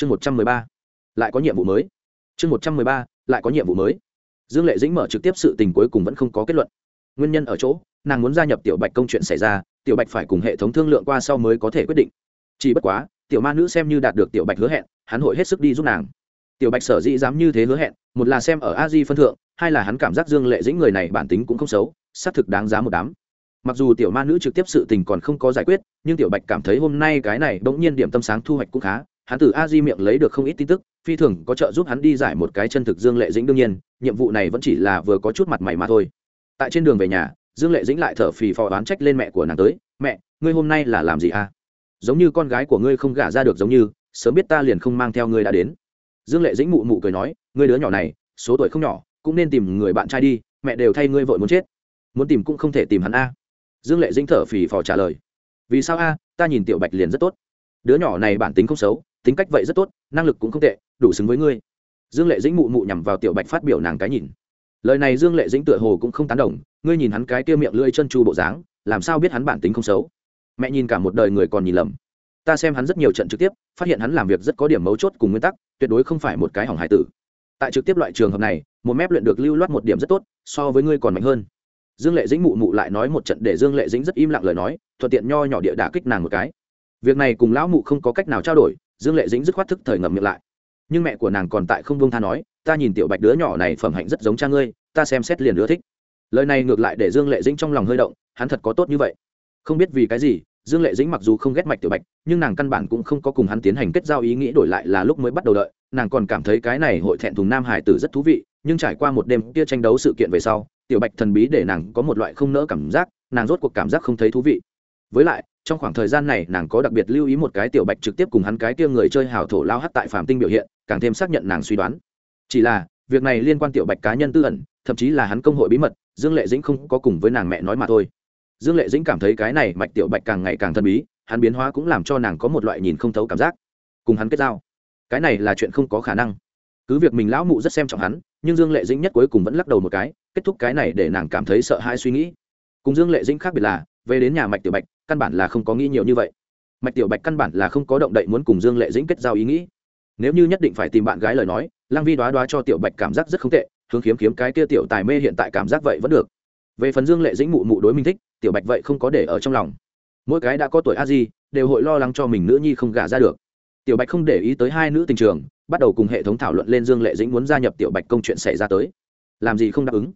chương một trăm mười ba, lại có nhiệm vụ mới. Chương một trăm mười ba, lại có nhiệm vụ mới. Dương lệ dĩnh mở trực tiếp sự tình cuối cùng vẫn không có kết luận. Nguyên nhân ở chỗ, nàng muốn gia nhập tiểu bạch công chuyện xảy ra, tiểu bạch phải cùng hệ thống thương lượng qua sau mới có thể quyết định. Chỉ bất quá, tiểu ma nữ xem như đạt được tiểu bạch hứa hẹn, hắn hội hết sức đi giúp nàng. Tiểu bạch sở dĩ dám như thế hứa hẹn, một là xem ở a di phân thượng, hai là hắn cảm giác dương lệ dĩnh người này bản tính cũng không xấu, xác thực đáng giá một đám. Mặc dù tiểu ma nữ trực tiếp sự tình còn không có giải quyết, nhưng tiểu bạch cảm thấy hôm nay cái này bỗng nhiên điểm tâm sáng thu hoạch cũng khá hắn từ a di miệng lấy được không ít tin tức, phi thường có trợ giúp hắn đi giải một cái chân thực dương lệ dĩnh đương nhiên, nhiệm vụ này vẫn chỉ là vừa có chút mặt mày mà thôi. Tại trên đường về nhà, dương lệ dĩnh lại thở phì phò oán trách lên mẹ của nàng tới, mẹ, ngươi hôm nay là làm gì à? Giống như con gái của ngươi không gả ra được giống như, sớm biết ta liền không mang theo ngươi đã đến. Dương lệ dĩnh mụ mụ cười nói, ngươi đứa nhỏ này, số tuổi không nhỏ, cũng nên tìm người bạn trai đi, mẹ đều thay ngươi vội muốn chết. Muốn tìm cũng không thể tìm hắn a. Dương lệ dĩnh thở phì phò trả lời, vì sao a? Ta nhìn tiểu bạch liền rất tốt. Đứa nhỏ này bản tính không xấu tính cách vậy rất tốt, năng lực cũng không tệ, đủ xứng với ngươi. Dương lệ dĩnh mụ mụ nhằm vào tiểu bạch phát biểu nàng cái nhìn. Lời này dương lệ dĩnh tựa hồ cũng không tán đồng, ngươi nhìn hắn cái kia miệng lưỡi chân chu bộ dáng, làm sao biết hắn bản tính không xấu? Mẹ nhìn cả một đời người còn nhìn lầm. Ta xem hắn rất nhiều trận trực tiếp, phát hiện hắn làm việc rất có điểm mấu chốt cùng nguyên tắc, tuyệt đối không phải một cái hỏng hải tử. Tại trực tiếp loại trường hợp này, một mép luyện được lưu loát một điểm rất tốt, so với ngươi còn mạnh hơn. Dương lệ dĩnh mụ mụ lại nói một trận để dương lệ dĩnh rất im lặng lời nói, thuận tiện nho nhỏ địa đả kích nàng một cái. Việc này cùng lão mụ không có cách nào trao đổi dương lệ dĩnh dứt khoát thức thời ngậm miệng lại. Nhưng mẹ của nàng còn tại không vương tha nói, ta nhìn tiểu bạch đứa nhỏ này phẩm hạnh rất giống cha ngươi, ta xem xét liền ưa thích. Lời này ngược lại để dương lệ dĩnh trong lòng hơi động, hắn thật có tốt như vậy. Không biết vì cái gì, dương lệ dĩnh mặc dù không ghét mạch tiểu bạch, nhưng nàng căn bản cũng không có cùng hắn tiến hành kết giao ý nghĩ đổi lại là lúc mới bắt đầu đợi, nàng còn cảm thấy cái này hội thẹn thùng nam hải tử rất thú vị, nhưng trải qua một đêm kia tranh đấu sự kiện về sau, tiểu bạch thần bí để nàng có một loại không nỡ cảm giác, nàng rốt cuộc cảm giác không thấy thú vị. Với lại trong khoảng thời gian này nàng có đặc biệt lưu ý một cái tiểu bạch trực tiếp cùng hắn cái kia người chơi hào thổ lao hắt tại phạm tinh biểu hiện, càng thêm xác nhận nàng suy đoán. Chỉ là, việc này liên quan tiểu bạch cá nhân tư ẩn, thậm chí là hắn công hội bí mật, dương lệ dĩnh không có cùng với nàng mẹ nói mà thôi. Dương lệ dĩnh cảm thấy cái này mạch tiểu bạch càng ngày càng thân bí, hắn biến hóa cũng làm cho nàng có một loại nhìn không thấu cảm giác. Cùng hắn kết giao, cái này là chuyện không có khả năng. Cứ việc mình lão mụ rất xem trọng hắn, nhưng dương lệ dĩnh nhất cuối cùng vẫn lắc đầu một cái, kết thúc cái này để nàng cảm thấy sợ hãi suy nghĩ. Cùng dương lệ dĩnh khác biệt là về đến nhà mạch tiểu bạch, căn bản là không có nghĩ nhiều như vậy. Mạch tiểu bạch căn bản là không có động đậy muốn cùng dương lệ dĩnh kết giao ý nghĩ. Nếu như nhất định phải tìm bạn gái lời nói lang vi đoá đoá cho tiểu bạch cảm giác rất không tệ, hướng kiếm kiếm cái kia tiểu tài mê hiện tại cảm giác vậy vẫn được. Về phần dương lệ dĩnh mụ mụ đối minh thích, tiểu bạch vậy không có để ở trong lòng. Mỗi cái đã có tuổi a di, đều hội lo lắng cho mình nữ nhi không gả ra được. Tiểu bạch không để ý tới hai nữ tình trường, bắt đầu cùng hệ thống thảo luận lên dương lệ dĩnh muốn gia nhập tiểu bạch công chuyện xảy ra tới. Làm gì không đáp ứng?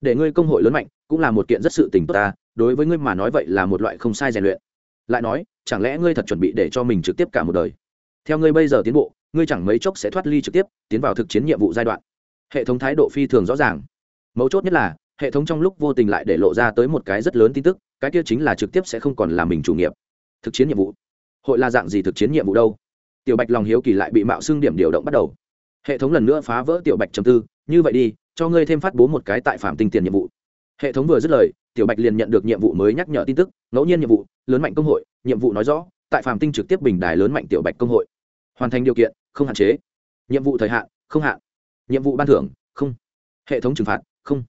Để ngươi công hội lớn mạnh, cũng là một kiện rất sự tình tốt ta đối với ngươi mà nói vậy là một loại không sai rèn luyện. Lại nói, chẳng lẽ ngươi thật chuẩn bị để cho mình trực tiếp cả một đời? Theo ngươi bây giờ tiến bộ, ngươi chẳng mấy chốc sẽ thoát ly trực tiếp, tiến vào thực chiến nhiệm vụ giai đoạn. Hệ thống thái độ phi thường rõ ràng. Mấu chốt nhất là, hệ thống trong lúc vô tình lại để lộ ra tới một cái rất lớn tin tức, cái kia chính là trực tiếp sẽ không còn là mình chủ nghiệp. Thực chiến nhiệm vụ. Hội là dạng gì thực chiến nhiệm vụ đâu? Tiểu bạch lòng hiếu kỳ lại bị mạo xưng điểm điều động bắt đầu. Hệ thống lần nữa phá vỡ tiểu bạch trầm tư, như vậy đi, cho ngươi thêm phát bố một cái tại phạm tinh tiền nhiệm vụ. Hệ thống vừa dứt lời tiểu bạch liền nhận được nhiệm vụ mới nhắc nhở tin tức, ngẫu nhiên nhiệm vụ, lớn mạnh công hội, nhiệm vụ nói rõ, tại phạm tinh trực tiếp bình đài lớn mạnh tiểu bạch công hội. Hoàn thành điều kiện, không hạn chế. Nhiệm vụ thời hạn, không hạn. Nhiệm vụ ban thưởng, không. Hệ thống trừng phạt, không.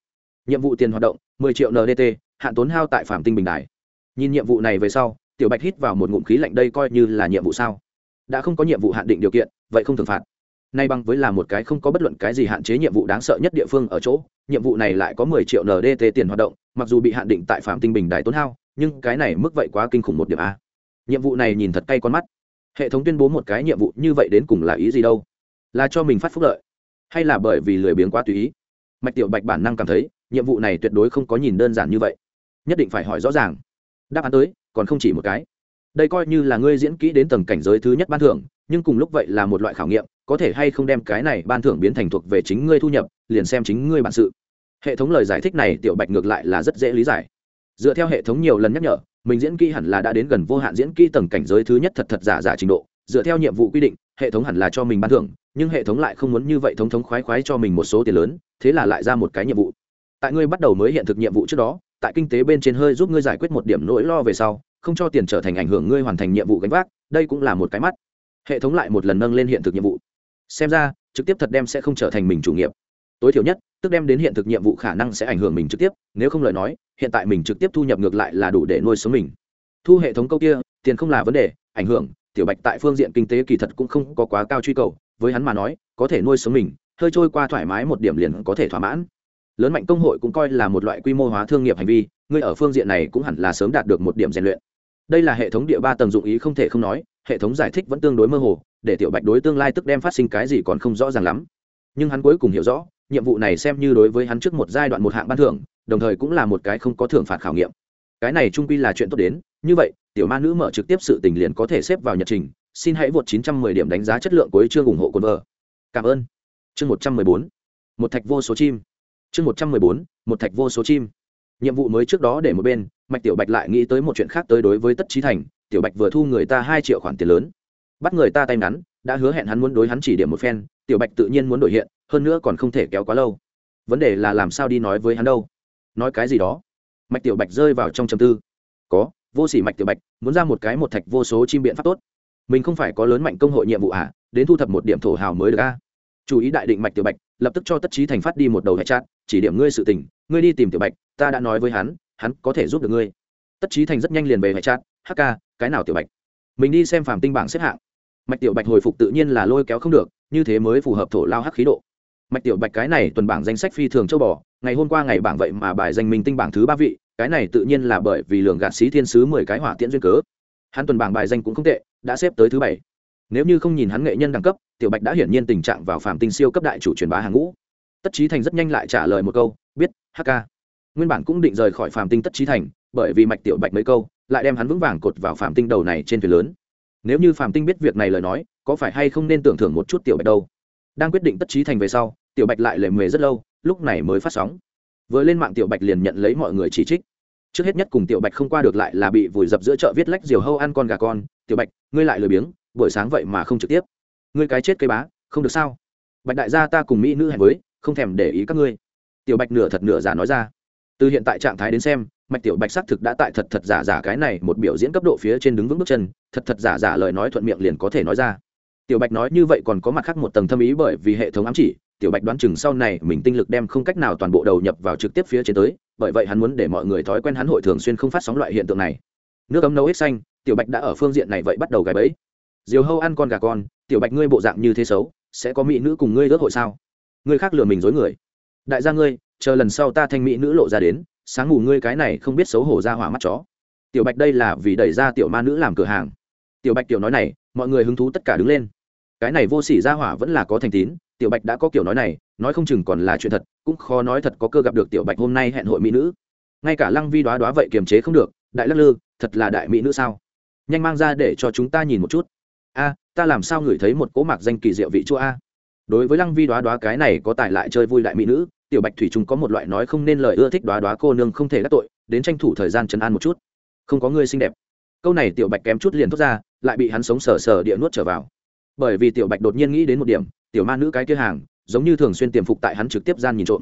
Nhiệm vụ tiền hoạt động 10 triệu ndt hạn tốn hao tại phạm tinh bình đài. Nhìn nhiệm vụ này về sau, tiểu bạch hít vào một ngụm khí lạnh đây coi như là nhiệm vụ sao? Đã không có nhiệm vụ hạn định điều kiện, vậy không thường phạt nay bằng với là một cái không có bất luận cái gì hạn chế nhiệm vụ đáng sợ nhất địa phương ở chỗ, nhiệm vụ này lại có 10 triệu ndt tiền hoạt động, mặc dù bị hạn định tại phạm tinh bình đài tốn hao, nhưng cái này mức vậy quá kinh khủng một điểm a. Nhiệm vụ này nhìn thật cay con mắt. Hệ thống tuyên bố một cái nhiệm vụ như vậy đến cùng là ý gì đâu? Là cho mình phát phúc lợi, hay là bởi vì lười biếng quá tùy ý? Mạch tiểu bạch bản năng cảm thấy, nhiệm vụ này tuyệt đối không có nhìn đơn giản như vậy. Nhất định phải hỏi rõ ràng. Đáp án tới, còn không chỉ một cái. Đây coi như là ngươi diễn kỹ đến tầng cảnh giới thứ nhất ban thưởng, nhưng cùng lúc vậy là một loại khảo nghiệm có thể hay không đem cái này ban thưởng biến thành thuộc về chính ngươi thu nhập, liền xem chính ngươi bản sự. Hệ thống lời giải thích này, tiểu bạch ngược lại là rất dễ lý giải. Dựa theo hệ thống nhiều lần nhắc nhở, mình diễn kỹ hẳn là đã đến gần vô hạn diễn kỹ tầng cảnh giới thứ nhất thật thật giả giả trình độ. Dựa theo nhiệm vụ quy định, hệ thống hẳn là cho mình ban thưởng, nhưng hệ thống lại không muốn như vậy thống thống khoái khoái cho mình một số tiền lớn, thế là lại ra một cái nhiệm vụ. Tại ngươi bắt đầu mới hiện thực nhiệm vụ trước đó, tại kinh tế bên trên hơi giúp ngươi giải quyết một điểm nỗi lo về sau, không cho tiền trở thành ảnh hưởng ngươi hoàn thành nhiệm vụ gánh vác, đây cũng là một cái mắt. Hệ thống lại một lần nâng lên hiện thực nhiệm vụ xem ra, trực tiếp thật đem sẽ không trở thành mình chủ nghiệp. Tối thiểu nhất, tức đem đến hiện thực nhiệm vụ khả năng sẽ ảnh hưởng mình trực tiếp, nếu không lời nói, hiện tại mình trực tiếp thu nhập ngược lại là đủ để nuôi sống mình. Thu hệ thống câu kia, tiền không là vấn đề, ảnh hưởng, tiểu bạch tại phương diện kinh tế kỳ thật cũng không có quá cao truy cầu, với hắn mà nói, có thể nuôi sống mình, hơi trôi qua thoải mái một điểm liền có thể thỏa mãn. Lớn mạnh công hội cũng coi là một loại quy mô hóa thương nghiệp hành vi ngươi ở phương diện này cũng hẳn là sớm đạt được một điểm rèn luyện đây là hệ thống địa ba tầng dụng ý không thể không nói, hệ thống giải thích vẫn tương đối mơ hồ, để tiểu bạch đối tương lai tức đem phát sinh cái gì còn không rõ ràng lắm. Nhưng hắn cuối cùng hiểu rõ, nhiệm vụ này xem như đối với hắn trước một giai đoạn một hạng ban thưởng, đồng thời cũng là một cái không có thưởng phạt khảo nghiệm. Cái này trung quy là chuyện tốt đến, như vậy, tiểu ma nữ mở trực tiếp sự tình liền có thể xếp vào nhật trình, xin hãy vượt 910 điểm đánh giá chất lượng cuối chương ủng hộ cồn vợ cảm ơn. Chương 114 một thạch vô số chim. Chương 114 một thạch vô số chim nhiệm vụ mới trước đó để một bên, mạch tiểu bạch lại nghĩ tới một chuyện khác tới đối với tất trí thành. Tiểu bạch vừa thu người ta hai triệu khoản tiền lớn. Bắt người ta tay ngắn, đã hứa hẹn hắn muốn đối hắn chỉ điểm một phen, tiểu bạch tự nhiên muốn đổi hiện, hơn nữa còn không thể kéo quá lâu. Vấn đề là làm sao đi nói với hắn đâu? Nói cái gì đó? Mạch tiểu bạch rơi vào trong trầm tư. Có, vô sỉ mạch tiểu bạch, muốn ra một cái một thạch vô số chim biện pháp tốt. Mình không phải có lớn mạnh công hội nhiệm vụ à? Đến thu thập một điểm thổ hào mới được a à? chú ý đại định mạch tiểu bạch lập tức cho tất trí thành phát đi một đầu hệ chát chỉ điểm ngươi sự tình, ngươi đi tìm tiểu bạch, ta đã nói với hắn hắn có thể giúp được ngươi. Tất trí thành rất nhanh liền về hệ chát hk cái nào tiểu bạch? Mình đi xem phàm tinh bảng xếp hạng. Mạch tiểu bạch hồi phục tự nhiên là lôi kéo không được, như thế mới phù hợp thổ lao hắc khí độ. Mạch tiểu bạch cái này tuần bảng danh sách phi thường châu bò, ngày hôm qua ngày bảng vậy mà bài danh minh tinh bảng thứ ba vị, cái này tự nhiên là bởi vì lường gạt sĩ thiên sứ mười cái hỏa tiễn duyên cớ. Hắn tuần bảng bài danh cũng không tệ, đã xếp tới thứ bảy nếu như không nhìn hắn nghệ nhân đẳng cấp, tiểu bạch đã hiển nhiên tình trạng vào phạm tinh siêu cấp đại chủ truyền bá hàng ngũ. Tất trí thành rất nhanh lại trả lời một câu, biết hk nguyên bản cũng định rời khỏi phạm tinh tất trí thành, bởi vì mạch tiểu bạch mấy câu, lại đem hắn vững vàng cột vào phạm tinh đầu này trên thuyền lớn. Nếu như phạm tinh biết việc này lời nói, có phải hay không nên tưởng thưởng một chút tiểu bạch đâu? Đang quyết định tất trí thành về sau, tiểu bạch lại lệ mề rất lâu, lúc này mới phát sóng. Vừa lên mạng tiểu bạch liền nhận lấy mọi người chỉ trích. Trước hết nhất cùng tiểu bạch không qua được lại là bị vùi dập giữa chợ viết lách diều hâu ăn con gà con. Tiểu bạch, ngươi lại lười biếng buổi sáng vậy mà không trực tiếp. Ngươi cái chết cây bá, không được sao? Bạch đại gia ta cùng mỹ nữ hẹn với, không thèm để ý các ngươi. Tiểu bạch nửa thật nửa giả nói ra. Từ hiện tại trạng thái đến xem, mạch tiểu bạch xác thực đã tại thật thật giả giả cái này một biểu diễn cấp độ phía trên đứng vững bước chân, thật thật giả giả lời nói thuận miệng liền có thể nói ra. Tiểu bạch nói như vậy còn có mặt khác một tầng thâm ý bởi vì hệ thống ám chỉ, tiểu bạch đoán chừng sau này mình tinh lực đem không cách nào toàn bộ đầu nhập vào trực tiếp phía trên tới, bởi vậy hắn muốn để mọi người thói quen hắn hội thường xuyên không phát sóng loại hiện tượng này. Nước ấm nấu ít xanh, tiểu bạch đã ở phương diện này vậy bắt đầu gài bẫy diều hâu ăn con gà con, tiểu bạch ngươi bộ dạng như thế xấu, sẽ có mỹ nữ cùng ngươi ước hội sao? Ngươi khác lừa mình dối người. Đại gia ngươi, chờ lần sau ta thanh mỹ nữ lộ ra đến, sáng ngủ ngươi cái này không biết xấu hổ ra hỏa mắt chó. Tiểu bạch đây là vì đẩy ra tiểu ma nữ làm cửa hàng. Tiểu bạch tiểu nói này, mọi người hứng thú tất cả đứng lên. Cái này vô sỉ ra hỏa vẫn là có thành tín, tiểu bạch đã có kiểu nói này, nói không chừng còn là chuyện thật, cũng khó nói thật có cơ gặp được tiểu bạch hôm nay hẹn hội mỹ nữ. Ngay cả lăng vi đoá đoá vậy kiềm chế không được, đại lắc lư, thật là đại mỹ nữ sao? Nhanh mang ra để cho chúng ta nhìn một chút a, ta làm sao ngửi thấy một cỗ mạc danh kỳ diệu vị chua a? Đối với lăng vi đoá đoá cái này có tài lại chơi vui đại mỹ nữ, tiểu bạch thủy trung có một loại nói không nên lời ưa thích đoá đoá cô nương không thể đắc tội, đến tranh thủ thời gian chấn an một chút. Không có người xinh đẹp. Câu này tiểu bạch kém chút liền thốt ra, lại bị hắn sống sờ sờ địa nuốt trở vào. Bởi vì tiểu bạch đột nhiên nghĩ đến một điểm, tiểu ma nữ cái kia hàng, giống như thường xuyên tiềm phục tại hắn trực tiếp gian nhìn trộm.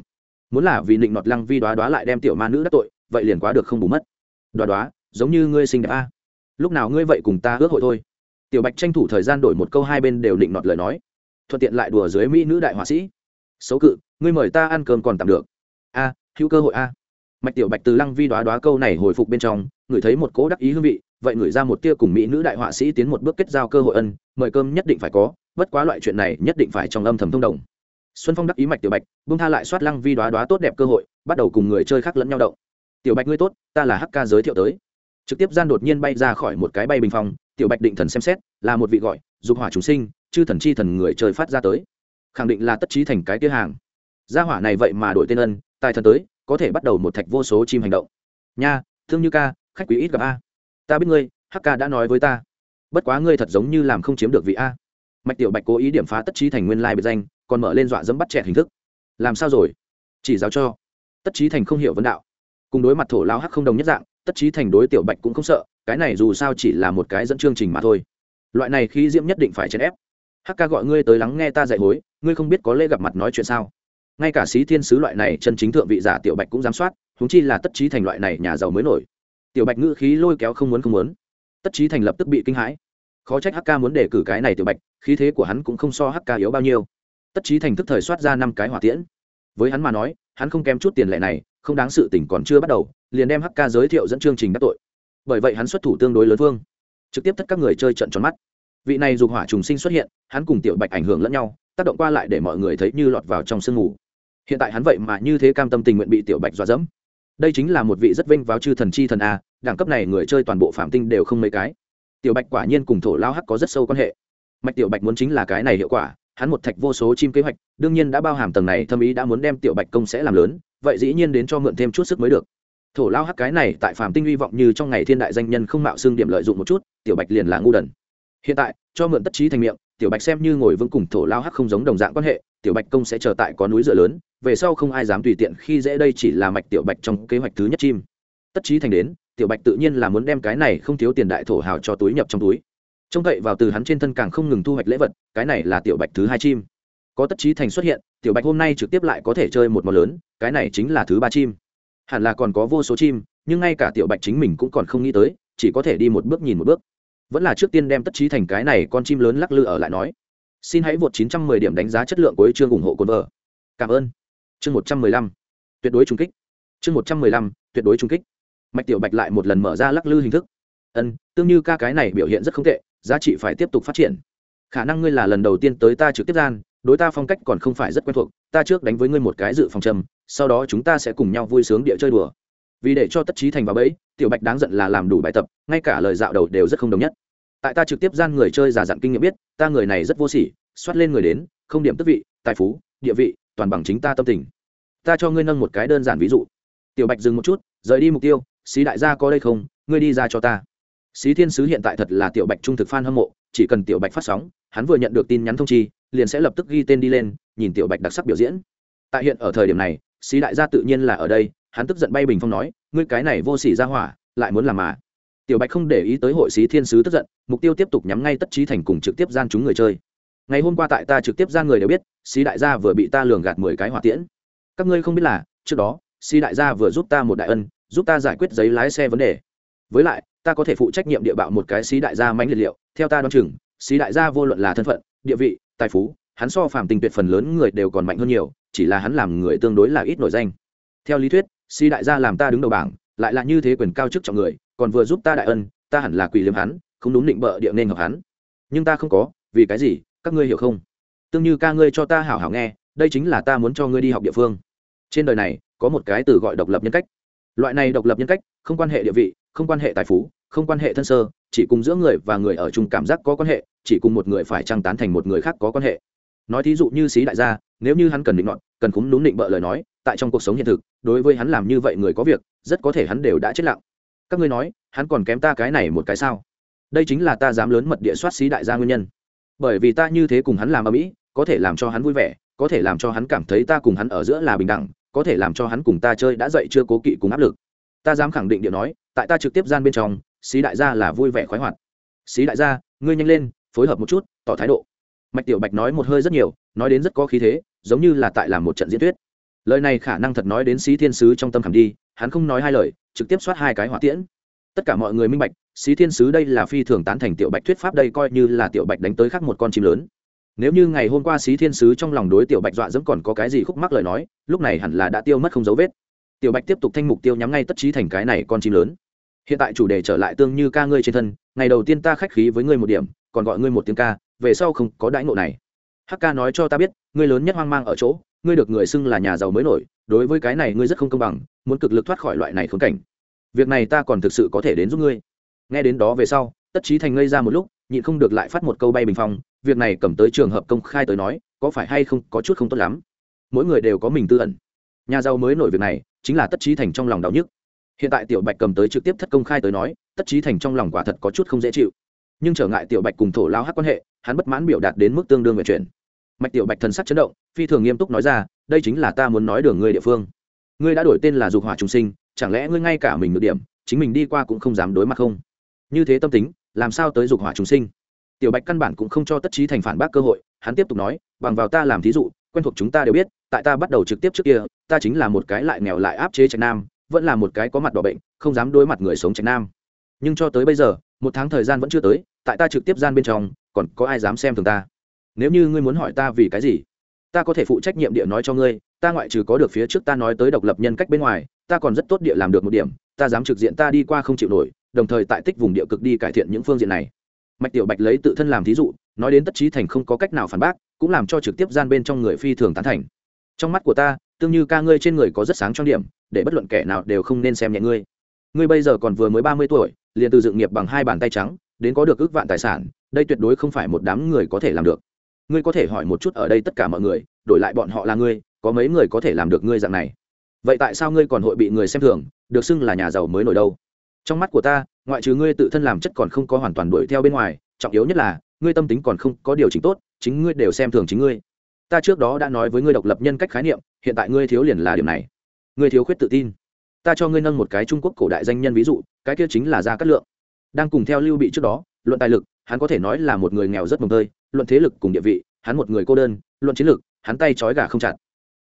Muốn là vì định nọt lăng vi đoá đoá lại đem tiểu ma nữ đắc tội, vậy liền quá được không bù mất. Đoá đoá, giống như ngươi xinh đẹp a. Lúc nào ngươi vậy cùng ta ước hội thôi? Tiểu bạch tranh thủ thời gian đổi một câu hai bên đều định nọt lời nói. Thuận tiện lại đùa dưới mỹ nữ đại họa sĩ. Xấu cự, ngươi mời ta ăn cơm còn tạm được. A, hữu cơ hội a. Mạch tiểu bạch từ lăng vi đoá đoá câu này hồi phục bên trong, ngửi thấy một cố đắc ý hương vị, vậy ngửi ra một tia cùng mỹ nữ đại họa sĩ tiến một bước kết giao cơ hội ân, mời cơm nhất định phải có, bất quá loại chuyện này nhất định phải trong âm thầm thông đồng. Xuân phong đắc ý mạch tiểu bạch bung tha lại soát lăng vi đoá đoá tốt đẹp cơ hội, bắt đầu cùng người chơi khác lẫn nhau động. Tiểu bạch ngươi tốt, ta là hk giới thiệu tới trực tiếp gian đột nhiên bay ra khỏi một cái bay bình phong, tiểu bạch định thần xem xét, là một vị gọi, dục hỏa chúng sinh, chư thần chi thần người trời phát ra tới. Khẳng định là tất trí thành cái kia hàng. Gia hỏa này vậy mà đổi tên ân, tài thần tới, có thể bắt đầu một thạch vô số chim hành động. Nha, thương như ca, khách quý ít gặp a. Ta biết ngươi hk đã nói với ta. Bất quá ngươi thật giống như làm không chiếm được vị a. Mạch tiểu bạch cố ý điểm phá tất trí thành nguyên lai biệt danh, còn mở lên dọa dẫm bắt trẻ hình thức. Làm sao rồi? Chỉ giáo cho. Tất trí thành không hiểu vấn đạo. Cùng đối mặt thổ lao hắc không đồng nhất dạng tất trí thành đối tiểu bạch cũng không sợ, cái này dù sao chỉ là một cái dẫn chương trình mà thôi. Loại này khi diễm nhất định phải chèn ép. Hắc ca gọi ngươi tới lắng nghe ta dạy hối, ngươi không biết có lễ gặp mặt nói chuyện sao? Ngay cả sĩ thiên sứ loại này chân chính thượng vị giả tiểu bạch cũng giám soát húng chi là tất trí thành loại này nhà giàu mới nổi. Tiểu bạch ngữ khí lôi kéo không muốn không muốn. Tất trí thành lập tức bị kinh hãi. Khó trách hk muốn đề cử cái này tiểu bạch, khí thế của hắn cũng không so hk yếu bao nhiêu. Tất trí thành thức thời soát ra năm cái hỏa tiễn. Với hắn mà nói, hắn không kém chút tiền lệ này, không đáng sự tỉnh còn chưa bắt đầu liền đem hk giới thiệu dẫn chương trình đắc tội. Bởi vậy hắn xuất thủ tương đối lớn vương, trực tiếp tất các người chơi trận tròn mắt. Vị này dục hỏa trùng sinh xuất hiện hắn cùng tiểu bạch ảnh hưởng lẫn nhau tác động qua lại để mọi người thấy như lọt vào trong sương mù. Hiện tại hắn vậy mà như thế cam tâm tình nguyện bị tiểu bạch dọa dẫm. Đây chính là một vị rất vinh vào chư thần chi thần a đẳng cấp này người chơi toàn bộ phạm tinh đều không mấy cái. Tiểu bạch quả nhiên cùng thổ lao hắc có rất sâu quan hệ. Mạch tiểu bạch muốn chính là cái này hiệu quả hắn một thạch vô số chim kế hoạch đương nhiên đã bao hàm tầng này thâm ý đã muốn đem tiểu bạch công sẽ làm lớn vậy dĩ nhiên đến cho mượn thêm chút sức mới được thổ lao hắc cái này tại phạm tinh hy vọng như trong ngày thiên đại danh nhân không mạo xương điểm lợi dụng một chút, tiểu bạch liền là ngu đần. Hiện tại, cho mượn tất trí thành miệng, tiểu bạch xem như ngồi vững cùng thổ lao hắc không giống đồng dạng quan hệ, tiểu bạch công sẽ chờ tại có núi dựa lớn, về sau không ai dám tùy tiện khi dễ đây chỉ là mạch tiểu bạch trong kế hoạch thứ nhất chim. Tất trí thành đến, tiểu bạch tự nhiên là muốn đem cái này không thiếu tiền đại thổ hào cho túi nhập trong túi. Trông cậy vào từ hắn trên thân càng không ngừng thu hoạch lễ vật, cái này là tiểu bạch thứ hai chim. Có tất trí thành xuất hiện, tiểu bạch hôm nay trực tiếp lại có thể chơi một món lớn, cái này chính là thứ ba chim hẳn là còn có vô số chim, nhưng ngay cả tiểu bạch chính mình cũng còn không nghĩ tới, chỉ có thể đi một bước nhìn một bước. Vẫn là trước tiên đem tất trí thành cái này con chim lớn lắc lư ở lại nói. Xin hãy vượt 910 điểm đánh giá chất lượng của chương ủng hộ cồn vợ cảm ơn. Chương 115. tuyệt đối trung kích. Chương 115. tuyệt đối trung kích. Mạch tiểu bạch lại một lần mở ra lắc lư hình thức. Ân, tương như ca cái này biểu hiện rất không tệ, giá trị phải tiếp tục phát triển. Khả năng ngươi là lần đầu tiên tới ta trực tiếp gian, đối ta phong cách còn không phải rất quen thuộc, ta trước đánh với ngươi một cái dự phòng trầm sau đó chúng ta sẽ cùng nhau vui sướng địa chơi đùa. Vì để cho tất trí thành vào bẫy, tiểu bạch đáng giận là làm đủ bài tập, ngay cả lời dạo đầu đều rất không đồng nhất. Tại ta trực tiếp gian người chơi già dặn kinh nghiệm biết, ta người này rất vô sỉ xoát lên người đến, không điểm tức vị, tài phú, địa vị, toàn bằng chính ta tâm tình. Ta cho ngươi nâng một cái đơn giản ví dụ. Tiểu bạch dừng một chút, rời đi mục tiêu, xí đại gia có đây không? Ngươi đi ra cho ta. Xí thiên sứ hiện tại thật là tiểu bạch trung thực f a n hâm mộ, chỉ cần tiểu bạch phát sóng, hắn vừa nhận được tin nhắn thông chi, liền sẽ lập tức ghi tên đi lên, nhìn tiểu bạch đặc sắc biểu diễn. Tại hiện ở thời điểm này xí đại gia tự nhiên là ở đây, hắn tức giận bay bình phong nói, ngươi cái này vô s ỉ ra hỏa, lại muốn làm mà. Tiểu bạch không để ý tới hội sĩ thiên sứ tức giận, mục tiêu tiếp tục nhắm ngay tất trí thành cùng trực tiếp gian chúng người chơi. Ngày hôm qua tại ta trực tiếp gian người đều biết sĩ đại gia vừa bị ta lường gạt mười cái hỏa tiễn. Các ngươi không biết là, trước đó sĩ đại gia vừa giúp ta một đại ân, giúp ta giải quyết giấy lái xe vấn đề. Với lại, ta có thể phụ trách nhiệm địa bạo một cái sĩ đại gia mánh liệt liệu, theo ta đoán chừng sĩ đại gia vô luận là thân phận, địa vị, tài phú, hắn so phàm tình tuyệt phần lớn người đều còn mạnh hơn nhiều chỉ là hắn làm người tương đối là ít nổi danh. Theo lý thuyết, si đại gia làm ta đứng đầu bảng, lại là như thế quyền cao chức trọng người, còn vừa giúp ta đại ân, ta hẳn là quỳ liếm hắn, không đúng định bợ địa nên hợp hắn. Nhưng ta không có, vì cái gì, các ngươi hiểu không? Tương như ca ngươi cho ta hảo hảo nghe, đây chính là ta muốn cho ngươi đi học địa phương. Trên đời này, có một cái từ gọi độc lập nhân cách. Loại này độc lập nhân cách, không quan hệ địa vị, không quan hệ tài phú, không quan hệ thân sơ, chỉ cùng giữa người và người ở chung cảm giác có quan hệ, chỉ cùng một người phải trăng tán thành một người khác có quan hệ. Nói thí dụ như xí đại gia nếu như hắn cần định nọt, cần cúng đúng định bợ lời nói, tại trong cuộc sống hiện thực, đối với hắn làm như vậy người có việc, rất có thể hắn đều đã chết lặng. Các ngươi nói, hắn còn kém ta cái này một cái sao? Đây chính là ta dám lớn mật địa soát xí đại gia nguyên nhân. Bởi vì ta như thế cùng hắn làm ở mỹ có thể làm cho hắn vui vẻ, có thể làm cho hắn cảm thấy ta cùng hắn ở giữa là bình đẳng, có thể làm cho hắn cùng ta chơi đã dậy chưa cố kỵ cùng áp lực. Ta dám khẳng định điện nói, tại ta trực tiếp gian bên trong, xí đại gia là vui vẻ khoái hoạt. Xí đại gia, ngươi nhanh lên, phối hợp một chút, tỏ thái độ. Mạch tiểu bạch nói một hơi rất nhiều, nói đến rất có khí thế giống như là tại làm một trận diễn thuyết. Lời này khả năng thật nói đến xí thiên sứ trong tâm khảm đi, hắn không nói hai lời, trực tiếp soát hai cái hỏa tiễn. Tất cả mọi người minh bạch, xí thiên sứ đây là phi thường tán thành tiểu bạch thuyết pháp đây coi như là tiểu bạch đánh tới khác một con chim lớn. Nếu như ngày hôm qua xí thiên sứ trong lòng đối tiểu bạch dọa dẫm còn có cái gì khúc mắc lời nói, lúc này hẳn là đã tiêu mất không dấu vết. Tiểu bạch tiếp tục thanh mục tiêu nhắm ngay tất trí thành cái này con chim lớn. Hiện tại chủ đề trở lại tương như ca ngươi trên thân, ngày đầu tiên ta khách khí với ngươi một điểm, còn gọi ngươi một tiếng ca, về sau không có đãi ngộ này hắc ca nói cho ta biết, ngươi lớn nhất hoang mang ở chỗ, ngươi được người xưng là nhà giàu mới nổi, đối với cái này ngươi rất không công bằng, muốn cực lực thoát khỏi loại này khốn cảnh. Việc này ta còn thực sự có thể đến giúp ngươi. Nghe đến đó về sau, tất trí thành ngây ra một lúc, nhịn không được lại phát một câu bay bình phong, việc này cầm tới trường hợp công khai tới nói, có phải hay không có chút không tốt lắm. Mỗi người đều có mình tư ẩn. Nhà giàu mới nổi việc này, chính là tất trí thành trong lòng đau nhức. Hiện tại tiểu bạch cầm tới trực tiếp thất công khai tới nói, tất trí thành trong lòng quả thật có chút không dễ chịu. Nhưng trở ngại tiểu bạch cùng thổ lao hát quan hệ hắn bất mãn biểu đạt đến mức tương đương về chuyển. Mạch tiểu bạch thần sắc chấn động, phi thường nghiêm túc nói ra, đây chính là ta muốn nói đường ngươi địa phương. Ngươi đã đổi tên là dục hỏa trung sinh, chẳng lẽ ngươi ngay cả mình được điểm, chính mình đi qua cũng không dám đối mặt không? Như thế tâm tính, làm sao tới dục hỏa trung sinh? Tiểu bạch căn bản cũng không cho tất trí thành phản bác cơ hội, hắn tiếp tục nói, bằng vào ta làm thí dụ, quen thuộc chúng ta đều biết, tại ta bắt đầu trực tiếp trước kia, ta chính là một cái lại nghèo lại áp chế trạch nam, vẫn là một cái có mặt đỏ bệnh, không dám đối mặt người sống trạch nam. Nhưng cho tới bây giờ một tháng thời gian vẫn chưa tới, tại ta trực tiếp gian bên trong, còn có ai dám xem thường ta? Nếu như ngươi muốn hỏi ta vì cái gì, ta có thể phụ trách nhiệm địa nói cho ngươi, ta ngoại trừ có được phía trước ta nói tới độc lập nhân cách bên ngoài, ta còn rất tốt địa làm được một điểm, ta dám trực diện ta đi qua không chịu nổi, đồng thời tại tích vùng địa cực đi cải thiện những phương diện này. Mạch tiểu bạch lấy tự thân làm thí dụ, nói đến tất trí thành không có cách nào phản bác, cũng làm cho trực tiếp gian bên trong người phi thường tán thành. Trong mắt của ta, tương như ca ngươi trên người có rất sáng trong điểm, để bất luận kẻ nào đều không nên xem nhẹ ngươi. Ngươi bây giờ còn vừa mới ba mươi tuổi liền từ dựng nghiệp bằng hai bàn tay trắng, đến có được ước vạn tài sản, đây tuyệt đối không phải một đám người có thể làm được. Ngươi có thể hỏi một chút ở đây tất cả mọi người, đổi lại bọn họ là ngươi, có mấy người có thể làm được ngươi dạng này? Vậy tại sao ngươi còn hội bị người xem thường, được xưng là nhà giàu mới nổi đâu? Trong mắt của ta, ngoại trừ ngươi tự thân làm chất còn không có hoàn toàn đuổi theo bên ngoài, trọng yếu nhất là, ngươi tâm tính còn không có điều chỉnh tốt, chính ngươi đều xem thường chính ngươi. Ta trước đó đã nói với ngươi độc lập nhân cách khái niệm, hiện tại ngươi thiếu liền là điểm này. Ngươi thiếu khuyết tự tin. Ta cho ngươi nâng một cái trung quốc cổ đại danh nhân ví dụ cái kia chính là gia cát lượng. Đang cùng theo lưu bị trước đó, luận tài lực, hắn có thể nói là một người nghèo rất mồng tơi, luận thế lực cùng địa vị, hắn một người cô đơn, luận chiến lược hắn tay trói gà không chặt.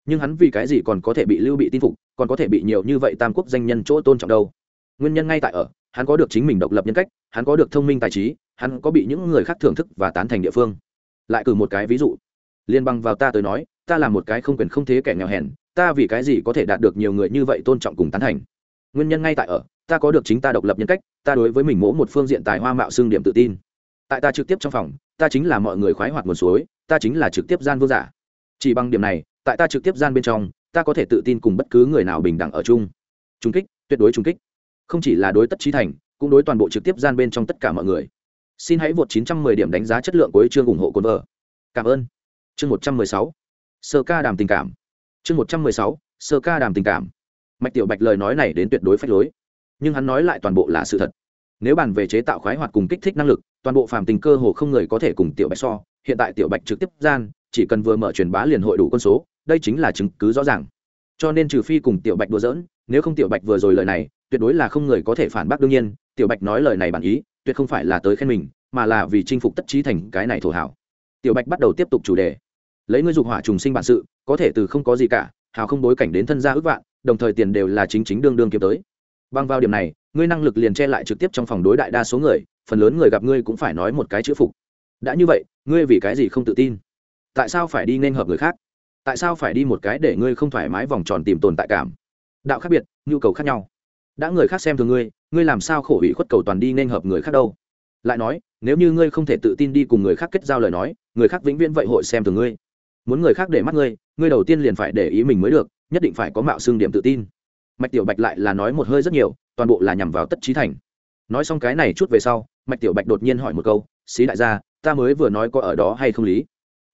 Nhưng hắn vì cái gì còn có thể bị lưu bị tin phục, còn có thể bị nhiều như vậy tam quốc danh nhân chỗ tôn trọng đâu? Nguyên nhân ngay tại ở, hắn có được chính mình độc lập nhân cách, hắn có được thông minh tài trí, hắn có bị những người khác thưởng thức và tán thành địa phương. Lại cử một cái ví dụ. Liên bang vào ta tới nói, ta là một cái không quyền không thế kẻ nghèo hèn, ta vì cái gì có thể đạt được nhiều người như vậy tôn trọng cùng tán thành? Nguyên nhân ngay tại ở ta có được chính ta độc lập nhân cách, ta đối với mình mỗi một phương diện tài hoa mạo xương điểm tự tin. Tại ta trực tiếp trong phòng, ta chính là mọi người khoái hoạt nguồn suối, ta chính là trực tiếp gian vương giả. Chỉ bằng điểm này, tại ta trực tiếp gian bên trong, ta có thể tự tin cùng bất cứ người nào bình đẳng ở chung. Trung kích, tuyệt đối trung kích. Không chỉ là đối tất trí thành, cũng đối toàn bộ trực tiếp gian bên trong tất cả mọi người. Xin hãy vượt 910 điểm đánh giá chất lượng của chương ủng hộ cồn vợ cảm ơn. Chương 116. sơ ca đàm tình cảm. Chương 116. sơ ca đàm tình cảm. Mạch tiểu bạch lời nói này đến tuyệt đối phách lối nhưng hắn nói lại toàn bộ là sự thật. Nếu bàn về chế tạo khoái hoạt cùng kích thích năng lực, toàn bộ phàm tình cơ hồ không người có thể cùng tiểu bạch so, hiện tại tiểu bạch trực tiếp gian, chỉ cần vừa mở truyền bá liền hội đủ con số, đây chính là chứng cứ rõ ràng. Cho nên trừ phi cùng tiểu bạch đùa giỡn, nếu không tiểu bạch vừa rồi lời này, tuyệt đối là không người có thể phản bác đương nhiên, tiểu bạch nói lời này bản ý, tuyệt không phải là tới khen mình, mà là vì chinh phục tất trí thành cái này thổ hảo. Tiểu bạch bắt đầu tiếp tục chủ đề. Lấy ngươi dục hỏa trùng sinh bản sự, có thể từ không có gì cả, hào không bối cảnh đến thân gia ước vạn, đồng thời tiền đều là chính chính đương đương kiếm tới bằng vào điểm này, ngươi năng lực liền che lại trực tiếp trong phòng đối đại đa số người, phần lớn người gặp ngươi cũng phải nói một cái chữ phục. Đã như vậy, ngươi vì cái gì không tự tin? Tại sao phải đi nên hợp người khác? Tại sao phải đi một cái để ngươi không thoải mái vòng tròn tìm tồn tại cảm? Đạo khác biệt, nhu cầu khác nhau. Đã người khác xem thường ngươi ngươi làm sao khổ bị khuất cầu toàn đi nên hợp người khác đâu? Lại nói, nếu như ngươi không thể tự tin đi cùng người khác kết giao lời nói, người khác vĩnh viễn vậy hội xem thường ngươi. Muốn người khác để mắt ngươi ngươi đầu tiên liền phải để ý mình mới được, nhất định phải có mạo xương điểm tự tin mạch tiểu bạch lại là nói một hơi rất nhiều, toàn bộ là nhằm vào tất trí thành. Nói xong cái này chút về sau, mạch tiểu bạch đột nhiên hỏi một câu, xí đại gia, ta mới vừa nói có ở đó hay không lý?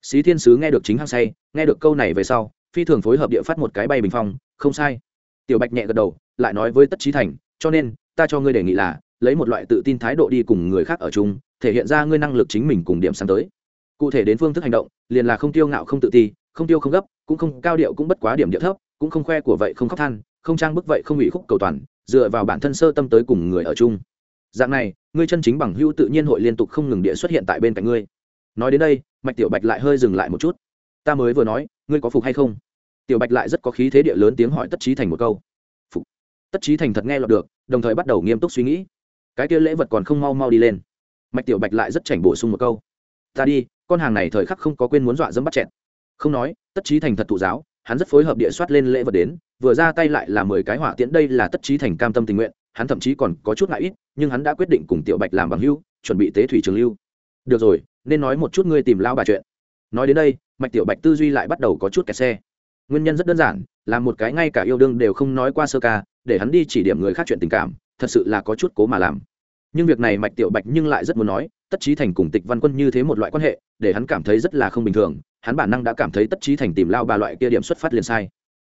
Xí thiên sứ nghe được chính hăng say, nghe được câu này về sau, phi thường phối hợp địa phát một cái bay bình phong, không sai. Tiểu bạch nhẹ gật đầu, lại nói với tất trí thành, cho nên, ta cho ngươi đề nghị là, lấy một loại tự tin thái độ đi cùng người khác ở chung, thể hiện ra ngươi năng lực chính mình cùng điểm sáng tới. Cụ thể đến phương thức hành động, liền là không tiêu ngạo không tự ti, không tiêu không gấp, cũng không cao điệu cũng bất quá điểm địa thấp, cũng không khoe của vậy không khóc than không trang bức vậy không ủy khúc cầu toàn, dựa vào bản thân sơ tâm tới cùng người ở chung. Dạng này, ngươi chân chính bằng hữu tự nhiên hội liên tục không ngừng địa xuất hiện tại bên cạnh ngươi. Nói đến đây, mạch tiểu bạch lại hơi dừng lại một chút. Ta mới vừa nói, ngươi có phục hay không? Tiểu bạch lại rất có khí thế địa lớn tiếng hỏi tất trí thành một câu. Phục. Tất trí thành thật nghe lọt được, đồng thời bắt đầu nghiêm túc suy nghĩ. Cái kia lễ vật còn không mau mau đi lên. Mạch tiểu bạch lại rất chảnh bổ sung một câu. Ta đi, con hàng này thời khắc không có quên muốn dọa dẫm bắt chẹt. không nói, tất trí thành thật thụ giáo hắn rất phối hợp địa soát lên lễ vật đến, vừa ra tay lại là mười cái hỏa tiễn, đây là tất trí thành cam tâm tình nguyện, hắn thậm chí còn có chút ngại ít, nhưng hắn đã quyết định cùng tiểu bạch làm bằng hưu chuẩn bị tế thủy trường lưu. Được rồi, nên nói một chút ngươi tìm lao bà chuyện. Nói đến đây, mạch tiểu bạch tư duy lại bắt đầu có chút kẹt xe. Nguyên nhân rất đơn giản, là một cái ngay cả yêu đương đều không nói qua sơ ca, để hắn đi chỉ điểm người khác chuyện tình cảm, thật sự là có chút cố mà làm. Nhưng việc này mạch tiểu bạch nhưng lại rất muốn nói tất trí thành cùng tịch văn quân như thế một loại quan hệ, để hắn cảm thấy rất là không bình thường, hắn bản năng đã cảm thấy tất trí thành tìm lao ba loại kia điểm xuất phát liền sai.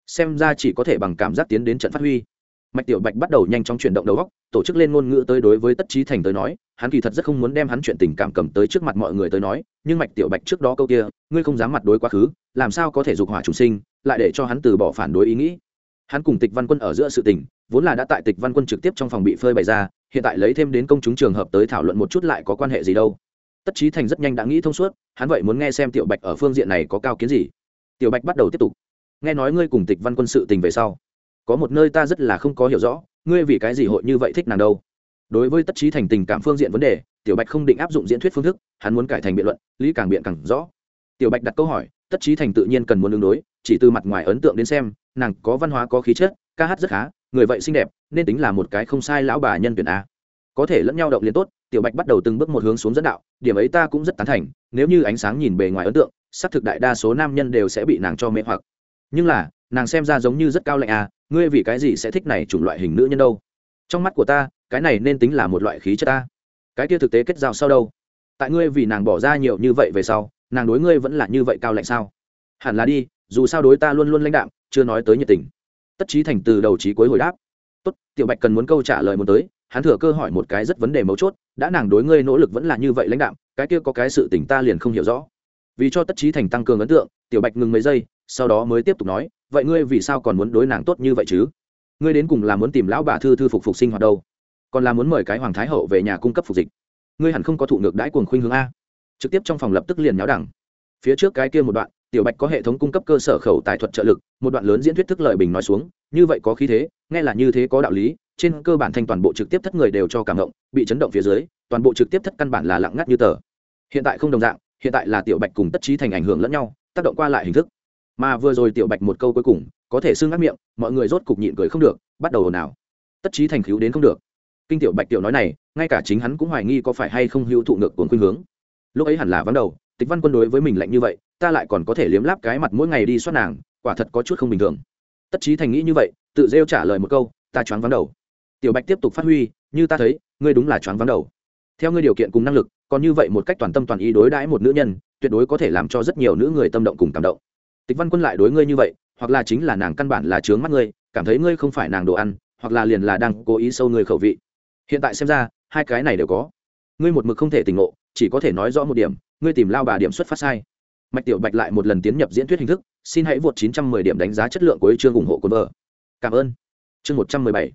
Xem ra chỉ có thể bằng cảm giác tiến đến trận phát huy. Mạch tiểu bạch bắt đầu nhanh chóng chuyển động đầu góc tổ chức lên ngôn ngữ tới đối với tất trí thành tới nói, hắn kỳ thật rất không muốn đem hắn chuyện tình cảm cầm tới trước mặt mọi người tới nói, nhưng mạch tiểu bạch trước đó câu kia, ngươi không dám mặt đối quá khứ, làm sao có thể dục hỏa chủ sinh, lại để cho hắn từ bỏ phản đối ý nghĩ. Hắn cùng tịch văn quân ở giữa sự tình, vốn là đã tại tịch văn quân trực tiếp trong phòng bị phơi bày ra hiện tại lấy thêm đến công chúng trường hợp tới thảo luận một chút lại có quan hệ gì đâu. Tất trí thành rất nhanh đã nghĩ thông suốt, hắn vậy muốn nghe xem tiểu bạch ở phương diện này có cao kiến gì. Tiểu bạch bắt đầu tiếp tục. Nghe nói ngươi cùng tịch văn quân sự tình về sau, có một nơi ta rất là không có hiểu rõ, ngươi vì cái gì hội như vậy thích nàng đâu? Đối với tất trí thành tình cảm phương diện vấn đề, tiểu bạch không định áp dụng diễn thuyết phương thức, hắn muốn cải thành biện luận, lý càng biện càng rõ. Tiểu bạch đặt câu hỏi, tất trí thành tự nhiên cần muốn ứng đối, chỉ từ mặt ngoài ấn tượng đến xem, nàng có văn hóa có khí chất, ca hát rất khá người vậy xinh đẹp, nên tính là một cái không sai lão bà nhân tuyển a. Có thể lẫn nhau động liên tốt, tiểu bạch bắt đầu từng bước một hướng xuống dẫn đạo, điểm ấy ta cũng rất tán thành, nếu như ánh sáng nhìn bề ngoài ấn tượng, xác thực đại đa số nam nhân đều sẽ bị nàng cho mê hoặc. Nhưng là, nàng xem ra giống như rất cao lạnh à ngươi vì cái gì sẽ thích này chủng loại hình nữ nhân đâu? Trong mắt của ta, cái này nên tính là một loại khí chất ta cái kia thực tế kết giao sau đâu? Tại ngươi vì nàng bỏ ra nhiều như vậy về sau, nàng đối ngươi vẫn là như vậy cao lạnh sao? Hẳn là đi, dù sao đối ta luôn luôn lãnh đạm, chưa nói tới nhiệt tình tất trí thành từ đầu trí cuối hồi đáp. Tốt, tiểu bạch cần muốn câu trả lời muốn tới. Hắn thừa cơ hỏi một cái rất vấn đề mấu chốt, đã nàng đối ngươi nỗ lực vẫn là như vậy lãnh đạm, cái kia có cái sự tỉnh ta liền không hiểu rõ. Vì cho tất trí thành tăng cường ấn tượng, tiểu bạch ngừng mấy giây, sau đó mới tiếp tục nói, vậy ngươi vì sao còn muốn đối nàng tốt như vậy chứ? Ngươi đến cùng là muốn tìm lão bà thư thư phục phục sinh hoạt đâu? Còn là muốn mời cái hoàng thái hậu về nhà cung cấp phục dịch? Ngươi hẳn không có thụ ngược đãi cuồng khuynh hướng a. Trực tiếp trong phòng lập tức liền nháo đẳng. Phía trước cái kia một đoạn tiểu bạch có hệ thống cung cấp cơ sở khẩu tài thuật trợ lực, một đoạn lớn diễn thuyết thức lợi bình nói xuống, như vậy có khí thế, nghe là như thế có đạo lý, trên cơ bản thanh toàn bộ trực tiếp thất người đều cho cảm động, bị chấn động phía dưới, toàn bộ trực tiếp thất căn bản là lặng ngắt như tờ. Hiện tại không đồng dạng, hiện tại là tiểu bạch cùng tất trí thành ảnh hưởng lẫn nhau, tác động qua lại hình thức. Mà vừa rồi tiểu bạch một câu cuối cùng, có thể xưng ngắt miệng, mọi người rốt cục nhịn cười không được, bắt đầu ồn ào. Tất trí thành cứu đến không được. Kinh tiểu bạch tiểu nói này, ngay cả chính hắn cũng hoài nghi có phải hay không hữu thụ ngược cuốn khuynh hướng. Lúc ấy hẳn là vắng đầu tịch văn quân đối với mình lạnh như vậy, ta lại còn có thể liếm láp cái mặt mỗi ngày đi soát nàng, quả thật có chút không bình thường. Tất trí thành nghĩ như vậy, tự rêu trả lời một câu, ta choáng vắng đầu. Tiểu bạch tiếp tục phát huy, như ta thấy, ngươi đúng là choáng vắng đầu. Theo ngươi điều kiện cùng năng lực, còn như vậy một cách toàn tâm toàn ý đối đãi một nữ nhân, tuyệt đối có thể làm cho rất nhiều nữ người tâm động cùng cảm động. Tịch văn quân lại đối ngươi như vậy, hoặc là chính là nàng căn bản là trướng mắt ngươi, cảm thấy ngươi không phải nàng đồ ăn, hoặc là liền là đang cố ý sâu ngươi khẩu vị. Hiện tại xem ra, hai cái này đều có. Ngươi một mực không thể tỉnh ngộ, chỉ có thể nói rõ một điểm ngươi tìm lao bà điểm xuất phát sai. Mạch tiểu bạch lại một lần tiến nhập diễn thuyết hình thức, xin hãy vượt 910 điểm đánh giá chất lượng của chương ủng hộ cồn vợ. Cảm ơn. Chương 117.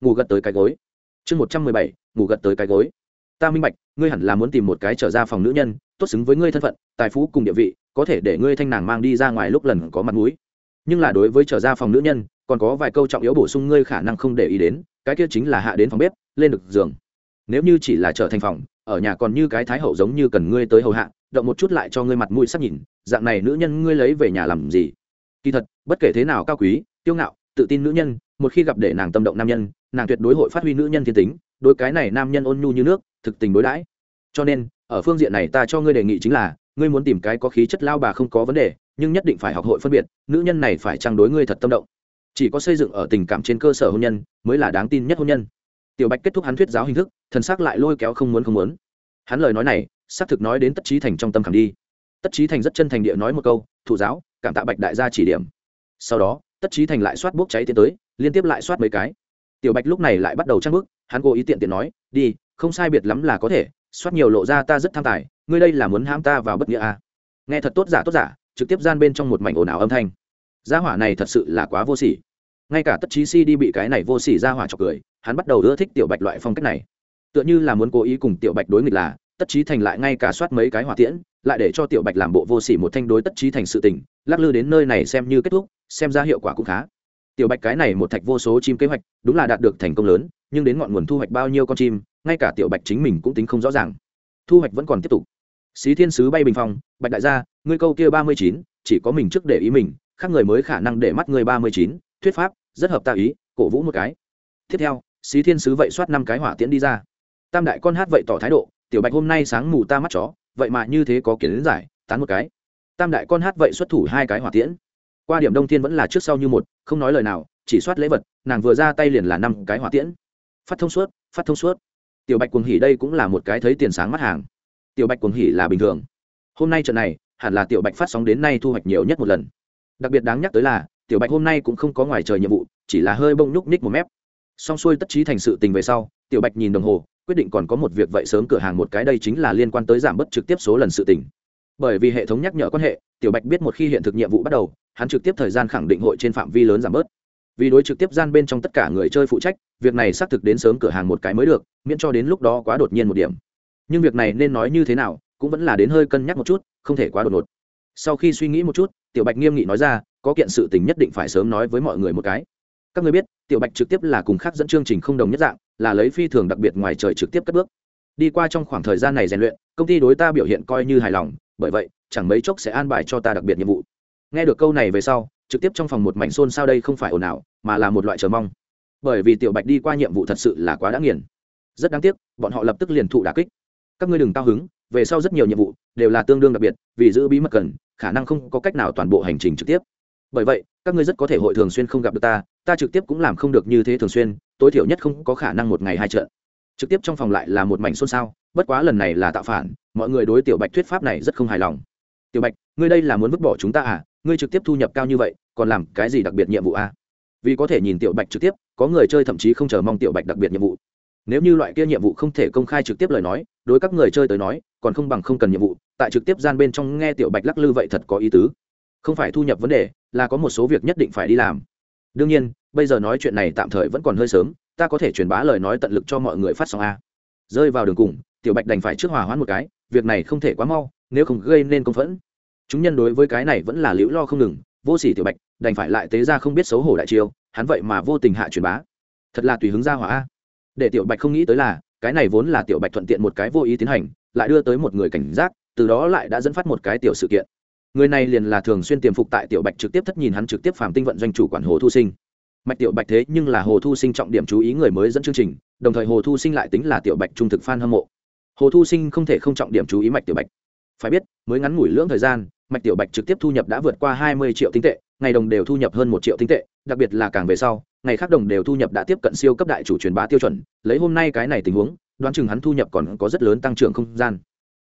ngủ gật tới cái gối. Chương 117. ngủ gật tới cái gối. Ta minh bạch, ngươi hẳn là muốn tìm một cái trở ra phòng nữ nhân, tốt xứng với ngươi thân phận, tài phú cùng địa vị, có thể để ngươi thanh nàng mang đi ra ngoài lúc lần có mặt mũi. Nhưng là đối với trở ra phòng nữ nhân, còn có vài câu trọng yếu bổ sung ngươi khả năng không để ý đến, cái kia chính là hạ đến phòng bếp, lên được giường nếu như chỉ là trở thành phòng, ở nhà còn như cái thái hậu giống như cần ngươi tới hầu hạ, động một chút lại cho ngươi mặt mũi sắc nhìn, dạng này nữ nhân ngươi lấy về nhà làm gì? Kỳ thật, bất kể thế nào cao quý tiêu ngạo, tự tin nữ nhân, một khi gặp để nàng tâm động nam nhân, nàng tuyệt đối hội phát huy nữ nhân thiên tính, đối cái này nam nhân ôn nhu như nước, thực tình đối đãi. Cho nên, ở phương diện này ta cho ngươi đề nghị chính là, ngươi muốn tìm cái có khí chất lao bà không có vấn đề, nhưng nhất định phải học hội phân biệt, nữ nhân này phải trang đối ngươi thật tâm động? Chỉ có xây dựng ở tình cảm trên cơ sở hôn nhân, mới là đáng tin nhất hôn nhân tiểu bạch kết thúc hắn thuyết giáo hình thức, thần s ắ c lại lôi kéo không muốn không muốn. Hắn lời nói này, xác thực nói đến tất trí thành trong tâm khảm đi. Tất trí thành rất chân thành địa nói một câu thụ giáo, cảm tạ bạch đại gia chỉ điểm. Sau đó, tất trí thành lại soát bốc cháy tiến tới, liên tiếp lại soát mấy cái. Tiểu bạch lúc này lại bắt đầu trang bức, hắn cố ý tiện tiện nói, đi, không sai biệt lắm là có thể, soát nhiều lộ ra ta rất tham tài, ngươi đây là muốn hãm ta vào bất nghĩa à. nghe thật tốt giả tốt giả, trực tiếp gian bên trong một mảnh ồn ào âm thanh. Gia hỏa này thật sự là quá vô sỉ. Ngay cả tất trí si đi bị cái này vô sỉ gia hỏa chọc cười hắn bắt đầu ưa thích tiểu bạch loại phong cách này. Tựa như là muốn cố ý cùng tiểu bạch đối nghịch là, tất trí thành lại ngay cả soát mấy cái hỏa tiễn, lại để cho tiểu bạch làm bộ vô sỉ một thanh đối tất trí thành sự tình, lắc lư đến nơi này xem như kết thúc, xem ra hiệu quả cũng khá. Tiểu bạch cái này một thạch vô số chim kế hoạch, đúng là đạt được thành công lớn, nhưng đến ngọn nguồn thu hoạch bao nhiêu con chim, ngay cả tiểu bạch chính mình cũng tính không rõ ràng. Thu hoạch vẫn còn tiếp tục. Xí thiên sứ bay bình phong, bạch đại gia, ngươi câu kia ba mươi chín, chỉ có mình trước để ý mình, khác người mới khả năng để mắt người ba mươi chín, thuyết pháp, rất hợp ta ý, cổ vũ một cái. Tiếp theo xí thiên sứ vậy soát năm cái hỏa tiễn đi ra. Tam đại con hát vậy tỏ thái độ, tiểu bạch, hôm nay sáng mù ta mắt chó, vậy mà như thế có kiến giải, tán một cái. Tam đại con hát vậy xuất thủ hai cái hỏa tiễn. Qua điểm đông thiên vẫn là trước sau như một, không nói lời nào, chỉ soát lễ vật, nàng vừa ra tay liền là năm cái hỏa tiễn. Phát thông suốt, phát thông suốt. Tiểu bạch cuồng hỉ đây cũng là một cái thấy tiền sáng mắt hàng. Tiểu bạch cuồng hỉ là bình thường. Hôm nay trận này, hẳn là tiểu bạch phát sóng đến nay thu hoạch nhiều nhất một lần. Đặc biệt đáng nhắc tới là, tiểu bạch hôm nay cũng không có ngoài trời nhiệm vụ, chỉ là hơi bông nhúc ních một mép xong xuôi tất trí thành sự tình về sau, tiểu bạch nhìn đồng hồ, quyết định còn có một việc vậy sớm cửa hàng một cái đây chính là liên quan tới giảm bớt trực tiếp số lần sự tình. Bởi vì hệ thống nhắc nhở quan hệ, tiểu bạch biết một khi hiện thực nhiệm vụ bắt đầu, hắn trực tiếp thời gian khẳng định hội trên phạm vi lớn giảm bớt. Vì đối trực tiếp gian bên trong tất cả người chơi phụ trách, việc này xác thực đến sớm cửa hàng một cái mới được, miễn cho đến lúc đó quá đột nhiên một điểm. Nhưng việc này nên nói như thế nào, cũng vẫn là đến hơi cân nhắc một chút, không thể quá đột ngột. Sau khi suy nghĩ một chút, tiểu bạch nghiêm nghị nói ra, có kiện sự tình nhất định phải sớm nói với mọi người một cái các người biết, tiểu bạch trực tiếp là cùng khác dẫn chương trình không đồng nhất dạng, là lấy phi thường đặc biệt ngoài trời trực tiếp cất bước. Đi qua trong khoảng thời gian này rèn luyện, công ty đối ta biểu hiện coi như hài lòng, bởi vậy, chẳng mấy chốc sẽ an bài cho ta đặc biệt nhiệm vụ. Nghe được câu này về sau, trực tiếp trong phòng một mảnh xôn sao đây không phải ồn ào, mà là một loại chờ mong. Bởi vì tiểu bạch đi qua nhiệm vụ thật sự là quá đã nghiền. Rất đáng tiếc, bọn họ lập tức liền thụ đà kích. Các ngươi đừng cao hứng, về sau rất nhiều nhiệm vụ đều là tương đương đặc biệt, vì giữ bí mật cần, khả năng không có cách nào toàn bộ hành trình trực tiếp bởi vậy, các ngươi rất có thể hội thường xuyên không gặp được ta ta trực tiếp cũng làm không được như thế thường xuyên, tối thiểu nhất không có khả năng một ngày hai trận. Trực tiếp trong phòng lại là một mảnh xôn xao, bất quá lần này là tạo phản, mọi người đối tiểu bạch thuyết pháp này rất không hài lòng. Tiểu bạch, ngươi đây là muốn vứt bỏ chúng ta à? Ngươi trực tiếp thu nhập cao như vậy, còn làm cái gì đặc biệt nhiệm vụ à? Vì có thể nhìn tiểu bạch trực tiếp, có người chơi thậm chí không chờ mong tiểu bạch đặc biệt nhiệm vụ. Nếu như loại kia nhiệm vụ không thể công khai trực tiếp lời nói, đối các người chơi tới nói, còn không bằng không cần nhiệm vụ, tại trực tiếp gian bên trong nghe tiểu bạch lắc lư vậy thật có ý tứ không phải thu nhập vấn đề, là có một số việc nhất định phải đi làm. Đương nhiên, bây giờ nói chuyện này tạm thời vẫn còn hơi sớm, ta có thể truyền bá lời nói tận lực cho mọi người phát sóng a. Rơi vào đường cùng, tiểu bạch đành phải trước hòa hoãn một cái, việc này không thể quá mau, nếu không gây nên công phẫn. Chúng nhân đối với cái này vẫn là liễu lo không ngừng, vô sỉ tiểu bạch đành phải lại tế ra không biết xấu hổ đại chiêu, hắn vậy mà vô tình hạ truyền bá. Thật là tùy hứng ra hỏa để tiểu bạch không nghĩ tới là, cái này vốn là tiểu bạch thuận tiện một cái vô ý tiến hành, lại đưa tới một người cảnh giác, từ đó lại đã dẫn phát một cái tiểu sự kiện người này liền là thường xuyên tiềm phục tại tiểu bạch trực tiếp thất nhìn hắn trực tiếp phàm tinh vận doanh chủ quản hồ thu sinh. Mạch tiểu bạch thế nhưng là hồ thu sinh trọng điểm chú ý người mới dẫn chương trình, đồng thời hồ thu sinh lại tính là tiểu bạch trung thực f a n hâm mộ. Hồ thu sinh không thể không trọng điểm chú ý mạch tiểu bạch. Phải biết, mới ngắn ngủi lưỡng thời gian, mạch tiểu bạch trực tiếp thu nhập đã vượt qua hai mươi triệu tinh tệ, ngày đồng đều thu nhập hơn một triệu tinh tệ, đặc biệt là càng về sau, ngày khác đồng đều thu nhập đã tiếp cận siêu cấp đại chủ truyền bá tiêu chuẩn, lấy hôm nay cái này tình huống, đoán chừng hắn thu nhập còn có rất lớn tăng trưởng không gian.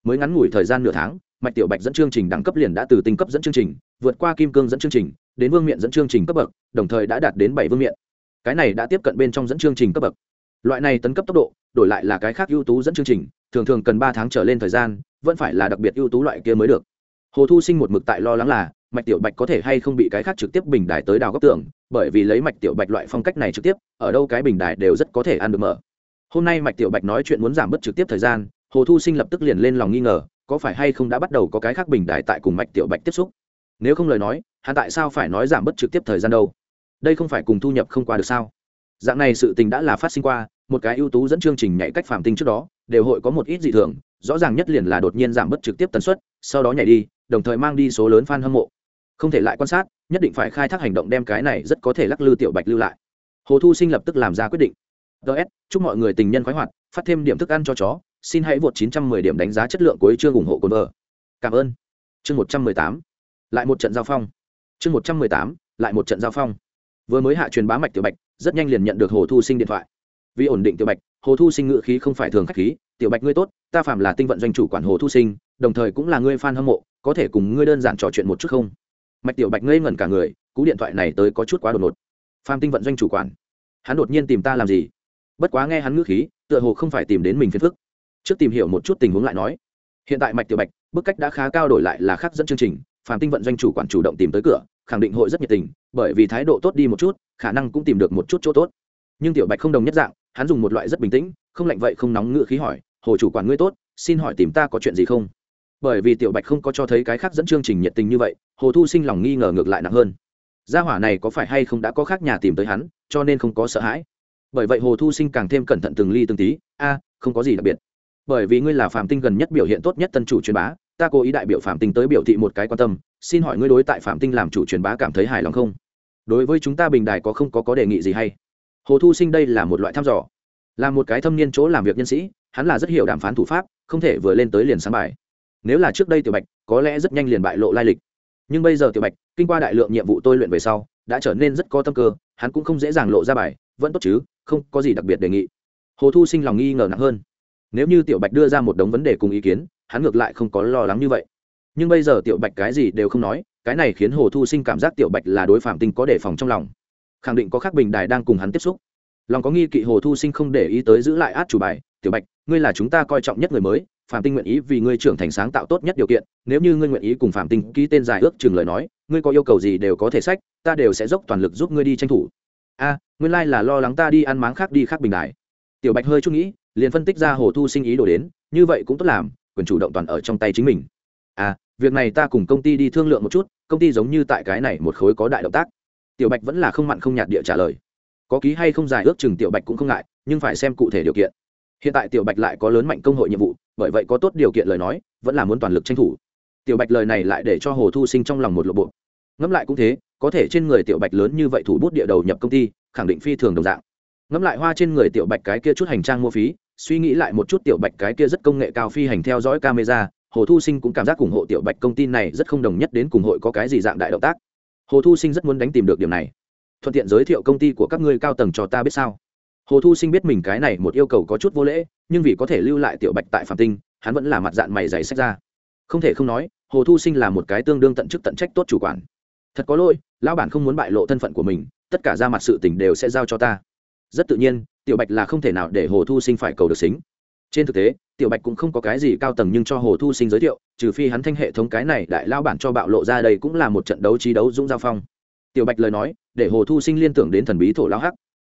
Mới ngắn ngủi thời gian nửa tháng mạch tiểu bạch dẫn chương trình đẳng cấp liền đã từ tinh cấp dẫn chương trình, vượt qua kim cương dẫn chương trình, đến vương miện dẫn chương trình cấp bậc, đồng thời đã đạt đến bảy vương miện. Cái này đã tiếp cận bên trong dẫn chương trình cấp bậc. Loại này tấn cấp tốc độ, đổi lại là cái khác ưu tú dẫn chương trình, thường thường cần ba tháng trở lên thời gian, vẫn phải là đặc biệt ưu tú loại kia mới được. Hồ thu sinh một mực tại lo lắng là, mạch tiểu bạch có thể hay không bị cái khác trực tiếp bình đài tới đào góc tường, bởi vì lấy mạch tiểu bạch loại phong cách này trực tiếp, ở đâu cái bình đài đều rất có thể ăn được mở. Hôm nay mạch tiểu bạch nói chuyện muốn giảm bớt trực tiếp thời gian, hồ thu sinh lập tức liền lên lòng nghi ngờ có phải hay không đã bắt đầu có cái khác bình đại tại cùng mạch tiểu bạch tiếp xúc? Nếu không lời nói, hắn tại sao phải nói giảm bớt trực tiếp thời gian đâu? Đây không phải cùng thu nhập không qua được sao? Dạng này sự tình đã là phát sinh qua, một cái ưu tú dẫn chương trình nhảy cách phạm tinh trước đó, đều hội có một ít dị thường, rõ ràng nhất liền là đột nhiên giảm bớt trực tiếp tần suất, sau đó nhảy đi, đồng thời mang đi số lớn f a n hâm mộ. Không thể lại quan sát, nhất định phải khai thác hành động đem cái này rất có thể lắc lư tiểu bạch lưu lại. Hồ thu sinh lập tức làm ra quyết định ts chúc mọi người tình nhân khoái hoạt, phát thêm điểm thức ăn cho chó, xin hãy vượt 910 điểm đánh giá chất lượng cuối chương ủng hộ cồn vợ. Cảm ơn. Chương 118 lại một trận giao phong. Chương 118 lại một trận giao phong. Vừa mới hạ truyền bá mạch tiểu bạch, rất nhanh liền nhận được hồ thu sinh điện thoại. Vì ổn định tiểu bạch, hồ thu sinh ngự khí không phải thường khách khí, tiểu bạch ngươi tốt, ta phạm là tinh vận doanh chủ quản hồ thu sinh, đồng thời cũng là ngươi fan hâm mộ, có thể cùng ngươi đơn giản trò chuyện một chút không? Mạch tiểu bạch ngây ngẩn cả người, cú điện thoại này tới có chút quá đột ngột. Phạm tinh vận doanh chủ quản, hắn đột nhiên tìm ta làm gì? Bất quá nghe hắn ngữ khí, tựa hồ không phải tìm đến mình phiền phức. Trước tìm hiểu một chút tình huống lại nói, hiện tại mạch tiểu bạch, bức cách đã khá cao đổi lại là khác dẫn chương trình phạm tinh vận doanh chủ quản chủ động tìm tới cửa, khẳng định hội rất nhiệt tình, bởi vì thái độ tốt đi một chút, khả năng cũng tìm được một chút chỗ tốt. Nhưng tiểu bạch không đồng nhất dạng, hắn dùng một loại rất bình tĩnh, không lạnh vậy không nóng ngựa khí hỏi, hồ chủ quản ngươi tốt, xin hỏi tìm ta có chuyện gì không? Bởi vì tiểu bạch không có cho thấy cái khác dẫn chương trình nhiệt tình như vậy, hồ thu sinh lòng nghi ngờ ngược lại nặng hơn. Gia hỏa này có phải hay không đã có khác nhà tìm tới hắn, cho nên không có sợ hãi bởi vậy hồ thu sinh càng thêm cẩn thận từng ly từng tí, a, không có gì đặc biệt. Bởi vì ngươi là phạm tinh gần nhất biểu hiện tốt nhất tân chủ truyền bá, ta cố ý đại biểu phạm tinh tới biểu thị một cái quan tâm, xin hỏi ngươi đối tại phạm tinh làm chủ truyền bá cảm thấy hài lòng không? Đối với chúng ta bình đài có không có có đề nghị gì hay? Hồ thu sinh đây là một loại thăm dò, là một cái thâm niên chỗ làm việc nhân sĩ, hắn là rất hiểu đàm phán thủ pháp, không thể vừa lên tới liền sáng bài. Nếu là trước đây tiểu bạch, có lẽ rất nhanh liền bại lộ lai lịch. Nhưng bây giờ tiểu bạch, kinh qua đại lượng nhiệm vụ tôi luyện về sau, đã trở nên rất có tâm cơ, hắn cũng không dễ dàng lộ ra bài vẫn tốt chứ, không có gì đặc biệt đề nghị. Hồ thu sinh lòng nghi ngờ nặng hơn. Nếu như tiểu bạch đưa ra một đống vấn đề cùng ý kiến, hắn ngược lại không có lo lắng như vậy. Nhưng bây giờ tiểu bạch cái gì đều không nói, cái này khiến hồ thu sinh cảm giác tiểu bạch là đối phạm tinh có đề phòng trong lòng. Khẳng định có khác bình đài đang cùng hắn tiếp xúc. Lòng có nghi kỵ hồ thu sinh không để ý tới giữ lại át chủ bài, tiểu bạch, ngươi là chúng ta coi trọng nhất người mới, phạm tinh nguyện ý vì ngươi trưởng thành sáng tạo tốt nhất điều kiện, nếu như ngươi nguyện ý cùng phạm tinh ký tên dài ước chừng lời nói, ngươi có yêu cầu gì đều có thể sách, ta đều sẽ dốc toàn lực giúp ngươi đi tranh thủ a, nguyên lai là lo lắng ta đi ăn máng khác đi khác bình đại. Tiểu bạch hơi chút nghĩ, liền phân tích ra hồ thu sinh ý đồ đến, như vậy cũng tốt làm, quyền chủ động toàn ở trong tay chính mình. À việc này ta cùng công ty đi thương lượng một chút, công ty giống như tại cái này một khối có đại động tác. Tiểu bạch vẫn là không mặn không nhạt địa trả lời. Có ký hay không dài ước chừng tiểu bạch cũng không ngại, nhưng phải xem cụ thể điều kiện. Hiện tại tiểu bạch lại có lớn mạnh công hội nhiệm vụ, bởi vậy có tốt điều kiện lời nói, vẫn là muốn toàn lực tranh thủ. Tiểu bạch lời này lại để cho hồ thu sinh trong lòng một lộ bộ. Ngẫm lại cũng thế có thể trên người tiểu bạch lớn như vậy thủ bút địa đầu nhập công ty, khẳng định phi thường đồng dạng. Ngẫm lại hoa trên người tiểu bạch cái kia chút hành trang mua phí, suy nghĩ lại một chút tiểu bạch cái kia rất công nghệ cao phi hành theo dõi camera, hồ thu sinh cũng cảm giác ủng hộ tiểu bạch công ty này rất không đồng nhất đến cùng hội có cái gì dạng đại động tác. Hồ thu sinh rất muốn đánh tìm được điểm này. Thuận tiện giới thiệu công ty của các ngươi cao tầng cho ta biết sao? Hồ thu sinh biết mình cái này một yêu cầu có chút vô lễ, nhưng vì có thể lưu lại tiểu bạch tại phạm tinh, hắn vẫn là mặt dạng mày dày sách ra. Không thể không nói, hồ thu sinh là một cái tương đương tận chức tận trách tốt chủ quản thật có lỗi, lão bản không muốn bại lộ thân phận của mình, tất cả ra mặt sự tình đều sẽ giao cho ta. Rất tự nhiên, tiểu bạch là không thể nào để hồ thu sinh phải cầu được xính. Trên thực tế, tiểu bạch cũng không có cái gì cao tầng nhưng cho hồ thu sinh giới thiệu, trừ phi hắn thanh hệ thống cái này đại lao bản cho bạo lộ ra đây cũng là một trận đấu trí đấu dũng giao phong. Tiểu bạch lời nói, để hồ thu sinh liên tưởng đến thần bí thổ lao hắc.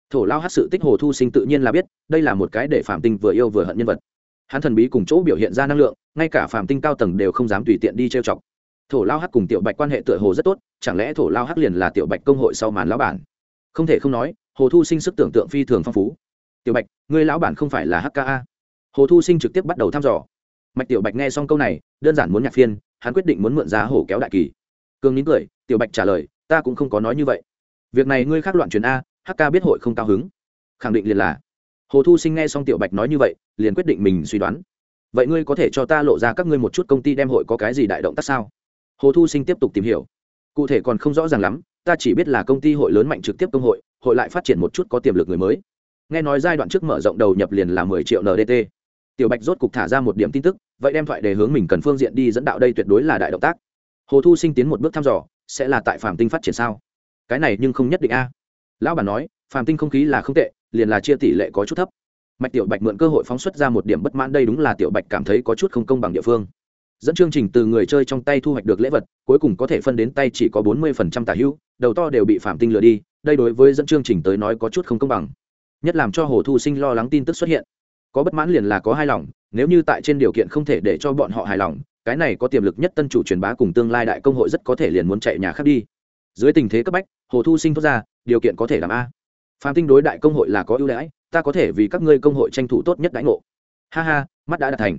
Thổ lao hắc sự tích hồ thu sinh tự nhiên là biết, đây là một cái để phạm tinh vừa yêu vừa hận nhân vật. Hắn thần bí cùng chỗ biểu hiện ra năng lượng, ngay cả phạm tinh cao tầng đều không dám tùy tiện đi trêu chọc thổ lao hắc cùng tiểu bạch quan hệ tựa hồ rất tốt, chẳng lẽ thổ lao hắc liền là tiểu bạch công hội sau màn lão bản? Không thể không nói, hồ thu sinh sức tưởng tượng phi thường phong phú. Tiểu bạch người lão bản không phải là hka hồ thu sinh trực tiếp bắt đầu thăm dò. Mạch tiểu bạch nghe xong câu này, đơn giản muốn nhạc phiên, hắn quyết định muốn mượn giá hổ kéo đại kỳ. Cường nín cười, tiểu bạch trả lời, ta cũng không có nói như vậy. Việc này ngươi khác loạn truyền a hk biết hội không cao hứng. Khẳng định liền là. Hồ thu sinh nghe xong tiểu bạch nói như vậy, liền quyết định mình suy đoán. Vậy ngươi có thể cho ta lộ ra các ngươi một chút công ty đem hội có cái gì đại động tác sao? Hồ thu sinh tiếp tục tìm hiểu. Cụ thể còn không rõ ràng lắm, ta chỉ biết là công ty hội lớn mạnh trực tiếp công hội hội lại phát triển một chút có tiềm lực người mới. Nghe nói giai đoạn trước mở rộng đầu nhập liền là mười triệu ndt. Tiểu bạch rốt cục thả ra một điểm tin tức, vậy đem thoại đề hướng mình cần phương diện đi dẫn đạo đây tuyệt đối là đại động tác. Hồ thu sinh tiến một bước thăm dò, sẽ là tại phạm tinh phát triển sao? Cái này nhưng không nhất định a. Lão bản nói phạm tinh không khí là không tệ, liền là chia tỷ lệ có chút thấp. Mạch tiểu bạch mượn cơ hội phóng xuất ra một điểm bất mãn đây đúng là tiểu bạch cảm thấy có chút không công bằng địa phương dẫn chương trình từ người chơi trong tay thu hoạch được lễ vật, cuối cùng có thể phân đến tay chỉ có bốn mươi phần trăm tả hữu, đầu to đều bị phạm tinh lừa đi, đây đối với dẫn chương trình tới nói có chút không công bằng. Nhất làm cho hồ thu sinh lo lắng tin tức xuất hiện. Có bất mãn liền là có hài lòng, nếu như tại trên điều kiện không thể để cho bọn họ hài lòng, cái này có tiềm lực nhất tân chủ truyền bá cùng tương lai đại công hội rất có thể liền muốn chạy nhà khác đi. Dưới tình thế cấp bách, hồ thu sinh thốt ra, điều kiện có thể làm a. Phạm tinh đối đại công hội là có ưu đãi, ta có thể vì các ngươi công hội tranh thủ tốt nhất đãi ngộ. Ha ha, mắt đã đạt thành.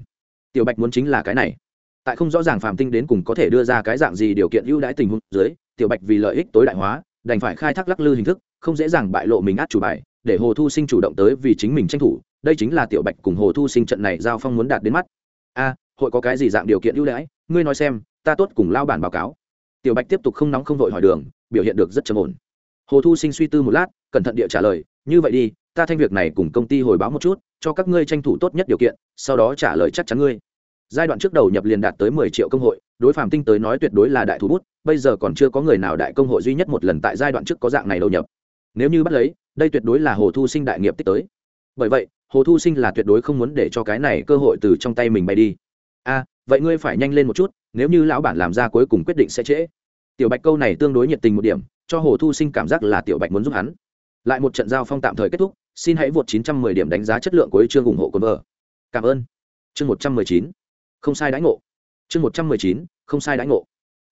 Tiểu bạch muốn chính là cái này tại không rõ ràng phạm tinh đến cùng có thể đưa ra cái dạng gì điều kiện ưu đãi tình huống dưới, tiểu bạch vì lợi ích tối đại hóa, đành phải khai thác lắc lư hình thức, không dễ dàng bại lộ mình át chủ bài, để hồ thu sinh chủ động tới vì chính mình tranh thủ. Đây chính là tiểu bạch cùng hồ thu sinh trận này giao phong muốn đạt đến mắt. A, hội có cái gì dạng điều kiện ưu đãi? Ngươi nói xem, ta tốt cùng lao bản báo cáo. Tiểu bạch tiếp tục không nóng không vội hỏi đường, biểu hiện được rất trầm ổn. Hồ thu sinh suy tư một lát, cẩn thận địa trả lời, như vậy đi, ta thanh việc này cùng công ty hồi báo một chút, cho các ngươi tranh thủ tốt nhất điều kiện, sau đó trả lời chắc chắn ngươi giai đoạn trước đầu nhập liền đạt tới mười triệu công hội, đối phàm tinh tới nói tuyệt đối là đại thú bút, bây giờ còn chưa có người nào đại công hội duy nhất một lần tại giai đoạn trước có dạng này đầu nhập. Nếu như bắt lấy, đây tuyệt đối là hồ thu sinh đại nghiệp tích tới. Bởi vậy, hồ thu sinh là tuyệt đối không muốn để cho cái này cơ hội từ trong tay mình bay đi. A à, vậy ngươi phải nhanh lên một chút, nếu như lão bản làm ra cuối cùng quyết định sẽ trễ. Tiểu bạch câu này tương đối nhiệt tình một điểm, cho hồ thu sinh cảm giác là tiểu bạch muốn giúp hắn. Lại một trận giao phong tạm thời kết thúc, xin hãy vượt 910 điểm đánh giá chất lượng của chương ủng hộ quân vợ. Cảm ơn. Chương 119 không sai đãi ngộ. Chương 119 không sai đãi ngộ.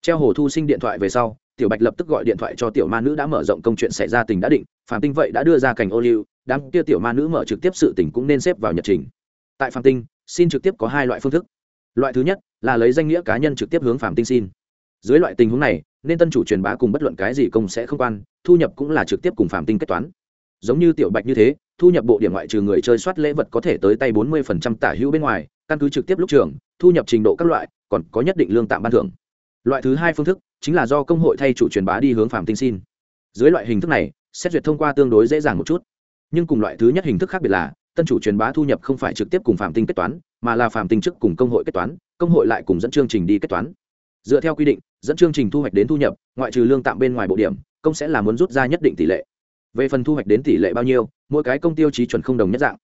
Treo hồ thu sinh điện thoại về sau, tiểu bạch lập tức gọi điện thoại cho tiểu ma nữ đã mở rộng công chuyện xảy ra tình đã định phạm tinh vậy đã đưa ra cảnh ô liu, đám kia tiểu ma nữ mở trực tiếp sự tình cũng nên xếp vào nhật trình. Tại phạm tinh, xin trực tiếp có hai loại phương thức. Loại thứ nhất là lấy danh nghĩa cá nhân trực tiếp hướng phạm tinh xin. Dưới loại tình huống này, nên tân chủ truyền bá cùng bất luận cái gì công sẽ không quan, thu nhập cũng là trực tiếp cùng phạm tinh kết toán. Giống như tiểu bạch như thế, thu nhập bộ điểm ngoại trừ người chơi soát lễ vật có thể tới tay bốn mươi tả hữu bên ngoài căn cứ trực tiếp lúc trường, thu nhập trình độ các loại, còn có nhất định lương tạm ban thưởng. Loại thứ hai phương thức chính là do công hội thay chủ truyền bá đi hướng phạm tinh xin. Dưới loại hình thức này, xét duyệt thông qua tương đối dễ dàng một chút. Nhưng cùng loại thứ nhất hình thức khác biệt là, tân chủ truyền bá thu nhập không phải trực tiếp cùng phạm tinh kết toán, mà là phạm tinh chức cùng công hội kết toán, công hội lại cùng dẫn chương trình đi kết toán. Dựa theo quy định, dẫn chương trình thu hoạch đến thu nhập, ngoại trừ lương tạm bên ngoài bộ điểm, công sẽ là muốn rút ra nhất định tỷ lệ. Về phần thu hoạch đến tỷ lệ bao nhiêu, mỗi cái công tiêu chí chuẩn không đồng nhất dạng.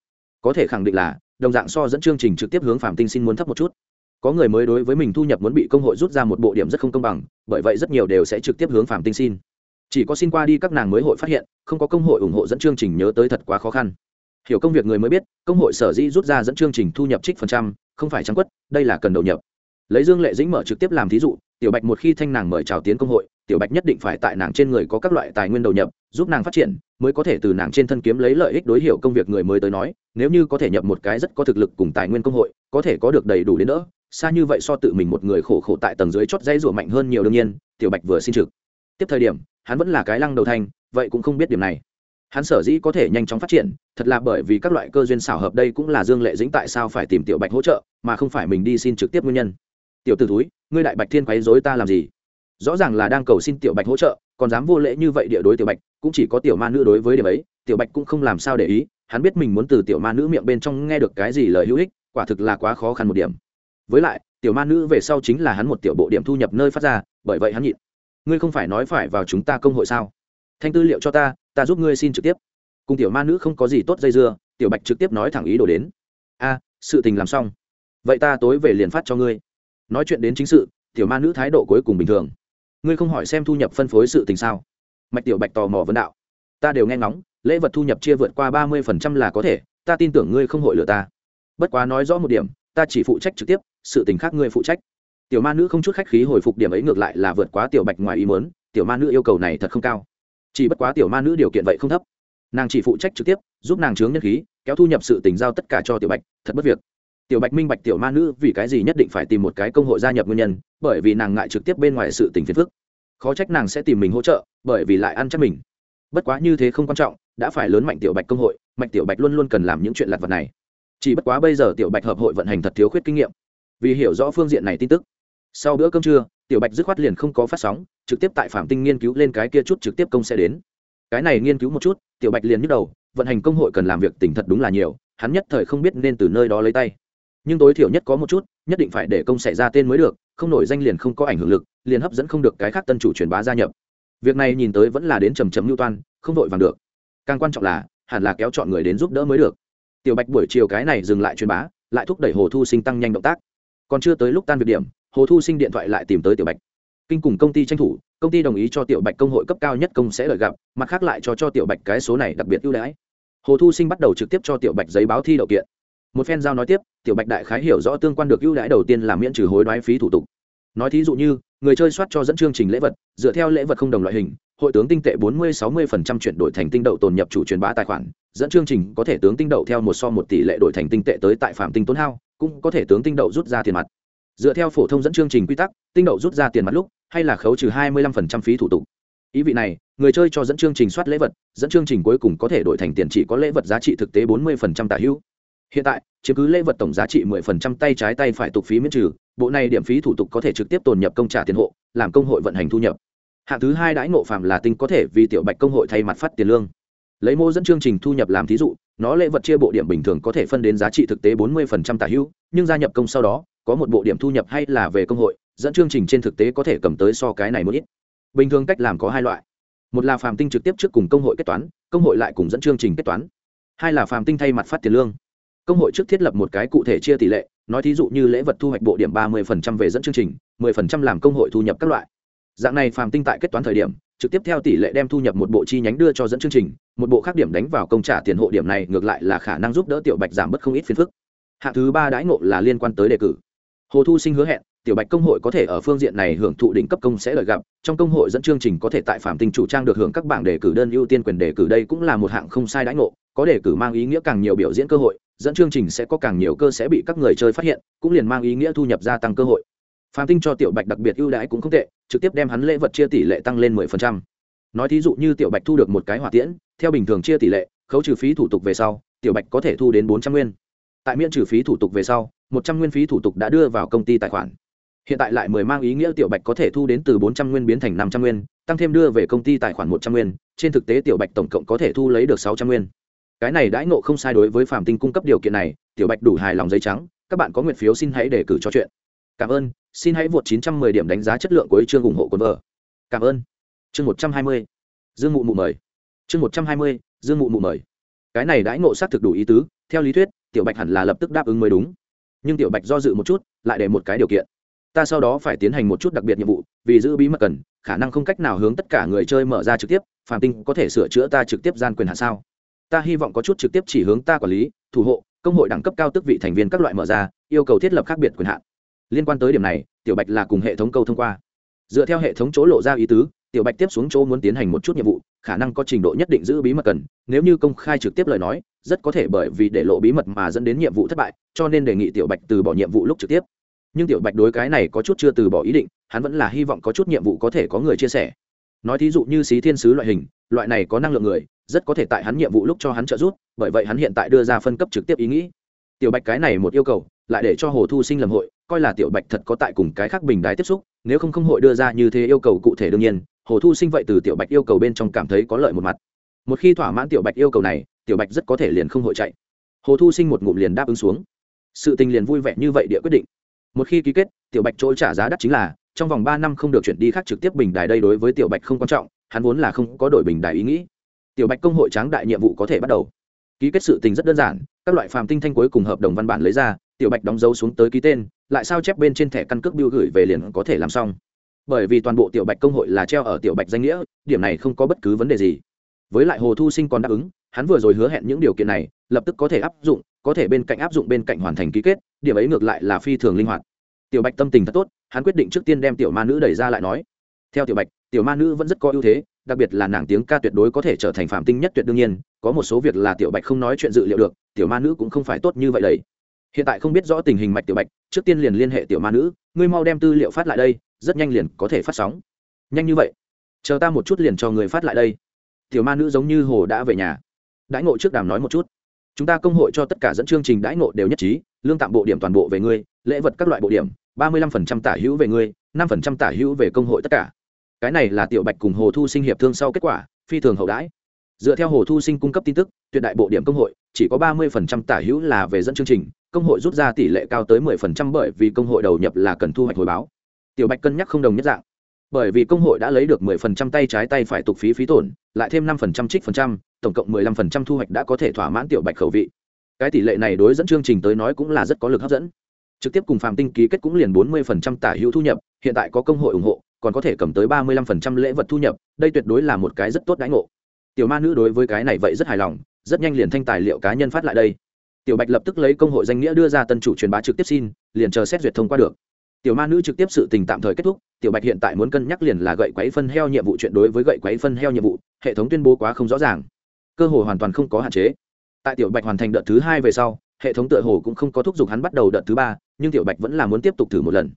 Có thể khẳng định là đồng dạng so dẫn chương trình trực tiếp hướng phạm tinh xin muốn thấp một chút. Có người mới đối với mình thu nhập muốn bị công hội rút ra một bộ điểm rất không công bằng, bởi vậy rất nhiều đều sẽ trực tiếp hướng phạm tinh xin chỉ có xin qua đi các nàng mới hội phát hiện, không có công hội ủng hộ dẫn chương trình nhớ tới thật quá khó khăn. Hiểu công việc người mới biết, công hội sở dĩ rút ra dẫn chương trình thu nhập trích phần trăm, không phải trắng quất, đây là cần đầu nhập lấy dương lệ dĩnh mở trực tiếp làm thí dụ, tiểu bạch một khi thanh nàng mời chào tiến công hội, tiểu bạch nhất định phải tại nàng trên người có các loại tài nguyên đầu nhập, giúp nàng phát triển, mới có thể từ nàng trên thân kiếm lấy lợi ích đối hiệu công việc người mới tới nói, nếu như có thể nhập một cái rất có thực lực cùng tài nguyên công hội, có thể có được đầy đủ đến đỡ. Xa như vậy so tự mình một người khổ khổ tại tầng dưới chót dây rủa mạnh hơn nhiều đương nhiên, tiểu bạch vừa xin trực. Tiếp thời điểm, hắn vẫn là cái lăng đầu thanh vậy cũng không biết điểm này. Hắn sở dĩ có thể nhanh chóng phát triển, thật là bởi vì các loại cơ duyên xảo hợp đây cũng là dương lệ dĩnh tại sao phải tìm tiểu bạch hỗ trợ, mà không phải mình đi xin trực tiếp nguyên nhân tiểu t ử túi ngươi đại bạch thiên quấy dối ta làm gì? Rõ ràng là đang cầu xin tiểu bạch hỗ trợ, còn dám vô lễ như vậy địa đối tiểu bạch, cũng chỉ có tiểu ma nữ đối với điểm ấy, tiểu bạch cũng không làm sao để ý, hắn biết mình muốn từ tiểu ma nữ miệng bên trong nghe được cái gì lời hữu ích, quả thực là quá khó khăn một điểm. Với lại, tiểu ma nữ về sau chính là hắn một tiểu bộ điểm thu nhập nơi phát ra, bởi vậy hắn nhịn. Ngươi không phải nói phải vào chúng ta công hội sao? Thanh tư liệu cho ta ta giúp ngươi xin trực tiếp. Cùng tiểu ma nữ không có gì tốt dây dưa, tiểu bạch trực tiếp nói thẳng ý đồ đến. A, sự tình làm xong. Vậy ta tối về liền phát cho ngươi nói chuyện đến chính sự, tiểu ma nữ thái độ cuối cùng bình thường. Ngươi không hỏi xem thu nhập phân phối sự tình sao? Mạch tiểu bạch tò mò vấn đạo. Ta đều nghe ngóng, lễ vật thu nhập chia vượt qua ba mươi phần trăm là có thể, ta tin tưởng ngươi không hội lừa ta. Bất quá nói rõ một điểm, ta chỉ phụ trách trực tiếp, sự tình khác ngươi phụ trách. Tiểu ma nữ không chút khách khí hồi phục điểm ấy ngược lại là vượt quá tiểu bạch ngoài ý mớn tiểu ma nữ yêu cầu này thật không cao. Chỉ bất quá tiểu ma nữ điều kiện vậy không thấp. Nàng chỉ phụ trách trực tiếp, giúp nàng chướng nhân khí, kéo thu nhập sự tình giao tất cả cho tiểu bạch, thật bất việc tiểu bạch minh bạch tiểu ma nữ vì cái gì nhất định phải tìm một cái công hội gia nhập nguyên nhân, bởi vì nàng ngại trực tiếp bên ngoài sự tình phiền phức. Khó trách nàng sẽ tìm mình hỗ trợ, bởi vì lại ăn chắc mình. Bất quá như thế không quan trọng, đã phải lớn mạnh tiểu bạch công hội, mạnh tiểu bạch luôn luôn cần làm những chuyện lặt vật này. Chỉ bất quá bây giờ tiểu bạch hợp hội vận hành thật thiếu khuyết kinh nghiệm. Vì hiểu rõ phương diện này tin tức, sau bữa cơm trưa, tiểu bạch dứt khoát liền không có phát sóng, trực tiếp tại phạm tinh nghiên cứu lên cái kia chút trực tiếp công sẽ đến. Cái này nghiên cứu một chút, tiểu bạch liền nhức đầu, vận hành công hội cần làm việc tỉnh thật đúng là nhiều, hắn nhất thời không biết nên từ nơi đó lấy tay nhưng tối thiểu nhất có một chút, nhất định phải để công xảy ra tên mới được, không nổi danh liền không có ảnh hưởng lực, liền hấp dẫn không được cái khác tân chủ truyền bá gia nhập. Việc này nhìn tới vẫn là đến trầm trầm lưu toan, không vội vàng được. Càng quan trọng là, hẳn là kéo chọn người đến giúp đỡ mới được. Tiểu bạch buổi chiều cái này dừng lại truyền bá, lại thúc đẩy hồ thu sinh tăng nhanh động tác. Còn chưa tới lúc tan việc điểm, hồ thu sinh điện thoại lại tìm tới tiểu bạch. Kinh cùng công ty tranh thủ, công ty đồng ý cho tiểu bạch công hội cấp cao nhất công sẽ lợi gặp, mặt khác lại cho cho tiểu bạch cái số này đặc biệt ưu đãi. Hồ thu sinh bắt đầu trực tiếp cho tiểu bạch giấy báo thi đậu kiện một phen giao nói tiếp, tiểu bạch đại khái hiểu rõ tương quan được ưu đãi đầu tiên là miễn trừ hối đoái phí thủ tục. Nói thí dụ như, người chơi soát cho dẫn chương trình lễ vật, dựa theo lễ vật không đồng loại hình, hội tướng tinh tệ 40-60% chuyển đổi thành tinh đậu tồn nhập chủ truyền bá tài khoản, dẫn chương trình có thể tướng tinh đậu theo một so một tỷ lệ đổi thành tinh tệ tới tại phạm tinh tốn hao, cũng có thể tướng tinh đậu rút ra tiền mặt. Dựa theo phổ thông dẫn chương trình quy tắc, tinh đậu rút ra tiền mặt lúc, hay là khấu trừ 25% phí thủ tục. Ý vị này, người chơi cho dẫn chương trình soát lễ vật, dẫn chương trình cuối cùng có thể đổi thành tiền chỉ có lễ vật giá trị thực tế 40% tả hữu hiện tại, chiếm cứ lễ vật tổng giá trị 10% tay trái tay phải tục phí miễn trừ, bộ này điểm phí thủ tục có thể trực tiếp tồn nhập công trả tiền hộ, làm công hội vận hành thu nhập. Hạng thứ hai đãi ngộ phạm là tinh có thể vì tiểu bạch công hội thay mặt phát tiền lương. Lấy mô dẫn chương trình thu nhập làm thí dụ, nó lễ vật chia bộ điểm bình thường có thể phân đến giá trị thực tế 40% tả hữu, nhưng gia nhập công sau đó, có một bộ điểm thu nhập hay là về công hội, dẫn chương trình trên thực tế có thể cầm tới so cái này một ít. Bình thường cách làm có hai loại. Một là phàm tinh trực tiếp trước cùng công hội kết toán, công hội lại cùng dẫn chương trình kết toán. Hai là phàm tinh thay mặt phát tiền lương công hội trước thiết lập một cái cụ thể chia tỷ lệ, nói thí dụ như lễ vật thu hoạch bộ điểm ba mươi về dẫn chương trình, mười phần trăm làm công hội thu nhập các loại. Dạng này phàm tinh tại kết toán thời điểm, trực tiếp theo tỷ lệ đem thu nhập một bộ chi nhánh đưa cho dẫn chương trình, một bộ khác điểm đánh vào công trả tiền hộ điểm này ngược lại là khả năng giúp đỡ tiểu bạch giảm bớt không ít phiền phức. Hạng thứ ba đãi ngộ là liên quan tới đề cử. Hồ thu sinh hứa hẹn, tiểu bạch công hội có thể ở phương diện này hưởng thụ đỉnh cấp công sẽ lợi gặp, trong công hội dẫn chương trình có thể tại phạm tinh chủ trang được hưởng các bảng đề cử đơn ưu tiên quyền đề cử đây cũng là một hạng không sai đãi ngộ, có đề cử mang ý nghĩa càng nhiều biểu diễn cơ hội dẫn chương trình sẽ có càng nhiều cơ sẽ bị các người chơi phát hiện, cũng liền mang ý nghĩa thu nhập gia tăng cơ hội. Phạm tinh cho tiểu bạch đặc biệt ưu đãi cũng không tệ, trực tiếp đem hắn lễ vật chia tỷ lệ tăng lên mười phần trăm. Nói thí dụ như tiểu bạch thu được một cái hỏa tiễn, theo bình thường chia tỷ lệ, khấu trừ phí thủ tục về sau, tiểu bạch có thể thu đến bốn trăm nguyên. Tại miễn trừ phí thủ tục về sau, một trăm nguyên phí thủ tục đã đưa vào công ty tài khoản. Hiện tại lại mười mang ý nghĩa tiểu bạch có thể thu đến từ bốn trăm nguyên biến thành năm trăm nguyên, tăng thêm đưa về công ty tài khoản một trăm nguyên, trên thực tế tiểu bạch tổng cộng có thể thu lấy được sáu trăm nguyên cái này đãi ngộ không sai đối với phạm tinh cung cấp điều kiện này, tiểu bạch đủ hài lòng giấy trắng, các bạn có nguyện phiếu xin hãy đề cử cho chuyện. Cảm ơn, xin hãy vượt chín trăm mười điểm đánh giá chất lượng của chương ủng hộ quân vợ cảm ơn. Chương một trăm hai mươi. Dương mụ mụ mời. Chương một trăm hai mươi, dương mụ mụ mời. Cái này đãi ngộ xác thực đủ ý tứ, theo lý thuyết, tiểu bạch hẳn là lập tức đáp ứng mới đúng. Nhưng tiểu bạch do dự một chút, lại để một cái điều kiện. Ta sau đó phải tiến hành một chút đặc biệt nhiệm vụ, vì giữ bí mật cần, khả năng không cách nào hướng tất cả người chơi mở ra trực tiếp, phàm tinh có thể sửa chữa ta trực tiếp gian quyền hạ sao? Ta hy vọng có chút trực tiếp chỉ hướng ta quản lý, thủ hộ, công hội đẳng cấp cao tức vị thành viên các loại mở ra, yêu cầu thiết lập khác biệt quyền hạn. Liên quan tới điểm này, tiểu bạch là cùng hệ thống câu thông qua. Dựa theo hệ thống chỗ lộ ra ý tứ, tiểu bạch tiếp xuống chỗ muốn tiến hành một chút nhiệm vụ, khả năng có trình độ nhất định giữ bí mật cần, nếu như công khai trực tiếp lời nói, rất có thể bởi vì để lộ bí mật mà dẫn đến nhiệm vụ thất bại, cho nên đề nghị tiểu bạch từ bỏ nhiệm vụ lúc trực tiếp. Nhưng tiểu bạch đối cái này có chút chưa từ bỏ ý định, hắn vẫn là hy vọng có chút nhiệm vụ có thể có người chia sẻ. Nói thí dụ như xí thiên sứ loại hình, loại này có năng lượng người rất có thể tại hắn nhiệm vụ lúc cho hắn trợ giúp, bởi vậy hắn hiện tại đưa ra phân cấp trực tiếp ý nghĩ. Tiểu bạch cái này một yêu cầu, lại để cho hồ thu sinh lầm hội, coi là tiểu bạch thật có tại cùng cái khác bình đái tiếp xúc, nếu không không hội đưa ra như thế yêu cầu cụ thể đương nhiên, hồ thu sinh vậy từ tiểu bạch yêu cầu bên trong cảm thấy có lợi một mặt. Một khi thỏa mãn tiểu bạch yêu cầu này, tiểu bạch rất có thể liền không hội chạy. Hồ thu sinh một ngụm liền đáp ứng xuống. Sự tình liền vui vẻ như vậy địa quyết định. Một khi ký kết, tiểu bạch chỗ trả giá đắt chính là, trong vòng ba năm không được chuyển đi khác trực tiếp bình đài đây đối với tiểu bạch không quan trọng, hắn vốn là không có đổi bình đài ý nghĩ tiểu bạch công hội tráng đại nhiệm vụ có thể bắt đầu. Ký kết sự tình rất đơn giản, các loại phàm tinh thanh cuối cùng hợp đồng văn bản lấy ra, tiểu bạch đóng dấu xuống tới ký tên, lại sao chép bên trên thẻ căn cước biêu gửi về liền có thể làm xong. Bởi vì toàn bộ tiểu bạch công hội là treo ở tiểu bạch danh nghĩa, điểm này không có bất cứ vấn đề gì. Với lại hồ thu sinh còn đáp ứng, hắn vừa rồi hứa hẹn những điều kiện này, lập tức có thể áp dụng, có thể bên cạnh áp dụng bên cạnh hoàn thành ký kết, điểm ấy ngược lại là phi thường linh hoạt. Tiểu bạch tâm tình thật tốt, hắn quyết định trước tiên đem tiểu ma nữ đẩy ra lại nói. Theo tiểu bạch, tiểu ma nữ vẫn rất có ưu thế đặc biệt là nàng tiếng ca tuyệt đối có thể trở thành phạm tinh nhất tuyệt đương nhiên, có một số việc là tiểu bạch không nói chuyện dự liệu được, tiểu ma nữ cũng không phải tốt như vậy đấy. Hiện tại không biết rõ tình hình mạch tiểu bạch, trước tiên liền liên hệ tiểu ma nữ, ngươi mau đem tư liệu phát lại đây, rất nhanh liền có thể phát sóng. Nhanh như vậy? Chờ ta một chút liền cho người phát lại đây. Tiểu ma nữ giống như hồ đã về nhà. Đãi ngộ trước đàm nói một chút. Chúng ta công hội cho tất cả dẫn chương trình đãi ngộ đều nhất trí, lương tạm bộ điểm toàn bộ về ngươi, lễ vật các loại bộ điểm, ba mươi lăm phần trăm tả hữu về ngươi, năm phần trăm tả hữu về công hội tất cả cái này là tiểu bạch cùng hồ thu sinh hiệp thương sau kết quả, phi thường hậu đãi. Dựa theo hồ thu sinh cung cấp tin tức, tuyệt đại bộ điểm công hội, chỉ có ba mươi phần trăm tả hữu là về dẫn chương trình, công hội rút ra tỷ lệ cao tới mười phần trăm bởi vì công hội đầu nhập là cần thu hoạch hồi báo. Tiểu bạch cân nhắc không đồng nhất dạng. Bởi vì công hội đã lấy được mười phần trăm tay trái tay phải tục phí phí tổn, lại thêm năm phần trăm trích phần trăm, tổng cộng mười lăm phần trăm thu hoạch đã có thể thỏa mãn tiểu bạch khẩu vị. Cái tỷ lệ này đối dẫn chương trình tới nói cũng là rất có lực hấp dẫn. Trực tiếp cùng phạm tinh ký kết cũng liền bốn mươi phần trăm tả hữu thu nhập, hiện tại có công hội ủng hộ còn có thể cầm tới ba mươi lăm phần trăm lễ vật thu nhập, đây tuyệt đối là một cái rất tốt đãi ngộ. Tiểu ma nữ đối với cái này vậy rất hài lòng, rất nhanh liền thanh tài liệu cá nhân phát lại đây. Tiểu bạch lập tức lấy công hội danh nghĩa đưa ra tân chủ truyền bá trực tiếp xin, liền chờ xét duyệt thông qua được. Tiểu ma nữ trực tiếp sự tình tạm thời kết thúc, tiểu bạch hiện tại muốn cân nhắc liền là gậy quấy phân heo nhiệm vụ chuyện đối với gậy quấy phân heo nhiệm vụ, hệ thống tuyên bố quá không rõ ràng. Cơ hội hoàn toàn không có hạn chế. Tại tiểu bạch hoàn thành đợt thứ hai về sau, hệ thống tựa hồ cũng không có thúc giục hắn bắt đầu đợt thứ ba, nhưng tiểu bạch vẫn là muốn tiếp tục thử một lần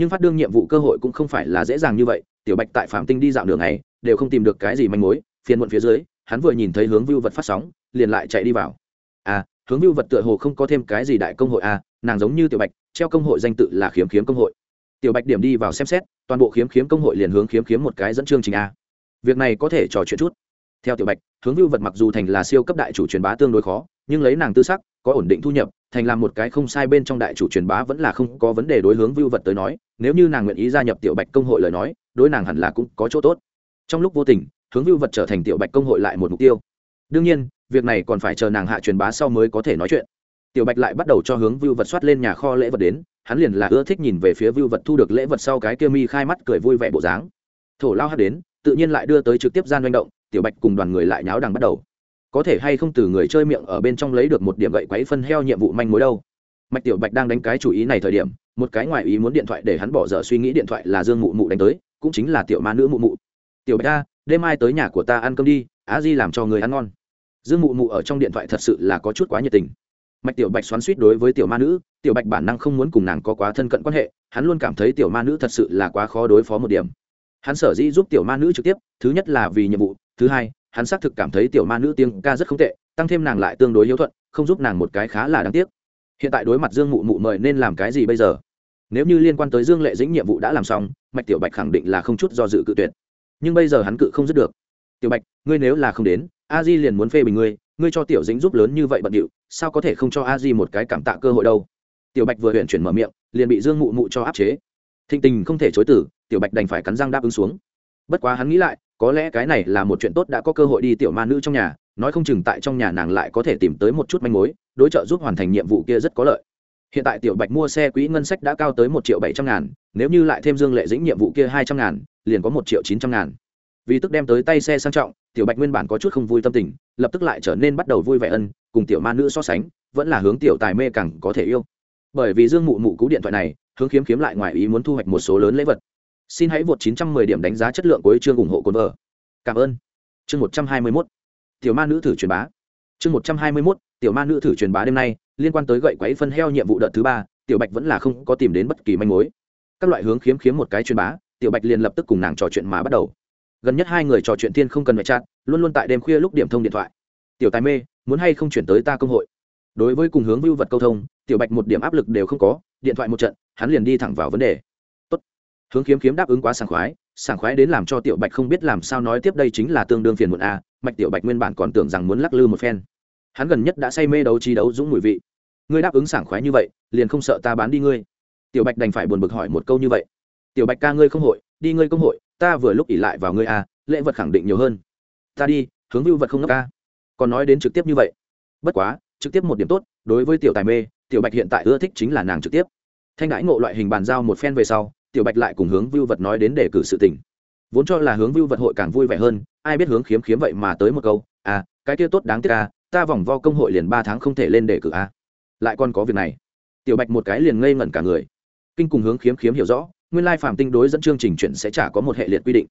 nhưng phát đương nhiệm vụ cơ hội cũng không phải là dễ dàng như vậy, tiểu bạch tại phạm tinh đi dạo đường này đều không tìm được cái gì manh mối, phiền muộn phía dưới, hắn vừa nhìn thấy hướng Vưu vật phát sóng, liền lại chạy đi vào. À hướng Vưu vật tựa hồ không có thêm cái gì đại công hội à nàng giống như tiểu bạch, treo công hội danh tự là khiếm khiếm công hội. Tiểu bạch điểm đi vào xem xét, toàn bộ khiếm khiếm công hội liền hướng khiếm khiếm một cái dẫn chương trình a việc này có thể trò chuyện chút theo tiểu bạch, hướng Vưu vật mặc dù thành là siêu cấp đại chủ truyền bá tương đối khó, nhưng lấy nàng tư sắc, có ổn định thu nhập, thành làm một cái không sai bên trong đại chủ truyền bá vẫn là không có vấn đề đối hướng Vưu vật tới nói, nếu như nàng nguyện ý gia nhập tiểu bạch công hội lời nói, đối nàng hẳn là cũng có chỗ tốt. Trong lúc vô tình, hướng Vưu vật trở thành tiểu bạch công hội lại một mục tiêu. Đương nhiên, việc này còn phải chờ nàng hạ truyền bá sau mới có thể nói chuyện. Tiểu bạch lại bắt đầu cho hướng Vưu vật soát lên nhà kho lễ vật đến, hắn liền là ưa thích nhìn về phía Vưu vật thu được lễ vật sau cái kia mi khai mắt cười vui vẻ bộ dáng. Thổ lao hát đến, tự nhiên lại đưa tới trực tiếp gian manh động tiểu bạch cùng đoàn người lại nháo đằng bắt đầu. Có thể hay không từ người chơi miệng ở bên trong lấy được một điểm gậy quấy phân heo nhiệm vụ manh mối đâu. Mạch tiểu bạch đang đánh cái chủ ý này thời điểm, một cái ngoại ý muốn điện thoại để hắn bỏ dở suy nghĩ điện thoại là dương mụ mụ đánh tới, cũng chính là tiểu ma nữ mụ mụ. Tiểu bạch ta đêm mai tới nhà của ta ăn cơm đi, á di làm cho người ăn ngon. Dương mụ mụ ở trong điện thoại thật sự là có chút quá nhiệt tình. Mạch tiểu bạch xoắn suýt đối với tiểu ma nữ, tiểu bạch bản năng không muốn cùng nàng có quá thân cận quan hệ, hắn luôn cảm thấy tiểu ma nữ thật sự là quá khó đối phó một điểm. Hắn sở dĩ giúp tiểu ma nữ trực tiếp, thứ nhất là vì nhiệm vụ thứ hai, hắn xác thực cảm thấy tiểu ma nữ tiếng ca rất không tệ, tăng thêm nàng lại tương đối hiếu thuận, không giúp nàng một cái khá là đáng tiếc. Hiện tại đối mặt dương mụ mụ mời nên làm cái gì bây giờ? Nếu như liên quan tới dương lệ dĩnh nhiệm vụ đã làm xong, mạch tiểu bạch khẳng định là không chút do dự cự tuyệt. Nhưng bây giờ hắn cự không dứt được. Tiểu bạch, ngươi nếu là không đến, a di liền muốn phê bình ngươi ngươi cho tiểu dĩnh giúp lớn như vậy bận điệu, sao có thể không cho a di một cái cảm tạ cơ hội đâu? Tiểu bạch vừa huyện chuyển mở miệng, liền bị dương mụ mụ cho áp chế. Thịnh tình không thể chối tử tiểu bạch đành phải cắn răng đáp ứng xuống. Bất quá hắn nghĩ lại có lẽ cái này là một chuyện tốt đã có cơ hội đi tiểu ma nữ trong nhà, nói không chừng tại trong nhà nàng lại có thể tìm tới một chút manh mối, đối trợ giúp hoàn thành nhiệm vụ kia rất có lợi. Hiện tại tiểu bạch mua xe quỹ ngân sách đã cao tới một triệu bảy trăm ngàn, nếu như lại thêm dương lệ dĩnh nhiệm vụ kia hai trăm ngàn, liền có một triệu chín trăm ngàn. Vì tức đem tới tay xe sang trọng, tiểu bạch nguyên bản có chút không vui tâm tình, lập tức lại trở nên bắt đầu vui vẻ ân, cùng tiểu ma nữ so sánh, vẫn là hướng tiểu tài mê càng có thể yêu. Bởi vì dương mụ mụ cú điện thoại này, hướng khiếm khiếm lại ngoài ý muốn thu hoạch một số lớn lễ vật xin hãy vượt 910 điểm đánh giá chất lượng của chương ủng hộ cồn vợ. Cảm ơn. Chương 121 tiểu ma nữ thử truyền bá. Chương 121 tiểu ma nữ thử truyền bá đêm nay, liên quan tới gậy quấy phân heo nhiệm vụ đợt thứ ba, tiểu bạch vẫn là không có tìm đến bất kỳ manh mối. Các loại hướng khiếm khiếm một cái truyền bá, tiểu bạch liền lập tức cùng nàng trò chuyện mà bắt đầu. Gần nhất hai người trò chuyện tiên không cần phải chat, luôn luôn tại đêm khuya lúc điểm thông điện thoại. Tiểu tài mê, muốn hay không chuyển tới ta công hội? Đối với cùng hướng vưu vật câu thông, tiểu bạch một điểm áp lực đều không có, điện thoại một trận, hắn liền đi thẳng vào vấn đề hướng kiếm kiếm đáp ứng quá sảng khoái sảng khoái đến làm cho tiểu bạch không biết làm sao nói tiếp đây chính là tương đương phiền muộn a mạch tiểu bạch nguyên bản còn tưởng rằng muốn lắc lư một phen. Hắn gần nhất đã say mê đấu trí đấu dũng mùi vị. Ngươi đáp ứng sảng khoái như vậy, liền không sợ ta bán đi ngươi. Tiểu bạch đành phải buồn bực hỏi một câu như vậy. Tiểu bạch ca ngươi không hội, đi ngươi công hội, ta vừa lúc ỉ lại vào ngươi a lễ vật khẳng định nhiều hơn. Ta đi, hướng vưu vật không ngốc ca còn nói đến trực tiếp như vậy. Bất quá, trực tiếp một điểm tốt, đối với tiểu tài mê, tiểu bạch hiện tại ưa thích chính là nàng trực tiếp. Thanh đãi ngộ loại hình bàn giao một phen về sau tiểu bạch lại cùng hướng vưu vật nói đến để cử sự tình. Vốn cho là hướng vưu vật hội càng vui vẻ hơn, ai biết hướng khiếm khiếm vậy mà tới một câu à cái kia tốt đáng tiếc à ta vòng vo công hội liền ba tháng không thể lên đề cử à. Lại còn có việc này. Tiểu bạch một cái liền ngây ngẩn cả người. Kinh cùng hướng khiếm khiếm hiểu rõ, nguyên lai phạm tinh đối dẫn chương trình chuyện sẽ chả có một hệ liệt quy định.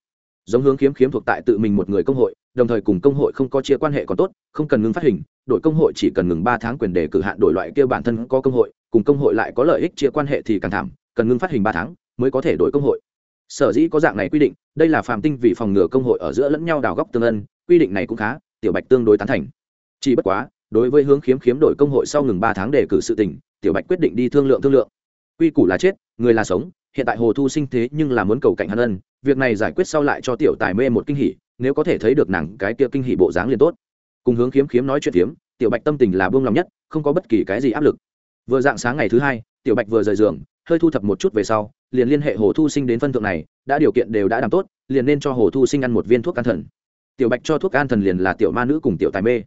Giống hướng khiếm khiếm thuộc tại tự mình một người công hội, đồng thời cùng công hội không có chia quan hệ còn tốt, không cần ngừng phát hình, đội công hội chỉ cần ngừng ba tháng quyền đề cử hạn đổi loại kia bản thân có công hội, cùng công hội lại có lợi ích chia quan hệ thì càng thảm, cần ngừng phát hình ba tháng mới có thể đổi công hội. Sở dĩ có dạng này quy định, đây là phàm tinh vì phòng ngừa công hội ở giữa lẫn nhau đào góc tương ân, quy định này cũng khá, tiểu bạch tương đối tán thành. Chỉ bất quá, đối với hướng khiếm khiếm đổi công hội sau ngừng ba tháng đề cử sự tình, tiểu bạch quyết định đi thương lượng thương lượng. Quy củ là chết, người là sống, hiện tại hồ thu sinh thế nhưng là muốn cầu cạnh hắn ân, việc này giải quyết sau lại cho tiểu tài mê một kinh hỉ, nếu có thể thấy được nàng cái kia kinh hỉ bộ dáng liền tốt. Cùng hướng khiếm khiếm nói chuyện phiếm, tiểu bạch tâm tình là buông lòng nhất, không có bất kỳ cái gì áp lực. Vừa dạng sáng ngày thứ hai, tiểu bạch vừa rời giường, hơi thu thập một chút về sau liền liên hệ hồ thu sinh đến phân thượng này, đã điều kiện đều đã đảm tốt, liền nên cho hồ thu sinh ăn một viên thuốc an thần. Tiểu bạch cho thuốc an thần liền là tiểu ma nữ cùng tiểu tài mê.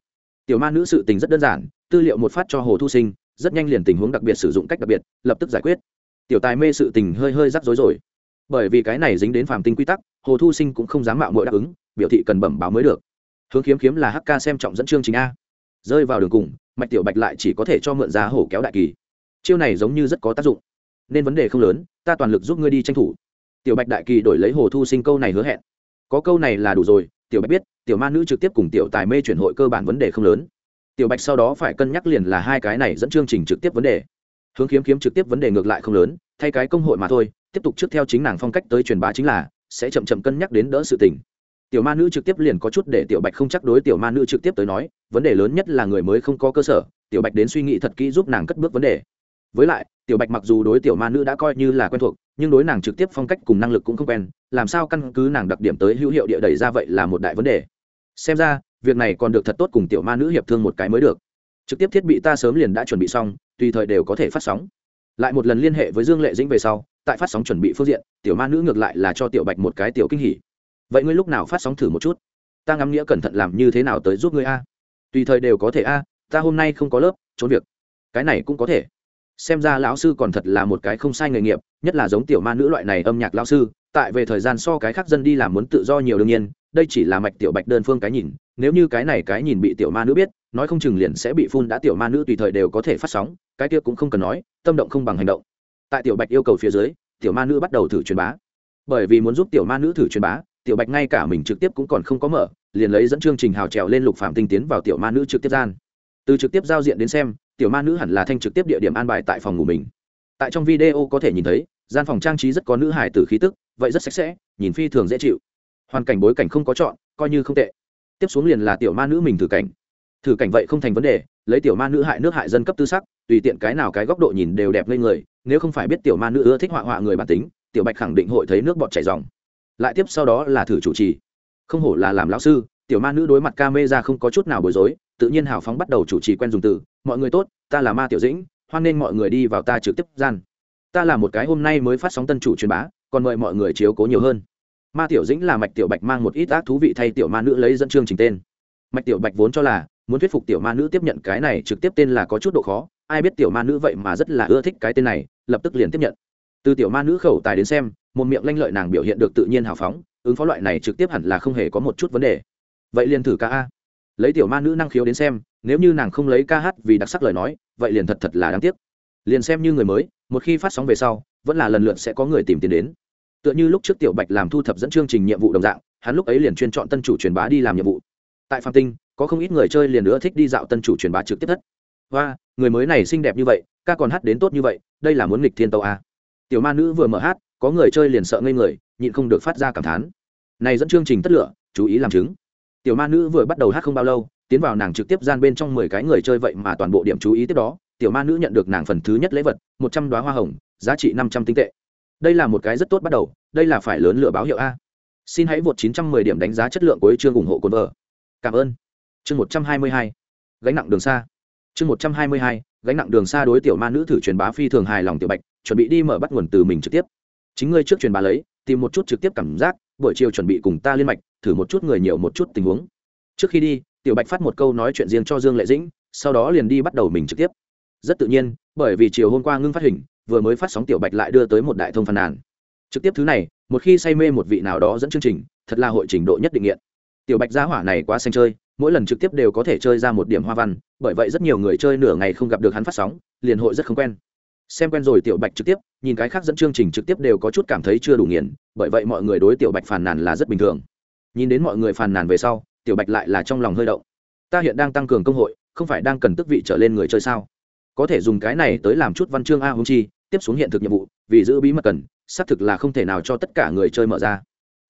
Tiểu ma nữ sự tình rất đơn giản, tư liệu một phát cho hồ thu sinh, rất nhanh liền tình huống đặc biệt sử dụng cách đặc biệt, lập tức giải quyết. Tiểu tài mê sự tình hơi hơi rắc rối rồi. Bởi vì cái này dính đến phàm tinh quy tắc, hồ thu sinh cũng không dám mạo mọi đáp ứng, biểu thị cần bẩm báo mới được. Hướng kiếm kiếm là hk xem trọng dẫn chương trình a. Rơi vào đường cùng, mạch tiểu bạch lại chỉ có thể cho mượn giá hổ kéo đại kỳ. Chiêu này giống như rất có tác dụng nên vấn đề không lớn, ta toàn lực giúp ngươi đi tranh thủ. Tiểu bạch đại kỳ đổi lấy hồ thu sinh câu này hứa hẹn. Có câu này là đủ rồi, tiểu bạch biết, tiểu ma nữ trực tiếp cùng tiểu tài mê chuyển hội cơ bản vấn đề không lớn. Tiểu bạch sau đó phải cân nhắc liền là hai cái này dẫn chương trình trực tiếp vấn đề. Hướng kiếm kiếm trực tiếp vấn đề ngược lại không lớn, thay cái công hội mà thôi, tiếp tục trước theo chính nàng phong cách tới truyền bá chính là, sẽ chậm chậm cân nhắc đến đỡ sự tình. Tiểu ma nữ trực tiếp liền có chút để tiểu bạch không chắc đối tiểu ma nữ trực tiếp tới nói, vấn đề lớn nhất là người mới không có cơ sở, tiểu bạch đến suy nghĩ thật kỹ giúp nàng cất bước vấn đề với lại, tiểu bạch mặc dù đối tiểu ma nữ đã coi như là quen thuộc, nhưng đối nàng trực tiếp phong cách cùng năng lực cũng không quen, làm sao căn cứ nàng đặc điểm tới hữu hiệu địa đẩy ra vậy là một đại vấn đề. Xem ra, việc này còn được thật tốt cùng tiểu ma nữ hiệp thương một cái mới được. Trực tiếp thiết bị ta sớm liền đã chuẩn bị xong, tùy thời đều có thể phát sóng. Lại một lần liên hệ với dương lệ dĩnh về sau, tại phát sóng chuẩn bị phương diện, tiểu ma nữ ngược lại là cho tiểu bạch một cái tiểu kinh hỉ. Vậy ngươi lúc nào phát sóng thử một chút? Ta ngắm nghĩa cẩn thận làm như thế nào tới giúp ngươi a? Tùy thời đều có thể a, ta hôm nay không có lớp, trốn việc. Cái này cũng có thể xem ra lão sư còn thật là một cái không sai nghề nghiệp, nhất là giống tiểu ma nữ loại này âm nhạc lão sư, tại về thời gian so cái khác dân đi làm muốn tự do nhiều đương nhiên, đây chỉ là mạch tiểu bạch đơn phương cái nhìn, nếu như cái này cái nhìn bị tiểu ma nữ biết, nói không chừng liền sẽ bị phun đã tiểu ma nữ tùy thời đều có thể phát sóng, cái kia cũng không cần nói, tâm động không bằng hành động. Tại tiểu bạch yêu cầu phía dưới, tiểu ma nữ bắt đầu thử truyền bá. Bởi vì muốn giúp tiểu ma nữ thử truyền bá, tiểu bạch ngay cả mình trực tiếp cũng còn không có mở, liền lấy dẫn chương trình hào trèo lên lục phạm tinh tiến vào tiểu ma nữ trực tiếp gian. Từ trực tiếp giao diện đến xem tiểu ma nữ hẳn là thanh trực tiếp địa điểm an bài tại phòng ngủ mình. Tại trong video có thể nhìn thấy, gian phòng trang trí rất có nữ hải tử khí tức, vậy rất sạch sẽ, nhìn phi thường dễ chịu. Hoàn cảnh bối cảnh không có chọn, coi như không tệ. Tiếp xuống liền là tiểu ma nữ mình thử cảnh. Thử cảnh vậy không thành vấn đề, lấy tiểu ma nữ hại nước hại dân cấp tư sắc, tùy tiện cái nào cái góc độ nhìn đều đẹp lên người, nếu không phải biết tiểu ma nữ ưa thích họa họa người bản tính, tiểu bạch khẳng định hội thấy nước bọt chảy dòng lại tiếp sau đó là thử chủ trì. Không hổ là làm lão sư, tiểu ma nữ đối mặt ca mê ra không có chút nào bối rối, tự nhiên hào phóng bắt đầu chủ trì quen dùng từ mọi người tốt, ta là ma tiểu dĩnh, hoan nên mọi người đi vào ta trực tiếp gian. Ta là một cái hôm nay mới phát sóng tân chủ truyền bá, còn mời mọi người chiếu cố nhiều hơn. Ma tiểu dĩnh là mạch tiểu bạch mang một ít ác thú vị thay tiểu ma nữ lấy dẫn chương trình tên. Mạch tiểu bạch vốn cho là, muốn thuyết phục tiểu ma nữ tiếp nhận cái này trực tiếp tên là có chút độ khó, ai biết tiểu ma nữ vậy mà rất là ưa thích cái tên này, lập tức liền tiếp nhận. Từ tiểu ma nữ khẩu tài đến xem, một miệng lanh lợi nàng biểu hiện được tự nhiên hào phóng, ứng phó loại này trực tiếp hẳn là không hề có một chút vấn đề. Vậy liền thử ca a. Lấy tiểu ma nữ năng khiếu đến xem nếu như nàng không lấy ca hát vì đặc sắc lời nói, vậy liền thật thật là đáng tiếc. Liền xem như người mới, một khi phát sóng về sau, vẫn là lần lượt sẽ có người tìm tiền đến. Tựa như lúc trước tiểu bạch làm thu thập dẫn chương trình nhiệm vụ đồng dạng, hắn lúc ấy liền chuyên chọn tân chủ truyền bá đi làm nhiệm vụ. Tại phạm tinh, có không ít người chơi liền nữa thích đi dạo tân chủ truyền bá trực tiếp thất. Và người mới này xinh đẹp như vậy, ca còn hát đến tốt như vậy, đây là muốn nghịch thiên tàu a. Tiểu ma nữ vừa mở hát, có người chơi liền sợ ngây người, nhịn không được phát ra cảm thán. Này dẫn chương trình tất lửa chú ý làm chứng. Tiểu ma nữ vừa bắt đầu hát không bao lâu tiến vào nàng trực tiếp gian bên trong mười cái người chơi vậy mà toàn bộ điểm chú ý tiếp đó, tiểu ma nữ nhận được nàng phần thứ nhất lễ vật, một trăm đoá hoa hồng, giá trị năm trăm tinh tệ. Đây là một cái rất tốt bắt đầu, đây là phải lớn lựa báo hiệu a. Xin hãy vượt chín trăm mười điểm đánh giá chất lượng của chương ủng hộ cồn vợ cảm ơn. Chương một trăm hai mươi hai. Gánh nặng đường xa. Chương một trăm hai mươi hai, gánh nặng đường xa đối tiểu ma nữ thử truyền bá phi thường hài lòng tiểu bạch, chuẩn bị đi mở bắt nguồn từ mình trực tiếp. Chính ngươi trước truyền bá lấy, tìm một chút trực tiếp cảm giác, buổi chiều chuẩn bị cùng ta liên mạch, thử một chút người nhiều một chút tình huống. Trước khi đi tiểu bạch phát một câu nói chuyện riêng cho dương lệ dĩnh, sau đó liền đi bắt đầu mình trực tiếp. Rất tự nhiên, bởi vì chiều hôm qua ngưng phát hình, vừa mới phát sóng tiểu bạch lại đưa tới một đại thông phàn nàn. Trực tiếp thứ này, một khi say mê một vị nào đó dẫn chương trình, thật là hội trình độ nhất định nghiện. Tiểu bạch giá hỏa này quá xanh chơi, mỗi lần trực tiếp đều có thể chơi ra một điểm hoa văn, bởi vậy rất nhiều người chơi nửa ngày không gặp được hắn phát sóng, liền hội rất không quen. Xem quen rồi tiểu bạch trực tiếp, nhìn cái khác dẫn chương trình trực tiếp đều có chút cảm thấy chưa đủ nghiền bởi vậy mọi người đối tiểu bạch phàn nàn là rất bình thường. Nhìn đến mọi người phàn nàn về sau tiểu bạch lại là trong lòng hơi động. Ta hiện đang tăng cường công hội, không phải đang cần tức vị trở lên người chơi sao? Có thể dùng cái này tới làm chút văn chương a hung chi, tiếp xuống hiện thực nhiệm vụ, vì giữ bí mật cần, xác thực là không thể nào cho tất cả người chơi mở ra.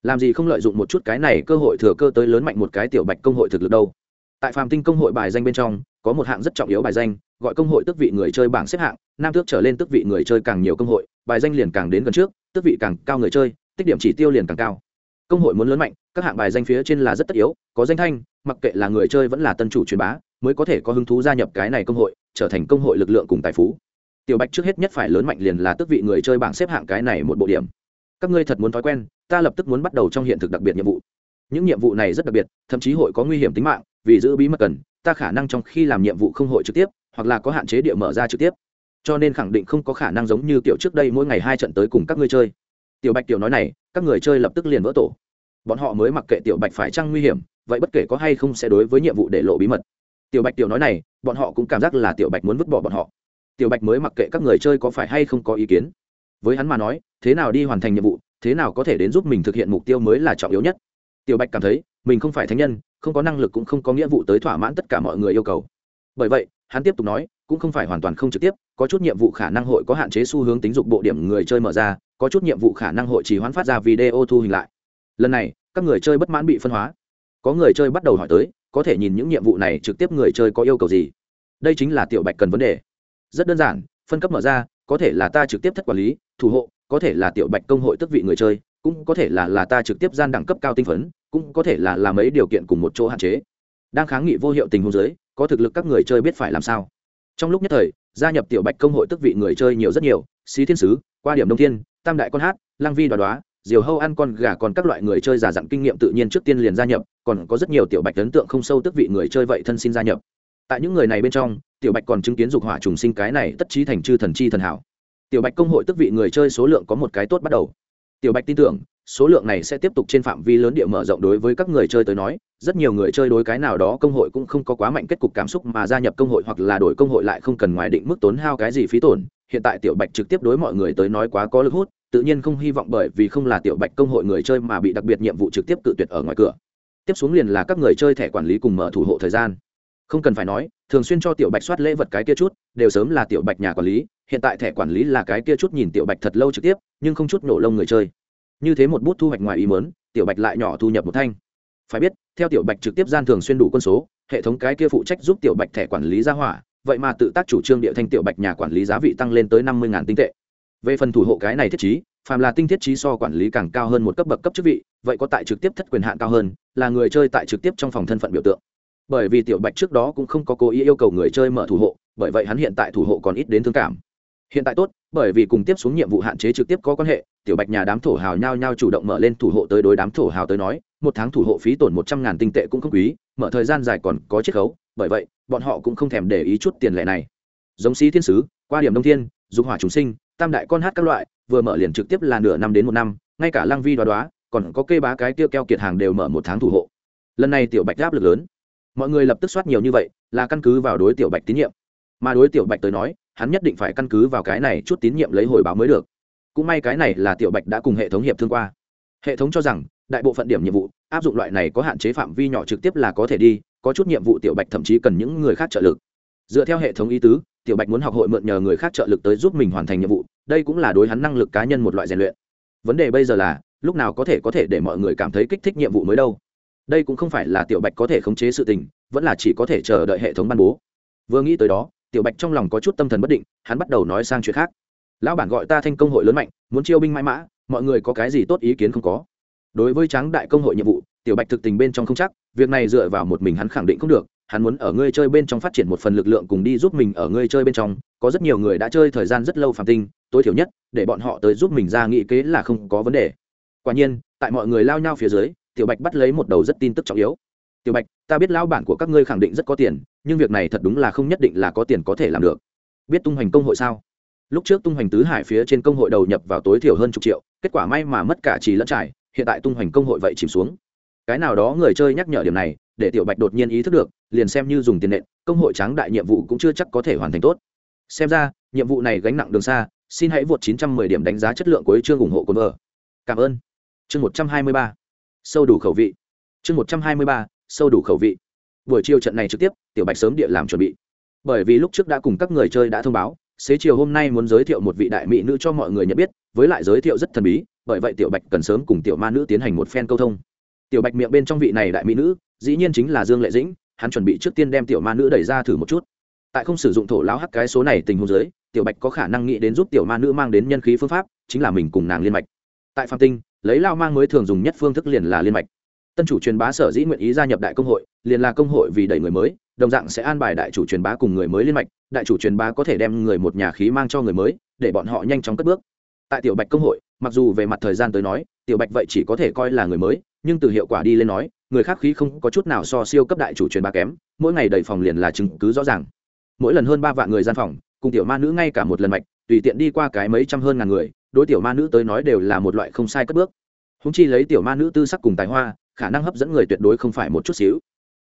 Làm gì không lợi dụng một chút cái này cơ hội thừa cơ tới lớn mạnh một cái tiểu bạch công hội thực lực đâu. Tại phàm tinh công hội bài danh bên trong, có một hạng rất trọng yếu bài danh, gọi công hội tức vị người chơi bảng xếp hạng, nam tước trở lên tức vị người chơi càng nhiều công hội, bài danh liền càng đến gần trước tức vị càng cao người chơi, tích điểm chỉ tiêu liền càng cao công hội muốn lớn mạnh, các hạng bài danh phía trên là rất tất yếu, có danh thanh, mặc kệ là người chơi vẫn là tân chủ truyền bá, mới có thể có hứng thú gia nhập cái này công hội, trở thành công hội lực lượng cùng tài phú. Tiểu bạch trước hết nhất phải lớn mạnh liền là tức vị người chơi bảng xếp hạng cái này một bộ điểm. Các ngươi thật muốn thói quen, ta lập tức muốn bắt đầu trong hiện thực đặc biệt nhiệm vụ. Những nhiệm vụ này rất đặc biệt, thậm chí hội có nguy hiểm tính mạng, vì giữ bí mật cần, ta khả năng trong khi làm nhiệm vụ không hội trực tiếp, hoặc là có hạn chế địa mở ra trực tiếp. Cho nên khẳng định không có khả năng giống như kiểu trước đây mỗi ngày hai trận tới cùng các ngươi chơi. Tiểu bạch tiểu nói này, các người chơi lập tức liền vỡ tổ bọn họ mới mặc kệ tiểu bạch phải chăng nguy hiểm, vậy bất kể có hay không sẽ đối với nhiệm vụ để lộ bí mật. Tiểu bạch tiểu nói này, bọn họ cũng cảm giác là tiểu bạch muốn vứt bỏ bọn họ. Tiểu bạch mới mặc kệ các người chơi có phải hay không có ý kiến. Với hắn mà nói, thế nào đi hoàn thành nhiệm vụ, thế nào có thể đến giúp mình thực hiện mục tiêu mới là trọng yếu nhất. Tiểu bạch cảm thấy, mình không phải thánh nhân, không có năng lực cũng không có nghĩa vụ tới thỏa mãn tất cả mọi người yêu cầu. Bởi vậy, hắn tiếp tục nói, cũng không phải hoàn toàn không trực tiếp, có chút nhiệm vụ khả năng hội có hạn chế xu hướng tính dục bộ điểm người chơi mở ra, có chút nhiệm vụ khả năng hội chỉ hoãn phát ra video thu hình lại lần này, các người chơi bất mãn bị phân hóa. Có người chơi bắt đầu hỏi tới, có thể nhìn những nhiệm vụ này trực tiếp người chơi có yêu cầu gì? Đây chính là tiểu bạch cần vấn đề. Rất đơn giản, phân cấp mở ra, có thể là ta trực tiếp thất quản lý, thủ hộ, có thể là tiểu bạch công hội tức vị người chơi, cũng có thể là là ta trực tiếp gian đẳng cấp cao tinh phấn, cũng có thể là làm mấy điều kiện cùng một chỗ hạn chế. Đang kháng nghị vô hiệu tình huống giới có thực lực các người chơi biết phải làm sao. Trong lúc nhất thời, gia nhập tiểu bạch công hội tức vị người chơi nhiều rất nhiều, xí thiên sứ, qua điểm đông thiên, tam đại con hát lang vi đoá đoá diều hâu ăn con gà còn các loại người chơi giả dặn kinh nghiệm tự nhiên trước tiên liền gia nhập, còn có rất nhiều tiểu bạch ấn tượng không sâu tức vị người chơi vậy thân xin gia nhập. Tại những người này bên trong, tiểu bạch còn chứng kiến dục hỏa trùng sinh cái này tất trí thành chư thần chi thần hảo. Tiểu bạch công hội tức vị người chơi số lượng có một cái tốt bắt đầu. Tiểu bạch tin tưởng, số lượng này sẽ tiếp tục trên phạm vi lớn địa mở rộng đối với các người chơi tới nói, rất nhiều người chơi đối cái nào đó công hội cũng không có quá mạnh kết cục cảm xúc mà gia nhập công hội hoặc là đổi công hội lại không cần ngoài định mức tốn hao cái gì phí tổn hiện tại tiểu bạch trực tiếp đối mọi người tới nói quá có lực hút, tự nhiên không hy vọng bởi vì không là tiểu bạch công hội người chơi mà bị đặc biệt nhiệm vụ trực tiếp tự tuyệt ở ngoài cửa. Tiếp xuống liền là các người chơi thẻ quản lý cùng mở thủ hộ thời gian. Không cần phải nói, thường xuyên cho tiểu bạch soát lễ vật cái kia chút, đều sớm là tiểu bạch nhà quản lý, hiện tại thẻ quản lý là cái kia chút nhìn tiểu bạch thật lâu trực tiếp, nhưng không chút nổ lông người chơi. Như thế một bút thu hoạch ngoài ý mớn tiểu bạch lại nhỏ thu nhập một thanh. Phải biết, theo tiểu bạch trực tiếp gian thường xuyên đủ quân số, hệ thống cái kia phụ trách giúp tiểu bạch thẻ quản lý ra hỏa vậy mà tự tác chủ trương địa thanh tiểu bạch nhà quản lý giá vị tăng lên tới năm mươi tinh tệ. Về phần thủ hộ cái này thiết chí phàm là tinh thiết chí so quản lý càng cao hơn một cấp bậc cấp chức vị, vậy có tại trực tiếp thất quyền hạn cao hơn, là người chơi tại trực tiếp trong phòng thân phận biểu tượng. Bởi vì tiểu bạch trước đó cũng không có cố ý yêu cầu người chơi mở thủ hộ, bởi vậy hắn hiện tại thủ hộ còn ít đến thương cảm. Hiện tại tốt, bởi vì cùng tiếp xuống nhiệm vụ hạn chế trực tiếp có quan hệ, tiểu bạch nhà đám thổ hào nhao nhao chủ động mở lên thủ hộ tới đối đám thổ hào tới nói, một tháng thủ hộ phí tổn một trăm ngàn tinh tệ cũng không quý, mở thời gian dài còn có chiết khấu bởi vậy, bọn họ cũng không thèm để ý chút tiền lệ này. Giống sĩ thiên sứ, qua điểm đông thiên, dục hỏa chúng sinh, tam đại con hát các loại, vừa mở liền trực tiếp là nửa năm đến một năm, ngay cả lăng vi đoá đoá, còn có kê bá cái tiêu keo kiệt hàng đều mở một tháng thủ hộ. Lần này tiểu bạch áp lực lớn. Mọi người lập tức soát nhiều như vậy, là căn cứ vào đối tiểu bạch tín nhiệm. Mà đối tiểu bạch tới nói, hắn nhất định phải căn cứ vào cái này chút tín nhiệm lấy hồi báo mới được. Cũng may cái này là tiểu bạch đã cùng hệ thống hiệp thương qua. Hệ thống cho rằng, đại bộ phận điểm nhiệm vụ, áp dụng loại này có hạn chế phạm vi nhỏ trực tiếp là có thể đi có chút nhiệm vụ tiểu bạch thậm chí cần những người khác trợ lực. Dựa theo hệ thống ý tứ, tiểu bạch muốn học hội mượn nhờ người khác trợ lực tới giúp mình hoàn thành nhiệm vụ, đây cũng là đối hắn năng lực cá nhân một loại rèn luyện. Vấn đề bây giờ là, lúc nào có thể có thể để mọi người cảm thấy kích thích nhiệm vụ mới đâu. Đây cũng không phải là tiểu bạch có thể khống chế sự tình, vẫn là chỉ có thể chờ đợi hệ thống ban bố. Vừa nghĩ tới đó, tiểu bạch trong lòng có chút tâm thần bất định, hắn bắt đầu nói sang chuyện khác. Lão bản gọi ta thanh công hội lớn mạnh, muốn chiêu binh mãi mã, mọi người có cái gì tốt ý kiến không có. Đối với tráng đại công hội nhiệm vụ tiểu bạch thực tình bên trong không chắc, việc này dựa vào một mình hắn khẳng định không được, hắn muốn ở ngươi chơi bên trong phát triển một phần lực lượng cùng đi giúp mình ở ngươi chơi bên trong, có rất nhiều người đã chơi thời gian rất lâu phàm tinh, tối thiểu nhất, để bọn họ tới giúp mình ra nghị kế là không có vấn đề. Quả nhiên, tại mọi người lao nhau phía dưới, tiểu bạch bắt lấy một đầu rất tin tức trọng yếu. Tiểu bạch, ta biết lao bản của các ngươi khẳng định rất có tiền, nhưng việc này thật đúng là không nhất định là có tiền có thể làm được. Biết tung hoành công hội sao? Lúc trước tung hoành tứ hải phía trên công hội đầu nhập vào tối thiểu hơn chục triệu, kết quả may mà mất cả trì lẫn trải, hiện tại tung hoành công hội vậy chìm xuống cái nào đó người chơi nhắc nhở điểm này, để tiểu bạch đột nhiên ý thức được, liền xem như dùng tiền nện, công hội tráng đại nhiệm vụ cũng chưa chắc có thể hoàn thành tốt. Xem ra, nhiệm vụ này gánh nặng đường xa, xin hãy vượt 910 điểm đánh giá chất lượng của chương ủng hộ cồn vợ. Cảm ơn. Chương 123. sâu đủ khẩu vị. Chương 123. sâu đủ khẩu vị. Buổi chiều trận này trực tiếp, tiểu bạch sớm địa làm chuẩn bị. Bởi vì lúc trước đã cùng các người chơi đã thông báo, xế chiều hôm nay muốn giới thiệu một vị đại mỹ nữ cho mọi người nhận biết, với lại giới thiệu rất thần bí, bởi vậy tiểu bạch cần sớm cùng tiểu ma nữ tiến hành một phen câu thông tiểu bạch miệng bên trong vị này đại mỹ nữ, dĩ nhiên chính là dương lệ dĩnh, hắn chuẩn bị trước tiên đem tiểu ma nữ đẩy ra thử một chút. Tại không sử dụng thổ lão hắc cái số này tình huống dưới, tiểu bạch có khả năng nghĩ đến giúp tiểu ma nữ mang đến nhân khí phương pháp, chính là mình cùng nàng liên mạch. Tại phạm tinh, lấy lao mang mới thường dùng nhất phương thức liền là liên mạch. Tân chủ truyền bá sở dĩ nguyện ý gia nhập đại công hội, liền là công hội vì đẩy người mới, đồng dạng sẽ an bài đại chủ truyền bá cùng người mới liên mạch, đại chủ truyền bá có thể đem người một nhà khí mang cho người mới, để bọn họ nhanh chóng cất bước. Tại tiểu bạch công hội, mặc dù về mặt thời gian tới nói, tiểu bạch vậy chỉ có thể coi là người mới nhưng từ hiệu quả đi lên nói, người khác khí không có chút nào so siêu cấp đại chủ truyền bá kém, mỗi ngày đầy phòng liền là chứng cứ rõ ràng. Mỗi lần hơn ba vạn người gian phòng, cùng tiểu ma nữ ngay cả một lần mạch, tùy tiện đi qua cái mấy trăm hơn ngàn người, đối tiểu ma nữ tới nói đều là một loại không sai cất bước. Húng chi lấy tiểu ma nữ tư sắc cùng tài hoa, khả năng hấp dẫn người tuyệt đối không phải một chút xíu.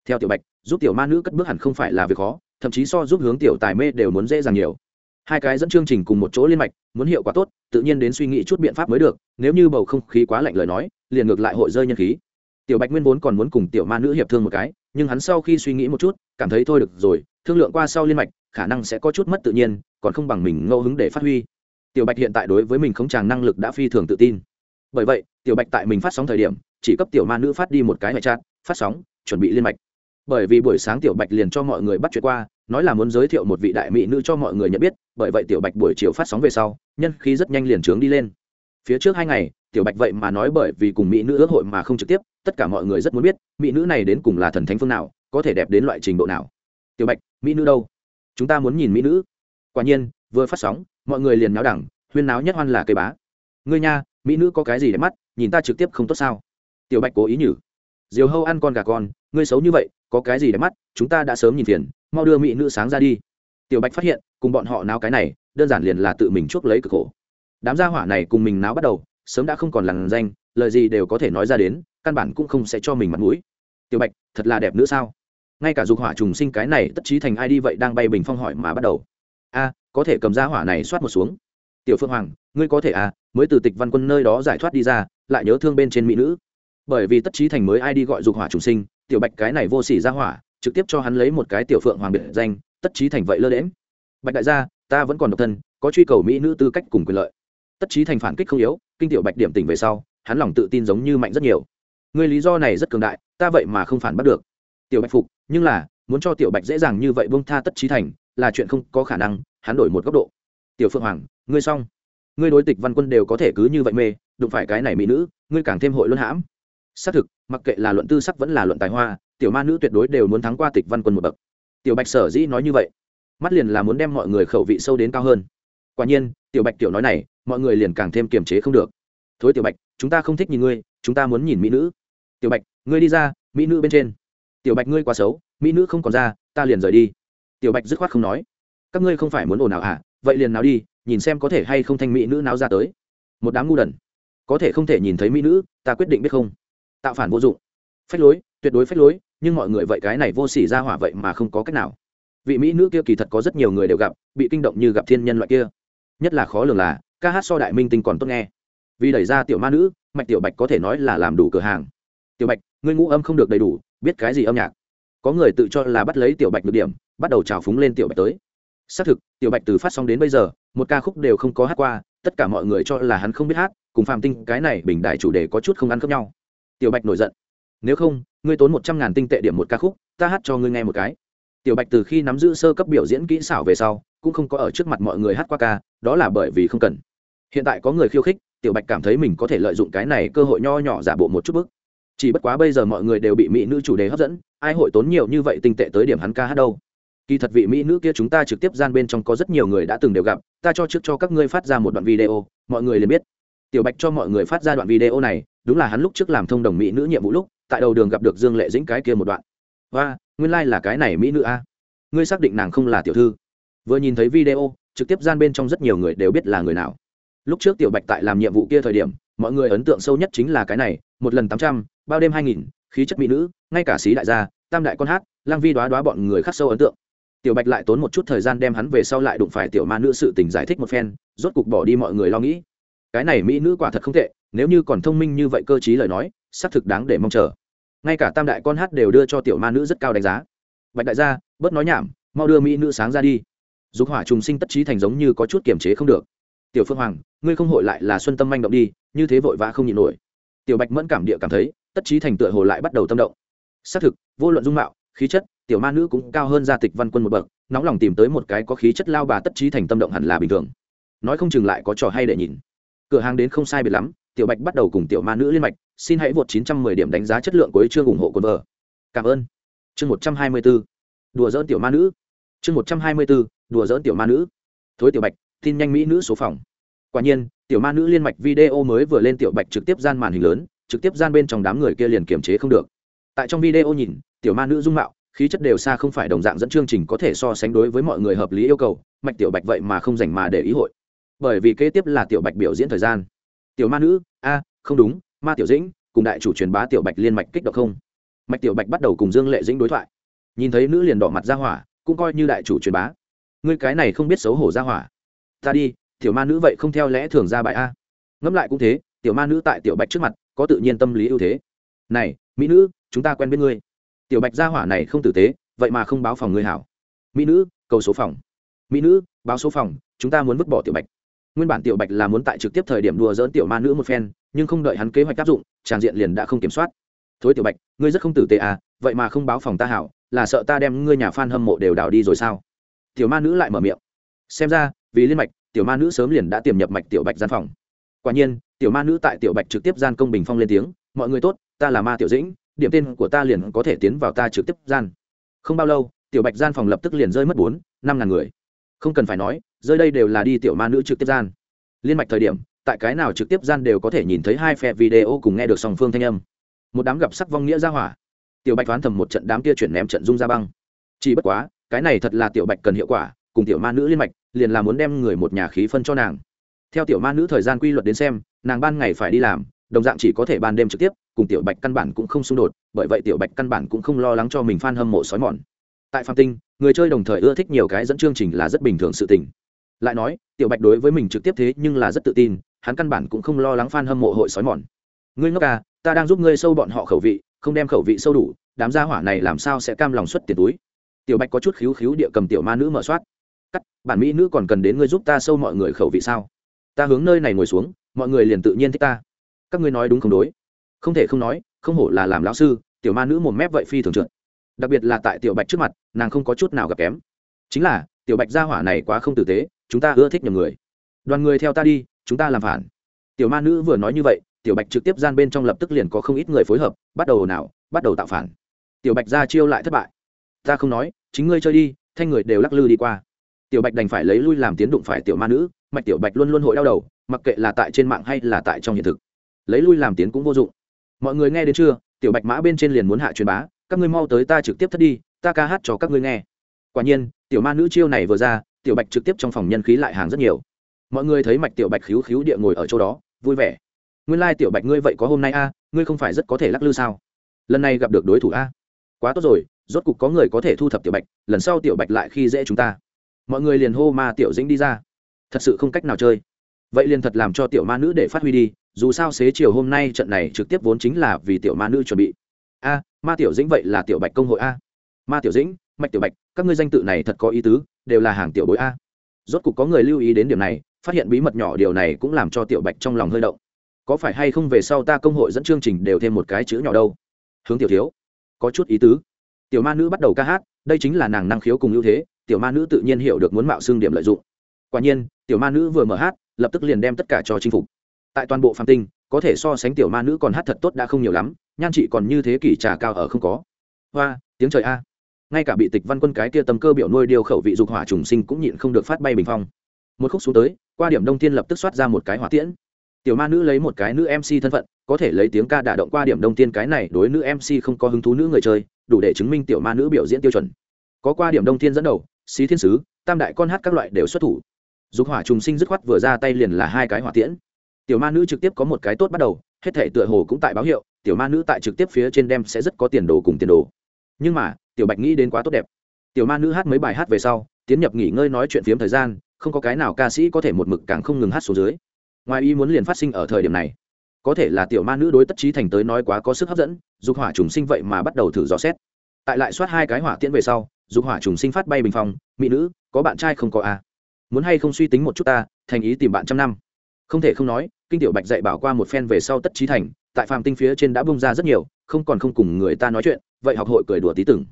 Theo tiểu bạch, giúp tiểu ma nữ cất bước hẳn không phải là việc khó, thậm chí so giúp hướng tiểu tài mê đều muốn dễ dàng nhiều hai cái dẫn chương trình cùng một chỗ liên mạch, muốn hiệu quả tốt, tự nhiên đến suy nghĩ chút biện pháp mới được, nếu như bầu không khí quá lạnh lời nói, liền ngược lại hội rơi nhân khí. Tiểu bạch nguyên vốn còn muốn cùng tiểu ma nữ hiệp thương một cái, nhưng hắn sau khi suy nghĩ một chút, cảm thấy thôi được rồi, thương lượng qua sau liên mạch, khả năng sẽ có chút mất tự nhiên, còn không bằng mình ngẫu hứng để phát huy. Tiểu bạch hiện tại đối với mình không tràng năng lực đã phi thường tự tin. Bởi vậy, tiểu bạch tại mình phát sóng thời điểm, chỉ cấp tiểu ma nữ phát đi một cái ngoại chat, phát sóng, chuẩn bị liên mạch. Bởi vì buổi sáng tiểu bạch liền cho mọi người bắt chuyện qua nói là muốn giới thiệu một vị đại mỹ nữ cho mọi người nhận biết, bởi vậy tiểu bạch buổi chiều phát sóng về sau, nhân khí rất nhanh liền trướng đi lên. Phía trước hai ngày, tiểu bạch vậy mà nói bởi vì cùng mỹ nữ ước hội mà không trực tiếp, tất cả mọi người rất muốn biết, mỹ nữ này đến cùng là thần thánh phương nào, có thể đẹp đến loại trình độ nào. Tiểu bạch, mỹ nữ đâu? Chúng ta muốn nhìn mỹ nữ. Quả nhiên, vừa phát sóng, mọi người liền náo đẳng, huyên náo nhất hoan là cây bá. Ngươi nha, mỹ nữ có cái gì đẹp mắt, nhìn ta trực tiếp không tốt sao? Tiểu bạch cố ý nhử. Diều hâu ăn con gà con, ngươi xấu như vậy có cái gì đẹp mắt, chúng ta đã sớm nhìn phiền, mau đưa mỹ nữ sáng ra đi. Tiểu bạch phát hiện, cùng bọn họ náo cái này, đơn giản liền là tự mình chuốc lấy cực khổ. Đám gia hỏa này cùng mình náo bắt đầu, sớm đã không còn lằn danh, lời gì đều có thể nói ra đến, căn bản cũng không sẽ cho mình mặt mũi. Tiểu bạch, thật là đẹp nữa sao? Ngay cả dục hỏa trùng sinh cái này tất trí thành ai đi vậy đang bay bình phong hỏi mà bắt đầu. A, có thể cầm ra hỏa này soát một xuống. Tiểu phương hoàng, ngươi có thể à mới từ tịch văn quân nơi đó giải thoát đi ra, lại nhớ thương bên trên mỹ nữ. Bởi vì tất trí thành mới ai đi gọi dục hỏa trùng sinh tiểu bạch cái này vô sỉ ra hỏa, trực tiếp cho hắn lấy một cái tiểu phượng hoàng biệt danh, tất trí thành vậy lơ đễm bạch đại gia, ta vẫn còn độc thân, có truy cầu mỹ nữ tư cách cùng quyền lợi. Tất trí thành phản kích không yếu, kinh tiểu bạch điểm tỉnh về sau, hắn lòng tự tin giống như mạnh rất nhiều. Người lý do này rất cường đại, ta vậy mà không phản bắt được. Tiểu bạch phục, nhưng là, muốn cho tiểu bạch dễ dàng như vậy bông tha tất trí thành, là chuyện không có khả năng, hắn đổi một góc độ. Tiểu phượng hoàng, ngươi xong. Ngươi đối tịch văn quân đều có thể cứ như vậy mê, đụng phải cái này mỹ nữ, ngươi càng thêm hội luân hãm. Xác thực mặc kệ là luận tư sắc vẫn là luận tài hoa, tiểu ma nữ tuyệt đối đều muốn thắng qua tịch văn quân một bậc. Tiểu bạch sở dĩ nói như vậy, mắt liền là muốn đem mọi người khẩu vị sâu đến cao hơn. Quả nhiên, tiểu bạch tiểu nói này, mọi người liền càng thêm kiềm chế không được. Thối tiểu bạch, chúng ta không thích nhìn ngươi, chúng ta muốn nhìn mỹ nữ. Tiểu bạch, ngươi đi ra, mỹ nữ bên trên. Tiểu bạch, ngươi quá xấu, mỹ nữ không còn ra, ta liền rời đi. Tiểu bạch dứt khoát không nói. Các ngươi không phải muốn ồn ào hả vậy liền nào đi, nhìn xem có thể hay không thanh mỹ nữ nào ra tới. Một đám ngu đần, có thể không thể nhìn thấy mỹ nữ, ta quyết định biết không? Tạo phản vô dụng. Phách lối, tuyệt đối phách lối, nhưng mọi người vậy cái này vô s ỉ ra hỏa vậy mà không có cách nào. Vị mỹ nữ kia kỳ thật có rất nhiều người đều gặp, bị kinh động như gặp thiên nhân loại kia. Nhất là khó lường là, ca hát so đại minh tinh còn tốt nghe. Vì đẩy ra tiểu ma nữ, mạch tiểu bạch có thể nói là làm đủ cửa hàng. Tiểu bạch, ngươi ngũ âm không được đầy đủ, biết cái gì âm nhạc? Có người tự cho là bắt lấy tiểu bạch được điểm, bắt đầu trào phúng lên tiểu bạch tới. Xác thực, tiểu bạch từ phát xong đến bây giờ, một ca khúc đều không có hát qua, tất cả mọi người cho là hắn không biết hát, cùng phạm tinh cái này bình đại chủ đề có chút không ăn khớp nhau tiểu bạch nổi giận. Nếu không, ngươi tốn một trăm ngàn tinh tệ điểm một ca khúc, ta hát cho ngươi nghe một cái. Tiểu bạch từ khi nắm giữ sơ cấp biểu diễn kỹ xảo về sau, cũng không có ở trước mặt mọi người hát qua ca, đó là bởi vì không cần. Hiện tại có người khiêu khích, tiểu bạch cảm thấy mình có thể lợi dụng cái này cơ hội nho nhỏ giả bộ một chút bức chỉ bất quá bây giờ mọi người đều bị mỹ nữ chủ đề hấp dẫn, ai hội tốn nhiều như vậy tinh tệ tới điểm hắn ca hát đâu. Kỳ thật vị mỹ nữ kia chúng ta trực tiếp gian bên trong có rất nhiều người đã từng đều gặp, ta cho trước cho các ngươi phát ra một đoạn video, mọi người liền biết. Tiểu bạch cho mọi người phát ra đoạn video này đúng là hắn lúc trước làm thông đồng mỹ nữ nhiệm vụ lúc, tại đầu đường gặp được dương lệ dĩnh cái kia một đoạn. Và nguyên lai、like、là cái này mỹ nữ a. Ngươi xác định nàng không là tiểu thư. Vừa nhìn thấy video, trực tiếp gian bên trong rất nhiều người đều biết là người nào. Lúc trước tiểu bạch tại làm nhiệm vụ kia thời điểm, mọi người ấn tượng sâu nhất chính là cái này, một lần tám trăm, bao đêm hai nghìn, khí chất mỹ nữ, ngay cả sĩ đại gia, tam đại con hát, lang vi đoá đoá bọn người khắc sâu ấn tượng. Tiểu bạch lại tốn một chút thời gian đem hắn về sau lại đụng phải tiểu ma nữ sự tình giải thích một phen, rốt cục bỏ đi mọi người lo nghĩ cái này mỹ nữ quả thật không tệ, nếu như còn thông minh như vậy cơ t lời nói, xác thực đáng để mong chờ. Ngay cả tam đại con hát đều đưa cho tiểu ma nữ rất cao đánh giá. Bạch đại gia, bớt nói nhảm, mau đưa mỹ nữ sáng ra đi. Dục hỏa trùng sinh tất trí thành giống như có chút kiềm chế không được. Tiểu phương hoàng, ngươi không hội lại là xuân tâm manh động đi, như thế vội vã không nhịn nổi. Tiểu bạch mẫn cảm địa cảm thấy, tất trí thành tựa hồ lại bắt đầu tâm động. Xác thực, vô luận dung mạo, khí chất, tiểu ma nữ cũng cao hơn gia tịch văn quân một bậc, nóng lòng tìm tới một cái có khí chất lao bà tất trí thành tâm động hẳn là bình thường. Nói không chừng lại có trò hay để nhìn cửa hàng đến không sai biệt lắm, tiểu bạch bắt đầu cùng tiểu ma nữ liên mạch, xin hãy vượt 910 điểm đánh giá chất lượng của chương ủng hộ cồn vợ. Cảm ơn. Chương 124. đùa dỡn tiểu ma nữ. Chương 124. đùa dỡn tiểu ma nữ. Thối tiểu bạch, tin nhanh mỹ nữ số phòng. Quả nhiên, tiểu ma nữ liên mạch video mới vừa lên, tiểu bạch trực tiếp gian màn hình lớn, trực tiếp gian bên trong đám người kia liền kiềm chế không được. Tại trong video nhìn, tiểu ma nữ dung mạo, khí chất đều xa không phải đồng dạng dẫn chương trình có thể so sánh đối với mọi người hợp lý yêu cầu, mạch tiểu bạch vậy mà không dành mà để ý hội bởi vì kế tiếp là tiểu bạch biểu diễn thời gian. Tiểu ma nữ, a, không đúng, ma tiểu dĩnh, cùng đại chủ truyền bá tiểu bạch liên mạch kích động không? Mạch tiểu bạch bắt đầu cùng dương lệ dĩnh đối thoại. Nhìn thấy nữ liền đỏ mặt ra hỏa, cũng coi như đại chủ truyền bá. Ngươi cái này không biết xấu hổ ra hỏa. Ta đi, tiểu ma nữ vậy không theo lẽ thường ra bài a. Ngẫm lại cũng thế, tiểu ma nữ tại tiểu bạch trước mặt, có tự nhiên tâm lý ưu thế. Này, mỹ nữ, chúng ta quen biết ngươi. Tiểu bạch gia hỏa này không tử tế, vậy mà không báo phòng ngươi hảo. Mỹ nữ, cầu số phòng. Mỹ nữ, báo số phòng, chúng ta muốn vứt bỏ tiểu bạch nguyên bản tiểu bạch là muốn tại trực tiếp thời điểm đùa dỡn tiểu ma nữ một phen, nhưng không đợi hắn kế hoạch áp dụng tràng diện liền đã không kiểm soát. Thối tiểu bạch, ngươi rất không tử tế à vậy mà không báo phòng ta hảo, là sợ ta đem ngươi nhà f a n hâm mộ đều đào đi rồi sao? Tiểu ma nữ lại mở miệng. Xem ra, vì liên mạch, tiểu ma nữ sớm liền đã tiềm nhập mạch tiểu bạch gian phòng. Quả nhiên, tiểu ma nữ tại tiểu bạch trực tiếp gian công bình phong lên tiếng, mọi người tốt, ta là ma tiểu dĩnh, điểm tên của ta liền có thể tiến vào ta trực tiếp gian. Không bao lâu, tiểu bạch gian phòng lập tức liền rơi mất bốn, năm ngàn người không cần phải nói, rơi đây đều là đi tiểu ma nữ trực tiếp gian. Liên mạch thời điểm, tại cái nào trực tiếp gian đều có thể nhìn thấy hai phe video cùng nghe được song phương thanh âm. Một đám gặp sắc vong nghĩa ra hỏa. Tiểu bạch đoán thầm một trận đám kia chuyển ném trận dung ra băng. Chỉ bất quá, cái này thật là tiểu bạch cần hiệu quả, cùng tiểu ma nữ liên mạch, liền là muốn đem người một nhà khí phân cho nàng. Theo tiểu ma nữ thời gian quy luật đến xem, nàng ban ngày phải đi làm, đồng dạng chỉ có thể ban đêm trực tiếp, cùng tiểu bạch căn bản cũng không xung đột, bởi vậy tiểu bạch căn bản cũng không lo lắng cho mình f a n hâm mộ sói mòn tại phạm tinh, người chơi đồng thời ưa thích nhiều cái dẫn chương trình là rất bình thường sự tình. Lại nói, tiểu bạch đối với mình trực tiếp thế nhưng là rất tự tin, hắn căn bản cũng không lo lắng f a n hâm mộ hội sói mòn. Ngươi ngốc à ta đang giúp ngươi sâu bọn họ khẩu vị, không đem khẩu vị sâu đủ, đám gia hỏa này làm sao sẽ cam lòng xuất tiền túi? Tiểu bạch có chút khíu khíu địa cầm tiểu ma nữ mở soát. Cắt, bản mỹ nữ còn cần đến ngươi giúp ta sâu mọi người khẩu vị sao? Ta hướng nơi này ngồi xuống, mọi người liền tự nhiên thích ta. Các ngươi nói đúng không đối? Không thể không nói, không hổ là làm lão sư, tiểu ma nữ một mép vậy phi thường trượt đặc biệt là tại tiểu bạch trước mặt, nàng không có chút nào gặp kém. Chính là, tiểu bạch gia hỏa này quá không tử tế, chúng ta ưa thích nhầm người. Đoàn người theo ta đi, chúng ta làm phản. Tiểu ma nữ vừa nói như vậy, tiểu bạch trực tiếp gian bên trong lập tức liền có không ít người phối hợp, bắt đầu nào bắt đầu tạo phản. Tiểu bạch ra chiêu lại thất bại. Ta không nói, chính ngươi chơi đi, thanh người đều lắc lư đi qua. Tiểu bạch đành phải lấy lui làm tiến đụng phải tiểu ma nữ, mạch tiểu bạch luôn luôn hội đau đầu, mặc kệ là tại trên mạng hay là tại trong hiện thực. Lấy lui làm tiến cũng vô dụng. Mọi người nghe đến chưa, tiểu bạch mã bên trên liền muốn hạ truyền bá các ngươi mau tới ta trực tiếp thất đi, ta ca hát cho các ngươi nghe. Quả nhiên, tiểu ma nữ chiêu này vừa ra, tiểu bạch trực tiếp trong phòng nhân khí lại hàng rất nhiều. Mọi người thấy mạch tiểu bạch khíu khíu địa ngồi ở chỗ đó, vui vẻ. Nguyên lai、like、tiểu bạch ngươi vậy có hôm nay a, ngươi không phải rất có thể lắc lư sao? Lần này gặp được đối thủ a. Quá tốt rồi, rốt cục có người có thể thu thập tiểu bạch, lần sau tiểu bạch lại khi dễ chúng ta. Mọi người liền hô ma tiểu dĩnh đi ra. Thật sự không cách nào chơi. Vậy liền thật làm cho tiểu ma nữ để phát huy đi, dù sao xế chiều hôm nay trận này trực tiếp vốn chính là vì tiểu ma nữ chuẩn bị a, ma tiểu dĩnh vậy là tiểu bạch công hội a. Ma tiểu dĩnh, mạch tiểu bạch, các ngươi danh tự này thật có ý tứ, đều là hàng tiểu bối a. Rốt cục có người lưu ý đến điểm này, phát hiện bí mật nhỏ điều này cũng làm cho tiểu bạch trong lòng hơi động. Có phải hay không về sau ta công hội dẫn chương trình đều thêm một cái chữ nhỏ đâu? Hướng tiểu thiếu, có chút ý tứ. Tiểu ma nữ bắt đầu ca hát, đây chính là nàng năng khiếu cùng ưu thế, tiểu ma nữ tự nhiên hiểu được muốn mạo xương điểm lợi dụng. Quả nhiên, tiểu ma nữ vừa mở hát, lập tức liền đem tất cả cho chinh phục. Tại toàn bộ phạm tinh, có thể so sánh tiểu ma nữ còn hát thật tốt đã không nhiều lắm nhan chị còn như thế kỷ trà cao ở không có. Hoa, tiếng trời a. Ngay cả bị tịch văn quân cái kia tầm cơ biểu nuôi điều khẩu vị dục hỏa trùng sinh cũng nhịn không được phát bay bình phong. Một khúc xuống tới, qua điểm đông tiên lập tức xoát ra một cái hỏa tiễn. Tiểu ma nữ lấy một cái nữ mc thân phận, có thể lấy tiếng ca đả động qua điểm đông tiên cái này đối nữ mc không có hứng thú nữ người chơi, đủ để chứng minh tiểu ma nữ biểu diễn tiêu chuẩn. Có qua điểm đông tiên dẫn đầu, xí thiên sứ, tam đại con hát các loại đều xuất thủ. Dục hỏa trùng sinh dứt khoát vừa ra tay liền là hai cái hỏa tiễn. Tiểu ma nữ trực tiếp có một cái tốt bắt đầu, hết thể tựa hồ cũng tại báo hiệu tiểu ma nữ tại trực tiếp phía trên đem sẽ rất có tiền đồ cùng tiền đồ. Nhưng mà, tiểu bạch nghĩ đến quá tốt đẹp. Tiểu ma nữ hát mấy bài hát về sau, tiến nhập nghỉ ngơi nói chuyện phiếm thời gian, không có cái nào ca sĩ có thể một mực càng không ngừng hát xuống dưới. Ngoài ý muốn liền phát sinh ở thời điểm này. Có thể là tiểu ma nữ đối tất trí thành tới nói quá có sức hấp dẫn, dục hỏa trùng sinh vậy mà bắt đầu thử dò xét. Tại lại soát hai cái hỏa tiễn về sau, dục hỏa trùng sinh phát bay bình phong, mỹ nữ, có bạn trai không có a à? muốn hay không suy tính một chút ta, thành ý tìm bạn trăm năm? Không thể không nói, kinh tiểu bạch dạy bảo qua một phen về sau tất trí thành tại phàm tinh phía trên đã bung ra rất nhiều, không còn không cùng người ta nói chuyện, vậy học hội cười đùa tí từng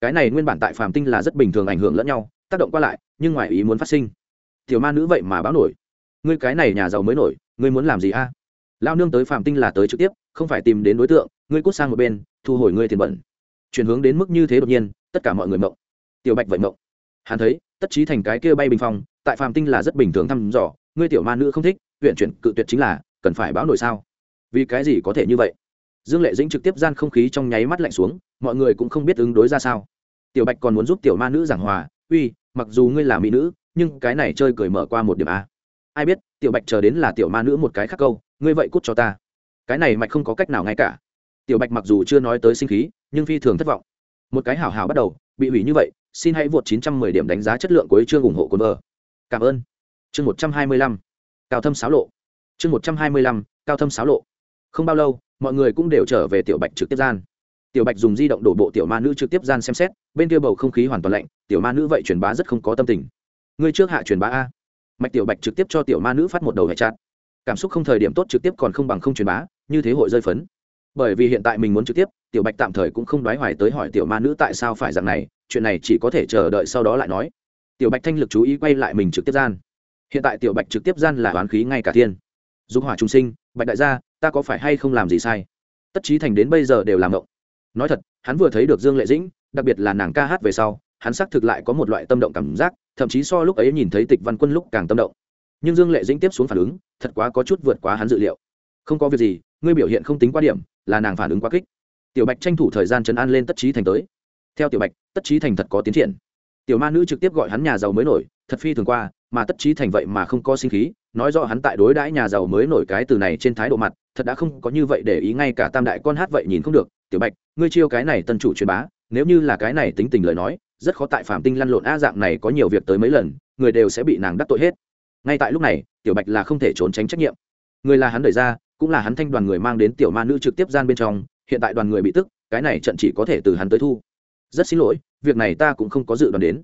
cái này nguyên bản tại phàm tinh là rất bình thường ảnh hưởng lẫn nhau, tác động qua lại, nhưng ngoài ý muốn phát sinh. Tiểu ma nữ vậy mà báo nổi. Ngươi cái này nhà giàu mới nổi, ngươi muốn làm gì a? Lao nương tới phàm tinh là tới trực tiếp, không phải tìm đến đối tượng, ngươi cút sang một bên, thu hồi ngươi tiền bẩn. Chuyển hướng đến mức như thế đột nhiên, tất cả mọi người mộng. Tiểu bạch vậy mộng. Hắn thấy, tất trí thành cái kia bay bình phong, tại phàm tinh là rất bình thường thăm dò, ngươi tiểu ma nữ không thích, huyện chuyển cự tuyệt chính là, cần phải báo nổi sao? Vì cái gì có thể như vậy? Dương lệ dĩnh trực tiếp gian không khí trong nháy mắt lạnh xuống, mọi người cũng không biết ứng đối ra sao. Tiểu bạch còn muốn giúp tiểu ma nữ giảng hòa, uy, mặc dù ngươi là mỹ nữ, nhưng cái này chơi cười mở qua một điểm a. Ai biết, tiểu bạch chờ đến là tiểu ma nữ một cái khác câu, ngươi vậy cút cho ta. Cái này mạch không có cách nào ngay cả. Tiểu bạch mặc dù chưa nói tới sinh khí, nhưng phi thường thất vọng. Một cái hảo hảo bắt đầu, bị hủy như vậy, xin hãy vượt 910 điểm đánh giá chất lượng cuối chương ủng hộ cồn vợ. Cảm ơn. Chương 125 cao thâm sáo lộ. Chương 125 cao thâm sáo lộ không bao lâu, mọi người cũng đều trở về tiểu bạch trực tiếp gian. Tiểu bạch dùng di động đổ bộ tiểu ma nữ trực tiếp gian xem xét, bên kia bầu không khí hoàn toàn lạnh, tiểu ma nữ vậy truyền bá rất không có tâm tình. Ngươi trước hạ truyền bá a. Mạch tiểu bạch trực tiếp cho tiểu ma nữ phát một đầu hệ chặt cảm xúc không thời điểm tốt trực tiếp còn không bằng không truyền bá, như thế hội rơi phấn. Bởi vì hiện tại mình muốn trực tiếp, tiểu bạch tạm thời cũng không đoái hoài tới hỏi tiểu ma nữ tại sao phải dạng này, chuyện này chỉ có thể chờ đợi sau đó lại nói. Tiểu bạch thanh lực chú ý quay lại mình trực tiếp gian. Hiện tại tiểu bạch trực tiếp gian là oán khí ngay cả thiên. Dục hỏa trung sinh, bạch đại gia ta có phải hay không làm gì sai? Tất trí thành đến bây giờ đều làm ngộng. Nói thật, hắn vừa thấy được dương lệ dĩnh, đặc biệt là nàng ca hát về sau, hắn xác thực lại có một loại tâm động cảm giác, thậm chí so lúc ấy nhìn thấy tịch văn quân lúc càng tâm động. Nhưng dương lệ dĩnh tiếp xuống phản ứng, thật quá có chút vượt quá hắn dự liệu. Không có việc gì, ngươi biểu hiện không tính quá điểm, là nàng phản ứng quá kích. Tiểu bạch tranh thủ thời gian chấn an lên tất trí thành tới. Theo tiểu bạch, tất trí thành thật có tiến triển. Tiểu ma nữ trực tiếp gọi hắn nhà giàu mới nổi, thật phi thường qua, mà tất trí thành vậy mà không có sinh khí nói rõ hắn tại đối đãi nhà giàu mới nổi cái từ này trên thái độ mặt, thật đã không có như vậy để ý ngay cả tam đại con hát vậy nhìn không được. Tiểu bạch, ngươi chiêu cái này tân chủ truyền bá, nếu như là cái này tính tình lời nói, rất khó tại phạm tinh lăn lộn a dạng này có nhiều việc tới mấy lần, người đều sẽ bị nàng đắc tội hết. Ngay tại lúc này, tiểu bạch là không thể trốn tránh trách nhiệm. Người là hắn đẩy ra, cũng là hắn thanh đoàn người mang đến tiểu ma nữ trực tiếp gian bên trong, hiện tại đoàn người bị tức, cái này trận chỉ có thể từ hắn tới thu. Rất xin lỗi, việc này ta cũng không có dự đoán đến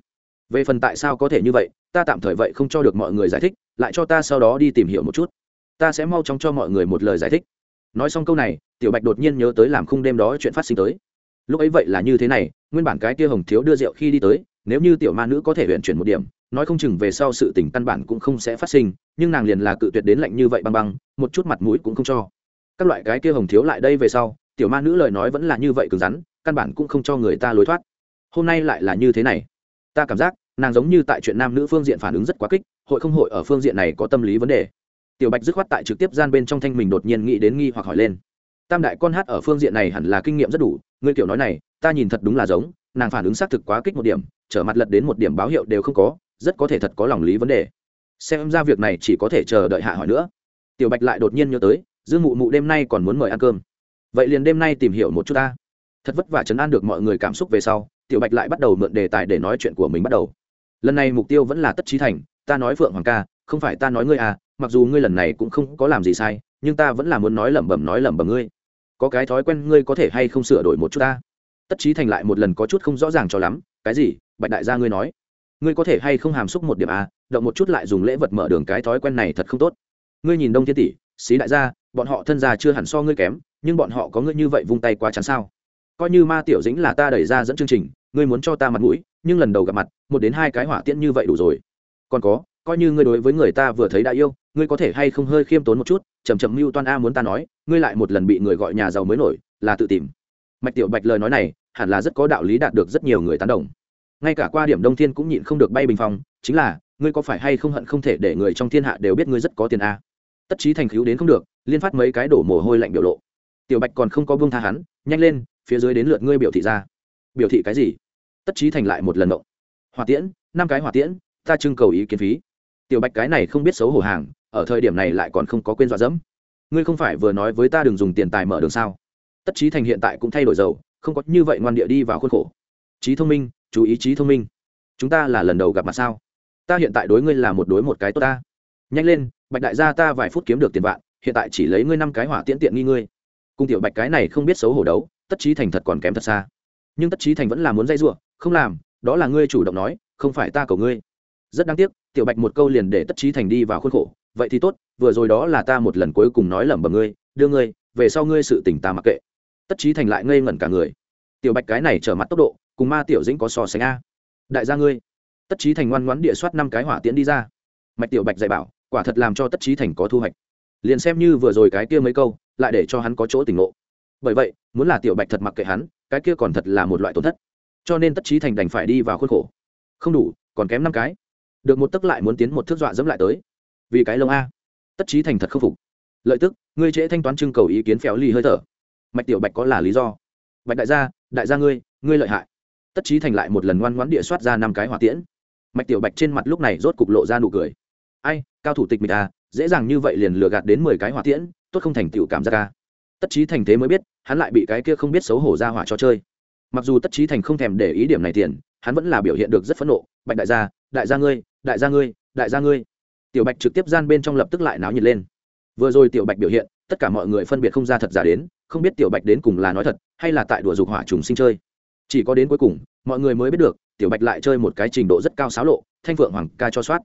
về phần tại sao có thể như vậy, ta tạm thời vậy không cho được mọi người giải thích, lại cho ta sau đó đi tìm hiểu một chút. Ta sẽ mau chóng cho mọi người một lời giải thích. Nói xong câu này, tiểu bạch đột nhiên nhớ tới làm khung đêm đó chuyện phát sinh tới. Lúc ấy vậy là như thế này, nguyên bản cái kia hồng thiếu đưa rượu khi đi tới, nếu như tiểu ma nữ có thể huyện chuyển một điểm, nói không chừng về sau sự tình căn bản cũng không sẽ phát sinh, nhưng nàng liền là cự tuyệt đến lạnh như vậy băng băng, một chút mặt mũi cũng không cho. Các loại cái kia hồng thiếu lại đây về sau, tiểu ma nữ lời nói vẫn là như vậy cứng rắn, căn bản cũng không cho người ta lối thoát. Hôm nay lại là như thế này ta cảm giác nàng giống như tại chuyện nam nữ phương diện phản ứng rất quá kích, hội không hội ở phương diện này có tâm lý vấn đề. Tiểu bạch dứt khoát tại trực tiếp gian bên trong thanh mình đột nhiên nghĩ đến nghi hoặc hỏi lên. Tam đại con hát ở phương diện này hẳn là kinh nghiệm rất đủ, ngươi kiểu nói này, ta nhìn thật đúng là giống, nàng phản ứng xác thực quá kích một điểm, trở mặt lật đến một điểm báo hiệu đều không có, rất có thể thật có lòng lý vấn đề. Xem ra việc này chỉ có thể chờ đợi hạ hỏi nữa. Tiểu bạch lại đột nhiên nhớ tới, dương mụ mụ đêm nay còn muốn mời ăn cơm. Vậy liền đêm nay tìm hiểu một chút ta. Thật vất vả chấn an được mọi người cảm xúc về sau tiểu bạch lại bắt đầu mượn đề tài để nói chuyện của mình bắt đầu. Lần này mục tiêu vẫn là tất trí thành, ta nói phượng hoàng ca, không phải ta nói ngươi à mặc dù ngươi lần này cũng không có làm gì sai, nhưng ta vẫn là muốn nói lẩm bẩm nói lẩm bẩm ngươi. Có cái thói quen ngươi có thể hay không sửa đổi một chút ta? Tất trí thành lại một lần có chút không rõ ràng cho lắm, cái gì? Bạch đại gia ngươi nói. Ngươi có thể hay không hàm xúc một điểm à động một chút lại dùng lễ vật mở đường cái thói quen này thật không tốt. Ngươi nhìn đông thiên tỷ, xí đại gia, bọn họ thân gia chưa hẳn so ngươi kém, nhưng bọn họ có ngươi như vậy vung tay quá chán sao? Coi như ma tiểu dĩnh là ta đẩy ra dẫn chương trình, ngươi muốn cho ta mặt mũi, nhưng lần đầu gặp mặt, một đến hai cái hỏa tiễn như vậy đủ rồi. Còn có, coi như ngươi đối với người ta vừa thấy đã yêu, ngươi có thể hay không hơi khiêm tốn một chút chầm chậm mưu toan a muốn ta nói, ngươi lại một lần bị người gọi nhà giàu mới nổi, là tự tìm. Mạch tiểu bạch lời nói này, hẳn là rất có đạo lý đạt được rất nhiều người tán đồng. Ngay cả qua điểm đông thiên cũng nhịn không được bay bình phong, chính là, ngươi có phải hay không hận không thể để người trong thiên hạ đều biết ngươi rất có tiền a? Tất trí thành cứu đến không được, liên phát mấy cái đổ mồ hôi lạnh biểu lộ. Tiểu bạch còn không có buông tha hắn, nhanh lên phía dưới đến lượt ngươi biểu thị ra. Biểu thị cái gì? Tất trí thành lại một lần động hỏa tiễn, năm cái hỏa tiễn, ta trưng cầu ý kiến phí. Tiểu bạch cái này không biết xấu hổ hàng, ở thời điểm này lại còn không có quên dọa dẫm. Ngươi không phải vừa nói với ta đừng dùng tiền tài mở đường sao? Tất trí thành hiện tại cũng thay đổi dầu, không có như vậy ngoan địa đi vào khuôn khổ. Trí thông minh, chú ý trí thông minh. Chúng ta là lần đầu gặp mặt sao? Ta hiện tại đối ngươi là một đối một cái tốt ta. Nhanh lên, bạch đại gia ta vài phút kiếm được tiền vạn, hiện tại chỉ lấy ngươi năm cái hỏa tiễn tiện nghi ngươi. Cung tiểu bạch cái này không biết xấu hổ đấu tất trí thành thật còn kém thật xa. Nhưng tất trí thành vẫn là muốn dây giụa không làm, đó là ngươi chủ động nói, không phải ta cầu ngươi. Rất đáng tiếc, tiểu bạch một câu liền để tất trí thành đi vào khuôn khổ. Vậy thì tốt, vừa rồi đó là ta một lần cuối cùng nói lẩm bẩm ngươi, đưa ngươi, về sau ngươi sự tỉnh ta mặc kệ. Tất trí thành lại ngây ngẩn cả người. Tiểu bạch cái này trở mặt tốc độ, cùng ma tiểu dĩnh có so sánh a. Đại gia ngươi. Tất trí thành ngoan ngoãn địa soát năm cái hỏa tiễn đi ra. Mạch tiểu bạch dạy bảo, quả thật làm cho tất trí thành có thu hoạch. Liền xem như vừa rồi cái kia mấy câu, lại để cho hắn có chỗ tỉnh ngộ bởi vậy, muốn là tiểu bạch thật mặc kệ hắn, cái kia còn thật là một loại tổn thất. Cho nên tất trí thành đành phải đi vào khuôn khổ. Không đủ, còn kém năm cái. Được một tấc lại muốn tiến một thước dọa dẫm lại tới. Vì cái lông a. Tất trí thành thật khâm phục. Lợi tức, ngươi trễ thanh toán trưng cầu ý kiến phéo lì hơi thở. Mạch tiểu bạch có là lý do? Bạch đại gia đại gia ngươi ngươi lợi hại. Tất trí thành lại một lần ngoan ngoãn địa soát ra năm cái hỏa tiễn. Mạch tiểu bạch trên mặt lúc này rốt cục lộ ra nụ cười. Ai, cao thủ tịch mịch à dễ dàng như vậy liền lừa gạt đến mười cái hỏa tiễn, tốt không thành tựu cảm giác ca tất trí thành thế mới biết, hắn lại bị cái kia không biết xấu hổ ra hỏa cho chơi. Mặc dù tất trí thành không thèm để ý điểm này tiền, hắn vẫn là biểu hiện được rất phẫn nộ. Bạch đại gia đại gia ngươi, đại gia ngươi, đại gia ngươi. Tiểu bạch trực tiếp gian bên trong lập tức lại náo nhiệt lên. Vừa rồi tiểu bạch biểu hiện, tất cả mọi người phân biệt không ra thật giả đến, không biết tiểu bạch đến cùng là nói thật, hay là tại đùa dục hỏa trùng sinh chơi. Chỉ có đến cuối cùng, mọi người mới biết được, tiểu bạch lại chơi một cái trình độ rất cao xáo lộ, thanh phượng hoàng ca cho soát.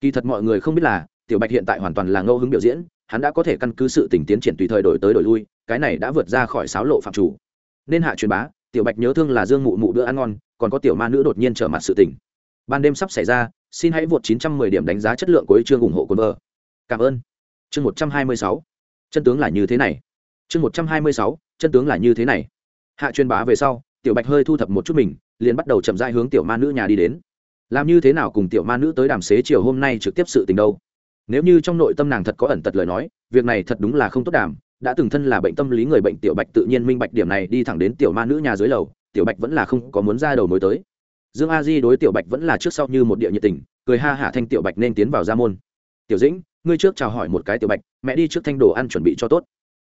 Kỳ thật mọi người không biết là, tiểu bạch hiện tại hoàn toàn là ngẫu hứng biểu diễn hắn đã có thể căn cứ sự tình tiến triển tùy thời đổi tới đổi lui, cái này đã vượt ra khỏi sáo lộ phạm chủ. Nên hạ truyền bá, tiểu bạch nhớ thương là dương mụ mụ bữa ăn ngon, còn có tiểu ma nữ đột nhiên trở mặt sự tình. Ban đêm sắp xảy ra, xin hãy vượt 910 điểm đánh giá chất lượng của chương ủng hộ quân vợ. Cảm ơn. Chương 126 chân tướng là như thế này. Chương 126 chân tướng là như thế này. Hạ truyền bá về sau, tiểu bạch hơi thu thập một chút mình, liền bắt đầu chậm rãi hướng tiểu ma nữ nhà đi đến. Làm như thế nào cùng tiểu ma nữ tới đàm xế chiều hôm nay trực tiếp sự tình đâu? Nếu như trong nội tâm nàng thật có ẩn tật lời nói, việc này thật đúng là không tốt đàm. Đã từng thân là bệnh tâm lý người bệnh tiểu bạch tự nhiên minh bạch điểm này, đi thẳng đến tiểu ma nữ nhà dưới lầu, tiểu bạch vẫn là không có muốn ra đầu mối tới. Dương a di đối tiểu bạch vẫn là trước sau như một địa nhiệt tình, cười ha hả thanh tiểu bạch nên tiến vào ra môn. Tiểu dĩnh, ngươi trước chào hỏi một cái tiểu bạch, mẹ đi trước thanh đồ ăn chuẩn bị cho tốt.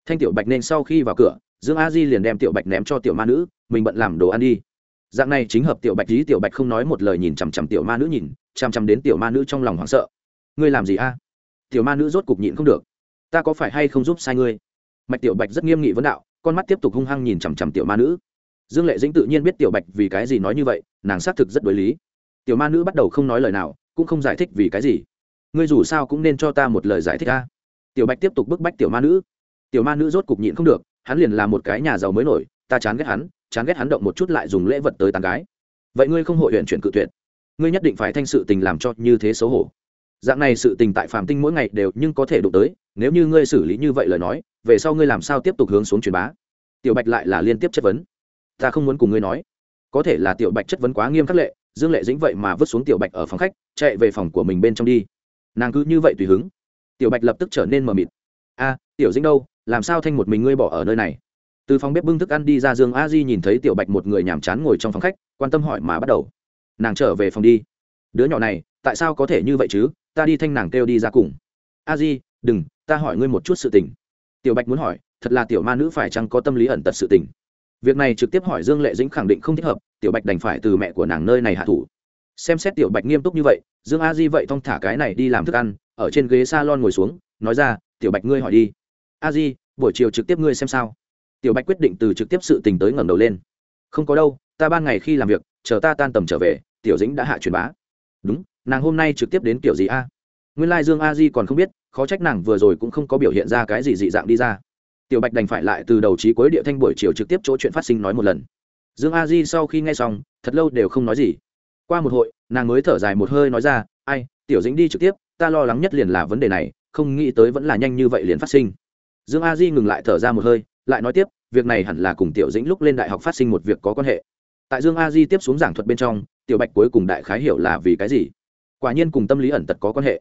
Thanh tiểu bạch nên sau khi vào cửa, dương a di liền đem tiểu bạch ném cho tiểu ma nữ, mình bận làm đồ ăn đi. Dạng này chính hợp tiểu bạch lý tiểu bạch không nói một lời nhìn chằm chằm tiểu ma nữ nhìn, chằm chằm đến tiểu ma nữ trong lòng hoảng sợ. Ngươi làm gì a? Tiểu ma nữ rốt cục nhịn không được. Ta có phải hay không giúp sai ngươi? Mạch tiểu bạch rất nghiêm nghị vấn đạo, con mắt tiếp tục hung hăng nhìn chằm chằm tiểu ma nữ. Dương lệ dĩnh tự nhiên biết tiểu bạch vì cái gì nói như vậy, nàng xác thực rất đối lý. Tiểu ma nữ bắt đầu không nói lời nào, cũng không giải thích vì cái gì. Ngươi dù sao cũng nên cho ta một lời giải thích ta tiểu bạch tiếp tục bức bách tiểu ma nữ. Tiểu ma nữ rốt cục nhịn không được, hắn liền là một cái nhà giàu mới nổi, ta chán ghét hắn, chán ghét hắn động một chút lại dùng lễ vật tới tàn gái. Vậy ngươi không hội huyện chuyển cự tuyệt. Ngươi nhất định phải thanh sự tình làm cho như thế xấu hổ dạng này sự tình tại phàm tinh mỗi ngày đều nhưng có thể đụng tới, nếu như ngươi xử lý như vậy lời nói, về sau ngươi làm sao tiếp tục hướng xuống truyền bá? Tiểu bạch lại là liên tiếp chất vấn. Ta không muốn cùng ngươi nói. Có thể là tiểu bạch chất vấn quá nghiêm khắc lệ, dương lệ dĩnh vậy mà vứt xuống tiểu bạch ở phòng khách, chạy về phòng của mình bên trong đi. Nàng cứ như vậy tùy hứng. Tiểu bạch lập tức trở nên mờ mịt. A, tiểu dĩnh đâu? Làm sao thanh một mình ngươi bỏ ở nơi này? Từ phòng bếp bưng thức ăn đi ra, dương a di nhìn thấy tiểu bạch một người nhàm chán ngồi trong phòng khách, quan tâm hỏi mà bắt đầu. Nàng trở về phòng đi. Đứa nhỏ này, tại sao có thể như vậy chứ? Ta đi thanh nàng kêu đi ra cùng. A di, đừng, ta hỏi ngươi một chút sự tình. Tiểu bạch muốn hỏi, thật là tiểu ma nữ phải chăng có tâm lý ẩn tật sự tình? Việc này trực tiếp hỏi dương lệ dĩnh khẳng định không thích hợp, tiểu bạch đành phải từ mẹ của nàng nơi này hạ thủ. Xem xét tiểu bạch nghiêm túc như vậy, dương a di vậy thong thả cái này đi làm thức ăn, ở trên ghế s a lon ngồi xuống, nói ra, tiểu bạch ngươi hỏi đi. A di, buổi chiều trực tiếp ngươi xem sao. Tiểu bạch quyết định từ trực tiếp sự tình tới ngẩng đầu lên. Không có đâu, ta ban ngày khi làm việc, chờ ta tan tầm trở về, tiểu dĩnh đã hạ truyền bá. Đúng nàng hôm nay trực tiếp đến kiểu gì a? Nguyên lai dương a di còn không biết, khó trách nàng vừa rồi cũng không có biểu hiện ra cái gì dị dạng đi ra. Tiểu bạch đành phải lại từ đầu trí cuối địa thanh buổi chiều trực tiếp chỗ chuyện phát sinh nói một lần. Dương a di sau khi nghe xong, thật lâu đều không nói gì. Qua một hội, nàng mới thở dài một hơi nói ra, ai, tiểu dĩnh đi trực tiếp, ta lo lắng nhất liền là vấn đề này, không nghĩ tới vẫn là nhanh như vậy liền phát sinh. Dương a di ngừng lại thở ra một hơi, lại nói tiếp, việc này hẳn là cùng tiểu dĩnh lúc lên đại học phát sinh một việc có quan hệ. Tại dương a di tiếp xuống giảng thuật bên trong, tiểu bạch cuối cùng đại khái hiểu là vì cái gì quả nhiên cùng tâm lý ẩn tật có quan hệ.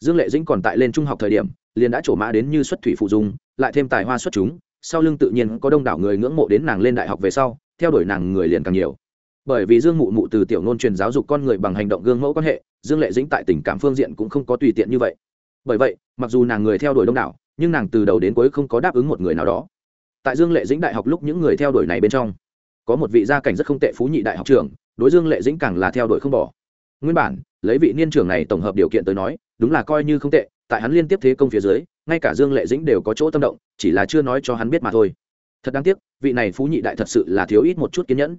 Dương lệ dĩnh còn tại lên trung học thời điểm, liền đã trổ mã đến như xuất thủy phụ dung, lại thêm tài hoa xuất chúng, sau lưng tự nhiên có đông đảo người ngưỡng mộ đến nàng lên đại học về sau, theo đuổi nàng người liền càng nhiều. Bởi vì dương mụ mụ từ tiểu nôn truyền giáo dục con người bằng hành động gương mẫu quan hệ, dương lệ dĩnh tại tình cảm phương diện cũng không có tùy tiện như vậy. Bởi vậy, mặc dù nàng người theo đuổi đông đảo, nhưng nàng từ đầu đến cuối không có đáp ứng một người nào đó. Tại dương lệ dĩnh đại học lúc những người theo đuổi này bên trong, có một vị gia cảnh rất không tệ phú nhị đại học trưởng, đối dương lệ dĩnh càng là theo đuổi không bỏ nguyên bản, lấy vị niên trưởng này tổng hợp điều kiện tới nói, đúng là coi như không tệ, tại hắn liên tiếp thế công phía dưới, ngay cả dương lệ dĩnh đều có chỗ tâm động, chỉ là chưa nói cho hắn biết mà thôi. Thật đáng tiếc, vị này phú nhị đại thật sự là thiếu ít một chút kiên nhẫn.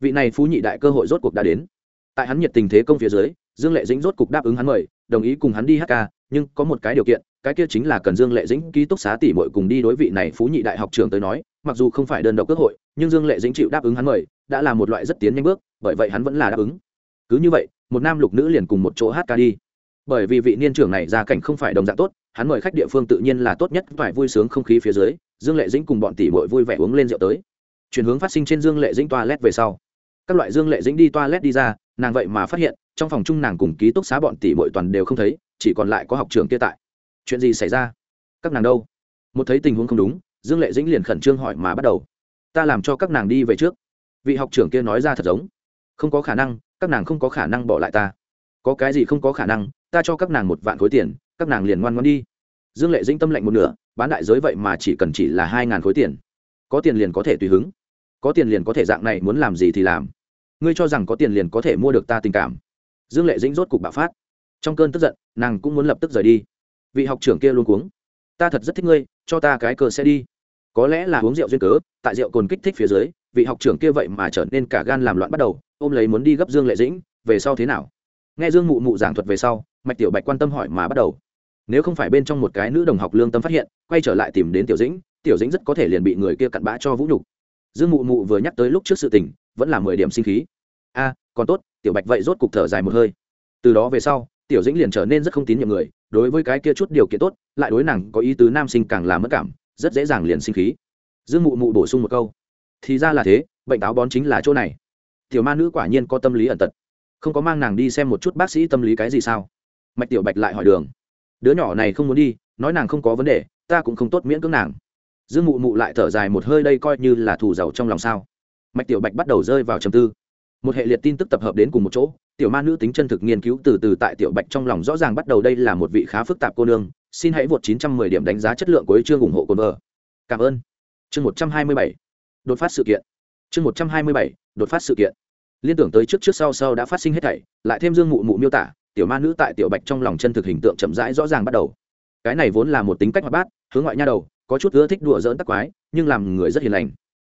Vị này phú nhị đại cơ hội rốt cuộc đã đến. Tại hắn nhiệt tình thế công phía dưới, dương lệ dĩnh rốt cuộc đáp ứng hắn mời, đồng ý cùng hắn đi hát ca, nhưng có một cái điều kiện, cái kia chính là cần dương lệ dĩnh ký túc xá tỉ mội cùng đi đối vị này phú nhị đại học trường tới nói, mặc dù không phải đơn độc cơ hội, nhưng dương lệ dĩnh chịu đáp ứng hắn mời, đã là một loại rất tiến nhanh bước, bởi vậy hắn vẫn là đáp ứng cứ như vậy, một nam lục nữ liền cùng một chỗ hát ca đi. Bởi vì vị niên trưởng này gia cảnh không phải đồng dạng tốt, hắn mời khách địa phương tự nhiên là tốt nhất, phải vui sướng không khí phía dưới, dương lệ dĩnh cùng bọn tỷ bội vui vẻ uống lên rượu tới. Chuyển hướng phát sinh trên dương lệ dĩnh toilet về sau. Các loại dương lệ dĩnh đi toilet đi ra, nàng vậy mà phát hiện, trong phòng chung nàng cùng ký túc xá bọn tỷ bội toàn đều không thấy, chỉ còn lại có học trường kia tại. Chuyện gì xảy ra? Các nàng đâu? Một thấy tình huống không đúng, dương lệ dĩnh liền khẩn trương hỏi mà bắt đầu. Ta làm cho các nàng đi về trước. Vị học trưởng kia nói ra thật giống. Không có khả năng các nàng không có khả năng bỏ lại ta. Có cái gì không có khả năng, ta cho các nàng một vạn khối tiền, các nàng liền ngoan ngoan đi. Dương lệ dĩnh tâm lệnh một nửa, bán đại giới vậy mà chỉ cần chỉ là hai ngàn khối tiền. Có tiền liền có thể tùy hứng. Có tiền liền có thể dạng này muốn làm gì thì làm. Ngươi cho rằng có tiền liền có thể mua được ta tình cảm. Dương lệ dĩnh rốt cục bạo phát. Trong cơn tức giận, nàng cũng muốn lập tức rời đi. Vị học trưởng kia luôn cuống. Ta thật rất thích ngươi, cho ta cái cờ sẽ đi. Có lẽ là uống rượu duyên cớ, tại rượu cồn kích thích phía dưới, vị học trưởng kia vậy mà trở nên cả gan làm loạn bắt đầu ôm lấy muốn đi gấp dương lệ dĩnh, về sau thế nào? Nghe dương mụ mụ giảng thuật về sau, mạch tiểu bạch quan tâm hỏi mà bắt đầu. Nếu không phải bên trong một cái nữ đồng học lương tâm phát hiện, quay trở lại tìm đến tiểu dĩnh tiểu dĩnh rất có thể liền bị người kia cặn bã cho vũ nhục. Dương mụ mụ vừa nhắc tới lúc trước sự tình, vẫn là mười điểm sinh khí. A, còn tốt, tiểu bạch vậy rốt cục thở dài một hơi. Từ đó về sau, tiểu dĩnh liền trở nên rất không tín nhiệm người, đối với cái kia chút điều kiện tốt, lại đối nàng có ý tứ nam sinh càng làm mất cảm, rất dễ dàng liền sinh khí. Dương mụ mụ bổ sung một câu. Thì ra là thế, bệnh táo bón chính là chỗ này tiểu ma nữ quả nhiên có tâm lý ẩn tật. Không có mang nàng đi xem một chút bác sĩ tâm lý cái gì sao? Mạch tiểu bạch lại hỏi đường. Đứa nhỏ này không muốn đi, nói nàng không có vấn đề, ta cũng không tốt miễn cưỡng nàng. Dương mụ mụ lại thở dài một hơi, đây coi như là thù giàu trong lòng sao? Mạch tiểu bạch bắt đầu rơi vào trầm tư. Một hệ liệt tin tức tập hợp đến cùng một chỗ, tiểu ma nữ tính chân thực nghiên cứu từ từ tại tiểu bạch trong lòng rõ ràng bắt đầu đây là một vị khá phức tạp cô nương, xin hãy vượt 910 điểm đánh giá chất lượng cuối chương ủng hộ cồn vợ cảm ơn. Chương 127 đột phát sự kiện. Chương 127 đột phát sự kiện. Liên tưởng tới trước trước sau sau đã phát sinh hết thảy, lại thêm dương mụ mụ miêu tả, tiểu ma nữ tại tiểu bạch trong lòng chân thực hình tượng chậm rãi rõ ràng bắt đầu. Cái này vốn là một tính cách hoạt bát, hướng ngoại nha đầu, có chút ưa thích đùa dỡn tắc quái, nhưng làm người rất hiền lành.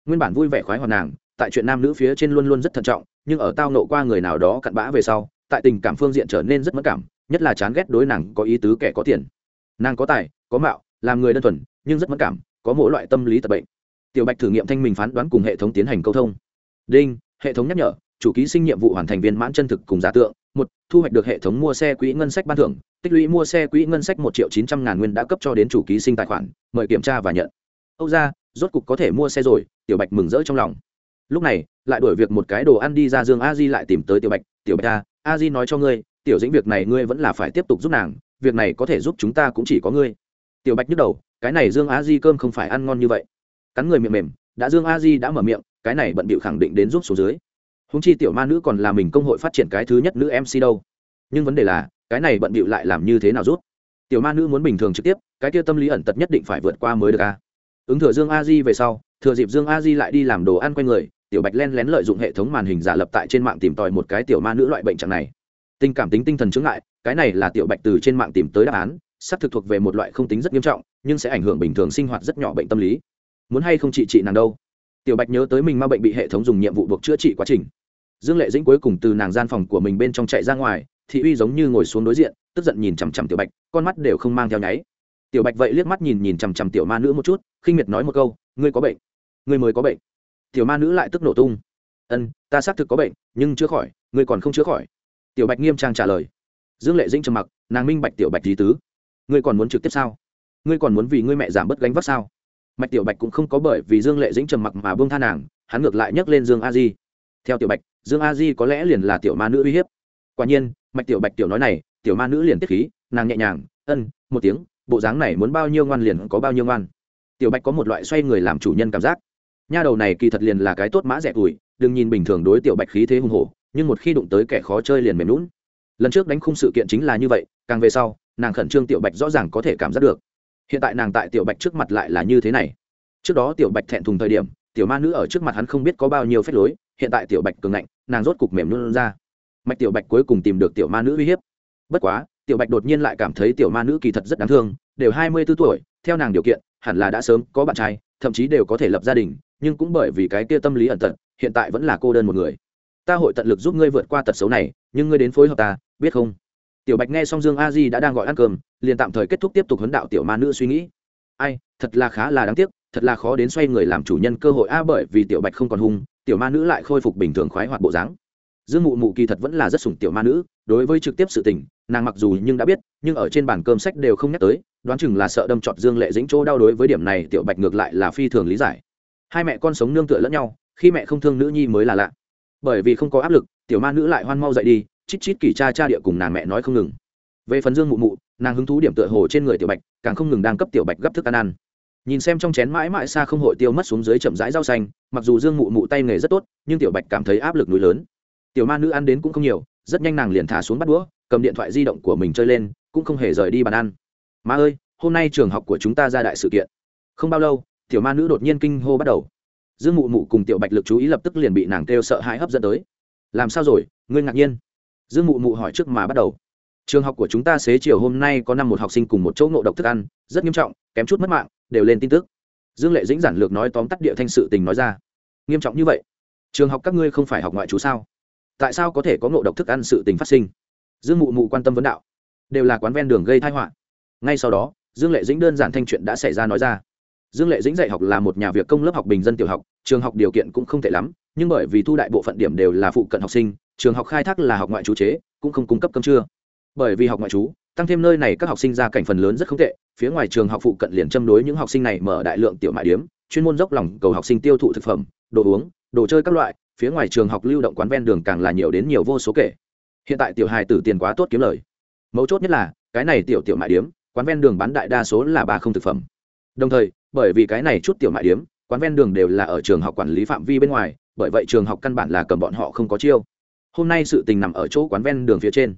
Nguyên bản vui vẻ khoái hoạt nàng, tại chuyện nam nữ phía trên luôn luôn rất thận trọng, nhưng ở tao nộ qua người nào đó cặn bã về sau, tại tình cảm phương diện trở nên rất mất cảm, nhất là chán ghét đối nàng có ý tứ kẻ có tiền. Nàng có tài, có mạo, làm người đơn thuần, nhưng rất mất cảm, có mỗi loại tâm lý tật bệnh. Tiểu bạch thử nghiệm thanh mình phán đoán cùng hệ thống tiến hành câu thông đinh, hệ thống nhắc nhở, chủ ký sinh nhiệm vụ hoàn thành viên mãn chân thực cùng giả tượng. Một, thu hoạch được hệ thống mua xe quỹ ngân sách ban thưởng. Tích lũy mua xe quỹ ngân sách một triệu chín trăm ngàn nguyên đã cấp cho đến chủ ký sinh tài khoản. Mời kiểm tra và nhận. Âu ra rốt cục có thể mua xe rồi. Tiểu bạch mừng rỡ trong lòng. Lúc này, lại đổi việc một cái đồ ăn đi ra dương a di lại tìm tới tiểu bạch. Tiểu bạch ta a di nói cho ngươi, tiểu dĩnh việc này ngươi vẫn là phải tiếp tục giúp nàng. Việc này có thể giúp chúng ta cũng chỉ có ngươi. Tiểu bạch nhức đầu, cái này dương a di cơm không phải ăn ngon như vậy. Cắn người miệng mềm, đã dương a di đã mở miệng cái này bận bịu khẳng định đến giúp số dưới. Húng chi tiểu ma nữ còn là mình công hội phát triển cái thứ nhất nữ mc đâu. Nhưng vấn đề là, cái này bận bịu lại làm như thế nào rút? Tiểu ma nữ muốn bình thường trực tiếp, cái kia tâm lý ẩn tật nhất định phải vượt qua mới được a ứng thừa dương a di về sau, thừa dịp dương a di lại đi làm đồ ăn quanh người, tiểu bạch len lén lợi dụng hệ thống màn hình giả lập tại trên mạng tìm tòi một cái tiểu ma nữ loại bệnh trạng này. Tình cảm tính tinh thần chứng lại cái này là tiểu bạch từ trên mạng tìm tới đáp án, xác thực thuộc về một loại không tính rất nghiêm trọng, nhưng sẽ ảnh hưởng bình thường sinh hoạt rất nhỏ bệnh tâm lý. Muốn hay không trị trị nàng đâu? Tiểu bạch nhớ tới mình ma bệnh bị hệ thống dùng nhiệm vụ buộc chữa trị quá trình. Dương lệ dĩnh cuối cùng từ nàng gian phòng của mình bên trong chạy ra ngoài, thị uy giống như ngồi xuống đối diện, tức giận nhìn chằm chằm tiểu bạch, con mắt đều không mang theo nháy. Tiểu bạch vậy liếc mắt nhìn nhìn chằm chằm tiểu ma nữ một chút, khinh miệt nói một câu, ngươi có bệnh, ngươi mới có bệnh. Tiểu ma nữ lại tức nổ tung. Ân, ta xác thực có bệnh, nhưng chữa khỏi, ngươi còn không chữa khỏi. Tiểu bạch nghiêm trang trả lời. Dương lệ dĩnh trầm mặc, nàng minh bạch tiểu bạch lý tứ. Ngươi còn muốn trực tiếp sao? Ngươi còn muốn vì ngươi mẹ giảm bớt gánh vác sao? Mạch tiểu bạch cũng không có bởi vì dương lệ dĩnh trầm mặc mà bông tha nàng, hắn ngược lại nhấc lên dương a di. Theo tiểu bạch, dương a di có lẽ liền là tiểu ma nữ uy hiếp. Quả nhiên, mạch tiểu bạch tiểu nói này, tiểu ma nữ liền tiết khí, nàng nhẹ nhàng, ân, một tiếng, bộ dáng này muốn bao nhiêu ngoan liền có bao nhiêu ngoan. Tiểu bạch có một loại xoay người làm chủ nhân cảm giác. Nha đầu này kỳ thật liền là cái tốt mã rẻ tuổi, đừng nhìn bình thường đối tiểu bạch khí thế hùng hổ, nhưng một khi đụng tới kẻ khó chơi liền mềm lún lần trước đánh khung sự kiện chính là như vậy, càng về sau, nàng khẩn trương tiểu bạch rõ ràng có thể cảm giác được hiện tại nàng tại tiểu bạch trước mặt lại là như thế này. Trước đó tiểu bạch thẹn thùng thời điểm, tiểu ma nữ ở trước mặt hắn không biết có bao nhiêu phép lối, hiện tại tiểu bạch cường ngạnh, nàng rốt cục mềm luôn ra. Mạch tiểu bạch cuối cùng tìm được tiểu ma nữ uy hiếp. Bất quá, tiểu bạch đột nhiên lại cảm thấy tiểu ma nữ kỳ thật rất đáng thương, đều hai mươi b ố tuổi, theo nàng điều kiện, hẳn là đã sớm có bạn trai, thậm chí đều có thể lập gia đình, nhưng cũng bởi vì cái kia tâm lý ẩn tật, hiện tại vẫn là cô đơn một người. Ta hội tận lực giúp ngươi vượt qua tật xấu này, nhưng ngươi đến phối hợp ta, biết không? Tiểu bạch nghe xong dương a di đã đang gọi ăn cơm, liền tạm thời kết thúc tiếp tục huấn đạo tiểu ma nữ suy nghĩ. Ai, thật là khá là đáng tiếc, thật là khó đến xoay người làm chủ nhân cơ hội a bởi vì tiểu bạch không còn hung, tiểu ma nữ lại khôi phục bình thường khoái hoạt bộ dáng. Dương mụ mụ kỳ thật vẫn là rất sủng tiểu ma nữ, đối với trực tiếp sự tình, nàng mặc dù nhưng đã biết, nhưng ở trên bàn cơm sách đều không nhắc tới, đoán chừng là sợ đâm trọt dương lệ dĩnh chỗ đau đối với điểm này tiểu bạch ngược lại là phi thường lý giải. Hai mẹ con sống nương tựa lẫn nhau, khi mẹ không thương nữ nhi mới là lạ. Bởi vì không có áp lực, tiểu ma nữ lại hoan mau dậy đi chít chít kỳ cha cha địa cùng nàng mẹ nói không ngừng. Về phần dương mụ mụ, nàng hứng thú điểm tựa hồ trên người tiểu bạch, càng không ngừng đang cấp tiểu bạch gấp thức ăn ăn. Nhìn xem trong chén mãi mãi xa không hội tiêu mất xuống dưới chậm rãi rau xanh, mặc dù dương mụ mụ tay nghề rất tốt, nhưng tiểu bạch cảm thấy áp lực núi lớn. Tiểu ma nữ ăn đến cũng không nhiều, rất nhanh nàng liền thả xuống bắt đũa, cầm điện thoại di động của mình chơi lên, cũng không hề rời đi bàn ăn. Ma ơi, hôm nay trường học của chúng ta ra đại sự kiện. Không bao lâu, tiểu ma nữ đột nhiên kinh hô bắt đầu. Dương mụ mụ cùng tiểu bạch lực chú ý lập tức liền bị nàng kêu sợ hãi hấp dẫn tới. Làm sao rồi? Ngươi ngạc nhiên? Dương mụ mụ hỏi trước mà bắt đầu. Trường học của chúng ta xế chiều hôm nay có năm một học sinh cùng một chỗ ngộ độc thức ăn, rất nghiêm trọng, kém chút mất mạng, đều lên tin tức. Dương lệ dĩnh giản lược nói tóm tắt địa thanh sự tình nói ra. Nghiêm trọng như vậy? Trường học các ngươi không phải học ngoại trú sao? Tại sao có thể có ngộ độc thức ăn sự tình phát sinh? Dương mụ mụ quan tâm vấn đạo. Đều là quán ven đường gây thai họa. Ngay sau đó, dương lệ dĩnh đơn giản thanh chuyện đã xảy ra nói ra. Dương lệ dĩnh dạy học là một nhà việc công lớp học bình dân tiểu học, trường học điều kiện cũng không tệ lắm, nhưng bởi vì thu đại bộ phận điểm đều là phụ cận học sinh trường học khai thác là học ngoại trú chế, cũng không cung cấp cơm trưa. Bởi vì học ngoại trú, tăng thêm nơi này các học sinh ra cảnh phần lớn rất không tệ, phía ngoài trường học phụ cận liền châm đối những học sinh này mở đại lượng tiểu mại điếm, chuyên môn dốc lòng cầu học sinh tiêu thụ thực phẩm, đồ uống, đồ chơi các loại, phía ngoài trường học lưu động quán ven đường càng là nhiều đến nhiều vô số kể. Hiện tại tiểu hài tử tiền quá tốt kiếm lời. Mấu chốt nhất là, cái này tiểu tiểu mại điếm, quán ven đường bán đại đa số là ba không thực phẩm. Đồng thời, bởi vì cái này chút tiểu mại điếm, quán ven đường đều là ở trường học quản lý phạm vi bên ngoài, bởi vậy trường học căn bản là cầm bọn họ không có chiêu hôm nay sự tình nằm ở chỗ quán ven đường phía trên.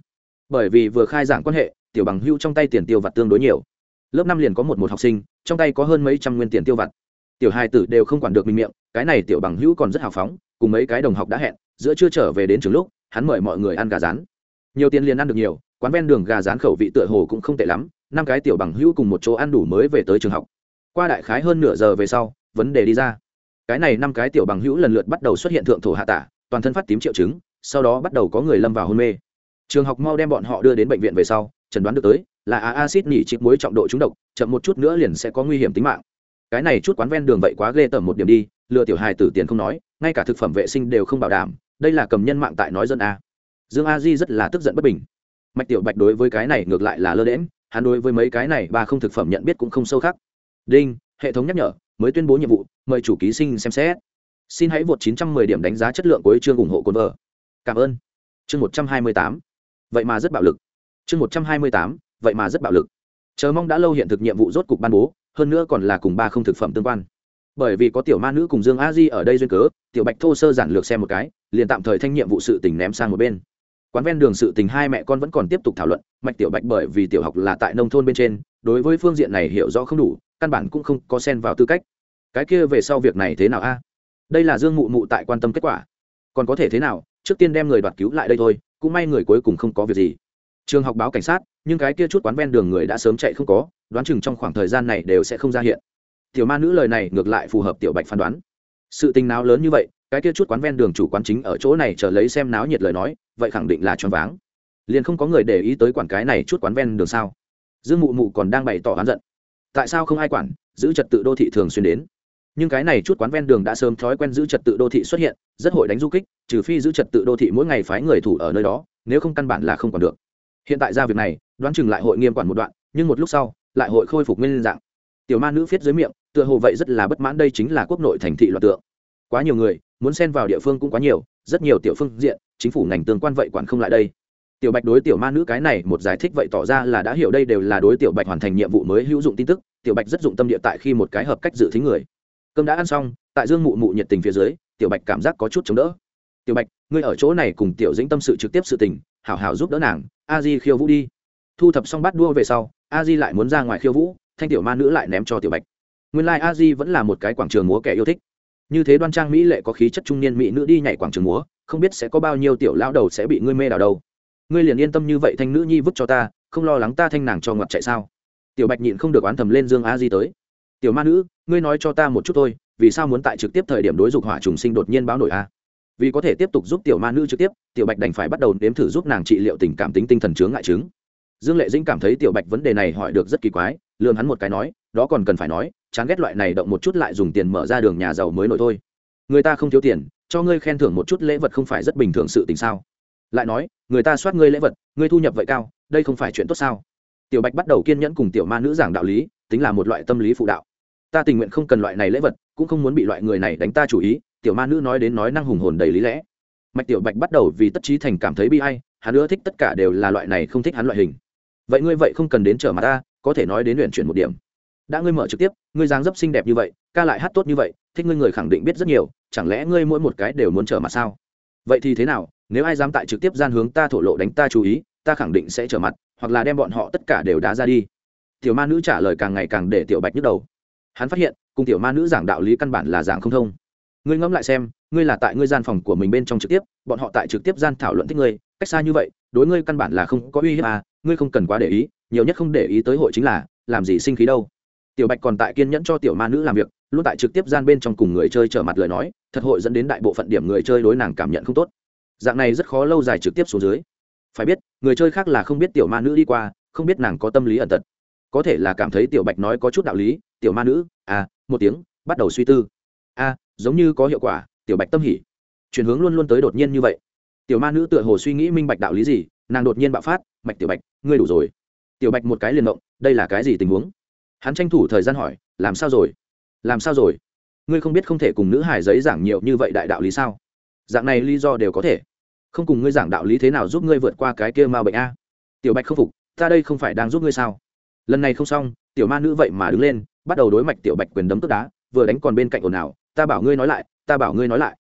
Bởi vì vừa khai giảng quan hệ, tiểu bằng hưu trong tay tiền tiêu vặt tương đối nhiều. Lớp năm liền có một một học sinh, trong tay có hơn mấy trăm nguyên tiền tiêu vặt. Tiểu hai tử đều không quản được mình miệng, cái này tiểu bằng hữu còn rất hào phóng, cùng mấy cái đồng học đã hẹn, giữa chưa trở về đến trường lúc, hắn mời mọi người ăn gà rán. Nhiều tiền liền ăn được nhiều, quán ven đường gà rán khẩu vị tựa hồ cũng không tệ lắm, năm cái tiểu bằng hữu cùng một chỗ ăn đủ mới về tới trường học. Qua đại khái hơn nửa giờ về sau, vấn đề đi ra. Cái này năm cái tiểu bằng hữu lần lượt bắt đầu xuất hiện thượng thổ hạ tả, toàn thân phát tím triệu chứng sau đó bắt đầu có người lâm vào hôn mê. Trường học mau đem bọn họ đưa đến bệnh viện về sau, chẩn đoán được tới là a acid nỉ chịt muối trọng độ trúng độc, chậm một chút nữa liền sẽ có nguy hiểm tính mạng. Cái này chút quán ven đường vậy quá ghê tởm một điểm đi, lừa tiểu hài tử tiền không nói, ngay cả thực phẩm vệ sinh đều không bảo đảm, đây là cầm nhân mạng tại nói dân a. Dương a di rất là tức giận bất bình. Mạch tiểu bạch đối với cái này ngược lại là lơ đễm hắn đối với mấy cái này ba không thực phẩm nhận biết cũng không sâu khác đinh, hệ thống nhắc nhở, mới tuyên bố nhiệm vụ, mời chủ ký sinh xem xét. Xin hãy vượt 910 điểm đánh giá chất lượng của chương ủng hộ cồn vợ cảm ơn. Chương 128. vậy mà rất bạo lực. Chương 128. vậy mà rất bạo lực. Chờ mong đã lâu hiện thực nhiệm vụ rốt cục ban bố, hơn nữa còn là cùng ba không thực phẩm tương quan. Bởi vì có tiểu ma nữ cùng dương a di ở đây duyên cớ, tiểu bạch thô sơ giản lược xem một cái, liền tạm thời thanh nhiệm vụ sự tình ném sang một bên. Quán ven đường sự tình hai mẹ con vẫn còn tiếp tục thảo luận, mạch tiểu bạch bởi vì tiểu học là tại nông thôn bên trên, đối với phương diện này hiểu rõ không đủ, căn bản cũng không có xen vào tư cách. Cái kia về sau việc này thế nào a? Đây là dương mụ mụ tại quan tâm kết quả. Còn có thể thế nào trước tiên đem người đoạt cứu lại đây thôi, cũng may người cuối cùng không có việc gì. Trường học báo cảnh sát, nhưng cái kia chút quán ven đường người đã sớm chạy không có, đoán chừng trong khoảng thời gian này đều sẽ không ra hiện. Tiểu ma nữ lời này ngược lại phù hợp tiểu bạch phán đoán. Sự tình nào lớn như vậy, cái kia chút quán ven đường chủ quán chính ở chỗ này chờ lấy xem náo nhiệt lời nói, vậy khẳng định là choáng váng. Liền không có người để ý tới quản cái này chút quán ven đường sao? Dương mụ mụ còn đang bày tỏ oán giận. Tại sao không ai quản, giữ trật tự đô thị thường xuyên đến? Nhưng cái này chút quán ven đường đã sớm thói quen giữ trật tự đô thị xuất hiện, rất hội đánh du kích, trừ phi giữ trật tự đô thị mỗi ngày phái người thủ ở nơi đó, nếu không căn bản là không còn được. Hiện tại ra việc này, đoán chừng lại hội nghiêm quản một đoạn, nhưng một lúc sau, lại hội khôi phục nguyên dạng. Tiểu ma nữ viết dưới miệng, tựa hồ vậy rất là bất mãn đây chính là quốc nội thành thị loạt tượng. Quá nhiều người, muốn xen vào địa phương cũng quá nhiều, rất nhiều tiểu phương diện, chính phủ ngành tương quan vậy quản không lại đây. Tiểu bạch đối tiểu ma nữ cái này một giải thích vậy tỏ ra là đã hiểu đây đều là đối tiểu bạch hoàn thành nhiệm vụ mới hữu dụng tin tức. Tiểu bạch rất dụng tâm địa tại khi một cái hợp cách dự thính người cơm đã ăn xong, tại dương mụ mụ nhiệt tình phía dưới, tiểu bạch cảm giác có chút chống đỡ. Tiểu bạch, ngươi ở chỗ này cùng tiểu dĩnh tâm sự trực tiếp sự tình, hảo hảo giúp đỡ nàng, a di khiêu vũ đi. Thu thập xong bắt đua về sau, a di lại muốn ra ngoài khiêu vũ, thanh tiểu ma nữ lại ném cho tiểu bạch. Nguyên lai a di vẫn là một cái quảng trường múa kẻ yêu thích. Như thế đoan trang mỹ lệ có khí chất trung niên mỹ nữ đi nhảy quảng trường múa, không biết sẽ có bao nhiêu tiểu lao đầu sẽ bị ngươi mê đào đâu. Ngươi liền yên tâm như vậy thanh nữ nhi vứt cho ta, không lo lắng ta thanh nàng cho ngọt chạy sao? Tiểu bạch nhịn không được oán thầm lên dương a di tới tiểu ma nữ, ngươi nói cho ta một chút thôi, vì sao muốn tại trực tiếp thời điểm đối dục hỏa trùng sinh đột nhiên báo nổi a vì có thể tiếp tục giúp tiểu ma nữ trực tiếp, tiểu bạch đành phải bắt đầu nếm thử giúp nàng trị liệu tình cảm tính tinh thần chướng ngại chứng. Dương lệ dĩnh cảm thấy tiểu bạch vấn đề này hỏi được rất kỳ quái lương hắn một cái nói, đó còn cần phải nói, chán ghét loại này động một chút lại dùng tiền mở ra đường nhà giàu mới nổi thôi. Người ta không thiếu tiền, cho ngươi khen thưởng một chút lễ vật không phải rất bình thường sự tình sao? Lại nói, người ta soát ngươi lễ vật, ngươi thu nhập vậy cao, đây không phải chuyện tốt sao? Tiểu bạch bắt đầu kiên nhẫn cùng tiểu ma nữ giảng đạo lý, tính là một loại tâm lý phụ đạo ta tình nguyện không cần loại này lễ vật, cũng không muốn bị loại người này đánh ta chủ ý, tiểu ma nữ nói đến nói năng hùng hồn đầy lý lẽ. Mạch tiểu bạch bắt đầu vì tất trí thành cảm thấy bi hay hắn ưa thích tất cả đều là loại này không thích hắn loại hình. Vậy ngươi vậy không cần đến trở mặt ta, có thể nói đến luyện chuyển một điểm. Đã ngươi mở trực tiếp, ngươi dáng dấp xinh đẹp như vậy, ca lại hát tốt như vậy, thích ngươi người khẳng định biết rất nhiều, chẳng lẽ ngươi mỗi một cái đều muốn trở mặt sao? Vậy thì thế nào, nếu ai dám tại trực tiếp gian hướng ta thổ lộ đánh ta chú ý, ta khẳng định sẽ trở mặt, hoặc là đem bọn họ tất cả đều đá ra đi. Tiểu ma nữ trả lời càng ngày càng để tiểu bạch nhức đầu hắn phát hiện, cùng tiểu ma nữ giảng đạo lý căn bản là giảng không thông. Ngươi ngẫm lại xem, ngươi là tại ngươi gian phòng của mình bên trong trực tiếp, bọn họ tại trực tiếp gian thảo luận thích ngươi, cách xa như vậy, đối ngươi căn bản là không có uy hiếp à ngươi không cần quá để ý, nhiều nhất không để ý tới hội chính là, làm gì sinh khí đâu. Tiểu bạch còn tại kiên nhẫn cho tiểu ma nữ làm việc, luôn tại trực tiếp gian bên trong cùng người chơi trở mặt lời nói, thật hội dẫn đến đại bộ phận điểm người chơi đối nàng cảm nhận không tốt. Dạng này rất khó lâu dài trực tiếp xuống dưới. Phải biết, người chơi khác là không biết tiểu ma nữ đi qua, không biết nàng có tâm lý ẩn tật. Có thể là cảm thấy tiểu bạch nói có chút đạo lý tiểu ma nữ à một tiếng bắt đầu suy tư. A à, giống như có hiệu quả tiểu bạch tâm hỉ. Chuyển hướng luôn luôn tới đột nhiên như vậy. Tiểu ma nữ tựa hồ suy nghĩ minh bạch đạo lý gì nàng đột nhiên bạo phát mạch tiểu bạch ngươi đủ rồi. Tiểu bạch một cái liền động đây là cái gì tình huống? Hắn tranh thủ thời gian hỏi làm sao rồi? Làm sao rồi? Ngươi không biết không thể cùng nữ hải giấy giảng nhiều như vậy đại đạo lý sao? Dạng này lý do đều có thể. Không cùng ngươi giảng đạo lý thế nào giúp ngươi vượt qua cái kia ma bệnh a? Tiểu bạch không phục ta đây không phải đang giúp ngươi sao? Lần này không xong tiểu ma nữ vậy mà đứng lên, bắt đầu đối mạch tiểu bạch quyền đấm tức đá, vừa đánh còn bên cạnh ồn ào, ta bảo ngươi nói lại, ta bảo ngươi nói lại.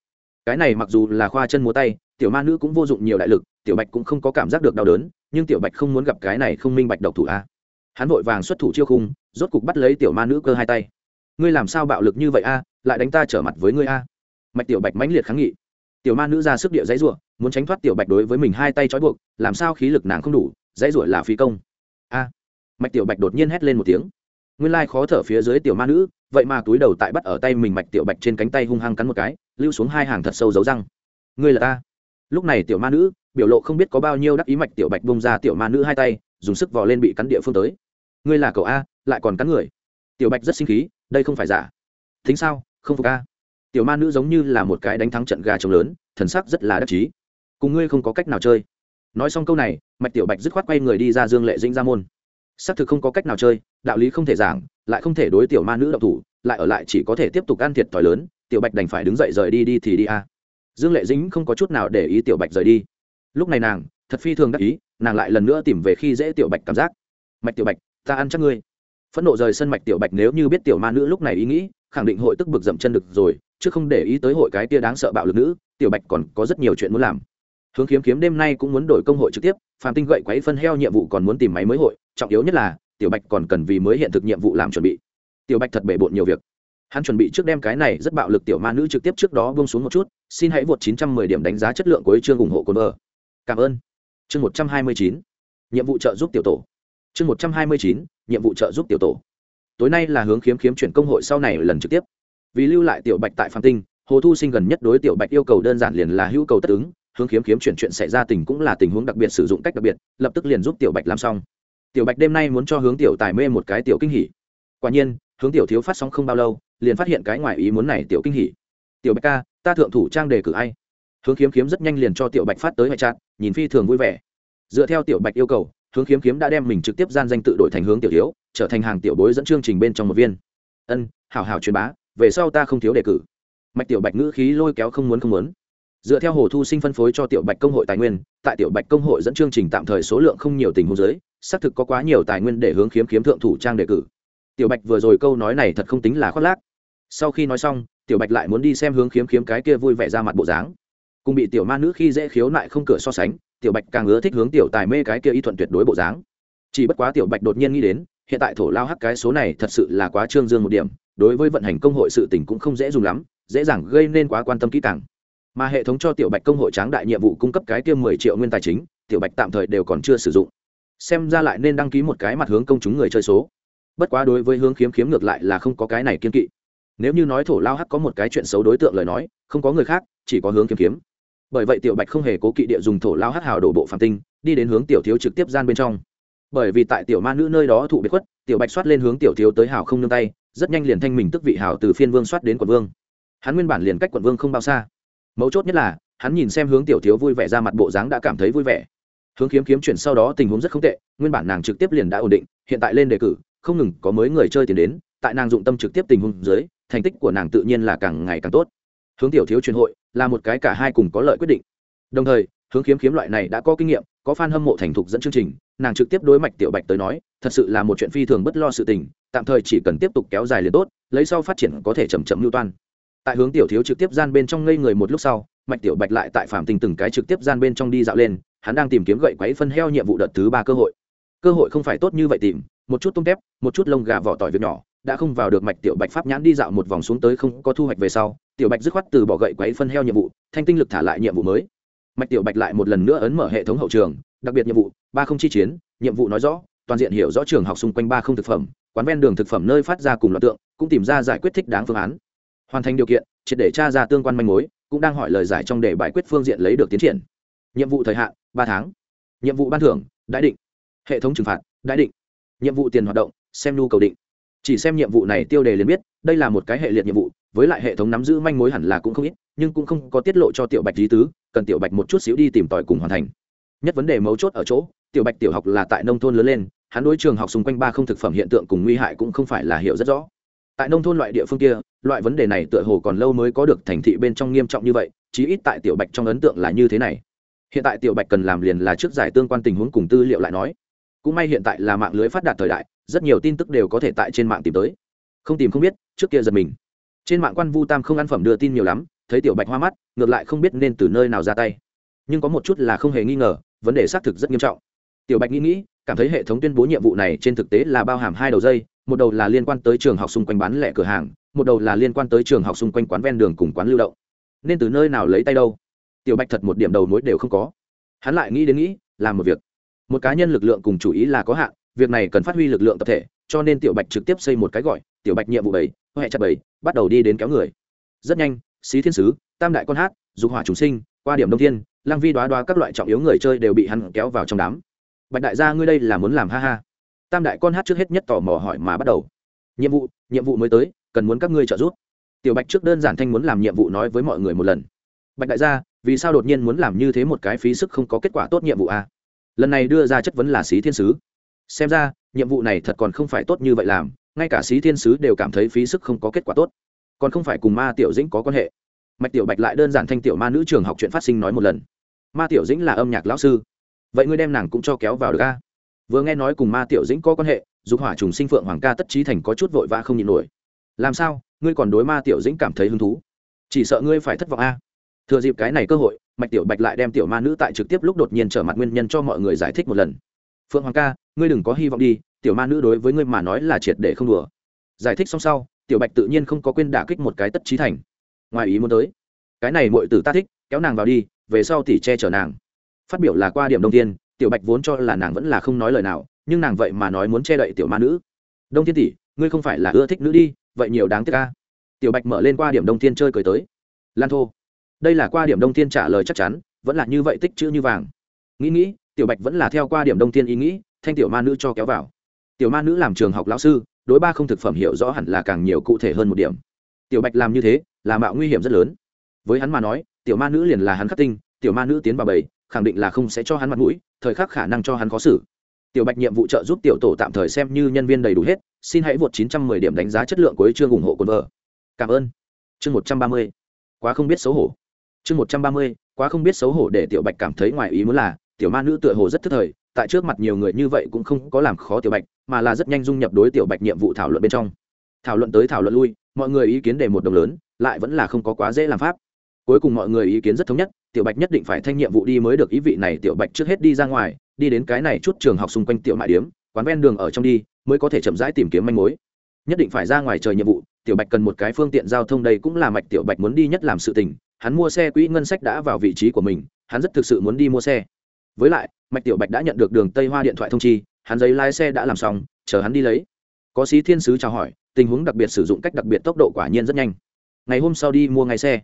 Cái này mặc dù là khoa chân múa tay, tiểu ma nữ cũng vô dụng nhiều đại lực, tiểu bạch cũng không có cảm giác được đau đớn, nhưng tiểu bạch không muốn gặp cái này không minh bạch độc thủ a. Hắn vội vàng xuất thủ chiêu khung, rốt cục bắt lấy tiểu ma nữ cơ hai tay. Ngươi làm sao bạo lực như vậy a, lại đánh ta trở mặt với ngươi a? Mạch tiểu bạch mãnh liệt kháng nghị. Tiểu ma nữ ra sức địa dãy rủa, muốn tránh thoát tiểu bạch đối với mình hai tay trói buộc, làm sao khí lực nàng không đủ, dãy rủa là phi công. A mạch tiểu bạch đột nhiên hét lên một tiếng. Nguyên lai khó thở phía dưới tiểu ma nữ, vậy mà túi đầu tại bắt ở tay mình mạch tiểu bạch trên cánh tay hung hăng cắn một cái, lưu xuống hai hàng thật sâu dấu răng. Ngươi là ta. Lúc này tiểu ma nữ, biểu lộ không biết có bao nhiêu đắc ý mạch tiểu bạch bông ra tiểu ma nữ hai tay, dùng sức vò lên bị cắn địa phương tới. Ngươi là cậu a, lại còn cắn người. Tiểu bạch rất sinh khí, đây không phải giả. Thính sao, không phục a. Tiểu ma nữ giống như là một cái đánh thắng trận gà trống lớn, thần sắc rất là đắc chí. Cùng ngươi không có cách nào chơi. Nói xong câu này, mạch tiểu bạch dứt khoát quay người đi ra dương lệ dĩnh ra môn xác thực không có cách nào chơi, đạo lý không thể giảng, lại không thể đối tiểu ma nữ độc thủ, lại ở lại chỉ có thể tiếp tục ăn thiệt thòi lớn, tiểu bạch đành phải đứng dậy rời đi đi thì đi a. Dương lệ dính không có chút nào để ý tiểu bạch rời đi. Lúc này nàng, thật phi thường đắc ý, nàng lại lần nữa tìm về khi dễ tiểu bạch cảm giác. Mạch tiểu bạch, ta ăn chắc ngươi. Phẫn nộ rời sân mạch tiểu bạch nếu như biết tiểu ma nữ lúc này ý nghĩ, khẳng định hội tức bực dậm chân được rồi, chứ không để ý tới hội cái tia đáng sợ bạo lực nữ, tiểu bạch còn có rất nhiều chuyện muốn làm. Hướng kiếm kiếm đêm nay cũng muốn đổi công hội trực tiếp phàm tinh gậy quấy phân heo nhiệm vụ còn muốn tìm máy mới hội trọng yếu nhất là, tiểu bạch còn cần vì mới hiện thực nhiệm vụ làm chuẩn bị. Tiểu bạch thật bể bộn nhiều việc. Hắn chuẩn bị trước đem cái này rất bạo lực tiểu ma nữ trực tiếp trước đó bông xuống một chút, xin hãy vượt 910 điểm đánh giá chất lượng của chương ủng hộ cồn vợ. Cảm ơn. Chương 129. nhiệm vụ trợ giúp tiểu tổ. Chương 129. nhiệm vụ trợ giúp tiểu tổ. Tối nay là hướng kiếm kiếm chuyển công hội sau này lần trực tiếp. Vì lưu lại tiểu bạch tại phan tinh, hồ thu sinh gần nhất đối tiểu bạch yêu cầu đơn giản liền là hữu cầu tất ứng, hướng kiếm kiếm chuyển chuyện xảy ra tình cũng là tình huống đặc biệt sử dụng cách đặc biệt, lập tức liền giúp tiểu bạch làm xong tiểu bạch đêm nay muốn cho hướng tiểu tài mê một cái tiểu kinh hỉ. Quả nhiên, hướng tiểu thiếu phát sóng không bao lâu, liền phát hiện cái ngoài ý muốn này tiểu kinh hỉ. Tiểu bạch ca, ta thượng thủ trang đề cử ai? Hướng kiếm kiếm rất nhanh liền cho tiểu bạch phát tới ngoại trạng, nhìn phi thường vui vẻ. Dựa theo tiểu bạch yêu cầu, hướng kiếm kiếm đã đem mình trực tiếp gian danh tự đổi thành hướng tiểu thiếu, trở thành hàng tiểu bối dẫn chương trình bên trong một viên. Ân, hảo hảo truyền bá, về sau ta không thiếu đề cử. Mạch tiểu bạch ngữ khí lôi kéo không muốn không muốn. Dựa theo hồ thu sinh phân phối cho tiểu bạch công hội tài nguyên, tại tiểu bạch công hội dẫn chương trình tạm thời số lượng không nhiều tình huống giới xác thực có quá nhiều tài nguyên để hướng kiếm kiếm thượng thủ trang đề cử. Tiểu bạch vừa rồi câu nói này thật không tính là khoác lác. Sau khi nói xong, tiểu bạch lại muốn đi xem hướng kiếm kiếm cái kia vui vẻ ra mặt bộ dáng. Cùng bị tiểu ma nữ khi dễ khiếu nại không cửa so sánh, tiểu bạch càng ưa thích hướng tiểu tài mê cái kia y thuận tuyệt đối bộ dáng. Chỉ bất quá tiểu bạch đột nhiên nghĩ đến, hiện tại thổ lao hắc cái số này thật sự là quá trương dương một điểm, đối với vận hành công hội sự tình cũng không dễ dùng lắm, dễ dàng gây nên quá quan tâm kỹ càng. Mà hệ thống cho tiểu bạch công hội tráng đại nhiệm vụ cung cấp cái kia mười triệu nguyên tài chính, tiểu bạch tạm thời đều còn chưa sử dụng xem ra lại nên đăng ký một cái mặt hướng công chúng người chơi số. Bất quá đối với hướng khiếm khiếm ngược lại là không có cái này kiên kỵ. Nếu như nói thổ lao hắc có một cái chuyện xấu đối tượng lời nói, không có người khác, chỉ có hướng khiếm khiếm. Bởi vậy tiểu bạch không hề cố kỵ địa dùng thổ lao hắc hào đổ bộ phạm tinh, đi đến hướng tiểu thiếu trực tiếp gian bên trong. Bởi vì tại tiểu ma nữ nơi đó thụ biệt khuất, tiểu bạch soát lên hướng tiểu thiếu tới hào không nương tay, rất nhanh liền thanh mình tức vị hào từ phiên vương soát đến quận vương. Hắn nguyên bản liền cách quận vương không bao xa. Mấu chốt nhất là, hắn nhìn xem hướng tiểu thiếu vui vẻ ra mặt bộ dáng đã cảm thấy vui vẻ hướng kiếm kiếm chuyển sau đó tình huống rất không tệ, nguyên bản nàng trực tiếp liền đã ổn định, hiện tại lên đề cử, không ngừng có mới người chơi tiền đến, tại nàng dụng tâm trực tiếp tình huống dưới, thành tích của nàng tự nhiên là càng ngày càng tốt. Hướng tiểu thiếu truyền hội là một cái cả hai cùng có lợi quyết định. Đồng thời, hướng kiếm kiếm loại này đã có kinh nghiệm, có fan hâm mộ thành thục dẫn chương trình, nàng trực tiếp đối mạch tiểu bạch tới nói, thật sự là một chuyện phi thường bất lo sự tình, tạm thời chỉ cần tiếp tục kéo dài liền tốt, lấy sau phát triển có thể chậm chậm lưu toan. Tại hướng tiểu thiếu trực tiếp gian bên trong ngây người một lúc sau, mạch tiểu bạch lại tại phạm tình từng cái trực tiếp gian bên trong đi dạo lên hắn đang tìm kiếm gậy quấy phân heo nhiệm vụ đợt thứ ba cơ hội. Cơ hội không phải tốt như vậy tìm, một chút tôm tép, một chút lông gà vỏ tỏi việc nhỏ, đã không vào được mạch tiểu bạch pháp nhãn đi dạo một vòng xuống tới không có thu hoạch về sau, tiểu bạch dứt khoát từ bỏ gậy quấy phân heo nhiệm vụ, thanh tinh lực thả lại nhiệm vụ mới. Mạch tiểu bạch lại một lần nữa ấn mở hệ thống hậu trường, đặc biệt nhiệm vụ, ba không chi chiến, nhiệm vụ nói rõ, toàn diện hiểu rõ trường học xung quanh ba không thực phẩm, quán ven đường thực phẩm nơi phát ra cùng loạt tượng, cũng tìm ra giải quyết thích đáng phương án. Hoàn thành điều kiện, triệt để tra ra tương quan manh mối, cũng đang hỏi lời giải trong đề bài quyết phương diện lấy được tiến triển. Nhiệm vụ thời hạn ba tháng. Nhiệm vụ ban thưởng, đại định. Hệ thống trừng phạt, đại định. Nhiệm vụ tiền hoạt động, xem nhu cầu định. Chỉ xem nhiệm vụ này tiêu đề liền biết, đây là một cái hệ liệt nhiệm vụ, với lại hệ thống nắm giữ manh mối hẳn là cũng không ít, nhưng cũng không có tiết lộ cho tiểu bạch lý tứ, cần tiểu bạch một chút xíu đi tìm tòi cùng hoàn thành. Nhất vấn đề mấu chốt ở chỗ, tiểu bạch tiểu học là tại nông thôn lớn lên, hắn đối trường học xung quanh ba không thực phẩm hiện tượng cùng nguy hại cũng không phải là hiểu rất rõ. Tại nông thôn loại địa phương kia, loại vấn đề này tựa hồ còn lâu mới có được thành thị bên trong nghiêm trọng như vậy, chí ít tại tiểu bạch trong ấn tượng là như thế này hiện tại tiểu bạch cần làm liền là trước giải tương quan tình huống cùng tư liệu lại nói. Cũng may hiện tại là mạng lưới phát đạt thời đại, rất nhiều tin tức đều có thể tại trên mạng tìm tới. Không tìm không biết, trước kia giật mình. Trên mạng quan vu tam không ăn phẩm đưa tin nhiều lắm, thấy tiểu bạch hoa mắt, ngược lại không biết nên từ nơi nào ra tay. Nhưng có một chút là không hề nghi ngờ, vấn đề xác thực rất nghiêm trọng. Tiểu bạch nghĩ nghĩ, cảm thấy hệ thống tuyên bố nhiệm vụ này trên thực tế là bao hàm hai đầu dây, một đầu là liên quan tới trường học xung quanh bán lẻ cửa hàng, một đầu là liên quan tới trường học xung quanh quán ven đường cùng quán lưu động. Nên từ nơi nào lấy tay đâu? Tiểu bạch thật một điểm đầu mối đều không có. Hắn lại nghĩ đến nghĩ, làm một việc. Một cá nhân lực lượng cùng chủ ý là có hạn, việc này cần phát huy lực lượng tập thể, cho nên tiểu bạch trực tiếp xây một cái gọi, tiểu bạch nhiệm vụ bảy huệ chặt bảy, bắt đầu đi đến kéo người. Rất nhanh, xí thiên sứ, tam đại con hát, dục hỏa chúng sinh, qua điểm đông thiên lang vi đoá đoá các loại trọng yếu người chơi đều bị hắn kéo vào trong đám. Bạch đại gia ngươi đây là muốn làm ha ha. Tam đại con hát trước hết nhất tò mò hỏi mà bắt đầu. Nhiệm vụ nhiệm vụ mới tới, cần muốn các ngươi trợ giúp. Tiểu bạch trước đơn giản thanh muốn làm nhiệm vụ nói với mọi người một lần. Bạch đại gia vì sao đột nhiên muốn làm như thế một cái phí sức không có kết quả tốt nhiệm vụ a? À? lần này đưa ra chất vấn là xí thiên sứ. Xem ra, nhiệm vụ này thật còn không phải tốt như vậy làm, ngay cả xí thiên sứ đều cảm thấy phí sức không có kết quả tốt. Còn không phải cùng ma tiểu dĩnh có quan hệ. Mạch tiểu bạch lại đơn giản thanh tiểu ma nữ trường học chuyện phát sinh nói một lần. Ma tiểu dĩnh là âm nhạc lão sư. Vậy ngươi đem nàng cũng cho kéo vào được a? Vừa nghe nói cùng ma tiểu dĩnh có quan hệ, dục hỏa trùng sinh phượng hoàng ca tất trí thành có chút vội vã không nhịn nổi. Làm sao, ngươi còn đối ma tiểu dĩnh cảm thấy hứng thú? Chỉ sợ ngươi phải thất vọng a thừa dịp cái này cơ hội, mạch tiểu bạch lại đem tiểu ma nữ tại trực tiếp lúc đột nhiên trở mặt nguyên nhân cho mọi người giải thích một lần. Phượng hoàng ca, ngươi đừng có hy vọng đi, tiểu ma nữ đối với ngươi mà nói là triệt để không đùa. Giải thích xong sau, tiểu bạch tự nhiên không có quên đả kích một cái tất trí thành. Ngoài ý muốn tới, cái này mọi tử ta thích, kéo nàng vào đi, về sau thì che chở nàng. Phát biểu là qua điểm đông tiên tiểu bạch vốn cho là nàng vẫn là không nói lời nào, nhưng nàng vậy mà nói muốn che đậy tiểu ma nữ. Đông thiên tỷ ngươi không phải là ưa thích nữ đi, vậy nhiều đáng tiếc ca tiểu bạch mở lên qua điểm đông thiên chơi cười tới. Lan thô đây là qua điểm đông thiên trả lời chắc chắn, vẫn là như vậy tích chữ như vàng. Nghĩ nghĩ, tiểu bạch vẫn là theo qua điểm đông thiên ý nghĩ, thanh tiểu ma nữ cho kéo vào. Tiểu ma nữ làm trường học lão sư, đối ba không thực phẩm hiểu rõ hẳn là càng nhiều cụ thể hơn một điểm. Tiểu bạch làm như thế, là mạo nguy hiểm rất lớn. Với hắn mà nói, tiểu ma nữ liền là hắn khắc tinh, tiểu ma nữ tiến vào bầy, khẳng định là không sẽ cho hắn mặt mũi, thời khắc khả năng cho hắn khó xử. Tiểu bạch nhiệm vụ trợ giúp tiểu tổ tạm thời xem như nhân viên đầy đủ hết, xin hãy vượt 910 điểm đánh giá chất lượng của chương ủng hộ cồn vợ cảm ơn. Chương 130. quá không biết xấu hổ chương 130. quá không biết xấu hổ để tiểu bạch cảm thấy ngoài ý muốn là, tiểu ma nữ tựa hồ rất thức thời, tại trước mặt nhiều người như vậy cũng không có làm khó tiểu bạch, mà là rất nhanh dung nhập đối tiểu bạch nhiệm vụ thảo luận bên trong thảo luận tới thảo luận lui, mọi người ý kiến để một đồng lớn, lại vẫn là không có quá dễ làm pháp cuối cùng mọi người ý kiến rất thống nhất, tiểu bạch nhất định phải thanh nhiệm vụ đi mới được ý vị này tiểu bạch trước hết đi ra ngoài, đi đến cái này chút trường học xung quanh tiểu mại điếm, quán ven đường ở trong đi, mới có thể chậm rãi tìm kiếm manh mối nhất định phải ra ngoài trời nhiệm vụ, tiểu bạch cần một cái phương tiện giao thông đây cũng là mạch tiểu bạch muốn đi nhất làm sự tình hắn mua xe quỹ ngân sách đã vào vị trí của mình, hắn rất thực sự muốn đi mua xe. Với lại, mạch tiểu bạch đã nhận được đường tây hoa điện thoại thông chi, hắn giấy lái xe đã làm xong, chờ hắn đi lấy. Có sĩ thiên sứ chào hỏi, tình huống đặc biệt sử dụng cách đặc biệt tốc độ quả nhiên rất nhanh. Ngày hôm sau đi mua ngay xe.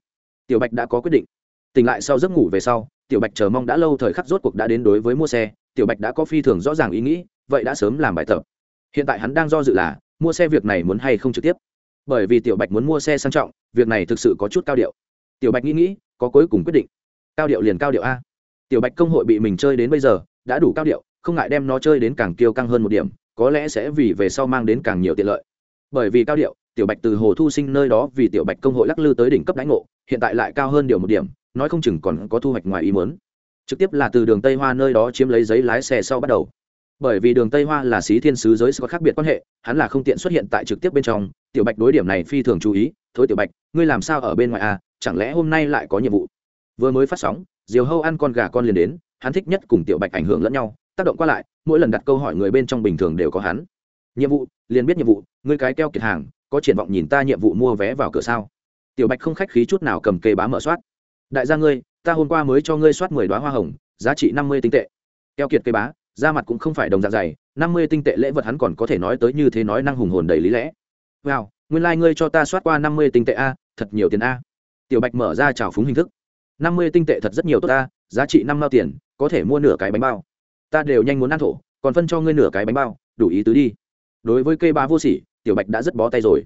Tiểu bạch đã có quyết định. Tỉnh lại sau giấc ngủ về sau, tiểu bạch chờ mong đã lâu thời khắc rốt cuộc đã đến đối với mua xe. Tiểu bạch đã có phi thường rõ ràng ý nghĩ, vậy đã sớm làm bài tập. Hiện tại hắn đang do dự là, mua xe việc này muốn hay không trực tiếp? Bởi vì tiểu bạch muốn mua xe sang trọng, việc này thực sự có chút cao điệu tiểu bạch nghĩ nghĩ, có cuối cùng quyết định. Cao điệu liền cao điệu a. Tiểu bạch công hội bị mình chơi đến bây giờ, đã đủ cao điệu, không ngại đem nó chơi đến càng kiêu căng hơn một điểm, có lẽ sẽ vì về sau mang đến càng nhiều tiện lợi. Bởi vì cao điệu, tiểu bạch từ hồ thu sinh nơi đó vì tiểu bạch công hội lắc lư tới đỉnh cấp đánh ngộ, hiện tại lại cao hơn điều một điểm, nói không chừng còn có thu hoạch ngoài ý muốn. Trực tiếp là từ đường tây hoa nơi đó chiếm lấy giấy lái xe sau bắt đầu. Bởi vì đường tây hoa là sĩ thiên sứ giới có khác biệt quan hệ, hắn là không tiện xuất hiện tại trực tiếp bên trong, tiểu bạch đối điểm này phi thường chú ý thối tiểu bạch, ngươi làm sao ở bên ngoài à? Chẳng lẽ hôm nay lại có nhiệm vụ? Vừa mới phát sóng, diều hâu ăn con gà con liền đến, hắn thích nhất cùng tiểu bạch ảnh hưởng lẫn nhau, tác động qua lại, mỗi lần đặt câu hỏi người bên trong bình thường đều có hắn. Nhiệm vụ, liền biết nhiệm vụ, ngươi cái keo kiệt hàng, có triển vọng nhìn ta nhiệm vụ mua vé vào cửa sao? Tiểu bạch không khách khí chút nào cầm kê bá mở soát. Đại gia ngươi, ta hôm qua mới cho ngươi soát mười đoá hoa hồng, giá trị năm mươi tinh tệ. Keo kiệt kê bá, da mặt cũng không phải đồng dạng dày, năm mươi tinh tệ lễ vật hắn còn có thể nói tới như thế nói năng hùng hồn đầy lý lẽ. Wow, nguyên lai、like、ngươi cho ta soát qua năm mươi tinh tệ a, thật nhiều tiền a tiểu bạch mở ra trào phúng hình thức. Năm mươi tinh tệ thật rất nhiều tốt ta, giá trị năm mao tiền, có thể mua nửa cái bánh bao. Ta đều nhanh muốn ăn thổ, còn phân cho ngươi nửa cái bánh bao, đủ ý tứ đi. Đối với cây ba vô sỉ, tiểu bạch đã rất bó tay rồi.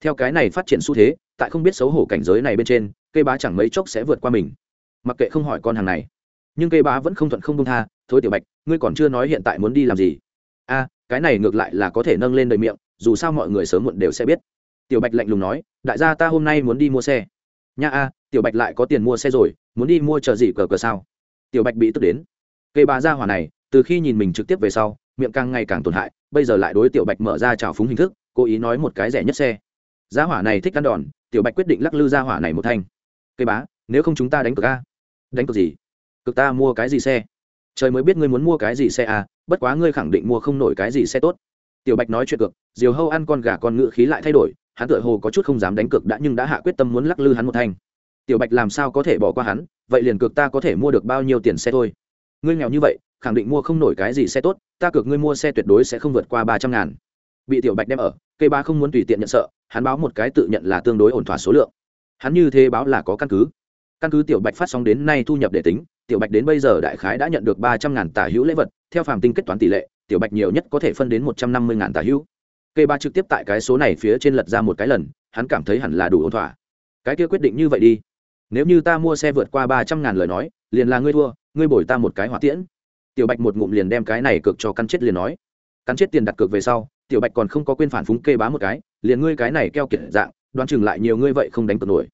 Theo cái này phát triển xu thế, tại không biết xấu hổ cảnh giới này bên trên cây bá chẳng mấy chốc sẽ vượt qua mình. Mặc kệ không hỏi con hàng này, nhưng cây bá vẫn không thuận không công tha, thôi tiểu bạch, ngươi còn chưa nói hiện tại muốn đi làm gì? A, cái này ngược lại là có thể nâng lên đời miệng, dù sao mọi người sớm muộn đều sẽ biết. Tiểu bạch lạnh lùng nói, đại gia ta hôm nay muốn đi mua xe nha a, tiểu bạch lại có tiền mua xe rồi, muốn đi mua chờ gì cờ cờ sao? Tiểu bạch bị tức đến. Cây bà ra hỏa này, từ khi nhìn mình trực tiếp về sau, miệng càng ngày càng tổn hại, bây giờ lại đối tiểu bạch mở ra trào phúng hình thức, cố ý nói một cái rẻ nhất xe. Gia hỏa này thích ăn đòn, tiểu bạch quyết định lắc lư gia hỏa này một thanh. Cây bá, nếu không chúng ta đánh cược a? Đánh cược gì? Cực ta mua cái gì xe? Trời mới biết ngươi muốn mua cái gì xe à bất quá ngươi khẳng định mua không nổi cái gì xe tốt. Tiểu bạch nói chuyện cược, diều hâu ăn con gà con ngựa khí lại thay đổi hắn tựa hồ có chút không dám đánh cược đã nhưng đã hạ quyết tâm muốn lắc lư hắn một thanh. Tiểu bạch làm sao có thể bỏ qua hắn, vậy liền cược ta có thể mua được bao nhiêu tiền xe thôi? Ngươi nghèo như vậy, khẳng định mua không nổi cái gì xe tốt, ta cược ngươi mua xe tuyệt đối sẽ không vượt qua ba trăm ngàn. Bị tiểu bạch đem ở, cây ba không muốn tùy tiện nhận sợ, hắn báo một cái tự nhận là tương đối ổn thỏa số lượng. Hắn như thế báo là có căn cứ. Căn cứ tiểu bạch phát sóng đến nay thu nhập để tính, tiểu bạch đến bây giờ đại khái đã nhận được ba trăm ngàn tả hữu lễ vật, theo phàm tinh kết toán tỷ lệ, tiểu bạch nhiều nhất có thể phân đến một trăm năm mươi ngàn tả hữu cây ba trực tiếp tại cái số này phía trên lật ra một cái lần, hắn cảm thấy hẳn là đủ ổn thỏa. Cái kia quyết định như vậy đi. Nếu như ta mua xe vượt qua ba trăm ngàn lời nói, liền là ngươi thua, ngươi bồi ta một cái hỏa tiễn. Tiểu bạch một ngụm liền đem cái này cược cho căn chết liền nói. Căn chết tiền đặt cược về sau, tiểu bạch còn không có quên phản phúng kê bá một cái, liền ngươi cái này keo kiệt dạng, đoán chừng lại nhiều ngươi vậy không đánh cược nổi.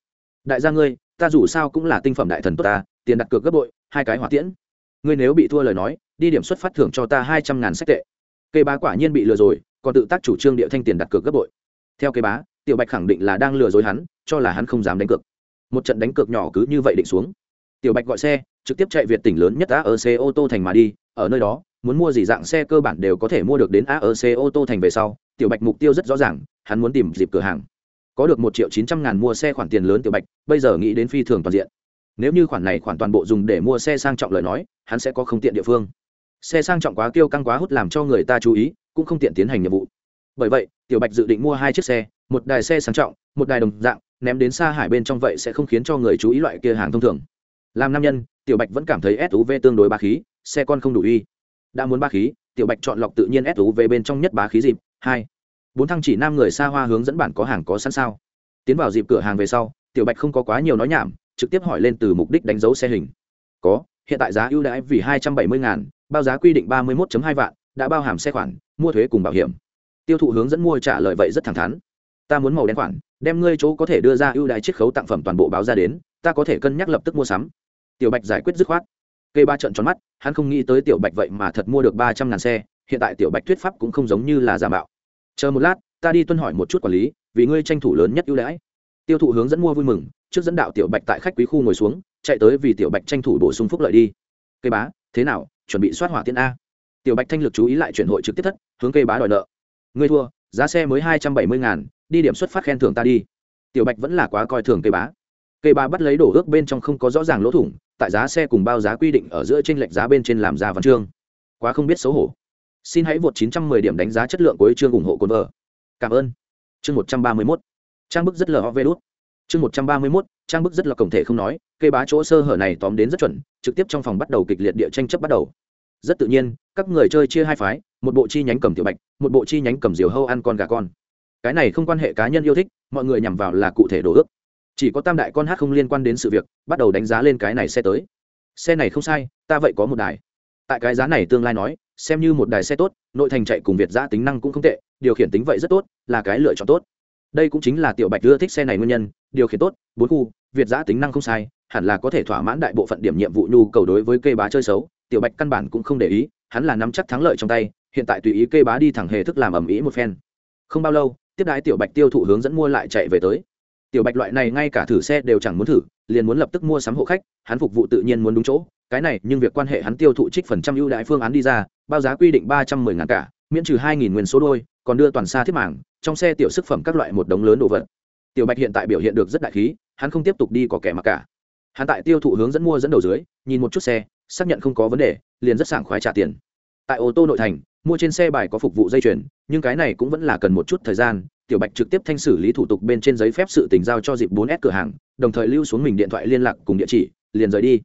Đại gia ngươi, ta dù sao cũng là tinh phẩm đại thần tốt ta, tiền đặt cược gấp bội, hai cái hỏa tiễn. Ngươi nếu bị thua lời nói, đi điểm xuất phát thưởng cho ta hai trăm ngàn sách tệ. Kê bá quả nhiên bị lừa rồi còn tự tác chủ trương địa thanh tiền đặt cược gấp bội. Theo cái bá, tiểu bạch khẳng định là đang lừa dối hắn, cho là hắn không dám đánh cược. Một trận đánh cược nhỏ cứ như vậy định xuống. Tiểu bạch gọi xe, trực tiếp chạy việt tỉnh lớn nhất aec ô tô thành mà đi, ở nơi đó, muốn mua gì dạng xe cơ bản đều có thể mua được đến aec ô tô thành về sau, tiểu bạch mục tiêu rất rõ ràng, hắn muốn tìm dịp cửa hàng. Có được một triệu chín trăm ngàn mua xe khoản tiền lớn tiểu bạch, bây giờ nghĩ đến phi thường toàn diện. Nếu như khoản này khoản toàn bộ dùng để mua xe sang trọng lời nói, hắn sẽ có không tiện địa phương. Xe sang trọng quá kiêu căng quá hút làm cho người ta chú ý cũng không tiện tiến hành nhiệm vụ. Bởi vậy, tiểu bạch dự định mua hai chiếc xe, một đài xe sang trọng, một đài đồng dạng, ném đến xa hải bên trong vậy sẽ không khiến cho người chú ý loại kia hàng thông thường. Làm nam nhân, tiểu bạch vẫn cảm thấy suv tương đối ba khí, xe con không đủ uy. Đã muốn ba khí, tiểu bạch chọn lọc tự nhiên suv bên trong nhất bá khí dịp, hai. Bốn thăng chỉ nam người xa hoa hướng dẫn bản có hàng có sẵn sao. Tiến vào dịp cửa hàng về sau, tiểu bạch không có quá nhiều nói nhảm, trực tiếp hỏi lên từ mục đích đánh dấu xe hình. Có, hiện tại giá ưu đãi vì hai trăm bảy mươi ngàn, bao giá quy định ba mươi một hai vạn, đã bao hàm xe khoản mua thuế cùng bảo hiểm. Tiêu thụ hướng dẫn mua trả lời vậy rất thẳng thắn. Ta muốn màu đen khoản, đem ngươi chỗ có thể đưa ra ưu đãi chiết khấu tặng phẩm toàn bộ báo ra đến, ta có thể cân nhắc lập tức mua sắm. Tiểu bạch giải quyết dứt khoát. Cây ba trận tròn mắt, hắn không nghĩ tới tiểu bạch vậy mà thật mua được ba trăm ngàn xe, hiện tại tiểu bạch thuyết pháp cũng không giống như là giả mạo. Chờ một lát, ta đi tuân hỏi một chút quản lý, vì ngươi tranh thủ lớn nhất ưu đãi. Tiêu thụ hướng dẫn mua vui mừng, trước dẫn đạo tiểu bạch tại khách quý khu ngồi xuống, chạy tới vì tiểu bạch tranh thủ bổ sung phúc lợi đi. Cây bá, thế nào, chuẩn bị soát hỏa tiên a? Tiểu bạch thanh lực chú ý lại chuyển hội trực tiếp thất, hướng cây bá đòi nợ. Ngươi thua, giá xe mới hai trăm bảy mươi ngàn, đi điểm xuất phát khen thưởng ta đi. Tiểu bạch vẫn là quá coi thường cây bá. Cây bá bắt lấy đổ ước bên trong không có rõ ràng lỗ thủng, tại giá xe cùng bao giá quy định ở giữa trên lệch giá bên trên làm ra văn chương. Quá không biết xấu hổ. Xin hãy vượt 910 điểm đánh giá chất lượng cuối chương ủng hộ cồn vợ cảm ơn. Chương 131 trang bức rất lờ vê đốt chương 131 trang bức rất là cổng thể không nói cây bá chỗ sơ hở này tóm đến rất chuẩn, trực tiếp trong phòng bắt đầu kịch liệt địa tranh chấp bắt đầu. Rất tự nhiên các người chơi chia hai phái, một bộ chi nhánh cầm tiểu bạch, một bộ chi nhánh cầm diều hâu ăn con gà con. Cái này không quan hệ cá nhân yêu thích, mọi người nhằm vào là cụ thể đồ ước. Chỉ có tam đại con hát không liên quan đến sự việc, bắt đầu đánh giá lên cái này xe tới. Xe này không sai, ta vậy có một đài. Tại cái giá này tương lai nói, xem như một đài xe tốt, nội thành chạy cùng việt giã tính năng cũng không tệ, điều khiển tính vậy rất tốt, là cái lựa chọn tốt. Đây cũng chính là tiểu bạch ưa thích xe này nguyên nhân, điều khiển tốt, bốn khu, việt giã tính năng không sai, hẳn là có thể thỏa mãn đại bộ phận điểm nhiệm vụ nhu cầu đối với cây bá chơi xấu, tiểu bạch căn bản cũng không để ý hắn là nắm chắc thắng lợi trong tay, hiện tại tùy ý kê bá đi thẳng hề thức làm ầm ĩ một phen. Không bao lâu, tiếp đái tiểu bạch tiêu thụ hướng dẫn mua lại chạy về tới. Tiểu bạch loại này ngay cả thử xe đều chẳng muốn thử, liền muốn lập tức mua sắm hộ khách, hắn phục vụ tự nhiên muốn đúng chỗ, cái này nhưng việc quan hệ hắn tiêu thụ trích phần trăm ưu đãi phương án đi ra, bao giá quy định ba trăm mười ngàn cả, miễn trừ hai nghìn nguyên số đôi, còn đưa toàn xa thiết mảng, trong xe tiểu sức phẩm các loại một đống lớn đồ vật. Tiểu bạch hiện tại biểu hiện được rất đại khí, hắn không tiếp tục đi có kẻ mặc cả. Hắn tại tiêu thụ hướng dẫn mua dẫn đầu dưới, nhìn một chút xe xác nhận không có vấn đề, liền rất sảng khoái trả tiền. Tại ô tô nội thành, mua trên xe bài có phục vụ dây chuyền, nhưng cái này cũng vẫn là cần một chút thời gian, tiểu bạch trực tiếp thanh xử lý thủ tục bên trên giấy phép sự tình giao cho dịp 4S cửa hàng, đồng thời lưu xuống mình điện thoại liên lạc cùng địa chỉ, liền rời đi.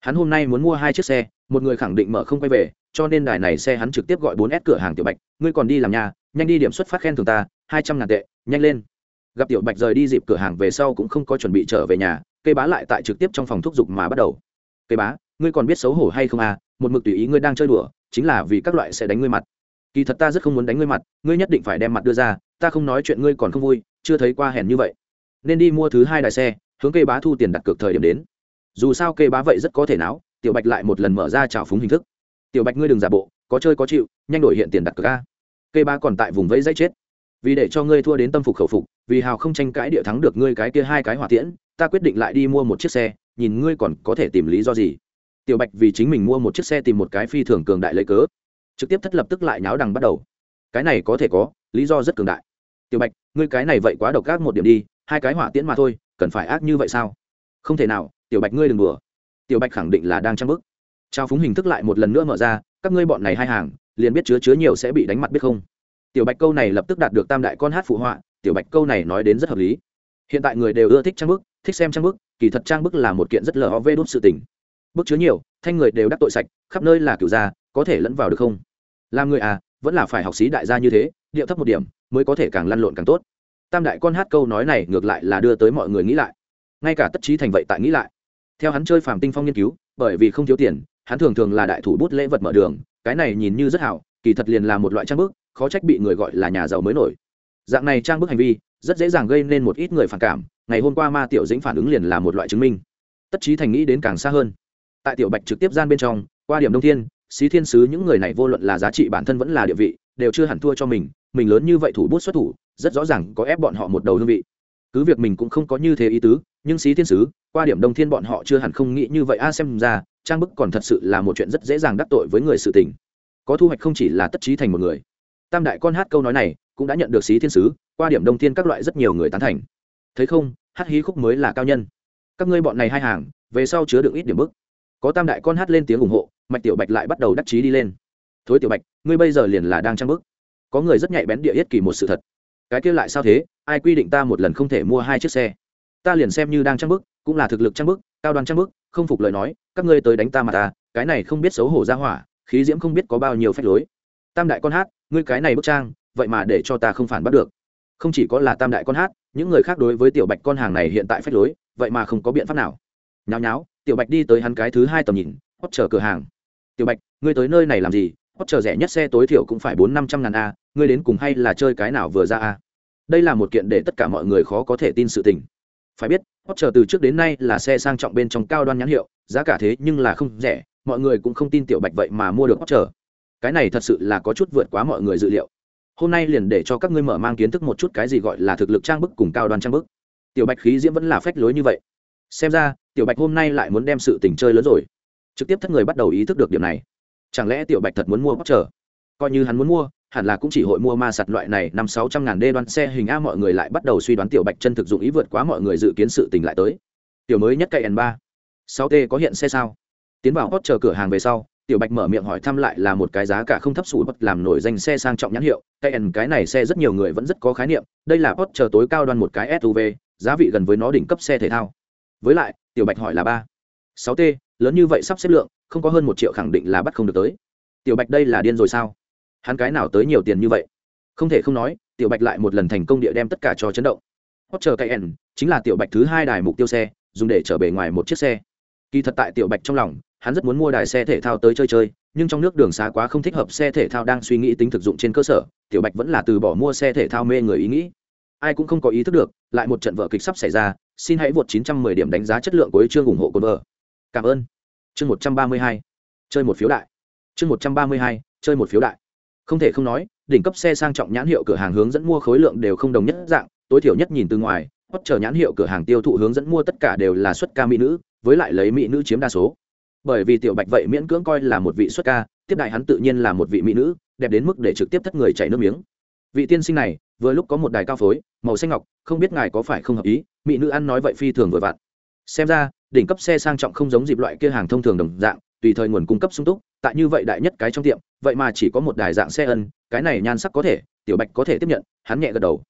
Hắn hôm nay muốn mua hai chiếc xe, một người khẳng định mở không quay về, cho nên đài này xe hắn trực tiếp gọi 4S cửa hàng tiểu bạch, ngươi còn đi làm nhà, nhanh đi điểm xuất phát khen thường ta, hai trăm ngàn tệ, nhanh lên. Gặp tiểu bạch rời đi dịp cửa hàng về sau cũng không có chuẩn bị trở về nhà, cây bá lại tại trực tiếp trong phòng thúc giục mà bắt đầu. Cây bá ngươi còn biết xấu hổ hay không à một mực tùy ý ngươi đang chơi đùa, chính là vì các loại sẽ đánh ngươi mặt. Kỳ thật ta rất không muốn đánh ngươi mặt, ngươi nhất định phải đem mặt đưa ra, ta không nói chuyện ngươi còn không vui, chưa thấy qua hèn như vậy. Nên đi mua thứ hai đài xe, hướng cây bá thu tiền đặt cược thời điểm đến. Dù sao cây bá vậy rất có thể não tiểu bạch lại một lần mở ra trào phúng hình thức. Tiểu bạch ngươi đừng giả bộ, có chơi có chịu, nhanh đổi hiện tiền đặt cược a. Cây bá còn tại vùng vẫy dãy chết. Vì để cho ngươi thua đến tâm phục khẩu phục, vì hào không tranh cãi địa thắng được ngươi cái kia hai cái hỏa tiễn, ta quyết định lại đi mua một chiếc xe, nhìn ngươi còn có thể tìm lý do gì tiểu bạch vì chính mình mua một chiếc xe tìm một cái phi thường cường đại lấy cớ, trực tiếp thất lập tức lại nháo đằng bắt đầu. Cái này có thể có, lý do rất cường đại. Tiểu bạch, ngươi cái này vậy quá độc ác một điểm đi, hai cái hỏa tiễn mà thôi, cần phải ác như vậy sao? Không thể nào, tiểu bạch ngươi đừng đùa. Tiểu bạch khẳng định là đang trang bức trao phúng hình thức lại một lần nữa mở ra, các ngươi bọn này hai hàng, liền biết chứa chứa nhiều sẽ bị đánh mặt biết không? Tiểu bạch câu này lập tức đạt được tam đại con hát phụ họa, tiểu bạch câu này nói đến rất hợp lý. Hiện tại người đều ưa thích trang bức thích xem trang bức kỳ thật trang bức là một kiện rất lờ vê đốt sự tình bức chứa nhiều, thanh người đều đắc tội sạch, khắp nơi là kiểu gia, có thể lẫn vào được không? Làm người à vẫn là phải học sĩ đại gia như thế, điệu thấp một điểm, mới có thể càng lăn lộn càng tốt. Tam đại con hát câu nói này ngược lại là đưa tới mọi người nghĩ lại. Ngay cả tất trí thành vậy tại nghĩ lại. Theo hắn chơi phàm tinh phong nghiên cứu, bởi vì không thiếu tiền, hắn thường thường là đại thủ bút lễ vật mở đường, cái này nhìn như rất hảo, kỳ thật liền là một loại trang bức, khó trách bị người gọi là nhà giàu mới nổi. Dạng này trang bức hành vi, rất dễ dàng gây nên một ít người phản cảm, ngày hôm qua ma tiểu dĩnh phản ứng liền là một loại chứng minh. Tất trí thành nghĩ đến càng xa hơn tại tiểu bạch trực tiếp gian bên trong, qua điểm đông thiên, xí thiên sứ, những người này vô luận là giá trị bản thân vẫn là địa vị, đều chưa hẳn thua cho mình mình lớn như vậy thủ bút xuất thủ, rất rõ ràng có ép bọn họ một đầu hương vị. Cứ việc mình cũng không có như thế ý tứ, nhưng xí thiên sứ, qua điểm đông thiên bọn họ chưa hẳn không nghĩ như vậy. A, xem ra, trang bức còn thật sự là một chuyện rất dễ dàng đắc tội với người sự tình. Có thu hoạch không chỉ là tất trí thành một người. Tam đại con hát câu nói này cũng đã nhận được xí thiên sứ, qua điểm đông thiên các loại rất nhiều người tán thành. Thấy không, hát hí khúc mới là cao nhân. Các ngươi bọn này hai hàng, về sau chứa được ít điểm bức có tam đại con hát lên tiếng ủng hộ, mạch tiểu bạch lại bắt đầu đắc chí đi lên. Thối tiểu bạch, ngươi bây giờ liền là đang trang bức có người rất nhạy bén địa yết kỳ một sự thật. Cái kia lại sao thế? Ai quy định ta một lần không thể mua hai chiếc xe? Ta liền xem như đang trang bức cũng là thực lực trang bức cao đoan trang bức không phục lời nói, các ngươi tới đánh ta mà ta, cái này không biết xấu hổ ra hỏa, khí diễm không biết có bao nhiêu phép lối. Tam đại con hát, ngươi cái này bức trang, vậy mà để cho ta không phản bắt được. Không chỉ có là tam đại con hát, những người khác đối với tiểu bạch con hàng này hiện tại phách lối, vậy mà không có biện pháp nào. Nháo nháo tiểu bạch đi tới hắn cái thứ hai tầm nhìn hót chờ cửa hàng. Tiểu bạch, ngươi tới nơi này làm gì? Hót chờ rẻ nhất xe tối thiểu cũng phải bốn năm trăm ngàn a, ngươi đến cùng hay là chơi cái nào vừa ra a? Đây là một kiện để tất cả mọi người khó có thể tin sự tình. Phải biết hót chờ từ trước đến nay là xe sang trọng bên trong cao đoan nhãn hiệu, giá cả thế nhưng là không rẻ, mọi người cũng không tin tiểu bạch vậy mà mua được hót chờ cái này thật sự là có chút vượt quá mọi người dự liệu. Hôm nay liền để cho các ngươi mở mang kiến thức một chút cái gì gọi là thực lực trang bức cùng cao đoan trang bức. Tiểu bạch khí diễm vẫn là phách lối như vậy xem ra, tiểu bạch hôm nay lại muốn đem sự tình chơi lớn rồi. Trực tiếp thất người bắt đầu ý thức được điểm này. Chẳng lẽ tiểu bạch thật muốn mua bóc chờ coi như hắn muốn mua, hẳn là cũng chỉ hội mua ma sạt loại này năm sáu trăm ngàn đê đoan xe hình a mọi người lại bắt đầu suy đoán tiểu bạch chân thực dụng ý vượt quá mọi người dự kiến sự tình lại tới. Tiểu mới nhất cây n ba. Sáu t có hiện xe sao? Tiến vào hot chờ cửa hàng về sau, tiểu bạch mở miệng hỏi thăm lại là một cái giá cả không thấp sủi bật làm nổi danh xe sang trọng nhãn hiệu. Cây n cái này xe rất nhiều người vẫn rất có khái niệm, đây là hot chờ tối cao đoan một cái suv giá vị gần với nó đỉnh cấp xe thể thao với lại, tiểu bạch hỏi là ba. Sáu t, lớn như vậy sắp xếp lượng, không có hơn một triệu khẳng định là bắt không được tới. Tiểu bạch đây là điên rồi sao? Hắn cái nào tới nhiều tiền như vậy? Không thể không nói, tiểu bạch lại một lần thành công địa đem tất cả cho chấn động. Hot chờ cây n chính là tiểu bạch thứ hai đài mục tiêu xe, dùng để trở bề ngoài một chiếc xe. Kỳ thật tại tiểu bạch trong lòng, hắn rất muốn mua đài xe thể thao tới chơi chơi, nhưng trong nước đường xá quá không thích hợp xe thể thao đang suy nghĩ tính thực dụng trên cơ sở, tiểu bạch vẫn là từ bỏ mua xe thể thao mê người ý nghĩ ai cũng không có ý thức được, lại một trận vở kịch sắp xảy ra, xin hãy vượt 910 điểm đánh giá chất lượng của chương ủng hộ cồn vợ. Cảm ơn. Chương 132 chơi một phiếu đại. Chương 132 chơi một phiếu đại. Không thể không nói, đỉnh cấp xe sang trọng nhãn hiệu cửa hàng hướng dẫn mua khối lượng đều không đồng nhất dạng, tối thiểu nhất nhìn từ ngoài, hot chờ nhãn hiệu cửa hàng tiêu thụ hướng dẫn mua tất cả đều là xuất ca mỹ nữ, với lại lấy mỹ nữ chiếm đa số. Bởi vì tiểu bạch vậy miễn cưỡng coi là một vị xuất ca, tiếp đại hắn tự nhiên là một vị mỹ nữ, đẹp đến mức để trực tiếp thất người chảy nước miếng. Vị tiên sinh này vừa lúc có một đài cao phối, màu xanh ngọc, không biết ngài có phải không hợp ý, mỹ nữ ăn nói vậy phi thường vừa vặn. Xem ra, đỉnh cấp xe sang trọng không giống dịp loại kia hàng thông thường đồng dạng, tùy thời nguồn cung cấp sung túc, tại như vậy đại nhất cái trong tiệm, vậy mà chỉ có một đài dạng xe ân, cái này nhan sắc có thể, tiểu bạch có thể tiếp nhận, hắn nhẹ gật đầu.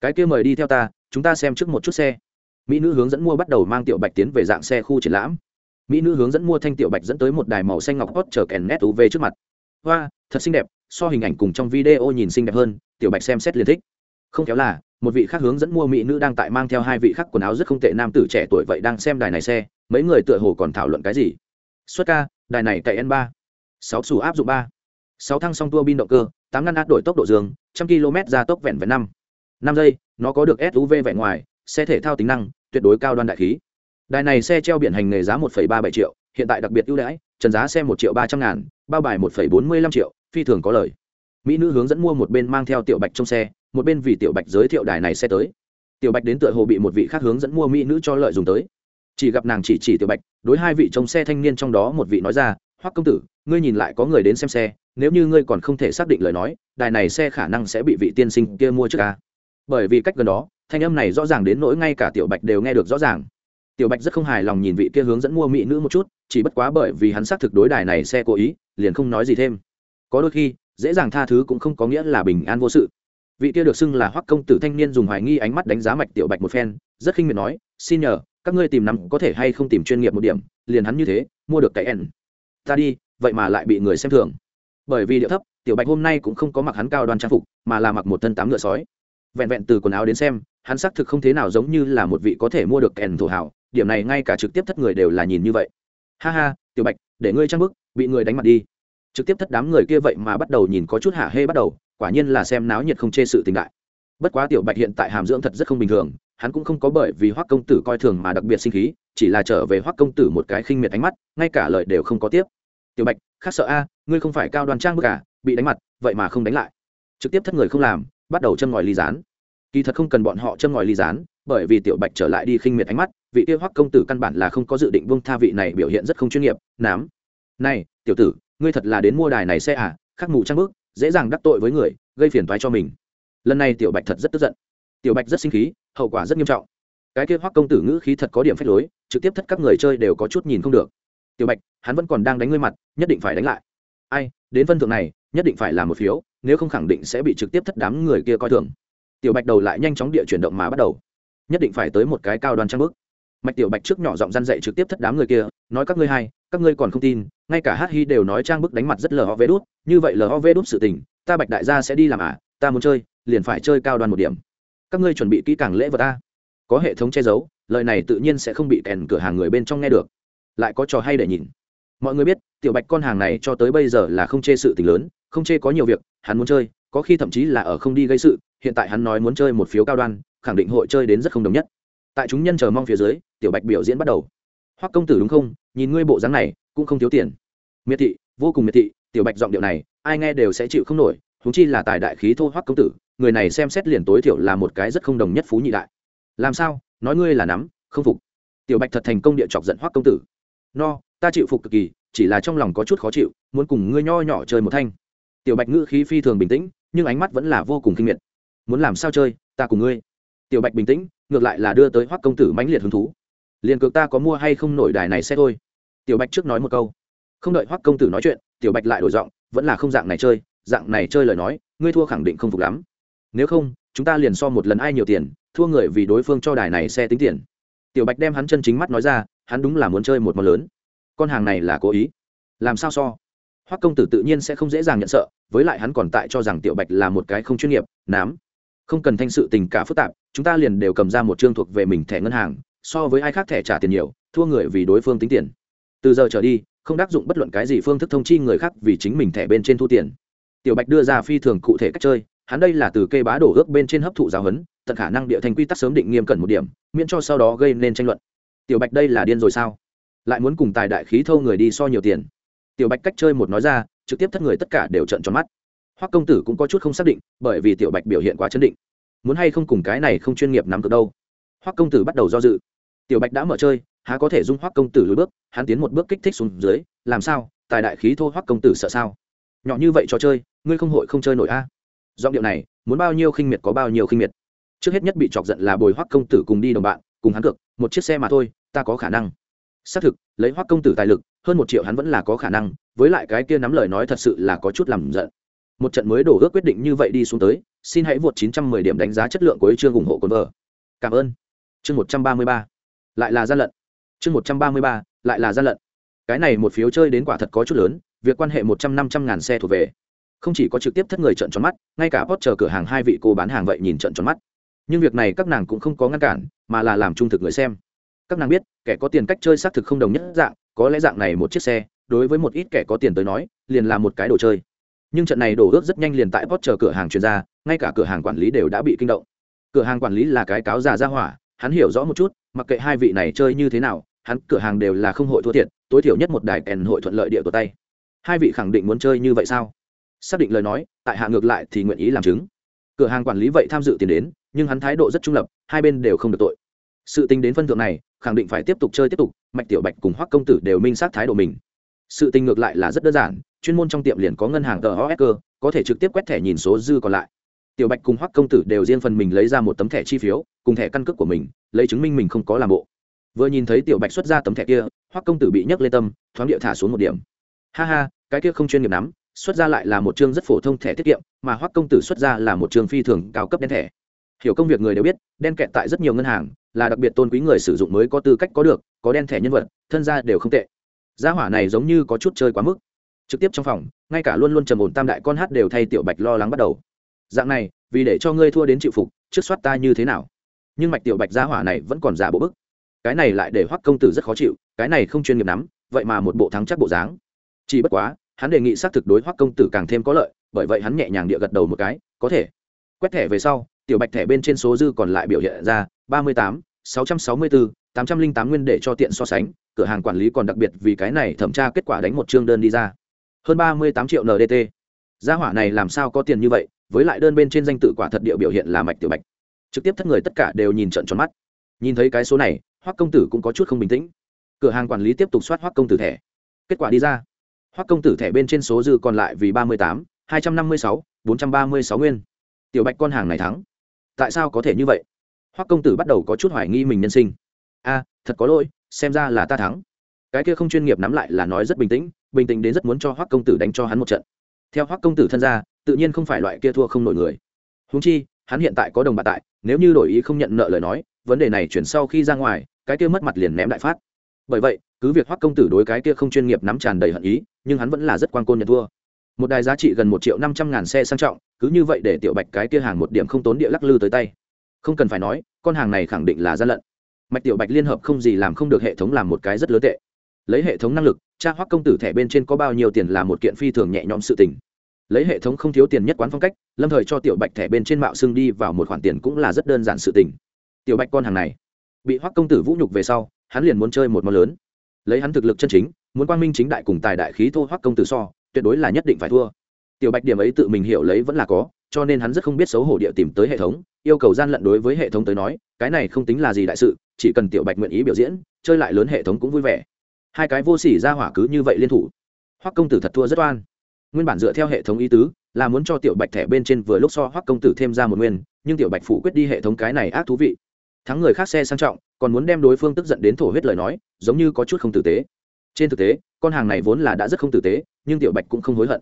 Cái kia mời đi theo ta, chúng ta xem trước một chút xe. Mỹ nữ hướng dẫn mua bắt đầu mang tiểu bạch tiến về dạng xe khu triển lãm. Mỹ nữ hướng dẫn mua thanh tiểu bạch dẫn tới một đài màu xanh ngọc hot chờ kèn nét uv trước mặt. Hoa, thật xinh đẹp, so hình ảnh cùng trong video nhìn xinh đẹp hơn, tiểu bạch xem xét liền thích không kéo là, một vị khác hướng dẫn mua mỹ nữ đang tại mang theo hai vị khác quần áo rất không tệ nam tử trẻ tuổi vậy đang xem đài này xe, mấy người tựa hồ còn thảo luận cái gì? Xuất ca, đài này cậy n ba. Sáu xù áp dụng ba. Sáu thăng song tua bin động cơ, tám ngăn át đổi tốc độ dương, trăm km ra tốc vẹn vẹn năm. Năm giây, nó có được suv vẹn ngoài, xe thể thao tính năng, tuyệt đối cao đoan đại khí. Đài này xe treo biển hành nghề giá một ba bảy triệu, hiện tại đặc biệt ưu đãi, trần giá xe một triệu ba trăm ngàn, bao bài một bốn mươi lăm triệu, phi thường có lời. Mỹ nữ hướng dẫn mua một bên mang theo tiểu bạch trong xe một bên vì tiểu bạch giới thiệu đài này xe tới. Tiểu bạch đến tựa hồ bị một vị khác hướng dẫn mua mỹ nữ cho lợi dùng tới. Chỉ gặp nàng chỉ chỉ tiểu bạch, đối hai vị trông xe thanh niên trong đó một vị nói ra, hoắc công tử, ngươi nhìn lại có người đến xem xe, nếu như ngươi còn không thể xác định lời nói, đài này xe khả năng sẽ bị vị tiên sinh kia mua trước ca bởi vì cách gần đó, thanh âm này rõ ràng đến nỗi ngay cả tiểu bạch đều nghe được rõ ràng. Tiểu bạch rất không hài lòng nhìn vị kia hướng dẫn mua mỹ nữ một chút, chỉ bất quá bởi vì hắn xác thực đối đài này xe cố ý, liền không nói gì thêm. Có đôi khi, dễ dàng tha thứ cũng không có nghĩa là bình an vô sự vị kia được xưng là hoắc công tử thanh niên dùng hoài nghi ánh mắt đánh giá mạch tiểu bạch một phen, rất khinh miệt nói, xin nhờ, các ngươi tìm nắm có thể hay không tìm chuyên nghiệp một điểm, liền hắn như thế, mua được cái ẻn. Ta đi, vậy mà lại bị người xem thường. Bởi vì điệu thấp, tiểu bạch hôm nay cũng không có mặc hắn cao đoan trang phục, mà là mặc một thân tám ngựa sói. Vẹn vẹn từ quần áo đến xem, hắn xác thực không thế nào giống như là một vị có thể mua được kèn thổ hảo điểm này ngay cả trực tiếp thất người đều là nhìn như vậy. Ha ha, tiểu bạch, để ngươi trang bức, bị người đánh mặt đi trực tiếp thất đám người kia vậy mà bắt đầu nhìn có chút hạ hê bắt đầu, quả nhiên là xem náo nhiệt không chê sự tình đại. Bất quá tiểu bạch hiện tại hàm dưỡng thật rất không bình thường, hắn cũng không có bởi vì hoắc công tử coi thường mà đặc biệt sinh khí, chỉ là trở về hoắc công tử một cái khinh miệt ánh mắt, ngay cả lời đều không có tiếp. Tiểu bạch, khác sợ a, ngươi không phải cao đoàn trang bức à bị đánh mặt, vậy mà không đánh lại. Trực tiếp thất người không làm, bắt đầu châm ngòi ly gián. Kỳ thật không cần bọn họ châm ngòi ly gián, bởi vì tiểu bạch trở lại đi khinh miệt ánh mắt, vị tiêu hoắc công tử căn bản là không có dự định buông tha vị này biểu hiện rất không chuyên nghiệp, nám, này, tiểu tử ngươi thật là đến mua đài này xe à khắc mù trang bước, dễ dàng đắc tội với người, gây phiền toái cho mình. Lần này tiểu bạch thật rất tức giận. Tiểu bạch rất sinh khí, hậu quả rất nghiêm trọng. Cái kia hoắc công tử ngữ khí thật có điểm phép lối, trực tiếp thất các người chơi đều có chút nhìn không được. Tiểu bạch, hắn vẫn còn đang đánh ngươi mặt, nhất định phải đánh lại. Ai, đến phân thượng này, nhất định phải làm một phiếu, nếu không khẳng định sẽ bị trực tiếp thất đám người kia coi thường. Tiểu bạch đầu lại nhanh chóng địa chuyển động mà bắt đầu. Nhất định phải tới một cái cao đoan trang bức mạch tiểu bạch trước nhỏ giọng răn dậy trực tiếp thất đám người kia, nói các ngươi hay, các ngươi còn không tin ngay cả hát hi đều nói trang bức đánh mặt rất lờ ho vê đút, như vậy lờ ho vê đút sự tình, ta bạch đại gia sẽ đi làm à ta muốn chơi, liền phải chơi cao đoàn một điểm. Các ngươi chuẩn bị kỹ càng lễ vật ta. Có hệ thống che giấu, lời này tự nhiên sẽ không bị kèn cửa hàng người bên trong nghe được. Lại có trò hay để nhìn. Mọi người biết, tiểu bạch con hàng này cho tới bây giờ là không chê sự tình lớn, không chê có nhiều việc, hắn muốn chơi, có khi thậm chí là ở không đi gây sự, hiện tại hắn nói muốn chơi một phiếu cao đoan, khẳng định hội chơi đến rất không đồng nhất. Tại chúng nhân chờ mong phía dưới, tiểu bạch biểu diễn bắt đầu hoắc công tử đúng không? Nhìn ngươi bộ dáng này, cũng không thiếu tiền. Miệt thị, vô cùng miệt thị, tiểu bạch giọng điệu này, ai nghe đều sẽ chịu không nổi húng chi là tài đại khí thô hoắc công tử, người này xem xét liền tối thiểu là một cái rất không đồng nhất phú nhị đại. Làm sao? Nói ngươi là nắm, không phục. Tiểu bạch thật thành công địa chọc giận hoắc công tử. No, ta chịu phục cực kỳ, chỉ là trong lòng có chút khó chịu, muốn cùng ngươi nho nhỏ chơi một thanh. Tiểu bạch ngữ khí phi thường bình tĩnh, nhưng ánh mắt vẫn là vô cùng kinh miệt. Muốn làm sao chơi, ta cùng ngươi. Tiểu bạch bình tĩnh, ngược lại là đưa tới hoắc công tử mãnh liệt hứng thú liền cược ta có mua hay không nổi đài này xe thôi. Tiểu bạch trước nói một câu. Không đợi hoắc công tử nói chuyện, tiểu bạch lại đổi giọng, vẫn là không dạng này chơi, dạng này chơi lời nói, ngươi thua khẳng định không phục lắm. Nếu không, chúng ta liền so một lần ai nhiều tiền, thua người vì đối phương cho đài này xe tính tiền. Tiểu bạch đem hắn chân chính mắt nói ra, hắn đúng là muốn chơi một món lớn. Con hàng này là cố ý. Làm sao so? Hoắc công tử tự nhiên sẽ không dễ dàng nhận sợ, với lại hắn còn tại cho rằng tiểu bạch là một cái không chuyên nghiệp, nám. Không cần thanh sự tình cả phức tạp, chúng ta liền đều cầm ra một chương thuộc về mình thẻ ngân hàng so với ai khác thẻ trả tiền nhiều, thua người vì đối phương tính tiền. Từ giờ trở đi, không tác dụng bất luận cái gì phương thức thông chi người khác vì chính mình thẻ bên trên thu tiền. Tiểu bạch đưa ra phi thường cụ thể cách chơi, hắn đây là từ cây bá đổ ước bên trên hấp thụ giáo huấn, tận khả năng địa thành quy tắc sớm định nghiêm cẩn một điểm, miễn cho sau đó gây nên tranh luận. Tiểu bạch đây là điên rồi sao? Lại muốn cùng tài đại khí thâu người đi so nhiều tiền. Tiểu bạch cách chơi một nói ra, trực tiếp thất người tất cả đều trận tròn mắt. Hoắc công tử cũng có chút không xác định, bởi vì tiểu bạch biểu hiện quá chấn định. Muốn hay không cùng cái này không chuyên nghiệp nắm được đâu hoắc công tử bắt đầu do dự. Tiểu bạch đã mở chơi, há có thể dung hoắc công tử lùi bước, hắn tiến một bước kích thích xuống dưới, làm sao, tài đại khí thô hoắc công tử sợ sao? Nhỏ như vậy trò chơi, ngươi không hội không chơi nổi a? À. giọng điệu này, muốn bao nhiêu khinh miệt có bao nhiêu khinh miệt. Trước hết nhất bị chọc giận là bồi hoắc công tử cùng đi đồng bạn, cùng hắn cược, một chiếc xe mà thôi, ta có khả năng. Xác thực, lấy hoắc công tử tài lực, hơn một triệu hắn vẫn là có khả năng, với lại cái kia nắm lời nói thật sự là có chút làm giận. Một trận mới đổ ước quyết định như vậy đi xuống tới, xin hãy vượt 910 điểm đánh giá chất lượng của chương ủng hộ quân vợ. Cảm ơn chương 133 lại là gian lận. Chương 133 lại là gian lận. Cái này một phiếu chơi đến quả thật có chút lớn, việc quan hệ một trăm năm trăm ngàn xe thuộc về. Không chỉ có trực tiếp thất người trận tròn mắt, ngay cả post chờ cửa hàng hai vị cô bán hàng vậy nhìn trận tròn mắt. Nhưng việc này các nàng cũng không có ngăn cản, mà là làm trung thực người xem. Các nàng biết, kẻ có tiền cách chơi xác thực không đồng nhất dạng, có lẽ dạng này một chiếc xe, đối với một ít kẻ có tiền tới nói, liền là một cái đồ chơi. Nhưng trận này đổ ước rất nhanh liền tại post chờ cửa hàng chuyên gia ngay cả cửa hàng quản lý đều đã bị kinh động. Cửa hàng quản lý là cái cáo già ra hỏa hắn hiểu rõ một chút, mặc kệ hai vị này chơi như thế nào, hắn cửa hàng đều là không hội thua thiệt, tối thiểu nhất một đài kèn hội thuận lợi địa của tay. Hai vị khẳng định muốn chơi như vậy sao? Xác định lời nói, tại hạ ngược lại thì nguyện ý làm chứng. Cửa hàng quản lý vậy tham dự tiền đến, nhưng hắn thái độ rất trung lập, hai bên đều không được tội. Sự tính đến phân thượng này, khẳng định phải tiếp tục chơi tiếp tục, mạch tiểu bạch cùng hoắc công tử đều minh sát thái độ mình. Sự tình ngược lại là rất đơn giản, chuyên môn trong tiệm liền có ngân hàng tờ osc có thể trực tiếp quét thẻ nhìn số dư còn lại tiểu bạch cùng hoắc công tử đều riêng phần mình lấy ra một tấm thẻ chi phiếu, cùng thẻ căn cước của mình, lấy chứng minh mình không có làm bộ. Vừa nhìn thấy tiểu bạch xuất ra tấm thẻ kia, hoắc công tử bị nhấc lên tâm, thoáng địa thả xuống một điểm. Ha ha, cái kia không chuyên nghiệp lắm, xuất ra lại là một chương rất phổ thông thẻ tiết kiệm, mà hoắc công tử xuất ra là một chương phi thường cao cấp đen thẻ. Hiểu công việc người đều biết, đen kẹt tại rất nhiều ngân hàng, là đặc biệt tôn quý người sử dụng mới có tư cách có được, có đen thẻ nhân vật, thân gia đều không tệ. Gia hỏa này giống như có chút chơi quá mức. Trực tiếp trong phòng, ngay cả luôn luôn trầm ổn tam đại con hát đều thay tiểu bạch lo lắng bắt đầu dạng này, vì để cho ngươi thua đến chịu phục, trước soát ta như thế nào? Nhưng mạch tiểu bạch gia hỏa này vẫn còn giả bộ bức. Cái này lại để hoắc công tử rất khó chịu, cái này không chuyên nghiệp lắm, vậy mà một bộ thắng chắc bộ dáng. Chỉ bất quá, hắn đề nghị xác thực đối hoắc công tử càng thêm có lợi, bởi vậy hắn nhẹ nhàng địa gật đầu một cái, có thể. Quét thẻ về sau, tiểu bạch thẻ bên trên số dư còn lại biểu hiện ra ba mươi tám, sáu trăm sáu mươi bốn tám trăm linh tám nguyên để cho tiện so sánh, cửa hàng quản lý còn đặc biệt vì cái này thẩm tra kết quả đánh một chương đơn đi ra. Hơn ba mươi tám triệu ndt gia hỏa này làm sao có tiền như vậy? Với lại đơn bên trên danh tự quả thật địa biểu hiện là mạch tiểu bạch trực tiếp thất người tất cả đều nhìn trận tròn mắt. Nhìn thấy cái số này, hoắc công tử cũng có chút không bình tĩnh. Cửa hàng quản lý tiếp tục soát hoắc công tử thẻ. Kết quả đi ra. Hoắc công tử thẻ bên trên số dư còn lại vì ba mươi tám, hai trăm năm mươi sáu, bốn trăm ba mươi sáu nguyên. Tiểu bạch con hàng này thắng. Tại sao có thể như vậy? Hoắc công tử bắt đầu có chút hoài nghi mình nhân sinh. A, thật có lỗi, xem ra là ta thắng. Cái kia không chuyên nghiệp nắm lại là nói rất bình tĩnh bình tĩnh đến rất muốn cho hoắc công tử đánh cho hắn một trận. Theo hoắc công tử thân ra tự nhiên không phải loại kia thua không nổi người. Húng chi, hắn hiện tại có đồng bạc tại, nếu như đổi ý không nhận nợ lời nói, vấn đề này chuyển sau khi ra ngoài, cái kia mất mặt liền ném đại phát. Bởi vậy, cứ việc hoắc công tử đối cái kia không chuyên nghiệp nắm tràn đầy hận ý, nhưng hắn vẫn là rất quan côn nhận thua. Một đài giá trị gần một triệu năm trăm ngàn xe sang trọng, cứ như vậy để tiểu bạch cái kia hàng một điểm không tốn địa lắc lư tới tay. Không cần phải nói, con hàng này khẳng định là gian lận. Mạch tiểu bạch liên hợp không gì làm không được hệ thống làm một cái rất lớn tệ. Lấy hệ thống năng lực tra hoắc công tử thẻ bên trên có bao nhiêu tiền là một kiện phi thường nhẹ nhõm sự tình lấy hệ thống không thiếu tiền nhất quán phong cách, lâm thời cho tiểu bạch thẻ bên trên mạo xưng đi vào một khoản tiền cũng là rất đơn giản sự tình. Tiểu bạch con hàng này, bị hoắc công tử vũ nhục về sau, hắn liền muốn chơi một món lớn. Lấy hắn thực lực chân chính, muốn quang minh chính đại cùng tài đại khí thô hoắc công tử so, tuyệt đối là nhất định phải thua. Tiểu bạch điểm ấy tự mình hiểu lấy vẫn là có, cho nên hắn rất không biết xấu hổ địa tìm tới hệ thống, yêu cầu gian lận đối với hệ thống tới nói, cái này không tính là gì đại sự, chỉ cần tiểu bạch nguyện ý biểu diễn, chơi lại lớn hệ thống cũng vui vẻ. Hai cái vô sỉ ra hỏa cứ như vậy liên thủ. Hoắc công tử thật thua rất oan nguyên bản dựa theo hệ thống ý tứ, là muốn cho tiểu bạch thẻ bên trên vừa lúc so hoắc công tử thêm ra một nguyên, nhưng tiểu bạch phủ quyết đi hệ thống cái này ác thú vị. Thắng người khác xe sang trọng, còn muốn đem đối phương tức giận đến thổ huyết lời nói, giống như có chút không tử tế. Trên thực tế, con hàng này vốn là đã rất không tử tế, nhưng tiểu bạch cũng không hối hận.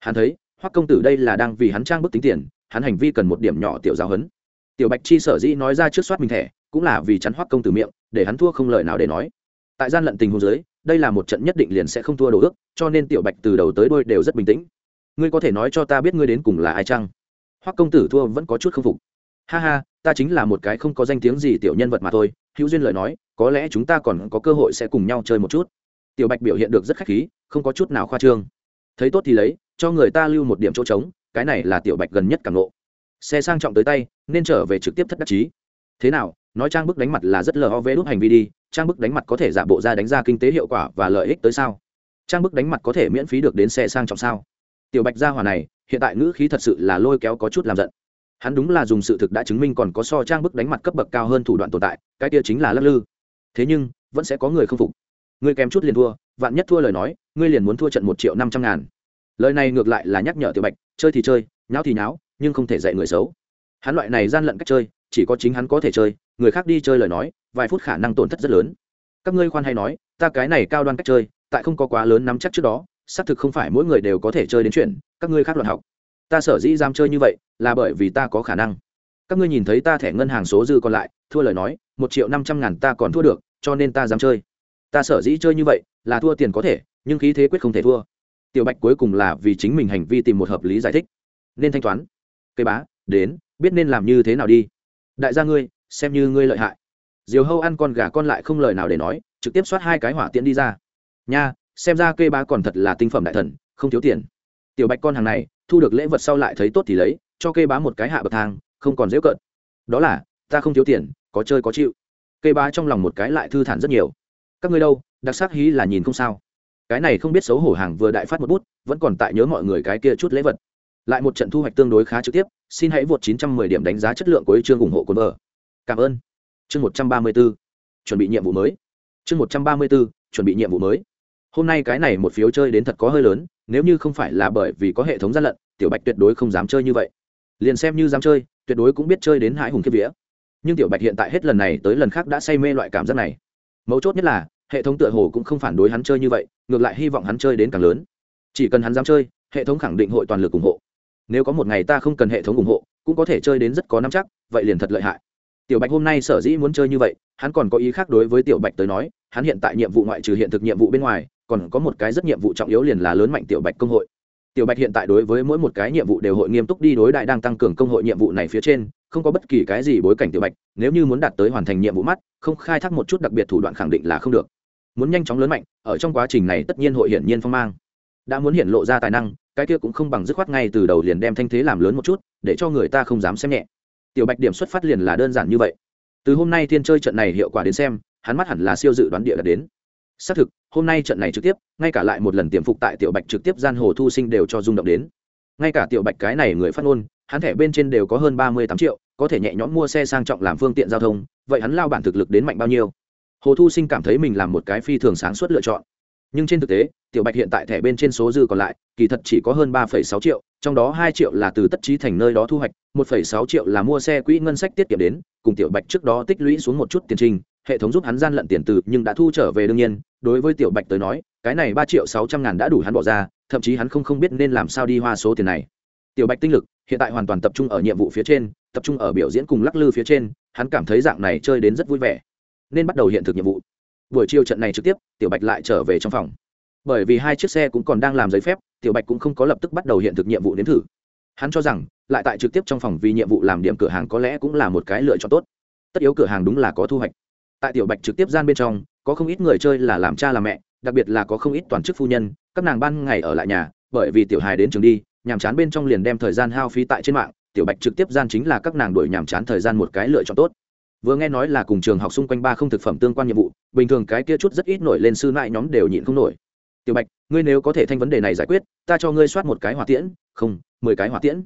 Hắn thấy, hoắc công tử đây là đang vì hắn trang bức tính tiền, hắn hành vi cần một điểm nhỏ tiểu giáo hấn. tiểu bạch chi sở dĩ nói ra trước soát mình thẻ, cũng là vì chắn hoắc công tử miệng, để hắn thua không lời nào để nói. Tại gian lận tình huống dưới đây là một trận nhất định liền sẽ không thua đồ ước, cho nên tiểu bạch từ đầu tới đôi đều rất bình tĩnh. Ngươi có thể nói cho ta biết ngươi đến cùng là ai chăng? Hoắc công tử thua vẫn có chút không phục. Ha ha, ta chính là một cái không có danh tiếng gì tiểu nhân vật mà thôi, hữu duyên lời nói, có lẽ chúng ta còn có cơ hội sẽ cùng nhau chơi một chút. Tiểu bạch biểu hiện được rất khách khí, không có chút nào khoa trương. Thấy tốt thì lấy, cho người ta lưu một điểm chỗ trống, cái này là tiểu bạch gần nhất càng nộ xe sang trọng tới tay, nên trở về trực tiếp thất đắc chí. Thế nào nói trang bức đánh mặt là rất lờ ho vê đốt hành vi đi, trang bức đánh mặt có thể giả bộ ra đánh ra kinh tế hiệu quả và lợi ích tới sao? Trang bức đánh mặt có thể miễn phí được đến xe sang trọng sao? Tiểu bạch gia hòa này, hiện tại ngữ khí thật sự là lôi kéo có chút làm giận. Hắn đúng là dùng sự thực đã chứng minh còn có so trang bức đánh mặt cấp bậc cao hơn thủ đoạn tồn tại, cái kia chính là lắc lư. Thế nhưng, vẫn sẽ có người không phục. Ngươi kém chút liền thua, vạn nhất thua lời nói, ngươi liền muốn thua trận một triệu năm trăm ngàn. Lời này ngược lại là nhắc nhở tiểu bạch, chơi thì chơi, nháo thì nháo, nhưng không thể dạy người xấu. Hắn loại này gian lận cách chơi, chỉ có chính hắn có thể chơi người khác đi chơi lời nói, vài phút khả năng tổn thất rất lớn. Các ngươi khoan hay nói, ta cái này cao đoan cách chơi, tại không có quá lớn nắm chắc trước đó, xác thực không phải mỗi người đều có thể chơi đến chuyện, các ngươi khác luận học. Ta sở dĩ dám chơi như vậy, là bởi vì ta có khả năng. Các ngươi nhìn thấy ta thẻ ngân hàng số dư còn lại, thua lời nói, một triệu năm trăm ngàn ta còn thua được, cho nên ta dám chơi. Ta sở dĩ chơi như vậy, là thua tiền có thể, nhưng khí thế quyết không thể thua. Tiểu bạch cuối cùng là vì chính mình hành vi tìm một hợp lý giải thích. Nên thanh toán. Cây bá, đến, biết nên làm như thế nào đi. Đại gia ngươi xem như ngươi lợi hại. Diều hâu ăn con gà con lại không lời nào để nói, trực tiếp soát hai cái hỏa tiễn đi ra. Nha, xem ra kê bá còn thật là tinh phẩm đại thần, không thiếu tiền. Tiểu bạch con hàng này, thu được lễ vật sau lại thấy tốt thì lấy, cho kê bá một cái hạ bậc thang, không còn dễ cợt đó là, ta không thiếu tiền, có chơi có chịu. Kê bá trong lòng một cái lại thư thản rất nhiều. Các ngươi đâu, đặc sắc hí là nhìn không sao. Cái này không biết xấu hổ hàng vừa đại phát một bút, vẫn còn tại nhớ mọi người cái kia chút lễ vật. Lại một trận thu hoạch tương đối khá trực tiếp, xin hãy vượt 910 điểm đánh giá chất lượng của chương ủng hộ của vợ cảm ơn. Chương 134 chuẩn bị nhiệm vụ mới. Chương 134 chuẩn bị nhiệm vụ mới. Hôm nay cái này một phiếu chơi đến thật có hơi lớn, nếu như không phải là bởi vì có hệ thống gian lận, tiểu bạch tuyệt đối không dám chơi như vậy. Liền xem như dám chơi, tuyệt đối cũng biết chơi đến hãi hùng kiếp vía. Nhưng tiểu bạch hiện tại hết lần này tới lần khác đã say mê loại cảm giác này. Mấu chốt nhất là, hệ thống tựa hồ cũng không phản đối hắn chơi như vậy, ngược lại hy vọng hắn chơi đến càng lớn. Chỉ cần hắn dám chơi, hệ thống khẳng định hội toàn lực ủng hộ. Nếu có một ngày ta không cần hệ thống ủng hộ, cũng có thể chơi đến rất có năm chắc, vậy liền thật lợi hại tiểu bạch hôm nay sở dĩ muốn chơi như vậy, hắn còn có ý khác đối với tiểu bạch tới nói, hắn hiện tại nhiệm vụ ngoại trừ hiện thực nhiệm vụ bên ngoài, còn có một cái rất nhiệm vụ trọng yếu liền là lớn mạnh tiểu bạch công hội. Tiểu bạch hiện tại đối với mỗi một cái nhiệm vụ đều hội nghiêm túc đi đối đại đang tăng cường công hội nhiệm vụ này phía trên, không có bất kỳ cái gì bối cảnh tiểu bạch, nếu như muốn đạt tới hoàn thành nhiệm vụ mắt, không khai thác một chút đặc biệt thủ đoạn khẳng định là không được. Muốn nhanh chóng lớn mạnh, ở trong quá trình này tất nhiên hội hiển nhiên phong mang. Đã muốn hiện lộ ra tài năng, cái kia cũng không bằng dứt khoát ngay từ đầu liền đem thanh thế làm lớn một chút, để cho người ta không dám xem nhẹ tiểu bạch điểm xuất phát liền là đơn giản như vậy. Từ hôm nay thiên chơi trận này hiệu quả đến xem, hắn mắt hẳn là siêu dự đoán địa đạt đến. Xác thực, hôm nay trận này trực tiếp, ngay cả lại một lần tiềm phục tại tiểu bạch trực tiếp gian hồ thu sinh đều cho rung động đến. Ngay cả tiểu bạch cái này người phát ngôn, hắn thẻ bên trên đều có hơn ba mươi tám triệu, có thể nhẹ nhõm mua xe sang trọng làm phương tiện giao thông, vậy hắn lao bản thực lực đến mạnh bao nhiêu? Hồ thu sinh cảm thấy mình làm một cái phi thường sáng suốt lựa chọn nhưng trên thực tế, tiểu bạch hiện tại thẻ bên trên số dư còn lại, kỳ thật chỉ có hơn ba sáu triệu, trong đó hai triệu là từ tất trí thành nơi đó thu hoạch, một sáu triệu là mua xe quỹ ngân sách tiết kiệm đến, cùng tiểu bạch trước đó tích lũy xuống một chút tiền trình, hệ thống giúp hắn gian lận tiền từ nhưng đã thu trở về đương nhiên, đối với tiểu bạch tới nói, cái này ba triệu sáu trăm ngàn đã đủ hắn bỏ ra, thậm chí hắn không không biết nên làm sao đi hoa số tiền này. Tiểu bạch tinh lực, hiện tại hoàn toàn tập trung ở nhiệm vụ phía trên, tập trung ở biểu diễn cùng lắc lư phía trên, hắn cảm thấy dạng này chơi đến rất vui vẻ. Nên bắt đầu hiện thực nhiệm vụ buổi chiều trận này trực tiếp, tiểu bạch lại trở về trong phòng. Bởi vì hai chiếc xe cũng còn đang làm giấy phép, tiểu bạch cũng không có lập tức bắt đầu hiện thực nhiệm vụ đến thử. Hắn cho rằng, lại tại trực tiếp trong phòng vì nhiệm vụ làm điểm cửa hàng có lẽ cũng là một cái lựa chọn tốt. Tất yếu cửa hàng đúng là có thu hoạch. Tại tiểu bạch trực tiếp gian bên trong, có không ít người chơi là làm cha làm mẹ, đặc biệt là có không ít toàn chức phu nhân, các nàng ban ngày ở lại nhà, bởi vì tiểu hài đến trường đi, nhàm chán bên trong liền đem thời gian hao phí tại trên mạng, tiểu bạch trực tiếp gian chính là các nàng đuổi nhàm chán thời gian một cái lựa chọn tốt vừa nghe nói là cùng trường học xung quanh ba không thực phẩm tương quan nhiệm vụ, bình thường cái kia chút rất ít nổi lên sư mãi nhóm đều nhịn không nổi. Tiểu bạch, ngươi nếu có thể thanh vấn đề này giải quyết, ta cho ngươi soát một cái hỏa tiễn, không, mười cái hỏa tiễn.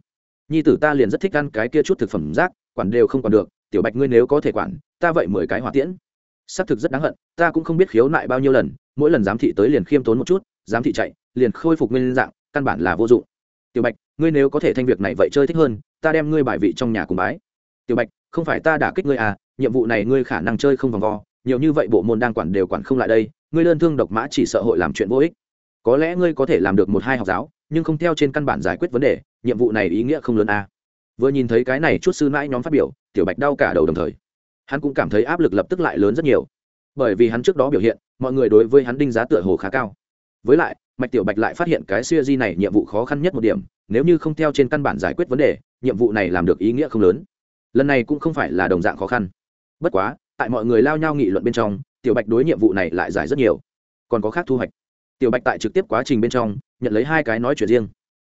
Nhi tử ta liền rất thích ăn cái kia chút thực phẩm rác, quản đều không còn được, tiểu bạch ngươi nếu có thể quản, ta vậy mười cái hỏa tiễn. Xác thực rất đáng hận, ta cũng không biết khiếu nại bao nhiêu lần, mỗi lần giám thị tới liền khiêm tốn một chút, giám thị chạy, liền khôi phục nguyên dạng, căn bản là vô dụng. Tiểu bạch, ngươi nếu có thể thanh việc này vậy chơi thích hơn, ta đem ngươi bài vị trong nhà cùng bái tiểu bạch, không phải ta đả kích ngươi à nhiệm vụ này ngươi khả năng chơi không vòng vo, nhiều như vậy bộ môn đang quản đều quản không lại đây, ngươi đơn thương độc mã chỉ sợ hội làm chuyện vô ích. Có lẽ ngươi có thể làm được một hai học giáo, nhưng không theo trên căn bản giải quyết vấn đề, nhiệm vụ này ý nghĩa không lớn à. vừa nhìn thấy cái này chút sư mãi nhóm phát biểu, tiểu bạch đau cả đầu đồng thời. Hắn cũng cảm thấy áp lực lập tức lại lớn rất nhiều. Bởi vì hắn trước đó biểu hiện, mọi người đối với hắn đinh giá tựa hồ khá cao. Với lại, mạch tiểu bạch lại phát hiện cái siêu di này nhiệm vụ khó khăn nhất một điểm, nếu như không theo trên căn bản giải quyết vấn đề, nhiệm vụ này làm được ý nghĩa không lớn lần này cũng không phải là đồng dạng khó khăn. Bất quá, tại mọi người lao nhau nghị luận bên trong, tiểu bạch đối nhiệm vụ này lại giải rất nhiều. Còn có khác thu hoạch. Tiểu bạch tại trực tiếp quá trình bên trong, nhận lấy hai cái nói chuyện riêng.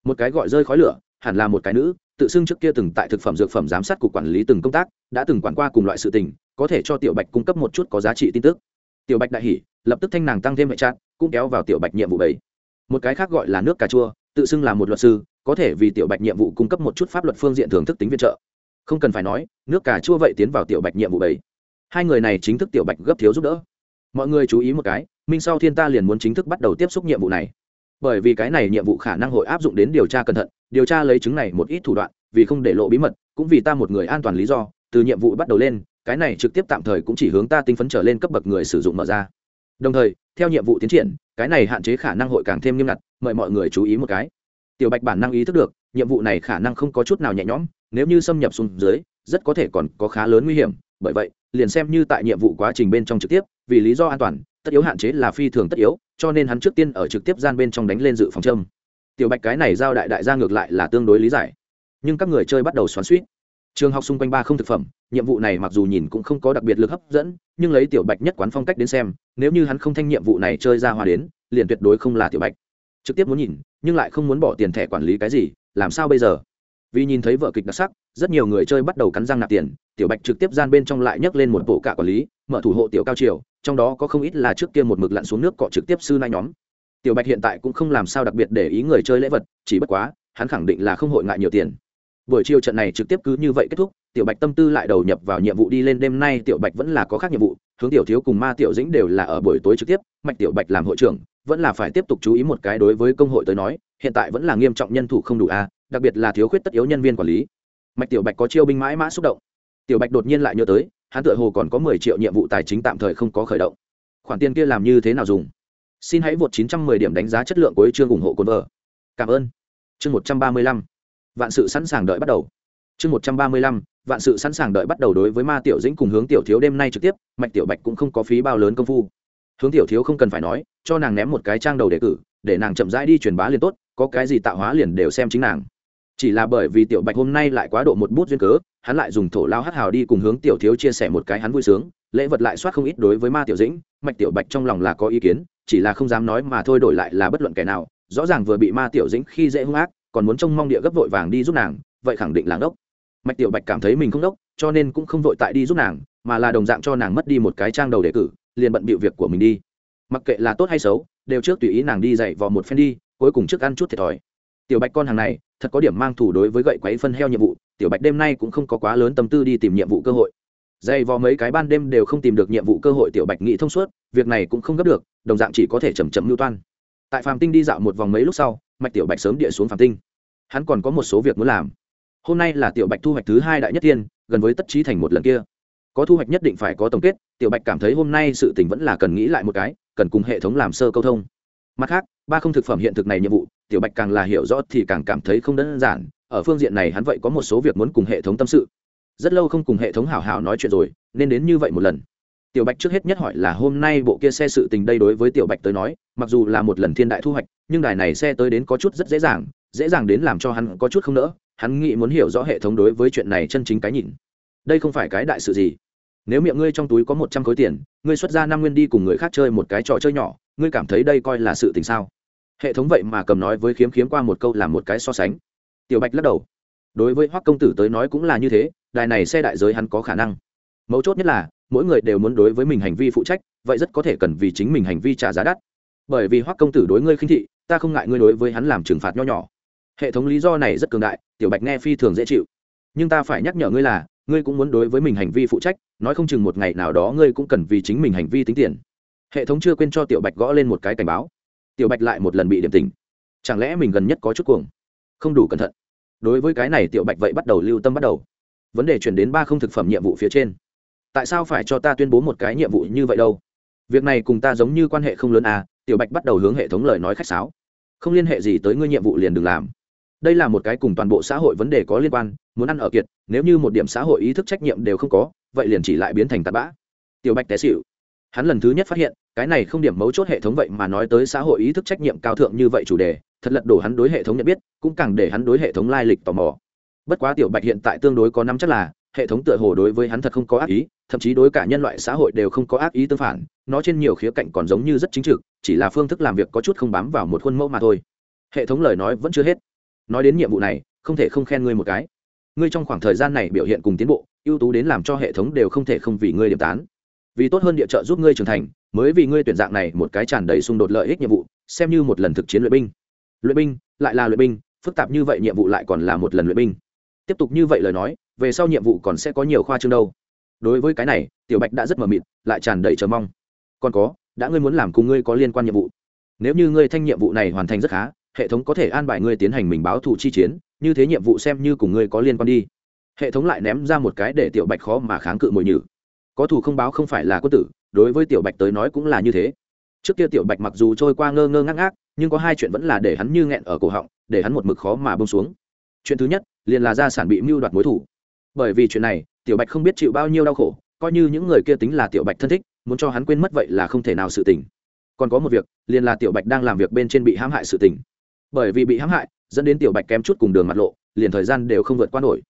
Một cái gọi rơi khói lửa, hẳn là một cái nữ, tự xưng trước kia từng tại thực phẩm dược phẩm giám sát cục quản lý từng công tác, đã từng quản qua cùng loại sự tình, có thể cho tiểu bạch cung cấp một chút có giá trị tin tức. Tiểu bạch đại hỉ, lập tức thanh nàng tăng thêm hệ trạng, cũng kéo vào tiểu bạch nhiệm vụ bảy một cái khác gọi là nước cà chua, tự xưng là một luật sư, có thể vì tiểu bạch nhiệm vụ cung cấp một chút pháp luật phương diện thưởng thức tính viện trợ không cần phải nói, nước cà chua vậy tiến vào tiểu bạch nhiệm vụ bảy hai người này chính thức tiểu bạch gấp thiếu giúp đỡ. Mọi người chú ý một cái, minh sau thiên ta liền muốn chính thức bắt đầu tiếp xúc nhiệm vụ này. Bởi vì cái này nhiệm vụ khả năng hội áp dụng đến điều tra cẩn thận, điều tra lấy chứng này một ít thủ đoạn, vì không để lộ bí mật, cũng vì ta một người an toàn lý do, từ nhiệm vụ bắt đầu lên, cái này trực tiếp tạm thời cũng chỉ hướng ta tinh phấn trở lên cấp bậc người sử dụng mở ra. Đồng thời, theo nhiệm vụ tiến triển, cái này hạn chế khả năng hội càng thêm nghiêm ngặt, mời mọi người chú ý một cái. Tiểu bạch bản năng ý thức được, nhiệm vụ này khả năng không có chút nào nhẹ nhõm nếu như xâm nhập xuống dưới, rất có thể còn có khá lớn nguy hiểm. Bởi vậy, liền xem như tại nhiệm vụ quá trình bên trong trực tiếp, vì lý do an toàn, tất yếu hạn chế là phi thường tất yếu, cho nên hắn trước tiên ở trực tiếp gian bên trong đánh lên dự phòng châm. Tiểu bạch cái này giao đại đại gia ngược lại là tương đối lý giải. Nhưng các người chơi bắt đầu xoắn suýt. Trường học xung quanh ba không thực phẩm, nhiệm vụ này mặc dù nhìn cũng không có đặc biệt lực hấp dẫn, nhưng lấy tiểu bạch nhất quán phong cách đến xem, nếu như hắn không thanh nhiệm vụ này chơi ra hòa đến, liền tuyệt đối không là tiểu bạch. Trực tiếp muốn nhìn, nhưng lại không muốn bỏ tiền thẻ quản lý cái gì, làm sao bây giờ? Vì nhìn thấy vợ kịch đặc sắc, rất nhiều người chơi bắt đầu cắn răng nạp tiền, tiểu bạch trực tiếp gian bên trong lại nhấc lên một bộ cả quản lý, mở thủ hộ tiểu cao triều, trong đó có không ít là trước kia một mực lặn xuống nước cọ trực tiếp sư nai nhóm. Tiểu bạch hiện tại cũng không làm sao đặc biệt để ý người chơi lễ vật, chỉ bất quá, hắn khẳng định là không hội ngại nhiều tiền. Buổi chiều trận này trực tiếp cứ như vậy kết thúc, tiểu bạch tâm tư lại đầu nhập vào nhiệm vụ đi lên đêm nay tiểu bạch vẫn là có khác nhiệm vụ, hướng tiểu thiếu cùng ma tiểu dĩnh đều là ở buổi tối trực tiếp, mạch tiểu bạch làm hội trưởng, vẫn là phải tiếp tục chú ý một cái đối với công hội tới nói, hiện tại vẫn là nghiêm trọng nhân thủ không đủ a đặc biệt là thiếu khuyết tất yếu nhân viên quản lý. Mạch tiểu bạch có chiêu binh mãi mã xúc động. Tiểu bạch đột nhiên lại nhớ tới, hắn tựa hồ còn có mười triệu nhiệm vụ tài chính tạm thời không có khởi động. Khoản tiền kia làm như thế nào dùng? Xin hãy vượt chín trăm mười điểm đánh giá chất lượng của chương ủng hộ cồn vợ. Cảm ơn. Chương một trăm ba mươi lăm. Vạn sự sẵn sàng đợi bắt đầu. Chương một trăm ba mươi lăm. Vạn sự sẵn sàng đợi bắt đầu đối với ma tiểu dĩnh cùng hướng tiểu thiếu đêm nay trực tiếp, mạch tiểu bạch cũng không có phí bao lớn công phu. Hướng tiểu thiếu không cần phải nói, cho nàng ném một cái trang đầu đề cử, để nàng chậm rãi đi truyền bá liền tốt, có cái gì tạo hóa liền đều xem chính nàng chỉ là bởi vì tiểu bạch hôm nay lại quá độ một bút duyên cớ, hắn lại dùng thổ lao hát hào đi cùng hướng tiểu thiếu chia sẻ một cái hắn vui sướng, lễ vật lại soát không ít đối với ma tiểu dĩnh, mạch tiểu bạch trong lòng là có ý kiến, chỉ là không dám nói mà thôi đổi lại là bất luận kẻ nào, rõ ràng vừa bị ma tiểu dĩnh khi dễ hung ác, còn muốn trông mong địa gấp vội vàng đi giúp nàng, vậy khẳng định là ngốc. Mạch tiểu bạch cảm thấy mình không đốc cho nên cũng không vội tại đi giúp nàng, mà là đồng dạng cho nàng mất đi một cái trang đầu đề cử, liền bận bịu việc của mình đi. Mặc kệ là tốt hay xấu, đều trước tùy ý nàng đi dạy vào một phen đi, cuối cùng trước ăn chút thiệt thòi. Tiểu bạch con hàng này thật có điểm mang thủ đối với gậy quấy phân heo nhiệm vụ, tiểu bạch đêm nay cũng không có quá lớn tâm tư đi tìm nhiệm vụ cơ hội. Dày vò mấy cái ban đêm đều không tìm được nhiệm vụ cơ hội, tiểu bạch nghĩ thông suốt, việc này cũng không gấp được, đồng dạng chỉ có thể chầm chậm mưu toan. Tại phàm tinh đi dạo một vòng mấy lúc sau, mạch tiểu bạch sớm địa xuống phàm tinh. Hắn còn có một số việc muốn làm. Hôm nay là tiểu bạch thu hoạch thứ hai đại nhất tiên, gần với tất trí thành một lần kia. Có thu hoạch nhất định phải có tổng kết, tiểu bạch cảm thấy hôm nay sự tình vẫn là cần nghĩ lại một cái, cần cùng hệ thống làm sơ câu thông. Mặt khác, ba không thực phẩm hiện thực này nhiệm vụ tiểu bạch càng là hiểu rõ thì càng cảm thấy không đơn giản, ở phương diện này hắn vậy có một số việc muốn cùng hệ thống tâm sự. Rất lâu không cùng hệ thống hảo hảo nói chuyện rồi, nên đến như vậy một lần. Tiểu bạch trước hết nhất hỏi là hôm nay bộ kia xe sự tình đây đối với tiểu bạch tới nói, mặc dù là một lần thiên đại thu hoạch, nhưng đài này xe tới đến có chút rất dễ dàng dễ dàng đến làm cho hắn có chút không nỡ, hắn nghĩ muốn hiểu rõ hệ thống đối với chuyện này chân chính cái nhìn. Đây không phải cái đại sự gì. Nếu miệng ngươi trong túi có một trăm khối tiền, ngươi xuất ra năm nguyên đi cùng người khác chơi một cái trò chơi nhỏ, ngươi cảm thấy đây coi là sự tình sao? Hệ thống vậy mà cầm nói với khiếm khiếm qua một câu làm một cái so sánh. Tiểu bạch lắc đầu. Đối với hoắc công tử tới nói cũng là như thế, đài này xe đại giới hắn có khả năng. Mấu chốt nhất là, mỗi người đều muốn đối với mình hành vi phụ trách, vậy rất có thể cần vì chính mình hành vi trả giá đắt. Bởi vì hoắc công tử đối ngươi khinh thị, ta không ngại ngươi đối với hắn làm trừng phạt nho nhỏ. Hệ thống lý do này rất cường đại, tiểu bạch nghe phi thường dễ chịu. Nhưng ta phải nhắc nhở ngươi là, ngươi cũng muốn đối với mình hành vi phụ trách, nói không chừng một ngày nào đó ngươi cũng cần vì chính mình hành vi tính tiền. Hệ thống chưa quên cho tiểu bạch gõ lên một cái cảnh báo tiểu bạch lại một lần bị điểm tình chẳng lẽ mình gần nhất có chút cuồng? Không đủ cẩn thận. Đối với cái này tiểu bạch vậy bắt đầu lưu tâm bắt đầu. Vấn đề chuyển đến ba không thực phẩm nhiệm vụ phía trên. Tại sao phải cho ta tuyên bố một cái nhiệm vụ như vậy đâu? Việc này cùng ta giống như quan hệ không lớn à tiểu bạch bắt đầu hướng hệ thống lời nói khách sáo. Không liên hệ gì tới ngươi nhiệm vụ liền đừng làm. Đây là một cái cùng toàn bộ xã hội vấn đề có liên quan, muốn ăn ở kiệt, nếu như một điểm xã hội ý thức trách nhiệm đều không có, vậy liền chỉ lại biến thành tạt bã. Tiểu bạch té xịu hắn lần thứ nhất phát hiện cái này không điểm mấu chốt hệ thống vậy mà nói tới xã hội ý thức trách nhiệm cao thượng như vậy chủ đề, thật lật đổ hắn đối hệ thống nhận biết, cũng càng để hắn đối hệ thống lai lịch tò mò. Bất quá tiểu bạch hiện tại tương đối có nắm chắc là, hệ thống tựa hồ đối với hắn thật không có ác ý, thậm chí đối cả nhân loại xã hội đều không có ác ý tương phản, nó trên nhiều khía cạnh còn giống như rất chính trực, chỉ là phương thức làm việc có chút không bám vào một khuôn mẫu mà thôi. Hệ thống lời nói vẫn chưa hết. Nói đến nhiệm vụ này, không thể không khen ngươi một cái. Ngươi trong khoảng thời gian này biểu hiện cùng tiến bộ, ưu tú đến làm cho hệ thống đều không thể không vì ngươi điểm tán. Vì tốt hơn địa trợ giúp ngươi trưởng thành mới vì ngươi tuyển dạng này một cái tràn đầy xung đột lợi ích nhiệm vụ, xem như một lần thực chiến luyện binh. Luyện binh, lại là luyện binh, phức tạp như vậy nhiệm vụ lại còn là một lần luyện binh. Tiếp tục như vậy lời nói, về sau nhiệm vụ còn sẽ có nhiều khoa chương đâu. Đối với cái này, tiểu bạch đã rất mờ mịt, lại tràn đầy chờ mong. Còn có, đã ngươi muốn làm cùng ngươi có liên quan nhiệm vụ. Nếu như ngươi thanh nhiệm vụ này hoàn thành rất khá, hệ thống có thể an bài ngươi tiến hành mình báo thù chi chiến, như thế nhiệm vụ xem như cùng ngươi có liên quan đi. Hệ thống lại ném ra một cái để tiểu bạch khó mà kháng cự mồi nhử. Có thù không báo không phải là quân tử đối với tiểu bạch tới nói cũng là như thế. Trước kia tiểu bạch mặc dù trôi qua ngơ ngơ ngác ngác, nhưng có hai chuyện vẫn là để hắn như nghẹn ở cổ họng, để hắn một mực khó mà bông xuống. Chuyện thứ nhất, liền là gia sản bị mưu đoạt mối thủ. Bởi vì chuyện này, tiểu bạch không biết chịu bao nhiêu đau khổ, coi như những người kia tính là tiểu bạch thân thích, muốn cho hắn quên mất vậy là không thể nào sự tình. Còn có một việc, liền là tiểu bạch đang làm việc bên trên bị hãm hại sự tình. Bởi vì bị hãm hại, dẫn đến tiểu bạch kém chút cùng đường mặt lộ, liền thời gian đều không vượt qua nổi.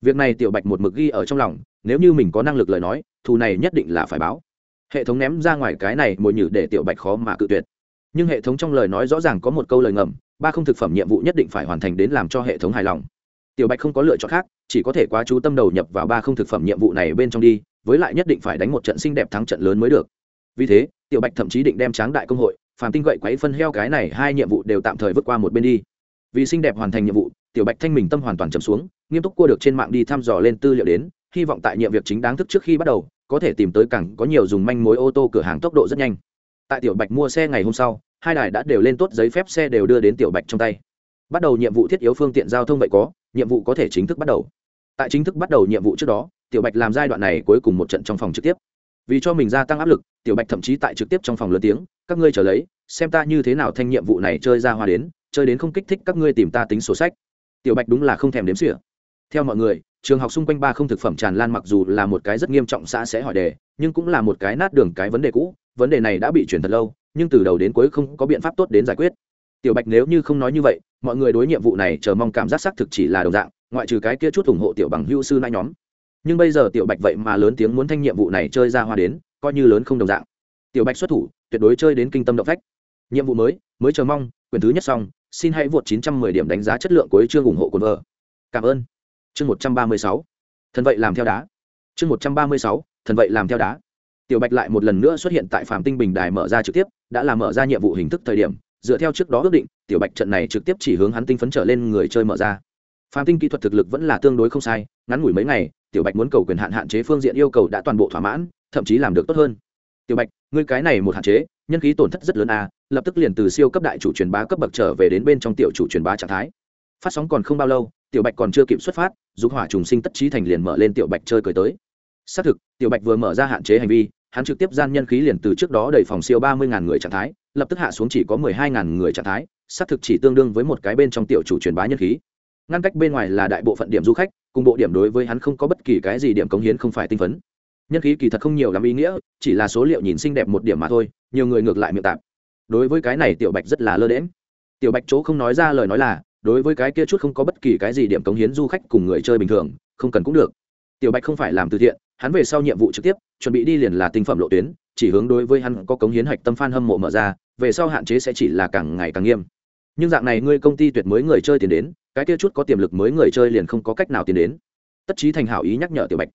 Việc này tiểu bạch một mực ghi ở trong lòng, nếu như mình có năng lực lời nói, thù này nhất định là phải báo hệ thống ném ra ngoài cái này mồi nhử để tiểu bạch khó mà cự tuyệt. Nhưng hệ thống trong lời nói rõ ràng có một câu lời ngầm, ba không thực phẩm nhiệm vụ nhất định phải hoàn thành đến làm cho hệ thống hài lòng. Tiểu bạch không có lựa chọn khác, chỉ có thể quá chú tâm đầu nhập vào ba không thực phẩm nhiệm vụ này bên trong đi, với lại nhất định phải đánh một trận xinh đẹp thắng trận lớn mới được. Vì thế, tiểu bạch thậm chí định đem tráng đại công hội, phàm tinh gậy quấy phân heo cái này hai nhiệm vụ đều tạm thời vượt qua một bên đi. Vì xinh đẹp hoàn thành nhiệm vụ, tiểu bạch thanh mình tâm hoàn toàn trầm xuống, nghiêm túc cua được trên mạng đi thăm dò lên tư liệu đến, hy vọng tại nhiệm việc chính đáng thức trước khi bắt đầu có thể tìm tới cảng có nhiều dùng manh mối ô tô cửa hàng tốc độ rất nhanh. Tại tiểu bạch mua xe ngày hôm sau, hai đài đã đều lên tốt giấy phép xe đều đưa đến tiểu bạch trong tay. Bắt đầu nhiệm vụ thiết yếu phương tiện giao thông vậy có, nhiệm vụ có thể chính thức bắt đầu. Tại chính thức bắt đầu nhiệm vụ trước đó, tiểu bạch làm giai đoạn này cuối cùng một trận trong phòng trực tiếp. Vì cho mình gia tăng áp lực, tiểu bạch thậm chí tại trực tiếp trong phòng lớn tiếng, các ngươi trở lấy, xem ta như thế nào thanh nhiệm vụ này chơi ra hoa đến, chơi đến không kích thích các ngươi tìm ta tính sổ sách. Tiểu bạch đúng là không thèm đếm xỉa. Theo mọi người trường học xung quanh ba không thực phẩm tràn lan mặc dù là một cái rất nghiêm trọng xã sẽ hỏi đề, nhưng cũng là một cái nát đường cái vấn đề cũ, vấn đề này đã bị chuyển thật lâu, nhưng từ đầu đến cuối không có biện pháp tốt đến giải quyết. Tiểu bạch nếu như không nói như vậy, mọi người đối nhiệm vụ này chờ mong cảm giác xác thực chỉ là đồng dạng, ngoại trừ cái kia chút ủng hộ tiểu bằng hưu sư nãi nhóm. Nhưng bây giờ tiểu bạch vậy mà lớn tiếng muốn thanh nhiệm vụ này chơi ra hoa đến, coi như lớn không đồng dạng. Tiểu bạch xuất thủ, tuyệt đối chơi đến kinh tâm động phách. Nhiệm vụ mới mới chờ mong quyền thứ nhất xong, xin hãy vượt 910 điểm đánh giá chất lượng cuối chương ủng hộ của vợ. Cảm ơn chương 136 thần vậy làm theo đá. Chương 136 thần vậy làm theo đá. Tiểu bạch lại một lần nữa xuất hiện tại phạm tinh bình đài mở ra trực tiếp, đã làm mở ra nhiệm vụ hình thức thời điểm, dựa theo trước đó ước định, tiểu bạch trận này trực tiếp chỉ hướng hắn tinh phấn trở lên người chơi mở ra. Phạm tinh kỹ thuật thực lực vẫn là tương đối không sai, ngắn ngủi mấy ngày, tiểu bạch muốn cầu quyền hạn hạn chế phương diện yêu cầu đã toàn bộ thỏa mãn, thậm chí làm được tốt hơn. Tiểu bạch, ngươi cái này một hạn chế, nhân khí tổn thất rất lớn à lập tức liền từ siêu cấp đại chủ truyền bá cấp bậc trở về đến bên trong tiểu chủ truyền bá trạng thái. Phát sóng còn không bao lâu tiểu bạch còn chưa kịp xuất phát, dục hỏa trùng sinh tất trí thành liền mở lên tiểu bạch chơi cười tới. Xác thực, tiểu bạch vừa mở ra hạn chế hành vi, hắn trực tiếp gian nhân khí liền từ trước đó đầy phòng siêu ba mươi người trạng thái, lập tức hạ xuống chỉ có mười hai người trạng thái, xác thực chỉ tương đương với một cái bên trong tiểu chủ truyền bá nhân khí. Ngăn cách bên ngoài là đại bộ phận điểm du khách, cùng bộ điểm đối với hắn không có bất kỳ cái gì điểm cống hiến không phải tinh phấn. Nhân khí kỳ thật không nhiều lắm ý nghĩa, chỉ là số liệu nhìn xinh đẹp một điểm mà thôi, nhiều người ngược lại miệng tạp. Đối với cái này tiểu bạch rất là lơ đễm tiểu bạch chỗ không nói ra lời nói là đối với cái kia chút không có bất kỳ cái gì điểm cống hiến du khách cùng người chơi bình thường, không cần cũng được. Tiểu bạch không phải làm từ thiện, hắn về sau nhiệm vụ trực tiếp, chuẩn bị đi liền là tinh phẩm lộ tuyến, chỉ hướng đối với hắn có cống hiến hạch tâm f hâm mộ mở ra, về sau hạn chế sẽ chỉ là càng ngày càng nghiêm. Nhưng dạng này ngươi công ty tuyệt mới người chơi tiền đến, cái kia chút có tiềm lực mới người chơi liền không có cách nào tiền đến. Tất chí thành hảo ý nhắc nhở tiểu bạch.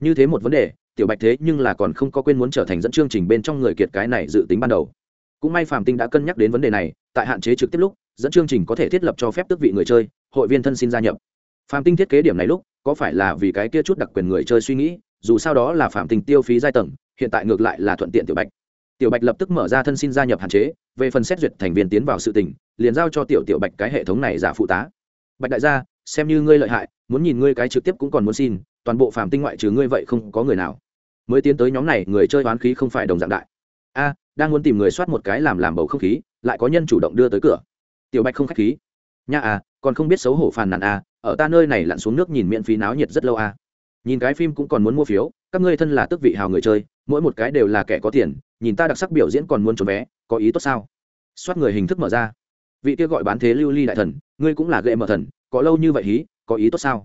Như thế một vấn đề, tiểu bạch thế nhưng là còn không có quên muốn trở thành dẫn chương trình bên trong người kiệt cái này dự tính ban đầu. Cũng may phạm tinh đã cân nhắc đến vấn đề này, tại hạn chế trực tiếp lúc dẫn chương trình có thể thiết lập cho phép tước vị người chơi, hội viên thân xin gia nhập. Phạm tinh thiết kế điểm này lúc, có phải là vì cái kia chút đặc quyền người chơi suy nghĩ, dù sao đó là phạm tinh tiêu phí giai tầng, hiện tại ngược lại là thuận tiện tiểu bạch. Tiểu bạch lập tức mở ra thân xin gia nhập hạn chế, về phần xét duyệt thành viên tiến vào sự tình, liền giao cho tiểu tiểu bạch cái hệ thống này giả phụ tá. Bạch đại gia, xem như ngươi lợi hại, muốn nhìn ngươi cái trực tiếp cũng còn muốn xin, toàn bộ phạm tinh ngoại trừ ngươi vậy không có người nào. Mới tiến tới nhóm này, người chơi oán khí không phải đồng dạng đại. A, đang muốn tìm người soát một cái làm làm bầu không khí, lại có nhân chủ động đưa tới cửa tiểu bạch không khách khí. Nha à còn không biết xấu hổ phàn nàn à? ở ta nơi này lặn xuống nước nhìn miễn phí náo nhiệt rất lâu à? nhìn cái phim cũng còn muốn mua phiếu, các ngươi thân là tước vị hào người chơi, mỗi một cái đều là kẻ có tiền, nhìn ta đặc sắc biểu diễn còn muốn trốn vé, có ý tốt sao? Soát người hình thức mở ra. Vị kia gọi bán thế lưu ly đại thần, ngươi cũng là ghệ mở thần, có lâu như vậy hí, có ý tốt sao?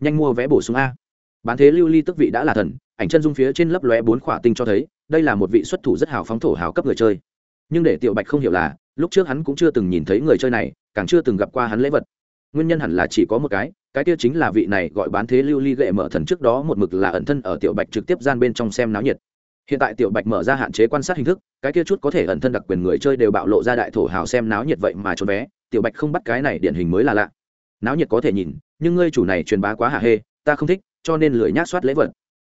Nhanh mua vé bổ sung a. Bán thế lưu ly tức vị đã là thần, ảnh chân dung phía trên lấp lóe bốn khỏa tinh cho thấy, đây là một vị xuất thủ rất hào phóng thổ hào cấp người chơi. Nhưng để tiểu bạch không hiểu là lúc trước hắn cũng chưa từng nhìn thấy người chơi này, càng chưa từng gặp qua hắn lễ vật. Nguyên nhân hẳn là chỉ có một cái cái kia chính là vị này gọi bán thế lưu ly gệ mở thần trước đó một mực là ẩn thân ở tiểu bạch trực tiếp gian bên trong xem náo nhiệt. Hiện tại tiểu bạch mở ra hạn chế quan sát hình thức, cái kia chút có thể ẩn thân đặc quyền người chơi đều bạo lộ ra đại thổ hào xem náo nhiệt vậy mà trốn vé, tiểu bạch không bắt cái này điển hình mới là lạ. Náo nhiệt có thể nhìn, nhưng ngươi chủ này truyền bá quá hạ hê, ta không thích, cho nên lười nhác soát lễ vật.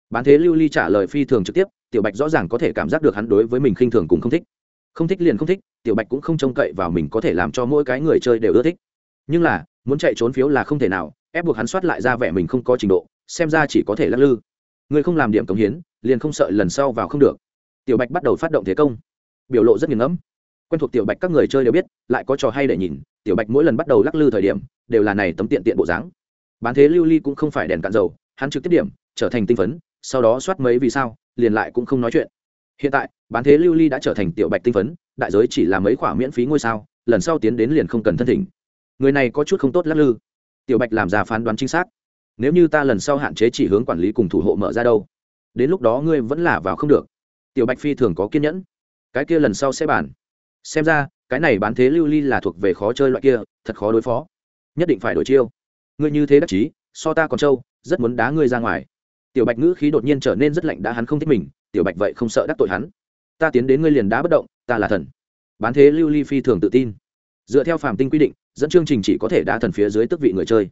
Bán thế lưu ly trả lời phi thường trực tiếp, tiểu bạch rõ ràng có thể cảm giác được hắn đối với mình khinh thường cùng không thích không thích liền không thích, tiểu bạch cũng không trông cậy vào mình có thể làm cho mỗi cái người chơi đều ưa thích. Nhưng là, muốn chạy trốn phiếu là không thể nào, ép buộc hắn soát lại ra vẻ mình không có trình độ, xem ra chỉ có thể lắc lư. Người không làm điểm cống hiến, liền không sợ lần sau vào không được. Tiểu bạch bắt đầu phát động thế công. Biểu lộ rất nghiền ngẫm. Quen thuộc tiểu bạch các người chơi đều biết, lại có trò hay để nhìn, tiểu bạch mỗi lần bắt đầu lắc lư thời điểm, đều là này tấm tiện tiện bộ dáng. Bán thế lưu ly cũng không phải đèn cạn dầu, hắn trực tiếp điểm, trở thành tinh phấn, sau đó soát mấy vì sao, liền lại cũng không nói chuyện hiện tại, bán thế lưu ly đã trở thành tiểu bạch tinh phấn, đại giới chỉ là mấy khoản miễn phí ngôi sao, lần sau tiến đến liền không cần thân thỉnh. Người này có chút không tốt lắc lư. Tiểu bạch làm ra phán đoán chính xác. Nếu như ta lần sau hạn chế chỉ hướng quản lý cùng thủ hộ mở ra đâu, đến lúc đó ngươi vẫn là vào không được. Tiểu bạch phi thường có kiên nhẫn. Cái kia lần sau sẽ bàn. Xem ra, cái này bán thế lưu ly là thuộc về khó chơi loại kia, thật khó đối phó. Nhất định phải đổi chiêu. Ngươi như thế đắc chí, so ta còn trâu, rất muốn đá ngươi ra ngoài. Tiểu bạch ngữ khí đột nhiên trở nên rất lạnh đã hắn không thích mình tiểu bạch vậy không sợ đắc tội hắn. Ta tiến đến ngươi liền đá bất động, ta là thần. Bán thế lưu ly phi thường tự tin. Dựa theo phàm tinh quy định, dẫn chương trình chỉ có thể đá thần phía dưới tức vị người chơi.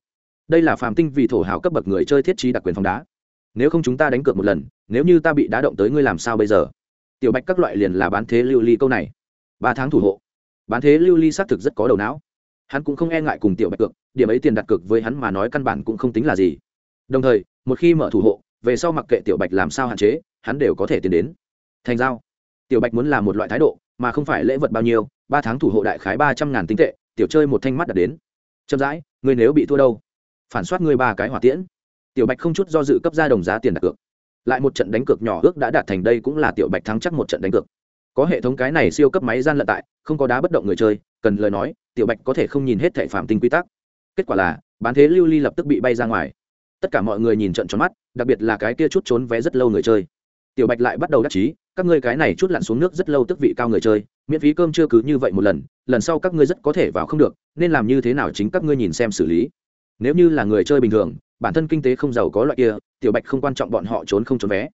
Đây là phàm tinh vì thổ hào cấp bậc người chơi thiết trí đặc quyền phòng đá. Nếu không chúng ta đánh cược một lần, nếu như ta bị đá động tới ngươi làm sao bây giờ? Tiểu bạch các loại liền là bán thế lưu ly câu này. Ba tháng thủ hộ. Bán thế lưu ly xác thực rất có đầu não. Hắn cũng không e ngại cùng tiểu bạch cược, điểm ấy tiền đặt cược với hắn mà nói căn bản cũng không tính là gì. Đồng thời, một khi mở thủ hộ về sau mặc kệ tiểu bạch làm sao hạn chế, hắn đều có thể tiến đến. Thành giao. Tiểu bạch muốn làm một loại thái độ, mà không phải lễ vật bao nhiêu, ba tháng thủ hộ đại khái ba trăm ngàn tinh tệ, tiểu chơi một thanh mắt đặt đến. Chậm rãi, ngươi nếu bị thua đâu? Phản soát ngươi ba cái hỏa tiễn. Tiểu bạch không chút do dự cấp ra đồng giá tiền đặt cược. Lại một trận đánh cược nhỏ ước đã đạt thành đây cũng là tiểu bạch thắng chắc một trận đánh cược. Có hệ thống cái này siêu cấp máy gian lận tại, không có đá bất động người chơi, cần lời nói, tiểu bạch có thể không nhìn hết thẻ phạm tinh quy tắc. Kết quả là, bán thế lưu ly lập tức bị bay ra ngoài tất cả mọi người nhìn trận tròn mắt, đặc biệt là cái kia chút trốn vé rất lâu người chơi. Tiểu bạch lại bắt đầu đắc chí, các ngươi cái này chút lặn xuống nước rất lâu tức vị cao người chơi, miễn phí cơm chưa cứ như vậy một lần lần sau các ngươi rất có thể vào không được, nên làm như thế nào chính các ngươi nhìn xem xử lý. Nếu như là người chơi bình thường, bản thân kinh tế không giàu có loại kia, tiểu bạch không quan trọng bọn họ trốn không trốn vé.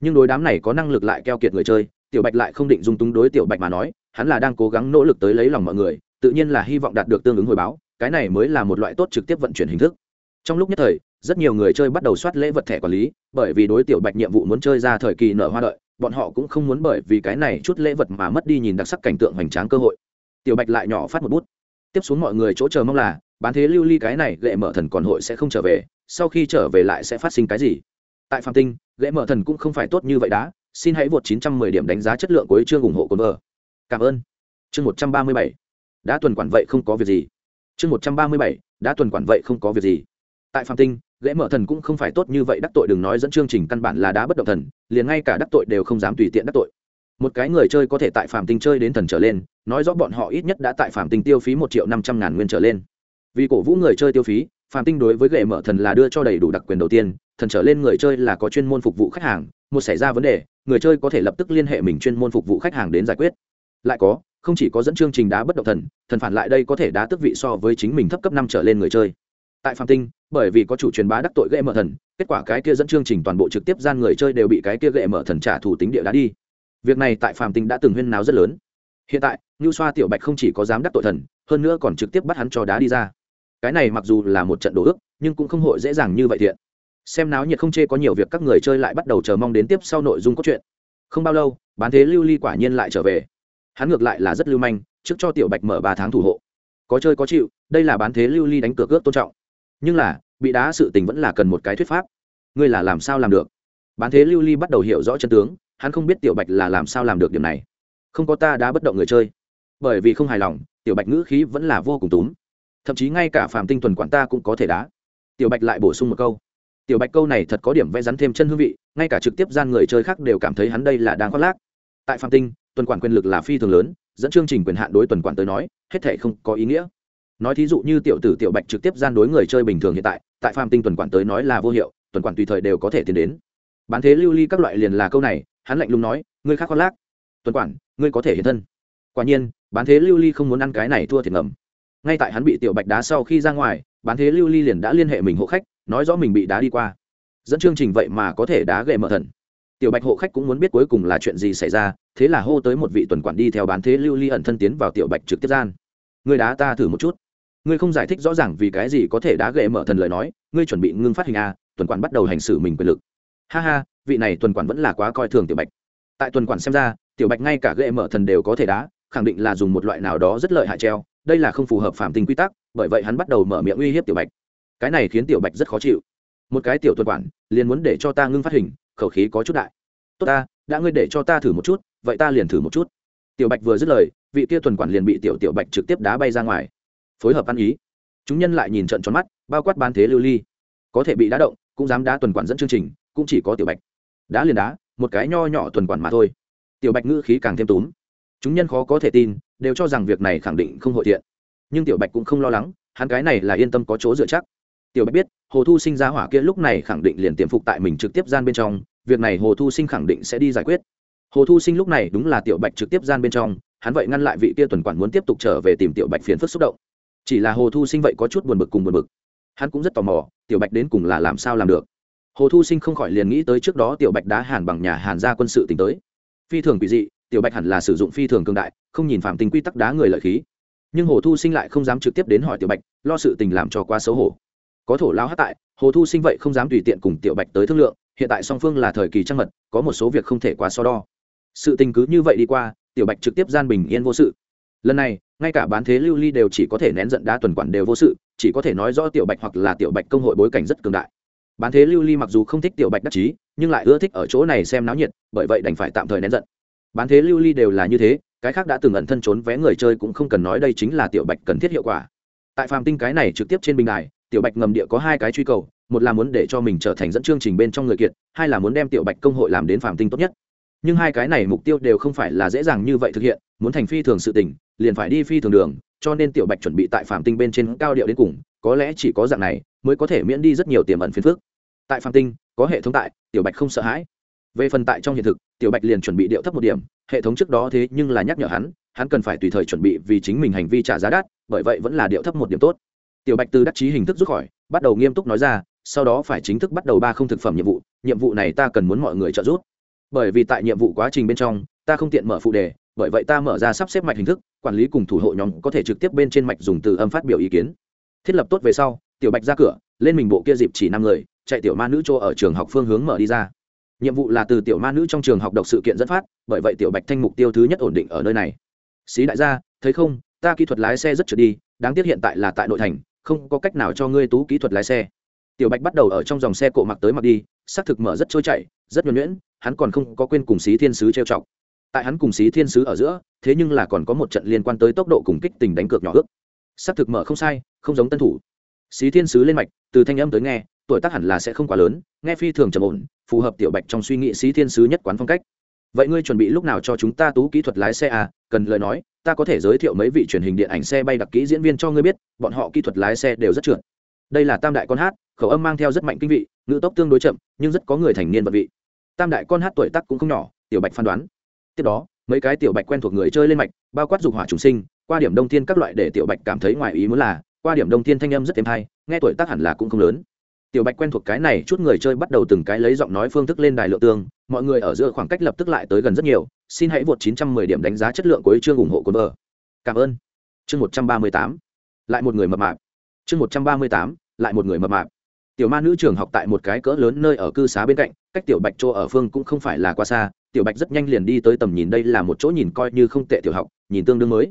Nhưng đối đám này có năng lực lại keo kiệt người chơi, tiểu bạch lại không định dung túng đối tiểu bạch mà nói, hắn là đang cố gắng nỗ lực tới lấy lòng mọi người, tự nhiên là hy vọng đạt được tương ứng hồi báo, cái này mới là một loại tốt trực tiếp vận chuyển hình thức. Trong lúc nhất thời rất nhiều người chơi bắt đầu soát lễ vật thẻ quản lý, bởi vì đối tiểu bạch nhiệm vụ muốn chơi ra thời kỳ nở hoa đợi, bọn họ cũng không muốn bởi vì cái này chút lễ vật mà mất đi nhìn đặc sắc cảnh tượng hoành tráng cơ hội. Tiểu bạch lại nhỏ phát một bút. Tiếp xuống mọi người chỗ chờ mong là, bán thế lưu ly cái này, lệ mở thần còn hội sẽ không trở về, sau khi trở về lại sẽ phát sinh cái gì? Tại phạm tinh lễ mở thần cũng không phải tốt như vậy đã, xin hãy vượt 910 điểm đánh giá chất lượng của chương ủng hộ cồn vợ. Cảm ơn. Chương 137 đã tuần quản vậy không có việc gì. Chương 137 đã tuần quản vậy không có việc gì tại phạm tinh gãy mở thần cũng không phải tốt như vậy, đắc tội đừng nói dẫn chương trình căn bản là đá bất động thần, liền ngay cả đắc tội đều không dám tùy tiện đắc tội. Một cái người chơi có thể tại phạm tinh chơi đến thần trở lên, nói rõ bọn họ ít nhất đã tại phạm tinh tiêu phí một triệu năm trăm ngàn nguyên trở lên. Vì cổ vũ người chơi tiêu phí phạm tinh đối với gệ mở thần là đưa cho đầy đủ đặc quyền đầu tiên, thần trở lên người chơi là có chuyên môn phục vụ khách hàng, một xảy ra vấn đề, người chơi có thể lập tức liên hệ mình chuyên môn phục vụ khách hàng đến giải quyết. Lại có, không chỉ có dẫn chương trình đá bất động thần thần phản lại đây có thể đá tước vị so với chính mình thấp cấp năm trở lên người chơi. Tại phạm tinh bởi vì có chủ truyền bá đắc tội gậy mở thần, kết quả cái kia dẫn chương trình toàn bộ trực tiếp gian người chơi đều bị cái kia gậy mở thần trả thủ tính địa đá đi. Việc này tại phàm tinh đã từng huyên náo rất lớn. Hiện tại, ngưu xoa tiểu bạch không chỉ có dám đắc tội thần, hơn nữa còn trực tiếp bắt hắn cho đá đi ra. Cái này mặc dù là một trận đồ ước, nhưng cũng không hội dễ dàng như vậy thiện. Xem náo nhiệt không chê có nhiều việc các người chơi lại bắt đầu chờ mong đến tiếp sau nội dung cốt truyện. Không bao lâu, bán thế lưu ly quả nhiên lại trở về. Hắn ngược lại là rất lưu manh, trước cho tiểu bạch mở ba tháng thủ hộ. Có chơi có chịu, đây là bán thế lưu ly đánh cược ước tôn trọng nhưng là, bị đá sự tình vẫn là cần một cái thuyết pháp. Ngươi là làm sao làm được? Bán thế lưu ly bắt đầu hiểu rõ chân tướng, hắn không biết tiểu bạch là làm sao làm được điểm này. Không có ta đã bất động người chơi. Bởi vì không hài lòng, tiểu bạch ngữ khí vẫn là vô cùng túm. Thậm chí ngay cả phàm tinh tuần quản ta cũng có thể đá. Tiểu bạch lại bổ sung một câu. Tiểu bạch câu này thật có điểm vẽ rắn thêm chân hương vị, ngay cả trực tiếp gian người chơi khác đều cảm thấy hắn đây là đang khoác lác. Tại Phạm tinh, tuần quản quyền lực là phi thường lớn, dẫn chương trình quyền hạn đối tuần quản tới nói, hết thể không có ý nghĩa nói thí dụ như tiểu tử tiểu bạch trực tiếp gian đối người chơi bình thường hiện tại tại phàm tinh tuần quản tới nói là vô hiệu, tuần quản tùy thời đều có thể tiến đến. Bán thế lưu ly các loại liền là câu này, hắn lạnh lùng nói, ngươi khác khoác lác. Tuần quản, ngươi có thể hiện thân. Quả nhiên, bán thế lưu ly không muốn ăn cái này thua thiệt ngầm. Ngay tại hắn bị tiểu bạch đá sau khi ra ngoài, bán thế lưu ly liền đã liên hệ mình hộ khách, nói rõ mình bị đá đi qua. Dẫn chương trình vậy mà có thể đá gậy mở thần. Tiểu bạch hộ khách cũng muốn biết cuối cùng là chuyện gì xảy ra, thế là hô tới một vị tuần quản đi theo bán thế lưu ly ẩn thân tiến vào tiểu bạch trực tiếp gian. Người đá ta thử một chút ngươi không giải thích rõ ràng vì cái gì có thể đá gậy mở thần lời nói, ngươi chuẩn bị ngưng phát hình a, tuần quản bắt đầu hành xử mình quyền lực. Ha ha, vị này tuần quản vẫn là quá coi thường tiểu bạch. Tại tuần quản xem ra, tiểu bạch ngay cả gậy mở thần đều có thể đá, khẳng định là dùng một loại nào đó rất lợi hại treo, đây là không phù hợp phạm tình quy tắc, bởi vậy hắn bắt đầu mở miệng uy hiếp tiểu bạch. Cái này khiến tiểu bạch rất khó chịu. Một cái tiểu tuần quản, liền muốn để cho ta ngưng phát hình, khẩu khí có chút đại. Tốt ta, đã ngươi để cho ta thử một chút, vậy ta liền thử một chút. Tiểu bạch vừa dứt lời, vị kia tuần quản liền bị tiểu tiểu bạch trực tiếp đá bay ra ngoài phối hợp ăn ý. Chúng nhân lại nhìn trận tròn mắt, bao quát ban thế lưu ly. Có thể bị đá động, cũng dám đá tuần quản dẫn chương trình, cũng chỉ có tiểu bạch. Đá liền đá, một cái nho nhỏ tuần quản mà thôi. Tiểu bạch ngữ khí càng thêm túm. Chúng nhân khó có thể tin, đều cho rằng việc này khẳng định không hội thiện. Nhưng tiểu bạch cũng không lo lắng, hắn cái này là yên tâm có chỗ dựa chắc. Tiểu bạch biết, hồ thu sinh ra hỏa kia lúc này khẳng định liền tiềm phục tại mình trực tiếp gian bên trong, việc này hồ thu sinh khẳng định sẽ đi giải quyết. Hồ thu sinh lúc này đúng là tiểu bạch trực tiếp gian bên trong, hắn vậy ngăn lại vị kia tuần quản muốn tiếp tục trở về tìm tiểu bạch phiền phức xúc động chỉ là hồ thu sinh vậy có chút buồn bực cùng buồn bực. Hắn cũng rất tò mò, tiểu bạch đến cùng là làm sao làm được? Hồ thu sinh không khỏi liền nghĩ tới trước đó tiểu bạch đá hàn bằng nhà hàn gia quân sự tính tới. Phi thường quỷ dị, tiểu bạch hẳn là sử dụng phi thường cường đại, không nhìn phạm tình quy tắc đá người lợi khí. Nhưng hồ thu sinh lại không dám trực tiếp đến hỏi tiểu bạch, lo sự tình làm cho quá xấu hổ. Có thổ lao hát tại, hồ thu sinh vậy không dám tùy tiện cùng tiểu bạch tới thương lượng, hiện tại song phương là thời kỳ trăng mật, có một số việc không thể quá so đo. Sự tình cứ như vậy đi qua, tiểu bạch trực tiếp gian bình yên vô sự lần này, ngay cả bán thế lưu ly đều chỉ có thể nén giận đá tuần quản đều vô sự, chỉ có thể nói rõ tiểu bạch hoặc là tiểu bạch công hội bối cảnh rất cường đại. Bán thế lưu ly mặc dù không thích tiểu bạch đắc chí, nhưng lại ưa thích ở chỗ này xem náo nhiệt, bởi vậy đành phải tạm thời nén giận. Bán thế lưu ly đều là như thế, cái khác đã từng ẩn thân trốn vé người chơi cũng không cần nói đây chính là tiểu bạch cần thiết hiệu quả. Tại phàm tinh cái này trực tiếp trên bình đài, tiểu bạch ngầm địa có hai cái truy cầu, một là muốn để cho mình trở thành dẫn chương trình bên trong người kiệt, hai là muốn đem tiểu bạch công hội làm đến phàm tinh tốt nhất nhưng hai cái này mục tiêu đều không phải là dễ dàng như vậy thực hiện, muốn thành phi thường sự tỉnh liền phải đi phi thường đường, cho nên tiểu bạch chuẩn bị tại Phạm tinh bên trên cao điệu đến cùng, có lẽ chỉ có dạng này mới có thể miễn đi rất nhiều tiềm ẩn phiền phức. Tại Phạm tinh, có hệ thống tại, tiểu bạch không sợ hãi. Về phần tại trong hiện thực, tiểu bạch liền chuẩn bị điệu thấp một điểm, hệ thống trước đó thế nhưng là nhắc nhở hắn hắn cần phải tùy thời chuẩn bị vì chính mình hành vi trả giá đắt, bởi vậy vẫn là điệu thấp một điểm tốt. Tiểu bạch từ đắc chí hình thức rút khỏi, bắt đầu nghiêm túc nói ra, sau đó phải chính thức bắt đầu ba không thực phẩm nhiệm vụ nhiệm vụ này ta cần muốn mọi người trợ giúp bởi vì tại nhiệm vụ quá trình bên trong, ta không tiện mở phụ đề, bởi vậy ta mở ra sắp xếp mạch hình thức, quản lý cùng thủ hộ nhóm có thể trực tiếp bên trên mạch dùng từ âm phát biểu ý kiến. Thiết lập tốt về sau, tiểu bạch ra cửa, lên mình bộ kia dịp chỉ năm người, chạy tiểu ma nữ chỗ ở trường học phương hướng mở đi ra. Nhiệm vụ là từ tiểu ma nữ trong trường học đọc sự kiện dẫn phát, bởi vậy tiểu bạch thanh mục tiêu thứ nhất ổn định ở nơi này. Xí đại gia, thấy không, ta kỹ thuật lái xe rất trượt đi, đáng tiếc hiện tại là tại nội thành, không có cách nào cho ngươi tú kỹ thuật lái xe. Tiểu bạch bắt đầu ở trong dòng xe cộ mặc tới mặc đi, xác thực mở rất trôi chảy, rất nhuẩn nhuyễn hắn còn không có quên cùng xí thiên sứ trêu chọc. Tại hắn cùng xí thiên sứ ở giữa, thế nhưng là còn có một trận liên quan tới tốc độ cùng kích tình đánh cược nhỏ ước. Xác thực mở không sai, không giống tân thủ. Xí thiên sứ lên mạch, từ thanh âm tới nghe, tuổi tác hẳn là sẽ không quá lớn, nghe phi thường trầm ổn, phù hợp tiểu bạch trong suy nghĩ xí thiên sứ nhất quán phong cách. Vậy ngươi chuẩn bị lúc nào cho chúng ta tú kỹ thuật lái xe à? Cần lời nói, ta có thể giới thiệu mấy vị truyền hình điện ảnh xe bay đặc kỹ diễn viên cho ngươi biết, bọn họ kỹ thuật lái xe đều rất trượt đây là tam đại con hát, khẩu âm mang theo rất mạnh kinh vị, ngữ tốc tương đối chậm, nhưng rất có người thành niên vật vị tam đại con hát tuổi tác cũng không nhỏ, tiểu bạch phán đoán. Tiếp đó, mấy cái tiểu bạch quen thuộc người chơi lên mạch, bao quát dục hỏa trùng sinh, qua điểm đông thiên các loại để tiểu bạch cảm thấy ngoài ý muốn là, qua điểm đông thiên thanh âm rất êm hay, nghe tuổi tác hẳn là cũng không lớn. Tiểu bạch quen thuộc cái này chút người chơi bắt đầu từng cái lấy giọng nói phương thức lên đài lượng tương, mọi người ở giữa khoảng cách lập tức lại tới gần rất nhiều, xin hãy vượt 910 điểm đánh giá chất lượng của chương ủng hộ của vợ. Cảm ơn. Chương 138 lại một người mập mạp. Chương 138 lại một người mập mạp tiểu ma nữ trường học tại một cái cỡ lớn nơi ở cư xá bên cạnh, cách tiểu bạch chỗ ở phương cũng không phải là quá xa, tiểu bạch rất nhanh liền đi tới tầm nhìn đây là một chỗ nhìn coi như không tệ tiểu học, nhìn tương đương mới.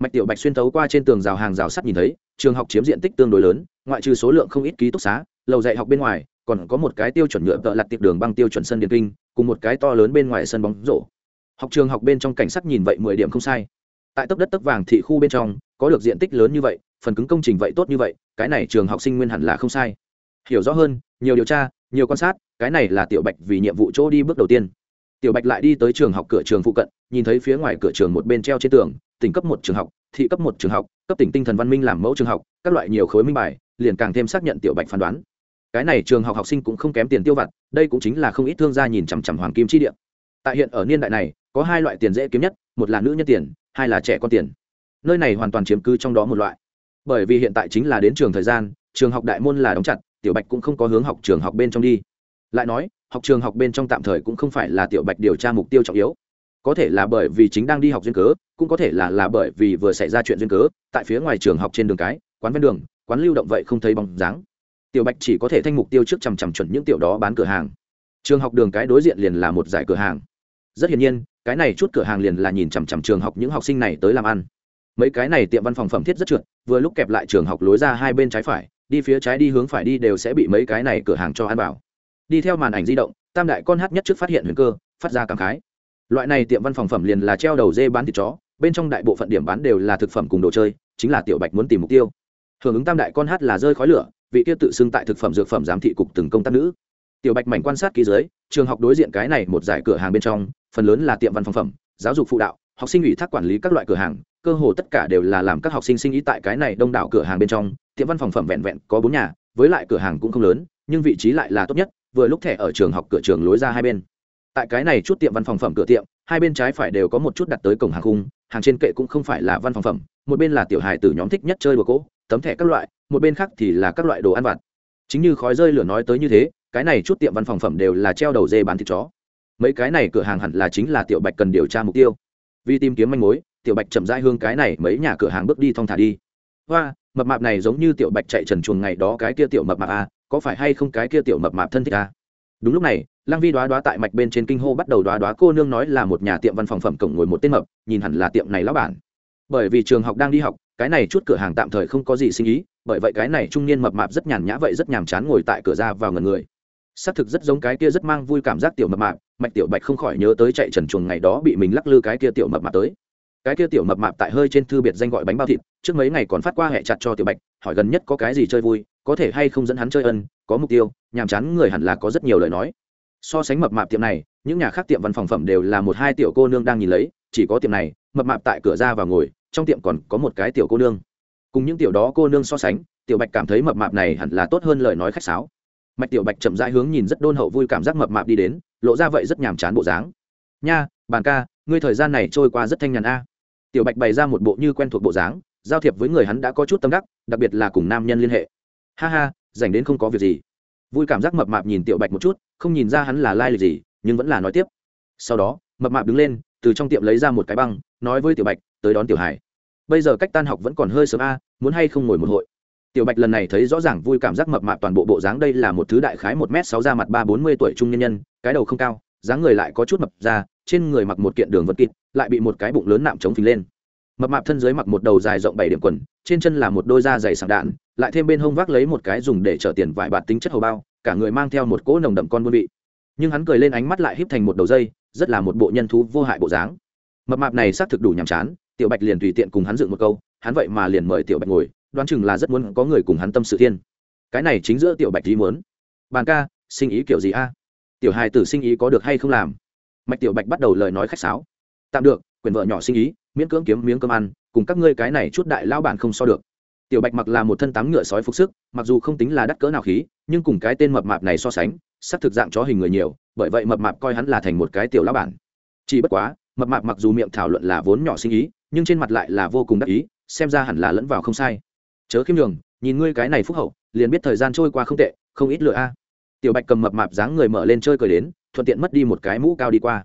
Mạch tiểu bạch xuyên thấu qua trên tường rào hàng rào sắt nhìn thấy, trường học chiếm diện tích tương đối lớn, ngoại trừ số lượng không ít ký túc xá, lầu dạy học bên ngoài, còn có một cái tiêu chuẩn nhựa tợ lặt tiệc đường băng tiêu chuẩn sân điện kinh, cùng một cái to lớn bên ngoài sân bóng rổ. Học trường học bên trong cảnh sắc nhìn vậy mười điểm không sai. Tại tấp đất tấp vàng thị khu bên trong, có được diện tích lớn như vậy, phần cứng công trình vậy tốt như vậy, cái này trường học sinh nguyên hẳn là không sai hiểu rõ hơn, nhiều điều tra, nhiều quan sát, cái này là tiểu bạch vì nhiệm vụ chỗ đi bước đầu tiên. Tiểu bạch lại đi tới trường học cửa trường phụ cận, nhìn thấy phía ngoài cửa trường một bên treo trên tường, tỉnh cấp một trường học, thị cấp một trường học, cấp tỉnh tinh thần văn minh làm mẫu trường học, các loại nhiều khối minh bài, liền càng thêm xác nhận tiểu bạch phán đoán. Cái này trường học học sinh cũng không kém tiền tiêu vặt, đây cũng chính là không ít thương gia nhìn chằm chằm hoàng kim chi địa. Tại hiện ở niên đại này, có hai loại tiền dễ kiếm nhất, một là nữ nhân tiền, hai là trẻ con tiền. Nơi này hoàn toàn chiếm cứ trong đó một loại. Bởi vì hiện tại chính là đến trường thời gian, trường học đại môn là đóng chặt tiểu bạch cũng không có hướng học trường học bên trong đi. Lại nói, học trường học bên trong tạm thời cũng không phải là tiểu bạch điều tra mục tiêu trọng yếu. Có thể là bởi vì chính đang đi học duyên cớ, cũng có thể là là bởi vì vừa xảy ra chuyện duyên cớ, tại phía ngoài trường học trên đường cái, quán ven đường, quán lưu động vậy không thấy bóng dáng. Tiểu bạch chỉ có thể thanh mục tiêu trước chằm chằm chuẩn những tiểu đó bán cửa hàng. Trường học đường cái đối diện liền là một giải cửa hàng. Rất hiển nhiên, cái này chút cửa hàng liền là nhìn chằm chằm trường học những học sinh này tới làm ăn. Mấy cái này tiệm văn phòng phẩm thiết rất trượt, vừa lúc kẹp lại trường học lối ra hai bên trái phải đi phía trái đi hướng phải đi đều sẽ bị mấy cái này cửa hàng cho ăn bảo đi theo màn ảnh di động, tam đại con hát nhất trước phát hiện huyền cơ, phát ra cảm khái. Loại này tiệm văn phòng phẩm liền là treo đầu dê bán thịt chó, bên trong đại bộ phận điểm bán đều là thực phẩm cùng đồ chơi, chính là tiểu bạch muốn tìm mục tiêu. Hưởng ứng tam đại con hát là rơi khói lửa, vị kia tự xưng tại thực phẩm dược phẩm giám thị cục từng công tác nữ. Tiểu bạch mảnh quan sát ký dưới, trường học đối diện cái này một giải cửa hàng bên trong, phần lớn là tiệm văn phòng phẩm, giáo dục phụ đạo, học sinh ủy thác quản lý các loại cửa hàng cơ hồ tất cả đều là làm các học sinh sinh ý tại cái này đông đảo cửa hàng bên trong, tiệm văn phòng phẩm vẹn vẹn có bốn nhà, với lại cửa hàng cũng không lớn, nhưng vị trí lại là tốt nhất, vừa lúc thẻ ở trường học cửa trường lối ra hai bên. Tại cái này chút tiệm văn phòng phẩm cửa tiệm, hai bên trái phải đều có một chút đặt tới cổng hàng khung, hàng trên kệ cũng không phải là văn phòng phẩm, một bên là tiểu hài tử nhóm thích nhất chơi đùa cỗ, tấm thẻ các loại, một bên khác thì là các loại đồ ăn vặt. Chính như khói rơi lửa nói tới như thế, cái này chút tiệm văn phòng phẩm đều là treo đầu dê bán thịt chó. Mấy cái này cửa hàng hẳn là chính là tiểu bạch cần điều tra mục tiêu. Vì tìm kiếm manh mối tiểu bạch chậm rãi hương cái này mấy nhà cửa hàng bước đi thong thả đi. Hoa mập mạp này giống như tiểu bạch chạy trần chuồng ngày đó cái kia tiểu mập mạp à, có phải hay không cái kia tiểu mập mạp thân thích à? đúng lúc này lăng vi đoá đoá tại mạch bên trên kinh hô bắt đầu đoá đoá cô nương nói là một nhà tiệm văn phòng phẩm cổng ngồi một tên mập nhìn hẳn là tiệm này lão bản. Bởi vì trường học đang đi học cái này chút cửa hàng tạm thời không có gì sinh ý bởi vậy cái này trung niên mập mạp rất nhàn nhã vậy rất nhàm chán ngồi tại cửa ra vào ngần người. Xác thực rất giống cái kia rất mang vui cảm giác tiểu mập mạp mạch tiểu bạch không khỏi nhớ tới chạy trần chuồng ngày đó bị mình lắc lư cái kia tiểu mập mạp tới cái kia tiểu mập mạp tại hơi trên thư biệt danh gọi bánh bao thịt, trước mấy ngày còn phát qua hẹ chặt cho tiểu bạch, hỏi gần nhất có cái gì chơi vui, có thể hay không dẫn hắn chơi ân, có mục tiêu, nhàm chán người hẳn là có rất nhiều lời nói. So sánh mập mạp tiệm này, những nhà khác tiệm văn phòng phẩm đều là một hai tiểu cô nương đang nhìn lấy, chỉ có tiệm này, mập mạp tại cửa ra và ngồi, trong tiệm còn có một cái tiểu cô nương. Cùng những tiểu đó cô nương so sánh, tiểu bạch cảm thấy mập mạp này hẳn là tốt hơn lời nói khách sáo. Mạch tiểu bạch chậm rãi hướng nhìn rất đôn hậu vui cảm giác mập mạp đi đến, lộ ra vậy rất nhàm chán bộ dáng. Nha, bàn ca, ngươi thời gian này trôi qua rất thanh nhàn a tiểu bạch bày ra một bộ như quen thuộc bộ dáng, giao thiệp với người hắn đã có chút tâm đắc, đặc biệt là cùng nam nhân liên hệ. Ha ha dành đến không có việc gì. Vui cảm giác mập mạp nhìn tiểu bạch một chút, không nhìn ra hắn là lai lịch gì, nhưng vẫn là nói tiếp. Sau đó, mập mạp đứng lên, từ trong tiệm lấy ra một cái băng, nói với tiểu bạch, tới đón tiểu hải. Bây giờ cách tan học vẫn còn hơi sớm a, muốn hay không ngồi một hội? Tiểu bạch lần này thấy rõ ràng vui cảm giác mập mạp toàn bộ bộ dáng đây là một thứ đại khái một m sáu ra mặt ba bốn mươi tuổi trung nhân nhân, cái đầu không cao, dáng người lại có chút mập ra, trên người mặc một kiện đường vật kịt lại bị một cái bụng lớn nạm chống phình lên. Mập mạp thân dưới mặc một đầu dài rộng bảy điểm quần, trên chân là một đôi da dày sảng đạn, lại thêm bên hông vác lấy một cái dùng để chở tiền vải bạt tính chất hầu bao, cả người mang theo một cỗ nồng đậm con buôn vị. Nhưng hắn cười lên ánh mắt lại híp thành một đầu dây, rất là một bộ nhân thú vô hại bộ dáng. Mập mạp này xác thực đủ nhàm chán, tiểu bạch liền tùy tiện cùng hắn dựng một câu, hắn vậy mà liền mời tiểu bạch ngồi, đoán chừng là rất muốn có người cùng hắn tâm sự thiên. Cái này chính giữa tiểu bạch ý muốn. Bàn ca, sinh ý kiểu gì a? Tiểu hài tử sinh ý có được hay không làm? Mạch tiểu bạch bắt đầu lời nói khách sáo tạm được quyền vợ nhỏ sinh ý, miễn cưỡng kiếm miếng cơm ăn, cùng các ngươi cái này chút đại lao bản không so được. Tiểu bạch mặc là một thân tám ngựa sói phục sức, mặc dù không tính là đắt cỡ nào khí, nhưng cùng cái tên mập mạp này so sánh sắc thực dạng chó hình người nhiều, bởi vậy mập mạp coi hắn là thành một cái tiểu lao bản. Chỉ bất quá, mập mạp mặc dù miệng thảo luận là vốn nhỏ sinh ý, nhưng trên mặt lại là vô cùng đắc ý, xem ra hẳn là lẫn vào không sai. Chớ khiêm đường nhìn ngươi cái này phúc hậu, liền biết thời gian trôi qua không tệ, không ít lựa a. Tiểu bạch cầm mập mạp dáng người mở lên chơi cười đến, thuận tiện mất đi một cái mũ cao đi qua.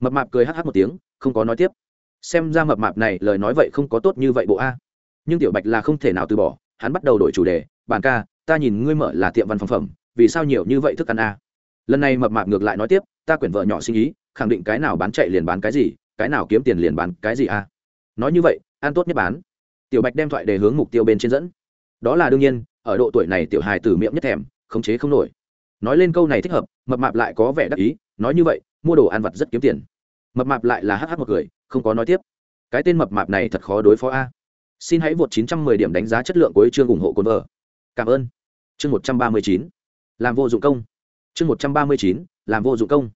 Mập mạp cười hh một tiếng không có nói tiếp. Xem ra mập mạp này lời nói vậy không có tốt như vậy bộ a. Nhưng tiểu bạch là không thể nào từ bỏ, hắn bắt đầu đổi chủ đề. Bàn ca, ta nhìn ngươi mở là tiệm văn phòng phẩm, vì sao nhiều như vậy thức ăn a? Lần này mập mạp ngược lại nói tiếp, ta quyển vợ nhỏ sinh ý khẳng định cái nào bán chạy liền bán cái gì, cái nào kiếm tiền liền bán cái gì a? Nói như vậy, ăn tốt nhất bán. Tiểu bạch đem thoại để hướng mục tiêu bên trên dẫn. Đó là đương nhiên, ở độ tuổi này tiểu hài tử miệng nhất thèm, khống chế không nổi. Nói lên câu này thích hợp, mập mạp lại có vẻ đắc ý, nói như vậy, mua đồ ăn vặt rất kiếm tiền mập mạp lại là hh một cười, không có nói tiếp. Cái tên mập mạp này thật khó đối phó a. Xin hãy vượt 910 điểm đánh giá chất lượng của chương ủng hộ cồn vợ. Cảm ơn. Chương 139. làm vô dụng công. Chương 139. làm vô dụng công.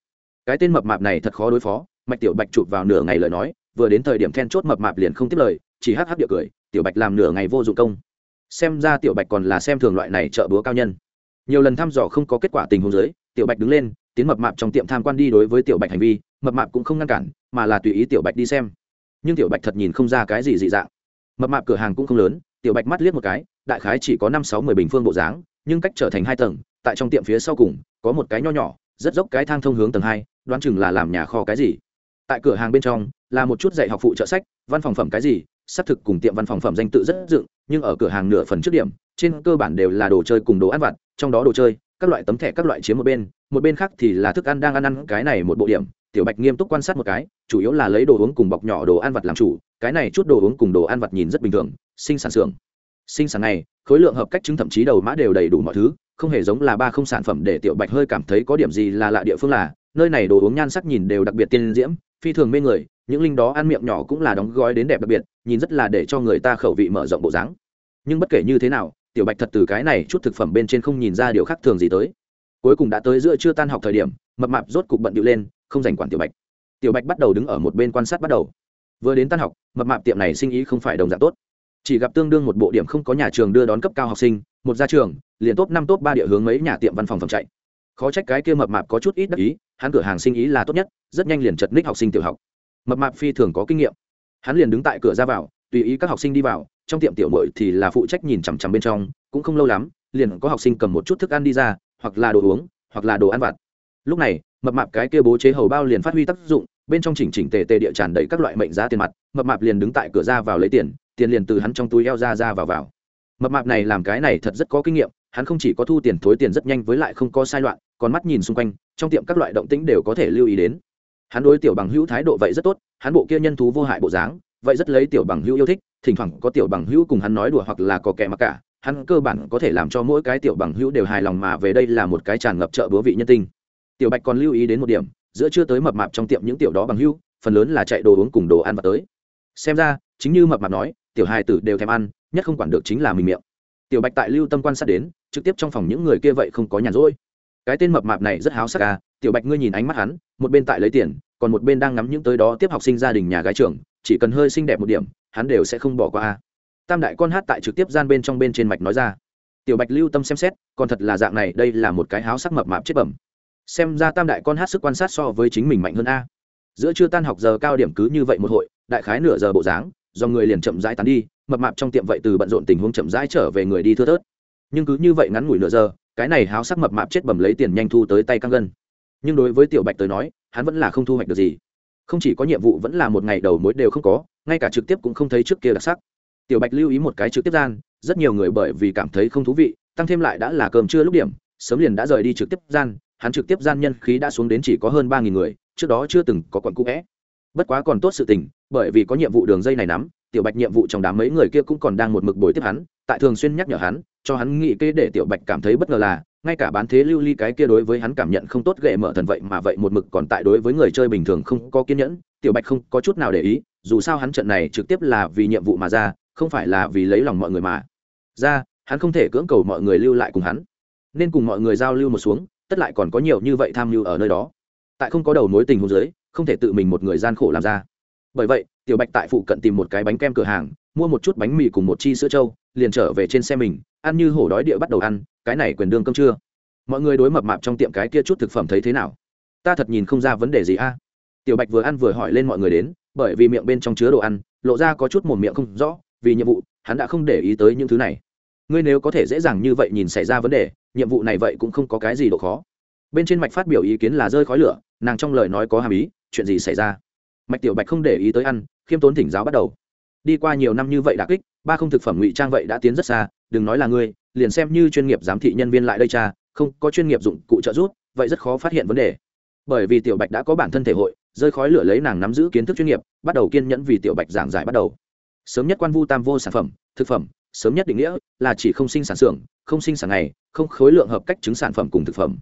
Cái tên mập mạp này thật khó đối phó mạch tiểu bạch chụp vào nửa ngày lời nói vừa đến thời điểm then chốt mập mạp liền không tiếp lời chỉ hắc hắc địa cười tiểu bạch làm nửa ngày vô dụng công. Xem ra tiểu bạch còn là xem thường loại này trợ búa cao nhân. Nhiều lần thăm dò không có kết quả tình huống dưới tiểu bạch đứng lên tiến mập mạp trong tiệm tham quan đi đối với tiểu bạch hành vi, mập mạp cũng không ngăn cản, mà là tùy ý tiểu bạch đi xem. Nhưng tiểu bạch thật nhìn không ra cái gì dị dạng. Mập mạp cửa hàng cũng không lớn, tiểu bạch mắt liếc một cái, đại khái chỉ có năm sáu mươi bình phương bộ dáng, nhưng cách trở thành hai tầng, tại trong tiệm phía sau cùng, có một cái nho nhỏ, rất dốc cái thang thông hướng tầng hai, đoán chừng là làm nhà kho cái gì. Tại cửa hàng bên trong, là một chút dạy học phụ trợ sách, văn phòng phẩm cái gì, xác thực cùng tiệm văn phòng phẩm danh tự rất dựng, nhưng ở cửa hàng nửa phần trước điểm, trên cơ bản đều là đồ chơi cùng đồ ăn vặt, trong đó đồ chơi các loại tấm thẻ các loại chiếm một bên một bên khác thì là thức ăn đang ăn ăn cái này một bộ điểm. Tiểu bạch nghiêm túc quan sát một cái, chủ yếu là lấy đồ uống cùng bọc nhỏ đồ ăn vặt làm chủ, cái này chút đồ uống cùng đồ ăn vặt nhìn rất bình thường, sinh sản xưởng. Sinh sản này, khối lượng hợp cách chứng thậm chí đầu mã đều đầy đủ mọi thứ, không hề giống là ba không sản phẩm để tiểu bạch hơi cảm thấy có điểm gì là lạ địa phương là, nơi này đồ uống nhan sắc nhìn đều đặc biệt tiên diễm, phi thường mê người, những linh đó ăn miệng nhỏ cũng là đóng gói đến đẹp đặc biệt, nhìn rất là để cho người ta khẩu vị mở rộng bộ dáng. Nhưng bất kể như thế nào tiểu bạch thật từ cái này chút thực phẩm bên trên không nhìn ra điều khác thường gì tới. Cuối cùng đã tới giữa chưa tan học thời điểm, mập mạp rốt cục bận điệu lên, không dành quản tiểu bạch. Tiểu bạch bắt đầu đứng ở một bên quan sát bắt đầu. Vừa đến tan học, mập mạp tiệm này sinh ý không phải đồng dạng tốt. Chỉ gặp tương đương một bộ điểm không có nhà trường đưa đón cấp cao học sinh, một ra trường, liền top năm, top ba địa hướng mấy nhà tiệm văn phòng phòng chạy. Khó trách cái kia mập mạp có chút ít đắc ý, hắn cửa hàng sinh ý là tốt nhất, rất nhanh liền chật ních học sinh tiểu học. Mập mạp phi thường có kinh nghiệm. Hắn liền đứng tại cửa ra vào tùy ý các học sinh đi vào, trong tiệm tiểu mội thì là phụ trách nhìn chằm chằm bên trong, cũng không lâu lắm, liền có học sinh cầm một chút thức ăn đi ra, hoặc là đồ uống, hoặc là đồ ăn vặt. Lúc này, mập mạp cái kia bố chế hầu bao liền phát huy tác dụng, bên trong chỉnh chỉnh tề tề địa tràn đầy các loại mệnh giá tiền mặt, mập mạp liền đứng tại cửa ra vào lấy tiền tiền liền từ hắn trong túi eo ra ra vào vào. Mập mạp này làm cái này thật rất có kinh nghiệm, hắn không chỉ có thu tiền thối tiền rất nhanh với lại không có sai loạn, còn mắt nhìn xung quanh, trong tiệm các loại động tĩnh đều có thể lưu ý đến. Hắn đối tiểu bằng hữu thái độ vậy rất tốt, hắn bộ kia nhân thú vô hại bộ dáng vậy rất lấy tiểu bằng hữu yêu thích, thỉnh thoảng có tiểu bằng hữu cùng hắn nói đùa hoặc là có kẻ mặc cả, hắn cơ bản có thể làm cho mỗi cái tiểu bằng hữu đều hài lòng mà về đây là một cái tràn ngập chợ búa vị nhân tinh. Tiểu bạch còn lưu ý đến một điểm, giữa chưa tới mập mạp trong tiệm những tiểu đó bằng hữu, phần lớn là chạy đồ uống cùng đồ ăn và tới. Xem ra, chính như mập mạp nói, tiểu hài tử đều thèm ăn, nhất không quản được chính là mình miệng. Tiểu bạch tại lưu tâm quan sát đến, trực tiếp trong phòng những người kia vậy không có nhàn rỗi. Cái tên mập mạp này rất háo sắc à tiểu bạch ngươi nhìn ánh mắt hắn, một bên tại lấy tiền, còn một bên đang ngắm những tới đó tiếp học sinh gia đình nhà gái trưởng chỉ cần hơi xinh đẹp một điểm, hắn đều sẽ không bỏ qua a. Tam đại con hát tại trực tiếp gian bên trong bên trên mạch nói ra. Tiểu bạch lưu tâm xem xét, còn thật là dạng này, đây là một cái háo sắc mập mạp chết bẩm. Xem ra tam đại con hát sức quan sát so với chính mình mạnh hơn a. Giữa chưa tan học giờ cao điểm cứ như vậy một hội, đại khái nửa giờ bộ dáng do người liền chậm rãi tán đi, mập mạp trong tiệm vậy từ bận rộn tình huống chậm rãi trở về người đi thưa thớt. Nhưng cứ như vậy ngắn ngủi nửa giờ, cái này háo sắc mập mạp chết bầm lấy tiền nhanh thu tới tay căng gân. Nhưng đối với tiểu bạch tới nói, hắn vẫn là không thu hoạch được gì không chỉ có nhiệm vụ vẫn là một ngày đầu mối đều không có, ngay cả trực tiếp cũng không thấy trước kia đặc sắc. Tiểu bạch lưu ý một cái trực tiếp gian, rất nhiều người bởi vì cảm thấy không thú vị, tăng thêm lại đã là cơm trưa lúc điểm, sớm liền đã rời đi trực tiếp gian, hắn trực tiếp gian nhân khí đã xuống đến chỉ có hơn ba nghìn người, trước đó chưa từng có quận cũ vẽ bất quá còn tốt sự tình, bởi vì có nhiệm vụ đường dây này nắm, tiểu bạch nhiệm vụ trong đám mấy người kia cũng còn đang một mực bồi tiếp hắn, tại thường xuyên nhắc nhở hắn, cho hắn nghĩ kê để tiểu bạch cảm thấy bất ngờ là ngay cả bán thế lưu ly cái kia đối với hắn cảm nhận không tốt ghệ mở thần vậy mà vậy một mực còn tại đối với người chơi bình thường không có kiên nhẫn, tiểu bạch không có chút nào để ý, dù sao hắn trận này trực tiếp là vì nhiệm vụ mà ra, không phải là vì lấy lòng mọi người mà. Ra, hắn không thể cưỡng cầu mọi người lưu lại cùng hắn. Nên cùng mọi người giao lưu một xuống, tất lại còn có nhiều như vậy tham lưu ở nơi đó. Tại không có đầu mối tình huống dưới, không thể tự mình một người gian khổ làm ra. Bởi vậy, tiểu bạch tại phụ cận tìm một cái bánh kem cửa hàng, mua một chút bánh mì cùng một chi sữa trâu liền trở về trên xe mình, ăn như hổ đói địa bắt đầu ăn, cái này quyền đương cơm trưa. Mọi người đối mập mạp trong tiệm cái kia chút thực phẩm thấy thế nào? Ta thật nhìn không ra vấn đề gì a. Tiểu bạch vừa ăn vừa hỏi lên mọi người đến, bởi vì miệng bên trong chứa đồ ăn, lộ ra có chút một miệng không rõ, vì nhiệm vụ, hắn đã không để ý tới những thứ này. Ngươi nếu có thể dễ dàng như vậy nhìn xảy ra vấn đề, nhiệm vụ này vậy cũng không có cái gì độ khó. Bên trên mạch phát biểu ý kiến là rơi khói lửa, nàng trong lời nói có hàm ý, chuyện gì xảy ra? Mạch tiểu bạch không để ý tới ăn, khiêm tốn thỉnh giáo bắt đầu. Đi qua nhiều năm như vậy đã kích ba không thực phẩm ngụy trang vậy đã tiến rất xa, đừng nói là ngươi, liền xem như chuyên nghiệp giám thị nhân viên lại đây cha, không, có chuyên nghiệp dụng cụ trợ giúp, vậy rất khó phát hiện vấn đề. Bởi vì tiểu bạch đã có bản thân thể hội, rơi khói lửa lấy nàng nắm giữ kiến thức chuyên nghiệp, bắt đầu kiên nhẫn vì tiểu bạch giảng giải bắt đầu. Sớm nhất quan vu tam vô sản phẩm, thực phẩm, sớm nhất định nghĩa là chỉ không sinh sản xưởng, không sinh sản ngày, không khối lượng hợp cách chứng sản phẩm cùng thực phẩm.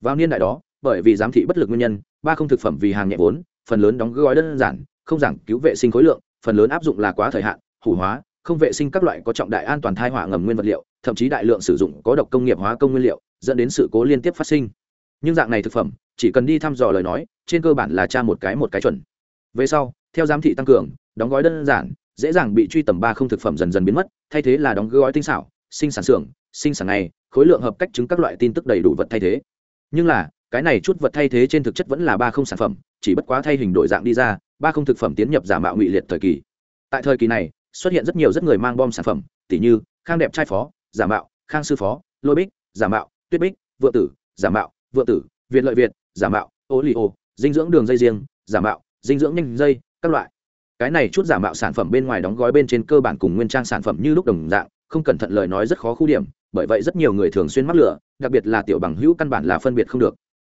Vào niên đại đó, bởi vì giám thị bất lực nguyên nhân, ba không thực phẩm vì hàng nhẹ vốn, phần lớn đóng gói đơn giản, không giảng cứu vệ sinh khối lượng, phần lớn áp dụng là quá thời hạn, hủ hóa không vệ sinh các loại có trọng đại an toàn thai hỏa ngầm nguyên vật liệu, thậm chí đại lượng sử dụng có độc công nghiệp hóa công nguyên liệu, dẫn đến sự cố liên tiếp phát sinh. Nhưng dạng này thực phẩm, chỉ cần đi thăm dò lời nói, trên cơ bản là tra một cái một cái chuẩn. Về sau, theo giám thị tăng cường, đóng gói đơn giản, dễ dàng bị truy tầm ba không thực phẩm dần dần biến mất, thay thế là đóng gói tinh xảo, sinh sản xưởng, sinh sản này khối lượng hợp cách chứng các loại tin tức đầy đủ vật thay thế. Nhưng là, cái này chút vật thay thế trên thực chất vẫn là ba không sản phẩm, chỉ bất quá thay hình đổi dạng đi ra, ba không thực phẩm tiến nhập giả mạo ngụy liệt thời kỳ. Tại thời kỳ này xuất hiện rất nhiều rất người mang bom sản phẩm tỷ như khang đẹp trai phó giả mạo khang sư phó lôi bích giả mạo tuyết bích vựa tử giả mạo vựa tử việt lợi việt giả mạo ô li ô dinh dưỡng đường dây riêng giả mạo dinh dưỡng nhanh dây các loại. Cái này chút giả mạo sản phẩm bên ngoài đóng gói bên trên cơ bản cùng nguyên trang sản phẩm như lúc đồng dạng không cẩn thận lời nói rất khó khu điểm bởi vậy rất nhiều người thường xuyên mắc lửa đặc biệt là tiểu bằng hữu căn bản là phân biệt không được.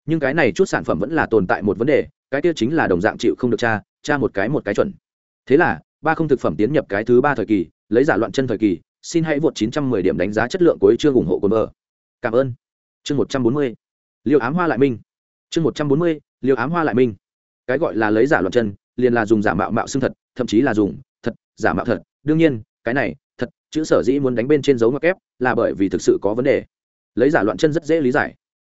Nhưng cái này chút sản phẩm vẫn là tồn tại một vấn đề cái kia chính là đồng dạng chịu không được cha, cha một cái một cái chuẩn. Thế là ba không thực phẩm tiến nhập cái thứ ba thời kỳ, lấy giả loạn chân thời kỳ, xin hãy vượt 910 điểm đánh giá chất lượng của chương ủng hộ cồn bờ cảm ơn. Chương 140. liêu ám hoa lại minh chương 140. liêu ám hoa lại minh cái gọi là lấy giả loạn chân, liền là dùng giả mạo mạo xưng thật, thậm chí là dùng thật, giả mạo thật. Đương nhiên, cái này, thật, chữ sở dĩ muốn đánh bên trên dấu ngoặc kép, là bởi vì thực sự có vấn đề. Lấy giả loạn chân rất dễ lý giải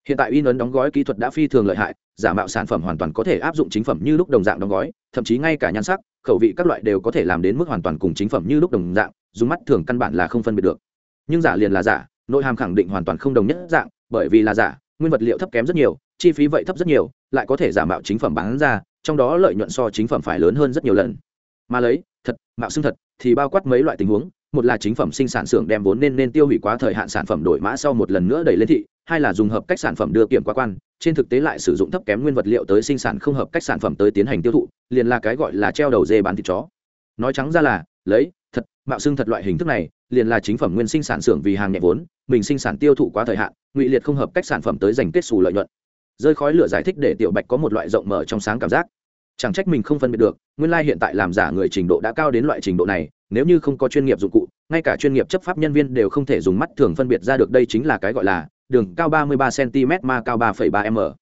hiện tại in ấn đóng gói kỹ thuật đã phi thường lợi hại, giả mạo sản phẩm hoàn toàn có thể áp dụng chính phẩm như lúc đồng dạng đóng gói, thậm chí ngay cả nhan sắc, khẩu vị các loại đều có thể làm đến mức hoàn toàn cùng chính phẩm như lúc đồng dạng, dùng mắt thường căn bản là không phân biệt được. Nhưng giả liền là giả, nội hàm khẳng định hoàn toàn không đồng nhất dạng, bởi vì là giả, nguyên vật liệu thấp kém rất nhiều, chi phí vậy thấp rất nhiều, lại có thể giả mạo chính phẩm bán ra, trong đó lợi nhuận so chính phẩm phải lớn hơn rất nhiều lần. Mà lấy, thật, mạo xưng thật, thì bao quát mấy loại tình huống, một là chính phẩm sinh sản xưởng đem vốn nên nên tiêu hủy quá thời hạn sản phẩm đổi mã sau một lần nữa đẩy lên thị hai là dùng hợp cách sản phẩm đưa kiểm qua quan, trên thực tế lại sử dụng thấp kém nguyên vật liệu tới sinh sản không hợp cách sản phẩm tới tiến hành tiêu thụ, liền là cái gọi là treo đầu dê bán thịt chó. Nói trắng ra là, lấy, thật, mạo xưng thật loại hình thức này, liền là chính phẩm nguyên sinh sản xưởng vì hàng nhẹ vốn, mình sinh sản tiêu thụ quá thời hạn, ngụy liệt không hợp cách sản phẩm tới giành kết xù lợi nhuận. Rơi khói lửa giải thích để tiểu bạch có một loại rộng mở trong sáng cảm giác. Chẳng trách mình không phân biệt được, nguyên lai hiện tại làm giả người trình độ đã cao đến loại trình độ này, nếu như không có chuyên nghiệp dụng cụ, ngay cả chuyên nghiệp chấp pháp nhân viên đều không thể dùng mắt thường phân biệt ra được đây chính là cái gọi là đường cao 33 cm ma cao 3,3 m.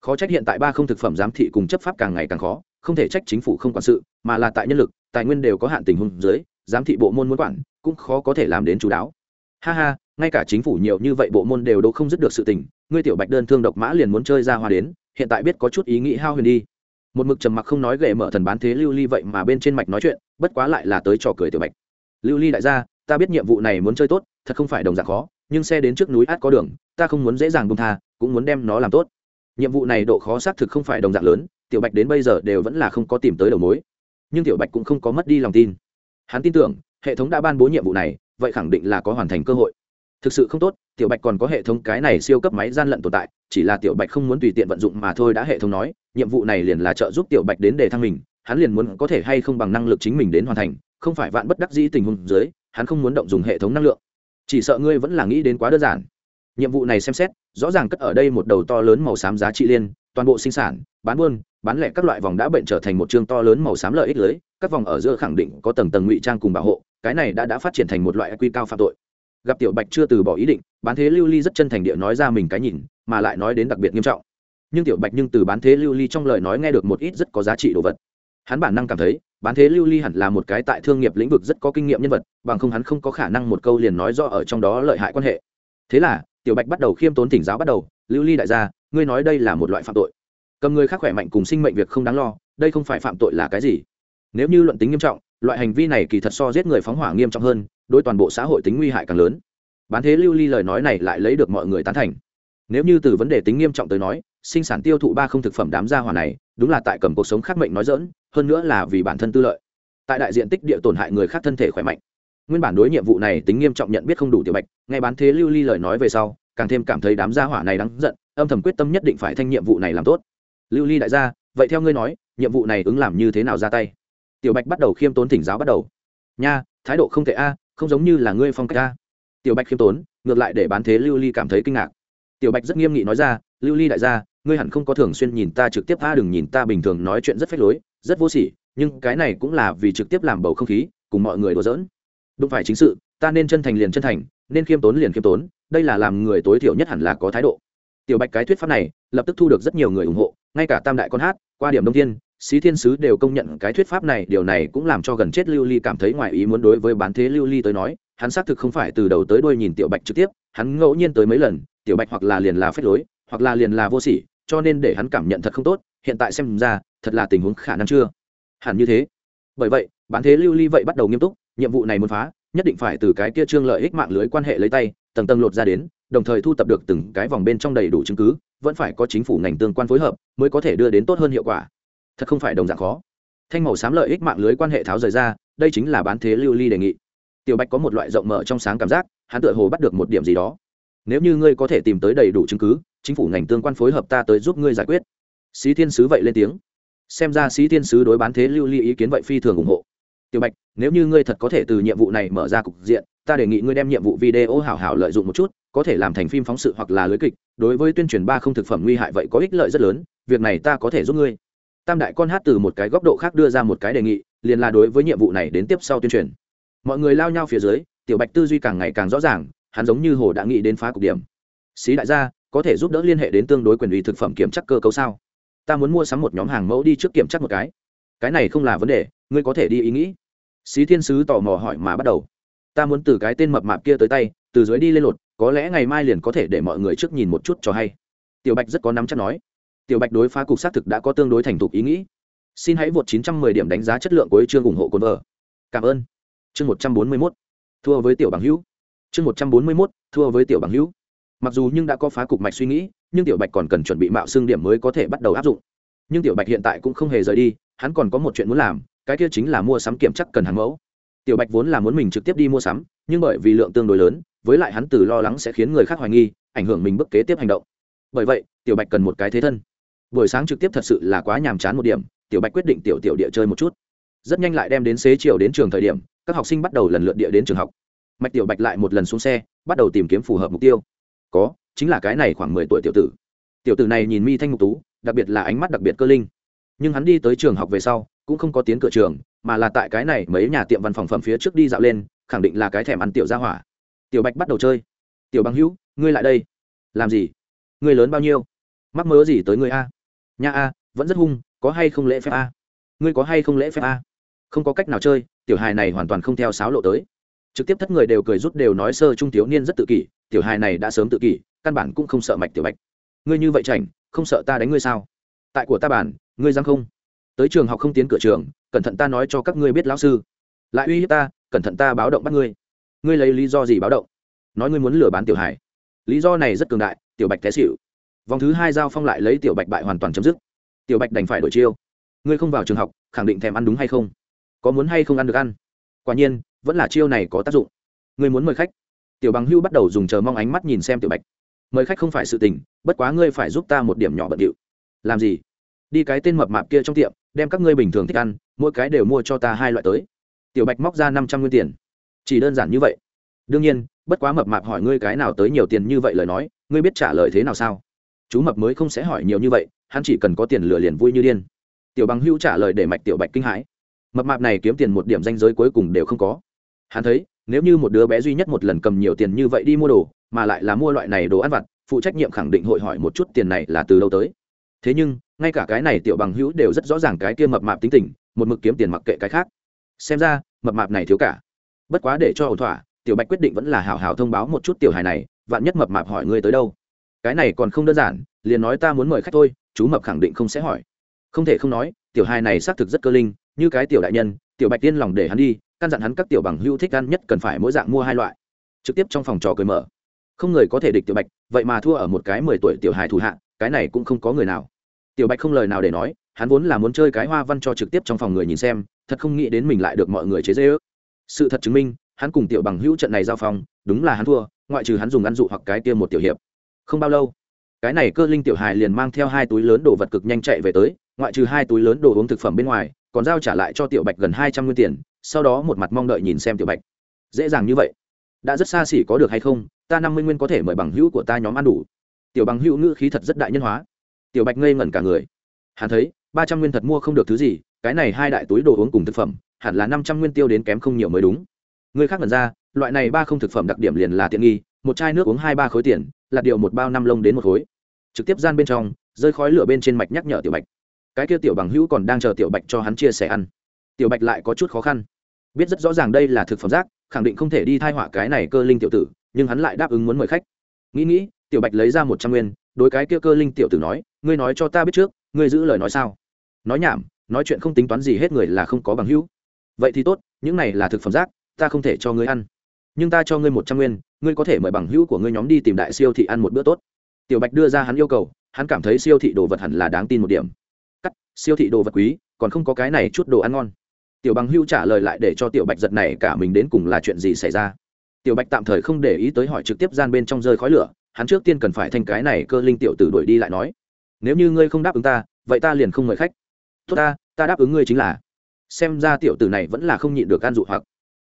Khó trách hiện tại ba không thực phẩm giám thị cùng chấp pháp càng ngày càng khó không thể trách chính phủ không quản sự mà là tại nhân lực tài nguyên đều có hạn tình huống dưới giám thị bộ môn muốn quản cũng khó có thể làm đến chú đáo. Ha ha ngay cả chính phủ nhiều như vậy bộ môn đều đâu không dứt được sự tình ngươi tiểu bạch đơn thương độc mã liền muốn chơi ra hoa đến hiện tại biết có chút ý nghĩ hao huyền đi. Một mực trầm mặc không nói gệ mở thần bán thế lưu ly vậy mà bên trên mạch nói chuyện bất quá lại là tới trò cười tiểu bạch. Lưu ly đại gia ta biết nhiệm vụ này muốn chơi tốt thật không phải đồng dạng khó nhưng xe đến trước núi át có đường, ta không muốn dễ dàng bông tha, cũng muốn đem nó làm tốt. Nhiệm vụ này độ khó xác thực không phải đồng dạng lớn, tiểu bạch đến bây giờ đều vẫn là không có tìm tới đầu mối. Nhưng tiểu bạch cũng không có mất đi lòng tin. Hắn tin tưởng, hệ thống đã ban bố nhiệm vụ này, vậy khẳng định là có hoàn thành cơ hội. Thực sự không tốt, tiểu bạch còn có hệ thống cái này siêu cấp máy gian lận tồn tại, chỉ là tiểu bạch không muốn tùy tiện vận dụng mà thôi đã hệ thống nói, nhiệm vụ này liền là trợ giúp tiểu bạch đến để thăng mình, hắn liền muốn có thể hay không bằng năng lực chính mình đến hoàn thành, không phải vạn bất đắc dĩ tình huống dưới, hắn không muốn động dùng hệ thống năng lượng chỉ sợ ngươi vẫn là nghĩ đến quá đơn giản. Nhiệm vụ này xem xét, rõ ràng cất ở đây một đầu to lớn màu xám giá trị liên, toàn bộ sinh sản, bán buôn, bán lẻ các loại vòng đã bệnh trở thành một chương to lớn màu xám lợi ích lưới, các vòng ở giữa khẳng định có tầng tầng ngụy trang cùng bảo hộ, cái này đã đã phát triển thành một loại quy cao phạm tội. Gặp tiểu bạch chưa từ bỏ ý định, bán thế lưu ly rất chân thành địa nói ra mình cái nhìn, mà lại nói đến đặc biệt nghiêm trọng. Nhưng tiểu bạch nhưng từ bán thế lưu ly trong lời nói nghe được một ít rất có giá trị đồ vật. Hắn bản năng cảm thấy bán thế lưu ly hẳn là một cái tại thương nghiệp lĩnh vực rất có kinh nghiệm nhân vật, bằng không hắn không có khả năng một câu liền nói rõ ở trong đó lợi hại quan hệ. Thế là, tiểu bạch bắt đầu khiêm tốn thỉnh giáo bắt đầu, lưu ly đại gia, ngươi nói đây là một loại phạm tội. Cầm người khác khỏe mạnh cùng sinh mệnh việc không đáng lo, đây không phải phạm tội là cái gì? Nếu như luận tính nghiêm trọng, loại hành vi này kỳ thật so giết người phóng hỏa nghiêm trọng hơn, đối toàn bộ xã hội tính nguy hại càng lớn. Bán thế lưu ly lời nói này lại lấy được mọi người tán thành. Nếu như từ vấn đề tính nghiêm trọng tới nói, sinh sản tiêu thụ ba không thực phẩm đám gia hỏa này, đúng là tại cầm cuộc sống khác mệnh nói dỡn hơn nữa là vì bản thân tư lợi. Tại đại diện tích địa tổn hại người khác thân thể khỏe mạnh. Nguyên bản đối nhiệm vụ này tính nghiêm trọng nhận biết không đủ tiểu bạch ngay bán thế lưu ly lời nói về sau, càng thêm cảm thấy đám gia hỏa này đáng giận, âm thầm quyết tâm nhất định phải thanh nhiệm vụ này làm tốt. Lưu ly đại gia, vậy theo ngươi nói, nhiệm vụ này ứng làm như thế nào ra tay? Tiểu bạch bắt đầu khiêm tốn thỉnh giáo bắt đầu. Nha, thái độ không thể a, không giống như là ngươi phong cách a. Tiểu bạch khiêm tốn, ngược lại để bán thế lưu ly cảm thấy kinh ngạc. Tiểu bạch rất nghiêm nghị nói ra, lưu ly đại gia, ngươi hẳn không có thường xuyên nhìn ta trực tiếp a đừng nhìn ta bình thường nói chuyện rất phách lối rất vô sỉ, nhưng cái này cũng là vì trực tiếp làm bầu không khí, cùng mọi người đùa giỡn. Đúng phải chính sự, ta nên chân thành liền chân thành, nên khiêm tốn liền khiêm tốn, đây là làm người tối thiểu nhất hẳn là có thái độ. Tiểu bạch cái thuyết pháp này, lập tức thu được rất nhiều người ủng hộ, ngay cả tam đại con hát, qua điểm đông thiên sĩ thiên sứ đều công nhận cái thuyết pháp này, điều này cũng làm cho gần chết lưu ly cảm thấy ngoài ý muốn đối với bán thế lưu ly tới nói, hắn xác thực không phải từ đầu tới đuôi nhìn tiểu bạch trực tiếp, hắn ngẫu nhiên tới mấy lần, tiểu bạch hoặc là liền là phép lối, hoặc là liền là vô sỉ cho nên để hắn cảm nhận thật không tốt, hiện tại xem ra, thật là tình huống khả năng chưa. Hẳn như thế. Bởi vậy, bán thế lưu ly vậy bắt đầu nghiêm túc, nhiệm vụ này muốn phá, nhất định phải từ cái kia trương lợi ích mạng lưới quan hệ lấy tay, tầng tầng lột ra đến, đồng thời thu tập được từng cái vòng bên trong đầy đủ chứng cứ, vẫn phải có chính phủ ngành tương quan phối hợp, mới có thể đưa đến tốt hơn hiệu quả. Thật không phải đồng dạng khó. Thanh màu xám lợi ích mạng lưới quan hệ tháo rời ra, đây chính là bán thế lưu ly đề nghị. Tiểu bạch có một loại rộng mở trong sáng cảm giác, hắn tựa hồ bắt được một điểm gì đó. Nếu như ngươi có thể tìm tới đầy đủ chứng cứ chính phủ ngành tương quan phối hợp ta tới giúp ngươi giải quyết. Sĩ thiên sứ vậy lên tiếng. Xem ra sĩ thiên sứ đối bán thế lưu ly ý kiến vậy phi thường ủng hộ. Tiểu bạch, nếu như ngươi thật có thể từ nhiệm vụ này mở ra cục diện, ta đề nghị ngươi đem nhiệm vụ video hảo hảo lợi dụng một chút, có thể làm thành phim phóng sự hoặc là lưới kịch, đối với tuyên truyền ba không thực phẩm nguy hại vậy có ích lợi rất lớn, việc này ta có thể giúp ngươi. Tam đại con hát từ một cái góc độ khác đưa ra một cái đề nghị, liền là đối với nhiệm vụ này đến tiếp sau tuyên truyền. Mọi người lao nhau phía dưới, tiểu bạch tư duy càng ngày càng rõ ràng, hắn giống như hồ đã nghĩ đến phá cục điểm. Xí đại gia có thể giúp đỡ liên hệ đến tương đối quyền ủy thực phẩm kiểm chắc cơ cấu sao? Ta muốn mua sắm một nhóm hàng mẫu đi trước kiểm chắc một cái. Cái này không là vấn đề, ngươi có thể đi ý nghĩ. Xí thiên sứ tò mò hỏi mà bắt đầu. Ta muốn từ cái tên mập mạp kia tới tay, từ dưới đi lên lột, có lẽ ngày mai liền có thể để mọi người trước nhìn một chút cho hay. Tiểu bạch rất có nắm chắc nói. Tiểu bạch đối phá cục xác thực đã có tương đối thành thục ý nghĩ. Xin hãy vượt 910 điểm đánh giá chất lượng của chương ủng hộ cồn vợ cảm ơn. Chương 141. thua với tiểu bằng hữu. Chương 141. thua với tiểu bằng hữu mặc dù nhưng đã có phá cục mạch suy nghĩ, nhưng tiểu bạch còn cần chuẩn bị mạo xương điểm mới có thể bắt đầu áp dụng. Nhưng tiểu bạch hiện tại cũng không hề rời đi, hắn còn có một chuyện muốn làm, cái kia chính là mua sắm kiểm chắc cần hàng mẫu. Tiểu bạch vốn là muốn mình trực tiếp đi mua sắm, nhưng bởi vì lượng tương đối lớn, với lại hắn từ lo lắng sẽ khiến người khác hoài nghi, ảnh hưởng mình bước kế tiếp hành động. Bởi vậy, tiểu bạch cần một cái thế thân. Buổi sáng trực tiếp thật sự là quá nhàm chán một điểm, tiểu bạch quyết định tiểu tiểu địa chơi một chút. Rất nhanh lại đem đến xế chiều đến trường thời điểm, các học sinh bắt đầu lần lượt địa đến trường học. Mạch tiểu bạch lại một lần xuống xe, bắt đầu tìm kiếm phù hợp mục tiêu có, chính là cái này khoảng mười tuổi tiểu tử. Tiểu tử này nhìn mi thanh mục tú, đặc biệt là ánh mắt đặc biệt cơ linh. Nhưng hắn đi tới trường học về sau, cũng không có tiến cửa trường, mà là tại cái này mấy nhà tiệm văn phòng phẩm phía trước đi dạo lên, khẳng định là cái thèm ăn tiểu gia hỏa. Tiểu bạch bắt đầu chơi. Tiểu bằng hữu, ngươi lại đây. Làm gì? Ngươi lớn bao nhiêu? Mắc mớ gì tới ngươi a? Nha a, vẫn rất hung, có hay không lễ phép a? Ngươi có hay không lễ phép a? Không có cách nào chơi, tiểu hài này hoàn toàn không theo sáo lộ tới trực tiếp thất người đều cười rút đều nói sơ trung thiếu niên rất tự kỷ, tiểu hài này đã sớm tự kỷ, căn bản cũng không sợ mạch tiểu bạch. Ngươi như vậy chảnh, không sợ ta đánh ngươi sao? Tại của ta bản ngươi dám không? Tới trường học không tiến cửa trường, cẩn thận ta nói cho các ngươi biết lão sư. Lại uy hiếp ta, cẩn thận ta báo động bắt ngươi. Ngươi lấy lý do gì báo động? Nói ngươi muốn lừa bán tiểu hải lý do này rất cường đại, tiểu bạch té xịu vòng thứ hai giao phong lại lấy tiểu bạch bại hoàn toàn chấm dứt. Tiểu bạch đành phải đổi chiêu. Ngươi không vào trường học, khẳng định thèm ăn đúng hay không? Có muốn hay không ăn được ăn? Quả nhiên, vẫn là chiêu này có tác dụng. Ngươi muốn mời khách? Tiểu bằng hưu bắt đầu dùng chờ mong ánh mắt nhìn xem tiểu bạch. Mời khách không phải sự tình, bất quá ngươi phải giúp ta một điểm nhỏ bận điệu. Làm gì? Đi cái tên mập mạp kia trong tiệm, đem các ngươi bình thường thích ăn, mỗi cái đều mua cho ta hai loại tới. Tiểu bạch móc ra năm trăm nguyên tiền. Chỉ đơn giản như vậy. Đương nhiên, bất quá mập mạp hỏi ngươi cái nào tới nhiều tiền như vậy lời nói, ngươi biết trả lời thế nào sao? Chú mập mới không sẽ hỏi nhiều như vậy, hắn chỉ cần có tiền lừa liền vui như điên. Tiểu bằng Hưu trả lời để mạch tiểu bạch kinh hãi mập mạp này kiếm tiền một điểm danh giới cuối cùng đều không có. Hắn thấy, nếu như một đứa bé duy nhất một lần cầm nhiều tiền như vậy đi mua đồ, mà lại là mua loại này đồ ăn vặt, phụ trách nhiệm khẳng định hội hỏi một chút tiền này là từ đâu tới. Thế nhưng, ngay cả cái này tiểu bằng hữu đều rất rõ ràng cái kia mập mạp tính tình, một mực kiếm tiền mặc kệ cái khác. Xem ra, mập mạp này thiếu cả. Bất quá để cho ổn thỏa, tiểu bạch quyết định vẫn là hào hào thông báo một chút tiểu hài này, vạn nhất mập mạp hỏi ngươi tới đâu. Cái này còn không đơn giản, liền nói ta muốn mời khách thôi, chú mập khẳng định không sẽ hỏi. Không thể không nói tiểu hài này xác thực rất cơ linh như cái tiểu đại nhân tiểu bạch tiên lòng để hắn đi căn dặn hắn các tiểu bằng hữu thích ăn nhất cần phải mỗi dạng mua hai loại. Trực tiếp trong phòng trò cười mở. Không người có thể địch tiểu bạch vậy mà thua ở một cái mười tuổi tiểu hài thủ hạ cái này cũng không có người nào. Tiểu bạch không lời nào để nói hắn vốn là muốn chơi cái hoa văn cho trực tiếp trong phòng người nhìn xem thật không nghĩ đến mình lại được mọi người chế dễ ước sự thật chứng minh hắn cùng tiểu bằng hữu trận này giao phòng, đúng là hắn thua ngoại trừ hắn dùng ăn dụ hoặc cái tiêm một tiểu hiệp. Không bao lâu cái này cơ linh tiểu hài liền mang theo hai túi lớn đồ vật cực nhanh chạy về tới ngoại trừ hai túi lớn đồ uống thực phẩm bên ngoài, còn giao trả lại cho tiểu bạch gần hai trăm nguyên tiền, sau đó một mặt mong đợi nhìn xem tiểu bạch. Dễ dàng như vậy? Đã rất xa xỉ có được hay không? Ta năm mươi nguyên có thể mời bằng hữu của ta nhóm ăn đủ. Tiểu bằng hữu ngữ khí thật rất đại nhân hóa. Tiểu bạch ngây ngẩn cả người. Hắn thấy, ba trăm nguyên thật mua không được thứ gì, cái này hai đại túi đồ uống cùng thực phẩm, hẳn là năm trăm nguyên tiêu đến kém không nhiều mới đúng. Người khác ngẩn ra, loại này ba không thực phẩm đặc điểm liền là tiện nghi, một chai nước uống hai ba khối tiền, là điều một bao năm lông đến một khối. Trực tiếp gian bên trong, rơi khói lửa bên trên mạch nhắc nhở tiểu bạch cái kia tiểu bằng hữu còn đang chờ tiểu bạch cho hắn chia sẻ ăn. Tiểu bạch lại có chút khó khăn. Biết rất rõ ràng đây là thực phẩm rác, khẳng định không thể đi thai họa cái này cơ linh tiểu tử, nhưng hắn lại đáp ứng muốn mời khách. Nghĩ nghĩ, tiểu bạch lấy ra một trăm nguyên, đối cái kia cơ linh tiểu tử nói, ngươi nói cho ta biết trước, ngươi giữ lời nói sao? Nói nhảm, nói chuyện không tính toán gì hết người là không có bằng hữu. Vậy thì tốt, những này là thực phẩm rác, ta không thể cho ngươi ăn. Nhưng ta cho ngươi một trăm nguyên, ngươi có thể mời bằng hữu của ngươi nhóm đi tìm đại siêu thị ăn một bữa tốt. Tiểu bạch đưa ra hắn yêu cầu, hắn cảm thấy siêu thị đồ vật hẳn là đáng tin một điểm siêu thị đồ vật quý, còn không có cái này chút đồ ăn ngon. Tiểu bằng Hưu trả lời lại để cho tiểu bạch giật này cả mình đến cùng là chuyện gì xảy ra. Tiểu bạch tạm thời không để ý tới hỏi trực tiếp gian bên trong rơi khói lửa, hắn trước tiên cần phải thành cái này cơ linh tiểu tử đuổi đi lại nói, nếu như ngươi không đáp ứng ta, vậy ta liền không mời khách. Tốt ta ta đáp ứng ngươi chính là. Xem ra tiểu tử này vẫn là không nhịn được gan dụ hoặc.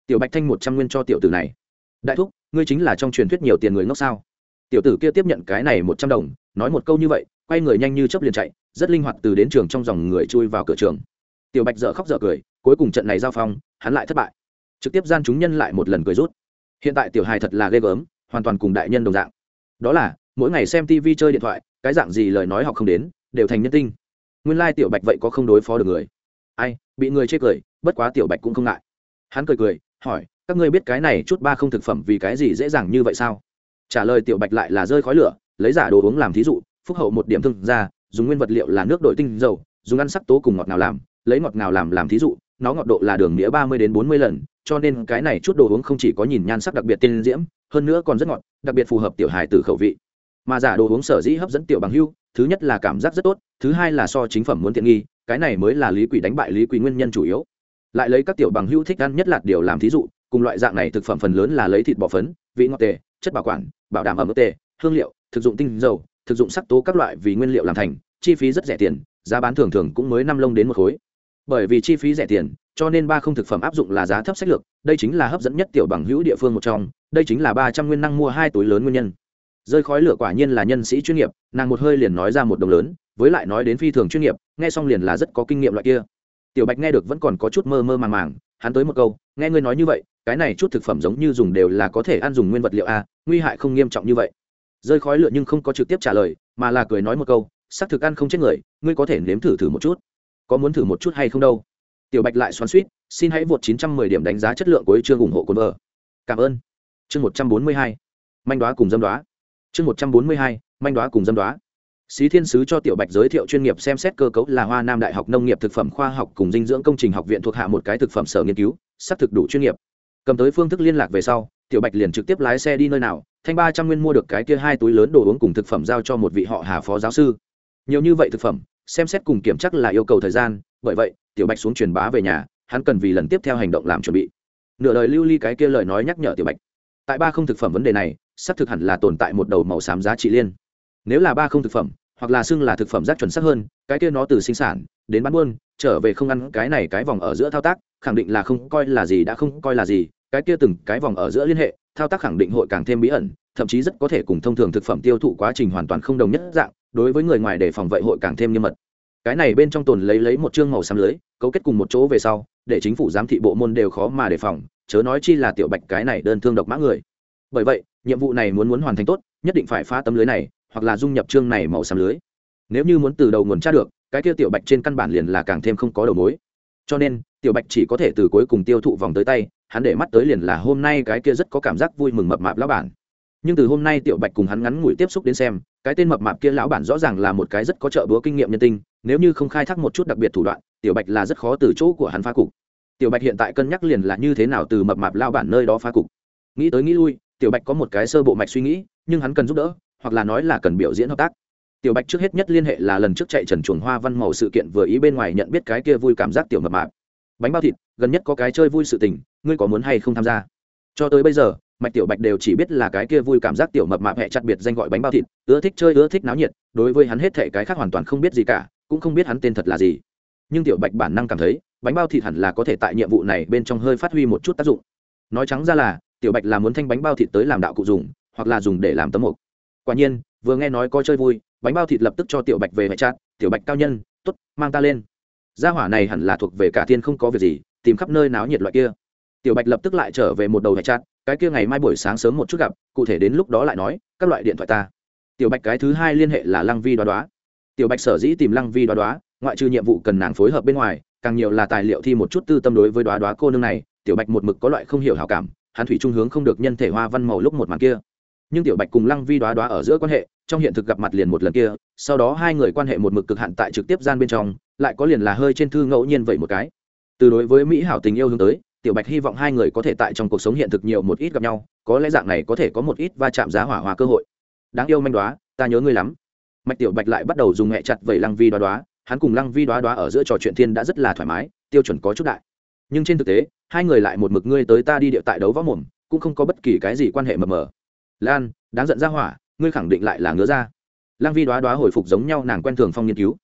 Tiểu bạch thanh một trăm nguyên cho tiểu tử này. Đại thúc, ngươi chính là trong truyền thuyết nhiều tiền người ngốc sao? Tiểu tử kia tiếp nhận cái này một trăm đồng, nói một câu như vậy, quay người nhanh như chấp liền chạy, rất linh hoạt từ đến trường trong dòng người chui vào cửa trường. Tiểu bạch dợ khóc dợ cười, cuối cùng trận này giao phong, hắn lại thất bại. Trực tiếp gian chúng nhân lại một lần cười rút. Hiện tại tiểu hài thật là ghê gớm, hoàn toàn cùng đại nhân đồng dạng. Đó là, mỗi ngày xem tv chơi điện thoại, cái dạng gì lời nói học không đến, đều thành nhân tinh. Nguyên lai tiểu bạch vậy có không đối phó được người. Ai, bị người chê cười, bất quá tiểu bạch cũng không ngại. Hắn cười cười, hỏi, các ngươi biết cái này chút ba không thực phẩm vì cái gì dễ dàng như vậy sao? Trả lời tiểu bạch lại là rơi khói lửa, lấy giả đồ uống làm thí dụ, phúc hậu một điểm thương ra, dùng nguyên vật liệu là nước đội tinh dầu, dùng ăn sắc tố cùng ngọt nào làm, lấy ngọt nào làm làm thí dụ, nó ngọt độ là đường nghĩa ba mươi đến bốn mươi lần, cho nên cái này chút đồ uống không chỉ có nhìn nhan sắc đặc biệt tiên diễm, hơn nữa còn rất ngọt, đặc biệt phù hợp tiểu hài từ khẩu vị. Mà giả đồ uống sở dĩ hấp dẫn tiểu bằng hưu, thứ nhất là cảm giác rất tốt, thứ hai là so chính phẩm muốn tiện nghi, cái này mới là lý quỷ đánh bại lý quỷ nguyên nhân chủ yếu. Lại lấy các tiểu bằng hưu thích ăn nhất là điều làm thí dụ cùng loại dạng này thực phẩm phần lớn là lấy thịt bò phấn, vị ngọt tề, chất bảo quản, bảo đảm ẩm ướt tề, hương liệu, thực dụng tinh dầu, thực dụng sắc tố các loại vì nguyên liệu làm thành, chi phí rất rẻ tiền, giá bán thường thường cũng mới năm lông đến một khối. Bởi vì chi phí rẻ tiền, cho nên ba không thực phẩm áp dụng là giá thấp sách lược, đây chính là hấp dẫn nhất tiểu bằng hữu địa phương một trong, đây chính là ba trăm nguyên năng mua hai túi lớn nguyên nhân. Rơi khói lửa quả nhiên là nhân sĩ chuyên nghiệp, nàng một hơi liền nói ra một đồng lớn, với lại nói đến phi thường chuyên nghiệp, nghe xong liền là rất có kinh nghiệm loại kia. Tiểu bạch nghe được vẫn còn có chút mơ mơ màng màng hắn tới một câu, nghe ngươi nói như vậy, cái này chút thực phẩm giống như dùng đều là có thể ăn dùng nguyên vật liệu a, nguy hại không nghiêm trọng như vậy. Rơi khói lửa nhưng không có trực tiếp trả lời, mà là cười nói một câu, xác thực ăn không chết người, ngươi có thể nếm thử thử một chút. Có muốn thử một chút hay không đâu? Tiểu bạch lại xoắn suýt, xin hãy vượt 910 điểm đánh giá chất lượng của chương ủng hộ cồn vợ. Cảm ơn. Chương 142 manh đoá cùng dâm đoá. Chương 142 manh đoá cùng dâm đoá. Xí Thiên Sứ cho Tiểu Bạch giới thiệu chuyên nghiệp xem xét cơ cấu là Hoa Nam Đại học Nông nghiệp thực phẩm khoa học cùng dinh dưỡng công trình học viện thuộc hạ một cái thực phẩm sở nghiên cứu, sắp thực đủ chuyên nghiệp. Cầm tới phương thức liên lạc về sau, Tiểu Bạch liền trực tiếp lái xe đi nơi nào, thanh ba trăm nguyên mua được cái kia hai túi lớn đồ uống cùng thực phẩm giao cho một vị họ Hà phó giáo sư. Nhiều như vậy thực phẩm, xem xét cùng kiểm chắc là yêu cầu thời gian, bởi vậy, Tiểu Bạch xuống truyền bá về nhà, hắn cần vì lần tiếp theo hành động làm chuẩn bị. Nửa lời lưu ly cái kia lời nói nhắc nhở Tiểu Bạch. Tại ba không thực phẩm vấn đề này, sắp thực hẳn là tồn tại một đầu màu xám giá trị liên nếu là ba không thực phẩm, hoặc là xưng là thực phẩm rác chuẩn xác hơn, cái kia nó từ sinh sản, đến bán buôn, trở về không ăn, cái này cái vòng ở giữa thao tác, khẳng định là không coi là gì đã không coi là gì, cái kia từng cái vòng ở giữa liên hệ, thao tác khẳng định hội càng thêm bí ẩn, thậm chí rất có thể cùng thông thường thực phẩm tiêu thụ quá trình hoàn toàn không đồng nhất dạng, đối với người ngoài để phòng vệ hội càng thêm nghiêm mật. Cái này bên trong tồn lấy lấy một chương màu xám lưới, cấu kết cùng một chỗ về sau, để chính phủ giám thị bộ môn đều khó mà đề phòng, chớ nói chi là tiểu bạch cái này đơn thương độc mã người. Bởi vậy, nhiệm vụ này muốn muốn hoàn thành tốt, nhất định phải phá tấm lưới này hoặc là dung nhập chương này màu xám lưới. Nếu như muốn từ đầu nguồn tra được, cái kia tiểu bạch trên căn bản liền là càng thêm không có đầu mối. Cho nên, tiểu bạch chỉ có thể từ cuối cùng tiêu thụ vòng tới tay, hắn để mắt tới liền là hôm nay cái kia rất có cảm giác vui mừng mập mạp lão bản. Nhưng từ hôm nay tiểu bạch cùng hắn ngắn ngủi tiếp xúc đến xem, cái tên mập mạp kia lão bản rõ ràng là một cái rất có trợ búa kinh nghiệm nhân tinh, nếu như không khai thác một chút đặc biệt thủ đoạn, tiểu bạch là rất khó từ chỗ của hắn phá cục. Tiểu bạch hiện tại cân nhắc liền là như thế nào từ mập mạp lao bản nơi đó phá cục. Nghĩ tới nghĩ lui, tiểu bạch có một cái sơ bộ mạch suy nghĩ, nhưng hắn cần giúp đỡ hoặc là nói là cần biểu diễn hợp tác. Tiểu bạch trước hết nhất liên hệ là lần trước chạy trần chuồng hoa văn màu sự kiện vừa ý bên ngoài nhận biết cái kia vui cảm giác tiểu mập mạp. Bánh bao thịt, gần nhất có cái chơi vui sự tình, ngươi có muốn hay không tham gia? Cho tới bây giờ, mạch tiểu bạch đều chỉ biết là cái kia vui cảm giác tiểu mập mạp hẹ chặt biệt danh gọi bánh bao thịt, ưa thích chơi, ưa thích náo nhiệt, đối với hắn hết thể cái khác hoàn toàn không biết gì cả, cũng không biết hắn tên thật là gì. Nhưng tiểu bạch bản năng cảm thấy, bánh bao thịt hẳn là có thể tại nhiệm vụ này bên trong hơi phát huy một chút tác dụng. Nói trắng ra là, tiểu bạch là muốn thanh bánh bao thịt tới làm đạo cụ dùng, hoặc là dùng để làm tấm mục quả nhiên, vừa nghe nói có chơi vui, bánh bao thịt lập tức cho tiểu bạch về hệ chặt tiểu bạch cao nhân t ố t mang ta lên. Gia hỏa này hẳn là thuộc về cả thiên không có việc gì, tìm khắp nơi náo nhiệt loại kia. Tiểu bạch lập tức lại trở về một đầu hệ chặt cái kia ngày mai buổi sáng sớm một chút gặp, cụ thể đến lúc đó lại nói, các loại điện thoại ta. Tiểu bạch cái thứ hai liên hệ là lăng vi đoá đoá. Tiểu bạch sở dĩ tìm lăng vi đoá đoá, ngoại trừ nhiệm vụ cần nàng phối hợp bên ngoài, càng nhiều là tài liệu thi một chút tư tâm đối với đoá đoá cô nương này. Tiểu bạch một mực có loại không hiểu hảo cảm, hắn thủy trung hướng không được nhân thể hoa văn màu lúc một màn kia nhưng tiểu bạch cùng lăng vi đoá đoá ở giữa quan hệ, trong hiện thực gặp mặt liền một lần kia, sau đó hai người quan hệ một mực cực hạn tại trực tiếp gian bên trong, lại có liền là hơi trên thư ngẫu nhiên vậy một cái. Từ đối với mỹ hảo tình yêu hướng tới, tiểu bạch hy vọng hai người có thể tại trong cuộc sống hiện thực nhiều một ít gặp nhau, có lẽ dạng này có thể có một ít va chạm giá hỏa hòa cơ hội. Đáng yêu manh đoá, ta nhớ ngươi lắm. Mạch tiểu bạch lại bắt đầu dùng hẹ chặt vẩy lăng vi đoá đoá, hắn cùng lăng vi đoá đoá ở giữa trò chuyện thiên đã rất là thoải mái, tiêu chuẩn có chút đại. Nhưng trên thực tế, hai người lại một mực ngươi tới ta đi điệu tại đấu võ mồm, cũng không có bất kỳ cái gì quan hệ mờ mờ lan, đáng giận ra hỏa, ngươi khẳng định lại là ngứa ra lăng vi đoá đoá hồi phục giống nhau nàng quen thường phong nghiên cứu.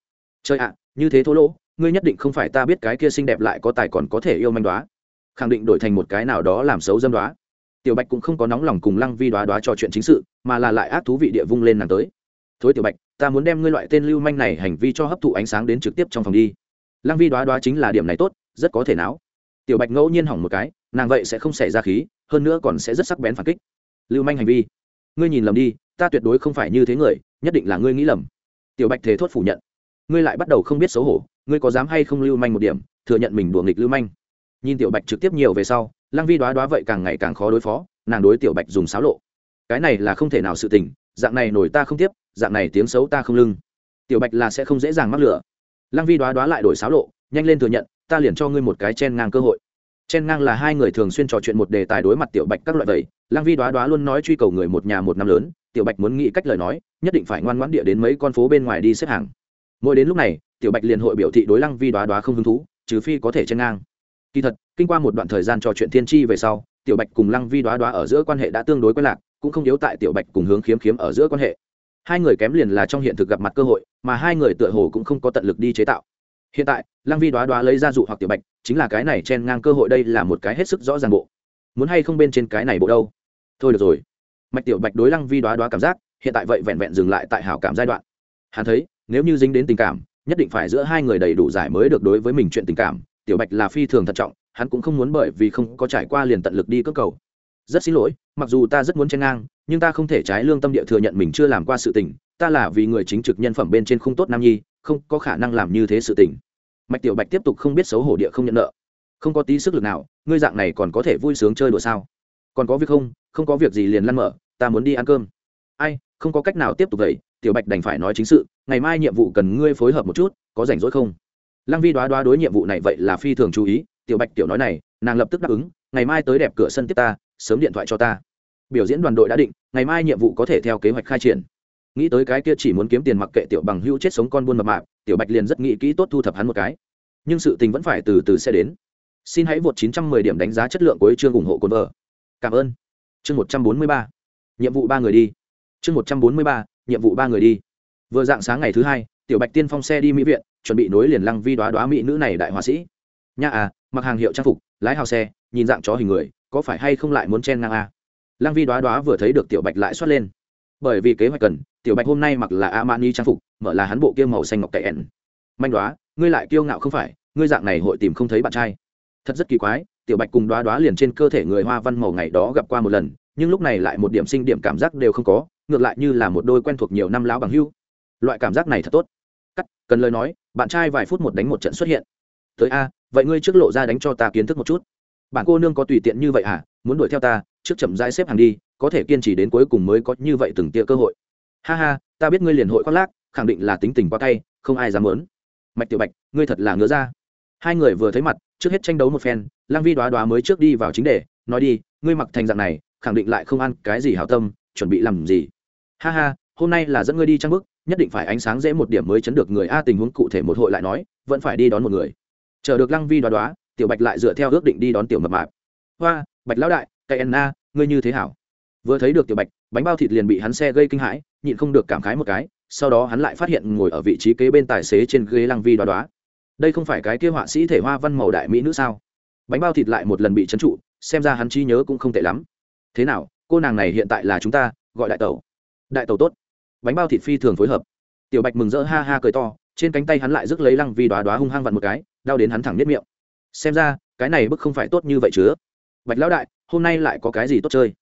Chơi ạ, như thế thô lỗ, ngươi nhất định không phải ta biết cái kia xinh đẹp lại có tài còn có thể yêu manh đoá. Khẳng định đổi thành một cái nào đó làm xấu dâm đoá. Tiểu bạch cũng không có nóng lòng cùng lăng vi đoá đoá trò chuyện chính sự, mà là lại ác thú vị địa vung lên nàng tới. Thối tiểu bạch, ta muốn đem ngươi loại tên lưu manh này hành vi cho hấp thụ ánh sáng đến trực tiếp trong phòng đi. Lăng vi đoá đoá chính là điểm này tốt, rất có thể não. Tiểu bạch ngẫu nhiên hỏng một cái, nàng vậy sẽ không xảy ra khí, hơn nữa còn sẽ rất sắc bén phản kích lưu manh hành vi. Ngươi nhìn lầm đi, ta tuyệt đối không phải như thế người, nhất định là ngươi nghĩ lầm. Tiểu bạch thế thốt phủ nhận. Ngươi lại bắt đầu không biết xấu hổ, ngươi có dám hay không lưu manh một điểm, thừa nhận mình đùa nghịch lưu manh. Nhìn tiểu bạch trực tiếp nhiều về sau, lăng vi đoá đoá vậy càng ngày càng khó đối phó, nàng đối tiểu bạch dùng xáo lộ. Cái này là không thể nào sự tình, dạng này nổi ta không tiếp, dạng này tiếng xấu ta không lưng. Tiểu bạch là sẽ không dễ dàng mắc lửa. Lăng vi đoá đoá lại đổi xáo lộ, nhanh lên thừa nhận, ta liền cho ngươi một cái chen ngang cơ hội chen ngang là hai người thường xuyên trò chuyện một đề tài đối mặt tiểu bạch các loại vậy. Lang vi đoá đoá luôn nói truy cầu người một nhà một năm lớn. Tiểu bạch muốn nghĩ cách lời nói, nhất định phải ngoan ngoãn địa đến mấy con phố bên ngoài đi xếp hàng. Mỗi đến lúc này, tiểu bạch liền hội biểu thị đối lăng vi đoá đoá không hứng thú, trừ phi có thể chen ngang. Kỳ thật, kinh qua một đoạn thời gian trò chuyện thiên tri về sau, tiểu bạch cùng lăng vi đoá đoá ở giữa quan hệ đã tương đối quen lạc, cũng không yếu tại tiểu bạch cùng hướng khiếm khiếm ở giữa quan hệ. Hai người kém liền là trong hiện thực gặp mặt cơ hội, mà hai người tựa hồ cũng không có tận lực đi chế tạo hiện tại, lăng vi đoá đoá lấy ra dụ hoặc tiểu bạch, chính là cái này chen ngang cơ hội đây là một cái hết sức rõ ràng bộ. Muốn hay không bên trên cái này bộ đâu? Thôi được rồi. Mạch tiểu bạch đối lăng vi đoá đoá cảm giác, hiện tại vậy vẹn vẹn dừng lại tại hảo cảm giai đoạn. Hắn thấy, nếu như dính đến tình cảm, nhất định phải giữa hai người đầy đủ giải mới được đối với mình chuyện tình cảm. Tiểu bạch là phi thường thận trọng, hắn cũng không muốn bởi vì không có trải qua liền tận lực đi cơ cầu. Rất xin lỗi, mặc dù ta rất muốn chen ngang, nhưng ta không thể trái lương tâm địa thừa nhận mình chưa làm qua sự tình. Ta là vì người chính trực nhân phẩm bên trên không tốt nam nhi, không có khả năng làm như thế sự tình mạch tiểu bạch tiếp tục không biết xấu hổ địa không nhận nợ. Không có tí sức lực nào, ngươi dạng này còn có thể vui sướng chơi đùa sao? Còn có việc không? Không có việc gì liền lăn mở, ta muốn đi ăn cơm. Ai, không có cách nào tiếp tục vậy, tiểu bạch đành phải nói chính sự, ngày mai nhiệm vụ cần ngươi phối hợp một chút, có rảnh rỗi không? Lăng vi đoá đoá đối nhiệm vụ này vậy là phi thường chú ý, tiểu bạch tiểu nói này, nàng lập tức đáp ứng, ngày mai tới đẹp cửa sân tiếp ta, sớm điện thoại cho ta. Biểu diễn đoàn đội đã định, ngày mai nhiệm vụ có thể theo kế hoạch khai triển nghĩ tới cái kia chỉ muốn kiếm tiền mặc kệ tiểu bằng hữu chết sống con buôn mập mạp, tiểu bạch liền rất nghĩ kỹ tốt thu thập hắn một cái. Nhưng sự tình vẫn phải từ từ sẽ đến. Xin hãy vượt 910 điểm đánh giá chất lượng của chương ủng hộ cồn vợ. Cảm ơn. Chương 143. nhiệm vụ ba người đi. Chương 143. nhiệm vụ ba người đi. Vừa dạng sáng ngày thứ hai, tiểu bạch tiên phong xe đi mỹ viện, chuẩn bị nối liền lăng vi đoá đoá mỹ nữ này đại họa sĩ. Nha à mặc hàng hiệu trang phục, lái hào xe, nhìn dạng chó hình người, có phải hay không lại muốn chen ngang à? lăng vi đoá đoá vừa thấy được tiểu bạch lại xuất lên bởi vì kế hoạch cần, tiểu bạch hôm nay mặc là amani trang phục, mở là hắn bộ kia màu xanh ngọc cậy ẻn manh đoá, ngươi lại kiêu ngạo không phải, ngươi dạng này hội tìm không thấy bạn trai. Thật rất kỳ quái, tiểu bạch cùng đoá đoá liền trên cơ thể người hoa văn màu ngày đó gặp qua một lần, nhưng lúc này lại một điểm sinh điểm cảm giác đều không có, ngược lại như là một đôi quen thuộc nhiều năm lão bằng hưu loại cảm giác này thật tốt. Cắt, cần lời nói, bạn trai vài phút một đánh một trận xuất hiện. Tới a, vậy ngươi trước lộ ra đánh cho ta kiến thức một chút. Bạn cô nương có tùy tiện như vậy à muốn đuổi theo ta, trước chậm rãi xếp hàng đi có thể kiên trì đến cuối cùng mới có như vậy từng tia cơ hội. Ha ha, ta biết ngươi liền hội khoác lác, khẳng định là tính tình quá cay, không ai dám muốn. Mạch tiểu bạch, ngươi thật là ngứa ra hai người vừa thấy mặt, trước hết tranh đấu một phen lang vi đoá đoá mới trước đi vào chính đề, nói đi, ngươi mặc thành dạng này, khẳng định lại không ăn cái gì hảo tâm, chuẩn bị làm gì? Ha ha, hôm nay là dẫn ngươi đi trang bức, nhất định phải ánh sáng dễ một điểm mới chấn được người a tình huống cụ thể một hội lại nói, vẫn phải đi đón một người. Chờ được lăng vi đoá đoá, tiểu bạch lại dựa theo ước định đi đón tiểu mập mạp. Hoa, bạch lão đại cây n a ngươi như thế hảo vừa thấy được tiểu bạch, bánh bao thịt liền bị hắn xe gây kinh hãi, nhịn không được cảm khái một cái, sau đó hắn lại phát hiện ngồi ở vị trí kế bên tài xế trên ghế lăng vi đoá đoá. Đây không phải cái kia họa sĩ thể hoa văn màu đại mỹ nữ sao? Bánh bao thịt lại một lần bị trấn trụ, xem ra hắn trí nhớ cũng không tệ lắm. Thế nào, cô nàng này hiện tại là chúng ta, gọi đại tẩu. Đại tẩu tốt. Bánh bao thịt phi thường phối hợp. Tiểu bạch mừng rỡ ha ha cười to, trên cánh tay hắn lại rước lấy lăng vi đoá đoá hung hăng vặn một cái, đau đến hắn thẳng nếp miệng. Xem ra, cái này bức không phải tốt như vậy chứa bạch lão đại, hôm nay lại có cái gì tốt chơi?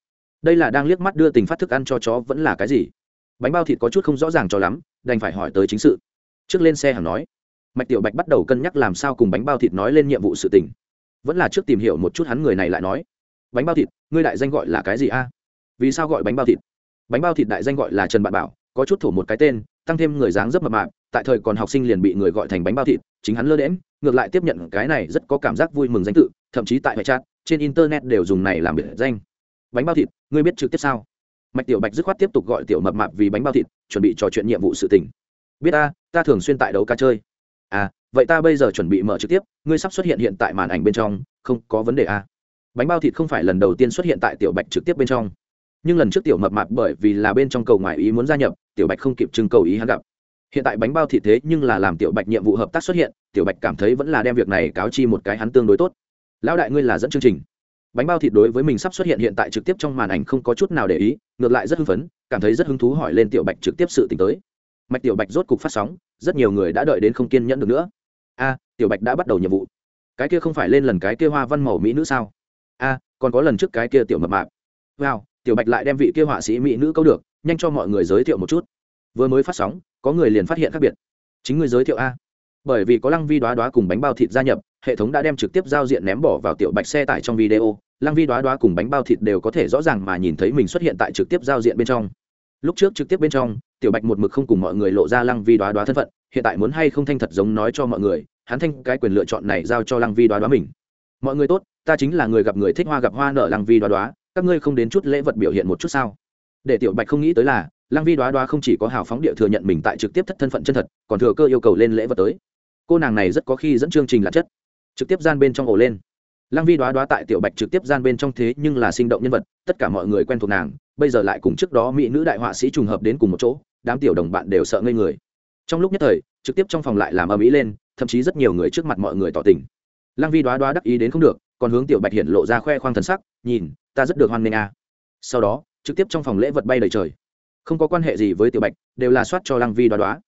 Đây là đang liếc mắt đưa tình phát thức ăn cho chó vẫn là cái gì? Bánh bao thịt có chút không rõ ràng cho lắm, đành phải hỏi tới chính sự. Trước lên xe hàng nói, mạch tiểu bạch bắt đầu cân nhắc làm sao cùng bánh bao thịt nói lên nhiệm vụ sự tình. Vẫn là trước tìm hiểu một chút hắn người này lại nói, bánh bao thịt, ngươi đại danh gọi là cái gì a? Vì sao gọi bánh bao thịt? Bánh bao thịt đại danh gọi là trần bạn bảo, có chút thổ một cái tên, tăng thêm người dáng rất mập mạp, tại thời còn học sinh liền bị người gọi thành bánh bao thịt, chính hắn lơ đễm ngược lại tiếp nhận cái này rất có cảm giác vui mừng danh tự, thậm chí tại hệ chat, trên internet đều dùng này làm biệt danh bánh bao thịt, ngươi biết trực tiếp sao? Mạch tiểu bạch dứt khoát tiếp tục gọi tiểu mập mạp vì bánh bao thịt, chuẩn bị trò chuyện nhiệm vụ sự tình. Biết ta ta thường xuyên tại đấu ca chơi. À vậy ta bây giờ chuẩn bị mở trực tiếp, ngươi sắp xuất hiện hiện tại màn ảnh bên trong, không có vấn đề à. bánh bao thịt không phải lần đầu tiên xuất hiện tại tiểu bạch trực tiếp bên trong. Nhưng lần trước tiểu mập mạp bởi vì là bên trong cầu ngoài ý muốn gia nhập, tiểu bạch không kịp trưng cầu ý hắn gặp. Hiện tại bánh bao thịt thế nhưng là làm tiểu bạch nhiệm vụ hợp tác xuất hiện, tiểu bạch cảm thấy vẫn là đem việc này cáo chi một cái hắn tương đối tốt. Lão đại ngươi là dẫn chương trình bánh bao thịt đối với mình sắp xuất hiện hiện tại trực tiếp trong màn ảnh không có chút nào để ý, ngược lại rất hưng phấn, cảm thấy rất hứng thú hỏi lên tiểu bạch trực tiếp sự t tới. Mạch tiểu bạch rốt cục phát sóng, rất nhiều người đã đợi đến không kiên nhẫn được nữa. A, tiểu bạch đã bắt đầu nhiệm vụ. Cái kia không phải lên lần cái kia hoa văn màu mỹ nữ sao? A, còn có lần trước cái kia tiểu mập mạp. Wow, tiểu bạch lại đem vị kia họa sĩ mỹ nữ câu được, nhanh cho mọi người giới thiệu một chút. Vừa mới phát sóng, có người liền phát hiện khác biệt. Chính người giới thiệu a. Bởi vì có lăng vi đoá đoá cùng bánh bao thịt gia nhập, hệ thống đã đem trực tiếp giao diện ném bỏ vào tiểu bạch xe tải trong video lăng vi đoá đoá cùng bánh bao thịt đều có thể rõ ràng mà nhìn thấy mình xuất hiện tại trực tiếp giao diện bên trong. Lúc trước trực tiếp bên trong, tiểu bạch một mực không cùng mọi người lộ ra lăng vi đoá đoá thân phận, hiện tại muốn hay không thanh thật giống nói cho mọi người, hắn thanh cái quyền lựa chọn này giao cho lăng vi đoá đoá mình. Mọi người tốt, ta chính là người gặp người thích hoa gặp hoa nở lăng vi đoá đoá, các ngươi không đến chút lễ vật biểu hiện một chút sao? Để tiểu bạch không nghĩ tới là, lăng vi đoá đoá không chỉ có hào phóng địa thừa nhận mình tại trực tiếp thất thân phận chân thật, còn thừa cơ yêu cầu lên lễ vật tới. Cô nàng này rất có khi dẫn chương trình là chất. Trực tiếp gian bên trong ổ lên lăng vi đoá đoá tại tiểu bạch trực tiếp gian bên trong thế nhưng là sinh động nhân vật, tất cả mọi người quen thuộc nàng, bây giờ lại cùng trước đó mỹ nữ đại họa sĩ trùng hợp đến cùng một chỗ, đám tiểu đồng bạn đều sợ ngây người. Trong lúc nhất thời, trực tiếp trong phòng lại làm ở mỹ lên, thậm chí rất nhiều người trước mặt mọi người tỏ tình. Lăng vi đoá đoá đắc ý đến không được, còn hướng tiểu bạch hiện lộ ra khoe khoang thần sắc, nhìn, ta rất được hoan nghênh a. Sau đó, trực tiếp trong phòng lễ vật bay đầy trời. Không có quan hệ gì với tiểu bạch, đều là soát cho lăng vi đoá đoá.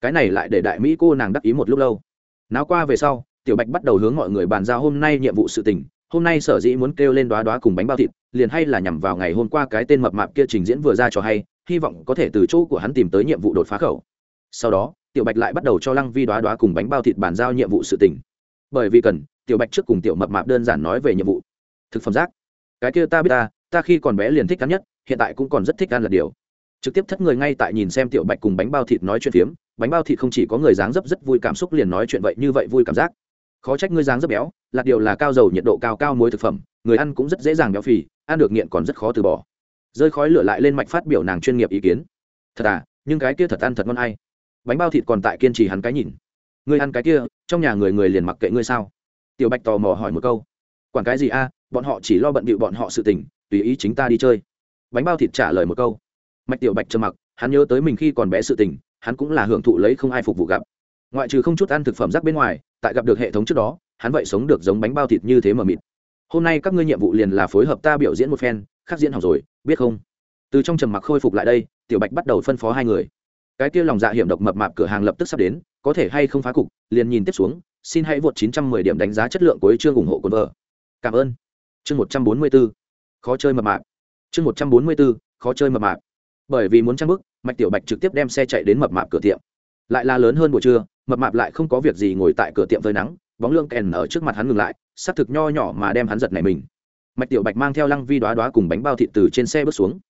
Cái này lại để đại mỹ cô nàng đắc ý một lúc lâu. Náo qua về sau tiểu bạch bắt đầu hướng mọi người bàn giao hôm nay nhiệm vụ sự tình. Hôm nay sở dĩ muốn kêu lên đoá đoá cùng bánh bao thịt, liền hay là nhằm vào ngày hôm qua cái tên mập mạp kia trình diễn vừa ra cho hay, hy vọng có thể từ chỗ của hắn tìm tới nhiệm vụ đột phá khẩu. Sau đó, tiểu bạch lại bắt đầu cho lăng vi đoá đoá cùng bánh bao thịt bàn giao nhiệm vụ sự tình. Bởi vì cần, tiểu bạch trước cùng tiểu mập mạp đơn giản nói về nhiệm vụ. Thực phẩm rác. Cái kia ta biết ta ta khi còn bé liền thích ăn nhất, hiện tại cũng còn rất thích ăn là điều. Trực tiếp thất người ngay tại nhìn xem tiểu bạch cùng bánh bao thịt nói chuyện phiếm. Bánh bao thịt không chỉ có người dáng dấp rất vui cảm xúc liền nói chuyện vậy, như vậy vui cảm giác khó trách ngươi dáng rất béo là điều là cao dầu nhiệt độ cao cao muối thực phẩm, người ăn cũng rất dễ dàng béo phì, ăn được nghiện còn rất khó từ bỏ. Rơi khói lửa lại lên mạch phát biểu nàng chuyên nghiệp ý kiến. Thật à nhưng cái kia thật ăn thật ngon hay? bánh bao thịt còn tại kiên trì hắn cái nhìn. Ngươi ăn cái kia, trong nhà người người liền mặc kệ ngươi sao? Tiểu bạch tò mò hỏi một câu. Quản cái gì a, bọn họ chỉ lo bận bịu bọn họ sự tình, tùy ý chính ta đi chơi. Bánh bao thịt trả lời một câu. Mạch tiểu bạch trầm mặc, hắn nhớ tới mình khi còn bé sự tình, hắn cũng là hưởng thụ lấy không ai phục vụ gặp. Ngoại trừ không chút ăn thực phẩm rác bên ngoài tại gặp được hệ thống trước đó, hắn vậy sống được giống bánh bao thịt như thế mà mịt. Hôm nay các ngươi nhiệm vụ liền là phối hợp ta biểu diễn một phen khắc diễn học rồi, biết không? Từ trong trầm mặc khôi phục lại đây, tiểu bạch bắt đầu phân phó hai người. Cái kia lòng dạ hiểm độc mập mạp cửa hàng lập tức sắp đến, có thể hay không phá cục, liền nhìn tiếp xuống, xin hãy vượt 910 điểm đánh giá chất lượng của chương ủng hộ của vợ cảm ơn. Chương 144 khó chơi mập mạp. Chương 144 khó chơi mập mạp. Bởi vì muốn trang bức, mạch tiểu bạch trực tiếp đem xe chạy đến mập mạp cửa tiệm. Lại là lớn hơn buổi trưa mập mạp lại không có việc gì ngồi tại cửa tiệm phơi nắng, bóng lương kèn ở trước mặt hắn ngừng lại xác thực nho nhỏ mà đem hắn giật này mình. Mạch tiểu bạch mang theo lăng vi đoá đoá cùng bánh bao thịt từ trên xe bước xuống.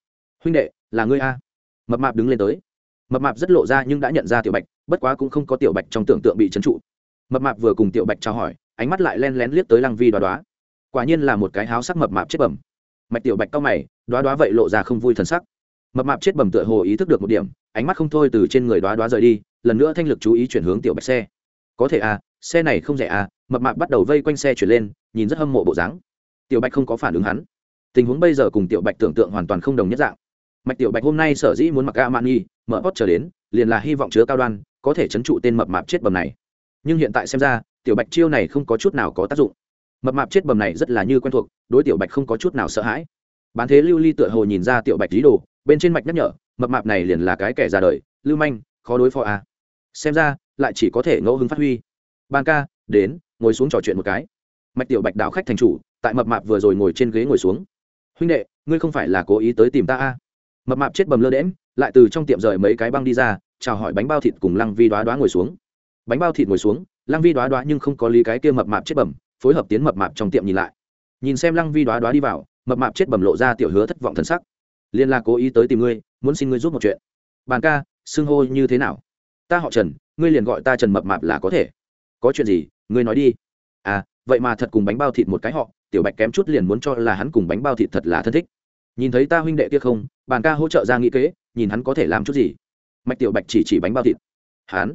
Huynh đệ, là ngươi a? Mập mạp đứng lên tới. Mập mạp rất lộ ra nhưng đã nhận ra tiểu bạch, bất quá cũng không có tiểu bạch trong tưởng tượng bị trấn trụ. Mập mạp vừa cùng tiểu bạch trao hỏi, ánh mắt lại len lén liếc tới lăng vi đoá đoá quả nhiên là một cái háo sắc mập mạp chết bẩm. Mạch tiểu bạch cao mày đoá đoá vậy lộ ra không vui thần sắc mập mạp chết bầm tựa hồ ý thức được một điểm, ánh mắt không thôi từ trên người đoá đoá rời đi, lần nữa thanh lực chú ý chuyển hướng tiểu bạch xe. Có thể à xe này không rẻ à mập mạp bắt đầu vây quanh xe chuyển lên, nhìn rất hâm mộ bộ dáng. Tiểu bạch không có phản ứng hắn. Tình huống bây giờ cùng tiểu bạch tưởng tượng hoàn toàn không đồng nhất dạng. Mạch tiểu bạch hôm nay sở dĩ muốn mặc ga man nghi mở hót trở đến, liền là hy vọng chứa cao đoan, có thể chấn trụ tên mập mạp chết bầm này. Nhưng hiện tại xem ra, tiểu bạch chiêu này không có chút nào có tác dụng. Mập mạp chết bầm này rất là như quen thuộc, đối tiểu bạch không có chút nào sợ hãi. Bán thế lưu ly tựa hồ nhìn ra tiểu bạch lý đồ bên trên mạch nhắc nhở, mập mạp này liền là cái kẻ ra đời, lưu manh, khó đối phó à. xem ra, lại chỉ có thể ngẫu hứng phát huy. Ban ca, đến, ngồi xuống trò chuyện một cái. Mạch tiểu bạch đảo khách thành chủ, tại mập mạp vừa rồi ngồi trên ghế ngồi xuống. Huynh đệ, ngươi không phải là cố ý tới tìm ta à? mập mạp chết bầm lơ đễm, lại từ trong tiệm rời mấy cái băng đi ra, chào hỏi bánh bao thịt cùng lăng vi đoá đoá ngồi xuống. Bánh bao thịt ngồi xuống, lăng vi đoá đoá nhưng không có lý cái kia mập mạp chết bầm, phối hợp tiến mập mạp trong tiệm nhìn lại. Nhìn xem lăng vi đoá đoá đi vào, mập mạp chết bầm lộ ra tiểu hứa thất vọng thân sắc liên là cố ý tới tìm ngươi, muốn xin ngươi giúp một chuyện. Bàn ca, xưng hô như thế nào? Ta họ trần, ngươi liền gọi ta trần mập mạp là có thể. Có chuyện gì, ngươi nói đi. À vậy mà thật cùng bánh bao thịt một cái họ, tiểu bạch kém chút liền muốn cho là hắn cùng bánh bao thịt thật là thân thích. Nhìn thấy ta huynh đệ kia không, bàn ca hỗ trợ ra nghĩ kế, nhìn hắn có thể làm chút gì. Mạch tiểu bạch chỉ chỉ bánh bao thịt. Hắn?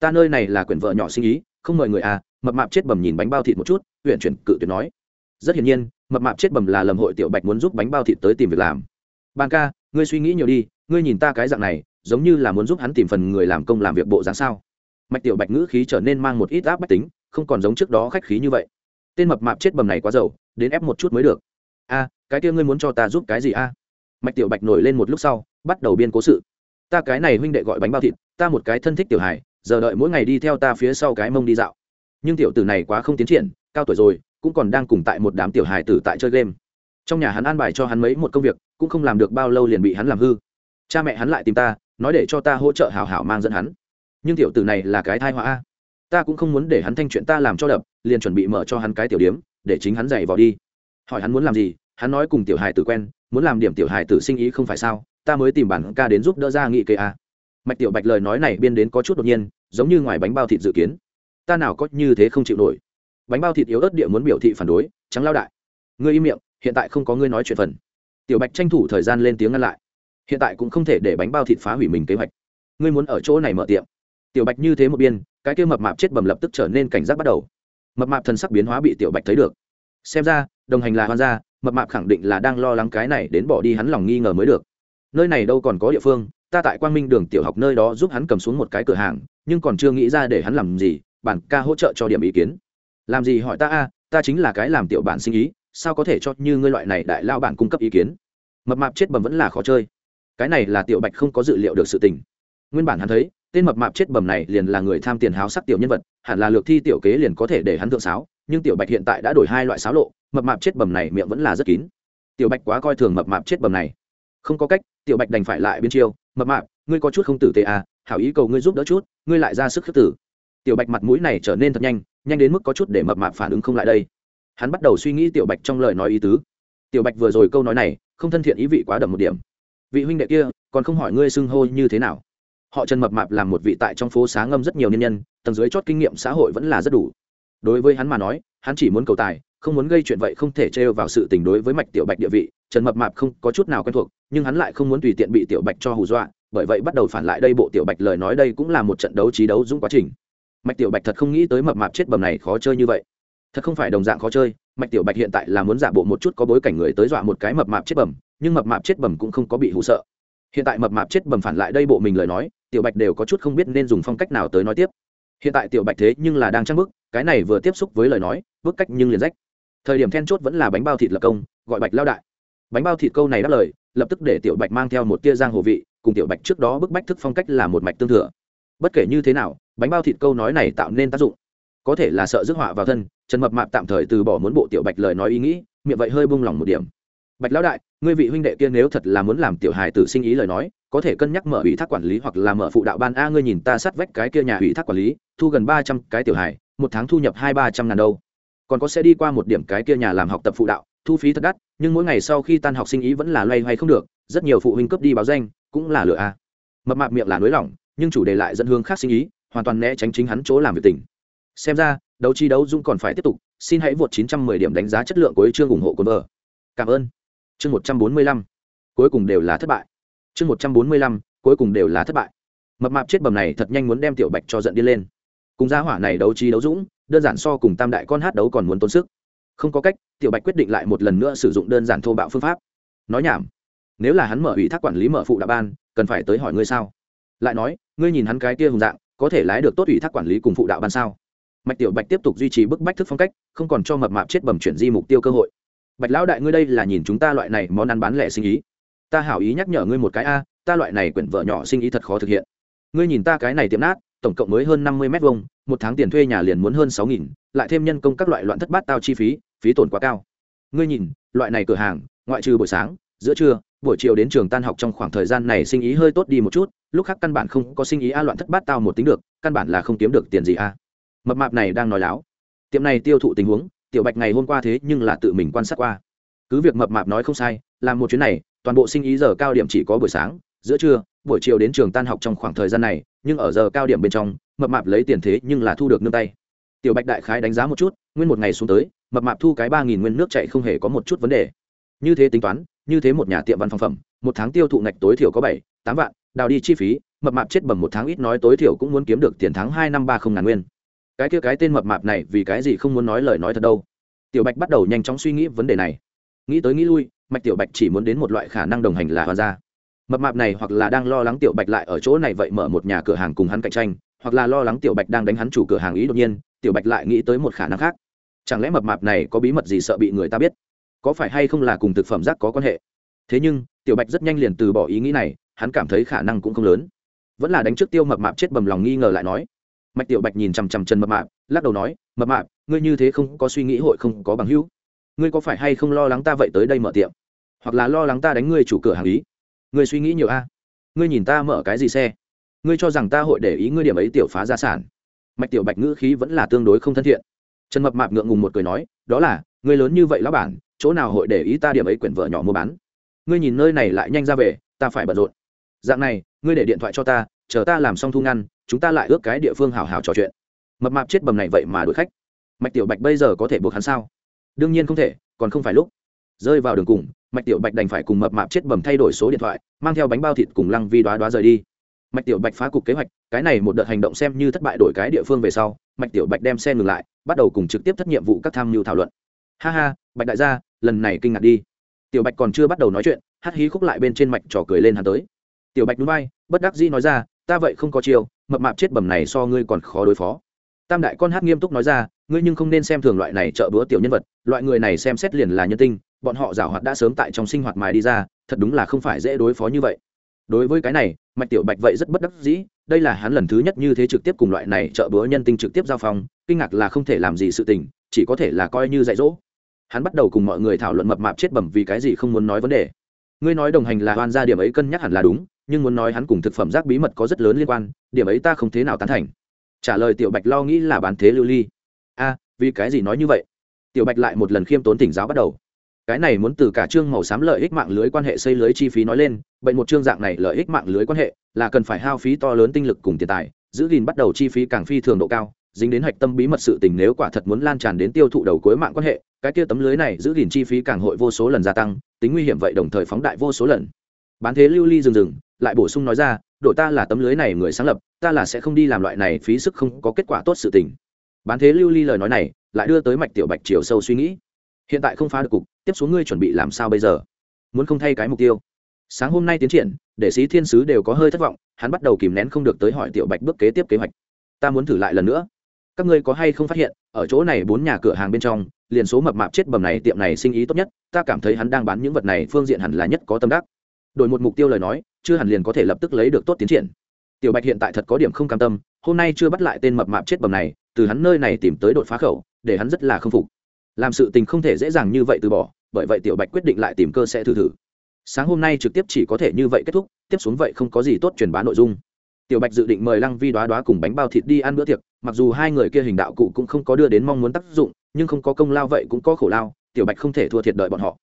Ta nơi này là quyển vợ nhỏ sinh ý, không mời người à mập mạp chết bầm nhìn bánh bao thịt một chút huyện chuyển cự tuyệt nói. Rất hiển nhiên, mập mạp chết bầm là lầm hội tiểu bạch muốn giúp bánh bao thịt tới tìm việc làm ban ca, ngươi suy nghĩ nhiều đi, ngươi nhìn ta cái dạng này, giống như là muốn giúp hắn tìm phần người làm công làm việc bộ dáng sao? Mạch tiểu bạch ngữ khí trở nên mang một ít áp bách tính, không còn giống trước đó khách khí như vậy. Tên mập mạp chết bầm này quá giàu, đến ép một chút mới được. A, cái kia ngươi muốn cho ta giúp cái gì a? Mạch tiểu bạch nổi lên một lúc sau, bắt đầu biên cố sự. Ta cái này huynh đệ gọi bánh bao thịt, ta một cái thân thích tiểu hài, giờ đợi mỗi ngày đi theo ta phía sau cái mông đi dạo. Nhưng tiểu tử này quá không tiến triển, cao tuổi rồi, cũng còn đang cùng tại một đám tiểu hài tử tại chơi game trong nhà hắn an bài cho hắn mấy một công việc, cũng không làm được bao lâu liền bị hắn làm hư. Cha mẹ hắn lại tìm ta, nói để cho ta hỗ trợ hảo hảo mang dẫn hắn. Nhưng tiểu tử này là cái thai họa a. Ta cũng không muốn để hắn thanh chuyện ta làm cho đập, liền chuẩn bị mở cho hắn cái tiểu điếm, để chính hắn dạy vào đi. Hỏi hắn muốn làm gì, hắn nói cùng tiểu hài tử quen, muốn làm điểm tiểu hài tử sinh ý không phải sao, ta mới tìm bản ca đến giúp đỡ ra nghị kê a. Mạch tiểu bạch lời nói này biên đến có chút đột nhiên, giống như ngoài bánh bao thịt dự kiến. Ta nào có như thế không chịu nổi. Bánh bao thịt yếu ớt địa muốn biểu thị phản đối, trắng lao đại. Ngươi im miệng hiện tại không có ngươi nói chuyện phần. Tiểu bạch tranh thủ thời gian lên tiếng ngăn lại. Hiện tại cũng không thể để bánh bao thịt phá hủy mình kế hoạch. Ngươi muốn ở chỗ này mở tiệm. Tiểu bạch như thế một biên, cái kia mập mạp chết bầm lập tức trở nên cảnh giác bắt đầu. Mập mạp thần sắc biến hóa bị tiểu bạch thấy được. Xem ra, đồng hành là hoan gia, mập mạp khẳng định là đang lo lắng cái này đến bỏ đi hắn lòng nghi ngờ mới được. Nơi này đâu còn có địa phương, ta tại quang minh đường tiểu học nơi đó giúp hắn cầm xuống một cái cửa hàng, nhưng còn chưa nghĩ ra để hắn làm gì, bản ca hỗ trợ cho điểm ý kiến. Làm gì hỏi ta a, ta chính là cái làm tiểu bản sinh ý sao có thể cho như ngươi loại này đại lao bản cung cấp ý kiến? Mập mạp chết bầm vẫn là khó chơi. Cái này là tiểu bạch không có dự liệu được sự tình. Nguyên bản hắn thấy, tên mập mạp chết bầm này liền là người tham tiền háo sắc tiểu nhân vật, hẳn là lược thi tiểu kế liền có thể để hắn thượng sáo, nhưng tiểu bạch hiện tại đã đổi hai loại sáo lộ, mập mạp chết bầm này miệng vẫn là rất kín. Tiểu bạch quá coi thường mập mạp chết bầm này. Không có cách, tiểu bạch đành phải lại biên chiêu, mập mạp, ngươi có chút không tử tế à hảo ý cầu ngươi giúp đỡ chút, ngươi lại ra sức khước tử. Tiểu bạch mặt mũi này trở nên thật nhanh nhanh đến mức có chút để mập mạp phản ứng không lại đây hắn bắt đầu suy nghĩ tiểu bạch trong lời nói ý tứ. Tiểu bạch vừa rồi câu nói này, không thân thiện ý vị quá đậm một điểm. Vị huynh đệ kia, còn không hỏi ngươi xưng hô như thế nào. Họ trần mập mạp làm một vị tại trong phố xá ngâm rất nhiều nhân nhân, tầng dưới chót kinh nghiệm xã hội vẫn là rất đủ. Đối với hắn mà nói, hắn chỉ muốn cầu tài, không muốn gây chuyện vậy không thể trêu vào sự tình đối với mạch tiểu bạch địa vị. Trần mập mạp không có chút nào quen thuộc, nhưng hắn lại không muốn tùy tiện bị tiểu bạch cho hù dọa, bởi vậy bắt đầu phản lại đây bộ tiểu bạch lời nói đây cũng là một trận đấu trí đấu dũng quá trình. Mạch tiểu bạch thật không nghĩ tới mập mạp chết bầm này khó chơi như vậy thật không phải đồng dạng khó chơi, mạch tiểu bạch hiện tại là muốn giả bộ một chút có bối cảnh người tới dọa một cái mập mạp chết bầm nhưng mập mạp chết bầm cũng không có bị hụ sợ. Hiện tại mập mạp chết bầm phản lại đây bộ mình lời nói, tiểu bạch đều có chút không biết nên dùng phong cách nào tới nói tiếp. Hiện tại tiểu bạch thế nhưng là đang trang bức, cái này vừa tiếp xúc với lời nói, bức cách nhưng liền rách. Thời điểm then chốt vẫn là bánh bao thịt lập công, gọi bạch lao đại. Bánh bao thịt câu này đáp lời, lập tức để tiểu bạch mang theo một tia giang hồ vị, cùng tiểu bạch trước đó bức bách thức phong cách là một mạch tương thừa. Bất kể như thế nào, bánh bao thịt câu nói này tạo nên tác dụng có thể là sợ rước họa vào thân, trần mập mạp tạm thời từ bỏ muốn bộ tiểu bạch lời nói ý nghĩ, miệng vậy hơi bung lỏng một điểm. Bạch lão đại, ngươi vị huynh đệ kia nếu thật là muốn làm tiểu hài tử sinh ý lời nói, có thể cân nhắc mở ủy thác quản lý hoặc là mở phụ đạo ban a ngươi nhìn ta sát vách cái kia nhà ủy thác quản lý, thu gần ba trăm cái tiểu hài, một tháng thu nhập hai ba trăm ngàn đâu. Còn có sẽ đi qua một điểm cái kia nhà làm học tập phụ đạo, thu phí thật đắt, nhưng mỗi ngày sau khi tan học sinh ý vẫn là loay hoay không được, rất nhiều phụ huynh cấp đi báo danh, cũng là lựa a. Mập mạp miệng là nới lỏng nhưng chủ đề lại dẫn hướng khác sinh ý, hoàn toàn né tránh chính hắn chỗ làm việc tỉnh xem ra, đấu chi đấu dũng còn phải tiếp tục, xin hãy vượt 910 điểm đánh giá chất lượng của chương ủng hộ của vợ. Cảm ơn. Chương 145 cuối cùng đều là thất bại. Chương 145 cuối cùng đều là thất bại. Mập mạp chết bầm này thật nhanh muốn đem tiểu bạch cho giận đi lên. Cùng gia hỏa này đấu chi đấu dũng, đơn giản so cùng tam đại con hát đấu còn muốn tốn sức. Không có cách, tiểu bạch quyết định lại một lần nữa sử dụng đơn giản thô bạo phương pháp. Nói nhảm. Nếu là hắn mở ủy thác quản lý mở phụ đạo ban, cần phải tới hỏi ngươi sao? Lại nói, ngươi nhìn hắn cái kia hùng dạng, có thể lái được tốt ủy thác quản lý cùng phụ đạo ban sao? Mạch tiểu bạch tiếp tục duy trì bức bách thức phong cách, không còn cho mập mạp chết bầm chuyển di mục tiêu cơ hội. Bạch lão đại ngươi đây là nhìn chúng ta loại này món ăn bán lẻ sinh ý. Ta hảo ý nhắc nhở ngươi một cái a, ta loại này quyển vợ nhỏ sinh ý thật khó thực hiện. Ngươi nhìn ta cái này tiệm nát, tổng cộng mới hơn năm mươi mét vuông, một tháng tiền thuê nhà liền muốn hơn sáu nghìn, lại thêm nhân công các loại loạn thất bát tao chi phí phí tổn quá cao. Ngươi nhìn, loại này cửa hàng, ngoại trừ buổi sáng, giữa trưa, buổi chiều đến trường tan học trong khoảng thời gian này sinh ý hơi tốt đi một chút, lúc khác căn bản không có sinh ý a loạn thất bát tao một tính được, căn bản là không kiếm được tiền gì a mập mạp này đang nói láo. Tiệm này tiêu thụ tình huống, tiểu bạch ngày hôm qua thế nhưng là tự mình quan sát qua. Cứ việc mập mạp nói không sai, làm một chuyến này, toàn bộ sinh ý giờ cao điểm chỉ có buổi sáng, giữa trưa, buổi chiều đến trường tan học trong khoảng thời gian này, nhưng ở giờ cao điểm bên trong, mập mạp lấy tiền thế nhưng là thu được nương tay. Tiểu bạch đại khái đánh giá một chút, nguyên một ngày xuống tới, mập mạp thu cái ba nghìn nguyên nước chạy không hề có một chút vấn đề. Như thế tính toán, như thế một nhà tiệm văn phòng phẩm, một tháng tiêu thụ ngạch tối thiểu có bảy, tám vạn, đào đi chi phí, mập mạp chết bầm một tháng ít nói tối thiểu cũng muốn kiếm được tiền tháng hai năm ba không ngàn nguyên cái kia cái tên mập mạp này vì cái gì không muốn nói lời nói thật đâu. Tiểu bạch bắt đầu nhanh chóng suy nghĩ vấn đề này. Nghĩ tới nghĩ lui, mạch tiểu bạch chỉ muốn đến một loại khả năng đồng hành là hoàn gia. Mập mạp này hoặc là đang lo lắng tiểu bạch lại ở chỗ này vậy mở một nhà cửa hàng cùng hắn cạnh tranh, hoặc là lo lắng tiểu bạch đang đánh hắn chủ cửa hàng ý đột nhiên, tiểu bạch lại nghĩ tới một khả năng khác. Chẳng lẽ mập mạp này có bí mật gì sợ bị người ta biết? Có phải hay không là cùng thực phẩm rác có quan hệ? Thế nhưng, tiểu bạch rất nhanh liền từ bỏ ý nghĩ này, hắn cảm thấy khả năng cũng không lớn. Vẫn là đánh trước tiêu mập mạp chết bầm lòng nghi ngờ lại nói mạch tiểu bạch nhìn chằm chằm Trần mập mạp, lắc đầu nói, mập mạp, ngươi như thế không có suy nghĩ hội không có bằng hữu. Ngươi có phải hay không lo lắng ta vậy tới đây mở tiệm? Hoặc là lo lắng ta đánh ngươi chủ cửa hàng ý? Ngươi suy nghĩ nhiều a. Ngươi nhìn ta mở cái gì xe? Ngươi cho rằng ta hội để ý ngươi điểm ấy tiểu phá gia sản. Mạch tiểu bạch ngữ khí vẫn là tương đối không thân thiện. Trần mập mạp ngượng ngùng một cười nói, đó là, ngươi lớn như vậy lão bản, chỗ nào hội để ý ta điểm ấy quyển vợ nhỏ mua bán? Ngươi nhìn nơi này lại nhanh ra về, ta phải bận rộn. Dạng này, ngươi để điện thoại cho ta, chờ ta làm xong thu ngăn chúng ta lại ước cái địa phương hào hào trò chuyện. Mập mạp chết bầm này vậy mà đuổi khách. Mạch tiểu bạch bây giờ có thể buộc hắn sao? Đương nhiên không thể, còn không phải lúc. Rơi vào đường cùng, mạch tiểu bạch đành phải cùng mập mạp chết bầm thay đổi số điện thoại, mang theo bánh bao thịt cùng lăng vi đoá đoá rời đi. Mạch tiểu bạch phá cục kế hoạch, cái này một đợt hành động xem như thất bại đổi cái địa phương về sau, mạch tiểu bạch đem xe ngừng lại, bắt đầu cùng trực tiếp thất nhiệm vụ các tham mưu thảo luận. Ha ha, bạch đại gia, lần này kinh ngạc đi. Tiểu bạch còn chưa bắt đầu nói chuyện hát hí khúc lại bên trên mạch trò cười lên hắn tới. Tiểu bạch núi bay bất đắc dĩ nói ra ta vậy không có chiều mập mạp chết bầm này so ngươi còn khó đối phó. Tam đại con hát nghiêm túc nói ra, ngươi nhưng không nên xem thường loại này trợ búa tiểu nhân vật, loại người này xem xét liền là nhân tinh, bọn họ giảo hoạt đã sớm tại trong sinh hoạt mài đi ra, thật đúng là không phải dễ đối phó như vậy. Đối với cái này, mạch tiểu bạch vậy rất bất đắc dĩ, đây là hắn lần thứ nhất như thế trực tiếp cùng loại này trợ búa nhân tinh trực tiếp giao phong, kinh ngạc là không thể làm gì sự tình, chỉ có thể là coi như dạy dỗ. Hắn bắt đầu cùng mọi người thảo luận mập mạp chết bẩm vì cái gì không muốn nói vấn đề. Ngươi nói đồng hành là oan ra điểm ấy cân nhắc hẳn là đúng nhưng muốn nói hắn cùng thực phẩm rác bí mật có rất lớn liên quan, điểm ấy ta không thế nào tán thành. Trả lời tiểu bạch lo nghĩ là bán thế lưu ly. A, vì cái gì nói như vậy? Tiểu bạch lại một lần khiêm tốn tỉnh giáo bắt đầu. Cái này muốn từ cả chương màu xám lợi ích mạng lưới quan hệ xây lưới chi phí nói lên, bệnh một chương dạng này lợi ích mạng lưới quan hệ là cần phải hao phí to lớn tinh lực cùng tiền tài, giữ gìn bắt đầu chi phí càng phi thường độ cao, dính đến hạch tâm bí mật sự tình nếu quả thật muốn lan tràn đến tiêu thụ đầu cuối mạng quan hệ, cái kia tấm lưới này giữ gìn chi phí càng hội vô số lần gia tăng, tính nguy hiểm vậy đồng thời phóng đại vô số lần. Bán thế lưu ly dừng dừng lại bổ sung nói ra đội ta là tấm lưới này người sáng lập, ta là sẽ không đi làm loại này phí sức không có kết quả tốt sự tình. Bán thế lưu ly lời nói này, lại đưa tới mạch tiểu bạch chiều sâu suy nghĩ. Hiện tại không phá được cục, tiếp xuống ngươi chuẩn bị làm sao bây giờ? Muốn không thay cái mục tiêu? Sáng hôm nay tiến triển, để sĩ thiên sứ đều có hơi thất vọng, hắn bắt đầu kìm nén không được tới hỏi tiểu bạch bước kế tiếp kế hoạch. Ta muốn thử lại lần nữa. Các ngươi có hay không phát hiện, ở chỗ này bốn nhà cửa hàng bên trong, liền số mập mạp chết bầm này tiệm này sinh ý tốt nhất, ta cảm thấy hắn đang bán những vật này phương diện hẳn là nhất có tâm đắc đổi một mục tiêu lời nói, chưa hẳn liền có thể lập tức lấy được tốt tiến triển. Tiểu bạch hiện tại thật có điểm không cam tâm, hôm nay chưa bắt lại tên mập mạp chết bầm này, từ hắn nơi này tìm tới đột phá khẩu, để hắn rất là k phục. Làm sự tình không thể dễ dàng như vậy từ bỏ, bởi vậy tiểu bạch quyết định lại tìm cơ sẽ thử thử. Sáng hôm nay trực tiếp chỉ có thể như vậy kết thúc, tiếp xuống vậy không có gì tốt truyền bá nội dung. Tiểu bạch dự định mời lăng vi đoá đoá cùng bánh bao thịt đi ăn bữa tiệc, mặc dù hai người kia hình đạo cụ cũng không có đưa đến mong muốn tác dụng, nhưng không có công lao vậy cũng có khổ lao, tiểu bạch không thể thua thiệt đợi bọn họ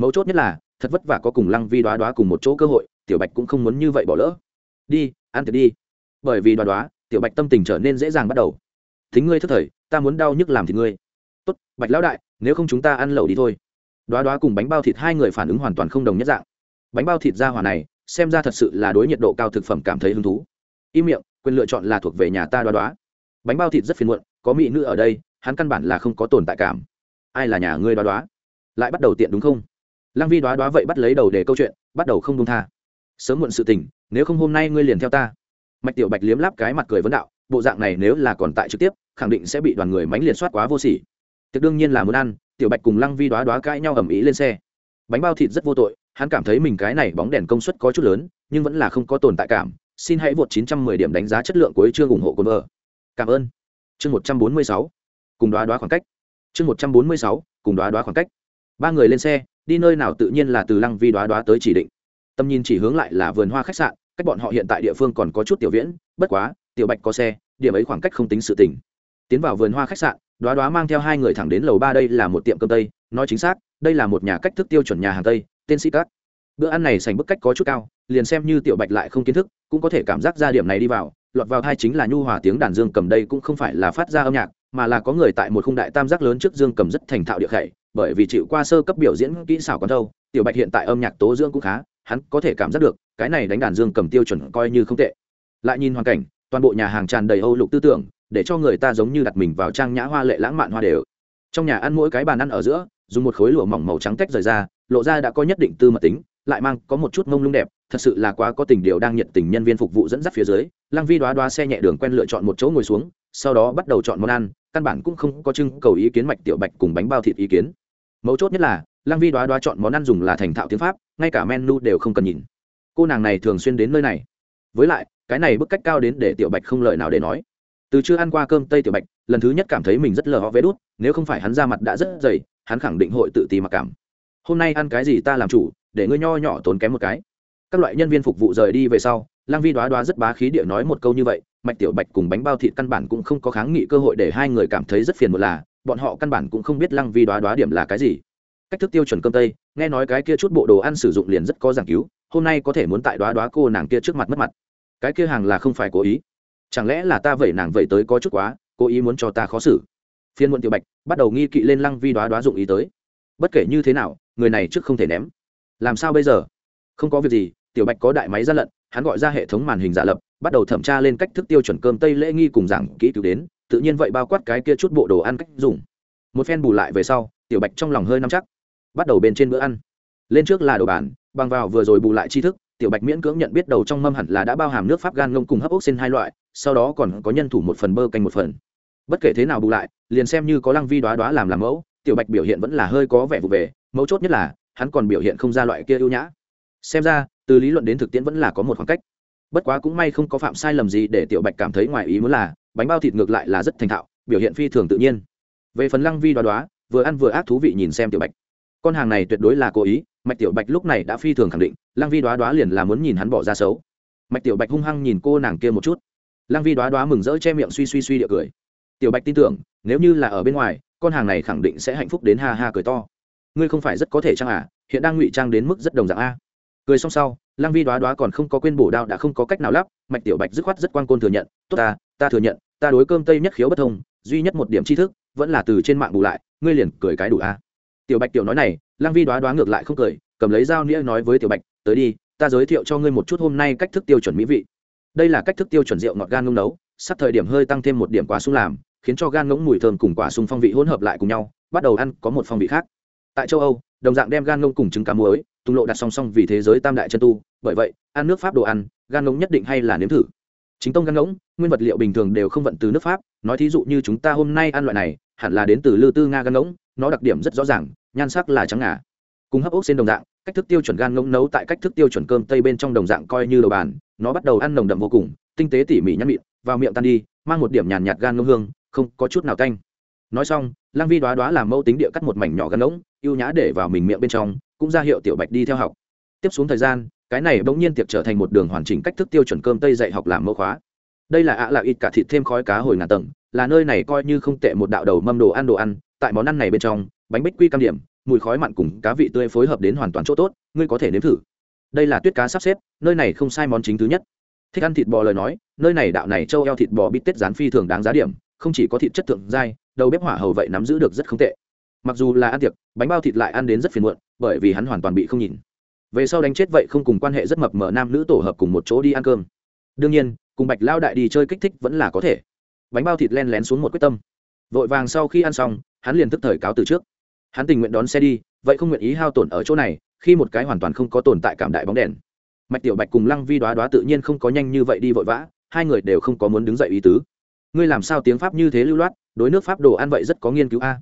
mấu chốt nhất là, thật vất vả có cùng lăng vi đoá đoá cùng một chỗ cơ hội, tiểu bạch cũng không muốn như vậy bỏ lỡ. Đi, ăn tiệc đi. Bởi vì đoá đoá, tiểu bạch tâm tình trở nên dễ dàng bắt đầu. Thính ngươi thức thời, ta muốn đau nhức làm thì ngươi. Tốt, bạch lão đại, nếu không chúng ta ăn lẩu đi thôi. Đoá đoá cùng bánh bao thịt hai người phản ứng hoàn toàn không đồng nhất dạng. Bánh bao thịt ra hỏa này, xem ra thật sự là đối nhiệt độ cao thực phẩm cảm thấy hứng thú. Im miệng, quyền lựa chọn là thuộc về nhà ta đoá đoá. Bánh bao thịt rất phiền muộn, có mỹ nữ ở đây, hắn căn bản là không có tồn tại cảm. Ai là nhà ngươi đoá đoá? Lại bắt đầu tiện đúng không? Lăng vi đoá đoá vậy bắt lấy đầu để câu chuyện, bắt đầu không đông tha. Sớm muộn sự tình, nếu không hôm nay ngươi liền theo ta. Mạch tiểu bạch liếm láp cái mặt cười vấn đạo, bộ dạng này nếu là còn tại trực tiếp, khẳng định sẽ bị đoàn người mánh liệt soát quá vô sỉ. Tiệc đương nhiên là muốn ăn, tiểu bạch cùng lăng vi đoá đoá cãi nhau ầm ĩ lên xe. Bánh bao thịt rất vô tội, hắn cảm thấy mình cái này bóng đèn công suất có chút lớn, nhưng vẫn là không có tồn tại cảm, xin hãy vượt 910 điểm đánh giá chất lượng của chương ủng hộ cồn vợ. Cảm ơn. Chương 146 cùng đoá đoá khoảng cách. Chương 146 cùng đoá đoá khoảng cách. Ba người lên xe đi nơi nào tự nhiên là từ lăng vi đoá đoá tới chỉ định. Tầm nhìn chỉ hướng lại là vườn hoa khách sạn, cách bọn họ hiện tại địa phương còn có chút tiểu viễn, bất quá, tiểu bạch có xe, điểm ấy khoảng cách không tính sự tình. Tiến vào vườn hoa khách sạn, đoá đoá mang theo hai người thẳng đến lầu ba đây là một tiệm cơm tây, nói chính xác, đây là một nhà cách thức tiêu chuẩn nhà hàng tây, tên sĩ cát. Bữa ăn này sành bức cách có chút cao, liền xem như tiểu bạch lại không kiến thức, cũng có thể cảm giác ra điểm này đi vào, lọt vào hai chính là nhu hòa tiếng đàn dương cầm đây cũng không phải là phát ra âm nhạc, mà là có người tại một khung đại tam giác lớn trước dương cầm rất thành thạo địa khẩy bởi vì chịu qua sơ cấp biểu diễn kỹ xảo còn đâu, tiểu bạch hiện tại âm nhạc tố dưỡng cũng khá, hắn có thể cảm giác được, cái này đánh đàn dương cầm tiêu chuẩn coi như không tệ. Lại nhìn hoàn cảnh, toàn bộ nhà hàng tràn đầy âu lục tư tưởng, để cho người ta giống như đặt mình vào trang nhã hoa lệ lãng mạn hoa đều. Trong nhà ăn mỗi cái bàn ăn ở giữa, dùng một khối lụa mỏng màu trắng tách rời ra, lộ ra đã có nhất định tư mật tính, lại mang có một chút mông lung đẹp, thật sự là quá có tình điều đang nhiệt tình nhân viên phục vụ dẫn dắt phía dưới, lăng vi đoá đoá xe nhẹ đường quen lựa chọn một chỗ ngồi xuống, sau đó bắt đầu chọn món ăn, căn bản cũng không có trưng cầu ý kiến mạch tiểu bạch cùng bánh bao thịt ý kiến mấu chốt nhất là, lăng vi đoá đoá chọn món ăn dùng là thành thạo tiếng pháp, ngay cả menu đều không cần nhìn. Cô nàng này thường xuyên đến nơi này. Với lại, cái này bức cách cao đến để tiểu bạch không lời nào để nói. Từ chưa ăn qua cơm tây tiểu bạch, lần thứ nhất cảm thấy mình rất lờ ho vé đút, nếu không phải hắn ra mặt đã rất dày, hắn khẳng định hội tự ti mặc cảm. Hôm nay ăn cái gì ta làm chủ, để ngươi nho nhỏ tốn kém một cái. Các loại nhân viên phục vụ rời đi về sau lang vi đoá đoá rất bá khí địa nói một câu như vậy, mạch tiểu bạch cùng bánh bao thịt căn bản cũng không có kháng nghị cơ hội để hai người cảm thấy rất phiền một là bọn họ căn bản cũng không biết lăng vi đoá đoá điểm là cái gì. Cách thức tiêu chuẩn cơm tây, nghe nói cái kia chút bộ đồ ăn sử dụng liền rất có giảng cứu, hôm nay có thể muốn tại đoá đoá cô nàng kia trước mặt mất mặt. Cái kia hàng là không phải cố ý. Chẳng lẽ là ta vẩy nàng vẩy tới có chút quá, cố ý muốn cho ta khó xử? Phiên muộn tiểu bạch, bắt đầu nghi kỵ lên lăng vi đoá đoá dụng ý tới. Bất kể như thế nào, người này trước không thể ném. Làm sao bây giờ? Không có việc gì, tiểu bạch có đại máy ra lận, hắn gọi ra hệ thống màn hình giả lập, bắt đầu thẩm tra lên cách thức tiêu chuẩn cơm tây lễ nghi cùng giảng kỹ cứu đến tự nhiên vậy bao quát cái kia chút bộ đồ ăn cách dùng. Một phen bù lại về sau, tiểu bạch trong lòng hơi nắm chắc. Bắt đầu bên trên bữa ăn. Lên trước là đồ bản, bằng vào vừa rồi bù lại tri thức, tiểu bạch miễn cưỡng nhận biết đầu trong mâm hẳn là đã bao hàm nước pháp gan ngông cùng hấp ốc xin hai loại, sau đó còn có nhân thủ một phần bơ canh một phần. Bất kể thế nào bù lại, liền xem như có lăng vi đoá đoá làm làm mẫu, tiểu bạch biểu hiện vẫn là hơi có vẻ vụ về, mấu chốt nhất là, hắn còn biểu hiện không ra loại kia ưu nhã. Xem ra, từ lý luận đến thực tiễn vẫn là có một khoảng cách bất quá cũng may không có phạm sai lầm gì để tiểu bạch cảm thấy ngoài ý muốn là, bánh bao thịt ngược lại là rất thành thạo, biểu hiện phi thường tự nhiên. Về phần lăng vi đoá đoá, vừa ăn vừa ác thú vị nhìn xem tiểu bạch. Con hàng này tuyệt đối là cố ý, mạch tiểu bạch lúc này đã phi thường khẳng định, lăng vi đoá đoá liền là muốn nhìn hắn bỏ ra xấu. Mạch tiểu bạch hung hăng nhìn cô nàng kia một chút. Lăng vi đoá đoá mừng rỡ che miệng suy suy suy địa cười. Tiểu bạch tin tưởng, nếu như là ở bên ngoài, con hàng này khẳng định sẽ hạnh phúc đến ha ha cười to. Ngươi không phải rất có thể chăng à? Hiện đang ngụy trang đến mức rất đồng dạng a cười xong sau, lăng vi đoá đoá còn không có quên bổ đao đã không có cách nào lắp, mạch tiểu bạch dứt khoát rất quan côn thừa nhận, tốt ta ta thừa nhận, ta đối cơm tây nhất khiếu bất thông, duy nhất một điểm tri thức, vẫn là từ trên mạng bù lại, ngươi liền cười cái đủ a. Tiểu bạch tiểu nói này, lăng vi đoá đoá ngược lại không cười, cầm lấy dao nĩa nói với tiểu bạch, tới đi, ta giới thiệu cho ngươi một chút hôm nay cách thức tiêu chuẩn mỹ vị. Đây là cách thức tiêu chuẩn rượu ngọt gan ngông nấu, sắp thời điểm hơi tăng thêm một điểm quả sung làm, khiến cho gan ngỗng mùi thơm cùng quả sung phong vị hỗn hợp lại cùng nhau, bắt đầu ăn có một phong vị khác. Tại châu âu, đồng dạng đem gan ngông cùng trứng cá muối tung lộ đặt song song vì thế giới tam đại chân tu, bởi vậy, ăn nước pháp đồ ăn, gan ngỗng nhất định hay là nếm thử. Chính tông gan ngỗng, nguyên vật liệu bình thường đều không vận từ nước pháp, nói thí dụ như chúng ta hôm nay ăn loại này, hẳn là đến từ lư tư nga gan ngỗng, nó đặc điểm rất rõ ràng, nhan sắc là trắng ngà. Cùng hấp ốc xên đồng dạng, cách thức tiêu chuẩn gan ngỗng nấu tại cách thức tiêu chuẩn cơm tây bên trong đồng dạng coi như đầu bàn, nó bắt đầu ăn nồng đậm vô cùng, tinh tế tỉ mỉ nhăn mịn vào miệng tan đi, mang một điểm nhàn nhạt gan ngỗng hương, không có chút nào canh nói xong lang vi đoá đoá làm mẫu tính địa cắt một mảnh nhỏ gan ngỗng, ưu nhã để vào mình miệng bên trong cũng ra hiệu tiểu bạch đi theo học. Tiếp xuống thời gian, cái này bỗng nhiên tiệc trở thành một đường hoàn chỉnh cách thức tiêu chuẩn cơm tây dạy học làm mẫu khóa. Đây là ạ à là ít cả thịt thêm khói cá hồi ngàn tầng, là nơi này coi như không tệ một đạo đầu mâm đồ ăn đồ ăn, tại món ăn này bên trong, bánh bích quy cam điểm, mùi khói mặn cùng cá vị tươi phối hợp đến hoàn toàn chỗ tốt, ngươi có thể nếm thử. Đây là tuyết cá sắp xếp, nơi này không sai món chính thứ nhất. Thích ăn thịt bò lời nói, nơi này đạo này châu eo thịt bò bít tết rán phi thường đáng giá điểm, không chỉ có thịt chất thượng dai đầu bếp hỏa hầu vậy nắm giữ được rất không tệ mặc dù là ăn tiệc, bánh bao thịt lại ăn đến rất phiền muộn, bởi vì hắn hoàn toàn bị không nhìn. Về sau đánh chết vậy không cùng quan hệ rất mập mờ nam nữ tổ hợp cùng một chỗ đi ăn cơm. Đương nhiên, cùng bạch lao đại đi chơi kích thích vẫn là có thể. Bánh bao thịt len lén xuống một quyết tâm. Vội vàng sau khi ăn xong, hắn liền tức thời cáo từ trước. Hắn tình nguyện đón xe đi, vậy không nguyện ý hao tổn ở chỗ này, khi một cái hoàn toàn không có tồn tại cảm đại bóng đèn. Mạch tiểu bạch cùng lăng vi đoá đoá tự nhiên không có nhanh như vậy đi vội vã, hai người đều không có muốn đứng dậy ý tứ. Ngươi làm sao tiếng pháp như thế lưu loát, đối nước pháp đồ ăn vậy rất có nghiên cứu a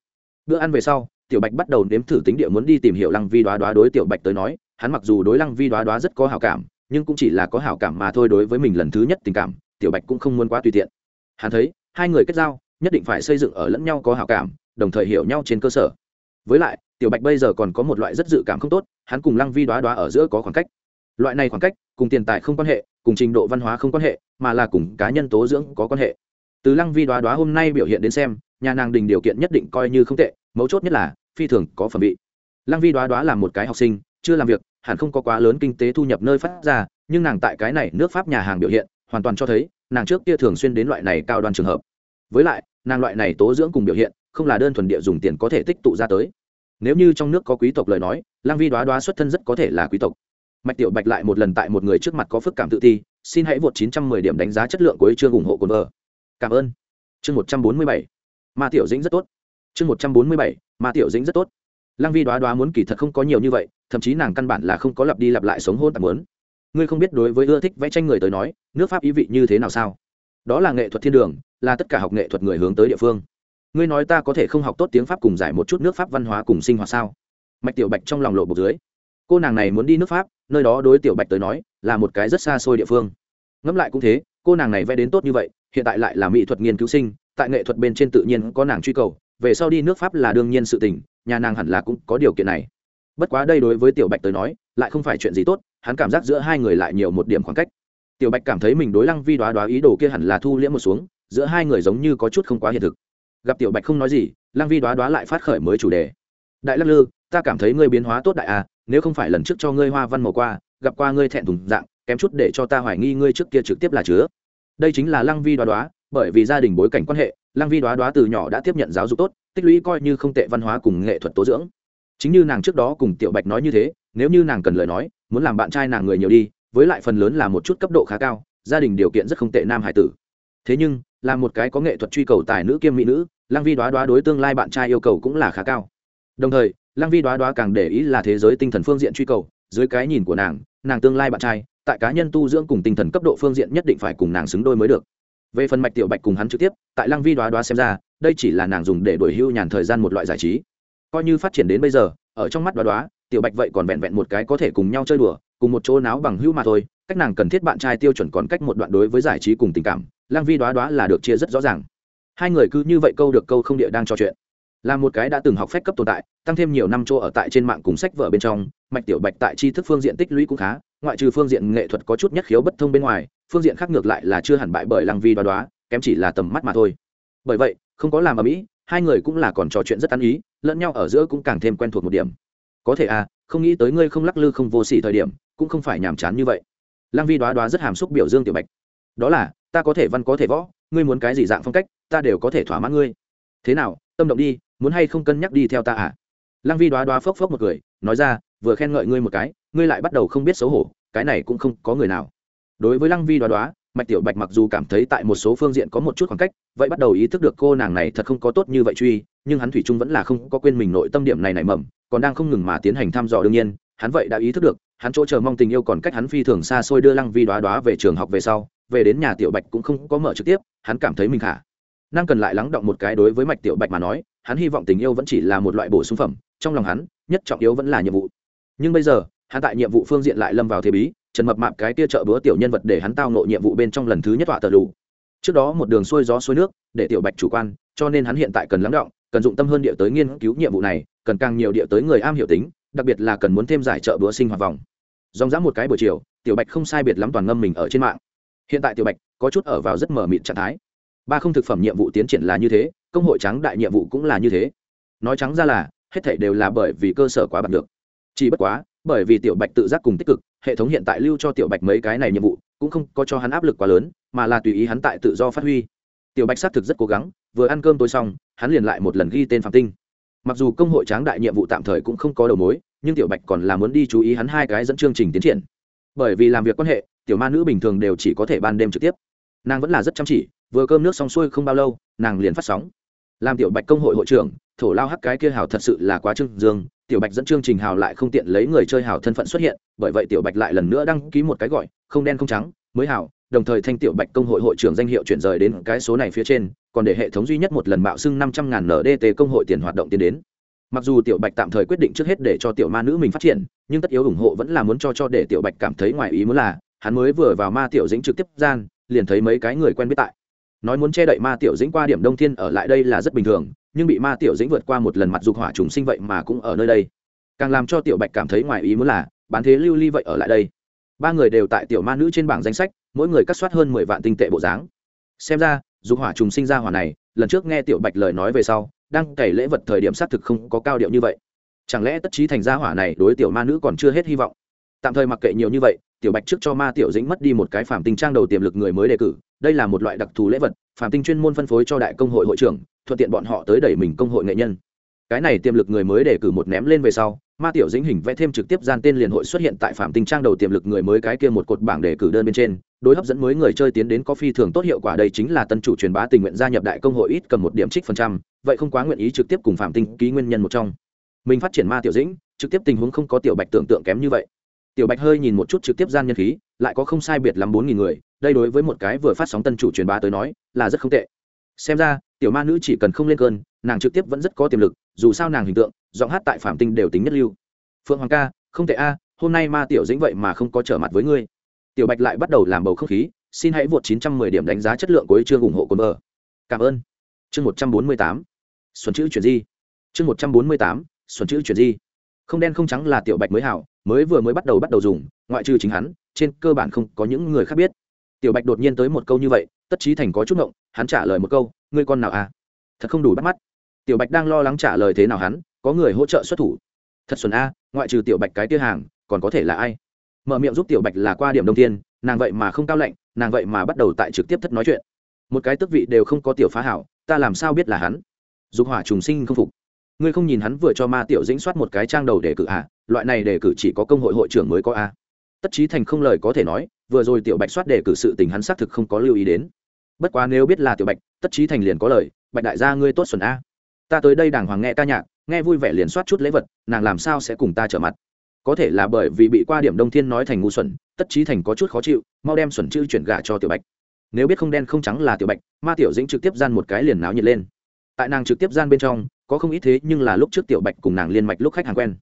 bữa ăn về sau, tiểu bạch bắt đầu nếm thử tính địa muốn đi tìm hiểu lăng vi đoá đoá đối tiểu bạch tới nói, hắn mặc dù đối lăng vi đoá đoá rất có hảo cảm, nhưng cũng chỉ là có hảo cảm mà thôi đối với mình lần thứ nhất tình cảm, tiểu bạch cũng không muốn quá tùy tiện. Hắn thấy, hai người kết giao, nhất định phải xây dựng ở lẫn nhau có hảo cảm, đồng thời hiểu nhau trên cơ sở. Với lại, tiểu bạch bây giờ còn có một loại rất dự cảm không tốt, hắn cùng lăng vi đoá đoá ở giữa có khoảng cách. Loại này khoảng cách, cùng tiền tài không quan hệ, cùng trình độ văn hóa không quan hệ, mà là cùng cá nhân tố dưỡng có quan hệ. Từ lăng vi đoá đoá hôm nay biểu hiện đến xem nhà nàng đình điều kiện nhất định coi như không tệ, mấu chốt nhất là, phi thường có phẩm vị. Lăng vi đoá đoá là một cái học sinh, chưa làm việc, hẳn không có quá lớn kinh tế thu nhập nơi phát ra, nhưng nàng tại cái này nước pháp nhà hàng biểu hiện, hoàn toàn cho thấy, nàng trước kia thường xuyên đến loại này cao đoan trường hợp. Với lại, nàng loại này tố dưỡng cùng biểu hiện, không là đơn thuần địa dùng tiền có thể tích tụ ra tới. Nếu như trong nước có quý tộc lời nói lang vi đoá đoá xuất thân rất có thể là quý tộc. Mạch tiểu bạch lại một lần tại một người trước mặt có phức cảm tự ti, xin hãy vượt 910 điểm đánh giá chất lượng của chương ủng hộ cồn vợ. Cảm ơn. Chương 147 ma tiểu dĩnh rất tốt. Chương 147. ma tiểu dĩnh rất tốt. Lăng vi đoá đoá muốn kỳ thật không có nhiều như vậy, thậm chí nàng căn bản là không có lặp đi lặp lại sống hôn tạp muốn. Ngươi không biết đối với ưa thích vẽ tranh người tới nói, nước pháp ý vị như thế nào sao? Đó là nghệ thuật thiên đường, là tất cả học nghệ thuật người hướng tới địa phương. Ngươi nói ta có thể không học tốt tiếng pháp cùng giải một chút nước pháp văn hóa cùng sinh hoạt sao? Mạch tiểu bạch trong lòng lộ bột dưới. Cô nàng này muốn đi nước pháp, nơi đó đối tiểu bạch tới nói, là một cái rất xa xôi địa phương. Ngẫm lại cũng thế, cô nàng này vẽ đến tốt như vậy, hiện tại lại là mỹ thuật nghiên cứu sinh tại nghệ thuật bên trên tự nhiên có nàng truy cầu, về sau đi nước pháp là đương nhiên sự tình, nhà nàng hẳn là cũng có điều kiện này. Bất quá đây đối với tiểu bạch tới nói, lại không phải chuyện gì tốt, hắn cảm giác giữa hai người lại nhiều một điểm khoảng cách. Tiểu bạch cảm thấy mình đối lăng vi đoá đoá ý đồ kia hẳn là thu liễm một xuống, giữa hai người giống như có chút không quá hiện thực. Gặp tiểu bạch không nói gì, lăng vi đoá đoá lại phát khởi mới chủ đề. Đại lắc lư, ta cảm thấy ngươi biến hóa tốt đại à nếu không phải lần trước cho ngươi hoa văn màu qua, gặp qua ngươi thẹn thùng dạng, kém chút để cho ta hoài nghi ngươi trước kia trực tiếp là chứa. Đây chính là lăng vi đoá đoá bởi vì gia đình bối cảnh quan hệ, lăng vi đoá đoá từ nhỏ đã tiếp nhận giáo dục tốt, tích lũy coi như không tệ văn hóa cùng nghệ thuật tố dưỡng. Chính như nàng trước đó cùng tiểu bạch nói như thế, nếu như nàng cần lời nói, muốn làm bạn trai nàng người nhiều đi, với lại phần lớn là một chút cấp độ khá cao, gia đình điều kiện rất không tệ nam hải tử. Thế nhưng, là một cái có nghệ thuật truy cầu tài nữ kiêm mỹ nữ, lăng vi đoá đoá đối tương lai bạn trai yêu cầu cũng là khá cao. Đồng thời, lăng vi đoá đoá càng để ý là thế giới tinh thần phương diện truy cầu, dưới cái nhìn của nàng nàng tương lai bạn trai, tại cá nhân tu dưỡng cùng tinh thần cấp độ phương diện nhất định phải cùng nàng xứng đôi mới được về phần mạch tiểu bạch cùng hắn trực tiếp, tại lăng vi đoá đoá xem ra, đây chỉ là nàng dùng để đổi hưu nhàn thời gian một loại giải trí. Coi như phát triển đến bây giờ, ở trong mắt đoá đoá, tiểu bạch vậy còn vẹn vẹn một cái có thể cùng nhau chơi đùa, cùng một chỗ náo bằng hưu mà thôi, cách nàng cần thiết bạn trai tiêu chuẩn còn cách một đoạn đối với giải trí cùng tình cảm lang vi đoá đoá là được chia rất rõ ràng. Hai người cứ như vậy câu được câu không địa đang trò chuyện. Là một cái đã từng học phép cấp tồn tại, tăng thêm nhiều năm chỗ ở tại trên mạng cùng sách vở bên trong, mạch tiểu bạch tại tri thức phương diện tích lũy cũng khá ngoại trừ phương diện nghệ thuật có chút nhất khiếu bất thông bên ngoài, phương diện khác ngược lại là chưa hẳn bại bởi lang vi đoá đoá, kém chỉ là tầm mắt mà thôi. Bởi vậy, không có làm ở mỹ hai người cũng là còn trò chuyện rất ăn ý, lẫn nhau ở giữa cũng càng thêm quen thuộc một điểm. Có thể à không nghĩ tới ngươi không lắc lư không vô s ỉ thời điểm, cũng không phải nhàm chán như vậy. Lăng vi đoá đoá rất hàm xúc biểu dương tiểu bạch. Đó là, ta có thể văn có thể võ, ngươi muốn cái gì dạng phong cách, ta đều có thể thỏa mãn ngươi. Thế nào, tâm động đi, muốn hay không cân nhắc đi theo ta à? Lăng vi đoá đoá phốc phốc một cười, nói ra, vừa khen ngợi ngươi một cái ngươi lại bắt đầu không biết xấu hổ, cái này cũng không có người nào. Đối với lăng vi đoá đoá, mạch tiểu bạch mặc dù cảm thấy tại một số phương diện có một chút khoảng cách, vậy bắt đầu ý thức được cô nàng này thật không có tốt như vậy truy, nhưng hắn thủy Trung vẫn là không có quên mình nội tâm điểm này nảy mầm, còn đang không ngừng mà tiến hành thăm dò đương nhiên, hắn vậy đã ý thức được, hắn chỗ chờ mong tình yêu còn cách hắn phi thường xa xôi đưa lăng vi đoá đoá về trường học về sau, về đến nhà tiểu bạch cũng không có mở trực tiếp, hắn cảm thấy mình khả năng cần lại lắng động một cái đối với mạch tiểu bạch mà nói, hắn hy vọng tình yêu vẫn chỉ là một loại bổ sung phẩm, trong lòng hắn, nhất trọng yếu vẫn là nhiệm vụ. Nhưng bây giờ hắn tại nhiệm vụ phương diện lại lâm vào thế bí, trần mập mạp cái tia trợ búa tiểu nhân vật để hắn tao nộ nhiệm vụ bên trong lần thứ nhất tọa tờ lù. Trước đó một đường xuôi gió xuôi nước, để tiểu bạch chủ quan, cho nên hắn hiện tại cần lắng động, cần dụng tâm hơn địa tới nghiên cứu nhiệm vụ này, cần càng nhiều địa tới người am hiểu tính, đặc biệt là cần muốn thêm giải trợ búa sinh hoạt vòng. Dòng dã một cái buổi chiều, tiểu bạch không sai biệt lắm toàn ngâm mình ở trên mạng. Hiện tại tiểu bạch có chút ở vào rất mở mịt trạng thái. Ba không thực phẩm nhiệm vụ tiến triển là như thế, công hội trắng đại nhiệm vụ cũng là như thế. Nói trắng ra là, hết thảy đều là bởi vì cơ sở quá bạc được chỉ bất quá bởi vì tiểu bạch tự giác cùng tích cực, hệ thống hiện tại lưu cho tiểu bạch mấy cái này nhiệm vụ, cũng không có cho hắn áp lực quá lớn, mà là tùy ý hắn tại tự do phát huy. Tiểu bạch xác thực rất cố gắng, vừa ăn cơm tối xong, hắn liền lại một lần ghi tên phạm tinh. Mặc dù công hội tráng đại nhiệm vụ tạm thời cũng không có đầu mối, nhưng tiểu bạch còn là muốn đi chú ý hắn hai cái dẫn chương trình tiến triển. Bởi vì làm việc quan hệ, tiểu ma nữ bình thường đều chỉ có thể ban đêm trực tiếp. Nàng vẫn là rất chăm chỉ, vừa cơm nước xong xuôi không bao lâu, nàng liền phát sóng. Làm tiểu bạch công hội hội trưởng, thổ lao hắc cái kia hào thật sự là quá trưng dương tiểu bạch dẫn chương trình hào lại không tiện lấy người chơi hào thân phận xuất hiện, bởi vậy tiểu bạch lại lần nữa đăng ký một cái gọi, không đen không trắng, mới hào, đồng thời thanh tiểu bạch công hội hội trưởng danh hiệu chuyển rời đến cái số này phía trên, còn để hệ thống duy nhất một lần mạo xưng năm trăm ngàn ndt công hội tiền hoạt động tiến đến. Mặc dù tiểu bạch tạm thời quyết định trước hết để cho tiểu ma nữ mình phát triển, nhưng tất yếu ủng hộ vẫn là muốn cho cho để tiểu bạch cảm thấy ngoài ý muốn là, hắn mới vừa vào ma tiểu dĩnh trực tiếp gian, liền thấy mấy cái người quen biết tại. Nói muốn che đậy ma tiểu dĩnh qua điểm đông thiên ở lại đây là rất bình thường nhưng bị ma tiểu dĩnh vượt qua một lần mặt dục hỏa trùng sinh vậy mà cũng ở nơi đây. Càng làm cho tiểu bạch cảm thấy ngoài ý muốn là, bán thế lưu ly vậy ở lại đây. Ba người đều tại tiểu ma nữ trên bảng danh sách, mỗi người cắt soát hơn mười vạn tinh tệ bộ dáng. Xem ra, dục hỏa trùng sinh ra hỏa này, lần trước nghe tiểu bạch lời nói về sau, đang cày lễ vật thời điểm xác thực không có cao điệu như vậy. Chẳng lẽ tất trí thành gia hỏa này đối tiểu ma nữ còn chưa hết hy vọng? Tạm thời mặc kệ nhiều như vậy, tiểu bạch trước cho ma tiểu dĩnh mất đi một cái phàm tinh trang đầu tiềm lực người mới đề cử, đây là một loại đặc thù lễ vật, phàm tinh chuyên môn phân phối cho đại công hội hội trưởng thuận tiện bọn họ tới đẩy mình công hội nghệ nhân. Cái này tiềm lực người mới để cử một ném lên về sau, ma tiểu dĩnh hình vẽ thêm trực tiếp gian tên liền hội xuất hiện tại phạm tinh trang đầu tiềm lực người mới cái kia một cột bảng đề cử đơn bên trên, đối hấp dẫn mới người chơi tiến đến có phi thường tốt hiệu quả đây chính là tân chủ truyền bá tình nguyện gia nhập đại công hội ít cầm một điểm trích phần trăm, vậy không quá nguyện ý trực tiếp cùng phạm tinh ký nguyên nhân một trong. Mình phát triển ma tiểu dĩnh, trực tiếp tình huống không có tiểu bạch tưởng tượng kém như vậy. Tiểu bạch hơi nhìn một chút trực tiếp gian nhân khí, lại có không sai biệt lắm bốn nghìn người, đây đối với một cái vừa phát sóng tân chủ truyền bá tới nói, là rất không tệ. Xem ra tiểu ma nữ chỉ cần không lên cơn, nàng trực tiếp vẫn rất có tiềm lực, dù sao nàng hình tượng, giọng hát tại phạm tinh đều tính nhất lưu. Phượng hoàng ca, không tệ a, hôm nay ma tiểu dĩnh vậy mà không có trở mặt với ngươi. Tiểu bạch lại bắt đầu làm bầu không khí, xin hãy vượt 910 điểm đánh giá chất lượng của chương ủng hộ cồn bờ. Cảm ơn. Chương 148 xuân chữ chuyển di. Chương 148 xuân chữ chuyển di. Không đen không trắng là tiểu bạch mới hảo, mới vừa mới bắt đầu bắt đầu dùng, ngoại trừ chính hắn, trên cơ bản không có những người khác biết. Tiểu bạch đột nhiên tới một câu như vậy tất trí thành có chút ngộng, hắn trả lời một câu, ngươi con nào à? Thật không đủ bắt mắt. Tiểu bạch đang lo lắng trả lời thế nào hắn, có người hỗ trợ xuất thủ. Thật xuân a, ngoại trừ tiểu bạch cái tia hàng, còn có thể là ai? Mở miệng giúp tiểu bạch là qua điểm đông tiên nàng vậy mà không cao lạnh, nàng vậy mà bắt đầu tại trực tiếp thất nói chuyện. Một cái tước vị đều không có tiểu phá hảo, ta làm sao biết là hắn? Dục hỏa trùng sinh không phục. Ngươi không nhìn hắn vừa cho ma tiểu dĩnh soát một cái trang đầu để cử à? Loại này để cử chỉ có công hội hội trưởng mới có a tất trí thành không lời có thể nói, vừa rồi tiểu bạch soát để cử sự tình hắn xác thực không có lưu ý đến bất quá nếu biết là tiểu bạch, tất trí thành liền có lời, bạch đại gia ngươi tốt xuẩn a. Ta tới đây đàng hoàng nghe ca nhạc, nghe vui vẻ liền soát chút lễ vật, nàng làm sao sẽ cùng ta trở mặt? Có thể là bởi vì bị qua điểm đông thiên nói thành ngu xuẩn, tất trí thành có chút khó chịu, mau đem xuẩn chữ chuyển gà cho tiểu bạch. Nếu biết không đen không trắng là tiểu bạch, ma tiểu dĩnh trực tiếp gian một cái liền náo nhiệt lên. Tại nàng trực tiếp gian bên trong, có không ít thế nhưng là lúc trước tiểu bạch cùng nàng liên mạch lúc khách hàng quen.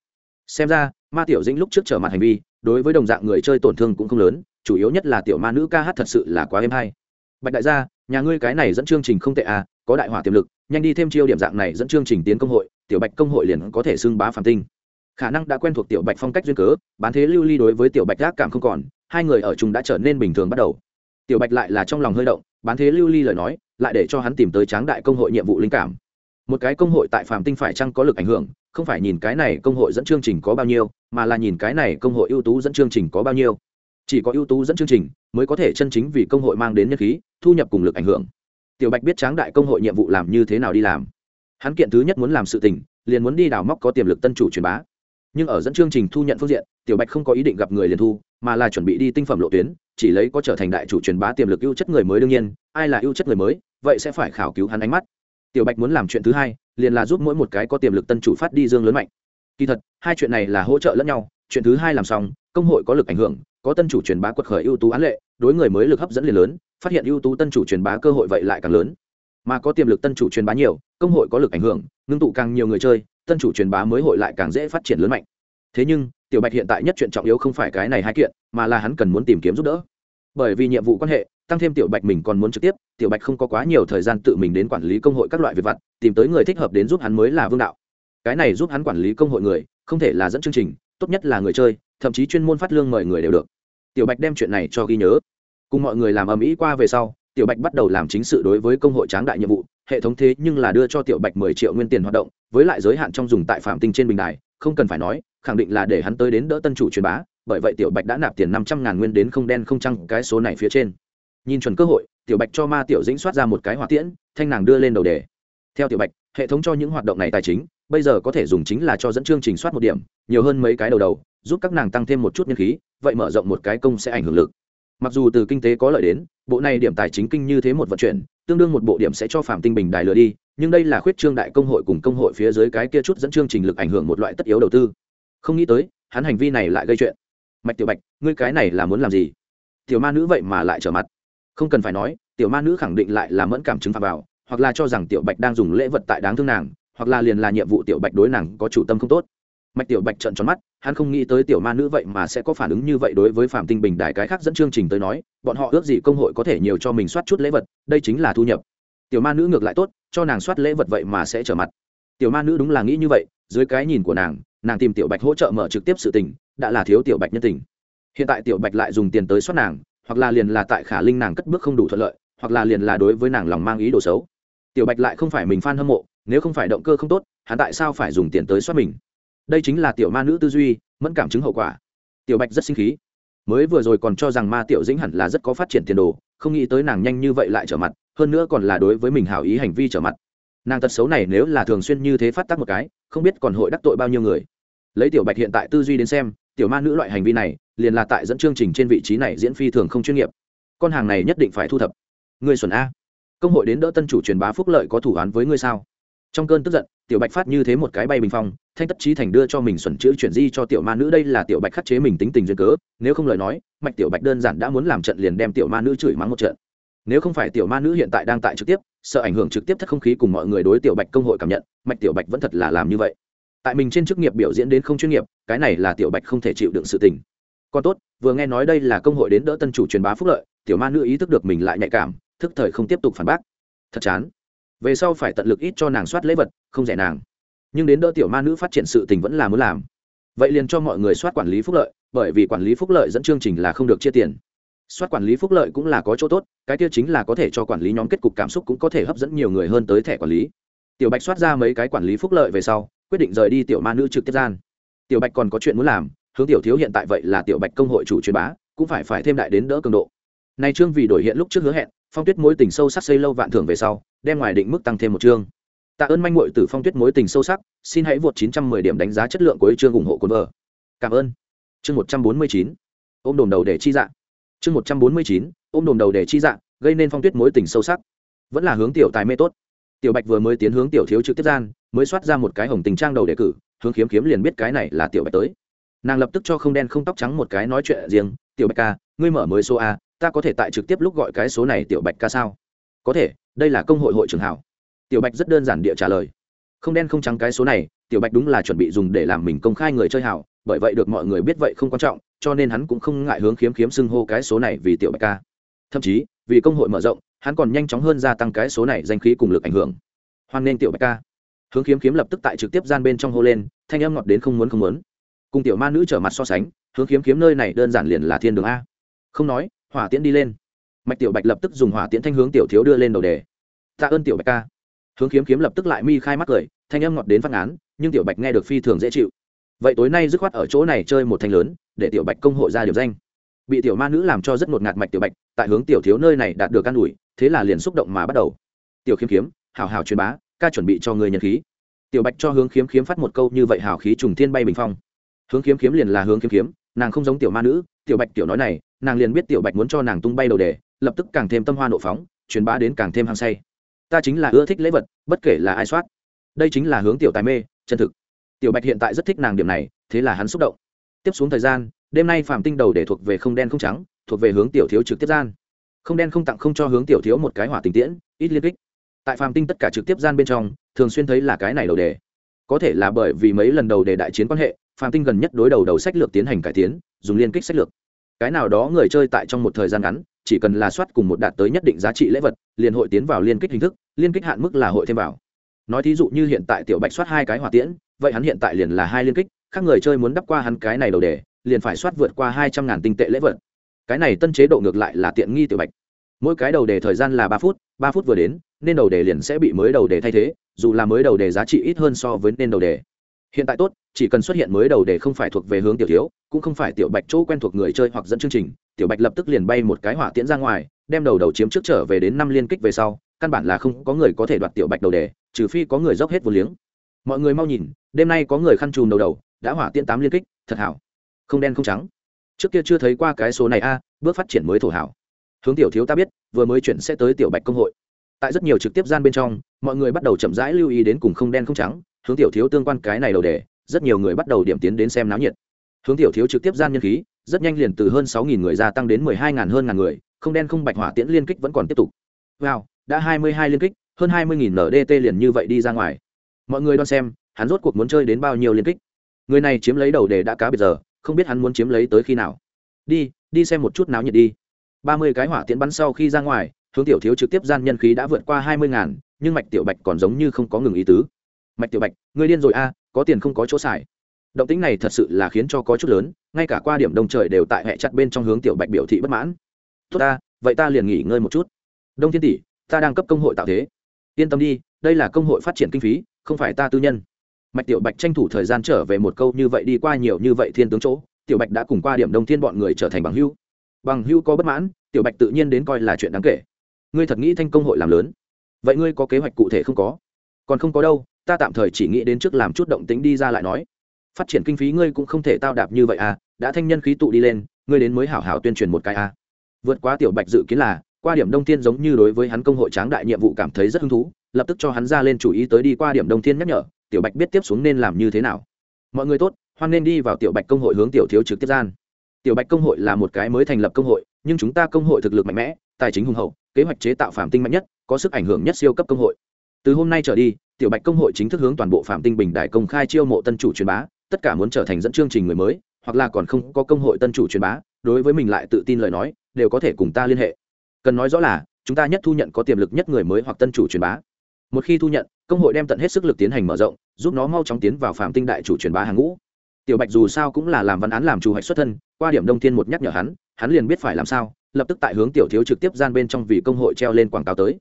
Xem ra, ma tiểu dĩnh lúc trước trở mặt hành vi, đối với đồng dạng người chơi tổn thương cũng không lớn, chủ yếu nhất là tiểu ma nữ ca hát thật sự là quá êm hay bạch đại gia, nhà ngươi cái này dẫn chương trình không tệ à có đại hỏa tiềm lực, nhanh đi thêm chiêu điểm dạng này dẫn chương trình tiến công hội, tiểu bạch công hội liền có thể xưng bá phàm tinh. Khả năng đã quen thuộc tiểu bạch phong cách duyên cớ, bán thế lưu ly đối với tiểu bạch gác cảm không còn, hai người ở chung đã trở nên bình thường bắt đầu. Tiểu bạch lại là trong lòng hơi động, bán thế lưu ly lời nói, lại để cho hắn tìm tới tráng đại công hội nhiệm vụ linh cảm. Một cái công hội tại phàm tinh phải chăng có lực ảnh hưởng, không phải nhìn cái này công hội dẫn chương trình có bao nhiêu, mà là nhìn cái này công hội ưu tú dẫn chương trình có bao nhiêu chỉ có ưu tú dẫn chương trình mới có thể chân chính vì công hội mang đến nhân khí, thu nhập cùng lực ảnh hưởng. Tiểu bạch biết tráng đại công hội nhiệm vụ làm như thế nào đi làm. Hắn kiện thứ nhất muốn làm sự tình, liền muốn đi đào móc có tiềm lực tân chủ truyền bá. Nhưng ở dẫn chương trình thu nhận phương diện, tiểu bạch không có ý định gặp người liền thu, mà là chuẩn bị đi tinh phẩm lộ tuyến, chỉ lấy có trở thành đại chủ truyền bá tiềm lực ưu chất người mới đương nhiên, ai là ưu chất người mới, vậy sẽ phải khảo cứu hắn ánh mắt. Tiểu bạch muốn làm chuyện thứ hai, liền là giúp mỗi một cái có tiềm lực tân chủ phát đi dương lớn mạnh. Kỳ thật, hai chuyện này là hỗ trợ lẫn nhau, chuyện thứ hai làm xong, công hội có lực ảnh hưởng có tân chủ truyền bá quật khởi ưu tú án lệ, đối người mới lực hấp dẫn liền lớn, phát hiện ưu tú tân chủ truyền bá cơ hội vậy lại càng lớn. Mà có tiềm lực tân chủ truyền bá nhiều, công hội có lực ảnh hưởng, ngưng tụ càng nhiều người chơi, tân chủ truyền bá mới hội lại càng dễ phát triển lớn mạnh. Thế nhưng, tiểu bạch hiện tại nhất chuyện trọng yếu không phải cái này hai kiện, mà là hắn cần muốn tìm kiếm giúp đỡ. Bởi vì nhiệm vụ quan hệ, tăng thêm tiểu bạch mình còn muốn trực tiếp, tiểu bạch không có quá nhiều thời gian tự mình đến quản lý công hội các loại việc vặt, tìm tới người thích hợp đến giúp hắn mới là vương đạo. Cái này giúp hắn quản lý công hội người, không thể là dẫn chương trình, tốt nhất là người chơi, thậm chí chuyên môn phát lương mời người đều được tiểu bạch đem chuyện này cho ghi nhớ. Cùng mọi người làm ầm ĩ qua về sau, tiểu bạch bắt đầu làm chính sự đối với công hội tráng đại nhiệm vụ, hệ thống thế nhưng là đưa cho tiểu bạch mười triệu nguyên tiền hoạt động, với lại giới hạn trong dùng tại phạm tinh trên bình đài, không cần phải nói, khẳng định là để hắn tới đến đỡ tân chủ truyền bá, bởi vậy tiểu bạch đã nạp tiền năm trăm ngàn nguyên đến không đen không trăng cái số này phía trên. Nhìn chuẩn cơ hội, tiểu bạch cho ma tiểu dĩnh soát ra một cái hỏa tiễn, thanh nàng đưa lên đầu đề. Theo tiểu bạch, hệ thống cho những hoạt động này tài chính, bây giờ có thể dùng chính là cho dẫn chương trình soát một điểm, nhiều hơn mấy cái đầu đầu giúp các nàng tăng thêm một chút nhân khí, vậy mở rộng một cái công sẽ ảnh hưởng lực. Mặc dù từ kinh tế có lợi đến, bộ này điểm tài chính kinh như thế một vận chuyển, tương đương một bộ điểm sẽ cho phạm tinh bình đài lừa đi, nhưng đây là khuyết trương đại công hội cùng công hội phía dưới cái kia chút dẫn chương trình lực ảnh hưởng một loại tất yếu đầu tư. Không nghĩ tới, hắn hành vi này lại gây chuyện. Mạch tiểu bạch, ngươi cái này là muốn làm gì? Tiểu ma nữ vậy mà lại trở mặt. Không cần phải nói, tiểu ma nữ khẳng định lại là mẫn cảm chứng phạm vào, hoặc là cho rằng tiểu bạch đang dùng lễ vật tại đáng thương nàng, hoặc là liền là nhiệm vụ tiểu bạch đối nàng có chủ tâm không tốt mạch tiểu bạch trận tròn mắt, hắn không nghĩ tới tiểu ma nữ vậy mà sẽ có phản ứng như vậy đối với phạm tinh bình đại cái khác dẫn chương trình tới nói, bọn họ ước gì công hội có thể nhiều cho mình soát chút lễ vật, đây chính là thu nhập. Tiểu ma nữ ngược lại tốt, cho nàng soát lễ vật vậy mà sẽ trở mặt. Tiểu ma nữ đúng là nghĩ như vậy, dưới cái nhìn của nàng nàng tìm tiểu bạch hỗ trợ mở trực tiếp sự tình, đã là thiếu tiểu bạch nhân tình. Hiện tại tiểu bạch lại dùng tiền tới soát nàng, hoặc là liền là tại khả linh nàng cất bước không đủ thuận lợi, hoặc là liền là đối với nàng lòng mang ý đồ xấu. Tiểu bạch lại không phải mình f a n hâm mộ, nếu không phải động cơ không tốt, hắn tại sao phải dùng tiền tới soát mình? Đây chính là tiểu ma nữ tư duy, mẫn cảm chứng hậu quả. Tiểu bạch rất sinh khí. Mới vừa rồi còn cho rằng ma tiểu dĩnh hẳn là rất có phát triển tiền đồ, không nghĩ tới nàng nhanh như vậy lại trở mặt, hơn nữa còn là đối với mình hảo ý hành vi trở mặt. Nàng tật xấu này nếu là thường xuyên như thế phát tác một cái, không biết còn hội đắc tội bao nhiêu người. Lấy tiểu bạch hiện tại tư duy đến xem, tiểu ma nữ loại hành vi này, liền là tại dẫn chương trình trên vị trí này diễn phi thường không chuyên nghiệp. Con hàng này nhất định phải thu thập. Người xuẩn a. Công hội đến đỡ tân chủ truyền bá phúc lợi có thủ án với ngươi sao? Trong cơn tức giận, tiểu bạch phát như thế một cái bay bình phong, thanh tất trí thành đưa cho mình xuẩn chữ chuyển di cho tiểu ma nữ, đây là tiểu bạch khắc chế mình tính tình duyên cớ, nếu không lời nói, mạch tiểu bạch đơn giản đã muốn làm trận liền đem tiểu ma nữ chửi mắng một trận. Nếu không phải tiểu ma nữ hiện tại đang tại trực tiếp, sợ ảnh hưởng trực tiếp thất không khí cùng mọi người đối tiểu bạch công hội cảm nhận, mạch tiểu bạch vẫn thật là làm như vậy. Tại mình trên chức nghiệp biểu diễn đến không chuyên nghiệp, cái này là tiểu bạch không thể chịu đựng sự tình. Còn tốt, vừa nghe nói đây là công hội đến đỡ tân chủ truyền bá phúc lợi, tiểu ma nữ ý thức được mình lại nhạy cảm, thức thời không tiếp tục phản bác. Thật chán về sau phải tận lực ít cho nàng soát lễ vật, không rẻ nàng. Nhưng đến đỡ tiểu ma nữ phát triển sự tình vẫn là muốn làm. Vậy liền cho mọi người soát quản lý phúc lợi, bởi vì quản lý phúc lợi dẫn chương trình là không được chia tiền. Soát quản lý phúc lợi cũng là có chỗ tốt, cái tiêu chính là có thể cho quản lý nhóm kết cục cảm xúc cũng có thể hấp dẫn nhiều người hơn tới thẻ quản lý. Tiểu bạch soát ra mấy cái quản lý phúc lợi về sau, quyết định rời đi tiểu ma nữ trực tiếp gian. Tiểu bạch còn có chuyện muốn làm, hướng tiểu thiếu hiện tại vậy là tiểu bạch công hội chủ truyền bá, cũng phải phải thêm đại đến đỡ cường độ. Nay trương vì đổi hiện lúc trước hứa hẹn phong tuyết mối tình sâu sắc xây lâu vạn thưởng về sau, đem ngoài định mức tăng thêm một chương. Tạ ơn manh mội từ phong tuyết mối tình sâu sắc, xin hãy vượt 910 điểm đánh giá chất lượng của chương ủng hộ cuốn vợ. cảm ơn. Chương 149 ôm đồm đầu để chi dạng chương 149 ôm đồm đầu để chi dạng gây nên phong tuyết mối tình sâu sắc. Vẫn là hướng tiểu tài mê tốt. Tiểu bạch vừa mới tiến hướng tiểu thiếu trực tiếp gian, mới soát ra một cái hồng tình trang đầu đề cử, hướng kiếm kiếm liền biết cái này là tiểu bạch tới. Nàng lập tức cho không đen không tóc trắng một cái nói chuyện riêng, tiểu bạch ca ngươi mở mới số a ta có thể tại trực tiếp lúc gọi cái số này tiểu bạch ca sao? Có thể, đây là công hội hội trưởng hảo. Tiểu bạch rất đơn giản địa trả lời. Không đen không trắng cái số này, tiểu bạch đúng là chuẩn bị dùng để làm mình công khai người chơi hảo, bởi vậy được mọi người biết vậy không quan trọng, cho nên hắn cũng không ngại hướng khiếm khiếm xưng hô cái số này vì tiểu bạch ca. Thậm chí, vì công hội mở rộng, hắn còn nhanh chóng hơn gia tăng cái số này danh khí cùng lực ảnh hưởng. Hoan nên tiểu bạch ca. Hướng khiếm khiếm lập tức tại trực tiếp gian bên trong hô lên, thanh âm ngọt đến không muốn không muốn. Cùng tiểu ma nữ trở mặt so sánh, hướng khiếm khiếm nơi này đơn giản liền là thiên đường a. Không nói hỏa tiễn đi lên. Mạch tiểu bạch lập tức dùng hỏa tiễn thanh hướng tiểu thiếu đưa lên đầu đề. Tạ ơn tiểu bạch ca. Hướng Kiếm Kiếm lập tức lại mi khai mắt cười, thanh âm ngọt đến phát án nhưng tiểu bạch nghe được phi thường dễ chịu. Vậy tối nay dứt khoát ở chỗ này chơi một thanh lớn, để tiểu bạch công hội ra điều danh. Bị tiểu ma nữ làm cho rất ngột ngạt mạch tiểu bạch, tại hướng tiểu thiếu nơi này đạt được can ủi, thế là liền xúc động mà bắt đầu. Tiểu khiếm khiếm hào hào truyền bá, ca chuẩn bị cho người nhận khí. Tiểu bạch cho hướng khiếm khiếm phát một câu như vậy hào khí trùng thiên bay bình phong. Hướng khiếm khiếm liền là hướng khiếm khiếm nàng không giống tiểu ma nữ, tiểu bạch tiểu nói này nàng liền biết tiểu bạch muốn cho nàng tung bay đầu đề, lập tức càng thêm tâm hoa nộ phóng, truyền bá đến càng thêm hăng say. Ta chính là ưa thích lễ vật, bất kể là ai soát. Đây chính là hướng tiểu tài mê, chân thực. Tiểu bạch hiện tại rất thích nàng điểm này, thế là hắn xúc động. Tiếp xuống thời gian, đêm nay phạm tinh đầu để thuộc về không đen không trắng, thuộc về hướng tiểu thiếu trực tiếp gian. Không đen không tặng không cho hướng tiểu thiếu một cái hỏa tình tiễn, ít liên kích. Tại phạm tinh tất cả trực tiếp gian bên trong, thường xuyên thấy là cái này đầu đề. Có thể là bởi vì mấy lần đầu đề đại chiến quan hệ phạm tinh gần nhất đối đầu đầu sách lược tiến hành cải tiến, dùng liên kích sách lược cái nào đó người chơi tại trong một thời gian ngắn, chỉ cần là soát cùng một đạt tới nhất định giá trị lễ vật, liền hội tiến vào liên kích hình thức, liên kích hạn mức là hội thêm vào. Nói thí dụ như hiện tại tiểu bạch soát hai cái hỏa tiễn, vậy hắn hiện tại liền là hai liên kích các người chơi muốn đắp qua hắn cái này đầu đề, liền phải soát vượt qua hai trăm ngàn tinh tệ lễ vật. Cái này tân chế độ ngược lại là tiện nghi tiểu bạch. Mỗi cái đầu đề thời gian là ba phút ba phút vừa đến, nên đầu đề liền sẽ bị mới đầu đề thay thế, dù là mới đầu đề giá trị ít hơn so với nên đầu đề. Hiện tại tốt chỉ cần xuất hiện mới đầu để không phải thuộc về hướng tiểu thiếu, cũng không phải tiểu bạch chỗ quen thuộc người chơi hoặc dẫn chương trình, tiểu bạch lập tức liền bay một cái hỏa tiễn ra ngoài, đem đầu đầu chiếm trước trở về đến năm liên kích về sau, căn bản là không có người có thể đoạt tiểu bạch đầu đề, trừ phi có người dốc hết vô liếng. Mọi người mau nhìn, đêm nay có người khăn trùm đầu đầu, đã hỏa tiễn tám liên kích, thật hảo. Không đen không trắng. Trước kia chưa thấy qua cái số này a, bước phát triển mới thổ hảo. Hướng tiểu thiếu ta biết, vừa mới chuyển sẽ tới tiểu bạch công hội. Tại rất nhiều trực tiếp gian bên trong, mọi người bắt đầu chậm rãi lưu ý đến cùng không đen không trắng, hướng tiểu thiếu tương quan cái này đầu đề rất nhiều người bắt đầu điểm tiến đến xem náo nhiệt. Hướng tiểu thiếu trực tiếp gian nhân khí, rất nhanh liền từ hơn sáu nghìn người gia tăng đến mười hai ngàn hơn ngàn người, không đen không bạch hỏa tiễn liên kích vẫn còn tiếp tục. Wow, đã hai mươi hai liên kích, hơn hai mươi nghìn ndt liền như vậy đi ra ngoài. Mọi người đoán xem, hắn rốt cuộc muốn chơi đến bao nhiêu liên kích. Người này chiếm lấy đầu đề đã cá biệt giờ, không biết hắn muốn chiếm lấy tới khi nào. Đi đi xem một chút náo nhiệt đi. Ba mươi cái hỏa tiễn bắn sau khi ra ngoài, hướng tiểu thiếu trực tiếp gian nhân khí đã vượt qua hai mươi ngàn, nhưng mạch tiểu bạch còn giống như không có ngừng ý tứ. Mạch tiểu bạch người điên rồi a có tiền không có chỗ xài. Động tính này thật sự là khiến cho có chút lớn, ngay cả qua điểm đông trời đều tại hệ chặt bên trong hướng tiểu bạch biểu thị bất mãn. Tốt ta, vậy ta liền nghỉ ngơi một chút. Đông thiên tỷ, ta đang cấp công hội tạo thế. Yên tâm đi, đây là công hội phát triển kinh phí, không phải ta tư nhân. Mạch tiểu bạch tranh thủ thời gian trở về một câu như vậy đi qua nhiều như vậy thiên tướng chỗ, tiểu bạch đã cùng qua điểm đông thiên bọn người trở thành bằng hưu bằng hưu có bất mãn, tiểu bạch tự nhiên đến coi là chuyện đáng kể. Ngươi thật nghĩ thanh công hội làm lớn? Vậy ngươi có kế hoạch cụ thể không có? Còn không có đâu ta tạm thời chỉ nghĩ đến trước làm chút động tính đi ra lại nói. Phát triển kinh phí ngươi cũng không thể tao đạp như vậy à đã thanh nhân khí tụ đi lên, ngươi đến mới hảo hảo tuyên truyền một cái à. Vượt quá tiểu bạch dự kiến là, qua điểm đông thiên giống như đối với hắn công hội tráng đại nhiệm vụ cảm thấy rất hứng thú, lập tức cho hắn ra lên chủ ý tới đi qua điểm đông thiên nhắc nhở, tiểu bạch biết tiếp xuống nên làm như thế nào. Mọi người tốt, hoan nên đi vào tiểu bạch công hội hướng tiểu thiếu trực tiếp gian. Tiểu bạch công hội là một cái mới thành lập công hội, nhưng chúng ta công hội thực lực mạnh mẽ, tài chính hùng hậu, kế hoạch chế tạo phạm tinh mạnh nhất, có sức ảnh hưởng nhất siêu cấp công hội. Từ hôm nay trở đi tiểu bạch công hội chính thức hướng toàn bộ phạm tinh bình đại công khai chiêu mộ tân chủ truyền bá, tất cả muốn trở thành dẫn chương trình người mới, hoặc là còn không có công hội tân chủ truyền bá, đối với mình lại tự tin lời nói, đều có thể cùng ta liên hệ. Cần nói rõ là, chúng ta nhất thu nhận có tiềm lực nhất người mới hoặc tân chủ truyền bá. Một khi thu nhận, công hội đem tận hết sức lực tiến hành mở rộng, giúp nó mau chóng tiến vào phạm tinh đại chủ truyền bá hàng ngũ. Tiểu bạch dù sao cũng là làm văn án làm chủ hạch xuất thân, qua điểm đông thiên một nhắc nhở hắn hắn liền biết phải làm sao, lập tức tại hướng tiểu thiếu trực tiếp gian bên trong vì công hội treo lên quảng cáo tới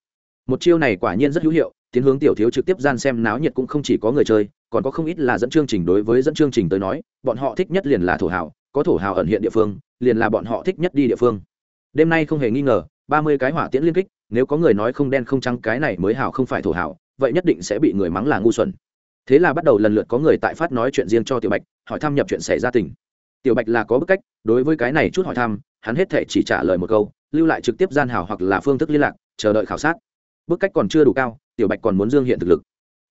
một chiêu này quả nhiên rất hữu hiệu, tiến hướng tiểu thiếu trực tiếp gian xem náo nhiệt cũng không chỉ có người chơi, còn có không ít là dẫn chương trình đối với dẫn chương trình tới nói, bọn họ thích nhất liền là thổ hào, có thổ hào ẩn hiện địa phương, liền là bọn họ thích nhất đi địa phương. Đêm nay không hề nghi ngờ, ba mươi cái hỏa tiễn liên kích, nếu có người nói không đen không trắng cái này mới hào không phải thổ hào, vậy nhất định sẽ bị người mắng là ngu xuẩn. Thế là bắt đầu lần lượt có người tại phát nói chuyện riêng cho tiểu bạch, hỏi thăm nhập chuyện xảy ra tình. Tiểu bạch là có bức cách, đối với cái này chút hỏi thăm, hắn hết thể chỉ trả lời một câu, lưu lại trực tiếp gian hào hoặc là phương thức liên lạc, chờ đợi khảo sát bức cách còn chưa đủ cao, tiểu bạch còn muốn dương hiện thực lực.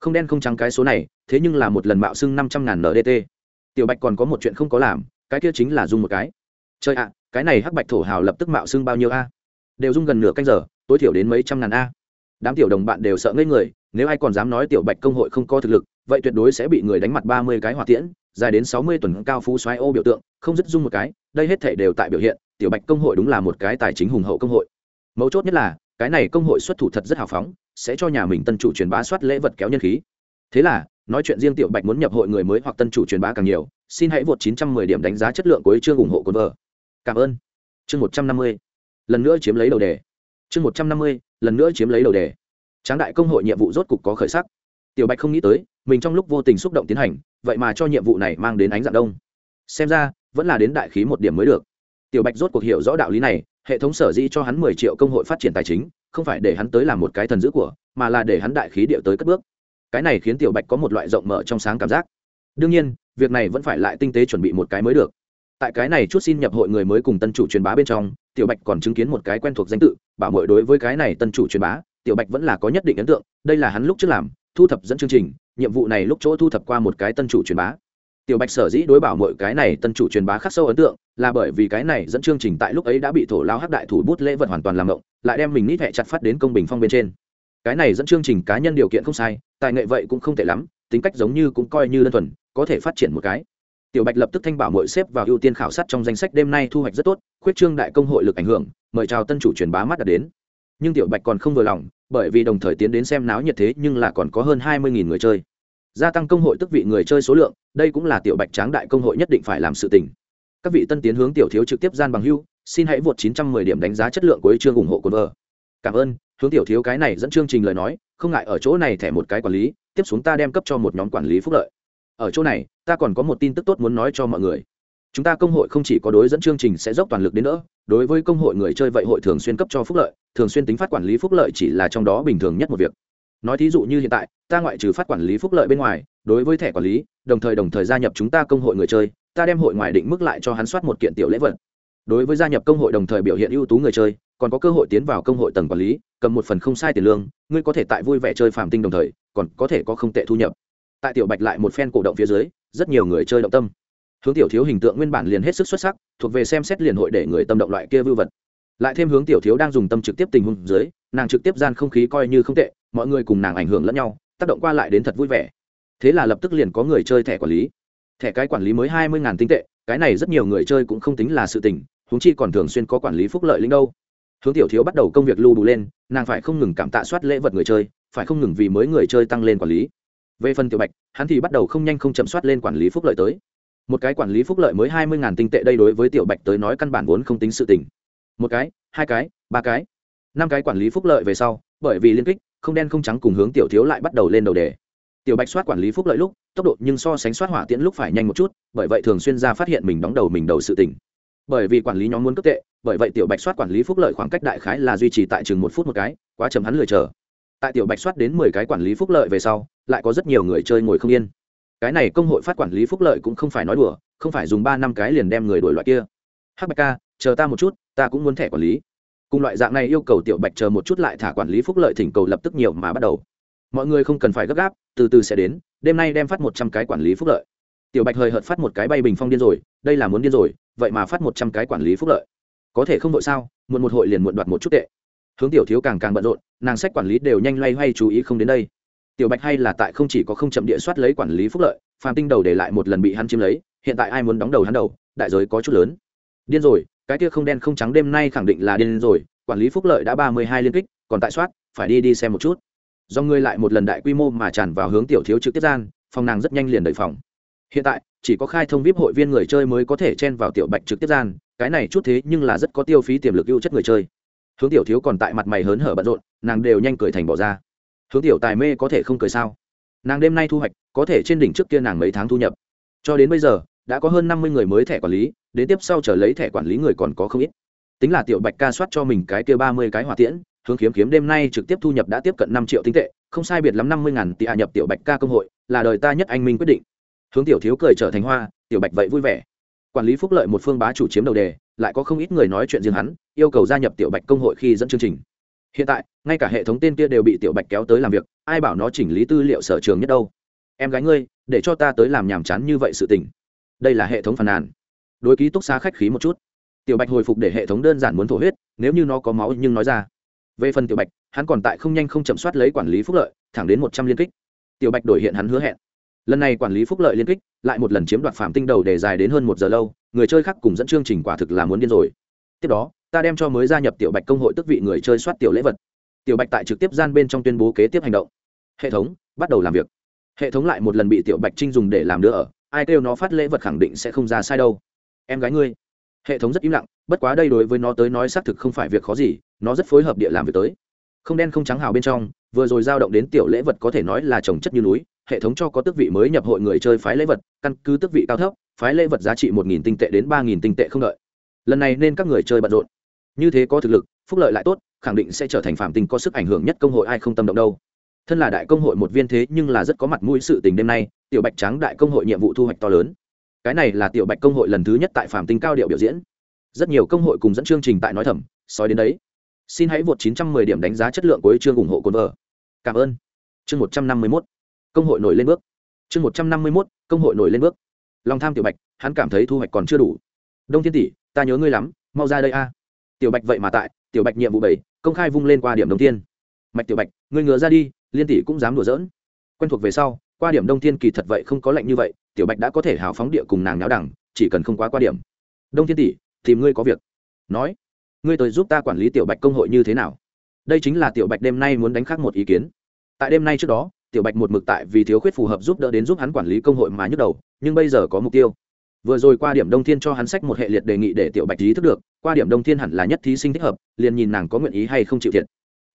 Không đen không trắng cái số này, thế nhưng là một lần mạo xưng năm trăm ngàn ndt tiểu bạch còn có một chuyện không có làm, cái kia chính là dung một cái. Chơi ạ à, cái này hắc bạch thổ hào lập tức mạo xưng bao nhiêu a? Đều dung gần nửa canh giờ, tối thiểu đến mấy trăm ngàn a. Đám tiểu đồng bạn đều sợ ngây người, nếu ai còn dám nói tiểu bạch công hội không có thực lực, vậy tuyệt đối sẽ bị người đánh mặt ba mươi cái hỏa tiễn, dài đến sáu mươi tuần cao phú xoáy ô biểu tượng, không dứt dung một cái, đây hết thể đều tại biểu hiện, tiểu bạch công hội đúng là một cái tài chính hùng hậu công hội. Mấu chốt nhất là cái này công hội xuất thủ thật rất hào phóng, sẽ cho nhà mình tân chủ truyền bá soát lễ vật kéo nhân khí. Thế là, nói chuyện riêng tiểu bạch muốn nhập hội người mới hoặc tân chủ truyền bá càng nhiều, xin hãy vượt 910 điểm đánh giá chất lượng của chương ủng hộ cồn vợ cảm ơn. Chương 150 lần nữa chiếm lấy đầu đề. Chương 150 lần nữa chiếm lấy đầu đề. Tráng đại công hội nhiệm vụ rốt cục có khởi sắc. Tiểu bạch không nghĩ tới, mình trong lúc vô tình xúc động tiến hành, vậy mà cho nhiệm vụ này mang đến ánh dạng đông. Xem ra, vẫn là đến đại khí một điểm mới được. Tiểu bạch rốt cuộc hiểu rõ đạo lý này hệ thống sở dĩ cho hắn mười triệu công hội phát triển tài chính, không phải để hắn tới làm một cái thần dữ của, mà là để hắn đại khí điệu tới cất bước. Cái này khiến tiểu bạch có một loại rộng mở trong sáng cảm giác. Đương nhiên, việc này vẫn phải lại tinh tế chuẩn bị một cái mới được. Tại cái này chút xin nhập hội người mới cùng tân chủ truyền bá bên trong, tiểu bạch còn chứng kiến một cái quen thuộc danh tự, bảo mội đối với cái này tân chủ truyền bá, tiểu bạch vẫn là có nhất định ấn tượng, đây là hắn lúc trước làm, thu thập dẫn chương trình, nhiệm vụ này lúc chỗ thu thập qua một cái tân chủ truyền bá tiểu bạch sở dĩ đối bảo mọi cái này tân chủ truyền bá khắc sâu ấn tượng, là bởi vì cái này dẫn chương trình tại lúc ấy đã bị thổ lao hắc đại thủ bút lễ vật hoàn toàn làm động, lại đem mình nít hẹ chặt phát đến công bình phong bên trên. Cái này dẫn chương trình cá nhân điều kiện không sai, tài nghệ vậy cũng không tệ lắm, tính cách giống như cũng coi như đơn thuần, có thể phát triển một cái. Tiểu bạch lập tức thanh bảo mội xếp vào ưu tiên khảo sát trong danh sách đêm nay thu hoạch rất tốt, khuyết trương đại công hội lực ảnh hưởng, mời chào tân chủ truyền bá mắt đã đến. Nhưng tiểu bạch còn không vừa lòng, bởi vì đồng thời tiến đến xem náo nhiệt thế nhưng là còn có hơn hai mươi người chơi gia tăng công hội tức vị người chơi số lượng, đây cũng là tiểu bạch tráng đại công hội nhất định phải làm sự tình. Các vị tân tiến hướng tiểu thiếu trực tiếp gian bằng hưu, xin hãy vượt 910 điểm đánh giá chất lượng của chương ủng hộ của vợ cảm ơn, hướng tiểu thiếu cái này dẫn chương trình lời nói, không ngại ở chỗ này thẻ một cái quản lý, tiếp xuống ta đem cấp cho một nhóm quản lý phúc lợi. Ở chỗ này, ta còn có một tin tức tốt muốn nói cho mọi người. Chúng ta công hội không chỉ có đối dẫn chương trình sẽ dốc toàn lực đến nữa đối với công hội người chơi vậy hội thường xuyên cấp cho phúc lợi, thường xuyên tính phát quản lý phúc lợi chỉ là trong đó bình thường nhất một việc nói thí dụ như hiện tại, ta ngoại trừ phát quản lý phúc lợi bên ngoài, đối với thẻ quản lý, đồng thời đồng thời gia nhập chúng ta công hội người chơi, ta đem hội ngoài định mức lại cho hắn soát một kiện tiểu lễ vật. Đối với gia nhập công hội đồng thời biểu hiện ưu tú người chơi, còn có cơ hội tiến vào công hội tầng quản lý, cầm một phần không sai tiền lương, ngươi có thể tại vui vẻ chơi phàm tinh đồng thời, còn có thể có không tệ thu nhập. Tại tiểu bạch lại một phen cổ động phía dưới, rất nhiều người chơi động tâm. Hướng tiểu thiếu hình tượng nguyên bản liền hết sức xuất sắc, thuộc về xem xét liền hội để người tâm động loại kia vưu vật. Lại thêm hướng tiểu thiếu đang dùng tâm trực tiếp tình huống dưới nàng trực tiếp gian không khí coi như không tệ, mọi người cùng nàng ảnh hưởng lẫn nhau, tác động qua lại đến thật vui vẻ. Thế là lập tức liền có người chơi thẻ quản lý. Thẻ cái quản lý mới hai mươi tinh tệ, cái này rất nhiều người chơi cũng không tính là sự tình, huống chi còn thường xuyên có quản lý phúc lợi linh đâu. Hướng tiểu thiếu bắt đầu công việc lưu bù lên, nàng phải không ngừng cảm tạ soát lễ vật người chơi, phải không ngừng vì mới người chơi tăng lên quản lý. Về phần tiểu bạch, hắn thì bắt đầu không nhanh không chậm soát lên quản lý phúc lợi tới. Một cái quản lý phúc lợi mới hai mươi tinh tệ đây đối với tiểu bạch tới nói căn bản vốn không tính sự tình. Một cái, hai cái, ba cái năm cái quản lý phúc lợi về sau, bởi vì liên kích, không đen không trắng cùng hướng tiểu thiếu lại bắt đầu lên đầu đề. Tiểu bạch soát quản lý phúc lợi lúc, tốc độ nhưng so sánh soát hỏa tiễn lúc phải nhanh một chút, bởi vậy thường xuyên ra phát hiện mình đóng đầu mình đầu sự tỉnh bởi vì quản lý nhóm muốn cấp tệ, bởi vậy tiểu bạch soát quản lý phúc lợi khoảng cách đại khái là duy trì tại chừng một phút một cái, quá chầm hắn lười chờ. Tại tiểu bạch soát đến mười cái quản lý phúc lợi về sau, lại có rất nhiều người chơi ngồi không yên. Cái này công hội phát quản lý phúc lợi cũng không phải nói đùa, không phải dùng ba năm cái liền đem người đổi loại kia. Hắc bạch ca, chờ ta một chút, ta cũng muốn thẻ quản lý cùng loại dạng này yêu cầu tiểu bạch chờ một chút lại thả quản lý phúc lợi thỉnh cầu lập tức nhiều mà bắt đầu. Mọi người không cần phải gấp gáp, từ từ sẽ đến, đêm nay đem phát một trăm cái quản lý phúc lợi. Tiểu bạch hời hợt phát một cái bay bình phong điên rồi, đây là muốn điên rồi, vậy mà phát một trăm cái quản lý phúc lợi. Có thể không đội sao, muộn một hội liền muộn đoạt một chút tệ. Hướng tiểu thiếu càng càng bận rộn, nàng sách quản lý đều nhanh loay hoay chú ý không đến đây. Tiểu bạch hay là tại không chỉ có không chậm địa soát lấy quản lý phúc lợi, phàm tinh đầu để lại một lần bị hắn chiếm lấy, hiện tại ai muốn đóng đầu hắn đầu, đại giới có chút lớn. Điên rồi cái kia không đen không trắng đêm nay khẳng định là điên rồi, quản lý phúc lợi đã ba mươi hai liên kích, còn tại soát, phải đi đi xem một chút. Do ngươi lại một lần đại quy mô mà tràn vào hướng tiểu thiếu trực tiếp gian, phòng nàng rất nhanh liền đợi phòng. Hiện tại, chỉ có khai thông vip hội viên người chơi mới có thể chen vào tiểu bạch trực tiếp gian, cái này chút thế nhưng là rất có tiêu phí tiềm lực ưu chất người chơi. Hướng tiểu thiếu còn tại mặt mày hớn hở bận rộn, nàng đều nhanh cười thành bỏ ra. Hướng tiểu tài mê có thể không cười sao? Nàng đêm nay thu hoạch, có thể trên đỉnh trước kia nàng mấy tháng thu nhập. Cho đến bây giờ đã có hơn năm mươi người mới thẻ quản lý, đến tiếp sau trở lấy thẻ quản lý người còn có không ít. Tính là tiểu bạch ca soát cho mình cái kia ba mươi cái hỏa tiễn, hướng kiếm kiếm đêm nay trực tiếp thu nhập đã tiếp cận năm triệu tinh tệ, không sai biệt lắm năm mươi ngàn tỷ hạ à nhập tiểu bạch ca công hội, là đời ta nhất anh minh quyết định. Hướng tiểu thiếu cười trở thành hoa, tiểu bạch vậy vui vẻ. Quản lý phúc lợi một phương bá chủ chiếm đầu đề, lại có không ít người nói chuyện riêng hắn, yêu cầu gia nhập tiểu bạch công hội khi dẫn chương trình. Hiện tại, ngay cả hệ thống tên kia đều bị tiểu bạch kéo tới làm việc, ai bảo nó chỉnh lý tư liệu sở trường nhất đâu? Em gái ngươi, để cho ta tới làm nhàm chán như vậy sự tình đây là hệ thống phàn nàn. Đối ký túc xá khách khí một chút. Tiểu bạch hồi phục để hệ thống đơn giản muốn thổ huyết, nếu như nó có máu nhưng nói ra. Về phần tiểu bạch, hắn còn tại không nhanh không chậm soát lấy quản lý phúc lợi, thẳng đến một trăm liên kích. Tiểu bạch đổi hiện hắn hứa hẹn. Lần này quản lý phúc lợi liên kích, lại một lần chiếm đoạt phạm tinh đầu để dài đến hơn một giờ lâu, người chơi khác cùng dẫn chương trình quả thực là muốn điên rồi. Tiếp đó, ta đem cho mới gia nhập tiểu bạch công hội tức vị người chơi soát tiểu lễ vật. Tiểu bạch tại trực tiếp gian bên trong tuyên bố kế tiếp hành động. Hệ thống, bắt đầu làm việc. Hệ thống lại một lần bị tiểu bạch trinh dùng để làm đưa ở ai kêu nó phát lễ vật khẳng định sẽ không ra sai đâu. Em gái ngươi. Hệ thống rất im lặng, bất quá đây đối với nó tới nói xác thực không phải việc khó gì, nó rất phối hợp địa làm việc tới. Không đen không trắng hào bên trong, vừa rồi giao động đến tiểu lễ vật có thể nói là trồng chất như núi, hệ thống cho có tước vị mới nhập hội người chơi phái lễ vật, căn cứ tước vị cao thấp, phái lễ vật giá trị một nghìn tinh tệ đến ba nghìn tinh tệ không đợi. Lần này nên các người chơi bận rộn. Như thế có thực lực, phúc lợi lại tốt, khẳng định sẽ trở thành phạm tình có sức ảnh hưởng nhất công hội ai không tâm động đâu thân là đại công hội một viên thế nhưng là rất có mặt mũi sự tình đêm nay, tiểu bạch trắng đại công hội nhiệm vụ thu hoạch to lớn. Cái này là tiểu bạch công hội lần thứ nhất tại phạm tinh cao điệu biểu diễn. Rất nhiều công hội cùng dẫn chương trình tại nói thầm, sói đến đấy. Xin hãy vượt 910 điểm đánh giá chất lượng cuối chương ủng hộ cồn vợ. Cảm ơn. Chương 151 công hội nổi lên bước. Chương 151 công hội nổi lên bước. Lòng tham tiểu bạch, hắn cảm thấy thu hoạch còn chưa đủ. Đông thiên tỷ, ta nhớ ngươi lắm, mau ra đây a. Tiểu bạch vậy mà tại, tiểu bạch nhiệm vụ bảy, công khai vung lên qua điểm đông thiên mạch tiểu bạch, ngươi ngựa ra đi liên tỷ cũng dám đùa giỡn. Quen thuộc về sau, qua điểm đông thiên kỳ thật vậy không có lệnh như vậy, tiểu bạch đã có thể hào phóng địa cùng nàng náo đẳng, chỉ cần không quá qua điểm. Đông thiên tỷ tìm ngươi có việc. Nói, ngươi tới giúp ta quản lý tiểu bạch công hội như thế nào? Đây chính là tiểu bạch đêm nay muốn đánh khác một ý kiến. Tại đêm nay trước đó, tiểu bạch một mực tại vì thiếu khuyết phù hợp giúp đỡ đến giúp hắn quản lý công hội mà nhức đầu, nhưng bây giờ có mục tiêu. Vừa rồi qua điểm đông thiên cho hắn sách một hệ liệt đề nghị để tiểu bạch ý thức được, qua điểm đông thiên hẳn là nhất thí sinh thích hợp, liền nhìn nàng có nguyện ý hay không chịu thiệt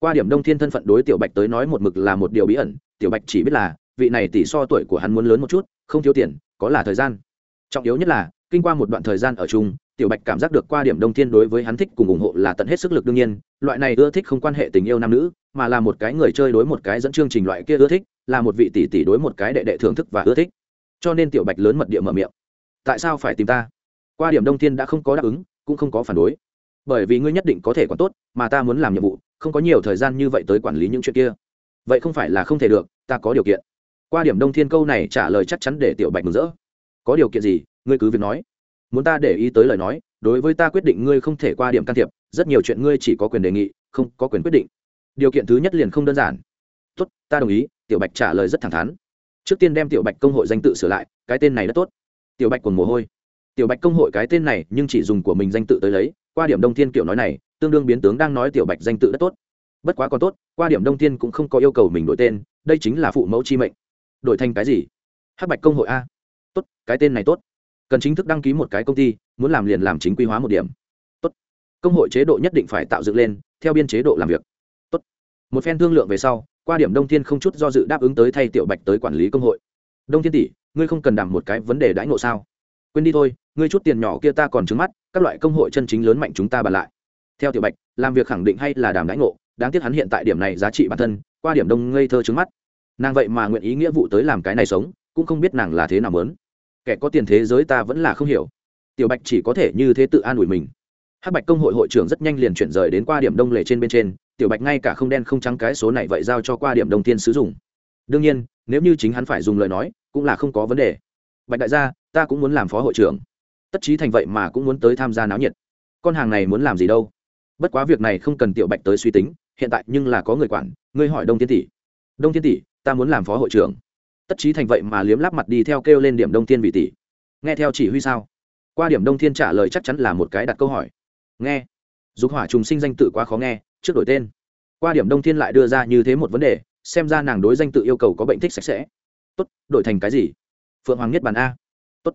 qua điểm đông thiên thân phận đối tiểu bạch tới nói một mực là một điều bí ẩn, tiểu bạch chỉ biết là, vị này tỷ so tuổi của hắn muốn lớn một chút, không thiếu tiền, có là thời gian. Trọng yếu nhất là, kinh qua một đoạn thời gian ở chung, tiểu bạch cảm giác được qua điểm đông thiên đối với hắn thích cùng ủng hộ là tận hết sức lực đương nhiên, loại này ưa thích không quan hệ tình yêu nam nữ, mà là một cái người chơi đối một cái dẫn chương trình loại kia ưa thích, là một vị tỷ tỷ đối một cái đệ đệ thưởng thức và ưa thích. Cho nên tiểu bạch lớn mật địa mở miệng. Tại sao phải tìm ta? Qua điểm đông thiên đã không có đáp ứng, cũng không có phản đối. Bởi vì ngươi nhất định có thể còn tốt, mà ta muốn làm nhiệm vụ không có nhiều thời gian như vậy tới quản lý những chuyện kia. Vậy không phải là không thể được, ta có điều kiện. Qua điểm đông thiên câu này trả lời chắc chắn để tiểu bạch mừng rỡ. Có điều kiện gì? Ngươi cứ việc nói. Muốn ta để ý tới lời nói, đối với ta quyết định ngươi không thể qua điểm can thiệp, rất nhiều chuyện ngươi chỉ có quyền đề nghị, không có quyền quyết định. Điều kiện thứ nhất liền không đơn giản. Tốt, ta đồng ý, tiểu bạch trả lời rất thẳng thắn. Trước tiên đem tiểu bạch công hội danh tự sửa lại, cái tên này rất tốt. Tiểu bạch còn mồ hôi. Tiểu bạch công hội cái tên này nhưng chỉ dùng của mình danh tự tới lấy, qua điểm đông thiên kiểu nói này tương đương biến tướng đang nói tiểu bạch danh tự rất tốt. Bất quá còn tốt, qua điểm đông thiên cũng không có yêu cầu mình đổi tên, đây chính là phụ mẫu chi mệnh. Đổi thành cái gì? Hắc bạch công hội a. Tốt, cái tên này tốt. Cần chính thức đăng ký một cái công ty, muốn làm liền làm chính quy hóa một điểm. Tốt. Công hội chế độ nhất định phải tạo dựng lên, theo biên chế độ làm việc. Tốt. Một phen thương lượng về sau, qua điểm đông thiên không chút do dự đáp ứng tới thay tiểu bạch tới quản lý công hội. Đông thiên tỷ, ngươi không cần đảm một cái vấn đề đãi ngộ sao? Quên đi thôi, ngươi chút tiền nhỏ kia ta còn trứng mắt, các loại công hội chân chính lớn mạnh chúng ta bàn lại theo tiểu bạch, làm việc khẳng định hay là đàm đãi ngộ, đáng tiếc hắn hiện tại điểm này giá trị bản thân, qua điểm đông ngây thơ trứng mắt. Nàng vậy mà nguyện ý nghĩa vụ tới làm cái này sống, cũng không biết nàng là thế nào mớn kẻ có tiền thế giới ta vẫn là không hiểu. Tiểu bạch chỉ có thể như thế tự an ủi mình. Hắc bạch công hội hội trưởng rất nhanh liền chuyển rời đến qua điểm đông lệ trên bên trên, tiểu bạch ngay cả không đen không trắng cái số này vậy giao cho qua điểm đông tiên sử dụng đương nhiên, nếu như chính hắn phải dùng lời nói, cũng là không có vấn đề. Bạch đại gia, ta cũng muốn làm phó hội trưởng. Tất chí thành vậy mà cũng muốn tới tham gia náo nhiệt. Con hàng này muốn làm gì đâu? Bất quá việc này không cần tiểu bạch tới suy tính, hiện tại nhưng là có người quản, ngươi hỏi đông Thiên tỷ. Đông Thiên tỷ, ta muốn làm phó hội trưởng. Tất chí thành vậy mà liếm láp mặt đi theo kêu lên điểm đông Thiên vị tỷ. Nghe theo chỉ huy sao? Qua điểm đông thiên trả lời chắc chắn là một cái đặt câu hỏi. Nghe. Dục hỏa trùng sinh danh tự quá khó nghe, trước đổi tên. Qua điểm đông thiên lại đưa ra như thế một vấn đề, xem ra nàng đối danh tự yêu cầu có bệnh thích sạch sẽ. Tốt, đổi thành cái gì? Phượng hoàng nhất bản a. Tốt.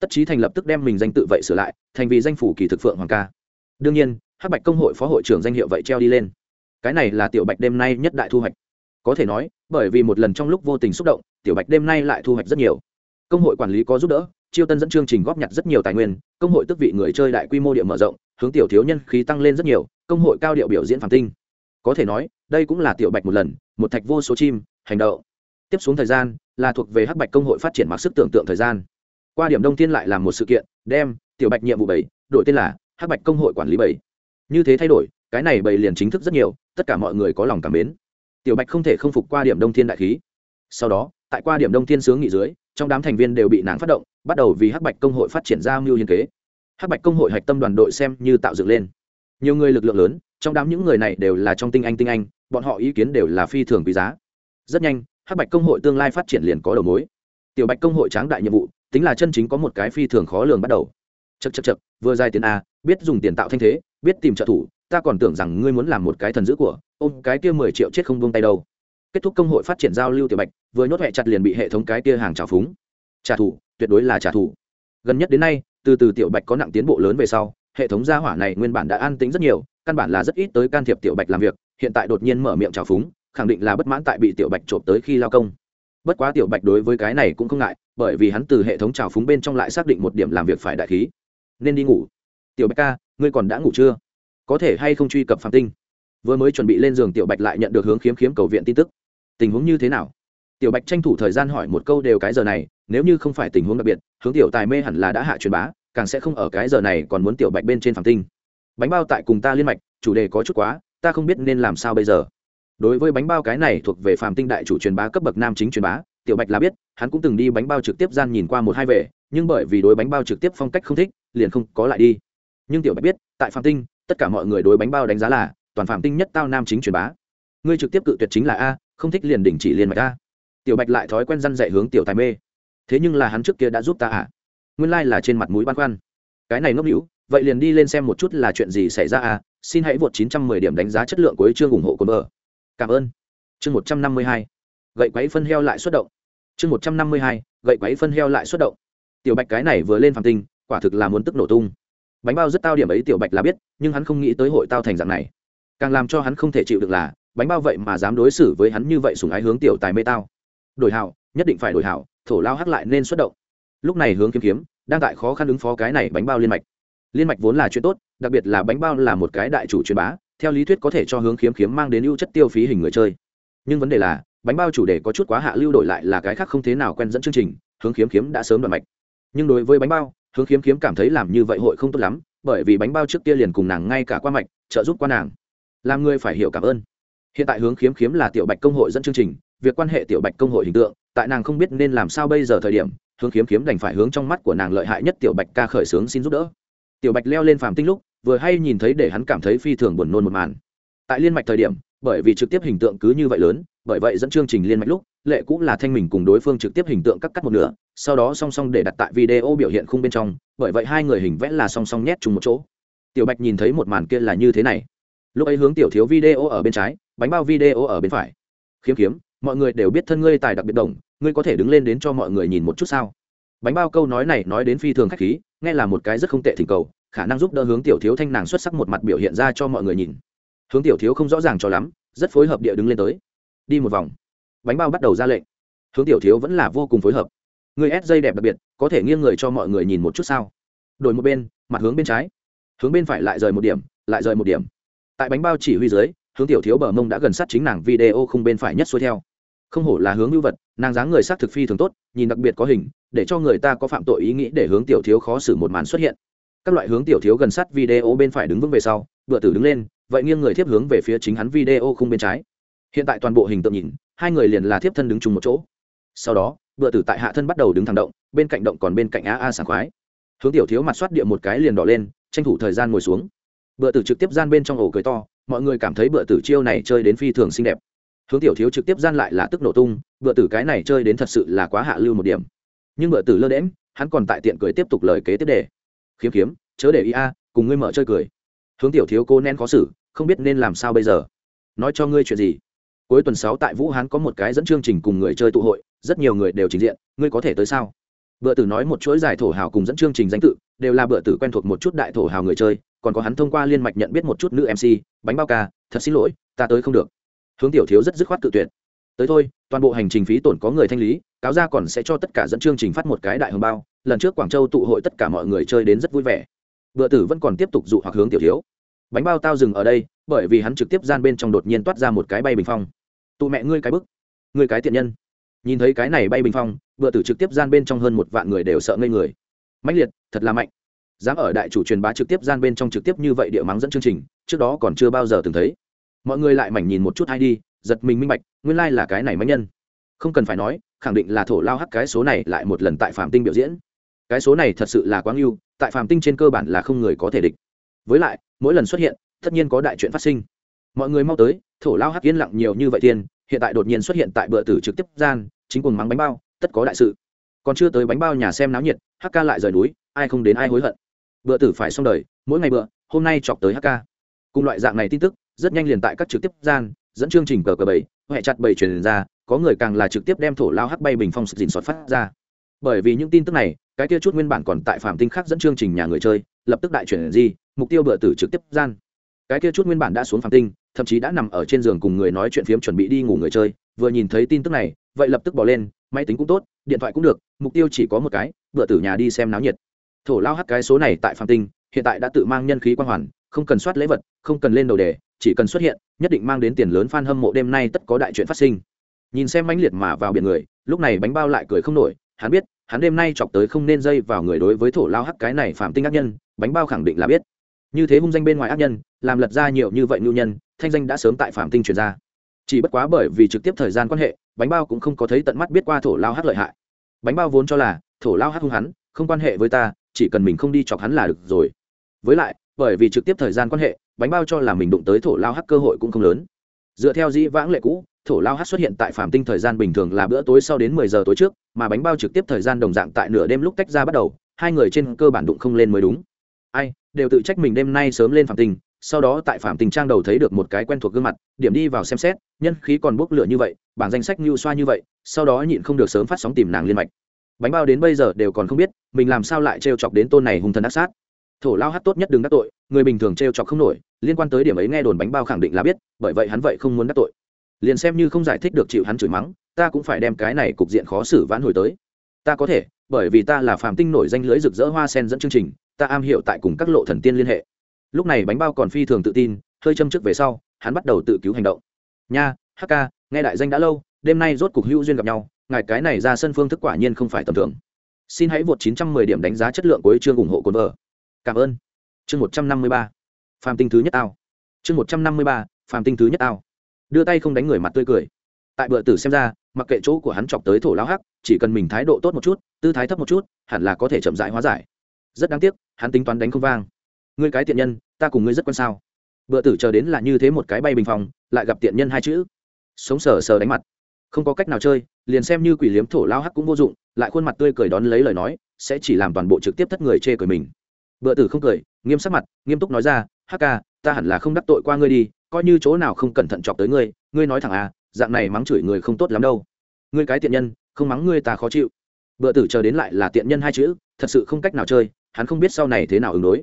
Tất chí thành lập tức đem mình danh tự vậy sửa lại, thành vì danh phủ kỳ thực phượng hoàng ca. Đương nhiên hắc bạch công hội phó hội trưởng danh hiệu vậy treo đi lên. Cái này là tiểu bạch đêm nay nhất đại thu hoạch. Có thể nói, bởi vì một lần trong lúc vô tình xúc động, tiểu bạch đêm nay lại thu hoạch rất nhiều. Công hội quản lý có giúp đỡ, chiêu tân dẫn chương trình góp nhặt rất nhiều tài nguyên, công hội tức vị người chơi đại quy mô địa mở rộng, hướng tiểu thiếu nhân khí tăng lên rất nhiều, công hội cao điệu biểu diễn phản tinh. Có thể nói, đây cũng là tiểu bạch một lần, một thạch vô số chim, hành động. Tiếp xuống thời gian, là thuộc về hắc bạch công hội phát triển mặc sức tưởng tượng thời gian. Qua điểm đông tiên lại làm một sự kiện, đem tiểu bạch nhiệm vụ bảy, đổi tên là hắc bạch công hội quản lý bảy như thế thay đổi, cái này bày liền chính thức rất nhiều, tất cả mọi người có lòng cảm mến. Tiểu bạch không thể không phục qua điểm đông thiên đại khí. Sau đó, tại qua điểm đông thiên sướng nghỉ dưới, trong đám thành viên đều bị nàng phát động, bắt đầu vì hắc bạch công hội phát triển ra mưu hiên kế. Hắc bạch công hội hạch tâm đoàn đội xem như tạo dựng lên. Nhiều người lực lượng lớn, trong đám những người này đều là trong tinh anh tinh anh, bọn họ ý kiến đều là phi thường quý giá. Rất nhanh, hắc bạch công hội tương lai phát triển liền có đầu mối. Tiểu bạch công hội tráng đại nhiệm vụ, tính là chân chính có một cái phi thường khó lường bắt đầu chật chật chật vừa dài tiền a, biết dùng tiền tạo thanh thế, biết tìm trợ thủ, ta còn tưởng rằng ngươi muốn làm một cái thần dữ của, ôm cái kia mười triệu chết không buông tay đâu. Kết thúc công hội phát triển giao lưu tiểu bạch, vừa nhốt hẹ chặt liền bị hệ thống cái kia hàng trào phúng. Trả thù, tuyệt đối là trả thù. Gần nhất đến nay, từ từ tiểu bạch có nặng tiến bộ lớn về sau, hệ thống gia hỏa này nguyên bản đã an tính rất nhiều, căn bản là rất ít tới can thiệp tiểu bạch làm việc, hiện tại đột nhiên mở miệng trào phúng, khẳng định là bất mãn tại bị tiểu bạch trộm tới khi lao công. Bất quá tiểu bạch đối với cái này cũng không ngại, bởi vì hắn từ hệ thống trào phúng bên trong lại xác định một điểm làm việc phải đại khí nên đi ngủ. Tiểu bạch ca, ngươi còn đã ngủ chưa? Có thể hay không truy cập phạm tinh? Vừa mới chuẩn bị lên giường, tiểu bạch lại nhận được hướng khiếm khiếm cầu viện tin tức. Tình huống như thế nào? Tiểu bạch tranh thủ thời gian hỏi một câu đều cái giờ này, nếu như không phải tình huống đặc biệt, hướng tiểu tài mê hẳn là đã hạ truyền bá, càng sẽ không ở cái giờ này còn muốn tiểu bạch bên trên phạm tinh. Bánh bao tại cùng ta liên mạch, chủ đề có chút quá, ta không biết nên làm sao bây giờ. Đối với bánh bao cái này thuộc về phạm tinh đại chủ truyền bá cấp bậc nam chính truyền bá, tiểu bạch là biết, hắn cũng từng đi bánh bao trực tiếp gian nhìn qua một hai về, nhưng bởi vì đối bánh bao trực tiếp phong cách không thích liền không có lại đi. Nhưng tiểu bạch biết, tại phạm tinh, tất cả mọi người đối bánh bao đánh giá là, toàn phạm tinh nhất tao nam chính truyền bá. Ngươi trực tiếp cự tuyệt chính là a, không thích liền đình chỉ liền mạch a. Tiểu bạch lại thói quen răn dạy hướng tiểu tài mê. Thế nhưng là hắn trước kia đã giúp ta à? Nguyên lai、like、là trên mặt mũi băn khoăn. Cái này ngốc hữu vậy liền đi lên xem một chút là chuyện gì xảy ra à xin hãy vượt chín trăm mười điểm đánh giá chất lượng của chương ủng hộ của bờ. Cảm ơn. Chương một trăm năm mươi hai. Gậy quấy phân heo lại xuất động. Chương một trăm năm mươi hai. Gậy quấy phân heo lại xuất động. Tiểu bạch cái này vừa lên phàm tinh quả thực là muốn tức nổ tung. Bánh bao rất tao điểm ấy tiểu bạch là biết, nhưng hắn không nghĩ tới hội tao thành dạng này. Càng làm cho hắn không thể chịu được là, bánh bao vậy mà dám đối xử với hắn như vậy sùng ái hướng tiểu tài mê tao. Đổi hào nhất định phải đổi hảo, thổ lao hắc lại nên xuất động. Lúc này hướng kiếm kiếm, đang tại khó khăn ứng phó cái này bánh bao liên mạch. Liên mạch vốn là chuyện tốt, đặc biệt là bánh bao là một cái đại chủ truyền bá, theo lý thuyết có thể cho hướng kiếm kiếm mang đến ưu chất tiêu phí hình người chơi. Nhưng vấn đề là, bánh bao chủ đề có chút quá hạ lưu đổi lại là cái khác không thế nào quen dẫn chương trình, hướng kiếm kiếm đã sớm đoạn mạch. Nhưng đối với bánh bao hướng kiếm kiếm cảm thấy làm như vậy hội không tốt lắm, bởi vì bánh bao trước kia liền cùng nàng ngay cả qua mạch, trợ giúp qua nàng. Làm người phải hiểu cảm ơn. Hiện tại hướng kiếm kiếm là tiểu bạch công hội dẫn chương trình, việc quan hệ tiểu bạch công hội hình tượng, tại nàng không biết nên làm sao bây giờ thời điểm, hướng kiếm kiếm đành phải hướng trong mắt của nàng lợi hại nhất tiểu bạch ca khởi sướng xin giúp đỡ. Tiểu bạch leo lên phàm tinh lúc, vừa hay nhìn thấy để hắn cảm thấy phi thường buồn nôn một màn. Tại liên mạch thời điểm bởi vì trực tiếp hình tượng cứ như vậy lớn bởi vậy dẫn chương trình liên mạch lúc lệ cũng là thanh mình cùng đối phương trực tiếp hình tượng cắt cắt một nửa sau đó song song để đặt tại video biểu hiện khung bên trong bởi vậy hai người hình vẽ là song song nhét chung một chỗ. Tiểu bạch nhìn thấy một màn kia là như thế này. Lúc ấy hướng tiểu thiếu video ở bên trái bánh bao video ở bên phải. Khiếm kiếm, mọi người đều biết thân ngươi tài đặc biệt đồng ngươi có thể đứng lên đến cho mọi người nhìn một chút sao? Bánh bao câu nói này nói đến phi thường khách khí nghe là một cái rất không tệ thỉnh cầu khả năng giúp đỡ hướng tiểu thiếu thanh nàng xuất sắc một mặt biểu hiện ra cho mọi người nhìn hướng tiểu thiếu không rõ ràng cho lắm, rất phối hợp địa đứng lên tới. Đi một vòng. Bánh bao bắt đầu ra lệnh. Hướng tiểu thiếu vẫn là vô cùng phối hợp. Người ép dây đẹp đặc biệt, có thể nghiêng người cho mọi người nhìn một chút sao? Đổi một bên, mặt hướng bên trái. Hướng bên phải lại rời một điểm, lại rời một điểm. Tại bánh bao chỉ huy dưới, hướng tiểu thiếu bờ mông đã gần sát chính nàng video không bên phải nhất xuôi theo. Không hổ là hướng hữu vật, nàng dáng người sát thực phi thường tốt, nhìn đặc biệt có hình, để cho người ta có phạm tội ý nghĩ để hướng tiểu thiếu khó xử một màn xuất hiện. Các loại hướng tiểu thiếu gần sát video bên phải đứng vững về sau vựa tử đứng lên vậy nghiêng người thiếp hướng về phía chính hắn video khung bên trái. Hiện tại toàn bộ hình tượng nhìn hai người liền là thiếp thân đứng chung một chỗ. Sau đó vựa tử tại hạ thân bắt đầu đứng thẳng động bên cạnh động còn bên cạnh a a sảng khoái. Hướng tiểu thiếu mặt soát địa một cái liền đỏ lên tranh thủ thời gian ngồi xuống. Bựa tử trực tiếp gian bên trong ổ cười to mọi người cảm thấy bựa tử chiêu này chơi đến phi thường xinh đẹp. Hướng tiểu thiếu trực tiếp gian lại là tức nổ tung bựa tử cái này chơi đến thật sự là quá hạ lưu một điểm. Nhưng bựa tử lơ đễm hắn còn tại tiện cười tiếp tục lời kế tiếp đề. Khiếm kiếm, chớ để ý a cùng ngươi mở chơi cười hướng tiểu thiếu cô nén khó xử, không biết nên làm sao bây giờ. Nói cho ngươi chuyện gì? Cuối tuần sáu tại vũ hán có một cái dẫn chương trình cùng người chơi tụ hội, rất nhiều người đều trình diện, ngươi có thể tới sao? Bựa tử nói một chuỗi giải thổ hào cùng dẫn chương trình danh tự, đều là bựa tử quen thuộc một chút đại thổ hào người chơi, còn có hắn thông qua liên mạch nhận biết một chút nữ mc bánh bao ca thật xin lỗi, ta tới không được. Hướng tiểu thiếu rất dứt khoát tự tuyệt. Tới thôi, toàn bộ hành trình phí tổn có người thanh lý, cáo ra còn sẽ cho tất cả dẫn chương trình phát một cái đại hồng bao. Lần trước quảng châu tụ hội tất cả mọi người chơi đến rất vui vẻ bựa tử vẫn còn tiếp tục dụ hoặc hướng tiểu thiếu. Bánh bao tao dừng ở đây, bởi vì hắn trực tiếp gian bên trong đột nhiên toát ra một cái bay bình phong. Tụ mẹ ngươi cái bức. Ngươi cái tiện nhân. Nhìn thấy cái này bay bình phong bựa tử trực tiếp gian bên trong hơn một vạn người đều sợ ngây người. Mãnh liệt, thật là mạnh. Dám ở đại chủ truyền bá trực tiếp gian bên trong trực tiếp như vậy địa mắng dẫn chương trình, trước đó còn chưa bao giờ từng thấy. Mọi người lại mảnh nhìn một chút hay đi, giật mình minh bạch, nguyên lai、like、là cái này mãnh nhân. Không cần phải nói, khẳng định là thổ lao hắc cái số này lại một lần tại phạm tinh biểu diễn. Cái số này thật sự là quá ngưu tại phạm tinh trên cơ bản là không người có thể địch. Với lại, mỗi lần xuất hiện, tất nhiên có đại chuyện phát sinh. Mọi người mau tới, thổ lao hắc yên lặng nhiều như vậy tiền, hiện tại đột nhiên xuất hiện tại bữa tử trực tiếp gian, chính cùng mắng bánh bao, tất có đại sự. Còn chưa tới bánh bao nhà xem náo nhiệt, hắc ca lại rời núi, ai không đến ai hối hận. Bữa tử phải xong đời, mỗi ngày bữa, hôm nay chọc tới hk cùng loại dạng này tin tức, rất nhanh liền tại các trực tiếp gian, dẫn chương trình cờ cờ bảy huệ chặt bảy truyền ra, có người càng là trực tiếp đem thổ lao hắc bay bình phong sự dình sọt phát ra bởi vì những tin tức này, cái kia chút nguyên bản còn tại phạm tinh khác dẫn chương trình nhà người chơi, lập tức đại chuyển gì mục tiêu bựa tử trực tiếp gian. Cái kia chút nguyên bản đã xuống phạm tinh, thậm chí đã nằm ở trên giường cùng người nói chuyện phiếm chuẩn bị đi ngủ người chơi, vừa nhìn thấy tin tức này, vậy lập tức bỏ lên, máy tính cũng tốt, điện thoại cũng được, mục tiêu chỉ có một cái bựa tử nhà đi xem náo nhiệt. Thổ lao hắt cái số này tại phạm tinh, hiện tại đã tự mang nhân khí quan hoàn, không cần soát lễ vật, không cần lên đầu đề, chỉ cần xuất hiện, nhất định mang đến tiền lớn f a n hâm mộ đêm nay tất có đại chuyện phát sinh. Nhìn xem mãnh liệt mà vào biển người, lúc này bánh bao lại cười không nổi hắn biết, hắn đêm nay chọc tới không nên dây vào người đối với thổ lao hắc cái này phạm tinh ác nhân, bánh bao khẳng định là biết. Như thế hung danh bên ngoài ác nhân, làm lật ra nhiều như vậy ngưu nhân, thanh danh đã sớm tại phạm tinh truyền ra. Chỉ bất quá bởi vì trực tiếp thời gian quan hệ, bánh bao cũng không có thấy tận mắt biết qua thổ lao hắc lợi hại. Bánh bao vốn cho là, thổ lao hắc hung hắn, không quan hệ với ta, chỉ cần mình không đi chọc hắn là được rồi. Với lại, bởi vì trực tiếp thời gian quan hệ, bánh bao cho là mình đụng tới thổ lao hắc cơ hội cũng không lớn. Dựa theo dĩ vãng lệ cũ, thổ lao hát xuất hiện tại phạm tinh thời gian bình thường là bữa tối sau đến mười giờ tối trước mà bánh bao trực tiếp thời gian đồng dạng tại nửa đêm lúc tách ra bắt đầu hai người trên cơ bản đụng không lên mới đúng. Ai đều tự trách mình đêm nay sớm lên phạm tình, sau đó tại phạm tình trang đầu thấy được một cái quen thuộc gương mặt điểm đi vào xem xét nhân khí còn bốc lửa như vậy bảng danh sách như xoa như vậy sau đó nhịn không được sớm phát sóng tìm nàng liên mạch. Bánh bao đến bây giờ đều còn không biết mình làm sao lại trêu chọc đến tôn này hung thần ác sát. Thổ lao hát tốt nhất đừng đắc tội người bình thường trêu chọc không nổi liên quan tới điểm ấy nghe đồn bánh bao khẳng định là biết bởi vậy hắn vậy không muốn đắc tội. Liền xem như không giải thích được chịu hắn chửi mắng ta cũng phải đem cái này cục diện khó xử vãn hồi tới ta có thể, bởi vì ta là phàm tinh nổi danh lưới rực rỡ hoa sen dẫn chương trình, ta am hiểu tại cùng các lộ thần tiên liên hệ lúc này bánh bao còn phi thường tự tin, hơi châm chức về sau, hắn bắt đầu tự cứu hành động nha hk nghe đại danh đã lâu, đêm nay rốt cục hữu duyên gặp nhau, ngài cái này ra sân phương thức quả nhiên không phải tầm thường xin hãy vượt 910 điểm đánh giá chất lượng của chương ủng hộ cồn vợ cảm ơn chương 153. phàm tinh thứ nhất ao. chương 153. phàm tinh thứ nhất ao. đưa tay không đánh người, mặt tươi cười tại bữa tử xem ra, mặc kệ chỗ của hắn chọc tới thổ lao hắc, chỉ cần mình thái độ tốt một chút, tư thái thấp một chút, hẳn là có thể chậm rãi hóa giải. Rất đáng tiếc, hắn tính toán đánh không vang. Ngươi cái tiện nhân, ta cùng ngươi rất quan sao? Bữa tử chờ đến là như thế một cái bay bình phòng, lại gặp tiện nhân hai chữ. Sống sờ sờ đánh mặt. Không có cách nào chơi, liền xem như quỷ liếm thổ lao hắc cũng vô dụng, lại khuôn mặt tươi cười đón lấy lời nói, sẽ chỉ làm toàn bộ trực tiếp thất người chê cười mình. Bữa tử không cười, nghiêm sắc mặt, nghiêm túc nói ra, hắc ca, ta hẳn là không đắc tội qua ngươi đi, coi như chỗ nào không cẩn thận chọc tới ngươi ngươi nói thẳng à dạng này mắng chửi người không tốt lắm đâu. Ngươi cái tiện nhân, không mắng ngươi ta khó chịu. Bữa tử chờ đến lại là tiện nhân hai chữ, thật sự không cách nào chơi, hắn không biết sau này thế nào ứng đối.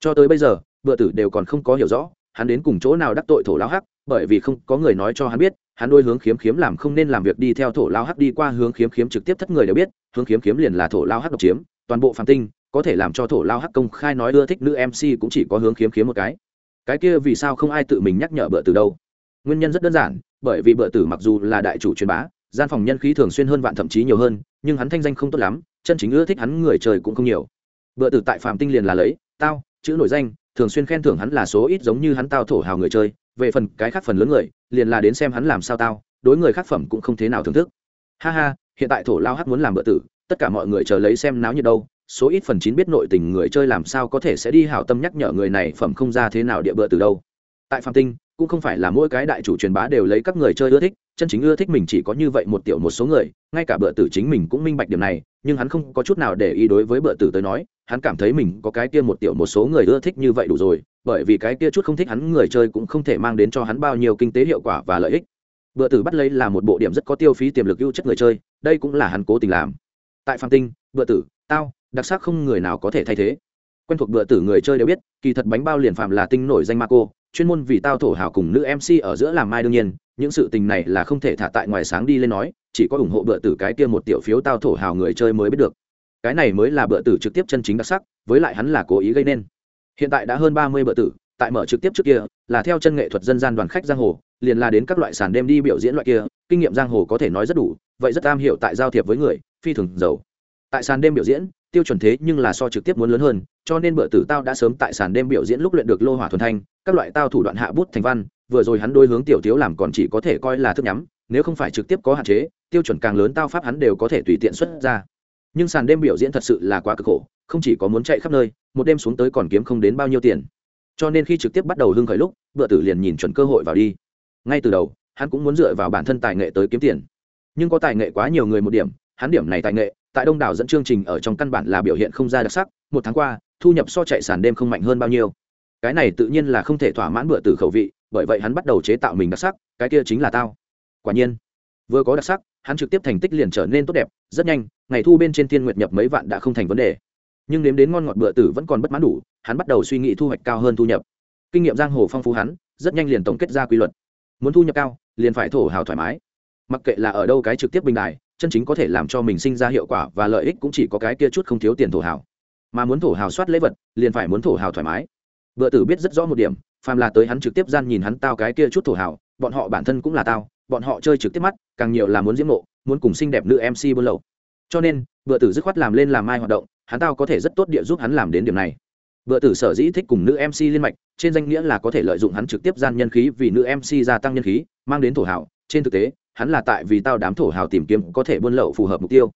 Cho tới bây giờ, bữa tử đều còn không có hiểu rõ, hắn đến cùng chỗ nào đắc tội thổ lao hắc, bởi vì không có người nói cho hắn biết, hắn đôi hướng khiếm khiếm làm không nên làm việc đi theo thổ lao hắc đi qua hướng khiếm khiếm trực tiếp thất người đều biết, hướng khiếm khiếm liền là thổ lao hắc độc chiếm, toàn bộ phàm tinh, có thể làm cho thổ lao hắc công khai nói ưa thích nữ mc cũng chỉ có hướng khiếm khiếm một cái. Cái kia vì sao không ai tự mình nhắc nhở bữa từ đâu? Nguyên nhân rất đơn giản, bởi vì bựa tử mặc dù là đại chủ truyền bá, gian phòng nhân khí thường xuyên hơn vạn thậm chí nhiều hơn, nhưng hắn thanh danh không tốt lắm, chân chính ưa thích hắn người trời cũng không nhiều. Bựa tử tại phạm tinh liền là lấy, tao, chữ nổi danh, thường xuyên khen thưởng hắn là số ít giống như hắn tao thổ hào người chơi, về phần cái khác phần lớn người, liền là đến xem hắn làm sao tao, đối người khác phẩm cũng không thế nào thưởng thức. Ha ha, hiện tại thổ lao hát muốn làm bựa tử, tất cả mọi người chờ lấy xem náo nhiệt đâu, số ít phần chín biết nội tình người chơi làm sao có thể sẽ đi hảo tâm nhắc nhở người này phẩm không ra thế nào địa bựa từ đâu. Tại phạm tinh cũng không phải là mỗi cái đại chủ truyền bá đều lấy các người chơi ưa thích, chân chính ưa thích mình chỉ có như vậy một tiểu một số người, ngay cả bữa tử chính mình cũng minh bạch điểm này, nhưng hắn không có chút nào để ý đối với bữa tử tới nói, hắn cảm thấy mình có cái kia một tiểu một số người ưa thích như vậy đủ rồi, bởi vì cái kia chút không thích hắn người chơi cũng không thể mang đến cho hắn bao nhiêu kinh tế hiệu quả và lợi ích. Bữa tử bắt lấy là một bộ điểm rất có tiêu phí tiềm lực ưu chất người chơi, đây cũng là hắn cố tình làm. Tại phan tinh, bữa tử, tao, đặc sắc không người nào có thể thay thế. Quen thuộc bữa tử người chơi đều biết, kỳ thật bánh bao liền phạm là tinh nổi danh ma cô chuyên môn vì tao thổ hào cùng nữ mc ở giữa làm mai đương nhiên, những sự tình này là không thể thả tại ngoài sáng đi lên nói, chỉ có ủng hộ bựa tử cái kia một tiểu phiếu tao thổ hào người chơi mới biết được. Cái này mới là bựa tử trực tiếp chân chính đặc sắc, với lại hắn là cố ý gây nên. Hiện tại đã hơn ba mươi bựa tử, tại mở trực tiếp trước kia, là theo chân nghệ thuật dân gian đoàn khách giang hồ, liền là đến các loại sàn đêm đi biểu diễn loại kia, kinh nghiệm giang hồ có thể nói rất đủ, vậy rất am hiểu tại giao thiệp với người, phi thường giàu. Tại sàn đêm biểu diễn tiêu chuẩn thế nhưng là so trực tiếp muốn lớn hơn, cho nên bữa tử tao đã sớm tại sàn đêm biểu diễn lúc luyện được lô hỏa thuần thanh, các loại tao thủ đoạn hạ bút thành văn, vừa rồi hắn đôi hướng tiểu thiếu làm còn chỉ có thể coi là thức nhắm, nếu không phải trực tiếp có hạn chế, tiêu chuẩn càng lớn tao pháp hắn đều có thể tùy tiện xuất ra. Nhưng sàn đêm biểu diễn thật sự là quá cực khổ, không chỉ có muốn chạy khắp nơi, một đêm xuống tới còn kiếm không đến bao nhiêu tiền. Cho nên khi trực tiếp bắt đầu hưng khởi lúc, bữa tử liền nhìn chuẩn cơ hội vào đi. Ngay từ đầu, hắn cũng muốn dựa vào bản thân tài nghệ tới kiếm tiền. Nhưng có tài nghệ quá nhiều người một điểm, hắn điểm này tài nghệ tại đông đảo dẫn chương trình ở trong căn bản là biểu hiện không ra đặc sắc, một tháng qua, thu nhập so chạy sàn đêm không mạnh hơn bao nhiêu. Cái này tự nhiên là không thể thỏa mãn bữa từ khẩu vị, bởi vậy hắn bắt đầu chế tạo mình đặc sắc, cái kia chính là tao. Quả nhiên, vừa có đặc sắc, hắn trực tiếp thành tích liền trở nên tốt đẹp, rất nhanh, ngày thu bên trên thiên nguyệt nhập mấy vạn đã không thành vấn đề. Nhưng nếm đến ngon ngọt bữa tử vẫn còn bất mãn đủ, hắn bắt đầu suy nghĩ thu hoạch cao hơn thu nhập. Kinh nghiệm giang hồ phong phú hắn, rất nhanh liền tổng kết ra quy luật. Muốn thu nhập cao, liền phải thổ hào thoải mái. Mặc kệ là ở đâu cái trực tiếp bình đài chân chính có thể làm cho mình sinh ra hiệu quả và lợi ích cũng chỉ có cái kia chút không thiếu tiền thổ hào. Mà muốn thổ hào soát lễ vật liền phải muốn thổ hào thoải mái. Vợ tử biết rất rõ một điểm phàm là tới hắn trực tiếp gian nhìn hắn tao cái kia chút thổ hào bọn họ bản thân cũng là tao bọn họ chơi trực tiếp mắt càng nhiều là muốn diễm mộ, muốn cùng xinh đẹp nữ mc buôn lậu. Cho nên vợ tử dứt khoát làm lên làm mai hoạt động hắn tao có thể rất tốt địa giúp hắn làm đến điểm này. Vợ tử sở dĩ thích cùng nữ mc liên mạch trên danh nghĩa là có thể lợi dụng hắn trực tiếp gian nhân khí vì nữ mc gia tăng nhân khí mang đến thổ hào trên thực tế hắn là tại vì tao đám thổ hào tìm kiếm có thể buôn lậu phù hợp mục tiêu.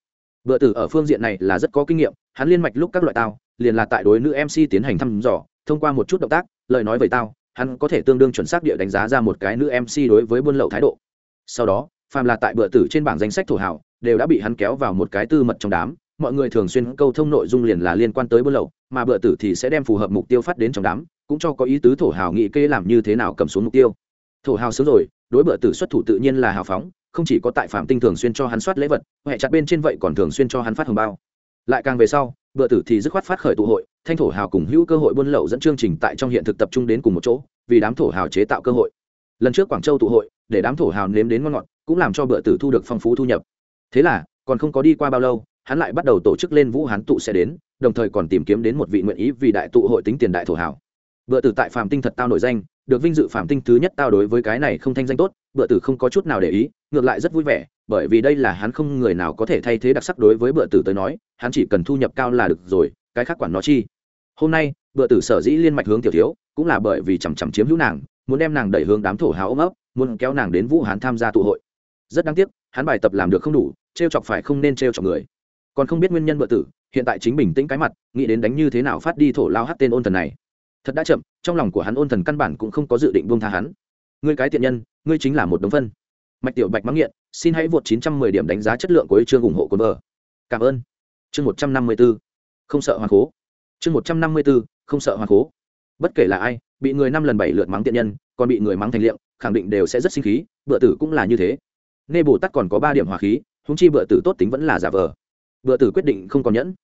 Bựa tử ở phương diện này là rất có kinh nghiệm, hắn liên mạch lúc các loại tao, liền là tại đối nữ mc tiến hành thăm dò, thông qua một chút động tác, lời nói về tao, hắn có thể tương đương chuẩn xác địa đánh giá ra một cái nữ mc đối với buôn lậu thái độ. Sau đó, phàm là tại bữa tử trên bảng danh sách thổ hào, đều đã bị hắn kéo vào một cái tư mật trong đám, mọi người thường xuyên câu thông nội dung liền là liên quan tới buôn lậu, mà bữa tử thì sẽ đem phù hợp mục tiêu phát đến trong đám, cũng cho có ý tứ thổ hào nghị kê làm như thế nào cầm xuống mục tiêu thổ hào sớm rồi, đối bựa tử xuất thủ tự nhiên là hào phóng, không chỉ có tại phạm tinh thường xuyên cho hắn soát lễ vật huệ chặt bên trên vậy còn thường xuyên cho hắn phát hồng bao. Lại càng về sau bựa tử thì dứt khoát phát khởi tụ hội, thanh thổ hào cùng hữu cơ hội buôn lậu dẫn chương trình tại trong hiện thực tập trung đến cùng một chỗ, vì đám thổ hào chế tạo cơ hội. Lần trước quảng châu tụ hội, để đám thổ hào nếm đến ngon ngọt, cũng làm cho bựa tử thu được phong phú thu nhập. Thế là, còn không có đi qua bao lâu, hắn lại bắt đầu tổ chức lên vũ hán tụ sẽ đến, đồng thời còn tìm kiếm đến một vị nguyện ý vì đại tụ hội tính tiền đại thổ hào. bựa tử tại phạm tinh thật tao nổi danh được vinh dự phạm tinh thứ nhất tao đối với cái này không thanh danh tốt bựa tử không có chút nào để ý, ngược lại rất vui vẻ, bởi vì đây là hắn không người nào có thể thay thế đặc sắc đối với bựa tử tới nói, hắn chỉ cần thu nhập cao là được rồi, cái khác quản nó chi. Hôm nay bựa tử sở dĩ liên mạch hướng tiểu thiếu, cũng là bởi vì chằm chằm chiếm hữu nàng, muốn đem nàng đẩy hướng đám thổ hào ôm ấp, muốn kéo nàng đến vũ hán tham gia tụ hội. Rất đáng tiếc, hắn bài tập làm được không đủ t r e o chọc phải không nên t r e o chọc người. Còn không biết nguyên nhân bựa tử, hiện tại chính bình tĩnh cái mặt, nghĩ đến đánh như thế nào phát đi thổ lao hát tên ôn thần này thật đã chậm, trong lòng của hắn ôn thần căn bản cũng không có dự định buông tha hắn. Ngươi cái tiện nhân, ngươi chính là một đống phân. Mạch tiểu bạch mắng nghiện, xin hãy vượt chín trăm mười điểm đánh giá chất lượng của chương ủng hộ quân vợ. Cảm ơn. Chương một trăm năm mươi b ố không sợ hoàng cố chương một trăm năm mươi b ố không sợ hoàng cố bất kể là ai, bị người năm lần bảy lượt mắng tiện nhân, còn bị người mắng thành liệm, khẳng định đều sẽ rất sinh khí bựa tử cũng là như thế. Nê bồ tát còn có ba điểm hòa khí húng chi bựa tử tốt tính vẫn là giả vờ. Bựa tử quyết định không còn nhẫn.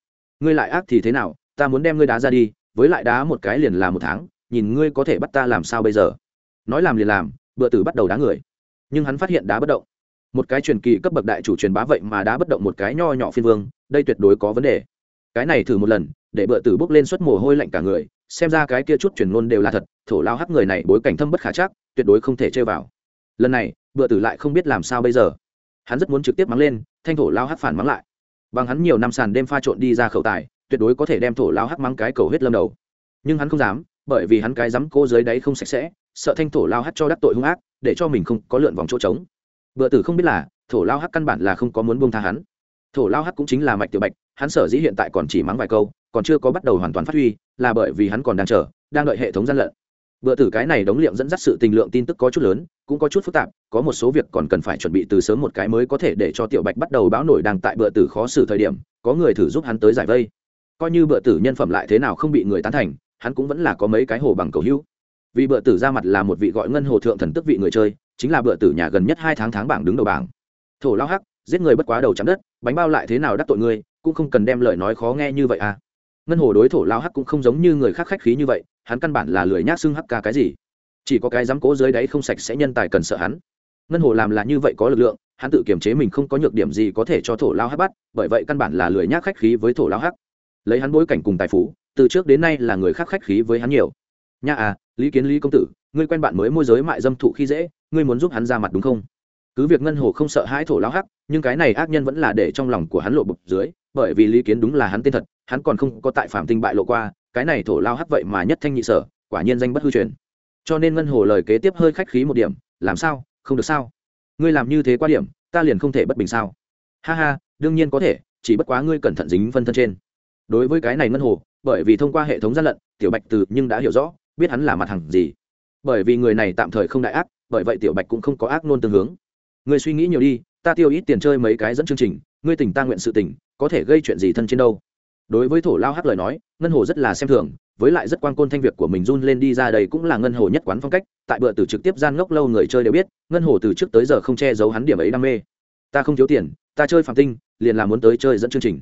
Ngươi lại ác thì thế nào, ta muốn đem ngươi đá ra đi với lại đá một cái liền là một tháng, nhìn ngươi có thể bắt ta làm sao bây giờ. Nói làm liền làm bựa tử bắt đầu đá người. Nhưng hắn phát hiện đá bất động. Một cái truyền kỳ cấp bậc đại chủ truyền bá vậy mà đá bất động một cái nho nhỏ phiên vương, đây tuyệt đối có vấn đề. Cái này thử một lần, để bựa tử bốc lên suất mồ hôi lạnh cả người, xem ra cái kia chút truyền ngôn đều là thật, thổ lao hắc người này bối cảnh thâm bất khả chắc, tuyệt đối không thể chơi vào. Lần này bựa tử lại không biết làm sao bây giờ. Hắn rất muốn trực tiếp mắng lên, thanh thổ lao hắc phản mắng lại. Bằng hắn nhiều năm sàn đêm pha trộn đi ra khẩu tài tuyệt đối có thể đem thổ lao hắc mắng cái cầu hết lâm đầu. Nhưng hắn không dám, bởi vì hắn cái dám cô dưới đáy không sạch sẽ, sợ thanh thổ lao hắc cho đắc tội hung ác, để cho mình không có lượn vòng chỗ trống. Bựa tử không biết là, thổ lao hắc căn bản là không có muốn buông tha hắn. Thổ lao hắc cũng chính là mạch tiểu bạch, hắn sở dĩ hiện tại còn chỉ mắng vài câu, còn chưa có bắt đầu hoàn toàn phát huy, là bởi vì hắn còn đang chờ, đang đợi hệ thống gian lận. Bựa tử cái này đóng liệm dẫn dắt sự tình lượng tin tức có chút lớn, cũng có chút phức tạp, có một số việc còn cần phải chuẩn bị từ sớm một cái mới có thể để cho tiểu bạch bắt đầu báo nổi đang tại bựa tử khó xử thời điểm, có người thử giúp hắn tới giải vây coi như bựa tử nhân phẩm lại thế nào không bị người tán thành, hắn cũng vẫn là có mấy cái hồ bằng cầu hữu. Vì bựa tử ra mặt là một vị gọi ngân hồ thượng thần tức vị người chơi, chính là bựa tử nhà gần nhất hai tháng tháng bảng đứng đầu bảng. Thổ lao hắc, giết người bất quá đầu chạm đất, bánh bao lại thế nào đắc tội ngươi, cũng không cần đem lời nói khó nghe như vậy à. Ngân hồ đối thổ lao hắc cũng không giống như người khác khách khí như vậy, hắn căn bản là lười nhác xưng hắc ca cái gì. Chỉ có cái dám cố dưới đáy không sạch sẽ nhân tài cần sợ hắn. Ngân hồ làm là như vậy có lực lượng, hắn tự kiềm chế mình không có nhược điểm gì có thể cho thổ lao hắc bắt, bởi vậy căn bản là lười nhác khách khí với thổ lao hắc lấy hắn bối cảnh cùng tài phú, từ trước đến nay là người khác khách khí với hắn nhiều. Nha à lý kiến lý công tử, ngươi quen bạn mới môi giới mại dâm thụ khi dễ, ngươi muốn giúp hắn ra mặt đúng không? Cứ việc ngân hồ không sợ hãi thổ lao hắc, nhưng cái này ác nhân vẫn là để trong lòng của hắn lộ bục dưới, bởi vì lý kiến đúng là hắn tên thật, hắn còn không có tại phạm tinh bại lộ qua, cái này thổ lao hắc vậy mà nhất thanh nhị sở, quả nhiên danh bất hư truyền. Cho nên ngân hồ lời kế tiếp hơi khách khí một điểm, làm sao? Không được sao? Ngươi làm như thế qua điểm, ta liền không thể bất bình sao? Ha ha, đương nhiên có thể, chỉ bất quá ngươi cẩn thận dính phân thân trên đối với cái này ngân hồ, bởi vì thông qua hệ thống gian lận, tiểu bạch từ nhưng đã hiểu rõ, biết hắn là mặt hàng gì. Bởi vì người này tạm thời không đại ác, bởi vậy tiểu bạch cũng không có ác nôn tương hướng. Người suy nghĩ nhiều đi, ta tiêu ít tiền chơi mấy cái dẫn chương trình, ngươi tỉnh ta nguyện sự tỉnh, có thể gây chuyện gì thân trên đâu. Đối với thổ lao hát lời nói, ngân hồ rất là xem thường, với lại rất quan côn thanh việc của mình run lên đi ra đây cũng là ngân hồ nhất quán phong cách, tại bữa từ trực tiếp gian ngốc lâu người chơi đều biết, ngân hồ từ trước tới giờ không che giấu hắn điểm ấy đam mê. Ta không thiếu tiền, ta chơi phạm tinh, liền là muốn tới chơi dẫn chương trình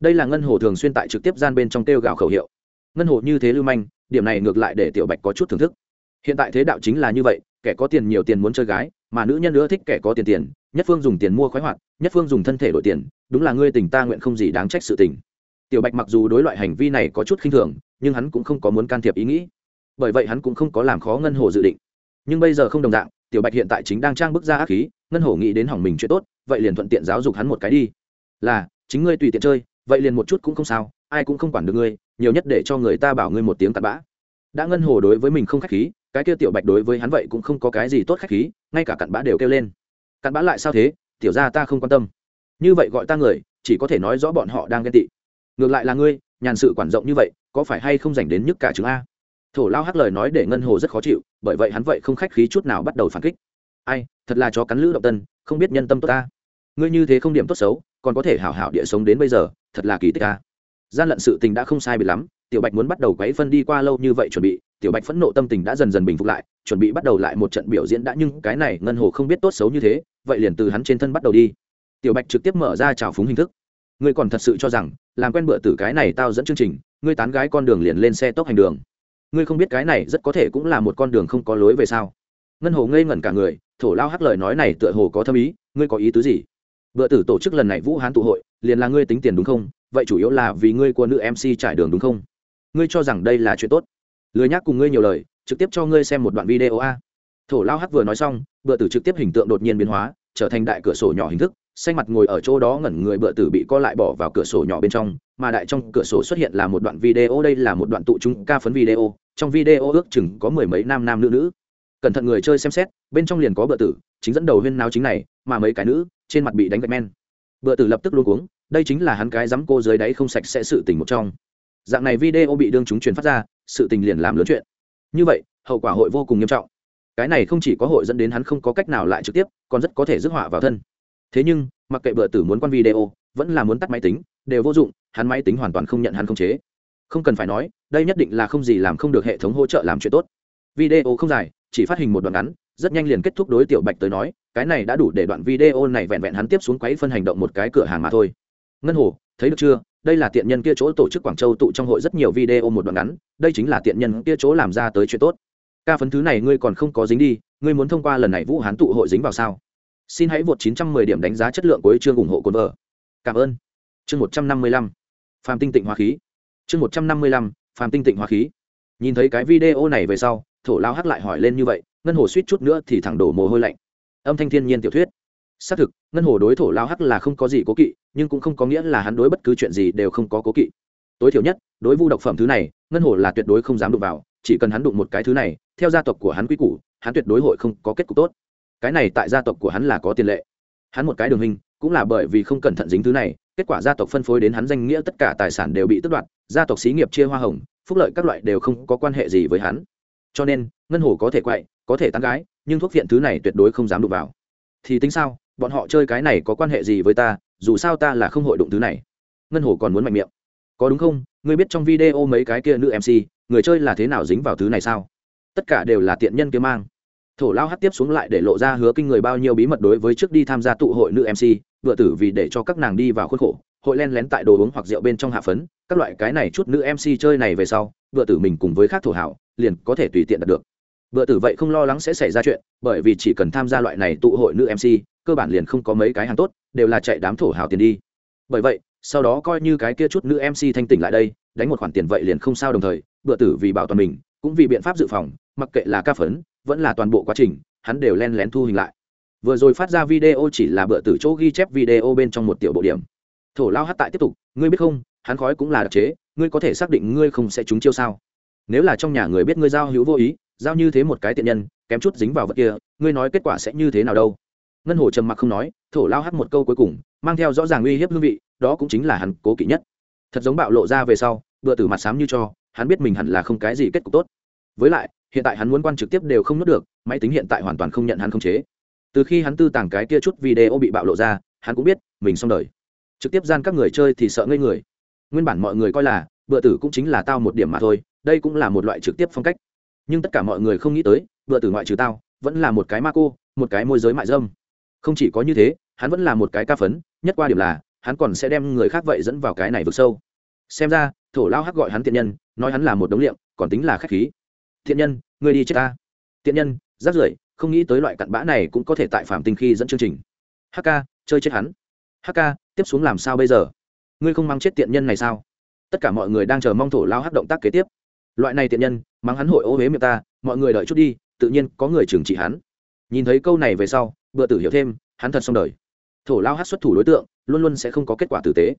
đây là ngân hồ thường xuyên tại trực tiếp gian bên trong kêu gào khẩu hiệu. Ngân hồ như thế lưu manh, điểm này ngược lại để tiểu bạch có chút thưởng thức. Hiện tại thế đạo chính là như vậy, kẻ có tiền nhiều tiền muốn chơi gái, mà nữ nhân nữa thích kẻ có tiền tiền, nhất phương dùng tiền mua khoái hoạt, nhất phương dùng thân thể đổi tiền, đúng là ngươi tình ta nguyện không gì đáng trách sự tình. Tiểu bạch mặc dù đối loại hành vi này có chút khinh thường, nhưng hắn cũng không có muốn can thiệp ý nghĩ. Bởi vậy hắn cũng không có làm khó ngân hồ dự định. Nhưng bây giờ không đồng dạng, tiểu bạch hiện tại chính đang trang bức ra ác khí, ngân hồ nghĩ đến hỏng mình chuyện tốt, vậy liền thuận tiện giáo dục hắn một cái đi. Là, chính ngươi tùy tiện chơi vậy liền một chút cũng không sao, ai cũng không quản được ngươi, nhiều nhất để cho người ta bảo ngươi một tiếng cặn bã. Đã ngân hồ đối với mình không khách khí, cái kia tiểu bạch đối với hắn vậy cũng không có cái gì tốt khách khí, ngay cả cặn bã đều kêu lên. Cặn bã lại sao thế? Tiểu ra ta không quan tâm. Như vậy gọi ta người, chỉ có thể nói rõ bọn họ đang ghen tị. Ngược lại là ngươi, nhàn sự quản rộng như vậy, có phải hay không dành đến nhức cả chứng a? Thổ lao hắc lời nói để ngân hồ rất khó chịu, bởi vậy hắn vậy không khách khí chút nào bắt đầu phản kích. Ai, thật là chó cắn lữ động tân, không biết nhân tâm tốt ta. Ngươi như thế không điểm tốt xấu còn có thể hảo hảo địa sống đến bây giờ, thật là kỳ tích ta gian lận sự tình đã không sai bị lắm, tiểu bạch muốn bắt đầu quấy phân đi qua lâu như vậy chuẩn bị, tiểu bạch phẫn nộ tâm tình đã dần dần bình phục lại, chuẩn bị bắt đầu lại một trận biểu diễn đã, nhưng cái này ngân hồ không biết tốt xấu như thế, vậy liền từ hắn trên thân bắt đầu đi. Tiểu bạch trực tiếp mở ra trào phúng hình thức. Ngươi còn thật sự cho rằng, làm quen bựa tử cái này tao dẫn chương trình, ngươi tán gái con đường liền lên xe tốc hành đường. Ngươi không biết cái này rất có thể cũng là một con đường không có lối về sao? Ngân hồ ngây ngẩn cả người, thổ lao hắc lời nói này tựa hồ có thâm ý, ngươi có ý tứ gì? Bữa tử tổ chức lần này vũ hán tụ hội, liền là ngươi tính tiền đúng không? Vậy chủ yếu là vì ngươi của nữ mc trải đường đúng không? Ngươi cho rằng đây là chuyện tốt. Lười nhắc cùng ngươi nhiều lời, trực tiếp cho ngươi xem một đoạn video a. Thổ lao hắc vừa nói xong, bữa tử trực tiếp hình tượng đột nhiên biến hóa, trở thành đại cửa sổ nhỏ hình thức, xanh mặt ngồi ở chỗ đó ngẩn người bựa tử bị co lại bỏ vào cửa sổ nhỏ bên trong, mà đại trong cửa sổ xuất hiện là một đoạn video, đây là một đoạn tụ trung ca phấn video, trong video ước chừng có mười mấy nam nam nữ nữ. Cẩn thận người chơi xem xét, bên trong liền có bựa tử chính dẫn đầu huyên náo chính này, mà mấy cái nữ trên mặt bị đánh gạch men. Bựa tử lập tức luôn cuống, đây chính là hắn cái dám cô dưới đáy không sạch sẽ sự tình một trong. Dạng này video bị đương chúng truyền phát ra, sự tình liền làm lớn chuyện. Như vậy, hậu quả hội vô cùng nghiêm trọng. Cái này không chỉ có hội dẫn đến hắn không có cách nào lại trực tiếp, còn rất có thể rước họa vào thân. Thế nhưng, mặc kệ bựa tử muốn quan video, vẫn là muốn tắt máy tính, đều vô dụng, hắn máy tính hoàn toàn không nhận hắn không chế. Không cần phải nói, đây nhất định là không gì làm không được hệ thống hỗ trợ làm chuyện tốt. Video không dài, chỉ phát hình một đoạn ngắn rất nhanh liền kết thúc đối tiểu bạch tới nói, cái này đã đủ để đoạn video này vẹn vẹn hắn tiếp xuống quấy phân hành động một cái cửa hàng mà thôi. Ngân hồ, thấy được chưa? Đây là tiện nhân kia chỗ tổ chức quảng châu tụ trong hội rất nhiều video một đoạn ngắn, đây chính là tiện nhân kia chỗ làm ra tới chuyện tốt. Ca phấn thứ này ngươi còn không có dính đi, ngươi muốn thông qua lần này vũ hán tụ hội dính vào sao? Xin hãy vượt 910 điểm đánh giá chất lượng của chương ủng hộ cồn vợ. Cảm ơn. Chương 155 phàm tinh tịnh hóa khí. Chương 155 phàm tinh tịnh hóa khí. Nhìn thấy cái video này về sau, thổ lao hắc lại hỏi lên như vậy ngân hồ suýt chút nữa thì thẳng đổ mồ hôi lạnh. Âm thanh thiên nhiên tiểu thuyết. Xác thực, ngân hồ đối thổ lao hắc là không có gì cố kỵ, nhưng cũng không có nghĩa là hắn đối bất cứ chuyện gì đều không có cố kỵ. Tối thiểu nhất, đối vu độc phẩm thứ này, ngân hồ là tuyệt đối không dám đụng vào, chỉ cần hắn đụng một cái thứ này, theo gia tộc của hắn quy củ, hắn tuyệt đối hội không có kết cục tốt. Cái này tại gia tộc của hắn là có tiền lệ. Hắn một cái đường hình, cũng là bởi vì không cẩn thận dính thứ này, kết quả gia tộc phân phối đến hắn danh nghĩa tất cả tài sản đều bị tước đoạt, gia tộc xí nghiệp chia hoa hồng, phúc lợi các loại đều không có quan hệ gì với hắn. Cho nên, ngân hồ có thể quậy có thể tán gái, nhưng thuốc viện thứ này tuyệt đối không dám đụng vào. Thì tính sao, bọn họ chơi cái này có quan hệ gì với ta, dù sao ta là không hội đụng thứ này. Ngân hồ còn muốn mạnh miệng. Có đúng không? Ngươi biết trong video mấy cái kia nữ mc người chơi là thế nào dính vào thứ này sao? Tất cả đều là tiện nhân kia mang. Thổ lao hát tiếp xuống lại để lộ ra hứa kinh người bao nhiêu bí mật đối với trước đi tham gia tụ hội nữ mc vừa tử vì để cho các nàng đi vào khuôn khổ, hội len lén tại đồ uống hoặc rượu bên trong hạ phấn, các loại cái này chút nữ mc chơi này về sau, vừa tử mình cùng với khác thổ hảo, liền có thể tùy tiện đạt được bữa tử vậy không lo lắng sẽ xảy ra chuyện, bởi vì chỉ cần tham gia loại này tụ hội nữ mc cơ bản liền không có mấy cái hàng tốt, đều là chạy đám thổ hào tiền đi. Bởi vậy, sau đó coi như cái kia chút nữ mc thanh tỉnh lại đây, đánh một khoản tiền vậy liền không sao đồng thời, bữa tử vì bảo toàn mình, cũng vì biện pháp dự phòng, mặc kệ là ca phấn, vẫn là toàn bộ quá trình, hắn đều len lén thu hình lại. Vừa rồi phát ra video chỉ là bữa tử chỗ ghi chép video bên trong một tiểu bộ điểm. Thổ lao hát tại tiếp tục, ngươi biết không, hắn khói cũng là đặc chế, ngươi có thể xác định ngươi không sẽ trúng chiêu sao? Nếu là trong nhà người biết ngươi giao hữu vô ý giao như thế một cái tiện nhân, kém chút dính vào vật kia, ngươi nói kết quả sẽ như thế nào đâu? Ngân hồ trầm mặc không nói, thổ lao hát một câu cuối cùng, mang theo rõ ràng uy hiếp hương vị, đó cũng chính là hắn cố kỵ nhất. Thật giống bạo lộ ra về sau bựa từ mặt sám như cho, hắn biết mình hẳn là không cái gì kết cục tốt. Với lại, hiện tại hắn muốn quan trực tiếp đều không nuốt được, máy tính hiện tại hoàn toàn không nhận hắn không chế. Từ khi hắn tư tàng cái kia chút video bị bạo lộ ra, hắn cũng biết, mình xong đời. Trực tiếp gian các người chơi thì sợ ngây người. Nguyên bản mọi người coi là bựa tử cũng chính là tao một điểm mà thôi, đây cũng là một loại trực tiếp phong cách nhưng tất cả mọi người không nghĩ tới vừa tử ngoại trừ tao, vẫn là một cái ma cô, một cái môi giới mại dâm. Không chỉ có như thế, hắn vẫn là một cái ca phấn, nhất qua điểm là, hắn còn sẽ đem người khác vậy dẫn vào cái này vực sâu. Xem ra, thổ lao hắc gọi hắn tiện nhân, nói hắn là một đống liệm, còn tính là khách khí. Thiện nhân người đi chết ta. Tiện nhân, rác rưởi, không nghĩ tới loại cặn bã này cũng có thể tại phạm tinh khi dẫn chương trình. Hk chơi chết hắn. Hk tiếp xuống làm sao bây giờ? Ngươi không mang chết tiện nhân này sao? Tất cả mọi người đang chờ mong thổ lao hắc động tác kế tiếp loại này tiện nhân, mắng hắn hội ô huế miệng ta, mọi người đợi chút đi, tự nhiên có người trừng trị hắn. Nhìn thấy câu này về sau bựa tử hiểu thêm, hắn thật xong đời. Thổ lao hát xuất thủ đối tượng, luôn luôn sẽ không có kết quả tử tế.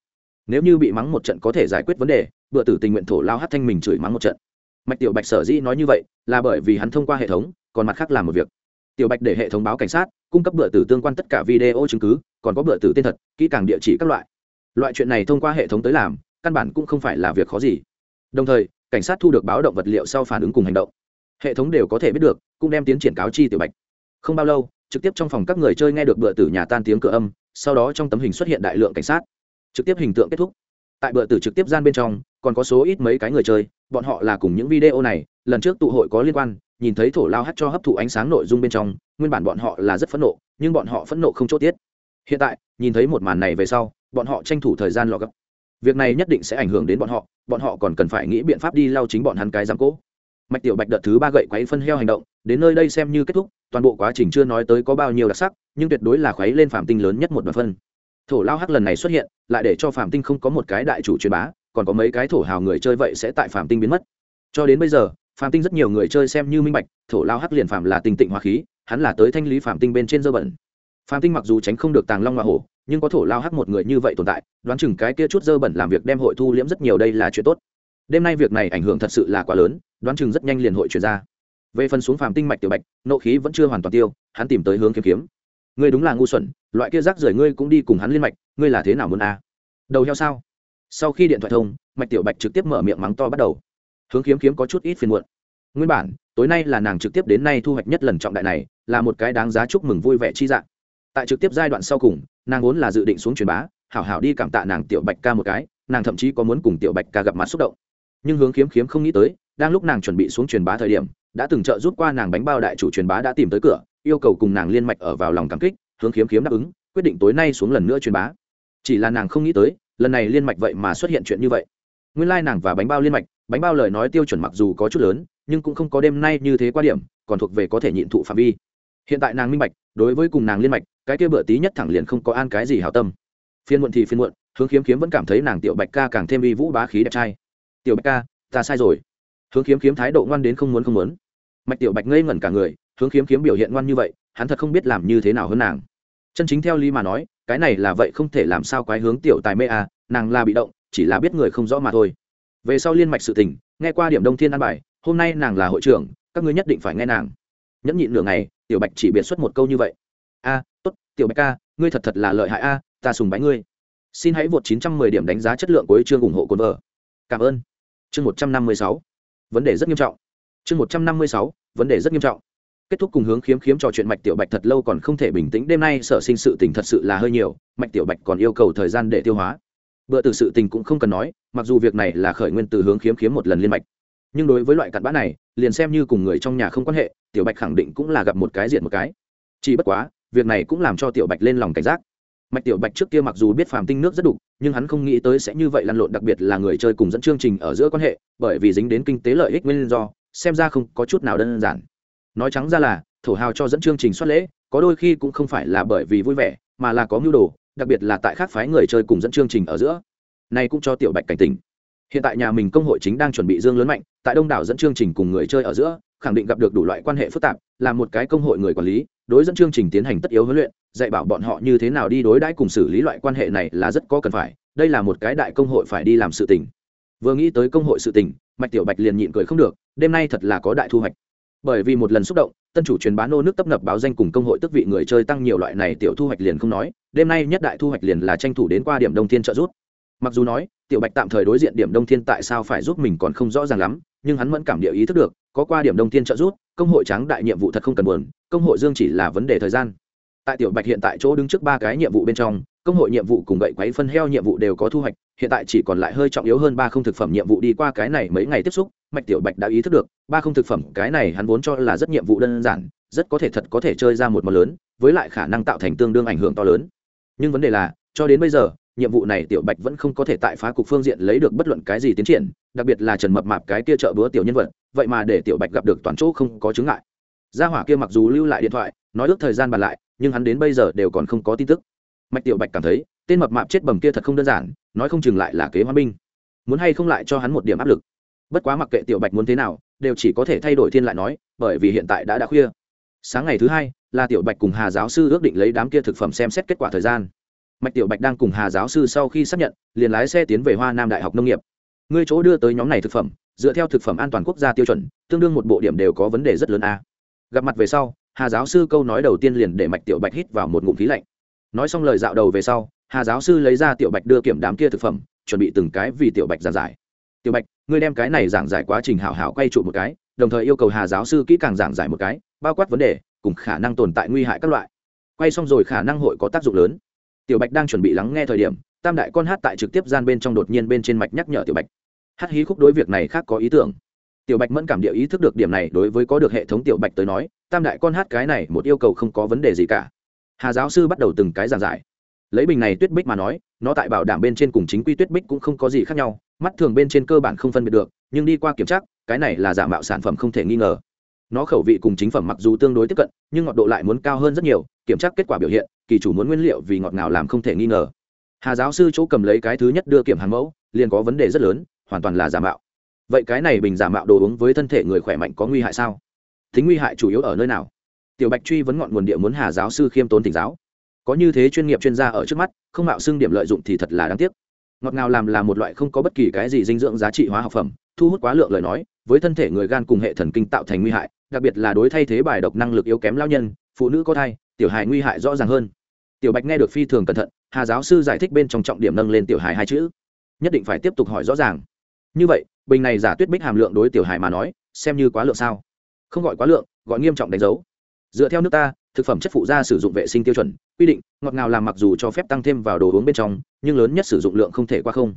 Nếu như bị mắng một trận có thể giải quyết vấn đề bựa tử tình nguyện thổ lao hát thanh mình chửi mắng một trận. Mạch tiểu bạch sở dĩ nói như vậy, là bởi vì hắn thông qua hệ thống, còn mặt khác làm một việc. Tiểu bạch để hệ thống báo cảnh sát, cung cấp bựa tử tương quan tất cả video chứng cứ, còn có bựa tử tên thật, kỹ càng địa chỉ các loại. Loại chuyện này thông qua hệ thống tới làm, căn bản cũng không phải là việc khó gì. Đồng thời cảnh sát thu được báo động vật liệu sau phản ứng cùng hành động. Hệ thống đều có thể biết được, cũng đem tiến triển cáo chi tiểu bạch. Không bao lâu, trực tiếp trong phòng các người chơi nghe được bựa tử nhà tan tiếng cửa âm, sau đó trong tấm hình xuất hiện đại lượng cảnh sát. Trực tiếp hình tượng kết thúc. Tại bựa tử trực tiếp gian bên trong, còn có số ít mấy cái người chơi, bọn họ là cùng những video này, lần trước tụ hội có liên quan, nhìn thấy thổ lao hát cho hấp thụ ánh sáng nội dung bên trong, nguyên bản bọn họ là rất phẫn nộ, nhưng bọn họ phẫn nộ không chốt tiết. Hiện tại, nhìn thấy một màn này về sau, bọn họ tranh thủ thời gian lọ gấp việc này nhất định sẽ ảnh hưởng đến bọn họ bọn họ còn cần phải nghĩ biện pháp đi lao chính bọn hắn cái giam cố mạch tiểu bạch đợt thứ ba gậy quáy phân heo hành động, đến nơi đây xem như kết thúc, toàn bộ quá trình chưa nói tới có bao nhiêu đặc sắc, nhưng tuyệt đối là khuấy lên phạm tinh lớn nhất một đoạn phân. Thổ lao hắc lần này xuất hiện, lại để cho phạm tinh không có một cái đại chủ truyền bá, còn có mấy cái thổ hào người chơi vậy sẽ tại phạm tinh biến mất. Cho đến bây giờ, phạm tinh rất nhiều người chơi xem như minh bạch, thổ lao hắc liền phạm là tinh tịnh hóa khí, hắn là tới thanh lý phạm tinh bên trên dơ bẩn. Phạm tinh mặc dù tránh không được tàng long hoa hổ nhưng có thổ lao hắc một người như vậy tồn tại, đoán chừng cái kia chút dơ bẩn làm việc đem hội thu liễm rất nhiều đây là chuyện tốt. Đêm nay việc này ảnh hưởng thật sự là quá lớn, đoán chừng rất nhanh liền hội chuyển ra. Về phần xuống phàm tinh mạch tiểu bạch, nộ khí vẫn chưa hoàn toàn tiêu, hắn tìm tới hướng kiếm kiếm. Ngươi đúng là ngu xuẩn, loại kia rác rưởi ngươi cũng đi cùng hắn liên mạch, ngươi là thế nào muốn a? À? đầu heo sao? Sau khi điện thoại thông, mạch tiểu bạch trực tiếp mở miệng mắng to bắt đầu. Hướng kiếm kiếm có chút ít phiền muộn. Nguyên bản, tối nay là nàng trực tiếp đến nay thu hoạch nhất lần trọng đại này, là một cái đáng giá chúc mừng vui vẻ chi dạng. Tại trực tiếp giai đoạn sau cùng nàng vốn là dự định xuống truyền bá, hảo hảo đi cảm tạ nàng tiểu bạch ca một cái, nàng thậm chí có muốn cùng tiểu bạch ca gặp mặt xúc động. Nhưng hướng kiếm kiếm không nghĩ tới, đang lúc nàng chuẩn bị xuống truyền bá thời điểm, đã từng trợ giúp qua nàng bánh bao đại chủ truyền bá đã tìm tới cửa, yêu cầu cùng nàng liên mạch ở vào lòng cảm kích, hướng kiếm kiếm đáp ứng, quyết định tối nay xuống lần nữa truyền bá. Chỉ là nàng không nghĩ tới, lần này liên mạch vậy mà xuất hiện chuyện như vậy. Nguyên lai、like、nàng và bánh bao liên mạch, bánh bao lời nói tiêu chuẩn mặc dù có chút lớn, nhưng cũng không có đêm nay như thế qua điểm, còn thuộc về có thể nhịn thụ phạm vi. Hiện tại nàng minh bạch, đối với cùng nàng liên mạch cái kia bữa tí nhất thẳng liền không có an cái gì hảo tâm. Phiên muộn thì phiên muộn, hướng kiếm kiếm vẫn cảm thấy nàng tiểu bạch ca càng thêm uy vũ bá khí đẹp trai. Tiểu bạch ca, ta sai rồi. Hướng kiếm kiếm thái độ ngoan đến không muốn không muốn. Mạch tiểu bạch ngây ngẩn cả người, hướng kiếm kiếm biểu hiện ngoan như vậy, hắn thật không biết làm như thế nào hơn nàng. Chân chính theo lý mà nói, cái này là vậy không thể làm sao quái hướng tiểu tài mê à nàng là bị động, chỉ là biết người không rõ mà thôi. Về sau liên mạch sự tình, nghe qua điểm đông thiên an bài, hôm nay nàng là hội trưởng, các ngươi nhất định phải nghe nàng. Nhẫn nhịn nửa ngày, tiểu bạch chỉ biệt xuất một câu như vậy a, tốt, tiểu bạch ca, ngươi thật thật là lợi hại a, ta sùng bái ngươi. Xin hãy vượt 910 điểm đánh giá chất lượng của chương ủng hộ cồn vợ. Cảm ơn. Chương 156 vấn đề rất nghiêm trọng. Chương 156 vấn đề rất nghiêm trọng. Kết thúc cùng hướng khiếm khiếm trò chuyện mạch tiểu bạch thật lâu còn không thể bình tĩnh, đêm nay sở sinh sự tình thật sự là hơi nhiều, mạch tiểu bạch còn yêu cầu thời gian để tiêu hóa. Bữa từ sự tình cũng không cần nói, mặc dù việc này là khởi nguyên từ hướng khiếm khiếm một lần liên mạch. Nhưng đối với loại cặn bã này, liền xem như cùng người trong nhà không quan hệ, tiểu bạch khẳng định cũng là gặp một cái diện một cái. Chỉ bất quá việc này cũng làm cho tiểu bạch lên lòng cảnh giác. Mạch tiểu bạch trước kia mặc dù biết phàm tinh nước rất đục, nhưng hắn không nghĩ tới sẽ như vậy lăn lộn, đặc biệt là người chơi cùng dẫn chương trình ở giữa quan hệ, bởi vì dính đến kinh tế lợi ích nguyên do, xem ra không có chút nào đơn giản. Nói trắng ra là, thổ hào cho dẫn chương trình xuất lễ, có đôi khi cũng không phải là bởi vì vui vẻ, mà là có mưu đồ, đặc biệt là tại khác phái người chơi cùng dẫn chương trình ở giữa. Này cũng cho tiểu bạch cảnh tỉnh. Hiện tại nhà mình công hội chính đang chuẩn bị dương lớn mạnh, tại đông đảo dẫn chương trình cùng người chơi ở giữa khẳng định gặp được đủ loại quan hệ phức tạp, là một cái công hội người quản lý, đối dẫn chương trình tiến hành tất yếu huấn luyện, dạy bảo bọn họ như thế nào đi đối đãi cùng xử lý loại quan hệ này là rất có cần phải, đây là một cái đại công hội phải đi làm sự tình. Vừa nghĩ tới công hội sự tình, mạch tiểu bạch liền nhịn cười không được, đêm nay thật là có đại thu hoạch. Bởi vì một lần xúc động, tân chủ truyền bán nô nước tấp nập báo danh cùng công hội tức vị người chơi tăng nhiều loại này tiểu thu hoạch liền không nói, đêm nay nhất đại thu hoạch liền là tranh thủ đến qua điểm đông thiên trợ rút mặc dù nói, tiểu bạch tạm thời đối diện điểm đông thiên tại sao phải giúp mình còn không rõ ràng lắm, nhưng hắn vẫn cảm địa ý thức được có qua điểm đông thiên trợ rút công hội trắng đại nhiệm vụ thật không cần buồn, công hội dương chỉ là vấn đề thời gian. Tại tiểu bạch hiện tại chỗ đứng trước ba cái nhiệm vụ bên trong, công hội nhiệm vụ cùng gậy quấy phân heo nhiệm vụ đều có thu hoạch, hiện tại chỉ còn lại hơi trọng yếu hơn ba không thực phẩm nhiệm vụ đi qua cái này mấy ngày tiếp xúc, mạch tiểu bạch đã ý thức được, ba không thực phẩm cái này hắn vốn cho là rất nhiệm vụ đơn giản, rất có thể thật có thể chơi ra một món lớn, với lại khả năng tạo thành tương đương ảnh hưởng to lớn. Nhưng vấn đề là, cho đến bây giờ, nhiệm vụ này tiểu bạch vẫn không có thể tại phá cục phương diện lấy được bất luận cái gì tiến triển, đặc biệt là trần mập mạp cái kia trợ búa tiểu nhân vật vậy mà để tiểu bạch gặp được toàn chỗ không có chứng ngại. Gia hỏa kia mặc dù lưu lại điện thoại, nói ước thời gian bàn lại, nhưng hắn đến bây giờ đều còn không có tin tức. Mạch tiểu bạch cảm thấy, tên mập mạp chết bầm kia thật không đơn giản, nói không chừng lại là kế hoa binh. Muốn hay không lại cho hắn một điểm áp lực. Bất quá mặc kệ tiểu bạch muốn thế nào, đều chỉ có thể thay đổi thiên lại nói, bởi vì hiện tại đã đã khuya. Sáng ngày thứ hai, là tiểu bạch cùng hà giáo sư ước định lấy đám kia thực phẩm xem xét kết quả thời gian. Mạch tiểu bạch đang cùng hà giáo sư sau khi xác nhận, liền lái xe tiến về hoa nam đại học nông nghiệp. Ngươi chỗ đưa tới nhóm này thực phẩm dựa theo thực phẩm an toàn quốc gia tiêu chuẩn, tương đương một bộ điểm đều có vấn đề rất lớn a. Gặp mặt về sau, hà giáo sư câu nói đầu tiên liền để mạch tiểu bạch hít vào một ngụm khí lạnh. Nói xong lời dạo đầu về sau, hà giáo sư lấy ra tiểu bạch đưa kiểm đám kia thực phẩm, chuẩn bị từng cái vì tiểu bạch giảng giải. Tiểu bạch, ngươi đem cái này giảng giải quá trình hảo hảo quay trụ một cái, đồng thời yêu cầu hà giáo sư kỹ càng giảng giải một cái, bao quát vấn đề, cùng khả năng tồn tại nguy hại các loại. Quay xong rồi khả năng hội có tác dụng lớn. Tiểu bạch đang chuẩn bị lắng nghe thời điểm, tam đại con hát tại trực tiếp gian bên trong đột nhiên bên trên mạch nhắc nhở tiểu bạch hát hí khúc đối việc này khác có ý tưởng. Tiểu bạch mẫn cảm địa ý thức được điểm này, đối với có được hệ thống tiểu bạch tới nói, tam đại con hát cái này một yêu cầu không có vấn đề gì cả. Hà giáo sư bắt đầu từng cái giảng giải. Lấy bình này tuyết bích mà nói, nó tại bảo đảm bên trên cùng chính quy tuyết bích cũng không có gì khác nhau, mắt thường bên trên cơ bản không phân biệt được, nhưng đi qua kiểm tra, cái này là giả mạo sản phẩm không thể nghi ngờ. Nó khẩu vị cùng chính phẩm mặc dù tương đối tiếp cận, nhưng ngọt độ lại muốn cao hơn rất nhiều, kiểm tra kết quả biểu hiện, kỳ chủ muốn nguyên liệu vì ngọt ngào làm không thể nghi ngờ. Hà giáo sư chỗ cầm lấy cái thứ nhất đưa kiểm hàng mẫu, liền có vấn đề rất lớn hoàn toàn là giả mạo. Vậy cái này bình giả mạo đồ uống với thân thể người khỏe mạnh có nguy hại sao? Tính nguy hại chủ yếu ở nơi nào? Tiểu bạch truy vấn ngọn nguồn địa muốn hà giáo sư khiêm tốn tỉnh giáo. Có như thế chuyên nghiệp chuyên gia ở trước mắt, không mạo xưng điểm lợi dụng thì thật là đáng tiếc. Ngọt ngào làm là một loại không có bất kỳ cái gì dinh dưỡng giá trị hóa học phẩm, thu hút quá lượng lời nói, với thân thể người gan cùng hệ thần kinh tạo thành nguy hại, đặc biệt là đối thay thế bài độc năng lực yếu kém lao nhân, phụ nữ có thai, tiểu hài nguy hại rõ ràng hơn. Tiểu bạch nghe được phi thường cẩn thận, hà giáo sư giải thích bên trong trọng điểm nâng lên tiểu hài hai chữ. Nhất định phải tiếp tục hỏi rõ ràng như vậy, bình này giả tuyết bích hàm lượng đối tiểu Hải mà nói, xem như quá lượng sao? Không gọi quá lượng, gọi nghiêm trọng đánh dấu. Dựa theo nước ta, thực phẩm chất phụ da sử dụng vệ sinh tiêu chuẩn, quy định, ngọt ngào làm mặc dù cho phép tăng thêm vào đồ uống bên trong, nhưng lớn nhất sử dụng lượng không thể qua không.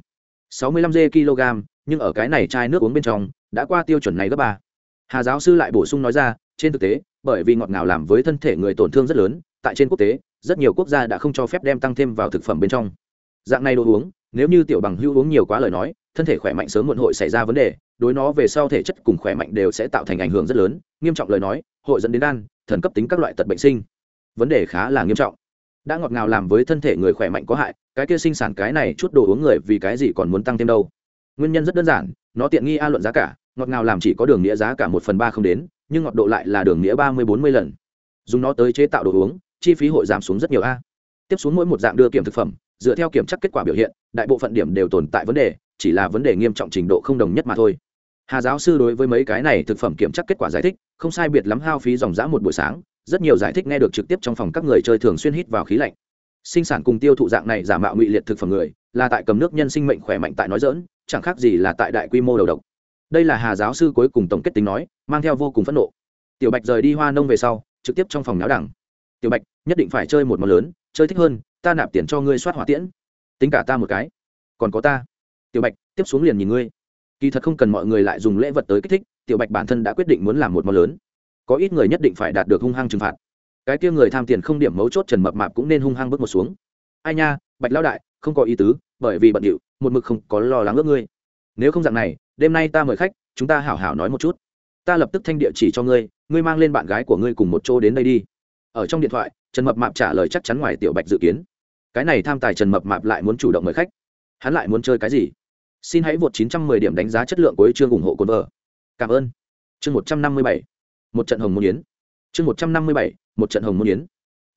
65 g kg, nhưng ở cái này chai nước uống bên trong, đã qua tiêu chuẩn này gấp ba. Hà giáo sư lại bổ sung nói ra, trên thực tế, bởi vì ngọt ngào làm với thân thể người tổn thương rất lớn, tại trên quốc tế, rất nhiều quốc gia đã không cho phép đem tăng thêm vào thực phẩm bên trong dạng này đồ uống, nếu như tiểu bằng hữu uống nhiều quá lời nói, thân thể khỏe mạnh sớm muộn hội xảy ra vấn đề, đối nó về sau thể chất cùng khỏe mạnh đều sẽ tạo thành ảnh hưởng rất lớn, nghiêm trọng lời nói, hội dẫn đến đan thần cấp tính các loại tật bệnh sinh. Vấn đề khá là nghiêm trọng. Đã ngọt ngào làm với thân thể người khỏe mạnh có hại, cái kia sinh sản cái này chút đồ uống người vì cái gì còn muốn tăng thêm đâu? Nguyên nhân rất đơn giản, nó tiện nghi a luận giá cả, ngọt ngào làm chỉ có đường nghĩa giá cả một phần ba không đến, nhưng ngọt độ lại là đường nghĩa ba mươi bốn mươi lần. Dùng nó tới chế tạo đồ uống, chi phí hội giảm xuống rất nhiều a. Tiếp xuống mỗi một dạng đưa kiểm thực phẩm dựa theo kiểm tra kết quả biểu hiện, đại bộ phận điểm đều tồn tại vấn đề, chỉ là vấn đề nghiêm trọng trình độ không đồng nhất mà thôi. Hà giáo sư đối với mấy cái này thực phẩm kiểm tra kết quả giải thích, không sai biệt lắm hao phí dòng dã một buổi sáng, rất nhiều giải thích nghe được trực tiếp trong phòng các người chơi thường xuyên hít vào khí lạnh. Sinh sản cùng tiêu thụ dạng này giả mạo ngụy liệt thực phẩm người, là tại cầm nước nhân sinh mệnh khỏe mạnh tại nói dỡn chẳng khác gì là tại đại quy mô đầu độc. Đây là hà giáo sư cuối cùng tổng kết tính nói, mang theo vô cùng phẫn nộ. Tiểu bạch rời đi hoa nông về sau, trực tiếp trong phòng náo đẳng. Tiểu bạch, nhất định phải chơi một món lớn, chơi thích hơn ta nạp tiền cho ngươi soát hỏa tiễn. Tính cả ta một cái. Còn có ta. Tiểu bạch, tiếp xuống liền nhìn ngươi. Kỳ thật không cần mọi người lại dùng lễ vật tới kích thích, tiểu bạch bản thân đã quyết định muốn làm một món lớn. Có ít người nhất định phải đạt được hung hăng trừng phạt. Cái kia người tham tiền không điểm mấu chốt trần mập mạp cũng nên hung hăng bước một xuống. Ai nha, bạch lão đại, không có ý tứ, bởi vì bận điệu, một mực không có lo lắng ước ngươi. Nếu không dạng này, đêm nay ta mời khách, chúng ta hảo hảo nói một chút. Ta lập tức thanh địa chỉ cho ngươi ngươi mang lên bạn gái của ngươi cùng một chỗ đến đây đi. Ở trong điện thoại, trần mập mạp trả lời chắc chắn ngoài tiểu bạch dự kiến cái này tham tài trần mập mạp lại muốn chủ động mời khách. Hắn lại muốn chơi cái gì? Xin hãy vượt 910 điểm đánh giá chất lượng của chương ủng hộ cồn vợ. Cảm ơn. Chương 157 một trận hồng môn yến. Chương 157 một trận hồng môn yến.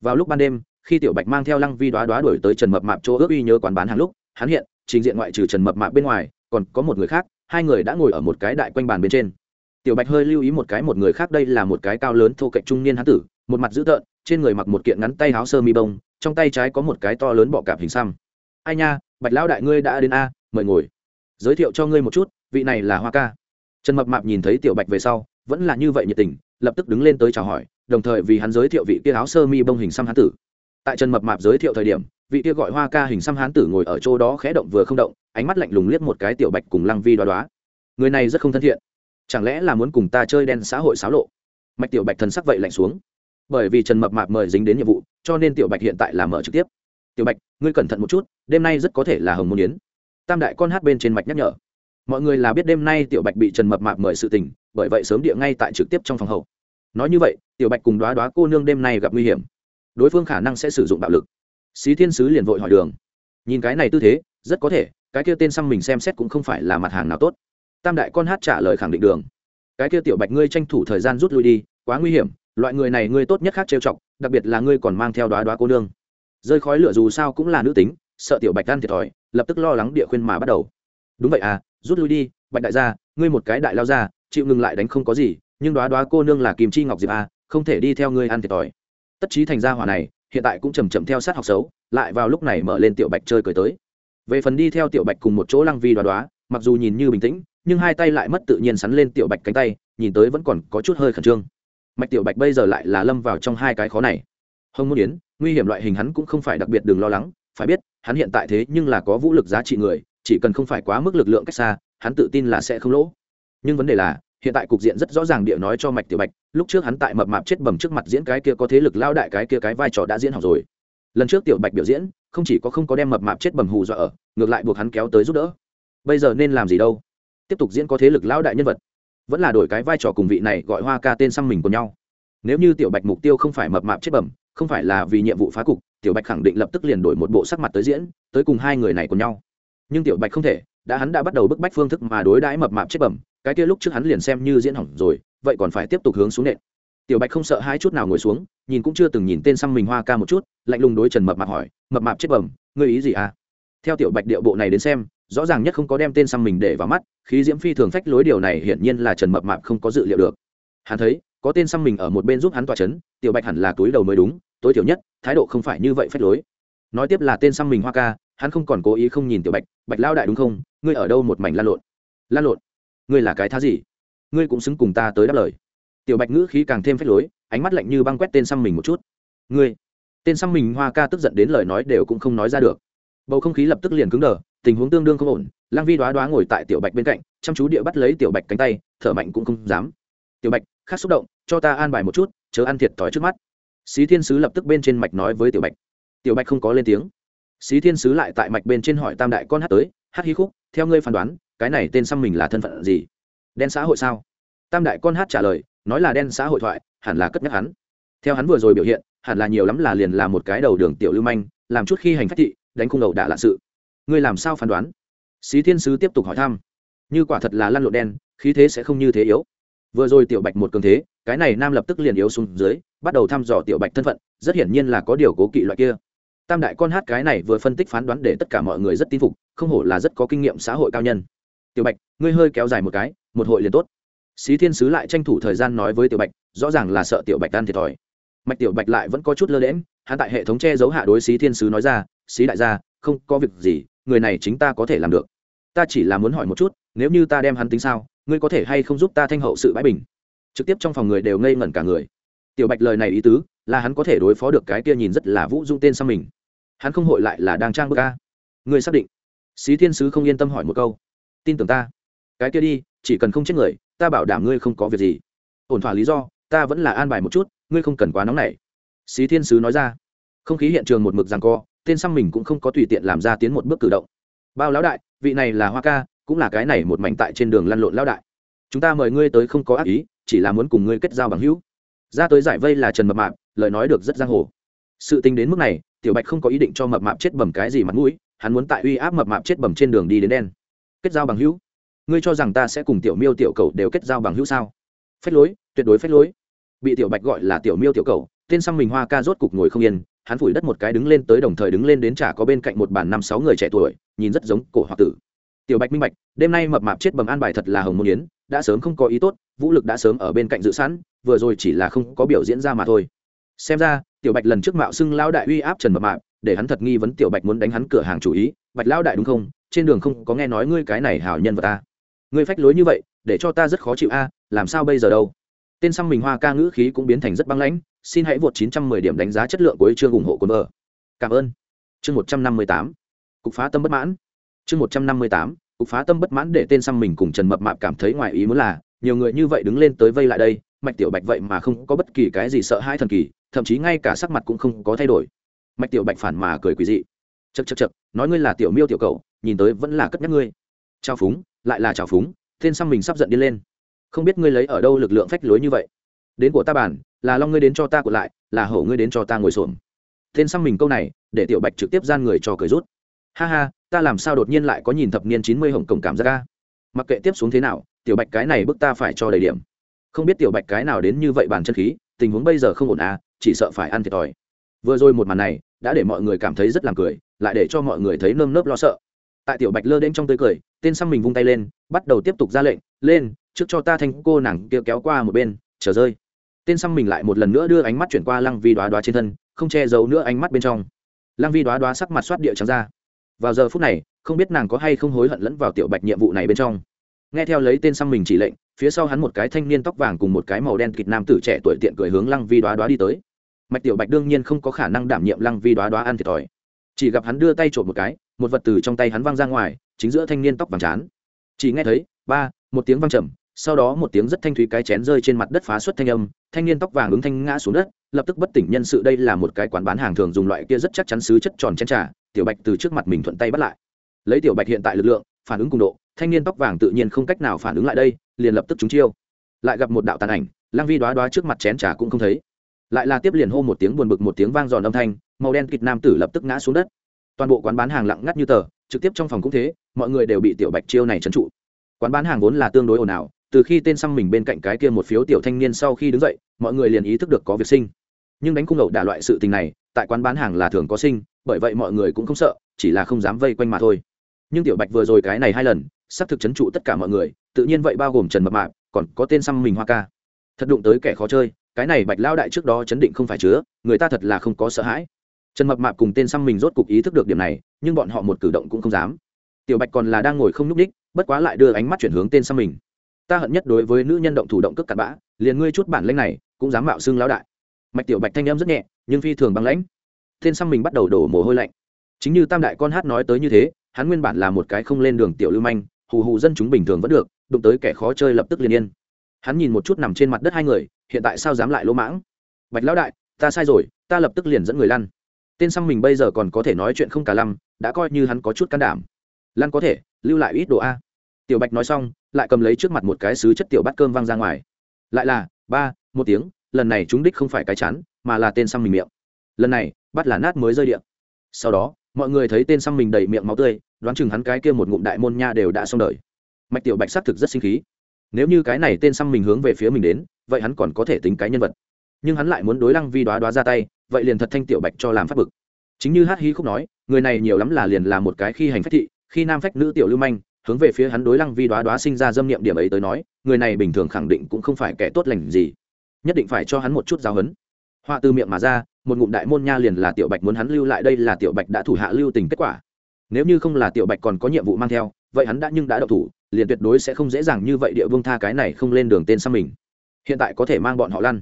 Vào lúc ban đêm, khi tiểu bạch mang theo lăng vi đoá đoá đuổi tới trần mập mạp chỗ ước uy nhớ quán bán hàng lúc, hắn hiện, trình diện ngoại trừ trần mập mạp bên ngoài, còn có một người khác, hai người đã ngồi ở một cái đại quanh bàn bên trên. Tiểu bạch hơi lưu ý một cái, một người khác đây là một cái cao lớn thô cạnh trung niên hán tử một mặt dữ tợn, trên người mặc một kiện ngắn tay áo sơ mi bông, trong tay trái có một cái to lớn bọ cạp hình xăm. Ai nha, bạch lão đại ngươi đã đến a, mời ngồi. Giới thiệu cho ngươi một chút, vị này là hoa ca. Trần mập mạp nhìn thấy tiểu bạch về sau, vẫn là như vậy nhiệt tình, lập tức đứng lên tới chào hỏi, đồng thời vì hắn giới thiệu vị kia áo sơ mi bông hình xăm hán tử. Tại trần mập mạp giới thiệu thời điểm, vị kia gọi hoa ca hình xăm hán tử ngồi ở chỗ đó khẽ động vừa không động, ánh mắt lạnh lùng liếc một cái tiểu bạch cùng lăng vi đoá đoá. Người này rất không thân thiện. Chẳng lẽ là muốn cùng ta chơi đen xã hội xáo lộ? Mạch tiểu bạch thần sắc vậy lạnh xuống bởi vì trần mập mạp mời dính đến nhiệm vụ, cho nên tiểu bạch hiện tại là mở trực tiếp. Tiểu bạch, ngươi cẩn thận một chút, đêm nay rất có thể là hồng môn yến. Tam đại con hát bên trên mạch nhắc nhở. Mọi người là biết đêm nay tiểu bạch bị trần mập mạp mời sự tình, bởi vậy sớm địa ngay tại trực tiếp trong phòng hậu. Nói như vậy, tiểu bạch cùng đoá đoá cô nương đêm nay gặp nguy hiểm. Đối phương khả năng sẽ sử dụng bạo lực. Xí thiên sứ liền vội hỏi đường. Nhìn cái này tư thế, rất có thể, cái kia tên xăm mình xem xét cũng không phải là mặt hàng nào tốt. Tam đại con hát trả lời khẳng định đường. Cái kia tiểu bạch ngươi tranh thủ thời gian rút lui đi, quá nguy hiểm loại người này ngươi tốt nhất khác trêu chọc, đặc biệt là ngươi còn mang theo đoá đoá cô nương. Rơi khói lửa dù sao cũng là nữ tính, sợ tiểu bạch gan thiệt thòi, lập tức lo lắng địa khuyên mà bắt đầu. Đúng vậy à rút lui đi, bạch đại gia, ngươi một cái đại lao ra, chịu ngừng lại đánh không có gì, nhưng đoá đoá cô nương là kim chi ngọc diệp à không thể đi theo ngươi ăn thiệt thòi. Tất trí thành gia hỏa này, hiện tại cũng chầm chậm theo sát học xấu, lại vào lúc này mở lên tiểu bạch chơi cười tới. Về phần đi theo tiểu bạch cùng một chỗ lăng vi đoá đoá, mặc dù nhìn như bình tĩnh, nhưng hai tay lại mất tự nhiên sắn lên tiểu bạch cánh tay, nhìn tới vẫn còn có chút hơi khẩn trương mạch tiểu bạch bây giờ lại là lâm vào trong hai cái khó này. Hồng môn yến, nguy hiểm loại hình hắn cũng không phải đặc biệt đừng lo lắng, phải biết, hắn hiện tại thế nhưng là có vũ lực giá trị người, chỉ cần không phải quá mức lực lượng cách xa, hắn tự tin là sẽ không lỗ. Nhưng vấn đề là, hiện tại cục diện rất rõ ràng địa nói cho mạch tiểu bạch, lúc trước hắn tại mập mạp chết bầm trước mặt diễn cái kia có thế lực lao đại cái kia cái vai trò đã diễn hỏng rồi. Lần trước tiểu bạch biểu diễn, không chỉ có không có đem mập mạp chết bầm hù dọa ở, ngược lại buộc hắn kéo tới giúp đỡ. Bây giờ nên làm gì đâu? Tiếp tục diễn có thế lực lao đại nhân vật vẫn là đổi cái vai trò cùng vị này gọi hoa ca tên xăm mình của nhau. Nếu như tiểu bạch mục tiêu không phải mập mạp chết bẩm, không phải là vì nhiệm vụ phá cục, tiểu bạch khẳng định lập tức liền đổi một bộ sắc mặt tới diễn, tới cùng hai người này cùng nhau. Nhưng tiểu bạch không thể, đã hắn đã bắt đầu bức bách phương thức mà đối đãi mập mạp chết bẩm, cái kia lúc trước hắn liền xem như diễn hỏng rồi, vậy còn phải tiếp tục hướng xuống nện tiểu bạch không sợ hai chút nào ngồi xuống, nhìn cũng chưa từng nhìn tên xăm mình hoa ca một chút, lạnh lùng đối trần mập mạp hỏi, mập mạp chết bẩm, ngươi ý gì à? Theo tiểu bạch điệu bộ này đến xem rõ ràng nhất không có đem tên xăm mình để vào mắt, khí diễm phi thường phách lối, điều này hiển nhiên là trần mập mạp không có dự liệu được. Hắn thấy, có tên xăm mình ở một bên giúp hắn tỏa chấn, tiểu bạch hẳn là túi đầu mới đúng, tối thiểu nhất, thái độ không phải như vậy phách lối. Nói tiếp là tên xăm mình hoa ca, hắn không còn cố ý không nhìn tiểu bạch bạch lao đại đúng không? Ngươi ở đâu một mảnh lan lộn? Lan lộn? Ngươi là cái thá gì? Ngươi cũng xứng cùng ta tới đáp lời. Tiểu bạch ngữ khí càng thêm phách lối, ánh mắt lạnh như băng quét tên xăm mình một chút. Ngươi? Tên xăm mình hoa ca tức giận đến lời nói đều cũng không nói ra được. Bầu không khí lập tức liền cứng đờ tình huống tương đương không ổn, lăng vi đoá đoá ngồi tại tiểu bạch bên cạnh, chăm chú địa bắt lấy tiểu bạch cánh tay, thở mạnh cũng không dám. Tiểu bạch, khát xúc động, cho ta an bài một chút, chớ ăn thiệt thòi trước mắt. Xí thiên sứ lập tức bên trên mạch nói với tiểu bạch. Tiểu bạch không có lên tiếng. Xí thiên sứ lại tại mạch bên trên hỏi tam đại con hát tới hát hí khúc, theo ngươi phán đoán, cái này tên xăm mình là thân phận gì? Đen xã hội sao? Tam đại con hát trả lời, nói là đen xã hội thoại, hẳn là cất nhắc hắn. Theo hắn vừa rồi biểu hiện, hẳn là nhiều lắm là liền là một cái đầu đường tiểu lưu manh, làm chút khi hành phát thị, đánh khung đầu đạ lạ sự ngươi làm sao phán đoán? Xí thiên sứ tiếp tục hỏi thăm. Như quả thật là lăn lộn đen, khí thế sẽ không như thế yếu. Vừa rồi tiểu bạch một cường thế, cái này nam lập tức liền yếu xuống dưới, bắt đầu thăm dò tiểu bạch thân phận, rất hiển nhiên là có điều cố kỵ loại kia. Tam đại con hát cái này vừa phân tích phán đoán để tất cả mọi người rất tin phục, không hổ là rất có kinh nghiệm xã hội cao nhân. Tiểu bạch, ngươi hơi kéo dài một cái, một hội liền tốt. Xí thiên sứ lại tranh thủ thời gian nói với tiểu bạch, rõ ràng là sợ tiểu bạch tan thiệt thòi. Mạch tiểu bạch lại vẫn có chút lơ lẽm hắn tại hệ thống che giấu hạ đối xí thiên sứ nói ra, xí đại gia, không có việc gì người này chính ta có thể làm được. Ta chỉ là muốn hỏi một chút, nếu như ta đem hắn tính sao, ngươi có thể hay không giúp ta thanh hậu sự bãi bình? Trực tiếp trong phòng người đều ngây ngẩn cả người. Tiểu bạch lời này ý tứ, là hắn có thể đối phó được cái kia nhìn rất là vũ dung tên sang mình. Hắn không hội lại là đang trang bức ca ngươi xác định? Xí thiên sứ không yên tâm hỏi một câu. Tin tưởng ta. Cái kia đi, chỉ cần không chết người, ta bảo đảm ngươi không có việc gì. Ổn thỏa lý do, ta vẫn là an bài một chút, ngươi không cần quá nóng nảy. Xí thiên sứ nói ra. Không khí hiện trường một mực rằng co tên xăm mình cũng không có tùy tiện làm ra tiến một bước cử động. Bao lão đại, vị này là hoa ca, cũng là cái này một mảnh tại trên đường lăn lộn lão đại. Chúng ta mời ngươi tới không có ác ý, chỉ là muốn cùng ngươi kết giao bằng hữu. Ra tới giải vây là trần mập mạp, lời nói được rất giang hồ. Sự tình đến mức này, tiểu bạch không có ý định cho mập mạp chết bầm cái gì mặt mũi, hắn muốn tại uy áp mập mạp chết bầm trên đường đi đến đen. Kết giao bằng hữu? Ngươi cho rằng ta sẽ cùng tiểu miêu tiểu cầu đều kết giao bằng hữu sao? Phách lối, tuyệt đối phách lối. Bị tiểu bạch gọi là tiểu miêu tiểu cầu tên xăm mình hoa ca rốt cục ngồi không yên hắn phủi đất một cái đứng lên tới đồng thời đứng lên đến chả có bên cạnh một bàn năm sáu người trẻ tuổi, nhìn rất giống cổ hoặc tử. Tiểu bạch minh bạch, đêm nay mập mạp chết bầm an bài thật là hồng môn yến, đã sớm không có ý tốt, vũ lực đã sớm ở bên cạnh dự sẵn, vừa rồi chỉ là không có biểu diễn ra mà thôi. Xem ra, tiểu bạch lần trước mạo xưng lao đại uy áp trần mập mạp, để hắn thật nghi vấn tiểu bạch muốn đánh hắn cửa hàng chủ ý, bạch lao đại đúng không? Trên đường không có nghe nói ngươi cái này hảo nhân vật ta. Ngươi phách lối như vậy, để cho ta rất khó chịu a, làm sao bây giờ đâu? Tên xăm mình hoa ca ngữ khí cũng biến thành rất băng lãnh xin hãy vượt 910 điểm đánh giá chất lượng của chương ủng hộ của bờ cảm ơn. Chương 158 cục phá tâm bất mãn. Chương 158 cục phá tâm bất mãn để tên xăm mình cùng trần mập mạp cảm thấy ngoài ý muốn là nhiều người như vậy đứng lên tới vây lại đây mạch tiểu bạch vậy mà không có bất kỳ cái gì sợ hãi thần kỳ thậm chí ngay cả sắc mặt cũng không có thay đổi. Mạch tiểu bạch phản mà cười quỷ dị. Chậc chậc chậc, nói ngươi là tiểu miêu tiểu cậu nhìn tới vẫn là cất nhắc ngươi. Trao phúng lại là trào phúng tên xăm mình sắp giận đi lên. Không biết ngươi lấy ở đâu lực lượng phách lối như vậy. Đến của ta bản là long ngươi đến cho ta của lại, là hổ ngươi đến cho ta ngồi xổm. Tên xăm mình câu này, để tiểu bạch trực tiếp gian người cho cười rút. Ha ha, ta làm sao đột nhiên lại có nhìn thập niên chín mươi hồng cổng cảm giác ca mặc kệ tiếp xuống thế nào, tiểu bạch cái này bức ta phải cho đầy điểm. Không biết tiểu bạch cái nào đến như vậy bàn chân khí, tình huống bây giờ không ổn à chỉ sợ phải ăn thiệt thòi. Vừa rồi một màn này, đã để mọi người cảm thấy rất làm cười, lại để cho mọi người thấy nơm nớp lo sợ. Tại tiểu bạch lơ đến trong tươi cười, tên xăm mình vung tay lên, bắt đầu tiếp tục ra lệnh, lên, trước cho ta thanh cô nàng kia kéo qua một bên, chờ rơi tên xăm mình lại một lần nữa đưa ánh mắt chuyển qua lăng vi đoá đoá trên thân, không che giấu nữa ánh mắt bên trong. Lăng vi đoá đoá sắc mặt soát địa trắng ra. Vào giờ phút này, không biết nàng có hay không hối hận lẫn vào tiểu bạch nhiệm vụ này bên trong. Nghe theo lấy tên xăm mình chỉ lệnh, phía sau hắn một cái thanh niên tóc vàng cùng một cái màu đen kịt nam tử trẻ tuổi tiện cười hướng lăng vi đoá đoá đi tới. Mạch tiểu bạch đương nhiên không có khả năng đảm nhiệm lăng vi đoá đoá ăn thiệt thòi. Chỉ gặp hắn đưa tay trộm một cái, một vật từ trong tay hắn văng ra ngoài, chính giữa thanh niên tóc vàng chán. Chỉ nghe thấy, ba, một tiếng văng trầm sau đó một tiếng rất thanh thúy cái chén rơi trên mặt đất phá xuất thanh âm, thanh niên tóc vàng ứng thanh ngã xuống đất, lập tức bất tỉnh nhân sự đây là một cái quán bán hàng thường dùng loại kia rất chắc chắn xứ chất tròn chén trà, tiểu bạch từ trước mặt mình thuận tay bắt lại. Lấy tiểu bạch hiện tại lực lượng, phản ứng cùng độ, thanh niên tóc vàng tự nhiên không cách nào phản ứng lại đây, liền lập tức trúng chiêu. Lại gặp một đạo tàn ảnh lang vi đoá đoá trước mặt chén trà cũng không thấy. Lại là tiếp liền hô một tiếng buồn bực một tiếng vang giòn âm thanh, màu đen kịt nam tử lập tức ngã xuống đất. Toàn bộ quán bán hàng lặng ngắt như tờ, trực tiếp trong phòng cũng thế, mọi người đều bị tiểu bạch chiêu này trấn trụ. Quán bán hàng vốn là tương đối ồn ào từ khi tên xăm mình bên cạnh cái kia một phiếu tiểu thanh niên sau khi đứng dậy, mọi người liền ý thức được có việc sinh. Nhưng đánh cung ẩu đả loại sự tình này, tại quán bán hàng là thường có sinh, bởi vậy mọi người cũng không sợ, chỉ là không dám vây quanh mà thôi. Nhưng tiểu bạch vừa rồi cái này hai lần sắp thực chấn trụ tất cả mọi người, tự nhiên vậy bao gồm trần mập mạp, còn có tên xăm mình hoa ca. Thật đụng tới kẻ khó chơi, cái này bạch lao đại trước đó chấn định không phải chứa, người ta thật là không có sợ hãi. Trần mập mạp cùng tên xăm mình rốt cục ý thức được điểm này, nhưng bọn họ một cử động cũng không dám. Tiểu bạch còn là đang ngồi không nhúc ních bất quá lại đưa ánh mắt chuyển hướng tên xăm mình ta hận nhất đối với nữ nhân động thủ động cước cặn bã, liền ngươi chút bản lãnh này cũng dám mạo xưng lão đại. Mạch tiểu bạch thanh em rất nhẹ, nhưng phi thường băng lãnh. Tên xăm mình bắt đầu đổ mồ hôi lạnh. Chính như tam đại con hát nói tới như thế, hắn nguyên bản là một cái không lên đường tiểu lưu manh, hù hù dân chúng bình thường vẫn được, đụng tới kẻ khó chơi lập tức liền yên. Hắn nhìn một chút nằm trên mặt đất hai người, hiện tại sao dám lại lỗ mãng? Bạch lão đại, ta sai rồi, ta lập tức liền dẫn người lăn. Tên xăm mình bây giờ còn có thể nói chuyện không cả lăm, đã coi như hắn có chút can đảm. Lăn có thể, lưu lại ít đồ a tiểu bạch nói xong, lại cầm lấy trước mặt một cái xứ chất tiểu bát cơm văng ra ngoài. Lại là, ba, một tiếng, lần này chúng đích không phải cái chắn mà là tên xăm mình miệng. Lần này, bắt là nát mới rơi điện. Sau đó, mọi người thấy tên xăm mình đầy miệng máu tươi, đoán chừng hắn cái kia một ngụm đại môn nha đều đã xong đời. Mạch tiểu bạch xác thực rất sinh khí. Nếu như cái này tên xăm mình hướng về phía mình đến, vậy hắn còn có thể tính cái nhân vật. Nhưng hắn lại muốn đối lăng vi đoá đoá ra tay, vậy liền thật thanh tiểu bạch cho làm phát bực. Chính như hát hí khúc nói, người này nhiều lắm là liền là một cái khi hành phách thị, khi nam phách nữ tiểu lưu manh hướng về phía hắn đối lăng vi đoá đoá sinh ra dâm niệm điểm ấy tới nói, người này bình thường khẳng định cũng không phải kẻ tốt lành gì. Nhất định phải cho hắn một chút giáo hấn họa từ miệng mà ra, một ngụm đại môn nha liền là tiểu bạch muốn hắn lưu lại đây là tiểu bạch đã thủ hạ lưu tình kết quả. Nếu như không là tiểu bạch còn có nhiệm vụ mang theo, vậy hắn đã nhưng đã độc thủ, liền tuyệt đối sẽ không dễ dàng như vậy địa vương tha cái này không lên đường tên xăm mình. Hiện tại có thể mang bọn họ lăn.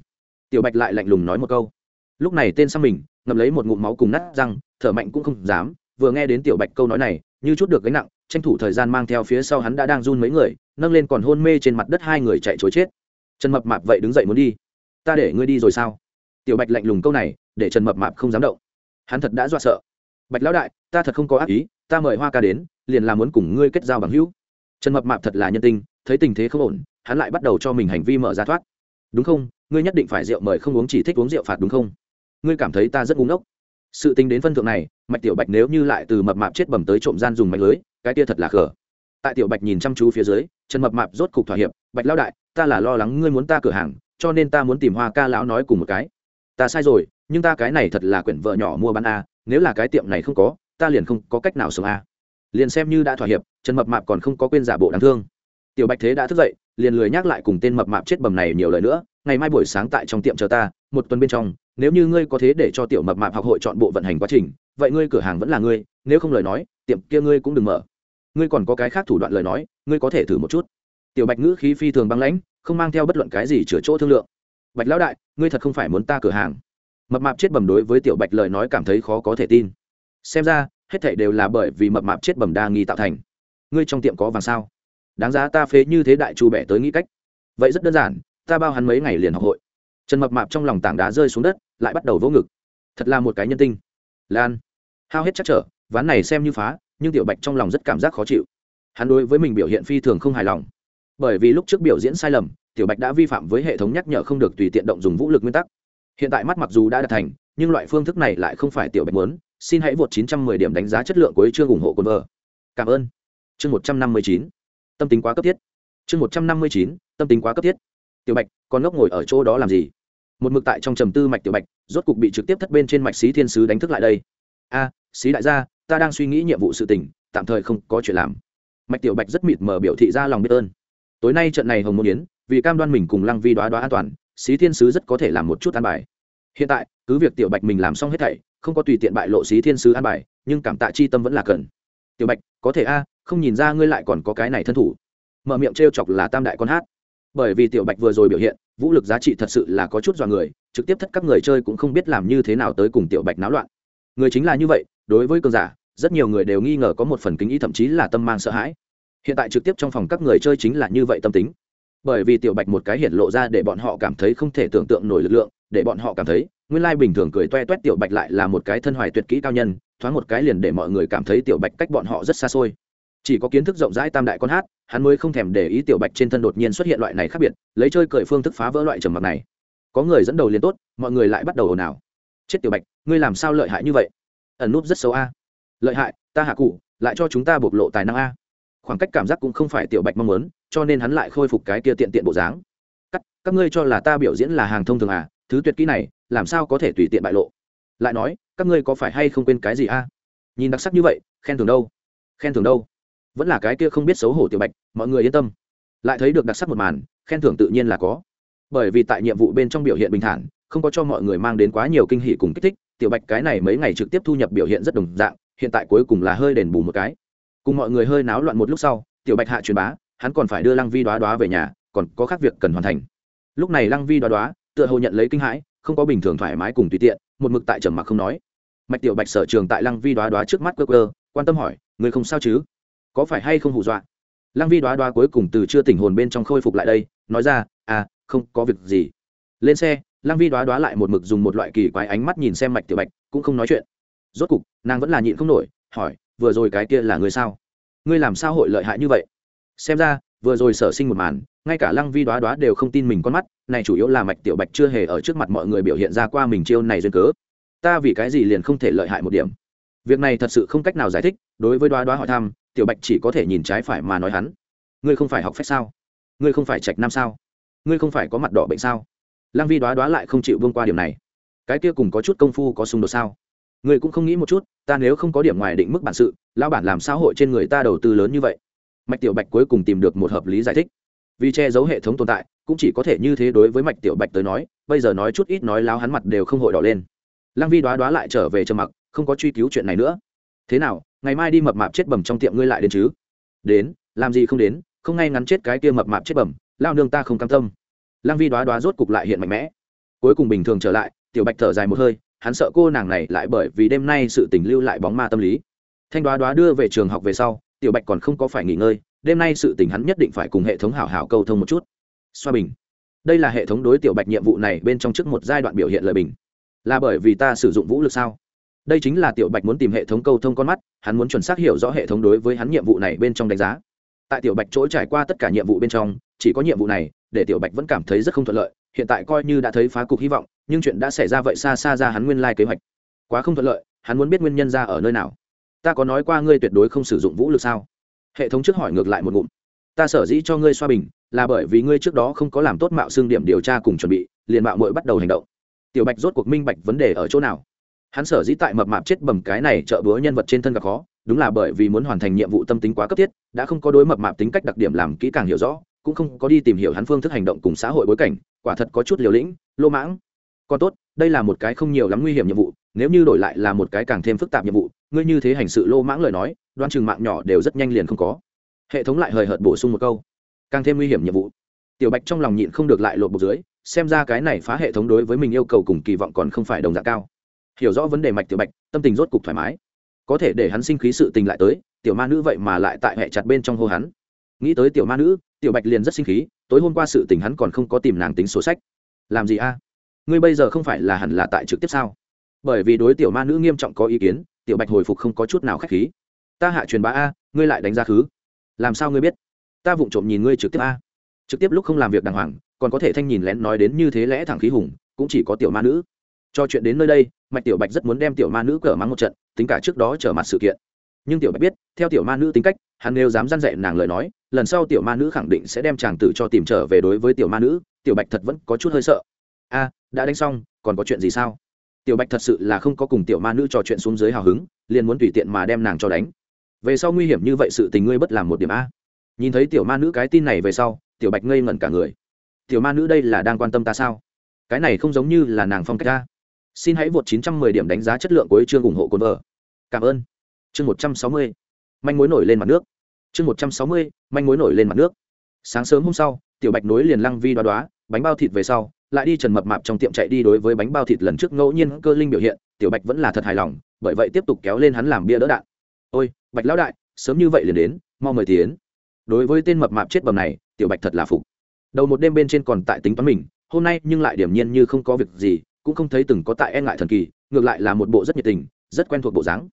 Tiểu bạch lại lạnh lùng nói một câu. Lúc này tên xăm mình ngậm lấy một ngụm máu cùng nát răng, thở mạnh cũng không dám, vừa nghe đến tiểu bạch câu nói này, như chút được gánh nặng tranh thủ thời gian mang theo phía sau hắn đã đang run mấy người, nâng lên còn hôn mê trên mặt đất hai người chạy chối chết. Trần mập mạp vậy đứng dậy muốn đi. Ta để ngươi đi rồi sao? Tiểu bạch lạnh lùng câu này, để trần mập mạp không dám động. Hắn thật đã dọa sợ. Bạch lão đại, ta thật không có ác ý, ta mời hoa ca đến, liền là muốn cùng ngươi kết giao bằng hữu. Trần mập mạp thật là nhân tinh thấy tình thế không ổn, hắn lại bắt đầu cho mình hành vi mở ra thoát. Đúng không? Ngươi nhất định phải rượu mời không uống chỉ thích uống rượu phạt đúng không? Ngươi cảm thấy ta rất ngu ngốc. Sự tính đến phân thượng này, mạch tiểu bạch nếu như lại từ mập mạp chết bầm tới trộm gian dùng mạch lưới cái kia thật là khờ. Tại tiểu bạch nhìn chăm chú phía dưới, trần mập mạp rốt cục thỏa hiệp, bạch Lão đại, ta là lo lắng ngươi muốn ta cửa hàng, cho nên ta muốn tìm hoa ca lão nói cùng một cái. Ta sai rồi, nhưng ta cái này thật là quyển vợ nhỏ mua bán a, nếu là cái tiệm này không có, ta liền không có cách nào sống a. Liền xem như đã thỏa hiệp, trần mập mạp còn không có quên giả bộ đáng thương. Tiểu bạch thế đã thức dậy, liền lười nhắc lại cùng tên mập mạp chết bầm này nhiều lời nữa, ngày mai buổi sáng tại trong tiệm chờ ta, một tuần bên trong, nếu như ngươi có thế để cho tiểu mập mạp học hội chọn bộ vận hành quá trình, vậy ngươi cửa hàng vẫn là ngươi, nếu không lời nói, tiệm kia ngươi cũng đừng mở ngươi còn có cái khác thủ đoạn lời nói, ngươi có thể thử một chút. Tiểu bạch ngữ khí phi thường băng lãnh, không mang theo bất luận cái gì chữa chỗ thương lượng. Bạch lão đại, ngươi thật không phải muốn ta cửa hàng. Mập mạp chết bầm đối với tiểu bạch lời nói cảm thấy khó có thể tin. Xem ra, hết thảy đều là bởi vì mập mạp chết bầm đa nghi tạo thành. Ngươi trong tiệm có vàng sao? Đáng giá ta phế như thế đại chu bẻ tới nghĩ cách. Vậy rất đơn giản, ta bao hắn mấy ngày liền học hội. Trần mập mạp trong lòng tảng đá rơi xuống đất, lại bắt đầu vỗ ngực. Thật là một cái nhân tinh. Lan. Hao hết chắc trở, ván này xem như phá nhưng tiểu bạch trong lòng rất cảm giác khó chịu. Hắn đối với mình biểu hiện phi thường không hài lòng. Bởi vì lúc trước biểu diễn sai lầm, tiểu bạch đã vi phạm với hệ thống nhắc nhở không được tùy tiện động dùng vũ lực nguyên tắc. Hiện tại mắt mặc dù đã đạt thành, nhưng loại phương thức này lại không phải tiểu bạch muốn. Xin hãy vượt 910 điểm đánh giá chất lượng cuối chương ủng hộ quân vợ. Cảm ơn. Chương 159. tâm tính quá cấp thiết. Chương 159. tâm tính quá cấp thiết. Tiểu bạch, con ngốc ngồi ở chỗ đó làm gì? Một mực tại trong trầm tư mạch tiểu bạch, rốt cục bị trực tiếp thất bên trên mạch xí thiên sứ đánh thức lại đây. A xí đại gia, ta đang suy nghĩ nhiệm vụ sự tình, tạm thời không có chuyện làm. Mạch tiểu bạch rất mịt mờ biểu thị ra lòng biết ơn. Tối nay trận này hồng môn yến, vì cam đoan mình cùng lăng vi đoá đoá an toàn, xí thiên sứ rất có thể làm một chút an bài. Hiện tại, cứ việc tiểu bạch mình làm xong hết thảy, không có tùy tiện bại lộ xí thiên sứ an bài, nhưng cảm tạ chi tâm vẫn là cần. Tiểu bạch, có thể a, không nhìn ra ngươi lại còn có cái này thân thủ. Mở miệng t chọc là tam đại con hát. Bởi vì tiểu bạch vừa rồi biểu hiện, vũ lực giá trị thật sự là có chút dọa người, trực tiếp thất các người chơi cũng không biết làm như thế nào tới cùng tiểu bạch náo loạn. Người chính là như vậy đối với cường giả, rất nhiều người đều nghi ngờ có một phần kính ý thậm chí là tâm mang sợ hãi. Hiện tại trực tiếp trong phòng các người chơi chính là như vậy tâm tính. Bởi vì tiểu bạch một cái hiện lộ ra để bọn họ cảm thấy không thể tưởng tượng nổi lực lượng, để bọn họ cảm thấy, nguyên lai bình thường cười toe toét tiểu bạch lại là một cái thân hoài tuyệt kỹ cao nhân, thoáng một cái liền để mọi người cảm thấy tiểu bạch cách bọn họ rất xa xôi. Chỉ có kiến thức rộng rãi tam đại con hát, hắn mới không thèm để ý tiểu bạch trên thân đột nhiên xuất hiện loại này khác biệt, lấy chơi cười phương thức phá vỡ loại trầm mặc này. Có người dẫn đầu liền tốt, mọi người lại bắt đầu ồn ào. Chết tiểu bạch, ngươi làm sao lợi hại như vậy? Ẩn núp rất xấu a. Lợi hại ta hạ cụ lại cho chúng ta bộc lộ tài năng a. Khoảng cách cảm giác cũng không phải tiểu bạch mong muốn cho nên hắn lại khôi phục cái kia tiện tiện bộ dáng. Các, các ngươi cho là ta biểu diễn là hàng thông thường à thứ tuyệt kỹ này làm sao có thể tùy tiện bại lộ? Lại nói các ngươi có phải hay không quên cái gì a? Nhìn đặc sắc như vậy khen thưởng đâu? Khen thưởng đâu? Vẫn là cái kia không biết xấu hổ tiểu bạch mọi người yên tâm. Lại thấy được đặc sắc một màn khen thưởng tự nhiên là có. Bởi vì tại nhiệm vụ bên trong biểu hiện bình thản không có cho mọi người mang đến quá nhiều kinh hỷ cùng kích thích tiểu bạch cái này mấy ngày trực tiếp thu nhập biểu hiện rất đồng dạng, hiện tại cuối cùng là hơi đền bù một cái. Cùng mọi người hơi náo loạn một lúc sau, tiểu bạch hạ truyền bá, hắn còn phải đưa lăng vi đoá đoá về nhà, còn có khác việc cần hoàn thành. Lúc này lăng vi đoá đoá, tựa hồ nhận lấy kinh hãi, không có bình thường thoải mái cùng tùy tiện, một mực tại trầm mặc không nói. Mạch tiểu bạch sở trường tại lăng vi đoá đoá trước mắt cơ cơ quan tâm hỏi người không sao chứ? Có phải hay không hù dọa? Lăng vi đoá đoá cuối cùng từ chưa tỉnh hồn bên trong khôi phục lại đây, nói ra à không có việc gì. Lên xe lăng vi đoá đoá lại một mực dùng một loại kỳ quái ánh mắt nhìn xem mạch tiểu bạch, cũng không nói chuyện. Rốt cục, nàng vẫn là nhịn không nổi, hỏi, vừa rồi cái kia là người sao? Ngươi làm sao hội lợi hại như vậy? Xem ra, vừa rồi sở sinh một màn, ngay cả lăng vi đoá đoá đều không tin mình con mắt, này chủ yếu là mạch tiểu bạch chưa hề ở trước mặt mọi người biểu hiện ra qua mình chiêu này duyên cớ. Ta vì cái gì liền không thể lợi hại một điểm? Việc này thật sự không cách nào giải thích, đối với đoá đoá hỏi thăm, tiểu bạch chỉ có thể nhìn trái phải mà nói hắn. Ngươi không phải học phép sao? Ngươi không phải trạch nam sao? Ngươi không phải có mặt đỏ bệnh sao? Lang vi đoá đoá lại không chịu vương qua điểm này. Cái kia cùng có chút công phu có xung đột sao? Ngươi cũng không nghĩ một chút, ta nếu không có điểm ngoài định mức bản sự, lão bản làm sao hội trên người ta đầu tư lớn như vậy. Mạch tiểu bạch cuối cùng tìm được một hợp lý giải thích. Vì che giấu hệ thống tồn tại, cũng chỉ có thể như thế đối với mạch tiểu bạch tới nói, bây giờ nói chút ít nói láo hắn mặt đều không hội đỏ lên. Lăng vi đoá đoá lại trở về trầm mặc, không có truy cứu chuyện này nữa. Thế nào, ngày mai đi mập mạp chết bầm trong tiệm ngươi lại đến chứ? Đến, làm gì không đến, không ngay ngắn chết cái kia mập mạp chết bầm lao nương ta không cam tâm. Lang vi đoá đoá rốt cục lại hiện mạnh mẽ. Cuối cùng bình thường trở lại, tiểu bạch thở dài một hơi, hắn sợ cô nàng này lại bởi vì đêm nay sự tình lưu lại bóng ma tâm lý. Thanh đoá đoá đưa về trường học về sau, tiểu bạch còn không có phải nghỉ ngơi, đêm nay sự tình hắn nhất định phải cùng hệ thống hảo hảo câu thông một chút. Xoa bình. Đây là hệ thống đối tiểu bạch nhiệm vụ này bên trong trước một giai đoạn biểu hiện lời bình. Là bởi vì ta sử dụng vũ lực sao? Đây chính là tiểu bạch muốn tìm hệ thống câu thông con mắt, hắn muốn chuẩn xác hiểu rõ hệ thống đối với hắn nhiệm vụ này bên trong đánh giá tại tiểu bạch chỗ trải qua tất cả nhiệm vụ bên trong, chỉ có nhiệm vụ này, để tiểu bạch vẫn cảm thấy rất không thuận lợi, hiện tại coi như đã thấy phá cục hy vọng, nhưng chuyện đã xảy ra vậy xa xa ra hắn nguyên lai kế hoạch. Quá không thuận lợi, hắn muốn biết nguyên nhân ra ở nơi nào. Ta có nói qua ngươi tuyệt đối không sử dụng vũ lực sao? Hệ thống trước hỏi ngược lại một ngụm. Ta sở dĩ cho ngươi xoa bình, là bởi vì ngươi trước đó không có làm tốt mạo xương điểm điều tra cùng chuẩn bị, liền mạo mội bắt đầu hành động. Tiểu bạch rốt cuộc minh bạch vấn đề ở chỗ nào hắn sở dĩ tại mập mạp chết bầm cái này trợ búa nhân vật trên thân gặp khó, đúng là bởi vì muốn hoàn thành nhiệm vụ tâm tính quá cấp thiết, đã không có đối mập mạp tính cách đặc điểm làm kỹ càng hiểu rõ, cũng không có đi tìm hiểu hắn phương thức hành động cùng xã hội bối cảnh, quả thật có chút liều lĩnh lô mãng. Còn tốt, đây là một cái không nhiều lắm nguy hiểm nhiệm vụ, nếu như đổi lại là một cái càng thêm phức tạp nhiệm vụ, ngươi như thế hành sự lô mãng lời nói đoan chừng mạng nhỏ đều rất nhanh liền không có. Hệ thống lại hời hợt bổ sung một câu. Càng thêm nguy hiểm nhiệm vụ. Tiểu bạch trong lòng nhịn không được lại lột bột dưới, xem ra cái này phá hệ thống đối với mình yêu cầu cùng kỳ vọng còn không phải đồng dạng cao hiểu rõ vấn đề mạch tiểu bạch, tâm tình rốt cục thoải mái. Có thể để hắn sinh khí sự tình lại tới, tiểu ma nữ vậy mà lại tại hệ chặt bên trong hô hắn. Nghĩ tới tiểu ma nữ, tiểu bạch liền rất sinh khí, tối hôm qua sự tình hắn còn không có tìm nàng tính sổ sách. Làm gì a? Ngươi bây giờ không phải là hẳn là tại trực tiếp sao? Bởi vì đối tiểu ma nữ nghiêm trọng có ý kiến, tiểu bạch hồi phục không có chút nào k h á c h khí. Ta hạ truyền bá a, ngươi lại đánh giá khứ. Làm sao ngươi biết? Ta vụng trộm nhìn ngươi trực tiếp a. Trực tiếp lúc không làm việc đàng hoàng, còn có thể thanh nhìn lén nói đến như thế lẽ thẳng khí hùng, cũng chỉ có tiểu ma nữ cho chuyện đến nơi đây, mạch tiểu bạch rất muốn đem tiểu ma nữ cờ mắng một trận, tính cả trước đó trở mặt sự kiện. Nhưng tiểu bạch biết, theo tiểu ma nữ tính cách, hắn nếu dám dăn dạy nàng lời nói, lần sau tiểu ma nữ khẳng định sẽ đem chàng tử cho tìm trở về đối với tiểu ma nữ, tiểu bạch thật vẫn có chút hơi sợ. A, đã đánh xong, còn có chuyện gì sao? Tiểu bạch thật sự là không có cùng tiểu ma nữ trò chuyện xuống dưới hào hứng, liền muốn tùy tiện mà đem nàng cho đánh. Về sau nguy hiểm như vậy sự tình ngươi bất làm một điểm a. Nhìn thấy tiểu ma nữ cái tin này về sau, tiểu bạch ngây ngẩn cả người. Tiểu ma nữ đây là đang quan tâm ta sao? Cái này không giống như là nàng phong cách ta xin hãy vượt 910 điểm đánh giá chất lượng của chương ủng hộ cồn vợ. Cảm ơn. Chương 160. manh mối nổi lên mặt nước. Chương 160. manh mối nổi lên mặt nước. Sáng sớm hôm sau, tiểu bạch nối liền lăng vi đoá đoá, bánh bao thịt về sau, lại đi trần mập mạp trong tiệm chạy đi đối với bánh bao thịt lần trước ngẫu nhiên cơ linh biểu hiện, tiểu bạch vẫn là thật hài lòng, bởi vậy tiếp tục kéo lên hắn làm bia đỡ đạn. Ôi, bạch lão đại, sớm như vậy liền đến, mau mời tiến. Đối với tên mập mạp chết bầm này, tiểu bạch thật là phục. Đầu một đêm bên trên còn tại tính toán mình, hôm nay nhưng lại điểm nhiên như không có việc gì cũng không thấy từng có tại e ngại thần kỳ, ngược lại là một bộ rất nhiệt tình, rất quen thuộc bộ dáng.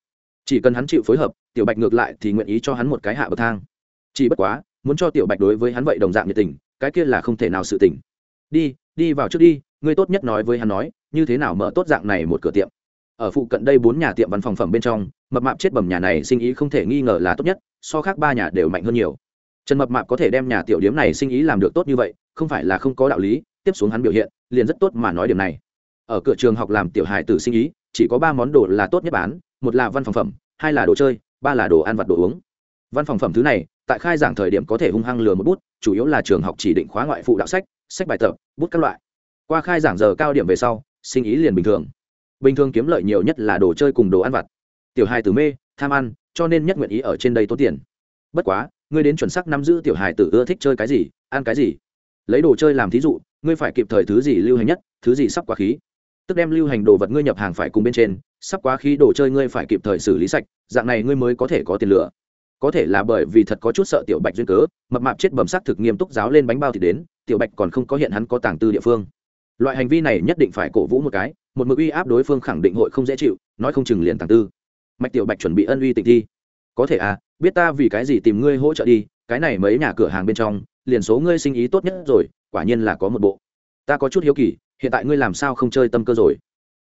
Chỉ cần hắn chịu phối hợp, tiểu bạch ngược lại thì nguyện ý cho hắn một cái hạ bậc thang. Chỉ bất quá, muốn cho tiểu bạch đối với hắn vậy đồng dạng nhiệt tình, cái kia là không thể nào sự tỉnh đi đi vào trước đi, ngươi tốt nhất nói với hắn nói, như thế nào mở tốt dạng này một cửa tiệm. Ở phụ cận đây bốn nhà tiệm văn phòng phẩm bên trong, mập mạp chết bầm nhà này sinh ý không thể nghi ngờ là tốt nhất, so khác ba nhà đều mạnh hơn nhiều. Trần mập mạp có thể đem nhà tiểu điếm này sinh ý làm được tốt như vậy, không phải là không có đạo lý, tiếp xuống hắn biểu hiện, liền rất tốt mà nói điểm này ở cửa trường học làm tiểu hài tử sinh ý, chỉ có ba món đồ là tốt nhất bán, một là văn phòng phẩm, hai là đồ chơi, ba là đồ ăn vặt đồ uống. Văn phòng phẩm thứ này, tại khai giảng thời điểm có thể hung hăng lừa một bút, chủ yếu là trường học chỉ định khóa ngoại phụ đạo sách sách bài tập, bút các loại. Qua khai giảng giờ cao điểm về sau, sinh ý liền bình thường. Bình thường kiếm lợi nhiều nhất là đồ chơi cùng đồ ăn vặt. Tiểu hài tử mê, tham ăn, cho nên nhất nguyện ý ở trên đây tốn tiền. Bất quá, ngươi đến chuẩn xác nắm giữ tiểu hài tử ưa thích chơi cái gì, ăn cái gì. Lấy đồ chơi làm thí dụ, ngươi phải kịp thời thứ gì lưu hành nhất, thứ gì sắp quá khí tức đem lưu hành đồ vật ngươi nhập hàng phải cùng bên trên, sắp quá khí đồ chơi ngươi phải kịp thời xử lý sạch, dạng này ngươi mới có thể có tiền lửa có thể là bởi vì thật có chút sợ tiểu bạch duyên cớ, mập mạp chết bầm sắc thực nghiêm túc giáo lên bánh bao thì đến, tiểu bạch còn không có hiện hắn có tàng tư địa phương. Loại hành vi này nhất định phải cổ vũ một cái, một mực uy áp đối phương khẳng định hội không dễ chịu, nói không chừng liền tàng tư. Mạch tiểu bạch chuẩn bị ân uy tịch thi. Có thể à biết ta vì cái gì tìm ngươi hỗ trợ đi, cái này mấy nhà cửa hàng bên trong, liền số ngươi sinh ý tốt nhất rồi, quả nhiên là có một bộ ta có chút hiếu kỳ, hiện tại ngươi làm sao không chơi tâm cơ rồi?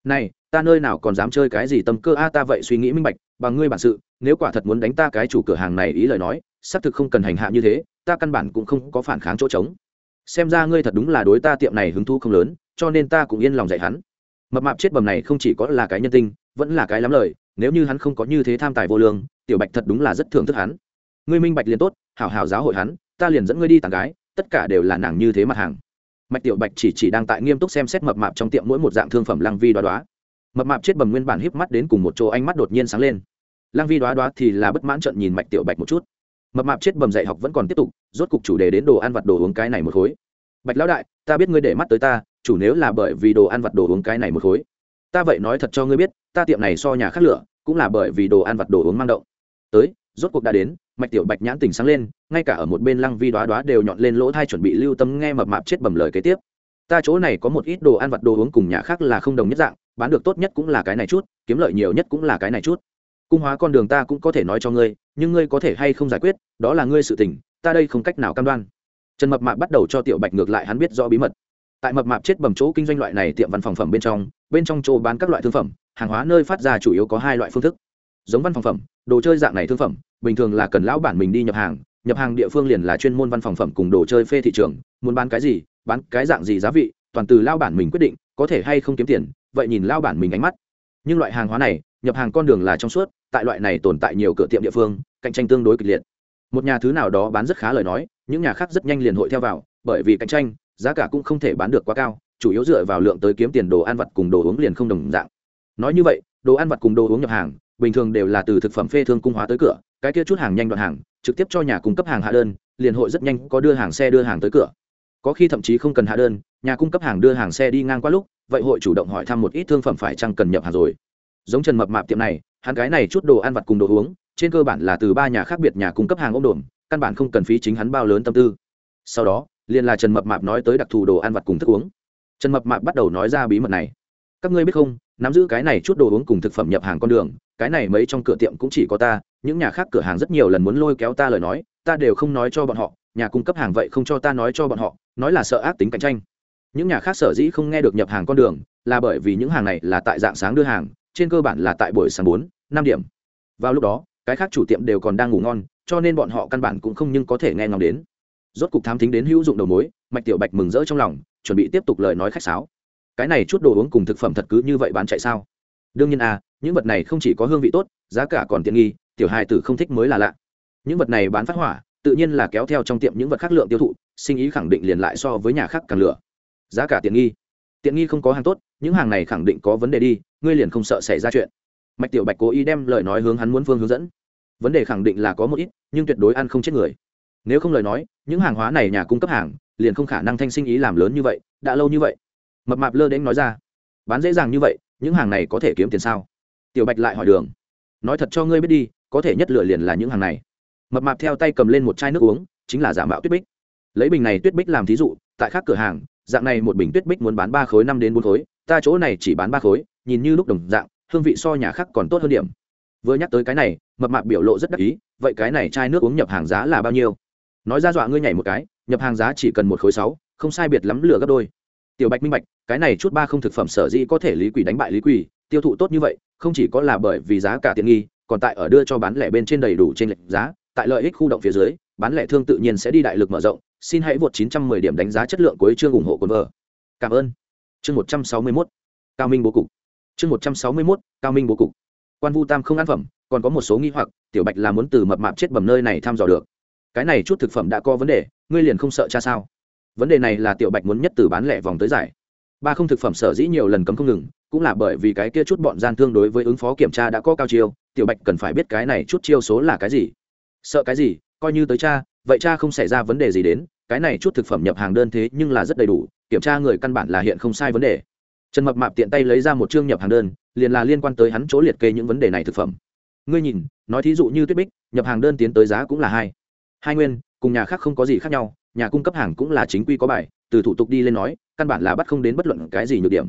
Này, ta nơi nào còn dám chơi cái gì tâm cơ? A, ta vậy suy nghĩ minh bạch, bằng ngươi bản sự, nếu quả thật muốn đánh ta cái chủ cửa hàng này ý lời nói, xác thực không cần hành hạ như thế, ta căn bản cũng không có phản kháng chỗ trống. Xem ra ngươi thật đúng là đối ta tiệm này hứng thú không lớn, cho nên ta cũng yên lòng dạy hắn. Mập mạp chết bầm này không chỉ có là cái nhân tinh, vẫn là cái lắm lời, nếu như hắn không có như thế tham tài vô lương, tiểu bạch thật đúng là rất thưởng thức hắn. Ngươi minh bạch liền tốt, hảo hảo giáo hội hắn, ta liền dẫn ngươi đi tặng gái, tất cả đều là nàng như thế mặt hàng mạch tiểu bạch chỉ chỉ đang tại nghiêm túc xem xét mập mạp trong tiệm mỗi một dạng thương phẩm lăng vi đoá đoá. Mập mạp chết bầm nguyên bản híp mắt đến cùng một chỗ ánh mắt đột nhiên sáng lên. Lăng vi đoá đoá thì là bất mãn trận nhìn mạch tiểu bạch một chút. Mập mạp chết bầm dạy học vẫn còn tiếp tục, rốt cục chủ đề đến đồ ăn vặt đồ uống cái này một khối. Bạch lão đại, ta biết ngươi để mắt tới ta, chủ nếu là bởi vì đồ ăn vặt đồ uống cái này một khối. Ta vậy nói thật cho ngươi biết, ta tiệm này so nhà khác lửa, cũng là bởi vì đồ ăn vặt đồ uống mang động. Tới rốt cuộc đã đến, mạch tiểu bạch nhãn tình sáng lên, ngay cả ở một bên lăng vi đoá đoá đều nhọn lên lỗ thai chuẩn bị lưu tâm nghe mập mạp chết bầm lời kế tiếp. Ta chỗ này có một ít đồ ăn vặt đồ uống cùng nhà khác là không đồng nhất dạng, bán được tốt nhất cũng là cái này chút, kiếm lợi nhiều nhất cũng là cái này chút. Cung hóa con đường ta cũng có thể nói cho ngươi, nhưng ngươi có thể hay không giải quyết, đó là ngươi sự tình, ta đây không cách nào cam đoan. Trần mập mạp bắt đầu cho tiểu bạch ngược lại hắn biết rõ bí mật. Tại mập mạp chết bầm chỗ kinh doanh loại này tiệm văn phòng phẩm bên trong bên trong chỗ bán các loại thương phẩm, hàng hóa nơi phát ra chủ yếu có hai loại phương thức giống văn phòng phẩm, đồ chơi dạng này thương phẩm, bình thường là cần lão bản mình đi nhập hàng nhập hàng địa phương liền là chuyên môn văn phòng phẩm cùng đồ chơi phê thị trường, muốn bán cái gì, bán cái dạng gì giá vị, toàn từ lao bản mình quyết định, có thể hay không kiếm tiền, vậy nhìn lao bản mình ánh mắt. Nhưng loại hàng hóa này, nhập hàng con đường là trong suốt, tại loại này tồn tại nhiều cửa tiệm địa phương, cạnh tranh tương đối kịch liệt. Một nhà thứ nào đó bán rất khá lời nói, những nhà khác rất nhanh liền hội theo vào, bởi vì cạnh tranh, giá cả cũng không thể bán được quá cao, chủ yếu dựa vào lượng tới kiếm tiền đồ ăn vặt cùng đồ uống liền không đồng dạng. Nói như vậy, đồ ăn vặt cùng đồ uống nhập hàng bình thường đều là từ thực phẩm phê thương cung hóa tới cửa, cái kia chút hàng nhanh đoạn hàng, trực tiếp cho nhà cung cấp hàng hạ đơn, liền hội rất nhanh có đưa hàng xe đưa hàng tới cửa. Có khi thậm chí không cần hạ đơn, nhà cung cấp hàng đưa hàng xe đi ngang qua lúc, vậy hội chủ động hỏi thăm một ít thương phẩm phải chăng cần nhập hàng rồi. Giống trần mập mạp tiệm này, hắn cái này chút đồ ăn vặt cùng đồ uống, trên cơ bản là từ ba nhà khác biệt nhà cung cấp hàng ôm đồn căn bản không cần phí chính hắn bao lớn tâm tư. Sau đó, liền là trần mập mạp nói tới đặc thù đồ ăn vặt cùng thức uống. Trần mập mạp bắt đầu nói ra bí mật này. Các ngươi biết không, nắm giữ cái này chút đồ uống cùng thực phẩm nhập hàng con đường cái này mấy trong cửa tiệm cũng chỉ có ta, những nhà khác cửa hàng rất nhiều lần muốn lôi kéo ta lời nói, ta đều không nói cho bọn họ, nhà cung cấp hàng vậy không cho ta nói cho bọn họ, nói là sợ ác tính cạnh tranh. Những nhà khác sở dĩ không nghe được nhập hàng con đường, là bởi vì những hàng này là tại dạng sáng đưa hàng, trên cơ bản là tại buổi sáng bốn, năm điểm. Vào lúc đó, cái khác chủ tiệm đều còn đang ngủ ngon, cho nên bọn họ căn bản cũng không nhưng có thể nghe ngóng đến. Rốt cục thám thính đến hữu dụng đầu mối, mạch tiểu bạch mừng rỡ trong lòng, chuẩn bị tiếp tục lời nói khách sáo. Cái này chút đồ uống cùng thực phẩm thật cứ như vậy bán chạy sao? Đương nhiên à những vật này không chỉ có hương vị tốt, giá cả còn tiện nghi, tiểu hài tử không thích mới là lạ. Những vật này bán phát hỏa, tự nhiên là kéo theo trong tiệm những vật khác lượng tiêu thụ, sinh ý khẳng định liền lại so với nhà khác càng lửa. Giá cả tiện nghi. Tiện nghi không có hàng tốt, những hàng này khẳng định có vấn đề đi, ngươi liền không sợ xảy ra chuyện. Mạch tiểu bạch cố ý đem lời nói hướng hắn muốn phương hướng dẫn. Vấn đề khẳng định là có một ít, nhưng tuyệt đối ăn không chết người. Nếu không lời nói, những hàng hóa này nhà cung cấp hàng, liền không khả năng thanh sinh ý làm lớn như vậy, đã lâu như vậy. Mập mạp lơ đến nói ra. Bán dễ dàng như vậy, những hàng này có thể kiếm tiền sao? Tiểu bạch lại hỏi đường. Nói thật cho ngươi biết đi, có thể nhất lựa liền là những hàng này. Mập mạp theo tay cầm lên một chai nước uống, chính là giả mạo tuyết bích. Lấy bình này tuyết bích làm thí dụ, tại các cửa hàng, dạng này một bình tuyết bích muốn bán ba khối năm đến bốn khối, ta chỗ này chỉ bán ba khối, nhìn như lúc đồng dạng, hương vị so nhà khác còn tốt hơn điểm. Vừa nhắc tới cái này, mập mạp biểu lộ rất đắc ý, vậy cái này chai nước uống nhập hàng giá là bao nhiêu? Nói ra dọa ngươi nhảy một cái, nhập hàng giá chỉ cần một khối sáu, không sai biệt lắm lửa gấp đôi. Tiểu bạch minh bạch, cái này chút ba không thực phẩm sở dĩ có thể lý quỷ đánh bại lý quỷ tiêu thụ tốt như vậy, không chỉ có là bởi vì giá cả tiện nghi, còn tại ở đưa cho bán lẻ bên trên đầy đủ trên lệnh giá, tại lợi ích khu động phía dưới, bán lẻ thương tự nhiên sẽ đi đại lực mở rộng. Xin hãy vượt 910 điểm đánh giá chất lượng cuối chương ủng hộ quân vợ. Cảm ơn. Chương 161 cao minh bố cục. Chương 161 cao minh bố cục. Quan vu tam không ăn phẩm, còn có một số nghi hoặc, tiểu bạch là muốn từ mập mạp chết bầm nơi này thăm dò được. Cái này chút thực phẩm đã có vấn đề, ngươi liền không sợ cha sao? Vấn đề này là tiểu bạch muốn nhất từ bán lẻ vòng tới giải. Ba không thực phẩm sở dĩ nhiều lần cấm không ngừng cũng là bởi vì cái kia chút bọn gian thương đối với ứng phó kiểm tra đã có cao chiêu, tiểu bạch cần phải biết cái này chút chiêu số là cái gì. Sợ cái gì? Coi như tới cha, vậy cha không xảy ra vấn đề gì đến, cái này chút thực phẩm nhập hàng đơn thế nhưng là rất đầy đủ, kiểm tra người căn bản là hiện không sai vấn đề. Trần mập mạp tiện tay lấy ra một chương nhập hàng đơn, liền là liên quan tới hắn chỗ liệt kê những vấn đề này thực phẩm. Ngươi nhìn, nói thí dụ như tuyết bích, nhập hàng đơn tiến tới giá cũng là hai. Hai nguyên, cùng nhà khác không có gì khác nhau, nhà cung cấp hàng cũng là chính quy có bài, từ thủ tục đi lên nói, căn bản là bắt không đến bất luận cái gì nhược điểm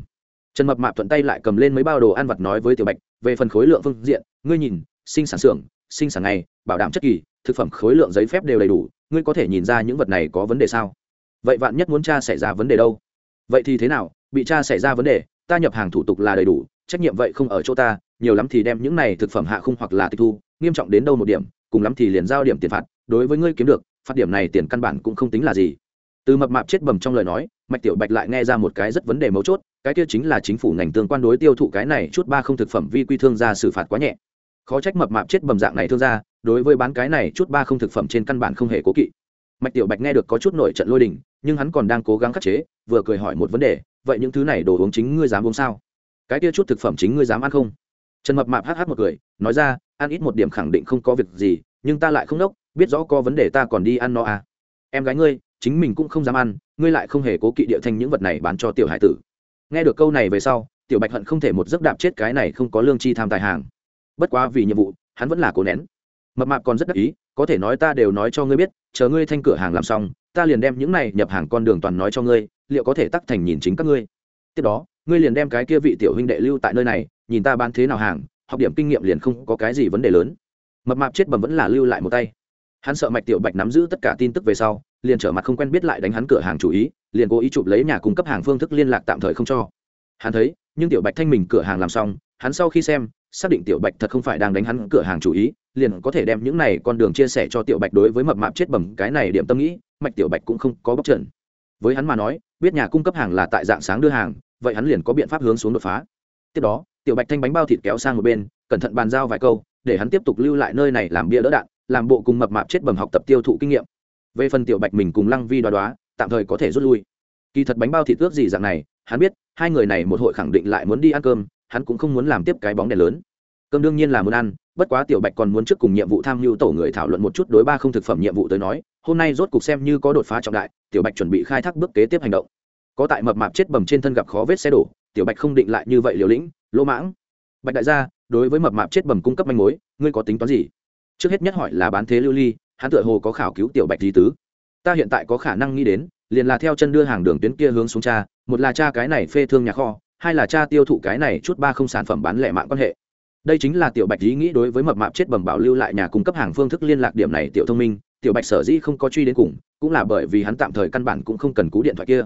trần mập mạp thuận tay lại cầm lên mấy bao đồ ăn vặt nói với tiểu bạch, về phần khối lượng phương diện, ngươi nhìn, sinh sản xưởng, sinh sản ngày, bảo đảm chất kỳ, thực phẩm khối lượng giấy phép đều đầy đủ, ngươi có thể nhìn ra những vật này có vấn đề sao? Vậy vạn nhất muốn cha xảy ra vấn đề đâu? Vậy thì thế nào? Bị cha xảy ra vấn đề, ta nhập hàng thủ tục là đầy đủ, trách nhiệm vậy không ở chỗ ta, nhiều lắm thì đem những này thực phẩm hạ khung hoặc là tịch thu, nghiêm trọng đến đâu một điểm, cùng lắm thì liền giao điểm tiền phạt, đối với ngươi kiếm được, phạt điểm này tiền căn bản cũng không tính là gì. Từ mập mạp chết bầm trong lời nói, mạch tiểu bạch lại nghe ra một cái rất vấn đề mấu chốt cái kia chính là chính phủ ngành tương quan đối tiêu thụ cái này chút ba không thực phẩm vi quy thương gia xử phạt quá nhẹ. Khó trách mập mạp chết bầm dạng này thương gia, đối với bán cái này chút ba không thực phẩm trên căn bản không hề cố kỵ. Mạch tiểu bạch nghe được có chút nổi trận lôi đình, nhưng hắn còn đang cố gắng khắc chế, vừa cười hỏi một vấn đề, vậy những thứ này đồ uống chính ngươi dám uống sao? Cái kia chút thực phẩm chính ngươi dám ăn không? Trần mập mạp hh một cười, nói ra, ăn ít một điểm khẳng định không có việc gì, nhưng ta lại không đốc biết rõ có vấn đề ta còn đi ăn nó à. Em gái ngươi, chính mình cũng không dám ăn, ngươi lại không hề cố kỵ địa thanh những vật này bán cho tiểu hải tử nghe được câu này về sau, tiểu bạch hận không thể một giấc đạp chết cái này không có lương chi tham tài hàng. Bất quá vì nhiệm vụ, hắn vẫn là cố nén. Mập mạp còn rất đắc ý, có thể nói ta đều nói cho ngươi biết, chờ ngươi thanh cửa hàng làm xong, ta liền đem những này nhập hàng con đường toàn nói cho ngươi, liệu có thể tắc thành nhìn chính các ngươi. Tiếp đó, ngươi liền đem cái kia vị tiểu huynh đệ lưu tại nơi này, nhìn ta bán thế nào hàng, học điểm kinh nghiệm liền không có cái gì vấn đề lớn. Mập mạp chết bầm vẫn là lưu lại một tay. Hắn sợ mạch tiểu bạch nắm giữ tất cả tin tức về sau, liền trở mặt không quen biết lại đánh hắn cửa hàng chủ ý liền cố ý chụp lấy nhà cung cấp hàng phương thức liên lạc tạm thời không cho. Hắn thấy, nhưng tiểu bạch thanh mình cửa hàng làm xong, hắn sau khi xem, xác định tiểu bạch thật không phải đang đánh hắn cửa hàng chủ ý, liền có thể đem những này con đường chia sẻ cho tiểu bạch đối với mập mạp chết bầm cái này điểm tâm nghĩ, mạch tiểu bạch cũng không có bóc trần. Với hắn mà nói, biết nhà cung cấp hàng là tại dạng sáng đưa hàng, vậy hắn liền có biện pháp hướng xuống đột phá. Tiếp đó, tiểu bạch thanh bánh bao thịt kéo sang một bên, cẩn thận bàn giao vài câu, để hắn tiếp tục lưu lại nơi này làm bia đỡ đạn, làm bộ cùng mập mạp chết bầm học tập tiêu thụ kinh nghiệm. Về phần tiểu bạch mình cùng lăng vi đoá đoá tạm thời có thể rút lui. Kỳ thật bánh bao thịt ướp gì dạng này, hắn biết, hai người này một hội khẳng định lại muốn đi ăn cơm, hắn cũng không muốn làm tiếp cái bóng đèn lớn. Cơm đương nhiên là muốn ăn, bất quá tiểu bạch còn muốn trước cùng nhiệm vụ tham mưu tổ người thảo luận một chút đối ba không thực phẩm nhiệm vụ tới nói, hôm nay rốt cục xem như có đột phá trọng đại, tiểu bạch chuẩn bị khai thác bước kế tiếp hành động. Có tại mập mạp chết bầm trên thân gặp khó vết xe đổ, tiểu bạch không định lại như vậy liều lĩnh, lỗ mãng, bạch đại gia, đối với mập mạp chết bầm cung cấp manh mối, ngươi có tính toán gì? Trước hết nhất hỏi là bán thế lưu ly, hắn tựa hồ có khảo cứu tiểu bạch lý tứ ta hiện tại có khả năng nghĩ đến, liền là theo chân đưa hàng đường tuyến kia hướng xuống cha, một là cha cái này phê thương nhà kho, hai là cha tiêu thụ cái này chút ba không sản phẩm bán lẻ mạng quan hệ. Đây chính là tiểu bạch ý nghĩ đối với mập mạp chết bẩm bảo lưu lại nhà cung cấp hàng phương thức liên lạc điểm này tiểu thông minh, tiểu bạch sở dĩ không có truy đến cùng, cũng là bởi vì hắn tạm thời căn bản cũng không cần cú điện thoại kia.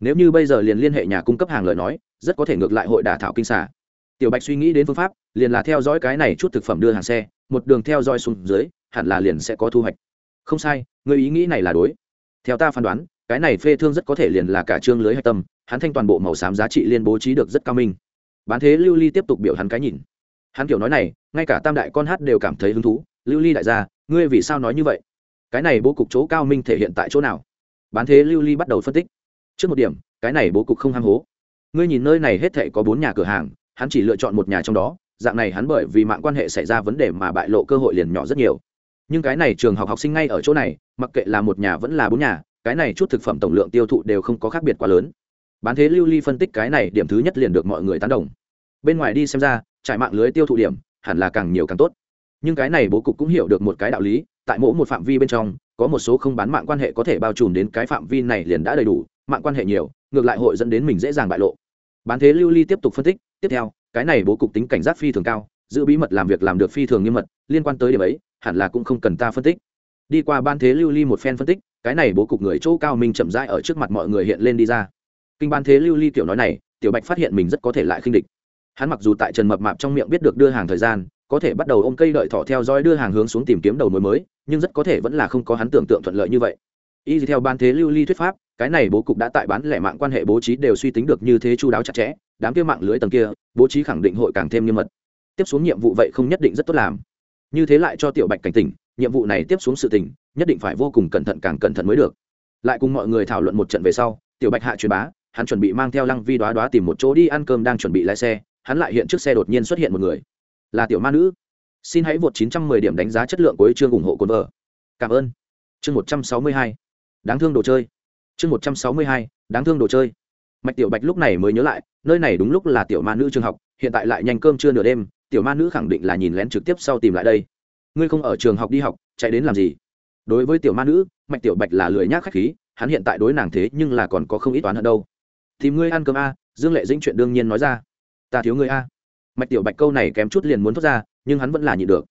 Nếu như bây giờ liền liên hệ nhà cung cấp hàng lời nói, rất có thể ngược lại hội đả thảo kinh xả tiểu bạch suy nghĩ đến phương pháp, liền là theo dõi cái này chút thực phẩm đưa hàng xe, một đường theo dõi xuống dưới, hẳn là liền sẽ có thu hoạch không sai người ý nghĩ này là đối. Theo ta phán đoán, cái này phê thương rất có thể liền là cả trương lưới hạch tâm, hắn thanh toàn bộ màu xám giá trị liên bố trí được rất cao minh. Bán thế lưu ly tiếp tục biểu hắn cái nhìn. Hắn kiểu nói này, ngay cả tam đại con hát đều cảm thấy hứng thú. Lưu ly đại gia, ngươi vì sao nói như vậy? Cái này bố cục chỗ cao minh thể hiện tại chỗ nào? Bán thế lưu ly bắt đầu phân tích. Trước một điểm, cái này bố cục không ham hố. Ngươi nhìn nơi này hết thệ có bốn nhà cửa hàng, hắn chỉ lựa chọn một nhà trong đó. Dạng này hắn bởi vì mạng quan hệ xảy ra vấn đề mà bại lộ cơ hội liền nhỏ rất nhiều nhưng cái này trường học học sinh ngay ở chỗ này, mặc kệ là một nhà vẫn là bốn nhà, cái này chút thực phẩm tổng lượng tiêu thụ đều không có khác biệt quá lớn. Bán thế lưu ly phân tích cái này điểm thứ nhất liền được mọi người tán đồng. Bên ngoài đi xem ra, trải mạng lưới tiêu thụ điểm, hẳn là càng nhiều càng tốt. Nhưng cái này bố cục cũng hiểu được một cái đạo lý, tại mỗi một phạm vi bên trong, có một số không bán mạng quan hệ có thể bao trùm đến cái phạm vi này liền đã đầy đủ, mạng quan hệ nhiều, ngược lại hội dẫn đến mình dễ dàng bại lộ. Bán thế lưu ly tiếp tục phân tích, tiếp theo, cái này bố cục tính cảnh giác phi thường cao, giữ bí mật làm việc làm được phi thường nghiêm mật, liên quan tới điểm ấy hẳn là cũng không cần ta phân tích. Đi qua ban thế lưu ly một phen phân tích, cái này bố cục người chỗ cao minh chậm rãi ở trước mặt mọi người hiện lên đi ra. Kinh ban thế lưu ly tiểu nói này, tiểu bạch phát hiện mình rất có thể lại khinh địch. Hắn mặc dù tại trần mập mạp trong miệng biết được đưa hàng thời gian, có thể bắt đầu ôm cây đợi thọ theo dõi đưa hàng hướng xuống tìm kiếm đầu mối mới, nhưng rất có thể vẫn là không có hắn tưởng tượng thuận lợi như vậy. Y theo ban thế lưu ly thuyết pháp, cái này bố cục đã tại bán lẻ mạng quan hệ bố trí đều suy tính được như thế chu đáo chặt chẽ, đám kia mạng lưới tầng kia, bố trí khẳng định hội càng thêm nghiêm mật. Tiếp xuống nhiệm vụ vậy không nhất định rất tốt làm như thế lại cho tiểu bạch cảnh tỉnh, nhiệm vụ này tiếp xuống sự tình, nhất định phải vô cùng cẩn thận càng cẩn thận mới được. Lại cùng mọi người thảo luận một trận về sau, tiểu bạch hạ truyền bá, hắn chuẩn bị mang theo lăng vi đoá đoá tìm một chỗ đi ăn cơm đang chuẩn bị lái xe, hắn lại hiện trước xe đột nhiên xuất hiện một người. Là tiểu ma nữ. Xin hãy vượt 910 điểm đánh giá chất lượng của chương ủng hộ cồn vợ. Cảm ơn. Chương 162. đáng thương đồ chơi. Chương 162. đáng thương đồ chơi. Mạch tiểu bạch lúc này mới nhớ lại, nơi này đúng lúc là tiểu ma nữ trường học, hiện tại lại nhanh cơm trưa nửa đêm tiểu ma nữ khẳng định là nhìn lén trực tiếp sau tìm lại đây. Ngươi không ở trường học đi học, chạy đến làm gì? Đối với tiểu ma nữ, mạch tiểu bạch là lười nhác khách khí, hắn hiện tại đối nàng thế nhưng là còn có không ít toán hơn đâu. Thì ngươi ăn cơm a, dương lệ dĩnh chuyện đương nhiên nói ra. Ta thiếu ngươi a. Mạch tiểu bạch câu này kém chút liền muốn thoát ra, nhưng hắn vẫn là nhịn được.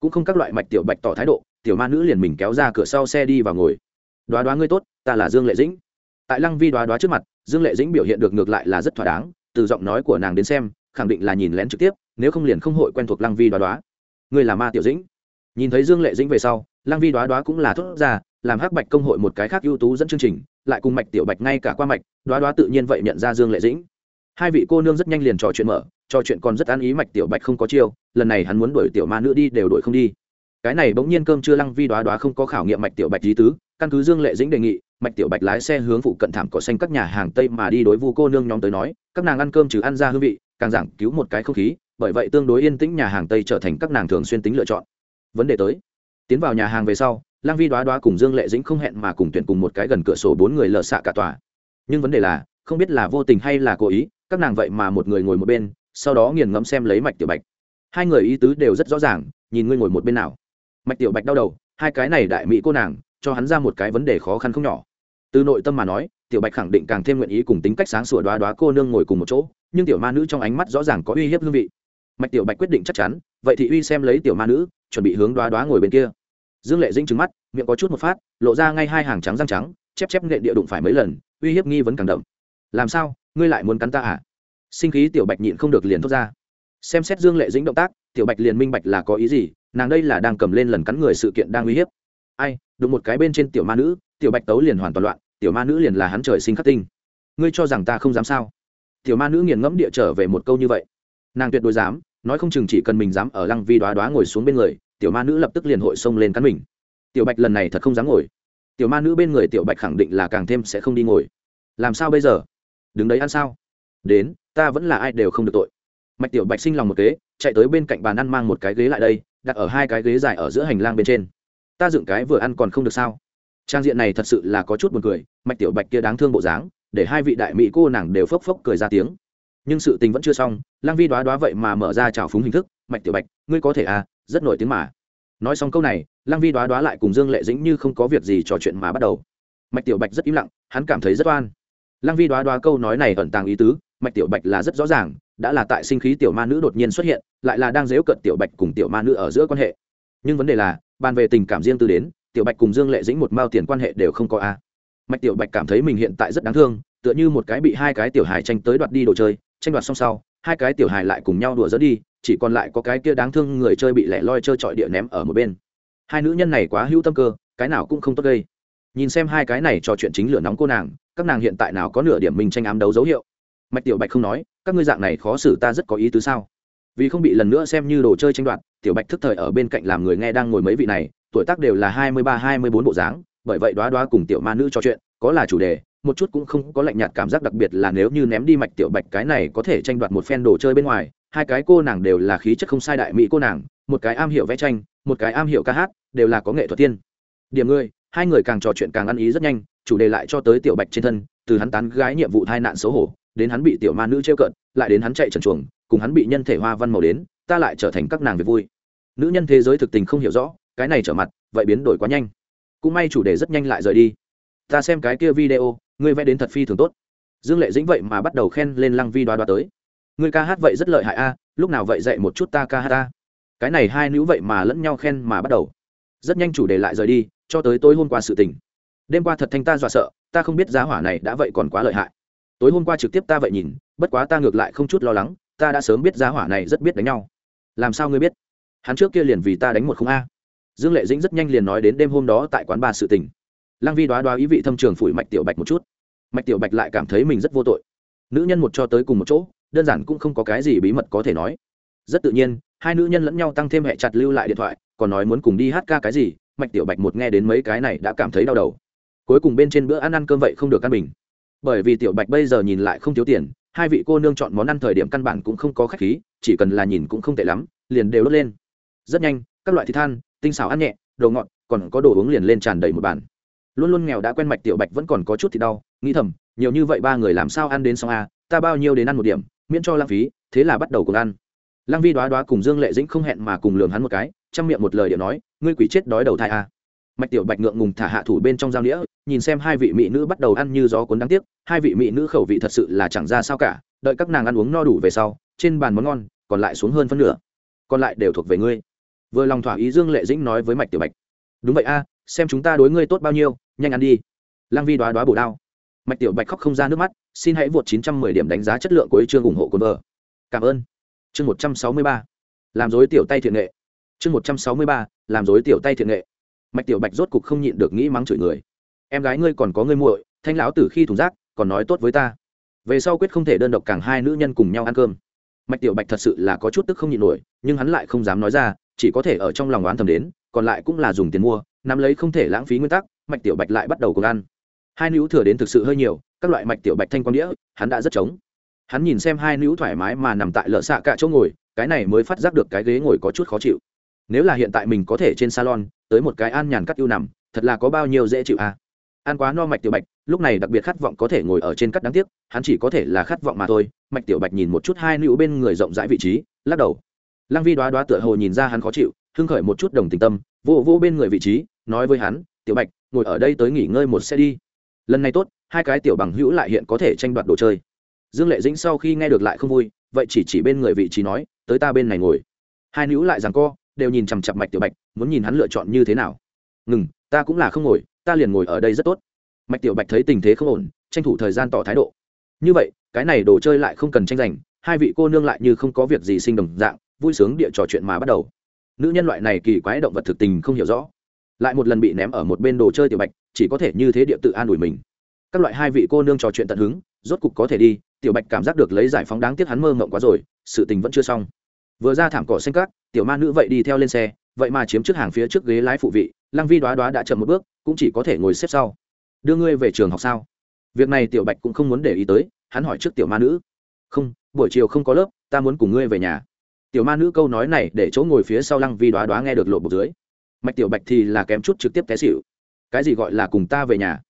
Cũng không các loại mạch tiểu bạch tỏ thái độ, tiểu ma nữ liền mình kéo ra cửa sau xe đi vào ngồi. Đoá đoá ngươi tốt, ta là dương lệ dĩnh. Tại lăng vi đoá đoá trước mặt, dương lệ dĩnh biểu hiện được ngược lại là rất thỏa đáng, từ giọng nói của nàng đến xem, khẳng định là nhìn lén trực tiếp nếu không liền không hội quen thuộc lăng vi đoá đoá. Ngươi là ma tiểu dĩnh. Nhìn thấy dương lệ dĩnh về sau, lăng vi đoá đoá cũng là thốt ra, làm hắc bạch công hội một cái khác ưu tú dẫn chương trình, lại cùng mạch tiểu bạch ngay cả qua mạch, đoá đoá tự nhiên vậy nhận ra dương lệ dĩnh. Hai vị cô nương rất nhanh liền trò chuyện mở, trò chuyện còn rất an ý mạch tiểu bạch không có chiêu, lần này hắn muốn đuổi tiểu ma nữ đi đều đuổi không đi. Cái này bỗng nhiên cơm chưa lăng vi đoá đoá không có khảo nghiệm mạch tiểu bạch lý tứ, căn cứ dương lệ dĩnh đề nghị, mạch tiểu bạch lái xe hướng phụ cận thảm cỏ xanh các nhà hàng tây mà đi đối vu cô nương nhóm tới nói, các nàng ăn cơm trừ ăn ra hương vị, càng giảng cứu một cái không khí bởi vậy tương đối yên tĩnh nhà hàng tây trở thành các nàng thường xuyên tính lựa chọn. Vấn đề tới. Tiến vào nhà hàng về sau, lang vi đoá đoá cùng dương lệ dĩnh không hẹn mà cùng tuyển cùng một cái gần cửa sổ bốn người lợ xạ cả tòa. Nhưng vấn đề là, không biết là vô tình hay là cố ý, các nàng vậy mà một người ngồi một bên, sau đó nghiền ngẫm xem lấy mạch tiểu bạch. Hai người ý tứ đều rất rõ ràng, nhìn ngươi ngồi một bên nào. Mạch tiểu bạch đau đầu, hai cái này đại mỹ cô nàng, cho hắn ra một cái vấn đề khó khăn không nhỏ. Từ nội tâm mà nói, tiểu bạch khẳng định càng thêm nguyện ý cùng tính cách sáng sủa đoá đoá cô nương ngồi cùng một chỗ, nhưng tiểu ma nữ trong ánh mắt rõ ràng có uy hiếp hương vị mạch tiểu bạch quyết định chắc chắn, vậy thì uy xem lấy tiểu ma nữ, chuẩn bị hướng đoá đoá ngồi bên kia. Dương lệ dinh trứng mắt, miệng có chút một phát, lộ ra ngay hai hàng trắng răng trắng, chép chép nghệ địa đụng phải mấy lần, uy hiếp nghi vấn càng đậm. Làm sao? Ngươi lại muốn cắn ta à? Sinh khí tiểu bạch nhịn không được liền thốt ra. Xem xét dương lệ dĩnh động tác, tiểu bạch liền minh bạch là có ý gì, nàng đây là đang cầm lên lần cắn người sự kiện đang uy hiếp. Ai, đụng một cái bên trên tiểu ma nữ, tiểu bạch tấu liền hoàn toàn loạn, tiểu ma nữ liền là hắn trời sinh khắc tinh. Ngươi cho rằng ta không dám sao? Tiểu ma nữ nghiền ngẫm địa trở về một câu như vậy. Nàng tuyệt đối dám nói không chừng chỉ cần mình dám ở lăng vi đoá đoá ngồi xuống bên người, tiểu ma nữ lập tức liền hội xông lên cắn mình. Tiểu bạch lần này thật không dám ngồi. Tiểu ma nữ bên người tiểu bạch khẳng định là càng thêm sẽ không đi ngồi. Làm sao bây giờ? Đứng đấy ăn sao? Đến, ta vẫn là ai đều không được tội. Mạch tiểu bạch sinh lòng một kế, chạy tới bên cạnh bàn ăn mang một cái ghế lại đây, đặt ở hai cái ghế dài ở giữa hành lang bên trên. Ta dựng cái vừa ăn còn không được sao? Trang diện này thật sự là có chút buồn cười, mạch tiểu bạch kia đáng thương bộ dáng, để hai vị đại mỹ cô nàng đều phốc phốc cười ra tiếng nhưng sự tình vẫn chưa xong lang vi đoá đoá vậy mà mở ra trào phúng hình thức, mạch tiểu bạch, ngươi có thể à rất nổi tiếng mà. Nói xong câu này lang vi đoá đoá lại cùng dương lệ dĩnh như không có việc gì trò chuyện mà bắt đầu. Mạch tiểu bạch rất im lặng, hắn cảm thấy rất oan. Lang vi đoá đoá câu nói này ẩn tàng ý tứ, mạch tiểu bạch là rất rõ ràng, đã là tại sinh khí tiểu ma nữ đột nhiên xuất hiện, lại là đang dếu cận tiểu bạch cùng tiểu ma nữ ở giữa quan hệ. Nhưng vấn đề là, bàn về tình cảm riêng tư đến, tiểu bạch cùng dương lệ dĩnh một mao tiền quan hệ đều không có a. Mạch tiểu bạch cảm thấy mình hiện tại rất đáng thương, tựa như một cái bị hai cái tiểu hài tranh tới đoạt đi đồ chơi tranh đoạt xong sau, hai cái tiểu hài lại cùng nhau đùa dẫn đi, chỉ còn lại có cái kia đáng thương người chơi bị lẻ loi chơi trọi địa ném ở một bên. Hai nữ nhân này quá hữu tâm cơ, cái nào cũng không tốt gây. Nhìn xem hai cái này trò chuyện chính lửa nóng cô nàng, các nàng hiện tại nào có nửa điểm mình tranh ám đấu dấu hiệu. Mạch tiểu bạch không nói, các ngươi dạng này khó xử ta rất có ý tứ sao? Vì không bị lần nữa xem như đồ chơi tranh đoạt, tiểu bạch thức thời ở bên cạnh làm người nghe đang ngồi mấy vị này, tuổi tác đều là hai mươi ba, hai mươi bốn bộ dáng, bởi vậy đoá đoá cùng tiểu ma nữ trò chuyện, có là chủ đề một chút cũng không có lạnh nhạt cảm giác đặc biệt là nếu như ném đi mạch tiểu bạch cái này có thể tranh đoạt một phen đồ chơi bên ngoài, hai cái cô nàng đều là khí chất không sai đại mỹ cô nàng, một cái am hiểu vẽ tranh, một cái am hiểu ca hát, đều là có nghệ thuật tiên. Điểm ngươi, hai người càng trò chuyện càng ăn ý rất nhanh, chủ đề lại cho tới tiểu bạch trên thân, từ hắn tán gái nhiệm vụ tai nạn xấu hổ, đến hắn bị tiểu ma nữ trêu cợt, lại đến hắn chạy trần chuồng, cùng hắn bị nhân thể hoa văn màu đến, ta lại trở thành các nàng về vui. Nữ nhân thế giới thực tình không hiểu rõ, cái này trở mặt, vậy biến đổi quá nhanh. Cũng may chủ đề rất nhanh lại rời đi. Ta xem cái kia video ngươi vẽ đến thật phi thường tốt. Dương lệ dĩnh vậy mà bắt đầu khen lên lăng vi đoá đoá tới. Ngươi ca hát vậy rất lợi hại a, lúc nào vậy dạy một chút ta ca hát ta. Cái này hai nữ vậy mà lẫn nhau khen mà bắt đầu. Rất nhanh chủ đề lại rời đi, cho tới tối hôm qua sự tình. Đêm qua thật thanh ta dọa sợ, ta không biết giá hỏa này đã vậy còn quá lợi hại. Tối hôm qua trực tiếp ta vậy nhìn, bất quá ta ngược lại không chút lo lắng, ta đã sớm biết giá hỏa này rất biết đánh nhau. Làm sao ngươi biết? Hắn trước kia liền vì ta đánh một không a. Dương lệ dĩnh rất nhanh liền nói đến đêm hôm đó tại quán ba sự tình lăng vi đoá đoá ý vị thâm trường phủi mạch tiểu bạch một chút. Mạch tiểu bạch lại cảm thấy mình rất vô tội. Nữ nhân một cho tới cùng một chỗ, đơn giản cũng không có cái gì bí mật có thể nói. Rất tự nhiên, hai nữ nhân lẫn nhau tăng thêm hệ chặt lưu lại điện thoại, còn nói muốn cùng đi hát ca cái gì, mạch tiểu bạch một nghe đến mấy cái này đã cảm thấy đau đầu. Cuối cùng bên trên bữa ăn ăn cơm vậy không được ăn bình. Bởi vì tiểu bạch bây giờ nhìn lại không thiếu tiền, hai vị cô nương chọn món ăn thời điểm căn bản cũng không có khách khí, chỉ cần là nhìn cũng không tệ lắm, liền đều đốt lên. Rất nhanh, các loại thịt than, tinh xào ăn nhẹ, đồ ngọt, còn có đồ uống liền lên tràn đầy một bàn luôn luôn nghèo đã quen mạch tiểu bạch vẫn còn có chút thì đau, nghĩ thầm, nhiều như vậy ba người làm sao ăn đến xong a ta bao nhiêu đến ăn một điểm, miễn cho lãng phí, thế là bắt đầu cùng ăn. Lăng vi đoá đoá cùng dương lệ dĩnh không hẹn mà cùng lường hắn một cái, chăm miệng một lời điệu nói, ngươi quỷ chết đói đầu thai a mạch tiểu bạch ngượng ngùng thả hạ thủ bên trong giao nghĩa nhìn xem hai vị mỹ nữ bắt đầu ăn như gió cuốn đáng tiếc, hai vị mỹ nữ khẩu vị thật sự là chẳng ra sao cả, đợi các nàng ăn uống no đủ về sau, trên bàn món ngon, còn lại xuống hơn phân nửa. Còn lại đều thuộc về ngươi. Vừa lòng thỏa ý dương lệ dĩnh nói với mạch tiểu bạch, đúng vậy a xem chúng ta đối ngươi tốt bao nhiêu nhanh ăn đi. Lăng vi đoá đoá bổ đao. Mạch tiểu bạch khóc không ra nước mắt, xin hãy vượt 910 điểm đánh giá chất lượng của chương ủng hộ cồn vợ. Cảm ơn. Chương 163. làm dối tiểu tay thiện nghệ. Chương 163. làm dối tiểu tay thiện nghệ. Mạch tiểu bạch rốt cục không nhịn được nghĩ mắng chửi người. Em gái ngươi còn có ngươi muội, thanh lão từ khi thùng rác, còn nói tốt với ta. Về sau quyết không thể đơn độc càng hai nữ nhân cùng nhau ăn cơm. Mạch tiểu bạch thật sự là có chút tức không nhịn nổi, nhưng hắn lại không dám nói ra, chỉ có thể ở trong lòng oán thầm đến, còn lại cũng là dùng tiền mua nắm lấy không thể lãng phí nguyên tắc, mạch tiểu bạch lại bắt đầu cùng ăn. Hai nữ thừa đến thực sự hơi nhiều, các loại mạch tiểu bạch thanh quang đĩa, hắn đã rất trống. Hắn nhìn xem hai nữ thoải mái mà nằm tại lợ xạ cả chỗ ngồi, cái này mới phát giác được cái ghế ngồi có chút khó chịu. Nếu là hiện tại mình có thể trên salon, tới một cái an nhàn cắt ưu nằm, thật là có bao nhiêu dễ chịu à ăn quá no mạch tiểu bạch, lúc này đặc biệt khát vọng có thể ngồi ở trên cắt đáng tiếc, hắn chỉ có thể là khát vọng mà thôi. Mạch tiểu bạch nhìn một chút hai nữ bên người rộng rãi vị trí, lắc đầu. Lăng vi đoá đoá tựa hồ nhìn ra hắn khó chịu, hưng khởi một chút đồng tình tâm, vô vô bên người vị trí nói với hắn, tiểu bạch, ngồi ở đây tới nghỉ ngơi một xe đi. Lần này tốt, hai cái tiểu bằng hữu lại hiện có thể tranh đoạt đồ chơi. Dương lệ dĩnh sau khi nghe được lại không vui, vậy chỉ chỉ bên người vị trí nói, tới ta bên này ngồi. Hai nữ lại rằng co, đều nhìn chằm chặp mạch tiểu bạch, muốn nhìn hắn lựa chọn như thế nào. Ngừng, ta cũng là không ngồi, ta liền ngồi ở đây rất tốt. Mạch tiểu bạch thấy tình thế không ổn, tranh thủ thời gian tỏ thái độ. Như vậy, cái này đồ chơi lại không cần tranh giành, hai vị cô nương lại như không có việc gì sinh đồng dạng, vui sướng địa trò chuyện mà bắt đầu. Nữ nhân loại này kỳ quái động vật thực tình không hiểu rõ lại một lần bị ném ở một bên đồ chơi tiểu bạch, chỉ có thể như thế địa tự an ủi mình. Các loại hai vị cô nương trò chuyện tận hứng, rốt cục có thể đi, tiểu bạch cảm giác được lấy giải phóng đáng tiếc hắn mơ mộng quá rồi, sự tình vẫn chưa xong. Vừa ra thảm cỏ xanh cát, tiểu ma nữ vậy đi theo lên xe, vậy mà chiếm trước hàng phía trước ghế lái phụ vị, lăng vi đoá đoá đã chậm một bước, cũng chỉ có thể ngồi xếp sau. Đưa ngươi về trường học sao? Việc này tiểu bạch cũng không muốn để ý tới, hắn hỏi trước tiểu ma nữ. Không, buổi chiều không có lớp, ta muốn cùng ngươi về nhà. Tiểu ma nữ câu nói này để chỗ ngồi phía sau lăng vi đoá đoá nghe được lộ bột dưới mạch tiểu bạch thì là kém chút trực tiếp té xịu cái gì gọi là cùng ta về nhà?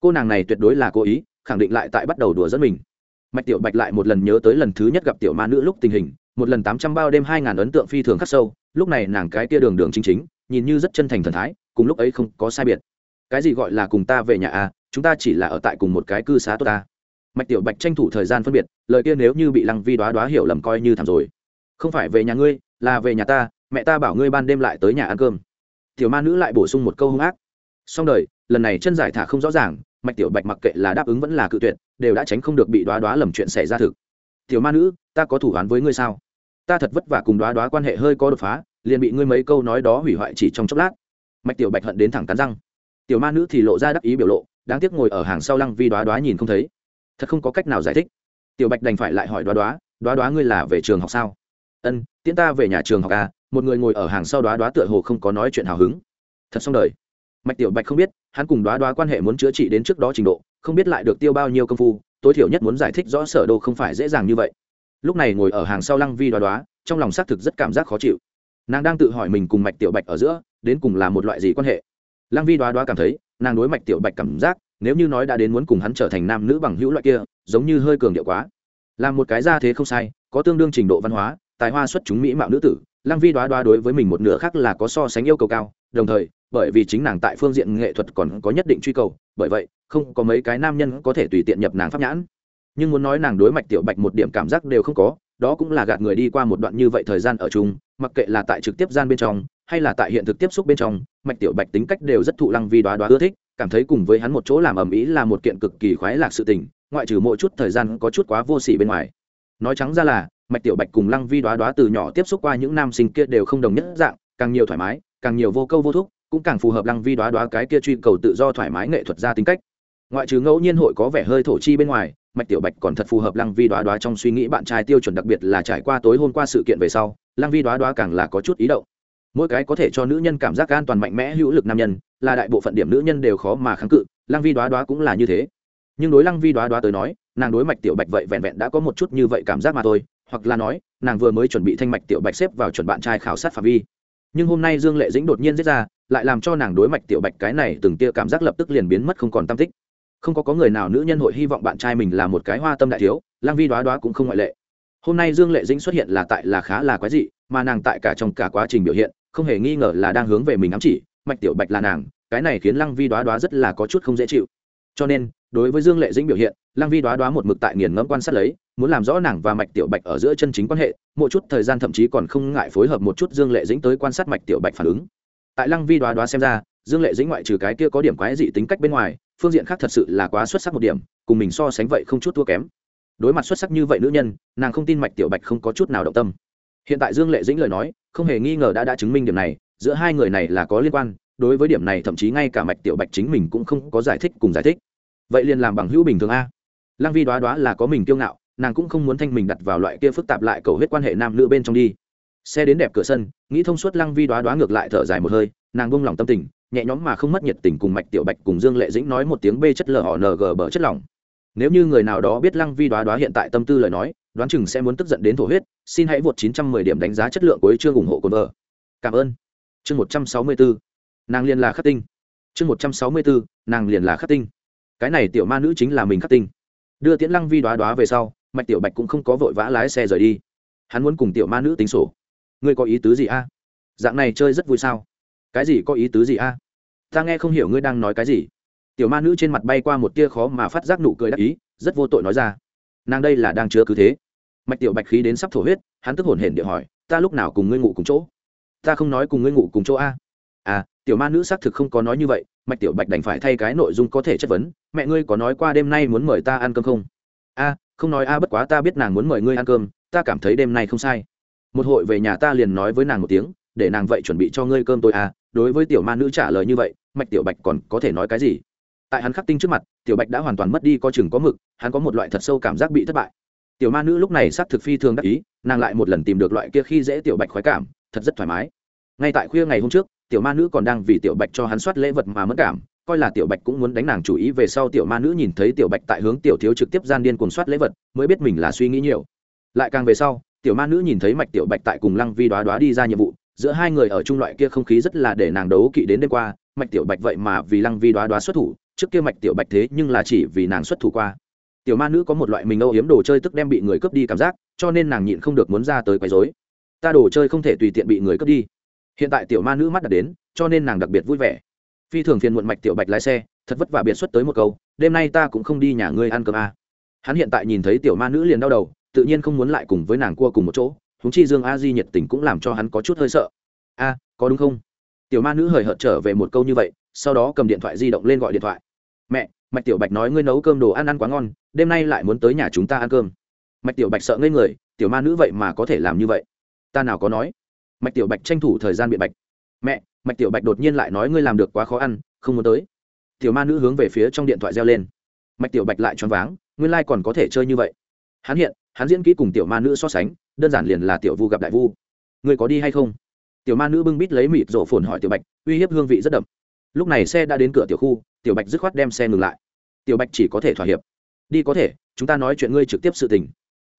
Cô nàng này tuyệt đối là cố ý, khẳng định lại tại bắt đầu đùa dẫn mình. Mạch tiểu bạch lại một lần nhớ tới lần thứ nhất gặp tiểu ma nữ lúc tình hình, một lần tám trăm bao đêm hai ngàn ấn tượng phi thường khắc sâu, lúc này nàng cái kia đường đường chính chính, nhìn như rất chân thành thần thái, cùng lúc ấy không có sai biệt. Cái gì gọi là cùng ta về nhà à chúng ta chỉ là ở tại cùng một cái cư xá tốt ta. Mạch tiểu bạch tranh thủ thời gian phân biệt, lời kia nếu như bị lăng vi đoá đoá hiểu lầm coi như thảm rồi. Không phải về nhà ngươi, là về nhà ta, mẹ ta bảo ngươi ban đêm lại tới nhà ăn cơm tiểu ma nữ lại bổ sung một câu hung ác. Xong đời, lần này chân giải thả không rõ ràng, mạch tiểu bạch mặc kệ là đáp ứng vẫn là cự tuyệt, đều đã tránh không được bị đoá đoá lầm chuyện xảy ra thực. Tiểu ma nữ, ta có thủ án với ngươi sao? Ta thật vất vả cùng đoá đoá quan hệ hơi có đột phá, liền bị ngươi mấy câu nói đó hủy hoại chỉ trong chốc lát. Mạch tiểu bạch hận đến thẳng cắn răng. Tiểu ma nữ thì lộ ra đắc ý biểu lộ, đáng tiếc ngồi ở hàng sau lăng vi đoá đoá nhìn không thấy. Thật không có cách nào giải thích. Tiểu bạch đành phải lại hỏi đoá đoá đoá đoá ngươi là về trường học sao? Ân, tiễn ta về nhà trường học à một người ngồi ở hàng sau đoá đoá tựa hồ không có nói chuyện hào hứng. Thật xong đời. Mạch tiểu bạch không biết, hắn cùng đoá đoá quan hệ muốn chữa trị đến trước đó trình độ, không biết lại được tiêu bao nhiêu công phu, tối thiểu nhất muốn giải thích rõ sở đồ không phải dễ dàng như vậy. Lúc này ngồi ở hàng sau lăng vi đoá đoá, trong lòng xác thực rất cảm giác khó chịu. Nàng đang tự hỏi mình cùng mạch tiểu bạch ở giữa, đến cùng là một loại gì quan hệ. Lăng vi đoá đoá cảm thấy, nàng đối mạch tiểu bạch cảm giác, nếu như nói đã đến muốn cùng hắn trở thành nam nữ bằng hữu loại kia, giống như hơi cường điệu quá. Làm một cái ra thế không sai, có tương đương trình độ văn hóa tài hoa xuất chúng mỹ mạo nữ tử, lăng vi đoá đoá đối với mình một nửa khác là có so sánh yêu cầu cao, đồng thời, bởi vì chính nàng tại phương diện nghệ thuật còn có nhất định truy cầu, bởi vậy, không có mấy cái nam nhân có thể tùy tiện nhập nàng pháp nhãn. Nhưng muốn nói nàng đối mạch tiểu bạch một điểm cảm giác đều không có, đó cũng là gạt người đi qua một đoạn như vậy thời gian ở chung, mặc kệ là tại trực tiếp gian bên trong, hay là tại hiện thực tiếp xúc bên trong, mạch tiểu bạch tính cách đều rất thụ lăng vi đoá đoá ưa thích, cảm thấy cùng với hắn một chỗ làm ầm ĩ là một kiện cực kỳ khoái lạc sự tình, ngoại trừ mỗi chút thời gian có chút quá vô sỉ bên ngoài. Nói trắng ra là mạch tiểu bạch cùng lăng vi đoá đoá từ nhỏ tiếp xúc qua những nam sinh kia đều không đồng nhất dạng, càng nhiều thoải mái, càng nhiều vô câu vô thúc, cũng càng phù hợp lăng vi đoá đoá cái kia truy cầu tự do thoải mái nghệ thuật ra tính cách. Ngoại trừ ngẫu nhiên hội có vẻ hơi thổ chi bên ngoài, mạch tiểu bạch còn thật phù hợp lăng vi đoá đoá trong suy nghĩ bạn trai tiêu chuẩn, đặc biệt là trải qua tối hôm qua sự kiện về sau, lăng vi đoá đoá càng là có chút ý động. Mỗi cái có thể cho nữ nhân cảm giác an toàn mạnh mẽ, hữu lực nam nhân, là đại bộ phận điểm nữ nhân đều khó mà kháng cự, lăng vi đoá đoá cũng là như thế. Nhưng đối lăng vi đoá đoá tới nói, nàng đối mạch tiểu bạch vậy vẹn vẹn đã có một chút như vậy cảm giác mà thôi hoặc là nói, nàng vừa mới chuẩn bị thanh mạch tiểu bạch xếp vào chuẩn bạn trai khảo sát phạm vi. Nhưng hôm nay dương lệ dĩnh đột nhiên giết ra, lại làm cho nàng đối mạch tiểu bạch cái này từng tia cảm giác lập tức liền biến mất không còn tam tích. Không có có người nào nữ nhân hội hy vọng bạn trai mình là một cái hoa tâm đại thiếu lang vi đoá đoá cũng không ngoại lệ. Hôm nay dương lệ dĩnh xuất hiện là tại là khá là quái dị, mà nàng tại cả trong cả quá trình biểu hiện, không hề nghi ngờ là đang hướng về mình ám chỉ, mạch tiểu bạch là nàng, cái này khiến lăng vi đoá đoá rất là có chút không dễ chịu. Cho nên đối với dương lệ dĩnh biểu hiện Lang vi đoá đoá một mực tại nghiền ngẫm quan sát lấy, muốn làm rõ nàng và mạch tiểu bạch ở giữa chân chính quan hệ, một chút thời gian thậm chí còn không ngại phối hợp một chút dương lệ dĩnh tới quan sát mạch tiểu bạch phản ứng. Tại lăng vi đoá đoá xem ra, dương lệ dĩnh ngoại trừ cái kia có điểm quái dị tính cách bên ngoài, phương diện khác thật sự là quá xuất sắc một điểm, cùng mình so sánh vậy không chút thua kém. Đối mặt xuất sắc như vậy nữ nhân, nàng không tin mạch tiểu bạch không có chút nào động tâm. Hiện tại dương lệ dĩnh lời nói, không hề nghi ngờ đã đã chứng minh điểm này, giữa hai người này là có liên quan, đối với điểm này thậm chí ngay cả mạch tiểu bạch chính mình cũng không có giải thích cùng giải thích vậy liền làm bằng hữu bình thường a. Lăng vi đoá đoá là có mình kiêu ngạo, nàng cũng không muốn thanh mình đặt vào loại kia phức tạp lại cầu hết quan hệ nam nữ bên trong đi. Xe đến đẹp cửa sân, nghĩ thông suốt lăng vi đoá đoá ngược lại thở dài một hơi, nàng bông lòng tâm tình, nhẹ nhõm mà không mất nhiệt tình cùng mạch tiểu bạch cùng dương lệ dĩnh nói một tiếng b chất lờ họ ng bờ chất lỏng. Nếu như người nào đó biết lăng vi đoá đoá hiện tại tâm tư lời nói, đoán chừng sẽ muốn tức giận đến thổ huyết, xin hãy vượt 910 điểm đánh giá chất lượng của chương ủng hộ cồn vợ cảm ơn. Chương 164 nàng liền là khắc tinh. Chương 164 nàng liền là khắc tinh cái này tiểu ma nữ chính là mình khắc tinh. Đưa tiễn lăng vi đoá đoá về sau, mạch tiểu bạch cũng không có vội vã lái xe rời đi. Hắn muốn cùng tiểu ma nữ tính sổ. Ngươi có ý tứ gì a? Dạng này chơi rất vui sao? Cái gì có ý tứ gì a? Ta nghe không hiểu ngươi đang nói cái gì. Tiểu ma nữ trên mặt bay qua một tia khó mà phát giác nụ cười đắc ý, rất vô tội nói ra. Nàng đây là đang chứa cứ thế. Mạch tiểu bạch khí đến sắp thổ huyết, hắn tức hổn hển địa hỏi, ta lúc nào cùng ngươi ngủ cùng chỗ? Ta không nói cùng ngươi ngủ cùng chỗ a. À tiểu ma nữ xác thực không có nói như vậy, mạch tiểu bạch đành phải thay cái nội dung có thể chất vấn, mẹ ngươi có nói qua đêm nay muốn mời ta ăn cơm không? A, không nói a bất quá ta biết nàng muốn mời ngươi ăn cơm, ta cảm thấy đêm nay không sai. Một hội về nhà ta liền nói với nàng một tiếng, để nàng vậy chuẩn bị cho ngươi cơm tôi a, đối với tiểu ma nữ trả lời như vậy, mạch tiểu bạch còn có thể nói cái gì? Tại hắn khắc tinh trước mặt, tiểu bạch đã hoàn toàn mất đi có chừng có mực, hắn có một loại thật sâu cảm giác bị thất bại. Tiểu ma nữ lúc này xác thực phi thường đắc ý, nàng lại một lần tìm được loại kia khi dễ tiểu bạch khoái cảm, thật rất thoải mái. Ngay tại khuya ngày hôm trước tiểu ma nữ còn đang vì tiểu bạch cho hắn soát lễ vật mà mất cảm, coi là tiểu bạch cũng muốn đánh nàng chủ ý về sau tiểu ma nữ nhìn thấy tiểu bạch tại hướng tiểu thiếu trực tiếp gian điên cuồng soát lễ vật, mới biết mình là suy nghĩ nhiều. Lại càng về sau, tiểu ma nữ nhìn thấy mạch tiểu bạch tại cùng lăng vi đoá đoá đi ra nhiệm vụ, giữa hai người ở chung loại kia không khí rất là để nàng đấu kỵ đến đêm qua, mạch tiểu bạch vậy mà vì lăng vi đoá đoá xuất thủ, trước kia mạch tiểu bạch thế nhưng là chỉ vì nàng xuất thủ qua. Tiểu ma nữ có một loại mình âu hiếm đồ chơi tức đem bị người cướp đi cảm giác, cho nên nàng nhịn không được muốn ra tới quấy dối ta đồ chơi không thể tùy tiện bị người cướp đi hiện tại tiểu ma nữ mắt đã đến, cho nên nàng đặc biệt vui vẻ. Phi thường phiền muộn mạch tiểu bạch lái xe, thật vất vả biệt xuất tới một câu, đêm nay ta cũng không đi nhà ngươi ăn cơm a à. hắn hiện tại nhìn thấy tiểu ma nữ liền đau đầu, tự nhiên không muốn lại cùng với nàng cua cùng một chỗ húng chi dương a di nhiệt tình cũng làm cho hắn có chút hơi sợ. A, có đúng không? Tiểu ma nữ hời hợt trở về một câu như vậy, sau đó cầm điện thoại di động lên gọi điện thoại. Mẹ, mạch tiểu bạch nói ngươi nấu cơm đồ ăn ăn quá ngon, đêm nay lại muốn tới nhà chúng ta ăn cơm. Mạch tiểu bạch sợ ngây người, tiểu ma nữ vậy mà có thể làm như vậy? Ta nào có nói? Mạch tiểu bạch tranh thủ thời gian biện bạch. Mẹ, mạch tiểu bạch đột nhiên lại nói ngươi làm được quá khó ăn, không muốn tới. Tiểu ma nữ hướng về phía trong điện thoại reo lên. Mạch tiểu bạch lại choáng váng, nguyên lai、like、còn có thể chơi như vậy. Hắn hiện, hắn diễn kỹ cùng tiểu ma nữ so sánh, đơn giản liền là tiểu vu gặp đại vu. Ngươi có đi hay không? Tiểu ma nữ bưng bít lấy mịt rổ phồn hỏi tiểu bạch, uy hiếp hương vị rất đậm. Lúc này xe đã đến cửa tiểu khu, tiểu bạch dứt khoát đem xe ngừng lại. Tiểu bạch chỉ có thể thỏa hiệp. Đi có thể, chúng ta nói chuyện ngươi trực tiếp sự tình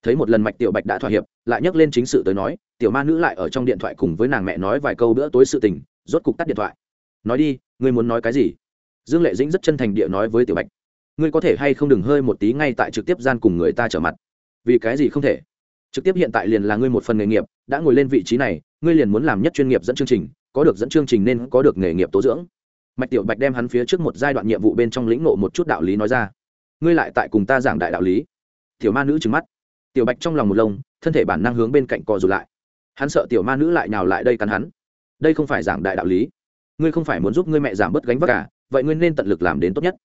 thấy một lần mạch tiểu bạch đã thỏa hiệp, lại nhắc lên chính sự tới nói, tiểu ma nữ lại ở trong điện thoại cùng với nàng mẹ nói vài câu bữa tối sự tình, rốt cục tắt điện thoại. Nói đi, ngươi muốn nói cái gì? Dương lệ dĩnh rất chân thành địa nói với tiểu bạch, ngươi có thể hay không đừng hơi một tí ngay tại trực tiếp gian cùng người ta trở mặt? Vì cái gì không thể? Trực tiếp hiện tại liền là ngươi một phần nghề nghiệp, đã ngồi lên vị trí này, ngươi liền muốn làm nhất chuyên nghiệp dẫn chương trình, có được dẫn chương trình nên có được nghề nghiệp tố dưỡng. Mạch tiểu bạch đem hắn phía trước một giai đoạn nhiệm vụ bên trong lĩnh ngộ một chút đạo lý nói ra. Ngươi lại tại cùng ta giảng đại đạo lý. Tiểu ma nữ trừng mắt tiểu bạch trong lòng một lông, thân thể bản năng hướng bên cạnh co rụt lại. Hắn sợ tiểu ma nữ lại nào lại đây cắn hắn. Đây không phải giảng đại đạo lý. Ngươi không phải muốn giúp ngươi mẹ giảm bớt gánh vác cả vậy ngươi nên tận lực làm đến tốt nhất.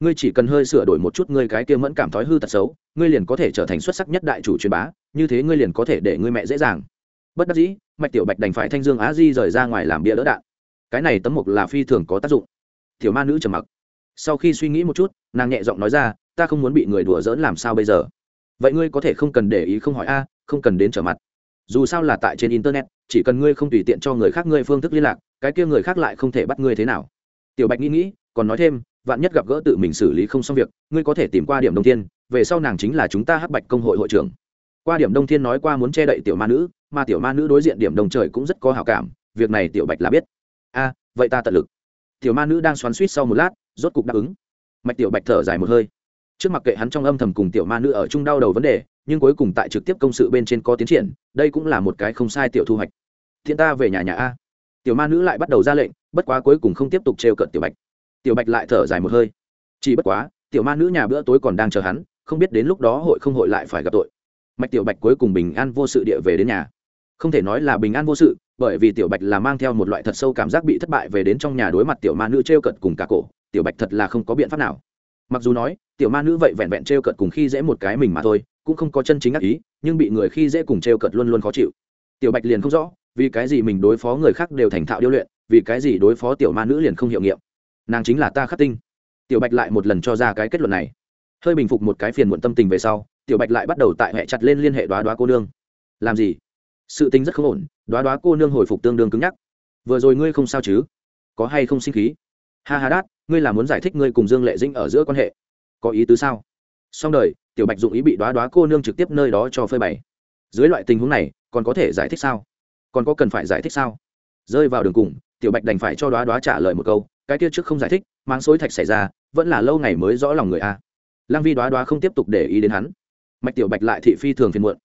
Ngươi chỉ cần hơi sửa đổi một chút ngươi cái kia mẫn cảm thói hư tật xấu, ngươi liền có thể trở thành xuất sắc nhất đại chủ truyền bá, như thế ngươi liền có thể để ngươi mẹ dễ dàng. Bất đắc dĩ, mạch tiểu bạch đành phải thanh dương á di rời ra ngoài làm bia đỡ đạn. Cái này tấm mục là phi thường có tác dụng. Tiểu ma nữ trầm mặc. Sau khi suy nghĩ một chút, nàng nhẹ giọng nói ra, ta không muốn bị người đùa dỡn làm sao bây giờ? Vậy ngươi có thể không cần để ý không hỏi a, không cần đến trở mặt. Dù sao là tại trên internet, chỉ cần ngươi không tùy tiện cho người khác ngươi phương thức liên lạc, cái kia người khác lại không thể bắt ngươi thế nào. Tiểu bạch nghĩ nghĩ, còn nói thêm, vạn nhất gặp gỡ tự mình xử lý không xong việc, ngươi có thể tìm qua điểm đông thiên, về sau nàng chính là chúng ta hắc bạch công hội hội trưởng. Qua điểm đông thiên nói qua muốn che đậy tiểu ma nữ, mà tiểu ma nữ đối diện điểm đồng trời cũng rất có hảo cảm, việc này tiểu bạch là biết. A, vậy ta tận lực. Tiểu ma nữ đang xoắn suýt sau một lát, rốt cục đáp ứng. Mạch tiểu bạch thở dài một hơi trước mặt kệ hắn trong âm thầm cùng tiểu ma nữ ở chung đau đầu vấn đề, nhưng cuối cùng tại trực tiếp công sự bên trên có tiến triển, đây cũng là một cái không sai tiểu thu hoạch. Thiên ta về nhà nhà a. Tiểu ma nữ lại bắt đầu ra lệnh, bất quá cuối cùng không tiếp tục trêu cận tiểu bạch. Tiểu bạch lại thở dài một hơi. Chỉ bất quá, tiểu ma nữ nhà bữa tối còn đang chờ hắn, không biết đến lúc đó hội không hội lại phải gặp tội. Mạch tiểu bạch cuối cùng bình an vô sự địa về đến nhà. Không thể nói là bình an vô sự, bởi vì tiểu bạch là mang theo một loại thật sâu cảm giác bị thất bại về đến trong nhà đối mặt tiểu ma nữ t r e o cận cùng cả cổ, tiểu bạch thật là không có biện pháp nào. Mặc dù nói tiểu ma nữ vậy vẹn vẹn t r e o cùng khi dễ một cái mình mà thôi, cũng không có chân chính ác ý, nhưng bị người khi dễ cùng t r e o luôn luôn khó chịu. Tiểu bạch liền không rõ, vì cái gì mình đối phó người khác đều thành thạo điêu luyện, vì cái gì đối phó tiểu ma nữ liền không hiệu nghiệm. Nàng chính là ta khắc tinh. Tiểu bạch lại một lần cho ra cái kết luận này. Hơi bình phục một cái phiền muộn tâm tình về sau, tiểu bạch lại bắt đầu tại hệ chặt lên liên hệ đoá đoá cô nương. Làm gì? Sự tình rất không ổn, đoá đoá cô nương hồi phục tương đương cứng nhắc. Vừa rồi ngươi không sao chứ? Có hay không sinh khí? Ha ha đát, ngươi là muốn giải thích ngươi cùng dương lệ dĩnh ở giữa quan hệ có ý tứ sao? Xong đời, tiểu bạch dụng ý bị đoá đoá cô nương trực tiếp nơi đó cho phơi bày. Dưới loại tình huống này, còn có thể giải thích sao? Còn có cần phải giải thích sao? Rơi vào đường cùng, tiểu bạch đành phải cho đoá đoá trả lời một câu, cái kia trước không giải thích mang xối thạch xảy ra, vẫn là lâu ngày mới rõ lòng người a. Lăng vi đoá đoá không tiếp tục để ý đến hắn. Mạch tiểu bạch lại thị phi thường phiền muộn.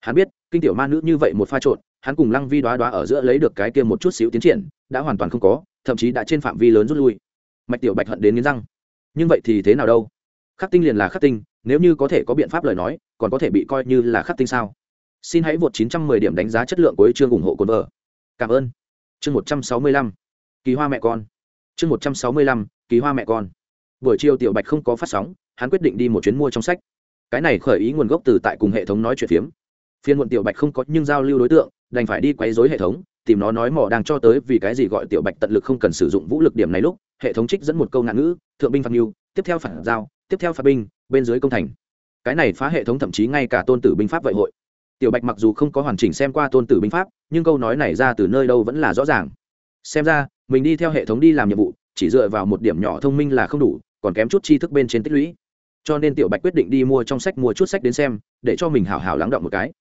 Hắn biết, kinh tiểu ma nữ như vậy một pha trộn, hắn cùng lăng vi đoá đoá ở giữa lấy được cái kia một chút xíu tiến triển, đã hoàn toàn không có, thậm chí đã trên phạm vi lớn rút lui. Mạch tiểu bạch hận đến nghiến răng. Nhưng vậy thì thế nào đâu? Khắc tinh liền là khắc tinh, nếu như có thể có biện pháp lời nói, còn có thể bị coi như là khắc tinh sao? Xin hãy vượt 910 điểm đánh giá chất lượng của chương ủng hộ cồn vợ cảm ơn. Chương 165. kỳ hoa mẹ con. Chương 165. kỳ hoa mẹ con. Buổi chiều tiểu bạch không có phát sóng, hắn quyết định đi một chuyến mua trong sách. Cái này khởi ý nguồn gốc từ tại cùng hệ thống nói chuyện phiếm. Phiên muộn tiểu bạch không có nhưng giao lưu đối tượng, đành phải đi quấy dối hệ thống, tìm nó nói mỏ đang cho tới vì cái gì gọi tiểu bạch tận lực không cần sử dụng vũ lực điểm này lúc, hệ thống trích dẫn một câu ngạn ngữ, thượng binh phạt mưu tiếp theo phản giao tiếp theo phạt binh, bên dưới công thành. Cái này phá hệ thống thậm chí ngay cả tôn tử binh pháp vậy hội. Tiểu bạch mặc dù không có hoàn chỉnh xem qua tôn tử binh pháp, nhưng câu nói này ra từ nơi đâu vẫn là rõ ràng. Xem ra, mình đi theo hệ thống đi làm nhiệm vụ, chỉ dựa vào một điểm nhỏ thông minh là không đủ, còn kém chút tri thức bên trên tích lũy. Cho nên tiểu bạch quyết định đi mua trong sách mua chút sách đến xem, để cho mình hào hào lắng động một cái.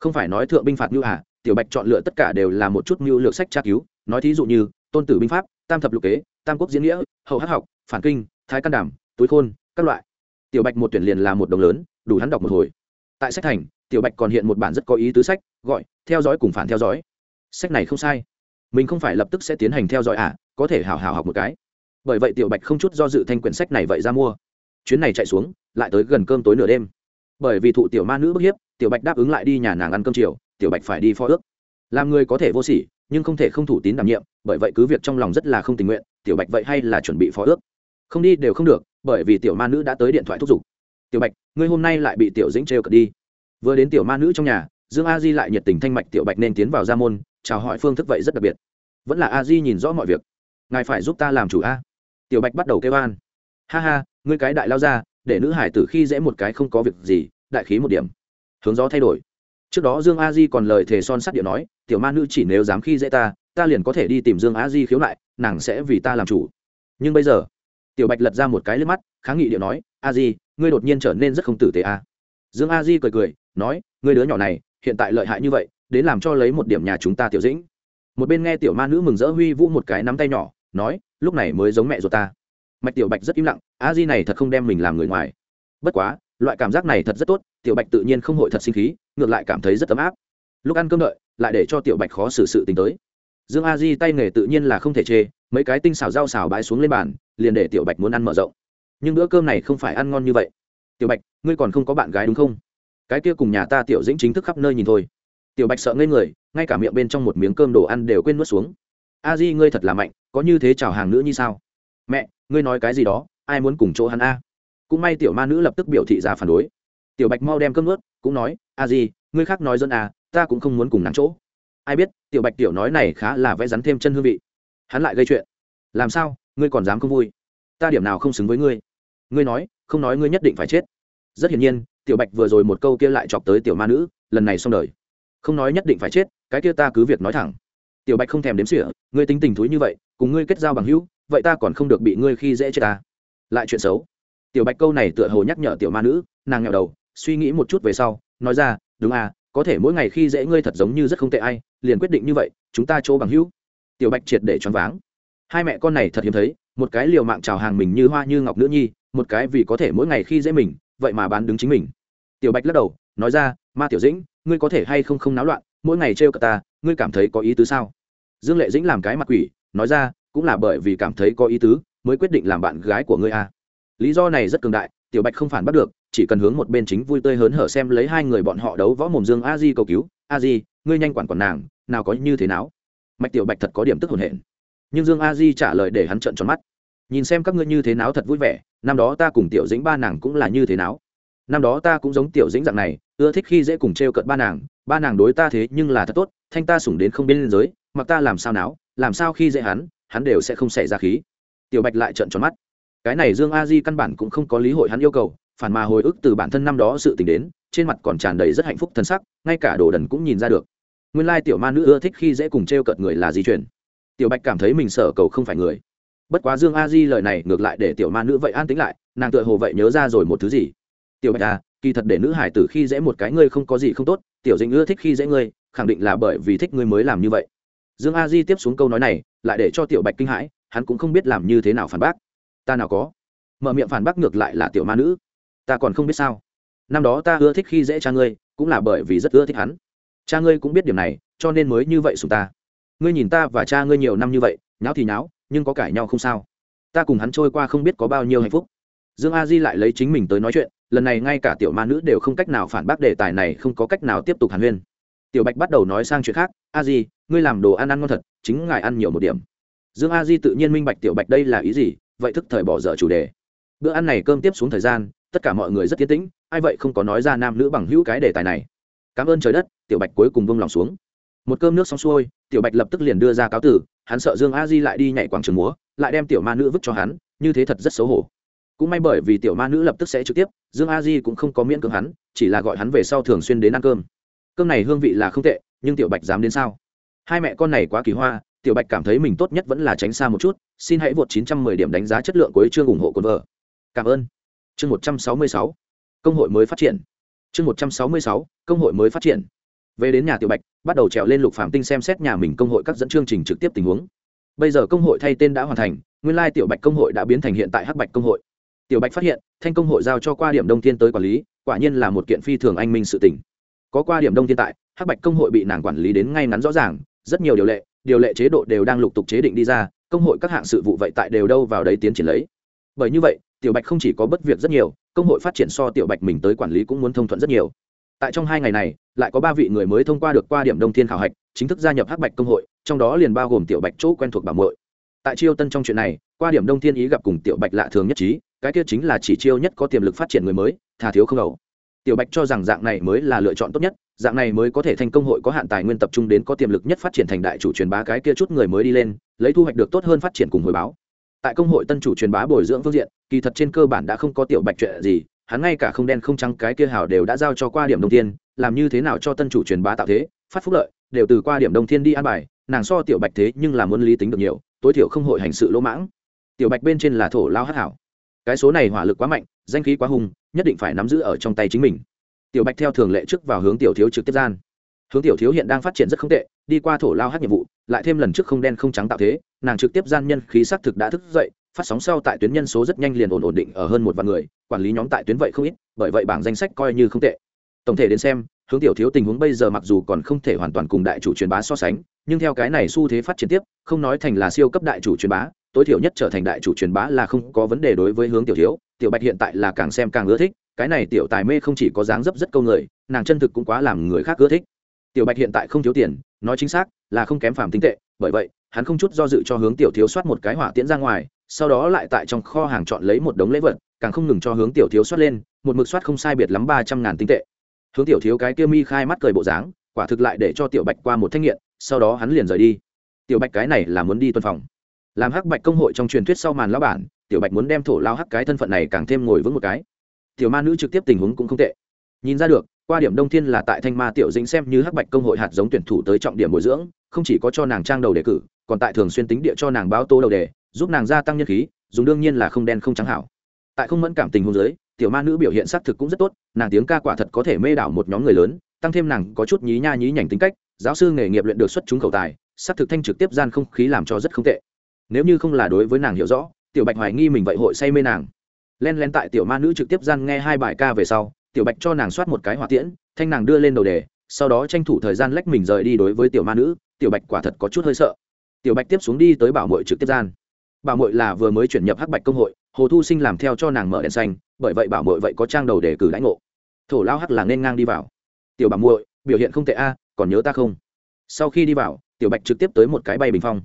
Không phải nói thượng binh phạt như à tiểu bạch chọn lựa tất cả đều là một chút mưu lược sách tra cứu, nói thí dụ như, tôn tử binh pháp, tam thập lục kế, tam quốc diễn nghĩa, hậu hát học, phản kinh, thái căn đảm, túi khôn các loại. Tiểu bạch một tuyển liền là một đồng lớn, đủ hắn đọc một hồi. Tại sách thành, tiểu bạch còn hiện một bản rất có ý tứ sách, gọi, theo dõi cùng phản theo dõi. Sách này không sai. Mình không phải lập tức sẽ tiến hành theo dõi à có thể hào hào học một cái. Bởi vậy tiểu bạch không chút do dự thanh quyển sách này vậy ra mua. Chuyến này chạy xuống, lại tới gần cơm tối nửa đêm. Bởi vì thụ tiểu ma nữ bức hiếp, tiểu bạch đáp ứng lại đi nhà nàng ăn cơm chiều, tiểu bạch phải đi phó ước. Làm người có thể vô sỉ, nhưng không thể không thủ tín đảm nhiệm, bởi vậy cứ việc trong lòng rất là không tình nguyện, tiểu bạch vậy hay là chuẩn bị phó ước không đi đều không được, bởi vì tiểu ma nữ đã tới điện thoại thúc giục. Tiểu bạch, ngươi hôm nay lại bị tiểu dĩnh trêu cợt đi. Vừa đến tiểu ma nữ trong nhà, dương a di lại nhiệt tình thanh mạch tiểu bạch nên tiến vào gia môn, chào hỏi phương thức vậy rất đặc biệt. Vẫn là a di nhìn rõ mọi việc. Ngài phải giúp ta làm chủ a. Tiểu bạch bắt đầu kêu an. Ha ha, ngươi cái đại lao ra để nữ hải tử khi dễ một cái không có việc gì, đại khí một điểm. Hướng gió thay đổi. Trước đó dương a di còn lời thề son sắt điện nói, tiểu ma nữ chỉ nếu dám khi dễ ta ta liền có thể đi tìm dương a di khiếu nại, nàng sẽ vì ta làm chủ. Nhưng bây giờ tiểu bạch lật ra một cái lên mắt, kháng nghị điệu nói, a di, ngươi đột nhiên trở nên rất không tử tế a. Dương a di cười cười, nói, ngươi đứa nhỏ này, hiện tại lợi hại như vậy, đến làm cho lấy một điểm nhà chúng ta tiểu dĩnh. Một bên nghe tiểu ma nữ mừng rỡ huy vũ một cái nắm tay nhỏ, nói, lúc này mới giống mẹ ruột ta. Mạch tiểu bạch rất im lặng, a di này thật không đem mình làm người ngoài. Bất quá, loại cảm giác này thật rất tốt, tiểu bạch tự nhiên không hội thật sinh khí, ngược lại cảm thấy rất ấm áp. Lúc ăn cơm đợi, lại để cho tiểu bạch khó xử sự tính tới. Dương a di tay nghề tự nhiên là không thể chê mấy cái tinh xào rau xào bãi xuống lên bàn, liền để tiểu bạch muốn ăn mở rộng. Nhưng bữa cơm này không phải ăn ngon như vậy. Tiểu bạch, ngươi còn không có bạn gái đúng không? Cái kia cùng nhà ta tiểu dĩnh chính thức khắp nơi nhìn thôi. Tiểu bạch sợ ngây người, ngay cả miệng bên trong một miếng cơm đồ ăn đều quên nuốt xuống. A di, ngươi thật là mạnh, có như thế chào hàng nữ như sao? Mẹ, ngươi nói cái gì đó, ai muốn cùng chỗ hắn a? Cũng may tiểu ma nữ lập tức biểu thị ra phản đối. Tiểu bạch mau đem cơm ướt cũng nói, a di, ngươi khác nói dân à ta cũng không muốn cùng nắng chỗ. Ai biết, tiểu bạch tiểu nói này khá là vẽ rắn thêm chân hương vị hắn lại gây chuyện. Làm sao? Ngươi còn dám không vui? Ta điểm nào không xứng với ngươi? Ngươi nói, không nói ngươi nhất định phải chết. Rất hiển nhiên, tiểu bạch vừa rồi một câu kia lại chọc tới tiểu ma nữ, lần này xong đời. Không nói nhất định phải chết, cái kia ta cứ việc nói thẳng. Tiểu bạch không thèm đếm xỉa, ngươi tính tình thúi như vậy, cùng ngươi kết giao bằng hữu, vậy ta còn không được bị ngươi khi dễ chết ta. Lại chuyện xấu. Tiểu bạch câu này tựa hồ nhắc nhở tiểu ma nữ, nàng nghèo đầu, suy nghĩ một chút về sau, nói ra, đúng à có thể mỗi ngày khi dễ ngươi thật giống như rất không tệ ai, liền quyết định như vậy, chúng ta chỗ bằng hữu tiểu bạch triệt để choáng váng. Hai mẹ con này thật hiếm thấy, một cái liều mạng chào hàng mình như hoa như ngọc nữ nhi, một cái vì có thể mỗi ngày khi dễ mình, vậy mà bán đứng chính mình. Tiểu bạch lắc đầu, nói ra, ma tiểu dĩnh, ngươi có thể hay không không náo loạn, mỗi ngày trêu cả ta, ngươi cảm thấy có ý tứ sao? Dương lệ dĩnh làm cái mặt quỷ, nói ra, cũng là bởi vì cảm thấy có ý tứ, mới quyết định làm bạn gái của ngươi à. lý do này rất cường đại, tiểu bạch không phản bắt được, chỉ cần hướng một bên chính vui tươi hớn hở xem lấy hai người bọn họ đấu võ mồm dương a di cầu cứu, a di, ngươi nhanh quản quản nàng, nào có như thế nào? Mạch tiểu bạch thật có điểm tức hồn hển. Nhưng dương a di trả lời để hắn trợn tròn mắt. Nhìn xem các ngươi như thế nào thật vui vẻ, năm đó ta cùng tiểu dĩnh ba nàng cũng là như thế nào năm đó ta cũng giống tiểu dĩnh dạng này, ưa thích khi dễ cùng t r e o cợt ba nàng ba nàng đối ta thế nhưng là thật tốt, thanh ta sủng đến không biên giới, mặc ta làm sao náo, làm sao khi dễ hắn hắn đều sẽ không xảy ra khí. Tiểu bạch lại trợn tròn mắt. Cái này dương a di căn bản cũng không có lý hội hắn yêu cầu, phản mà hồi ức từ bản thân năm đó sự t ì n h đến, trên mặt còn tràn đầy rất hạnh phúc thân sắc, ngay cả đồ đần cũng nhìn ra được nguyên lai tiểu ma nữ ưa thích khi dễ cùng t r e o cợt người là di chuyển tiểu bạch cảm thấy mình sở cầu không phải người. Bất quá dương a di lời này ngược lại để tiểu ma nữ vậy an tính lại, nàng tựa hồ vậy nhớ ra rồi một thứ gì. Tiểu bạch à kỳ thật để nữ hải tử khi dễ một cái ngươi không có gì không tốt, tiểu dĩnh ưa thích khi dễ ngươi, khẳng định là bởi vì thích ngươi mới làm như vậy. Dương a di tiếp xuống câu nói này, lại để cho tiểu bạch kinh hãi, hắn cũng không biết làm như thế nào phản bác. Ta nào có? Mở miệng phản bác ngược lại là tiểu ma nữ. Ta còn không biết sao. Năm đó ta ưa thích khi dễ cha ngươi, cũng là bởi vì rất ưa thích hắn cha ngươi cũng biết điểm này, cho nên mới như vậy sùng ta. Ngươi nhìn ta và cha ngươi nhiều năm như vậy, nháo thì nháo, nhưng có cãi nhau không sao. Ta cùng hắn trôi qua không biết có bao nhiêu hạnh phúc. Dương a di lại lấy chính mình tới nói chuyện, lần này ngay cả tiểu ma nữ đều không cách nào phản bác đề tài này, không có cách nào tiếp tục hàn huyên. Tiểu bạch bắt đầu nói sang chuyện khác, a di, ngươi làm đồ ăn ăn ngon thật, chính ngài ăn nhiều một điểm. Dương a di tự nhiên minh bạch tiểu bạch đây là ý gì, vậy thức thời bỏ dở chủ đề. Bữa ăn này cơm tiếp xuống thời gian, tất cả mọi người rất tiến tĩnh, ai vậy không có nói ra nam nữ bằng hữu cái đề tài này cảm ơn trời đất, tiểu bạch cuối cùng vung lòng xuống. Một cơm nước xong xuôi, tiểu bạch lập tức liền đưa ra cáo tử hắn sợ dương a di lại đi nhảy quảng trường múa, lại đem tiểu ma nữ vứt cho hắn, như thế thật rất xấu hổ. Cũng may bởi vì tiểu ma nữ lập tức sẽ trực tiếp, dương a di cũng không có miễn cưỡng hắn, chỉ là gọi hắn về sau thường xuyên đến ăn cơm. Cơm này hương vị là không tệ, nhưng tiểu bạch dám đến sao? Hai mẹ con này quá kỳ hoa, tiểu bạch cảm thấy mình tốt nhất vẫn là tránh xa một chút, xin hãy vượt 910 điểm đánh giá chất lượng của chương ủng hộ cồn vợ. Cảm ơn. Chương 166 công hội mới phát triển chương 166 công hội mới phát triển. Về đến nhà tiểu bạch, bắt đầu trèo lên lục phạm tinh xem xét nhà mình công hội các dẫn chương trình trực tiếp tình huống. Bây giờ công hội thay tên đã hoàn thành, nguyên lai tiểu bạch công hội đã biến thành hiện tại hắc bạch công hội. Tiểu bạch phát hiện, thanh công hội giao cho qua điểm đông thiên tới quản lý, quả nhiên là một kiện phi thường anh minh sự tình. Có qua điểm đông thiên tại, hắc bạch công hội bị nàng quản lý đến ngay ngắn rõ ràng, rất nhiều điều lệ điều lệ chế độ đều đang lục tục chế định đi ra, công hội các hạng sự vụ vậy tại đều đâu vào đấy tiến triển lấy bởi như vậy, tiểu bạch không chỉ có bất việc rất nhiều, công hội phát triển so tiểu bạch mình tới quản lý cũng muốn thông thuận rất nhiều. Tại trong hai ngày này, lại có ba vị người mới thông qua được qua điểm đông thiên khảo hạch, chính thức gia nhập hắc bạch công hội, trong đó liền bao gồm tiểu bạch chỗ quen thuộc bảo mội tại chiêu tân trong chuyện này, qua điểm đông thiên ý gặp cùng tiểu bạch lạ thường nhất trí, cái kia chính là chỉ chiêu nhất có tiềm lực phát triển người mới, thà thiếu không đầu. Tiểu bạch cho rằng dạng này mới là lựa chọn tốt nhất, dạng này mới có thể thành công hội có hạn tài nguyên tập trung đến có tiềm lực nhất phát triển thành đại chủ truyền bá cái kia chút người mới đi lên, lấy thu hoạch được tốt hơn phát triển cùng hồi báo tại công hội tân chủ truyền bá bồi dưỡng phương diện, kỳ thật trên cơ bản đã không có tiểu bạch chuyện gì, hắn ngay cả không đen không trắng cái kia hào đều đã giao cho qua điểm đông thiên, làm như thế nào cho tân chủ truyền bá tạo thế, phát phúc lợi, đều từ qua điểm đông thiên đi an bài, nàng so tiểu bạch thế nhưng là muốn lý tính được nhiều, tối thiểu không hội hành sự lỗ mãng. Tiểu bạch bên trên là thổ lao hát hảo. Cái số này hỏa lực quá mạnh, danh khí quá hùng, nhất định phải nắm giữ ở trong tay chính mình. Tiểu bạch theo thường lệ trước vào hướng tiểu thiếu trực tiếp gian. Hướng tiểu thiếu hiện đang phát triển rất không tệ, đi qua thổ lao hát nhiệm vụ lại thêm lần trước không đen không trắng tạo thế, nàng trực tiếp gian nhân khí xác thực đã thức dậy, phát sóng sau tại tuyến nhân số rất nhanh liền ổn ổn định ở hơn một vạn người, quản lý nhóm tại tuyến vậy không ít, bởi vậy bảng danh sách coi như không tệ. Tổng thể đến xem, hướng tiểu thiếu tình huống bây giờ mặc dù còn không thể hoàn toàn cùng đại chủ truyền bá so sánh, nhưng theo cái này xu thế phát triển tiếp, không nói thành là siêu cấp đại chủ truyền bá, tối thiểu nhất trở thành đại chủ truyền bá là không có vấn đề đối với hướng tiểu thiếu, tiểu bạch hiện tại là càng xem càng ưa thích, cái này tiểu tài mê không chỉ có dáng dấp rất câu người, nàng chân thực cũng quá làm người khác ưa thích tiểu bạch hiện tại không thiếu tiền, nói chính xác là không kém phàm tinh tệ, bởi vậy, hắn không chút do dự cho hướng tiểu thiếu soát một cái hỏa tiễn ra ngoài, sau đó lại tại trong kho hàng chọn lấy một đống lễ vật, càng không ngừng cho hướng tiểu thiếu soát lên, một mực soát không sai biệt lắm ba trăm ngàn tinh tệ. Hướng tiểu thiếu cái kia mi khai mắt cười bộ dáng, quả thực lại để cho tiểu bạch qua một thanh nghiện, sau đó hắn liền rời đi. Tiểu bạch cái này là muốn đi tuần phòng. Làm hắc bạch công hội trong truyền thuyết sau màn lao bản, tiểu bạch muốn đem thổ lao hắc cái thân phận này càng thêm ngồi vững một cái. Tiểu ma nữ trực tiếp tình huống cũng không tệ. Nhìn ra được qua điểm đông thiên là tại thanh ma tiểu dĩnh xem như hắc bạch công hội hạt giống tuyển thủ tới trọng điểm bồi dưỡng, không chỉ có cho nàng trang đầu đề cử, còn tại thường xuyên tính địa cho nàng báo tố đầu đề, giúp nàng gia tăng nhân khí, dùng đương nhiên là không đen không trắng hảo. Tại không mẫn cảm tình hôn giới tiểu ma nữ biểu hiện xác thực cũng rất tốt, nàng tiếng ca quả thật có thể mê đảo một nhóm người lớn, tăng thêm nàng có chút nhí nha nhí nhảnh tính cách, giáo sư nghề nghiệp luyện được xuất chúng khẩu tài xác thực thanh trực tiếp gian không khí làm cho rất không tệ. Nếu như không là đối với nàng hiểu rõ, tiểu bạch hoài nghi mình vậy hội say mê nàng. Len len tại tiểu ma nữ trực tiếp gian nghe hai bài ca về sau tiểu bạch cho nàng soát một cái hỏa tiễn, thanh nàng đưa lên đầu đề, sau đó tranh thủ thời gian lách mình rời đi đối với tiểu ma nữ. Tiểu bạch quả thật có chút hơi sợ. Tiểu bạch tiếp xuống đi tới bảo mội trực tiếp gian. Bảo mội là vừa mới chuyển nhập hắc bạch công hội, hồ thu sinh làm theo cho nàng mở đèn xanh, bởi vậy bảo mội vậy có trang đầu đề cử lãnh ngộ. Thổ lao hắc là nên ngang đi vào. Tiểu bảo muội, biểu hiện không tệ a, còn nhớ ta không? Sau khi đi vào, tiểu bạch trực tiếp tới một cái bay bình phong.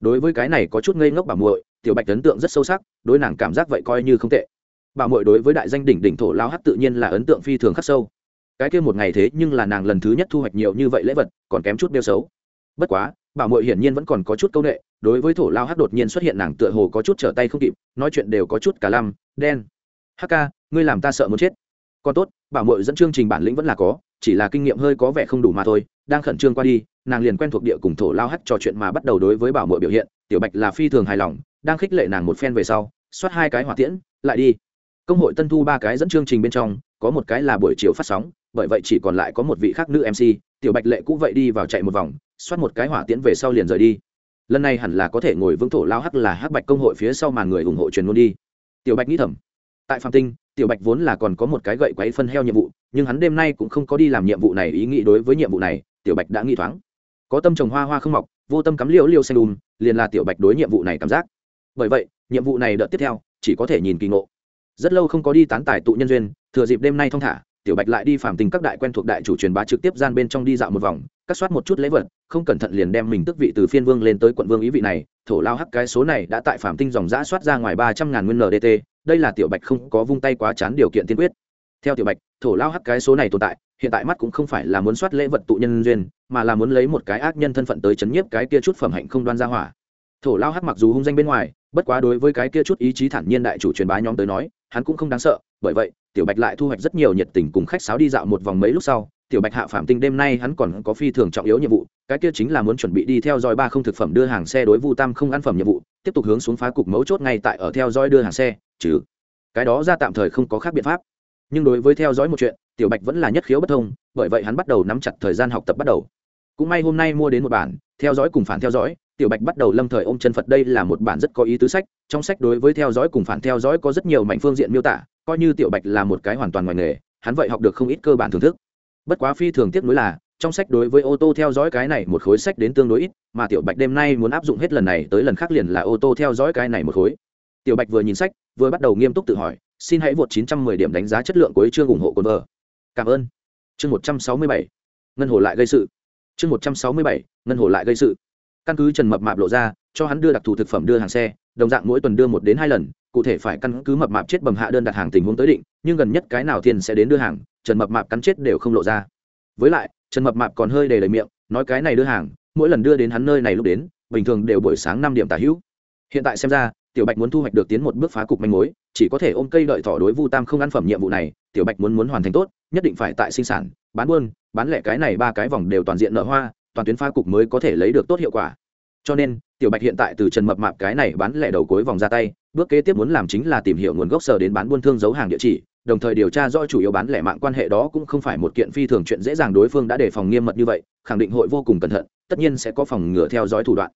Đối với cái này có chút ngây ngốc bảo muội, tiểu bạch ấn tượng rất sâu sắc, đối nàng cảm giác vậy coi như không tệ. Bà muội đối với đại danh đỉnh đỉnh thổ lao hắc tự nhiên là ấn tượng phi thường khắc sâu. Cái kia một ngày thế nhưng là nàng lần thứ nhất thu hoạch nhiều như vậy lễ vật, còn kém chút đeo xấu. Bất quá, bà muội hiển nhiên vẫn còn có chút c â u n ệ đối với thổ lao hắc đột nhiên xuất hiện nàng tựa hồ có chút trở tay không kịp, nói chuyện đều có chút cả lăm, đen. Hắc ca, ngươi làm ta sợ muốn chết. Còn tốt, bà muội dẫn chương trình bản lĩnh vẫn là có, chỉ là kinh nghiệm hơi có vẻ không đủ mà thôi, đang khẩn trương qua đi, nàng liền quen thuộc địa cùng thổ lao hắc trò chuyện mà bắt đầu đối với bảo muội biểu hiện, tiểu bạch là phi thường hài lòng, đang khích lệ nàng một phen về sau, xoát hai cái hỏa tiễn, lại đi công hội tân thu ba cái dẫn chương trình bên trong, có một cái là buổi chiều phát sóng, bởi vậy chỉ còn lại có một vị khác nữ mc tiểu bạch lệ cũng vậy đi vào chạy một vòng, xoát một cái hỏa tiễn về sau liền rời đi. Lần này hẳn là có thể ngồi vững thổ lao hắc là hắc bạch công hội phía sau màn người ủng hộ truyền luôn đi. Tiểu bạch nghĩ thầm. Tại phạm tinh, tiểu bạch vốn là còn có một cái gậy quấy phân heo nhiệm vụ, nhưng hắn đêm nay cũng không có đi làm nhiệm vụ này, ý nghĩ đối với nhiệm vụ này, tiểu bạch đã nghĩ thoáng. Có tâm trồng hoa hoa không mọc, vô tâm cắm liễu liêu xanh đùm, liền là tiểu bạch đối nhiệm vụ này cảm giác. Bởi vậy, nhiệm vụ này đợt tiếp theo, chỉ có thể nhìn kỳ ngộ rất lâu không có đi tán tài tụ nhân duyên, thừa dịp đêm nay thong thả, tiểu bạch lại đi phàm tình các đại quen thuộc đại chủ truyền bá trực tiếp gian bên trong đi dạo một vòng, cắt soát một chút lễ vật, không cẩn thận liền đem mình tức vị từ phiên vương lên tới quận vương ý vị này, thổ lao hắc cái số này đã tại phàm tinh dòng giã soát ra ngoài ba trăm ngàn nguyên ndt đây là tiểu bạch không có vung tay quá chán điều kiện tiên quyết. Theo tiểu bạch, thổ lao hắc cái số này tồn tại, hiện tại mắt cũng không phải là muốn soát lễ vật tụ nhân duyên, mà là muốn lấy một cái ác nhân thân phận tới chấn nhiếp cái kia chút phẩm hạnh không đoan ra hỏa thổ lao hắc mặc dù hung danh bên ngoài, bất quá đối với cái kia chút ý chí thản nhiên đại chủ truyền bá nhóm tới nói, hắn cũng không đáng sợ, bởi vậy, tiểu bạch lại thu hoạch rất nhiều nhiệt tình cùng khách sáo đi dạo một vòng mấy lúc sau, tiểu bạch hạ phạm tinh đêm nay hắn còn có phi thường trọng yếu nhiệm vụ, cái kia chính là muốn chuẩn bị đi theo dõi ba không thực phẩm đưa hàng xe đối vu tam không ăn phẩm nhiệm vụ, tiếp tục hướng xuống phá cục mấu chốt ngay tại ở theo dõi đưa hàng xe chứ cái đó ra tạm thời không có khác biện pháp. Nhưng đối với theo dõi một chuyện, tiểu bạch vẫn là nhất khiếu bất thông, bởi vậy hắn bắt đầu nắm chặt thời gian học tập bắt đầu. Cũng may hôm nay mua đến một bản, theo dõi cùng phản theo dõi tiểu bạch bắt đầu lâm thời ôm chân phật, đây là một bản rất có ý tứ sách, trong sách đối với theo dõi cùng phản theo dõi có rất nhiều mạnh phương diện miêu tả, coi như tiểu bạch là một cái hoàn toàn ngoài nghề, hắn vậy học được không ít cơ bản thưởng thức. Bất quá phi thường tiếc nuối là, trong sách đối với ô tô theo dõi cái này một khối sách đến tương đối ít, mà tiểu bạch đêm nay muốn áp dụng hết lần này tới lần khác liền là ô tô theo dõi cái này một khối. Tiểu bạch vừa nhìn sách, vừa bắt đầu nghiêm túc tự hỏi, xin hãy vượt 910 điểm đánh giá chất lượng của chương ủng hộ cồn vợ. Cảm ơn. Chương 167. ngân hồ lại gây sự. Chương 167. ngân hồ lại gây sự căn cứ trần mập mạp lộ ra, cho hắn đưa đặc thù thực phẩm đưa hàng xe, đồng dạng mỗi tuần đưa một đến hai lần, cụ thể phải căn cứ mập mạp chết bầm hạ đơn đặt hàng tình huống tới định, nhưng gần nhất cái nào thiên sẽ đến đưa hàng, trần mập mạp cắn chết đều không lộ ra. Với lại, trần mập mạp còn hơi đầy lời miệng, nói cái này đưa hàng, mỗi lần đưa đến hắn nơi này lúc đến, bình thường đều buổi sáng năm điểm tả hữu. Hiện tại xem ra, tiểu bạch muốn thu hoạch được tiến một bước phá cục manh mối, chỉ có thể ôm cây đợi thỏ đối vu tam không ăn phẩm nhiệm vụ này, tiểu bạch muốn muốn hoàn thành tốt, nhất định phải tại sinh sản, bán buôn, bán lẻ cái này ba cái vòng đều toàn diện nợ hoa toàn tuyến phá cục mới có thể lấy được tốt hiệu quả. Cho nên, tiểu bạch hiện tại từ trần mập mạp cái này bán lẻ đầu cuối vòng ra tay, bước kế tiếp muốn làm chính là tìm hiểu nguồn gốc sở đến bán buôn thương giấu hàng địa chỉ, đồng thời điều tra rõ chủ yếu bán lẻ mạng quan hệ đó cũng không phải một kiện phi thường chuyện dễ dàng đối phương đã đề phòng nghiêm mật như vậy, khẳng định hội vô cùng cẩn thận, tất nhiên sẽ có phòng ngừa theo dõi thủ đoạn.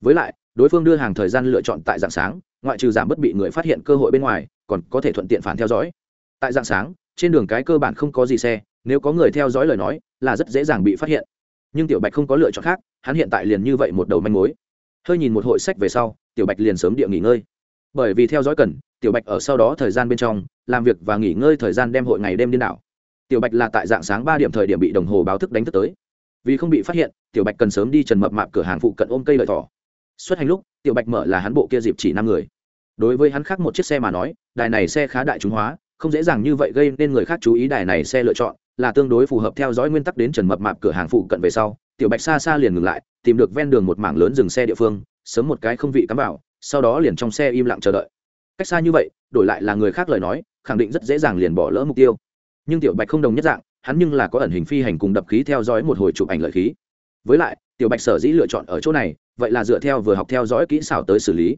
Với lại, đối phương đưa hàng thời gian lựa chọn tại dạng sáng, ngoại trừ giảm bất bị người phát hiện cơ hội bên ngoài, còn có thể thuận tiện phản theo dõi. Tại dạng sáng, trên đường cái cơ bản không có gì xe, nếu có người theo dõi lời nói, là rất dễ dàng bị phát hiện nhưng tiểu bạch không có lựa chọn khác, hắn hiện tại liền như vậy một đầu manh mối. Hơi nhìn một hội sách về sau, tiểu bạch liền sớm địa nghỉ ngơi. Bởi vì theo dõi cần, tiểu bạch ở sau đó thời gian bên trong, làm việc và nghỉ ngơi thời gian đem hội ngày đêm điên đảo. Tiểu bạch là tại dạng sáng ba điểm thời điểm bị đồng hồ báo thức đánh thức tới. Vì không bị phát hiện, tiểu bạch cần sớm đi trần mập mạp cửa hàng phụ cận ôm cây lợi thỏ. Xuất hành lúc, tiểu bạch mở là hắn bộ kia dịp chỉ năm người. Đối với hắn khác một chiếc xe mà nói, đài này xe khá đại chúng hóa, không dễ dàng như vậy gây nên người khác chú ý đài này xe lựa chọn là tương đối phù hợp theo dõi nguyên tắc đến trần mập mạp cửa hàng phụ cận về sau, tiểu bạch xa xa liền ngừng lại, tìm được ven đường một mảng lớn dừng xe địa phương, sớm một cái không vị cắm vào, sau đó liền trong xe im lặng chờ đợi. Cách xa như vậy, đổi lại là người khác lời nói, khẳng định rất dễ dàng liền bỏ lỡ mục tiêu. Nhưng tiểu bạch không đồng nhất dạng, hắn nhưng là có ẩn hình phi hành cùng đập khí theo dõi một hồi chụp ảnh lợi khí. Với lại, tiểu bạch sở dĩ lựa chọn ở chỗ này, vậy là dựa theo vừa học theo dõi kỹ xảo tới xử lý.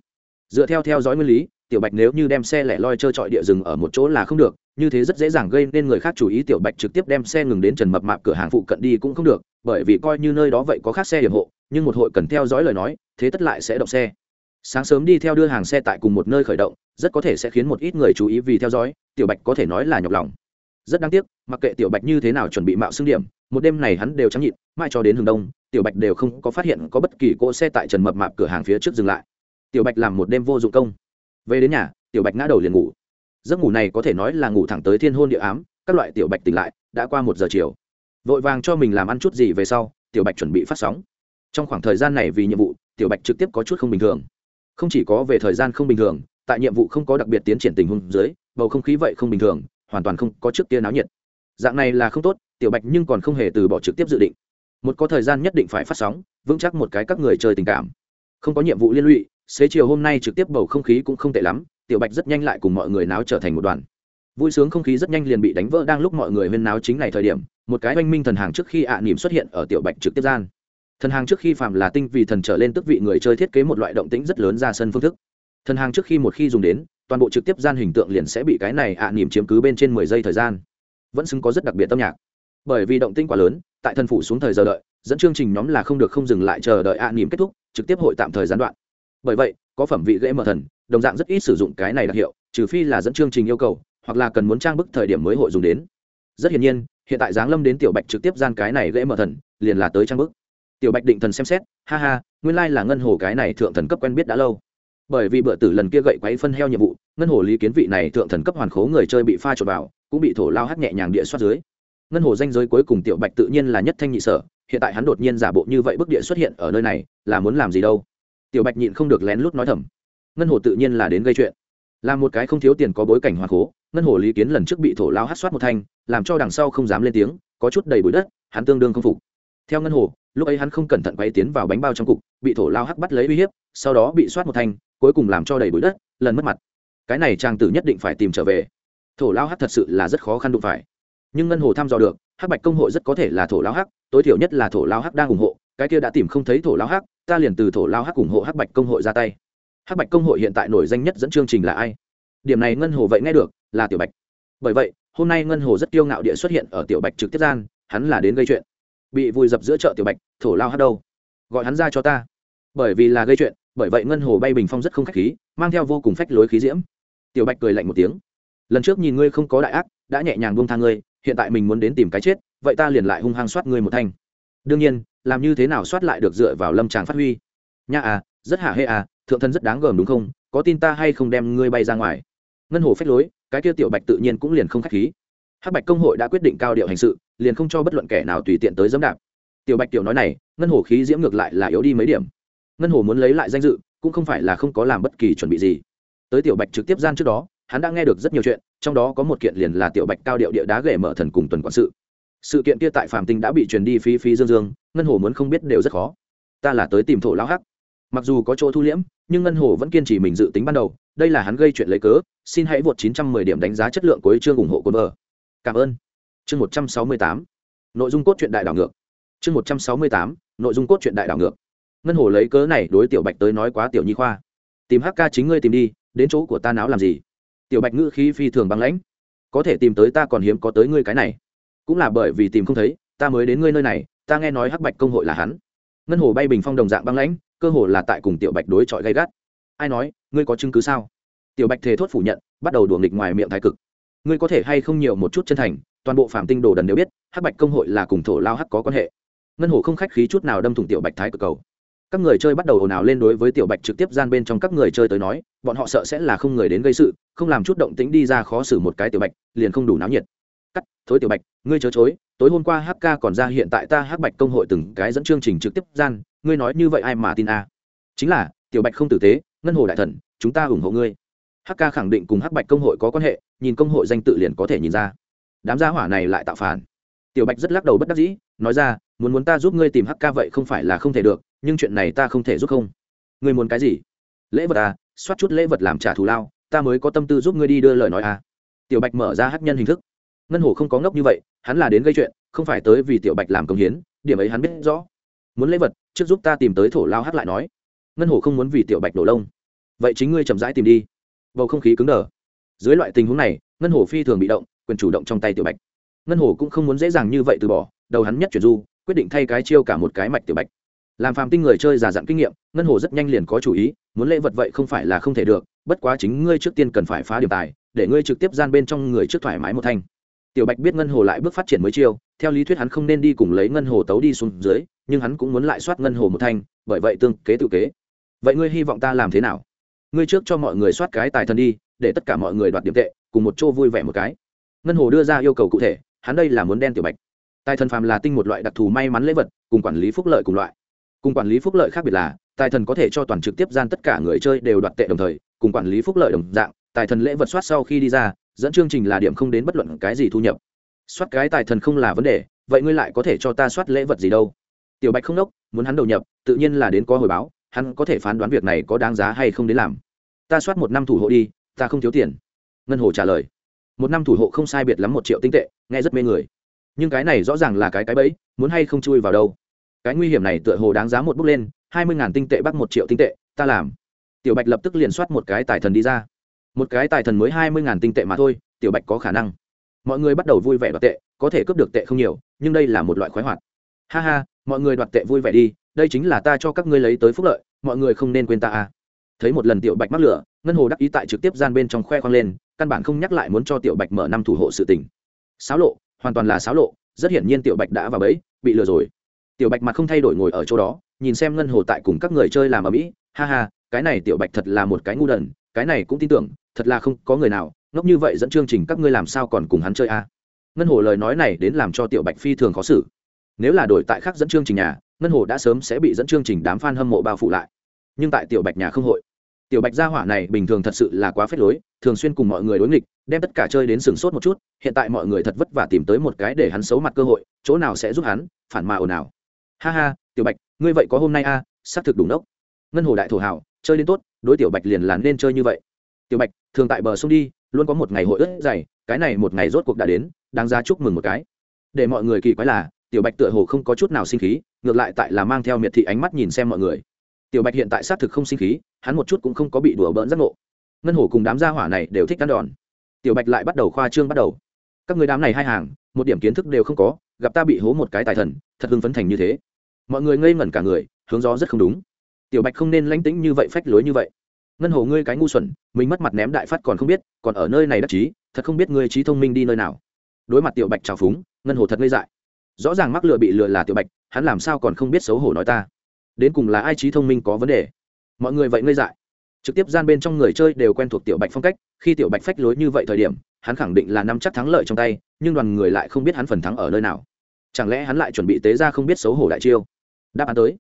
Dựa theo theo dõi nguyên lý, tiểu bạch nếu như đem xe lẻ loi trơ trọi địa rừng ở một chỗ là không được như thế rất dễ dàng gây nên người khác chú ý, tiểu bạch trực tiếp đem xe ngừng đến trần mập mạp cửa hàng phụ cận đi cũng không được, bởi vì coi như nơi đó vậy có khác xe hiểm hộ, nhưng một hội cần theo dõi lời nói, thế tất lại sẽ động xe. Sáng sớm đi theo đưa hàng xe tại cùng một nơi khởi động, rất có thể sẽ khiến một ít người chú ý vì theo dõi, tiểu bạch có thể nói là nhọc lòng. Rất đáng tiếc, mặc kệ tiểu bạch như thế nào chuẩn bị mạo xương điểm, một đêm này hắn đều trắng nhịn mai cho đến hướng đông, tiểu bạch đều không có phát hiện có bất kỳ cỗ xe tại trần mập mạp cửa hàng phía trước dừng lại. Tiểu bạch làm một đêm vô dụng công. Về đến nhà, tiểu bạch ngã đầu liền ngủ giấc ngủ này có thể nói là ngủ thẳng tới thiên hôn địa ám, các loại tiểu bạch tỉnh lại, đã qua một giờ chiều. Vội vàng cho mình làm ăn chút gì về sau, tiểu bạch chuẩn bị phát sóng. Trong khoảng thời gian này vì nhiệm vụ, tiểu bạch trực tiếp có chút không bình thường. Không chỉ có về thời gian không bình thường, tại nhiệm vụ không có đặc biệt tiến triển tình huống dưới, bầu không khí vậy không bình thường, hoàn toàn không có trước kia náo nhiệt. Dạng này là không tốt, tiểu bạch nhưng còn không hề từ bỏ trực tiếp dự định. Một có thời gian nhất định phải phát sóng, vững chắc một cái các người chơi tình cảm. Không có nhiệm vụ liên lụy, xế chiều hôm nay trực tiếp bầu không khí cũng không tệ lắm tiểu bạch rất nhanh lại cùng mọi người náo trở thành một đoàn. Vui sướng không khí rất nhanh liền bị đánh vỡ đang lúc mọi người huyên náo chính này thời điểm, một cái oanh minh thần hàng trước khi ạ à nỉm xuất hiện ở tiểu bạch trực tiếp gian. Thần hàng trước khi phạm là tinh vì thần trở lên tức vị người chơi thiết kế một loại động tĩnh rất lớn ra sân phương thức. Thần hàng trước khi một khi dùng đến, toàn bộ trực tiếp gian hình tượng liền sẽ bị cái này ạ à nỉm chiếm cứ bên trên mười giây thời gian. Vẫn xứng có rất đặc biệt tâm nhạc. Bởi vì động tĩnh quá lớn, tại thần phủ xuống thời giờ đợi, dẫn chương trình nhóm là không được không dừng lại chờ đợi ạ à nỉm kết thúc, trực tiếp hội tạm thời gián đoạn. Bởi vậy, có phẩm vị gãy mở thần đồng dạng rất ít sử dụng cái này đặc hiệu, trừ phi là dẫn chương trình yêu cầu, hoặc là cần muốn trang bức thời điểm mới hội dùng đến. Rất hiển nhiên, hiện tại giáng lâm đến tiểu bạch trực tiếp gian cái này gãy mở thần, liền là tới trang bức. Tiểu bạch định thần xem xét, ha ha, nguyên lai là ngân hồ cái này thượng thần cấp quen biết đã lâu. Bởi vì bữa tử lần kia gậy quấy phân heo nhiệm vụ, ngân hồ lý kiến vị này thượng thần cấp hoàn khố người chơi bị pha trộn vào, cũng bị thổ lao hắt nhẹ nhàng địa soát dưới. Ngân hồ danh giới cuối cùng tiểu bạch tự nhiên là nhất thanh nhị sở, hiện tại hắn đột nhiên giả bộ như vậy bức địa xuất hiện ở nơi này, là muốn làm gì đâu? Tiểu bạch nhịn không được lén lút nói thầm ngân hồ tự nhiên là đến gây chuyện. Là một cái không thiếu tiền có bối cảnh hoàn khố ngân hồ lý kiến lần trước bị thổ lao hát soát một thanh, làm cho đằng sau không dám lên tiếng, có chút đầy bụi đất, hắn tương đương không phục. Theo ngân hồ, lúc ấy hắn không cẩn thận quay tiến vào bánh bao trong cục, bị thổ lao hắc bắt lấy uy hiếp, sau đó bị soát một thanh, cuối cùng làm cho đầy bụi đất, lần mất mặt. Cái này trang tử nhất định phải tìm trở về. Thổ lao hắc thật sự là rất khó khăn đụng phải. Nhưng ngân hồ thăm dò được hắc bạch công hội rất có thể là thổ lao hắc tối thiểu nhất là thổ lao hắc đang ủng hộ, cái kia đã tìm không thấy thổ lao hắc ta liền từ thổ lao hắc ủng hộ hắc bạch công hội ra tay hắc bạch công hội hiện tại nổi danh nhất dẫn chương trình là ai? Điểm này ngân hồ vậy nghe được, là tiểu bạch. Bởi vậy, hôm nay ngân hồ rất kiêu ngạo địa xuất hiện ở tiểu bạch trực tiếp gian, hắn là đến gây chuyện. Bị vùi dập giữa chợ tiểu bạch, thổ lao hát đâu? Gọi hắn ra cho ta. Bởi vì là gây chuyện, bởi vậy ngân hồ bay bình phong rất không khách khí, mang theo vô cùng phách lối khí diễm. Tiểu bạch cười lạnh một tiếng. Lần trước nhìn ngươi không có đại ác, đã nhẹ nhàng buông thang ngươi, hiện tại mình muốn đến tìm cái chết, vậy ta liền lại hung hăng soát ngươi một thanh. Đương nhiên, làm như thế nào soát lại được dựa vào lâm tràng phát huy? Nha à rất hả hê à thượng thân rất đáng gờm đúng không? Có tin ta hay không đem ngươi bay ra ngoài? Ngân hồ phách lối, cái kia tiểu bạch tự nhiên cũng liền không khách khí. Hắc bạch công hội đã quyết định cao điệu hành sự, liền không cho bất luận kẻ nào tùy tiện tới dẫm đạp. Tiểu bạch tiểu nói này, ngân hồ khí diễm ngược lại là yếu đi mấy điểm. Ngân hồ muốn lấy lại danh dự, cũng không phải là không có làm bất kỳ chuẩn bị gì. Tới tiểu bạch trực tiếp gian trước đó, hắn đã nghe được rất nhiều chuyện, trong đó có một kiện liền là tiểu bạch cao điệu địa đá ghệ mở thần cùng tuần quản sự. Sự kiện kia tại phạm tinh đã bị truyền đi phí phí dương dương, ngân hồ muốn không biết đều rất khó. Ta là tới tìm thổ lão hắc mặc dù có chỗ thu liễm, nhưng ngân hồ vẫn kiên trì mình dự tính ban đầu. Đây là hắn gây chuyện lấy cớ, xin hãy vượt 910 điểm đánh giá chất lượng cuối chương ủng hộ cồn vợ. Cảm ơn. Chương 168 nội dung cốt truyện đại đảo ngược. Chương 168 nội dung cốt truyện đại đảo ngược. Ngân hồ lấy cớ này đối tiểu bạch tới nói quá tiểu nhi khoa. Tìm hk chính ngươi tìm đi, đến chỗ của ta náo làm gì? Tiểu bạch ngữ khí phi thường băng lãnh. Có thể tìm tới ta còn hiếm có tới ngươi cái này. Cũng là bởi vì tìm không thấy, ta mới đến ngươi nơi này, ta nghe nói hắc bạch công hội là hắn. Ngân hồ bay bình phong đồng dạng băng lãnh cơ hồ là tại cùng tiểu bạch đối chọi gay gắt. Ai nói, ngươi có chứng cứ sao? Tiểu bạch thề thốt phủ nhận, bắt đầu đùa nghịch ngoài miệng thái cực. Ngươi có thể hay không nhiều một chút chân thành, toàn bộ phạm tinh đồ đần đều biết, hắc bạch công hội là cùng thổ lao hắc có quan hệ. Ngân hồ không khách khí chút nào đâm thủng tiểu bạch thái cực cầu. Các người chơi bắt đầu ồn ào lên đối với tiểu bạch trực tiếp gian bên trong các người chơi tới nói, bọn họ sợ sẽ là không người đến gây sự, không làm chút động tĩnh đi ra khó xử một cái tiểu bạch, liền không đủ náo nhiệt cắt, thối tiểu bạch, ngươi chớ chối, tối hôm qua hk còn ra hiện tại ta hắc bạch công hội từng cái dẫn chương trình trực tiếp gian, ngươi nói như vậy ai mà tin a? Chính là, tiểu bạch không tử tế, ngân hồ đại thần, chúng ta ủng hộ ngươi. Hk khẳng định cùng hắc bạch công hội có quan hệ, nhìn công hội danh tự liền có thể nhìn ra. Đám gia hỏa này lại tạo phản. Tiểu bạch rất lắc đầu bất đắc dĩ, nói ra, muốn muốn ta giúp ngươi tìm hk vậy không phải là không thể được, nhưng chuyện này ta không thể giúp không. Ngươi muốn cái gì? Lễ vật à soát chút lễ vật làm trả thù lao, ta mới có tâm tư giúp ngươi đi đưa lời nói à. Tiểu bạch mở ra hắc nhân hình thức ngân hồ không có ngốc như vậy, hắn là đến gây chuyện, không phải tới vì tiểu bạch làm công hiến, điểm ấy hắn biết rõ. Muốn lễ vật, trước giúp ta tìm tới thổ lao hát lại nói. Ngân hồ không muốn vì tiểu bạch đổ lông. Vậy chính ngươi chậm rãi tìm đi. Bầu không khí cứng đờ. Dưới loại tình huống này, ngân hồ phi thường bị động, quyền chủ động trong tay tiểu bạch. Ngân hồ cũng không muốn dễ dàng như vậy từ bỏ, đầu hắn nhất chuyển du, quyết định thay cái chiêu cả một cái mạch tiểu bạch. Làm phàm tinh người chơi già dặn kinh nghiệm, ngân hồ rất nhanh liền có chủ ý, muốn lễ vật vậy không phải là không thể được, bất quá chính ngươi trước tiên cần phải phá điểm tài, để ngươi trực tiếp gian bên trong người trước thoải mái một thanh tiểu bạch biết ngân hồ lại bước phát triển mới chiêu, theo lý thuyết hắn không nên đi cùng lấy ngân hồ tấu đi xuống dưới, nhưng hắn cũng muốn lại soát ngân hồ một thanh, bởi vậy tương kế tự kế. Vậy ngươi hy vọng ta làm thế nào? Ngươi trước cho mọi người soát cái tài thần đi, để tất cả mọi người đoạt điểm tệ, cùng một chỗ vui vẻ một cái. Ngân hồ đưa ra yêu cầu cụ thể, hắn đây là muốn đen tiểu bạch. Tài thần phàm là tinh một loại đặc thù may mắn lễ vật, cùng quản lý phúc lợi cùng loại. Cùng quản lý phúc lợi khác biệt là, tài thần có thể cho toàn trực tiếp gian tất cả người chơi đều đoạt tệ đồng thời, cùng quản lý phúc lợi đồng dạng, tài thần lễ vật soát sau khi đi ra dẫn chương trình là điểm không đến bất luận cái gì thu nhập. Soát cái tài thần không là vấn đề, vậy ngươi lại có thể cho ta soát lễ vật gì đâu? Tiểu bạch không đốc, muốn hắn đầu nhập, tự nhiên là đến có hồi báo, hắn có thể phán đoán việc này có đáng giá hay không đến làm. Ta soát một năm thủ hộ đi, ta không thiếu tiền. Ngân hồ trả lời. Một năm thủ hộ không sai biệt lắm một triệu tinh tệ, nghe rất mê người. Nhưng cái này rõ ràng là cái cái bẫy, muốn hay không chui vào đâu? Cái nguy hiểm này tựa hồ đáng giá một bước lên, hai mươi ngàn tinh tệ bắt một triệu tinh tệ, ta làm. Tiểu bạch lập tức liền soát một cái tài thần đi ra một cái tài thần mới hai mươi ngàn tinh tệ mà thôi, tiểu bạch có khả năng. Mọi người bắt đầu vui vẻ đoạt tệ, có thể cướp được tệ không nhiều, nhưng đây là một loại khoái hoạt. Ha ha, mọi người đoạt tệ vui vẻ đi, đây chính là ta cho các ngươi lấy tới phúc lợi, mọi người không nên quên ta à. Thấy một lần tiểu bạch mắc lửa, ngân hồ đắc ý tại trực tiếp gian bên trong khoe khoang lên, căn bản không nhắc lại muốn cho tiểu bạch mở năm thủ hộ sự tình. Xáo lộ, hoàn toàn là xáo lộ, rất hiển nhiên tiểu bạch đã vào bẫy, bị lừa rồi. Tiểu bạch mặt không thay đổi ngồi ở chỗ đó, nhìn xem ngân hồ tại cùng các người chơi làm ở mỹ, ha ha, cái này tiểu bạch thật là một cái ngu đần, cái này cũng tin tưởng thật là không có người nào ngốc như vậy dẫn chương trình các ngươi làm sao còn cùng hắn chơi a? Ngân hồ lời nói này đến làm cho tiểu bạch phi thường khó xử. Nếu là đổi tại khác dẫn chương trình nhà ngân hồ đã sớm sẽ bị dẫn chương trình đám f a n hâm mộ bao phủ lại. Nhưng tại tiểu bạch nhà không hội. Tiểu bạch gia hỏa này bình thường thật sự là quá phết lối thường xuyên cùng mọi người đối nghịch đem tất cả chơi đến sừng sốt một chút hiện tại mọi người thật vất vả tìm tới một cái để hắn xấu mặt cơ hội chỗ nào sẽ giúp hắn phản mà ồn ào. Ha ha tiểu bạch ngươi vậy có hôm nay a à, xác thực đúng đốc ngân hồ đại thổ hảo chơi đến tốt đối tiểu bạch liền là nên chơi như vậy tiểu bạch, thường tại bờ sông đi, luôn có một ngày hội ướt dày, cái này một ngày rốt cuộc đã đến, đáng ra chúc mừng một cái. Để mọi người kỳ quái là, tiểu bạch tựa hồ không có chút nào sinh khí, ngược lại tại là mang theo miệt thị ánh mắt nhìn xem mọi người. Tiểu bạch hiện tại xác thực không sinh khí, hắn một chút cũng không có bị đùa bỡn giác ngộ. Ngân hồ cùng đám gia hỏa này đều thích cắn đòn. Tiểu bạch lại bắt đầu khoa trương bắt đầu. Các người đám này hai hàng, một điểm kiến thức đều không có, gặp ta bị hố một cái tài thần, thật hưng phấn thành như thế. Mọi người ngây ngẩn cả người, hướng gió rất không đúng. Tiểu bạch không nên lánh tĩnh như vậy, phách lối như vậy ngân hồ ngươi cái ngu xuẩn, mình mất mặt ném đại phát còn không biết, còn ở nơi này đắc chí, thật không biết ngươi trí thông minh đi nơi nào. Đối mặt tiểu bạch trào phúng, ngân hồ thật ngây dại. Rõ ràng mắc lừa bị lừa là tiểu bạch, hắn làm sao còn không biết xấu hổ nói ta? Đến cùng là ai trí thông minh có vấn đề? Mọi người vậy ngây dại. Trực tiếp gian bên trong người chơi đều quen thuộc tiểu bạch phong cách, khi tiểu bạch phách lối như vậy thời điểm, hắn khẳng định là nắm chắc thắng lợi trong tay, nhưng đoàn người lại không biết hắn phần thắng ở nơi nào. Chẳng lẽ hắn lại chuẩn bị tế ra không biết xấu hổ đại chiêu? Đáp án tới.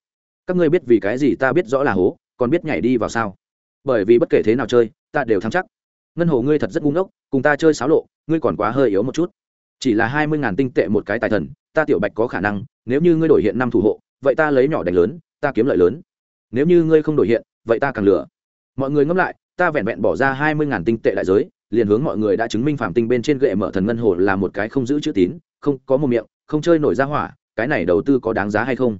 Các ngươi biết vì cái gì ta biết rõ là hố, còn biết nhảy đi vào sao? Bởi vì bất kể thế nào chơi, ta đều thắng chắc. Ngân hồ ngươi thật rất ngu ngốc, cùng ta chơi xáo lộ, ngươi còn quá hơi yếu một chút. Chỉ là hai mươi ngàn tinh tệ một cái tài thần, ta tiểu bạch có khả năng, nếu như ngươi đổi hiện năm thủ hộ, vậy ta lấy nhỏ đánh lớn, ta kiếm lợi lớn. Nếu như ngươi không đổi hiện, vậy ta càng lừa. Mọi người ngẫm lại, ta vẹn vẹn bỏ ra hai mươi ngàn tinh tệ đại giới, liền hướng mọi người đã chứng minh phạm tinh bên trên gậy mở thần ngân hồ là một cái không giữ chữ tín, không có một miệng, không chơi nổi ra hỏa, cái này đầu tư có đáng giá hay không?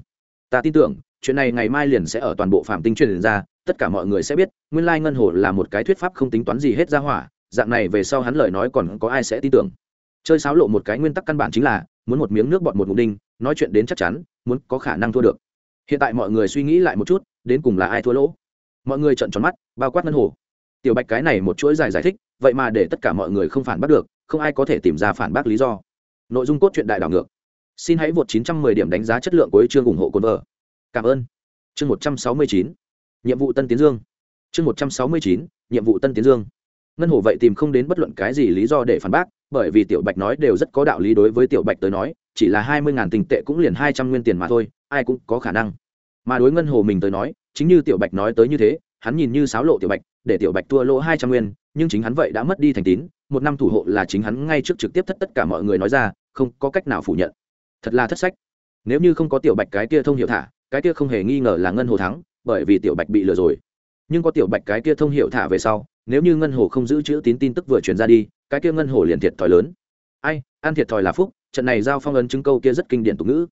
Ta tin tưởng chuyện này ngày mai liền sẽ ở toàn bộ phạm tinh truyền ra, tất cả mọi người sẽ biết, nguyên lai ngân hồ là một cái thuyết pháp không tính toán gì hết ra hỏa, dạng này về sau hắn lời nói còn có ai sẽ tin tưởng. Chơi sáo lộ một cái nguyên tắc căn bản chính là, muốn một miếng nước bọt một ngụm đinh, nói chuyện đến chắc chắn, muốn có khả năng thua được. Hiện tại mọi người suy nghĩ lại một chút, đến cùng là ai thua lỗ? Mọi người trợn tròn mắt, bao quát ngân hồ. Tiểu bạch cái này một chuỗi dài giải thích, vậy mà để tất cả mọi người không phản bác được, không ai có thể tìm ra phản bác lý do. Nội dung cốt truyện đại đảo ngược. Xin hãy vượt 910 điểm đánh giá chất lượng của chương ủng hộ cồn vợ cảm ơn. Chương 169 nhiệm vụ tân tiến dương. Chương 169 nhiệm vụ tân tiến dương. Ngân hồ vậy tìm không đến bất luận cái gì lý do để phản bác, bởi vì tiểu bạch nói đều rất có đạo lý đối với tiểu bạch tới nói, chỉ là hai mươi ngàn tình tệ cũng liền hai trăm nguyên tiền mà thôi, ai cũng có khả năng. Mà đối ngân hồ mình tới nói, chính như tiểu bạch nói tới như thế, hắn nhìn như sáo lộ tiểu bạch, để tiểu bạch thua lỗ hai trăm nguyên, nhưng chính hắn vậy đã mất đi thành tín, một năm thủ hộ là chính hắn ngay trước trực tiếp thất tất cả mọi người nói ra, không có cách nào phủ nhận. Thật là thất sách. Nếu như không có tiểu bạch cái kia thông hiệu thả cái kia không hề nghi ngờ là ngân hồ thắng, bởi vì tiểu bạch bị lừa rồi. Nhưng có tiểu bạch cái kia thông hiệu thả về sau, nếu như ngân hồ không giữ chữ tín tin tức vừa truyền ra đi, cái kia ngân hồ liền thiệt thòi lớn. Ai, ăn thiệt thòi là phúc, trận này giao phong ấn chứng câu kia rất kinh điển tục ngữ.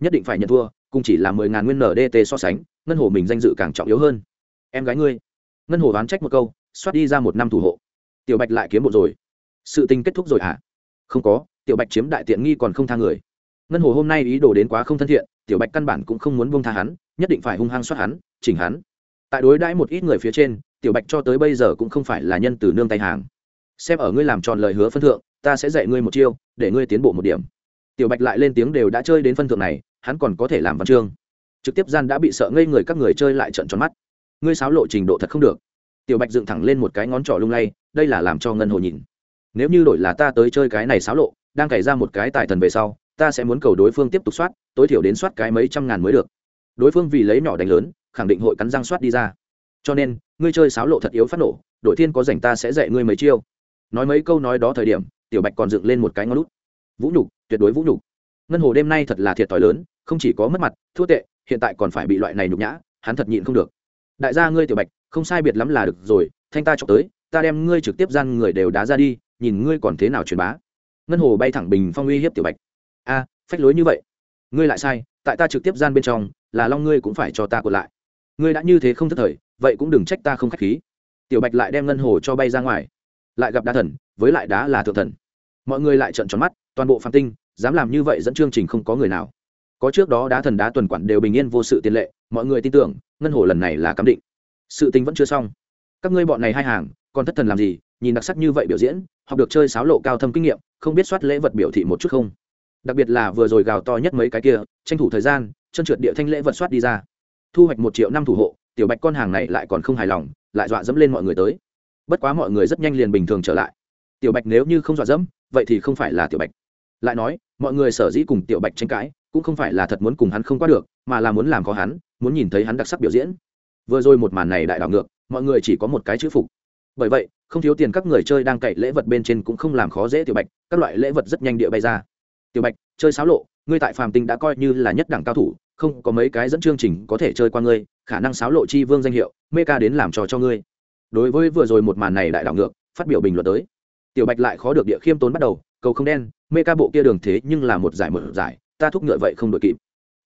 Nhất định phải nhận thua, cùng chỉ là mười ngàn nguyên ndt so sánh, ngân hồ mình danh dự càng trọng yếu hơn. Em gái ngươi. Ngân hồ đoán trách một câu, xoát đi ra một năm thủ hộ. Tiểu bạch lại kiếm bộ rồi. Sự tình kết thúc rồi hả? À? không có, tiểu bạch chiếm đại tiện nghi còn không tha người ngân hồ hôm nay ý đồ đến quá không thân thiện, tiểu bạch căn bản cũng không muốn buông tha hắn, nhất định phải hung hăng soát hắn, chỉnh hắn. Tại đối đãi một ít người phía trên, tiểu bạch cho tới bây giờ cũng không phải là nhân từ nương tay hàng. Xem ở ngươi làm tròn lời hứa phân thượng, ta sẽ dạy ngươi một chiêu, để ngươi tiến bộ một điểm. Tiểu bạch lại lên tiếng đều đã chơi đến phân thượng này, hắn còn có thể làm văn chương. Trực tiếp gian đã bị sợ ngây người các người chơi lại trận tròn mắt. Ngươi sáo lộ trình độ thật không được. Tiểu bạch dựng thẳng lên một cái ngón trỏ lung lay, đây là làm cho ngân hồ nhìn. Nếu như đổi là ta tới chơi cái này sáo lộ, đang cày ra một cái tài thần về sau ta sẽ muốn cầu đối phương tiếp tục soát, tối thiểu đến soát cái mấy trăm ngàn mới được. Đối phương vì lấy nhỏ đánh lớn, khẳng định hội cắn răng soát đi ra. Cho nên, ngươi chơi sáo lộ thật yếu phát nổ, đội thiên có rảnh ta sẽ dạy ngươi mấy chiêu. Nói mấy câu nói đó thời điểm, tiểu bạch còn dựng lên một cái ngón lút vũ nhục, tuyệt đối vũ nhục. Ngân hồ đêm nay thật là thiệt thòi lớn, không chỉ có mất mặt, thua tệ, hiện tại còn phải bị loại này nhục nhã, hắn thật nhịn không được. Đại gia ngươi tiểu bạch, không sai biệt lắm là được rồi, thanh ta chọc tới, ta đem ngươi trực tiếp gian người đều đá ra đi, nhìn ngươi còn thế nào truyền bá. Ngân hồ bay thẳng bình phong uy hiếp tiểu bạch a phách lối như vậy. Ngươi lại sai, tại ta trực tiếp gian bên trong, là long ngươi cũng phải cho ta cột lại. Ngươi đã như thế không thất thời, vậy cũng đừng trách ta không k h á c h khí. Tiểu bạch lại đem ngân hồ cho bay ra ngoài. Lại gặp đá thần, với lại đá là thượng thần. Mọi người lại trợn tròn mắt, toàn bộ phạm tinh, dám làm như vậy dẫn chương trình không có người nào. Có trước đó đá thần đá tuần quản đều bình yên vô sự tiền lệ, mọi người tin tưởng, ngân hồ lần này là cắm định. Sự tình vẫn chưa xong. Các ngươi bọn này hai hàng, còn thất thần làm gì, nhìn đặc sắc như vậy biểu diễn, học được chơi sáo lộ cao thâm kinh nghiệm, không biết soát lễ vật biểu thị một chút không? Đặc biệt là vừa rồi gào to nhất mấy cái kia, tranh thủ thời gian, chân trượt địa thanh lễ vật soát đi ra. Thu hoạch một triệu năm thủ hộ, tiểu bạch con hàng này lại còn không hài lòng, lại dọa dẫm lên mọi người tới. Bất quá mọi người rất nhanh liền bình thường trở lại. Tiểu bạch nếu như không dọa dẫm, vậy thì không phải là tiểu bạch. Lại nói, mọi người sở dĩ cùng tiểu bạch tranh cãi, cũng không phải là thật muốn cùng hắn không qua được, mà là muốn làm khó hắn, muốn nhìn thấy hắn đặc sắc biểu diễn. Vừa rồi một màn này đại đảo ngược, mọi người chỉ có một cái chữ phục. Bởi vậy, không thiếu tiền các người chơi đang cậy lễ vật bên trên cũng không làm khó dễ tiểu bạch, các loại lễ vật rất nhanh địa bay ra tiểu bạch, chơi xáo lộ, ngươi tại phàm tinh đã coi như là nhất đẳng cao thủ, không có mấy cái dẫn chương trình có thể chơi qua ngươi, khả năng xáo lộ chi vương danh hiệu, mê ca đến làm trò cho ngươi. Đối với vừa rồi một màn này đại đảo ngược, phát biểu bình luận tới. Tiểu bạch lại khó được địa khiêm tốn bắt đầu, cầu không đen, mê ca bộ kia đường thế nhưng là một giải một giải, ta thúc ngựa vậy không đổi kịp.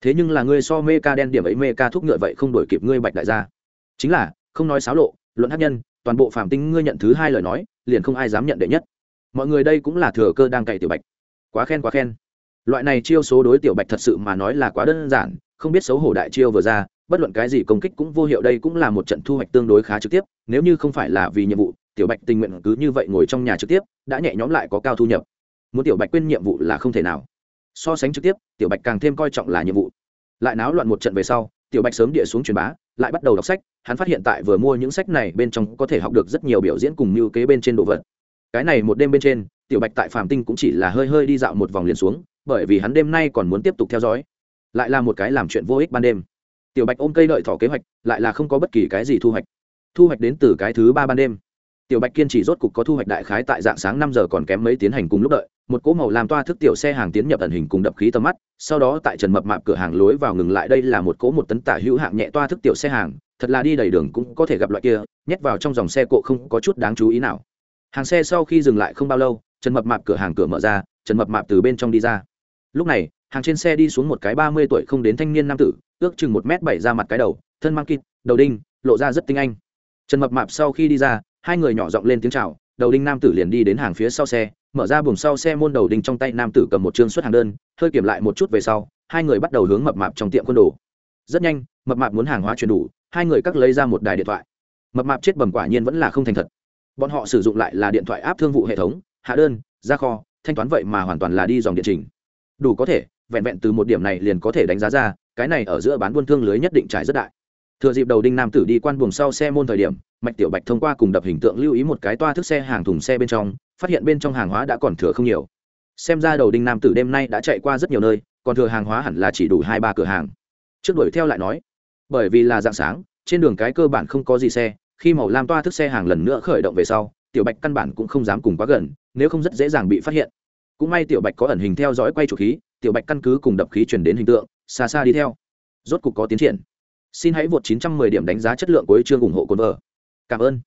Thế nhưng là ngươi so mê ca đen điểm ấy mê ca thúc ngựa vậy không đổi kịp ngươi bạch đại gia. Chính là, không nói xáo lộ, luận hát nhân, toàn bộ phạm tinh ngươi nhận thứ hai lời nói, liền không ai dám nhận đệ nhất. Mọi người đây cũng là thừa cơ đang cày tiểu bạch quá khen quá khen. Loại này chiêu số đối tiểu bạch thật sự mà nói là quá đơn giản, không biết xấu hổ đại chiêu vừa ra, bất luận cái gì công kích cũng vô hiệu đây cũng là một trận thu hoạch tương đối khá trực tiếp, nếu như không phải là vì nhiệm vụ, tiểu bạch tình nguyện cứ như vậy ngồi trong nhà trực tiếp, đã nhẹ nhõm lại có cao thu nhập. Muốn tiểu bạch quên nhiệm vụ là không thể nào. So sánh trực tiếp, tiểu bạch càng thêm coi trọng là nhiệm vụ. Lại náo loạn một trận về sau, tiểu bạch sớm địa xuống truyền bá, lại bắt đầu đọc sách, hắn phát hiện tại vừa mua những sách này bên trong có thể học được rất nhiều biểu diễn cùng mưu kế bên trên đồ vật cái này một đêm bên trên, tiểu bạch tại phạm tinh cũng chỉ là hơi hơi đi dạo một vòng liền xuống, bởi vì hắn đêm nay còn muốn tiếp tục theo dõi. Lại là một cái làm chuyện vô ích ban đêm. Tiểu bạch ôm cây đợi thỏ kế hoạch, lại là không có bất kỳ cái gì thu hoạch. Thu hoạch đến từ cái thứ ba ban đêm. Tiểu bạch kiên trì rốt cục có thu hoạch đại khái tại dạng sáng năm giờ còn kém mấy tiến hành cùng lúc đợi, một cỗ màu làm toa thức tiểu xe hàng tiến nhập ẩn hình cùng đập khí tầm mắt, sau đó tại trần mập mạp cửa hàng lối vào ngừng lại đây là một cỗ một tấn tả hữu hạng nhẹ toa thức tiểu xe hàng, thật là đi đầy đường cũng có thể gặp loại kia, nhét vào trong dòng xe cộ không có chút đáng chú ý nào hàng xe sau khi dừng lại không bao lâu, trần mập mạp cửa hàng cửa mở ra, trần mập mạp từ bên trong đi ra. Lúc này, hàng trên xe đi xuống một cái ba mươi tuổi không đến thanh niên nam tử, ước chừng một m bảy ra mặt cái đầu, thân mang kịt, đầu đinh, lộ ra rất tinh anh. Trần mập mạp sau khi đi ra, hai người nhỏ giọng lên tiếng chào, đầu đinh nam tử liền đi đến hàng phía sau xe, mở ra buồng sau xe môn đầu đinh trong tay nam tử cầm một chương xuất hàng đơn, hơi kiểm lại một chút về sau, hai người bắt đầu hướng mập mạp trong tiệm quân đồ. Rất nhanh, mập mạp muốn hàng hóa chuyển đủ, hai người cắt lấy ra một đài điện thoại. Mập mạp chết bầm quả nhiên vẫn là không thành thật bọn họ sử dụng lại là điện thoại áp thương vụ hệ thống, hạ đơn, ra kho, thanh toán vậy mà hoàn toàn là đi dòng điện trình. Đủ có thể, vẹn vẹn từ một điểm này liền có thể đánh giá ra, cái này ở giữa bán buôn thương lưới nhất định trải rất đại. Thừa dịp đầu đinh nam tử đi quan buồng sau xe môn thời điểm, mạch tiểu bạch thông qua cùng đập hình tượng lưu ý một cái toa thức xe hàng thùng xe bên trong, phát hiện bên trong hàng hóa đã còn thừa không nhiều. Xem ra đầu đinh nam tử đêm nay đã chạy qua rất nhiều nơi, còn thừa hàng hóa hẳn là chỉ đủ hai ba cửa hàng. Trước đuổi theo lại nói, bởi vì là dạng sáng, trên đường cái cơ bản không có gì xe khi màu lam toa thức xe hàng lần nữa khởi động về sau, tiểu bạch căn bản cũng không dám cùng quá gần, nếu không rất dễ dàng bị phát hiện. Cũng may tiểu bạch có ẩn hình theo dõi quay chủ khí, tiểu bạch căn cứ cùng đập khí chuyển đến hình tượng, xa xa đi theo. Rốt cục có tiến triển. Xin hãy vượt 910 điểm đánh giá chất lượng của chương ủng hộ cồn vợ. Cảm ơn.